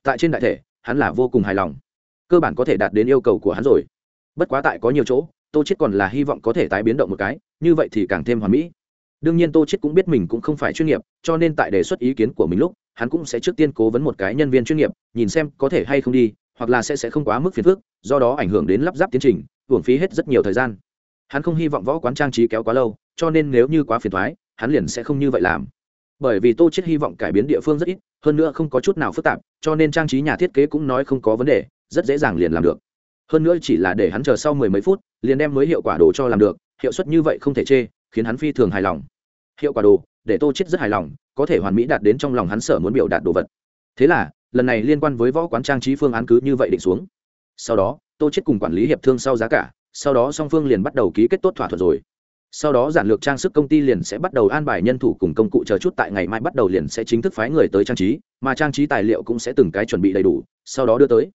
Tại trên đại thể, hắn là vô cùng hài lòng. Cơ bản có thể đạt đến yêu cầu của hắn rồi. Bất quá tại có nhiều chỗ, tô chết còn là hy vọng có thể tái biến động một cái, như vậy thì càng thêm hoàn mỹ. Đương nhiên tô chết cũng biết mình cũng không phải chuyên nghiệp, cho nên tại đề xuất ý kiến của mình lúc hắn cũng sẽ trước tiên cố vấn một cái nhân viên chuyên nghiệp, nhìn xem có thể hay không đi, hoặc là sẽ sẽ không quá mức phiền phức, do đó ảnh hưởng đến lắp ráp tiến trình, hưởng phí hết rất nhiều thời gian. Hắn không hy vọng võ quán trang trí kéo quá lâu, cho nên nếu như quá phiền thoái hắn liền sẽ không như vậy làm. Bởi vì tô chết hy vọng cải biến địa phương rất ít, hơn nữa không có chút nào phức tạp, cho nên trang trí nhà thiết kế cũng nói không có vấn đề, rất dễ dàng liền làm được. Hơn nữa chỉ là để hắn chờ sau mười mấy phút, liền đem mới hiệu quả đồ cho làm được, hiệu suất như vậy không thể chê, khiến hắn phi thường hài lòng. Hiệu quả đồ để tô chết rất hài lòng, có thể hoàn mỹ đạt đến trong lòng hắn sở muốn biểu đạt đồ vật. Thế là, lần này liên quan với võ quán trang trí phương án cứ như vậy định xuống. Sau đó, tô chết cùng quản lý hiệp thương sau giá cả, sau đó song phương liền bắt đầu ký kết tốt thỏa thuận rồi. Sau đó giản lược trang sức công ty liền sẽ bắt đầu an bài nhân thủ cùng công cụ chờ chút tại ngày mai bắt đầu liền sẽ chính thức phái người tới trang trí, mà trang trí tài liệu cũng sẽ từng cái chuẩn bị đầy đủ, sau đó đưa tới.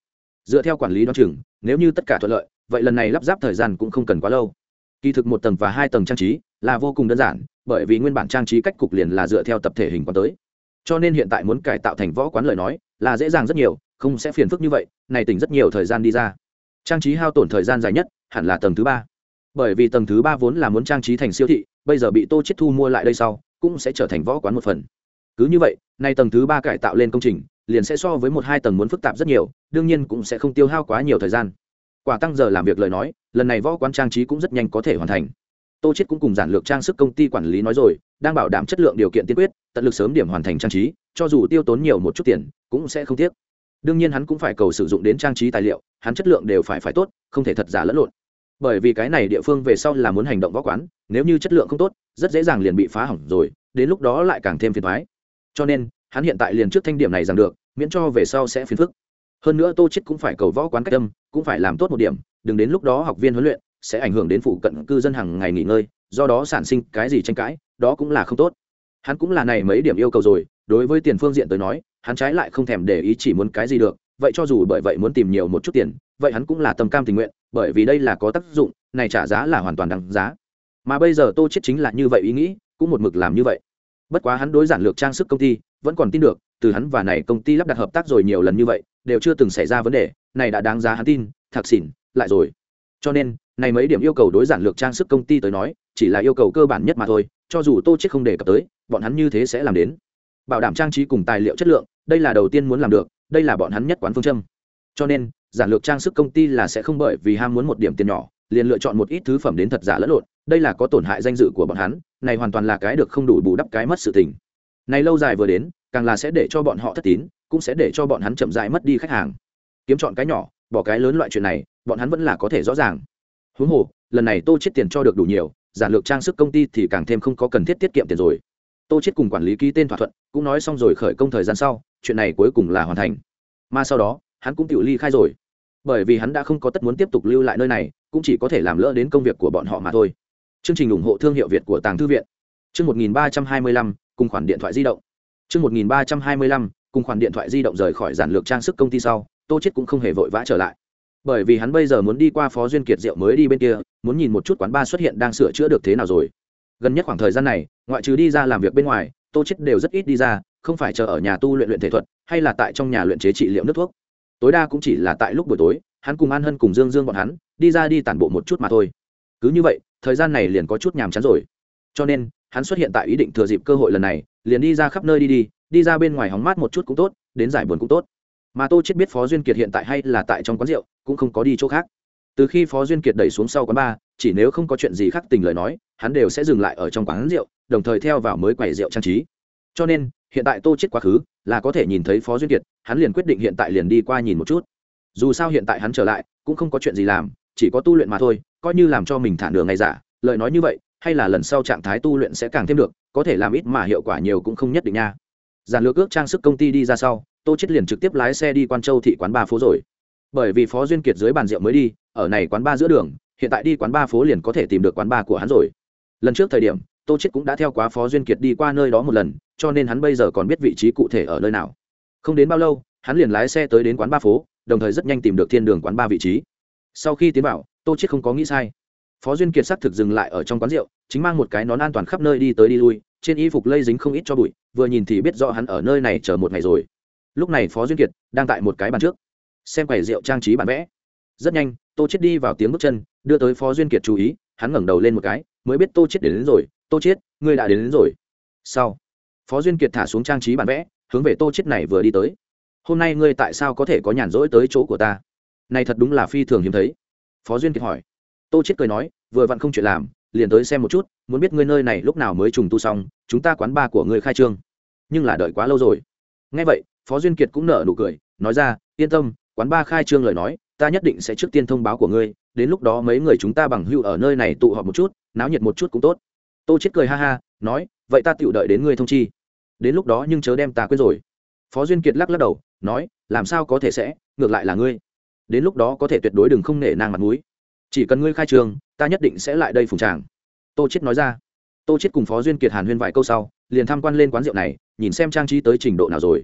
Dựa theo quản lý đoán chừng, nếu như tất cả thuận lợi, vậy lần này lắp ráp thời gian cũng không cần quá lâu. Kỳ thực một tầng và hai tầng trang trí là vô cùng đơn giản, bởi vì nguyên bản trang trí cách cục liền là dựa theo tập thể hình quán tới. Cho nên hiện tại muốn cải tạo thành võ quán lời nói là dễ dàng rất nhiều, không sẽ phiền phức như vậy, này tỉnh rất nhiều thời gian đi ra. Trang trí hao tổn thời gian dài nhất hẳn là tầng thứ ba. Bởi vì tầng thứ ba vốn là muốn trang trí thành siêu thị, bây giờ bị tô chết thu mua lại đây sau, cũng sẽ trở thành võ quán một phần. Cứ như vậy, nay tầng thứ ba cải tạo lên công trình, liền sẽ so với một hai tầng muốn phức tạp rất nhiều, đương nhiên cũng sẽ không tiêu hao quá nhiều thời gian. Quả tăng giờ làm việc lời nói, lần này võ quán trang trí cũng rất nhanh có thể hoàn thành tô chết cũng cùng giản lược trang sức công ty quản lý nói rồi, đang bảo đảm chất lượng điều kiện tiên quyết, tận lực sớm điểm hoàn thành trang trí, cho dù tiêu tốn nhiều một chút tiền, cũng sẽ không tiếc. Đương nhiên hắn cũng phải cầu sử dụng đến trang trí tài liệu, hắn chất lượng đều phải phải tốt, không thể thật giả lẫn lộn. Bởi vì cái này địa phương về sau là muốn hành động võ quán, nếu như chất lượng không tốt, rất dễ dàng liền bị phá hỏng rồi, đến lúc đó lại càng thêm phiền thoái cho nên, hắn hiện tại liền trước thanh điểm này rằng được, miễn cho về sau sẽ phiền phức. Hơn nữa tô chết cũng phải cầu võ quán cách âm, cũng phải làm tốt một điểm, đừng đến lúc đó học viên huấn luyện sẽ ảnh hưởng đến phụ cận cư dân hàng ngày nghỉ ngơi, do đó sản sinh cái gì tranh cãi, đó cũng là không tốt. Hắn cũng là này mấy điểm yêu cầu rồi, đối với tiền phương diện tới nói, hắn trái lại không thèm để ý chỉ muốn cái gì được, vậy cho dù bởi vậy muốn tìm nhiều một chút tiền, vậy hắn cũng là tâm cam tình nguyện, bởi vì đây là có tác dụng, này trả giá là hoàn toàn đáng giá. Mà bây giờ tô chết chính là như vậy ý nghĩ, cũng một mực làm như vậy. Bất quá hắn đối giản lược trang sức công ty, vẫn còn tin được, từ hắn và này công ty lắp đặt hợp tác rồi nhiều lần như vậy, đều chưa từng xảy ra vấn đề, này đã đáng giá hắn tin thạc xỉn, lại rồi. Cho nên này mấy điểm yêu cầu đối giản lược trang sức công ty tới nói, chỉ là yêu cầu cơ bản nhất mà thôi, cho dù tô chết không đề cập tới, bọn hắn như thế sẽ làm đến. Bảo đảm trang trí cùng tài liệu chất lượng, đây là đầu tiên muốn làm được, đây là bọn hắn nhất quán phương châm. Cho nên, giản lược trang sức công ty là sẽ không bởi vì ham muốn một điểm tiền nhỏ, liền lựa chọn một ít thứ phẩm đến thật giả lẫn lộn, đây là có tổn hại danh dự của bọn hắn, này hoàn toàn là cái được không đủ bù đắp cái mất sự tình. Này lâu dài vừa đến, càng là sẽ để cho bọn họ thất tín, cũng sẽ để cho bọn hắn chậm rãi mất đi khách hàng. Kiếm chọn cái nhỏ, bỏ cái lớn loại chuyện này, bọn hắn vẫn là có thể rõ ràng huống hồ lần này tô chết tiền cho được đủ nhiều giản lược trang sức công ty thì càng thêm không có cần thiết tiết kiệm tiền rồi. Tô chết cùng quản lý ký tên thỏa thuận cũng nói xong rồi khởi công thời gian sau chuyện này cuối cùng là hoàn thành. Mà sau đó hắn cũng tự ly khai rồi. Bởi vì hắn đã không có tất muốn tiếp tục lưu lại nơi này cũng chỉ có thể làm lỡ đến công việc của bọn họ mà thôi. Chương trình ủng hộ thương hiệu việt của tàng thư viện. Chương 1325, cùng khoản điện thoại di động. Chương 1325, cùng khoản điện thoại di động rời khỏi giản lược trang sức công ty sau tô chết cũng không hề vội vã trở lại bởi vì hắn bây giờ muốn đi qua phó duyên kiệt rượu mới đi bên kia, muốn nhìn một chút quán ba xuất hiện đang sửa chữa được thế nào rồi. Gần nhất khoảng thời gian này, ngoại trừ đi ra làm việc bên ngoài, tô chết đều rất ít đi ra, không phải chờ ở nhà tu luyện luyện thể thuật, hay là tại trong nhà luyện chế trị liệu nước thuốc. Tối đa cũng chỉ là tại lúc buổi tối, hắn cùng an hân cùng dương dương bọn hắn, đi ra đi tản bộ một chút mà thôi. Cứ như vậy, thời gian này liền có chút nhàm chán rồi. Cho nên, hắn xuất hiện tại ý định thừa dịp cơ hội lần này, liền đi ra khắp nơi đi đi đi ra bên ngoài hóng mát một chút cũng tốt, đến giải buồn cũng tốt. Mà tô chết biết phó duyên kiệt hiện tại hay là tại trong quán rượu cũng không có đi chỗ khác. Từ khi phó duyên kiệt đẩy xuống sau quán bar, chỉ nếu không có chuyện gì khác tình lời nói, hắn đều sẽ dừng lại ở trong quán rượu, đồng thời theo vào mới quầy rượu trang trí. Cho nên, hiện tại tô chết quá khứ, là có thể nhìn thấy phó duyên kiệt, hắn liền quyết định hiện tại liền đi qua nhìn một chút. Dù sao hiện tại hắn trở lại, cũng không có chuyện gì làm, chỉ có tu luyện mà thôi, coi như làm cho mình thả nửa ngày giả, lời nói như vậy, hay là lần sau trạng thái tu luyện sẽ càng thêm được, có thể làm ít mà hiệu quả nhiều cũng không nhất định nha. Giàn lược ước trang sức công ty đi ra sau, tô chết liền trực tiếp lái xe đi quan châu thị quán ba phố rồi bởi vì phó duyên kiệt dưới bàn rượu mới đi, ở này quán ba giữa đường, hiện tại đi quán ba phố liền có thể tìm được quán ba của hắn rồi. Lần trước thời điểm, tô chết cũng đã theo quá phó duyên kiệt đi qua nơi đó một lần, cho nên hắn bây giờ còn biết vị trí cụ thể ở nơi nào. Không đến bao lâu, hắn liền lái xe tới đến quán ba phố, đồng thời rất nhanh tìm được thiên đường quán ba vị trí. Sau khi tiến vào, tô chết không có nghĩ sai. Phó duyên kiệt xác thực dừng lại ở trong quán rượu, chính mang một cái nón an toàn khắp nơi đi tới đi lui, trên y phục lây dính không ít cho bụi, vừa nhìn thì biết rõ hắn ở nơi này chờ một ngày rồi. Lúc này phó duyên kiệt đang tại một cái bàn trước xem quầy rượu trang trí bản vẽ. Rất nhanh tô chết đi vào tiếng bước chân đưa tới phó duyên kiệt chú ý hắn ngẩng đầu lên một cái mới biết tô chết đến, đến rồi. Tô chết ngươi đã đến, đến rồi. Sau phó duyên kiệt thả xuống trang trí bản vẽ hướng về tô chết này vừa đi tới. Hôm nay ngươi tại sao có thể có nhàn rỗi tới chỗ của ta? Này thật đúng là phi thường hiếm thấy. Phó duyên kiệt hỏi. Tô chết cười nói vừa vặn không chuyện làm liền tới xem một chút muốn biết ngươi nơi này lúc nào mới trùng tu xong chúng ta quán ba của ngươi khai trương. Nhưng là đợi quá lâu rồi. Nghe vậy phó duyên kiệt cũng nở nụ cười nói ra yên tâm quán ba khai trương lời nói, ta nhất định sẽ trước tiên thông báo của ngươi, đến lúc đó mấy người chúng ta bằng hưu ở nơi này tụ họp một chút, náo nhiệt một chút cũng tốt. Tô chết cười ha ha, nói, vậy ta tựu đợi đến ngươi thông chi. Đến lúc đó nhưng chớ đem ta quên rồi. Phó duyên kiệt lắc lắc đầu, nói, làm sao có thể sẽ, ngược lại là ngươi. Đến lúc đó có thể tuyệt đối đừng không nể nang mặt mũi. Chỉ cần ngươi khai trường ta nhất định sẽ lại đây phùng tràng. Tô chết nói ra. Tô chết cùng phó duyên kiệt hàn huyên vài câu sau, liền tham quan lên quán rượu này, nhìn xem trang trí tới trình độ nào rồi.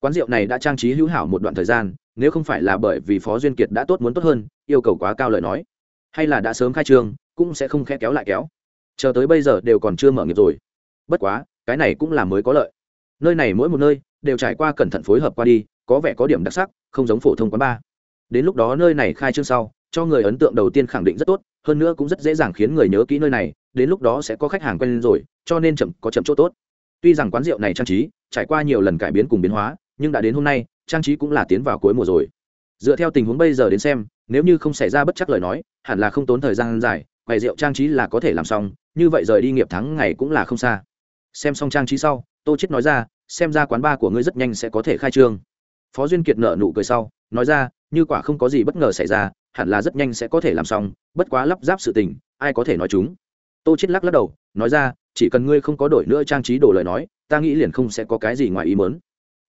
Quán rượu này đã trang trí hữu hảo một đoạn thời gian nếu không phải là bởi vì phó duyên kiệt đã tốt muốn tốt hơn, yêu cầu quá cao lời nói. Hay là đã sớm khai trương cũng sẽ không khe kéo lại kéo. Chờ tới bây giờ đều còn chưa mở nghiệp rồi. Bất quá, cái này cũng là mới có lợi. Nơi này mỗi một nơi, đều trải qua cẩn thận phối hợp qua đi, có vẻ có điểm đặc sắc, không giống phổ thông quán bar. Đến lúc đó nơi này khai trương sau, cho người ấn tượng đầu tiên khẳng định rất tốt, hơn nữa cũng rất dễ dàng khiến người nhớ kỹ nơi này, đến lúc đó sẽ có khách hàng quen rồi, cho nên chậm, có chậm chỗ tốt. Tuy rằng quán rượu này trang trí, trải qua nhiều lần cải biến cùng biến hóa, nhưng đã đến hôm nay trang trí cũng là tiến vào cuối mùa rồi. Dựa theo tình huống bây giờ đến xem, nếu như không xảy ra bất chắc lời nói, hẳn là không tốn thời gian dài, quầy rượu trang trí là có thể làm xong, như vậy rời đi nghiệp thắng ngày cũng là không xa. Xem xong trang trí sau, tô chết nói ra, xem ra quán bar của ngươi rất nhanh sẽ có thể khai trương. Phó duyên kiệt nở nụ cười sau, nói ra, như quả không có gì bất ngờ xảy ra, hẳn là rất nhanh sẽ có thể làm xong, bất quá lắp ráp sự tình, ai có thể nói chúng? Tô chết lắc lắc đầu, nói ra, chỉ cần ngươi không có đổi nữa trang trí đồ lời nói, ta nghĩ liền không sẽ có cái gì ngoài ý mớn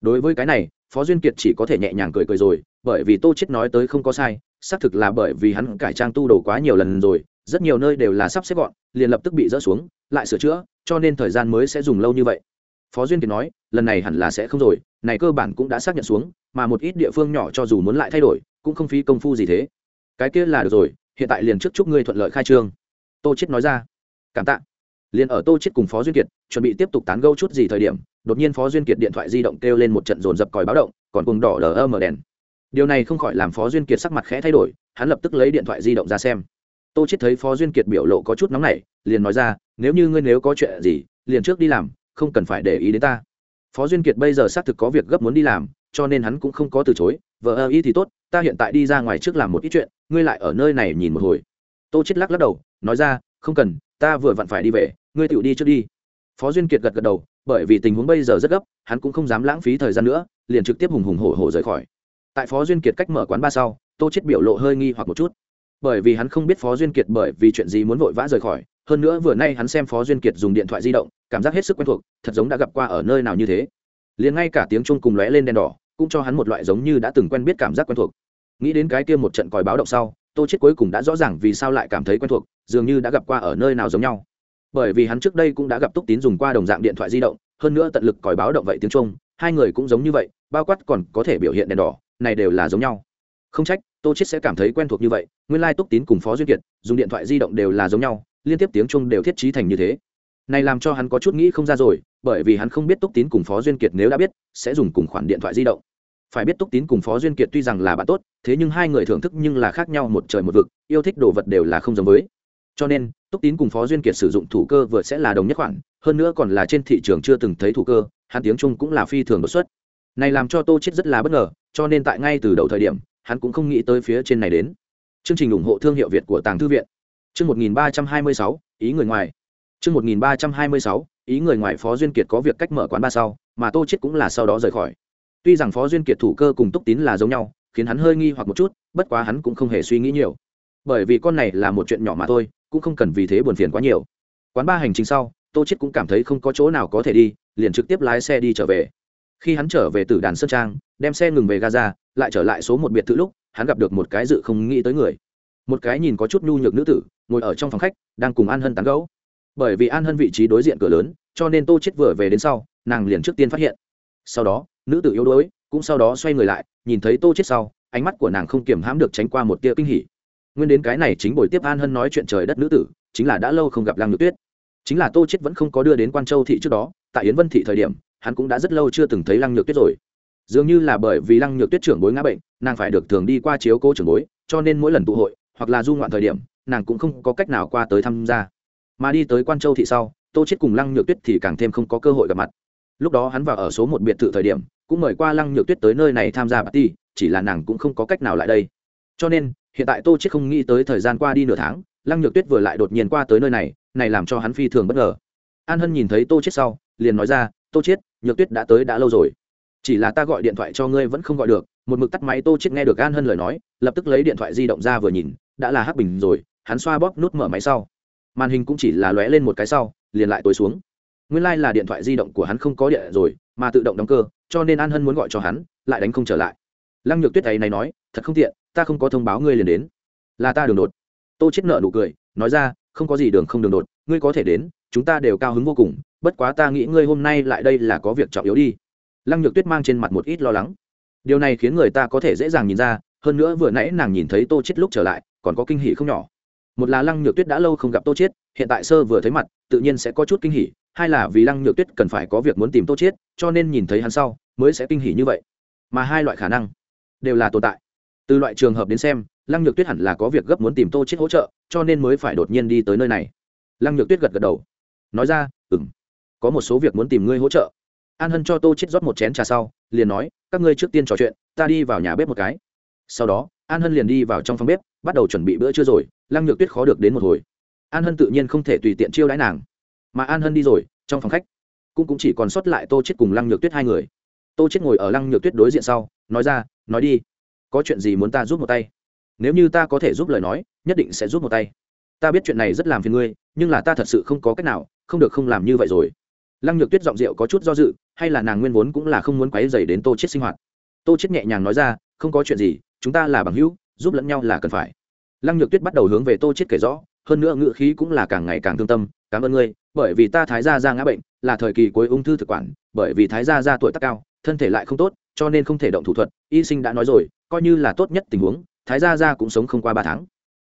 đối với cái này phó duyên kiệt chỉ có thể nhẹ nhàng cười cười rồi, bởi vì tô chết nói tới không có sai, xác thực là bởi vì hắn cải trang tu đồ quá nhiều lần rồi, rất nhiều nơi đều là sắp xếp gọn, liền lập tức bị dỡ xuống, lại sửa chữa, cho nên thời gian mới sẽ dùng lâu như vậy. Phó duyên kiệt nói, lần này hẳn là sẽ không rồi, này cơ bản cũng đã xác nhận xuống, mà một ít địa phương nhỏ cho dù muốn lại thay đổi, cũng không phí công phu gì thế. Cái kia là được rồi, hiện tại liền trước chúc ngươi thuận lợi khai trương. Tô chết nói ra, cảm tạ. Liền ở tô chết cùng phó duyên kiệt, chuẩn bị tiếp tục tán gẫu chút gì thời điểm đột nhiên phó duyên kiệt điện thoại di động kêu lên một trận dồn dập còi báo động, còn cùng đỏ lờ mở đèn. Điều này không khỏi làm phó duyên kiệt sắc mặt khẽ thay đổi, hắn lập tức lấy điện thoại di động ra xem. Tô chết thấy phó duyên kiệt biểu lộ có chút nóng nảy, liền nói ra, nếu như ngươi nếu có chuyện gì, liền trước đi làm, không cần phải để ý đến ta. Phó duyên kiệt bây giờ xác thực có việc gấp muốn đi làm, cho nên hắn cũng không có từ chối, vợ ơ, ý thì tốt, ta hiện tại đi ra ngoài trước làm một ít chuyện, ngươi lại ở nơi này nhìn một hồi. Tô chết lắc lắc đầu, nói ra, không cần, ta vừa vặn phải đi về, ngươi tự đi trước đi. Phó duyên kiệt gật gật đầu bởi vì tình huống bây giờ rất gấp, hắn cũng không dám lãng phí thời gian nữa, liền trực tiếp hùng hùng hổ hổ rời khỏi. Tại phó duyên kiệt cách mở quán ba sau, tô chết biểu lộ hơi nghi hoặc một chút. Bởi vì hắn không biết phó duyên kiệt bởi vì chuyện gì muốn vội vã rời khỏi, hơn nữa vừa nay hắn xem phó duyên kiệt dùng điện thoại di động, cảm giác hết sức quen thuộc, thật giống đã gặp qua ở nơi nào như thế. Liền ngay cả tiếng chuông cùng lóe lên đèn đỏ, cũng cho hắn một loại giống như đã từng quen biết cảm giác quen thuộc. Nghĩ đến cái kia một trận còi báo động sau, tô chết cuối cùng đã rõ ràng vì sao lại cảm thấy quen thuộc, dường như đã gặp qua ở nơi nào giống nhau bởi vì hắn trước đây cũng đã gặp túc tín dùng qua đồng dạng điện thoại di động, hơn nữa tận lực còi báo động vậy tiếng trung, hai người cũng giống như vậy, bao quát còn có thể biểu hiện đèn đỏ, này đều là giống nhau. Không trách, tô chết sẽ cảm thấy quen thuộc như vậy, nguyên lai túc tín cùng phó duyên kiệt dùng điện thoại di động đều là giống nhau, liên tiếp tiếng trung đều thiết trí thành như thế. Này làm cho hắn có chút nghĩ không ra rồi, bởi vì hắn không biết túc tín cùng phó duyên kiệt nếu đã biết, sẽ dùng cùng khoản điện thoại di động. Phải biết túc tín cùng phó duyên kiệt tuy rằng là bạn tốt, thế nhưng hai người thưởng thức nhưng là khác nhau một trời một vực, yêu thích đồ vật đều là không giống với. Cho nên túc tín cùng phó duyên kiệt sử dụng thủ cơ vừa sẽ là đồng nhất khoản hơn nữa còn là trên thị trường chưa từng thấy thủ cơ hắn tiếng trung cũng là phi thường đột xuất. Này làm cho tô chết rất là bất ngờ cho nên tại ngay từ đầu thời điểm hắn cũng không nghĩ tới phía trên này đến. Chương trình ủng hộ thương hiệu việt của tàng thư viện. Chương 1326, ý người ngoài. Chương 1326, ý người ngoài phó duyên kiệt có việc cách mở quán ba sau mà tô chết cũng là sau đó rời khỏi. Tuy rằng phó duyên kiệt thủ cơ cùng túc tín là giống nhau khiến hắn hơi nghi hoặc một chút bất quá hắn cũng không hề suy nghĩ nhiều. Bởi vì con này là một chuyện nhỏ mà thôi cũng không cần vì thế buồn phiền quá nhiều. Quán ba hành trình sau, tô chết cũng cảm thấy không có chỗ nào có thể đi, liền trực tiếp lái xe đi trở về. Khi hắn trở về từ đàn sơn trang, đem xe ngừng về gaza, lại trở lại số một biệt thự lúc, hắn gặp được một cái dự không nghĩ tới người. Một cái nhìn có chút nhu nhược nữ tử, ngồi ở trong phòng khách, đang cùng an hân tán gẫu. Bởi vì an hân vị trí đối diện cửa lớn, cho nên tô chết vừa về đến sau, nàng liền trước tiên phát hiện. Sau đó, nữ tử yếu đuối, cũng sau đó xoay người lại, nhìn thấy tô chết sau, ánh mắt của nàng không kiềm hãm được tránh qua một tia kinh hỉ nguyên đến cái này chính buổi tiếp an hân nói chuyện trời đất nữ tử, chính là đã lâu không gặp lăng nhược tuyết. Chính là tô chết vẫn không có đưa đến quan châu thị trước đó, tại yến vân thị thời điểm, hắn cũng đã rất lâu chưa từng thấy lăng nhược tuyết rồi. Dường như là bởi vì lăng nhược tuyết trưởng bối ngã bệnh, nàng phải được thường đi qua chiếu cố trưởng bối, cho nên mỗi lần tụ hội, hoặc là du ngoạn thời điểm, nàng cũng không có cách nào qua tới tham gia. Mà đi tới quan châu thị sau, tô chết cùng lăng nhược tuyết thì càng thêm không có cơ hội gặp mặt. Lúc đó hắn vào ở số một biệt thự thời điểm, cũng mời qua lăng nhược tuyết tới nơi này tham gia party, chỉ là nàng cũng không có cách nào lại đây. Cho nên hiện tại tô chết không nghĩ tới thời gian qua đi nửa tháng, lăng nhược tuyết vừa lại đột nhiên qua tới nơi này này làm cho hắn phi thường bất ngờ. An hân nhìn thấy tô chết sau, liền nói ra, tô chết nhược tuyết đã tới đã lâu rồi. Chỉ là ta gọi điện thoại cho ngươi vẫn không gọi được. Một mực tắt máy, tô chết nghe được an hân lời nói, lập tức lấy điện thoại di động ra vừa nhìn, đã là hắc bình rồi, hắn xoa bóp nút mở máy sau. Màn hình cũng chỉ là lóe lên một cái sau, liền lại tối xuống. Nguyên lai là điện thoại di động của hắn không có điện rồi, mà tự động đóng cơ, cho nên an hân muốn gọi cho hắn, lại đánh không trở lại lăng nhược tuyết ấy này nói, thật không tiện, ta không có thông báo ngươi liền đến. Là ta đường đột. Tô chết nợ nụ cười, nói ra, không có gì đường không đường đột, ngươi có thể đến, chúng ta đều cao hứng vô cùng, bất quá ta nghĩ ngươi hôm nay lại đây là có việc trọng yếu đi. Lăng nhược tuyết mang trên mặt một ít lo lắng. Điều này khiến người ta có thể dễ dàng nhìn ra, hơn nữa vừa nãy nàng nhìn thấy tô chết lúc trở lại, còn có kinh hỉ không nhỏ. Một là lăng nhược tuyết đã lâu không gặp tô chết hiện tại sơ vừa thấy mặt, tự nhiên sẽ có chút kinh hỉ, hai là vì lăng nhược tuyết cần phải có việc muốn tìm tô chết cho nên nhìn thấy hắn sau, mới sẽ kinh hỉ như vậy. Mà hai loại khả năng đều là tồn tại. Từ loại trường hợp đến xem lăng nhược tuyết hẳn là có việc gấp muốn tìm tô chết hỗ trợ cho nên mới phải đột nhiên đi tới nơi này. Lăng nhược tuyết gật gật đầu. Nói ra ừm có một số việc muốn tìm ngươi hỗ trợ. An hân cho tô chết rót một chén trà sau liền nói các ngươi trước tiên trò chuyện ta đi vào nhà bếp một cái. Sau đó an hân liền đi vào trong phòng bếp bắt đầu chuẩn bị bữa trưa rồi lăng nhược tuyết khó được đến một hồi. An hân tự nhiên không thể tùy tiện chiêu đãi nàng. Mà an hân đi rồi trong phòng khách cũng, cũng chỉ còn sót lại tô chết cùng lăng nhược tuyết hai người. Tô chết ngồi ở lăng nhược tuyết đối diện sau nói ra nói đi. Có chuyện gì muốn ta giúp một tay? Nếu như ta có thể giúp lời nói, nhất định sẽ giúp một tay. Ta biết chuyện này rất làm phiền ngươi, nhưng là ta thật sự không có cách nào, không được không làm như vậy rồi. Lăng nhược tuyết giọng rượu có chút do dự, hay là nàng nguyên vốn cũng là không muốn quấy dày đến tô chết sinh hoạt. Tô chết nhẹ nhàng nói ra, không có chuyện gì, chúng ta là bằng hữu, giúp lẫn nhau là cần phải. Lăng nhược tuyết bắt đầu hướng về tô chết kể rõ, hơn nữa ngữ khí cũng là càng ngày càng thương tâm, cảm ơn ngươi, bởi vì ta thái gia ra ngã bệnh, là thời kỳ cuối ung thư thực quản, bởi vì thái gia ra tuổi tác cao, thân thể lại không tốt cho nên không thể động thủ thuật, y sinh đã nói rồi, coi như là tốt nhất tình huống, thái gia gia cũng sống không qua ba tháng.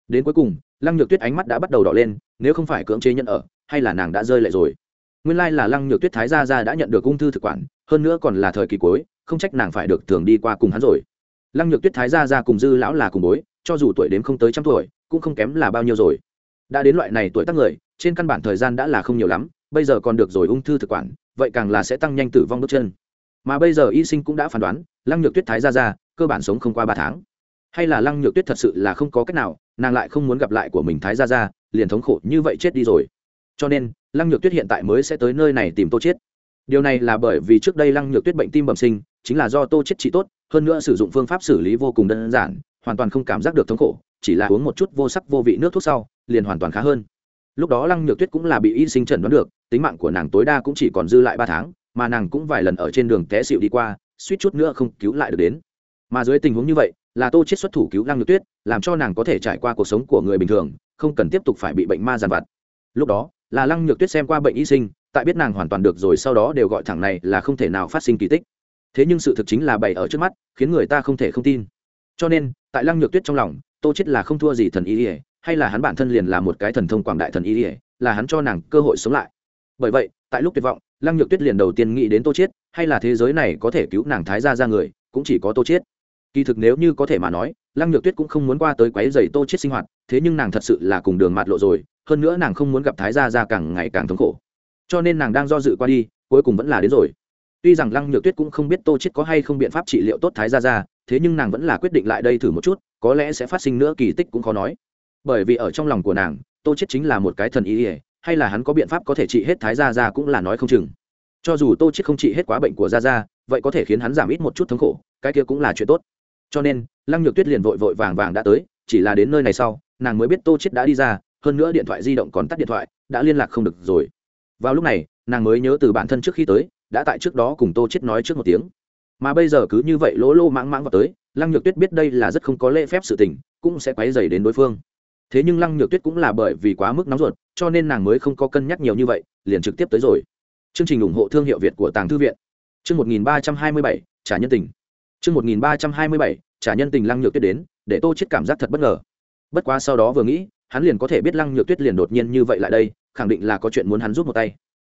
Đến cuối cùng, lăng nhược tuyết ánh mắt đã bắt đầu đỏ lên, nếu không phải cưỡng chế nhận ở, hay là nàng đã rơi lại rồi. Nguyên lai là lăng nhược tuyết thái gia gia đã nhận được ung thư thực quản, hơn nữa còn là thời kỳ cuối, không trách nàng phải được thường đi qua cùng hắn rồi. Lăng nhược tuyết thái gia gia cùng dư lão là cùng bối, cho dù tuổi đếm không tới trăm tuổi, cũng không kém là bao nhiêu rồi. Đã đến loại này tuổi tác người, trên căn bản thời gian đã là không nhiều lắm, bây giờ còn được rồi ung thư thực quản, vậy càng là sẽ tăng nhanh tử vong bước chân mà bây giờ y sinh cũng đã phán đoán, lăng nhược tuyết thái ra ra cơ bản sống không qua ba tháng. Hay là lăng nhược tuyết thật sự là không có cách nào, nàng lại không muốn gặp lại của mình thái ra ra liền thống khổ như vậy chết đi rồi. Cho nên, lăng nhược tuyết hiện tại mới sẽ tới nơi này tìm tô chết điều này là bởi vì trước đây lăng nhược tuyết bệnh tim bẩm sinh, chính là do tô chết trị tốt, hơn nữa sử dụng phương pháp xử lý vô cùng đơn giản, hoàn toàn không cảm giác được thống khổ, chỉ là uống một chút vô sắc vô vị nước thuốc sau, liền hoàn toàn khá hơn. Lúc đó lăng nhược tuyết cũng là bị y sinh chẩn đoán được, tính mạng của nàng tối đa cũng chỉ còn dư lại ba tháng mà nàng cũng vài lần ở trên đường té xịu đi qua, suýt chút nữa không cứu lại được đến. Mà dưới tình huống như vậy, là tô chết xuất thủ cứu lăng nhược tuyết, làm cho nàng có thể trải qua cuộc sống của người bình thường, không cần tiếp tục phải bị bệnh ma giàn vặt. Lúc đó, là lăng nhược tuyết xem qua bệnh y sinh, tại biết nàng hoàn toàn được rồi sau đó đều gọi thẳng này là không thể nào phát sinh kỳ tích. Thế nhưng sự thực chính là bày ở trước mắt, khiến người ta không thể không tin. Cho nên, tại lăng nhược tuyết trong lòng, tô chết là không thua gì thần y ỉa hay là hắn bản thân liền là một cái thần thông quảng đại thần y ỉa là hắn cho nàng cơ hội sống lại. Bởi vậy, tại lúc tuyệt vọng lăng nhược tuyết liền đầu tiên nghĩ đến tô chết hay là thế giới này có thể cứu nàng thái gia ra người, cũng chỉ có tô chết kỳ thực nếu như có thể mà nói, lăng nhược tuyết cũng không muốn qua tới quấy rầy tô chết sinh hoạt, thế nhưng nàng thật sự là cùng đường mạt lộ rồi, hơn nữa nàng không muốn gặp thái gia ra càng ngày càng thống khổ. Cho nên nàng đang do dự qua đi, cuối cùng vẫn là đến rồi. Tuy rằng lăng nhược tuyết cũng không biết tô chết có hay không biện pháp trị liệu tốt thái gia ra, thế nhưng nàng vẫn là quyết định lại đây thử một chút, có lẽ sẽ phát sinh nữa kỳ tích cũng khó nói. Bởi vì ở trong lòng của nàng, tô chết chính là một cái thần ý ỉa hay là hắn có biện pháp có thể trị hết thái gia gia cũng là nói không chừng. Cho dù tô chết không trị hết quá bệnh của gia gia, vậy có thể khiến hắn giảm ít một chút thống khổ, cái kia cũng là chuyện tốt. Cho nên, lăng nhược tuyết liền vội vội vàng vàng đã tới, chỉ là đến nơi này sau, nàng mới biết tô chết đã đi ra, hơn nữa điện thoại di động còn tắt điện thoại, đã liên lạc không được rồi. Vào lúc này, nàng mới nhớ từ bản thân trước khi tới, đã tại trước đó cùng tô chết nói trước một tiếng. Mà bây giờ cứ như vậy lỗ lô mãng mãng vào tới, lăng nhược tuyết biết đây là rất không có lễ phép sự tình, cũng sẽ quấy dày đến đối phương thế nhưng lăng nhược tuyết cũng là bởi vì quá mức nóng ruột, cho nên nàng mới không có cân nhắc nhiều như vậy, liền trực tiếp tới rồi. Chương trình ủng hộ thương hiệu việt của tàng thư viện. Chương một nghìn ba trăm hai mươi bảy, trả nhân tình. Chương một nghìn ba trăm hai mươi bảy, trả nhân tình lăng nhược tuyết đến, để tô chết cảm giác thật bất ngờ. Bất quá sau đó vừa nghĩ, hắn liền có thể biết lăng nhược tuyết liền đột nhiên như vậy lại đây, khẳng định là có chuyện muốn hắn giúp một tay.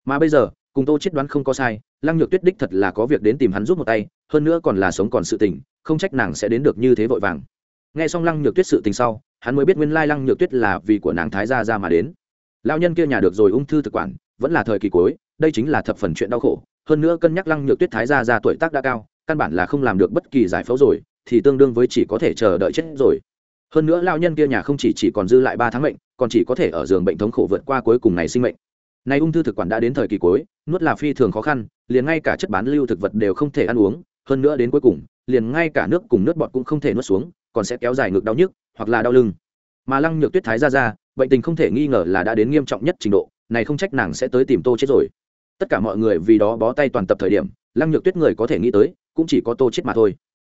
Mà bây giờ, cùng tô chết đoán không có sai, lăng nhược tuyết đích thật là có việc đến tìm hắn giúp một tay, hơn nữa còn là sống còn sự tình, không trách nàng sẽ đến được như thế vội vàng nghe xong lăng nhược tuyết sự tình sau, hắn mới biết nguyên lai lăng nhược tuyết là vì của nàng thái gia ra mà đến. Lao nhân kia nhà được rồi ung thư thực quản, vẫn là thời kỳ cuối, đây chính là thập phần chuyện đau khổ. Hơn nữa cân nhắc lăng nhược tuyết thái gia ra tuổi tác đã cao, căn bản là không làm được bất kỳ giải phẫu rồi, thì tương đương với chỉ có thể chờ đợi chết rồi. Hơn nữa lao nhân kia nhà không chỉ chỉ còn dư lại ba tháng bệnh còn chỉ có thể ở giường bệnh thống khổ vượt qua cuối cùng ngày sinh mệnh. Nay ung thư thực quản đã đến thời kỳ cuối, nuốt là phi thường khó khăn, liền ngay cả chất bán lưu thực vật đều không thể ăn uống. Hơn nữa đến cuối cùng, liền ngay cả nước cùng nước bọt cũng không thể nuốt xuống còn sẽ kéo dài ngực đau nhức hoặc là đau lưng. Mà lăng nhược tuyết thái ra ra, bệnh tình không thể nghi ngờ là đã đến nghiêm trọng nhất trình độ, này không trách nàng sẽ tới tìm tô chết rồi. Tất cả mọi người vì đó bó tay toàn tập thời điểm, lăng nhược tuyết người có thể nghĩ tới, cũng chỉ có tô chết mà thôi.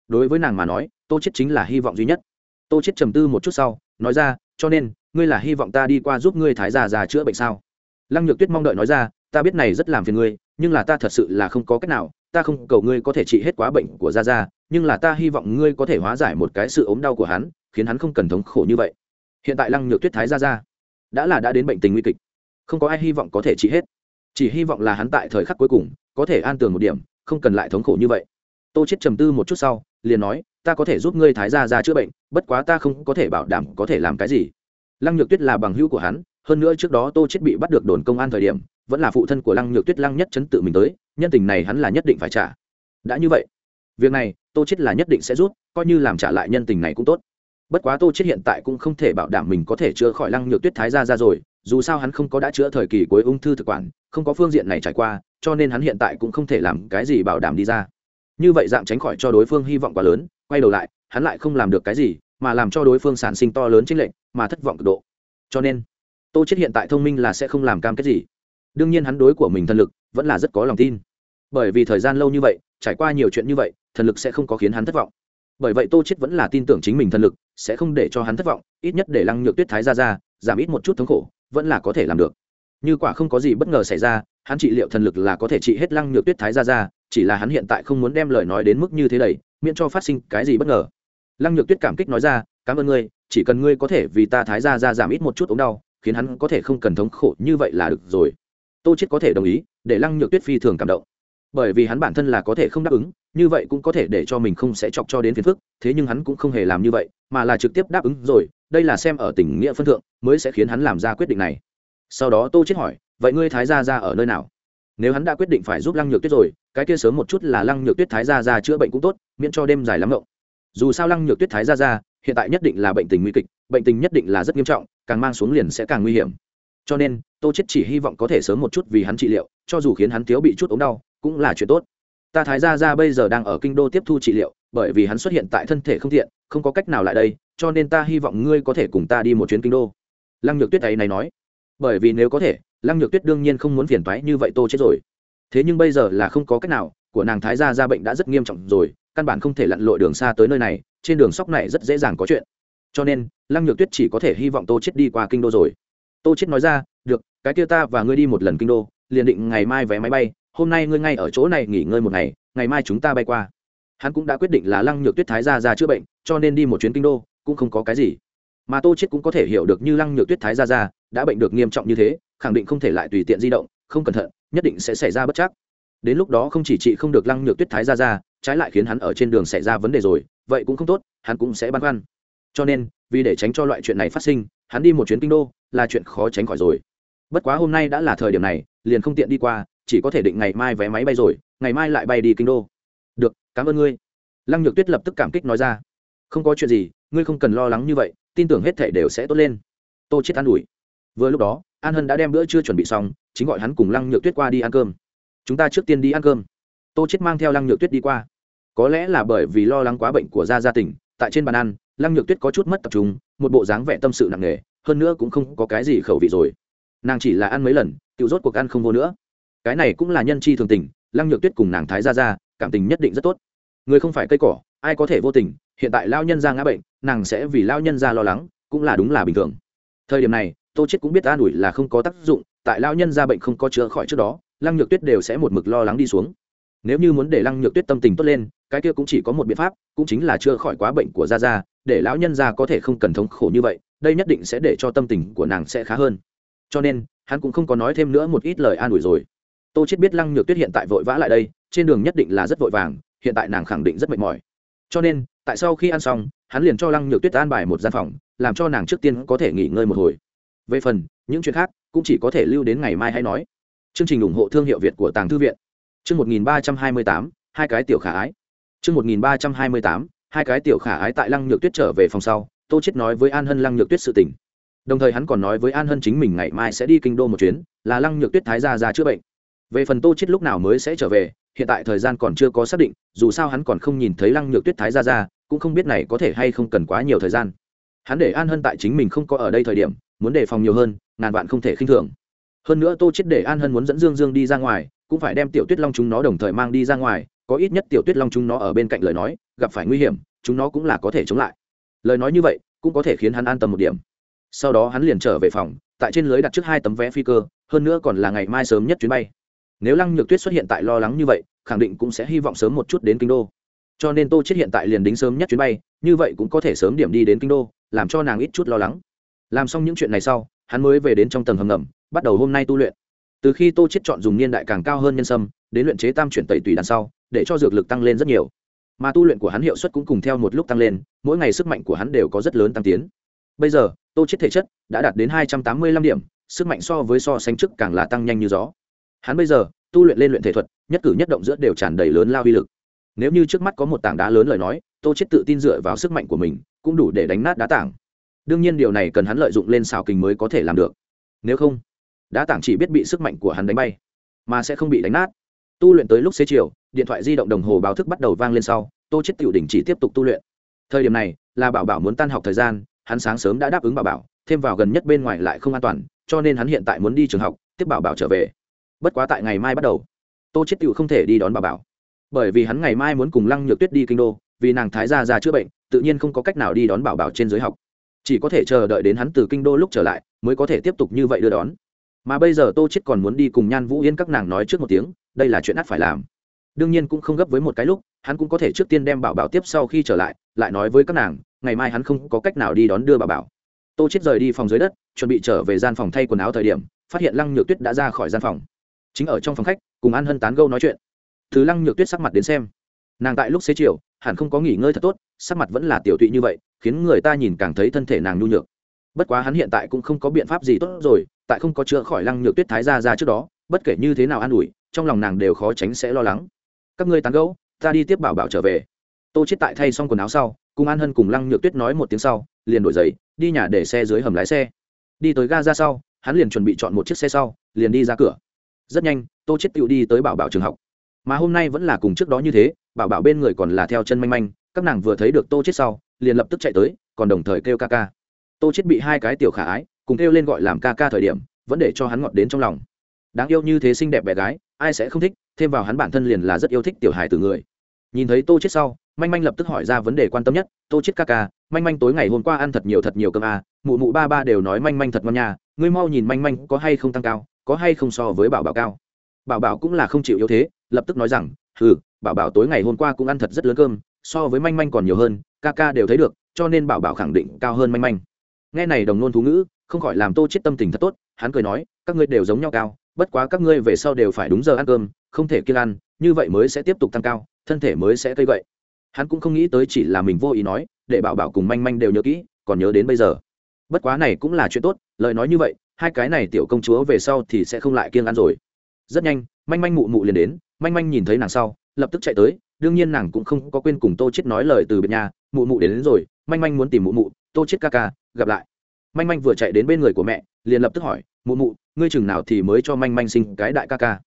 Đối với nàng mà nói, tô chết chính là hy vọng duy nhất. Tô chết trầm tư một chút sau, nói ra, cho nên, ngươi là hy vọng ta đi qua giúp ngươi thái già già chữa bệnh sao? Lăng nhược tuyết mong đợi nói ra, ta biết này rất làm phiền ngươi, nhưng là ta thật sự là không có cách nào, ta không cầu ngươi có thể trị hết quá bệnh của gia gia nhưng là ta hy vọng ngươi có thể hóa giải một cái sự ốm đau của hắn, khiến hắn không cần thống khổ như vậy. Hiện tại lăng nhược tuyết thái gia gia, đã là đã đến bệnh tình nguy kịch, không có ai hy vọng có thể trị hết. Chỉ hy vọng là hắn tại thời khắc cuối cùng, có thể an tường một điểm, không cần lại thống khổ như vậy. Tô chết trầm tư một chút sau, liền nói, ta có thể giúp ngươi thái gia gia chữa bệnh, bất quá ta không có thể bảo đảm có thể làm cái gì. Lăng nhược tuyết là bằng hữu của hắn, hơn nữa trước đó tô chết bị bắt được đồn công an thời điểm, vẫn là phụ thân của lăng nhược tuyết lăng nhất chấn tự mình tới, nhân tình này hắn là nhất định phải trả. Đã như vậy việc này tô chết là nhất định sẽ rút, coi như làm trả lại nhân tình này cũng tốt. Bất quá tô chết hiện tại cũng không thể bảo đảm mình có thể chữa khỏi lăng nhược tuyết thái ra ra rồi, dù sao hắn không có đã chữa thời kỳ cuối ung thư thực quản, không có phương diện này trải qua, cho nên hắn hiện tại cũng không thể làm cái gì bảo đảm đi ra. Như vậy dạng tránh khỏi cho đối phương hy vọng quá lớn, quay đầu lại, hắn lại không làm được cái gì, mà làm cho đối phương sản sinh to lớn trên lệnh mà thất vọng cực độ. Cho nên, tô chết hiện tại thông minh là sẽ không làm cam kết gì. Đương nhiên hắn đối của mình thân lực vẫn là rất có lòng tin. Bởi vì thời gian lâu như vậy trải qua nhiều chuyện như vậy, thần lực sẽ không có khiến hắn thất vọng. Bởi vậy tô chết vẫn là tin tưởng chính mình thần lực, sẽ không để cho hắn thất vọng, ít nhất để lăng nhược tuyết thái ra ra, giảm ít một chút thống khổ, vẫn là có thể làm được. Như quả không có gì bất ngờ xảy ra, hắn trị liệu thần lực là có thể trị hết lăng nhược tuyết thái ra ra, chỉ là hắn hiện tại không muốn đem lời nói đến mức như thế đầy, miễn cho phát sinh cái gì bất ngờ. Lăng nhược tuyết cảm kích nói ra, cảm ơn ngươi, chỉ cần ngươi có thể vì ta thái ra ra giảm ít một chút ống đau, khiến hắn có thể không cần thống khổ như vậy là được rồi. Tô chết có thể đồng ý, để lăng nhược tuyết phi thường cảm động bởi vì hắn bản thân là có thể không đáp ứng, như vậy cũng có thể để cho mình không sẽ chọc cho đến phiền phức, thế nhưng hắn cũng không hề làm như vậy, mà là trực tiếp đáp ứng rồi, đây là xem ở tình nghĩa phân thượng mới sẽ khiến hắn làm ra quyết định này. Sau đó tô chết hỏi, vậy ngươi thái gia ra ở nơi nào? Nếu hắn đã quyết định phải giúp lăng nhược tuyết rồi, cái kia sớm một chút là lăng nhược tuyết thái gia ra chữa bệnh cũng tốt, miễn cho đêm dài lắm rộng dù sao lăng nhược tuyết thái gia ra hiện tại nhất định là bệnh tình nguy kịch, bệnh tình nhất định là rất nghiêm trọng, càng mang xuống liền sẽ càng nguy hiểm. Cho nên, tô chết chỉ hy vọng có thể sớm một chút vì hắn trị liệu, cho dù khiến hắn thiếu bị chút ống đau cũng là chuyện tốt. Ta thái gia ra bây giờ đang ở kinh đô tiếp thu trị liệu, bởi vì hắn xuất hiện tại thân thể không thiện không có cách nào lại đây, cho nên ta hy vọng ngươi có thể cùng ta đi một chuyến kinh đô. Lăng nhược tuyết ấy này nói. Bởi vì nếu có thể, lăng nhược tuyết đương nhiên không muốn phiền toái như vậy tô chết rồi. Thế nhưng bây giờ là không có cách nào, của nàng thái gia ra bệnh đã rất nghiêm trọng rồi, căn bản không thể lặn lội đường xa tới nơi này, trên đường sóc này rất dễ dàng có chuyện. Cho nên, lăng nhược tuyết chỉ có thể hy vọng tô chết đi qua kinh đô rồi. Tô chết nói ra, được, cái kia ta và ngươi đi một lần kinh đô, liền định ngày mai vé máy bay hôm nay ngươi ngay ở chỗ này nghỉ ngơi một ngày ngày mai chúng ta bay qua. Hắn cũng đã quyết định là lăng nhược tuyết thái gia ra chữa bệnh, cho nên đi một chuyến kinh đô, cũng không có cái gì. Mà tô chết cũng có thể hiểu được như lăng nhược tuyết thái gia ra đã bệnh được nghiêm trọng như thế, khẳng định không thể lại tùy tiện di động, không cẩn thận, nhất định sẽ xảy ra bất chắc. Đến lúc đó không chỉ trị không được lăng nhược tuyết thái gia ra trái lại khiến hắn ở trên đường xảy ra vấn đề rồi, vậy cũng không tốt, hắn cũng sẽ băn khoăn. Cho nên, vì để tránh cho loại chuyện này phát sinh, hắn đi một chuyến kinh đô là chuyện khó tránh khỏi rồi. Bất quá hôm nay đã là thời điểm này, liền không tiện đi qua chỉ có thể định ngày mai vé máy bay rồi, ngày mai lại bay đi kinh đô. Được, cảm ơn ngươi. Lăng nhược tuyết lập tức cảm kích nói ra. Không có chuyện gì, ngươi không cần lo lắng như vậy, tin tưởng hết thể đều sẽ tốt lên. Tô chết an ủi. Vừa lúc đó, an hân đã đem bữa trưa chuẩn bị xong, chính gọi hắn cùng lăng nhược tuyết qua đi ăn cơm. Chúng ta trước tiên đi ăn cơm. Tô chết mang theo lăng nhược tuyết đi qua. Có lẽ là bởi vì lo lắng quá bệnh của gia gia tỉnh tại trên bàn ăn, lăng nhược tuyết có chút mất tập trung, một bộ dáng vẻ tâm sự nặng nề, hơn nữa cũng không có cái gì khẩu vị rồi. Nàng chỉ là ăn mấy lần tự rốt cuộc ăn không vô nữa cái này cũng là nhân chi thường tình, lăng nhược tuyết cùng nàng thái gia gia, cảm tình nhất định rất tốt. Người không phải cây cỏ, ai có thể vô tình, hiện tại lao nhân ra ngã bệnh, nàng sẽ vì lao nhân ra lo lắng, cũng là đúng là bình thường. Thời điểm này, tô chết cũng biết an ủi là không có tác dụng, tại lao nhân ra bệnh không có chữa khỏi trước đó, lăng nhược tuyết đều sẽ một mực lo lắng đi xuống. Nếu như muốn để lăng nhược tuyết tâm tình tốt lên, cái kia cũng chỉ có một biện pháp, cũng chính là chữa khỏi quá bệnh của gia gia, để lão nhân gia có thể không cần thống khổ như vậy, đây nhất định sẽ để cho tâm tình của nàng sẽ khá hơn. Cho nên, hắn cũng không có nói thêm nữa một ít lời an ủi rồi tô chết biết lăng nhược tuyết hiện tại vội vã lại đây, trên đường nhất định là rất vội vàng, hiện tại nàng khẳng định rất mệt mỏi. Cho nên, tại sau khi ăn xong, hắn liền cho lăng nhược tuyết an bài một gian phòng, làm cho nàng trước tiên có thể nghỉ ngơi một hồi. Về phần, những chuyện khác cũng chỉ có thể lưu đến ngày mai hay nói. Chương trình ủng hộ thương hiệu việt của tàng thư viện. Chương một nghìn ba trăm hai mươi tám, hai cái tiểu khả ái. Chương một nghìn ba trăm hai mươi tám, hai cái tiểu khả ái tại lăng nhược tuyết trở về phòng sau, tô chết nói với an hân lăng nhược tuyết sự tình. Đồng thời hắn còn nói với an hân chính mình ngày mai sẽ đi kinh đô một chuyến, là lăng nhược tuyết thái gia ra chữa bệnh về phần tô chết lúc nào mới sẽ trở về, hiện tại thời gian còn chưa có xác định, dù sao hắn còn không nhìn thấy lăng nhược tuyết thái Ra ra, cũng không biết này có thể hay không cần quá nhiều thời gian. Hắn để an hân tại chính mình không có ở đây thời điểm, muốn đề phòng nhiều hơn, ngàn vạn không thể khinh thường. Hơn nữa tô chết để an hân muốn dẫn dương dương đi ra ngoài, cũng phải đem tiểu tuyết long chúng nó đồng thời mang đi ra ngoài, có ít nhất tiểu tuyết long chúng nó ở bên cạnh lời nói, gặp phải nguy hiểm, chúng nó cũng là có thể chống lại. Lời nói như vậy, cũng có thể khiến hắn an tâm một điểm. Sau đó hắn liền trở về phòng, tại trên lưới đặt trước hai tấm vé phi cơ, hơn nữa còn là ngày mai sớm nhất chuyến bay nếu lăng nhược tuyết xuất hiện tại lo lắng như vậy, khẳng định cũng sẽ hy vọng sớm một chút đến kinh đô. Cho nên tô chết hiện tại liền đính sớm nhất chuyến bay, như vậy cũng có thể sớm điểm đi đến kinh đô, làm cho nàng ít chút lo lắng. Làm xong những chuyện này sau, hắn mới về đến trong tầng hầm ngầm, bắt đầu hôm nay tu luyện. Từ khi tô chết chọn dùng niên đại càng cao hơn nhân sâm, đến luyện chế tam chuyển tẩy tùy đằng sau, để cho dược lực tăng lên rất nhiều. Mà tu luyện của hắn hiệu suất cũng cùng theo một lúc tăng lên, mỗi ngày sức mạnh của hắn đều có rất lớn tăng tiến. Bây giờ, tô chết thể chất đã đạt đến hai trăm tám mươi lăm điểm, sức mạnh so với so sánh trước càng là tăng nhanh như gió hắn bây giờ, tu luyện lên luyện thể thuật, nhất cử nhất động giữa đều tràn đầy lớn lao uy lực. Nếu như trước mắt có một tảng đá lớn lời nói, tô chết tự tin dựa vào sức mạnh của mình, cũng đủ để đánh nát đá tảng. Đương nhiên điều này cần hắn lợi dụng lên xào kình mới có thể làm được. Nếu không, đá tảng chỉ biết bị sức mạnh của hắn đánh bay, mà sẽ không bị đánh nát. Tu luyện tới lúc xế chiều, điện thoại di động đồng hồ báo thức bắt đầu vang lên sau, tô chết tiểu đỉnh chỉ tiếp tục tu luyện. Thời điểm này, là bảo bảo muốn tan học thời gian, hắn sáng sớm đã đáp ứng bảo bảo, thêm vào gần nhất bên ngoài lại không an toàn, cho nên hắn hiện tại muốn đi trường học, tiếp bảo bảo trở về bất quá tại ngày mai bắt đầu, tô chết tựu không thể đi đón bà bảo. Bởi vì hắn ngày mai muốn cùng lăng nhược tuyết đi kinh đô, vì nàng thái gia ra chữa bệnh, tự nhiên không có cách nào đi đón bảo bảo trên giới học. Chỉ có thể chờ đợi đến hắn từ kinh đô lúc trở lại, mới có thể tiếp tục như vậy đưa đón. Mà bây giờ tô chết còn muốn đi cùng nhan vũ yên các nàng nói trước một tiếng, đây là chuyện ắt phải làm. Đương nhiên cũng không gấp với một cái lúc, hắn cũng có thể trước tiên đem bảo bảo tiếp sau khi trở lại lại nói với các nàng, ngày mai hắn không có cách nào đi đón đưa bảo bảo. Tô chết rời đi phòng dưới đất, chuẩn bị trở về gian phòng thay quần áo thời điểm, phát hiện lăng nhược tuyết đã ra khỏi gian phòng chính ở trong phòng khách, cùng an hân tán gâu nói chuyện. Thứ lăng nhược tuyết sắc mặt đến xem. Nàng tại lúc xế chiều, hẳn không có nghỉ ngơi thật tốt, sắc mặt vẫn là tiểu tụy như vậy, khiến người ta nhìn càng thấy thân thể nàng nhu nhược. Bất quá hắn hiện tại cũng không có biện pháp gì tốt rồi, tại không có chữa khỏi lăng nhược tuyết thái ra ra trước đó, bất kể như thế nào an ủi, trong lòng nàng đều khó tránh sẽ lo lắng. Các ngươi tán gẫu, ta đi tiếp bảo bảo trở về. Tô chết tại thay xong quần áo sau, cùng an hân cùng lăng nhược tuyết nói một tiếng sau, liền đổi giấy đi nhà để xe dưới hầm lái xe. Đi tới ga ra sau, hắn liền chuẩn bị chọn một chiếc xe sau, liền đi ra cửa rất nhanh, tô chết tựu đi tới bảo bảo trường học. Mà hôm nay vẫn là cùng trước đó như thế, bảo bảo bên người còn là theo chân manh manh, các nàng vừa thấy được tô chết sau, liền lập tức chạy tới, còn đồng thời kêu ca ca. Tô chết bị hai cái tiểu khả ái, cùng kêu lên gọi làm ca ca thời điểm, vẫn để cho hắn ngọt đến trong lòng. Đáng yêu như thế xinh đẹp bé gái, ai sẽ không thích, thêm vào hắn bản thân liền là rất yêu thích tiểu hài từ người. Nhìn thấy tô chết sau, manh manh lập tức hỏi ra vấn đề quan tâm nhất, tô chết ca ca, manh manh tối ngày hôm qua ăn thật nhiều thật nhiều cơm à mụ mụ ba ba đều nói manh manh thật ngon nha, ngươi mau nhìn manh manh có hay không tăng cao, có hay không so với bảo bảo cao. Bảo bảo cũng là không chịu yếu thế, lập tức nói rằng ừ bảo bảo tối ngày hôm qua cũng ăn thật rất lớn cơm, so với manh manh còn nhiều hơn, ca ca đều thấy được, cho nên bảo bảo khẳng định cao hơn manh manh. Nghe này đồng nôn thú ngữ, không khỏi làm tô chết tâm tình thật tốt, hắn cười nói, các ngươi đều giống nhau cao, bất quá các ngươi về sau đều phải đúng giờ ăn cơm, không thể kiêng ăn, như vậy mới sẽ tiếp tục tăng cao, thân thể mới sẽ cây gậy. Hắn cũng không nghĩ tới chỉ là mình vô ý nói, để bảo bảo cùng manh manh đều nhớ kỹ, còn nhớ đến bây giờ bất quá này cũng là chuyện tốt lời nói như vậy hai cái này tiểu công chúa về sau thì sẽ không lại kiêng ăn rồi. Rất nhanh manh manh mụ mụ liền đến manh manh nhìn thấy nàng sau lập tức chạy tới đương nhiên nàng cũng không có quên cùng tô chết nói lời từ biệt nhà mụ mụ đến, đến rồi manh manh muốn tìm mụ mụ tô chết ca ca gặp lại. Manh manh vừa chạy đến bên người của mẹ liền lập tức hỏi mụ mụ ngươi chừng nào thì mới cho manh manh sinh cái đại ca ca?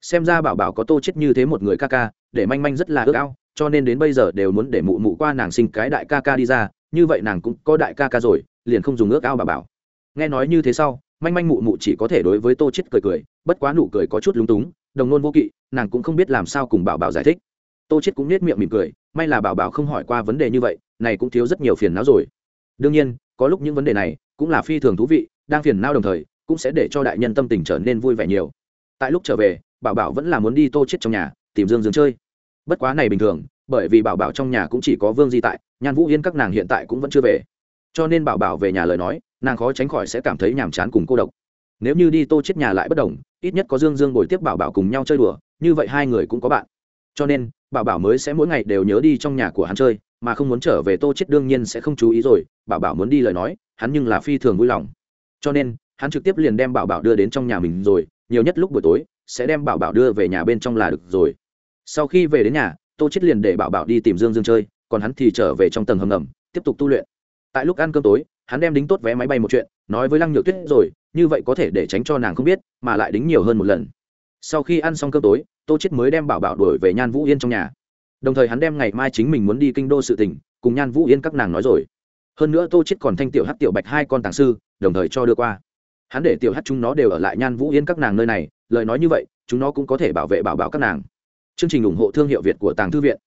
Xem ra bảo bảo có tô chết như thế một người ca ca để manh manh rất là ước ao cho nên đến bây giờ đều muốn để mụ mụ qua nàng sinh cái đại ca ca đi ra như vậy nàng cũng có đại ca ca rồi liền không dùng ước ao bà bảo. Nghe nói như thế sau, manh manh mụ mụ chỉ có thể đối với tô chết cười cười, bất quá nụ cười có chút lúng túng, đồng nôn vô kỵ, nàng cũng không biết làm sao cùng bảo bảo giải thích. Tô chết cũng nết miệng mỉm cười, may là bảo bảo không hỏi qua vấn đề như vậy, này cũng thiếu rất nhiều phiền não rồi. Đương nhiên, có lúc những vấn đề này cũng là phi thường thú vị, đang phiền não đồng thời, cũng sẽ để cho đại nhân tâm tình trở nên vui vẻ nhiều. Tại lúc trở về, bảo bảo vẫn là muốn đi tô chết trong nhà, tìm dương dương chơi. Bất quá này bình thường, bởi vì bảo bảo trong nhà cũng chỉ có vương di tại, nhan vũ yên các nàng hiện tại cũng vẫn chưa về cho nên bảo bảo về nhà lời nói, nàng khó tránh khỏi sẽ cảm thấy nhàm chán cùng cô độc. Nếu như đi tô chết nhà lại bất đồng, ít nhất có dương dương bồi tiếp bảo bảo cùng nhau chơi đùa, như vậy hai người cũng có bạn. Cho nên, bảo bảo mới sẽ mỗi ngày đều nhớ đi trong nhà của hắn chơi, mà không muốn trở về tô chết đương nhiên sẽ không chú ý rồi, bảo bảo muốn đi lời nói, hắn nhưng là phi thường vui lòng. Cho nên, hắn trực tiếp liền đem bảo bảo đưa đến trong nhà mình rồi, nhiều nhất lúc buổi tối, sẽ đem bảo bảo đưa về nhà bên trong là được rồi. Sau khi về đến nhà, tô chết liền để bảo bảo đi tìm dương dương chơi, còn hắn thì trở về trong tầng hầm ngầm, tiếp tục tu luyện tại lúc ăn cơm tối, hắn đem đính tốt vé máy bay một chuyện, nói với lăng nhược tuyết rồi, như vậy có thể để tránh cho nàng không biết, mà lại đính nhiều hơn một lần. Sau khi ăn xong cơm tối, tô chết mới đem bảo bảo đuổi về nhan vũ yên trong nhà. Đồng thời hắn đem ngày mai chính mình muốn đi kinh đô sự tình, cùng nhan vũ yên các nàng nói rồi. Hơn nữa tô chết còn thanh tiểu hát tiểu bạch hai con tàng sư, đồng thời cho đưa qua. Hắn để tiểu hát chúng nó đều ở lại nhan vũ yên các nàng nơi này, lời nói như vậy, chúng nó cũng có thể bảo vệ bảo bảo các nàng. Chương trình ủng hộ thương hiệu việt của tàng thư viện.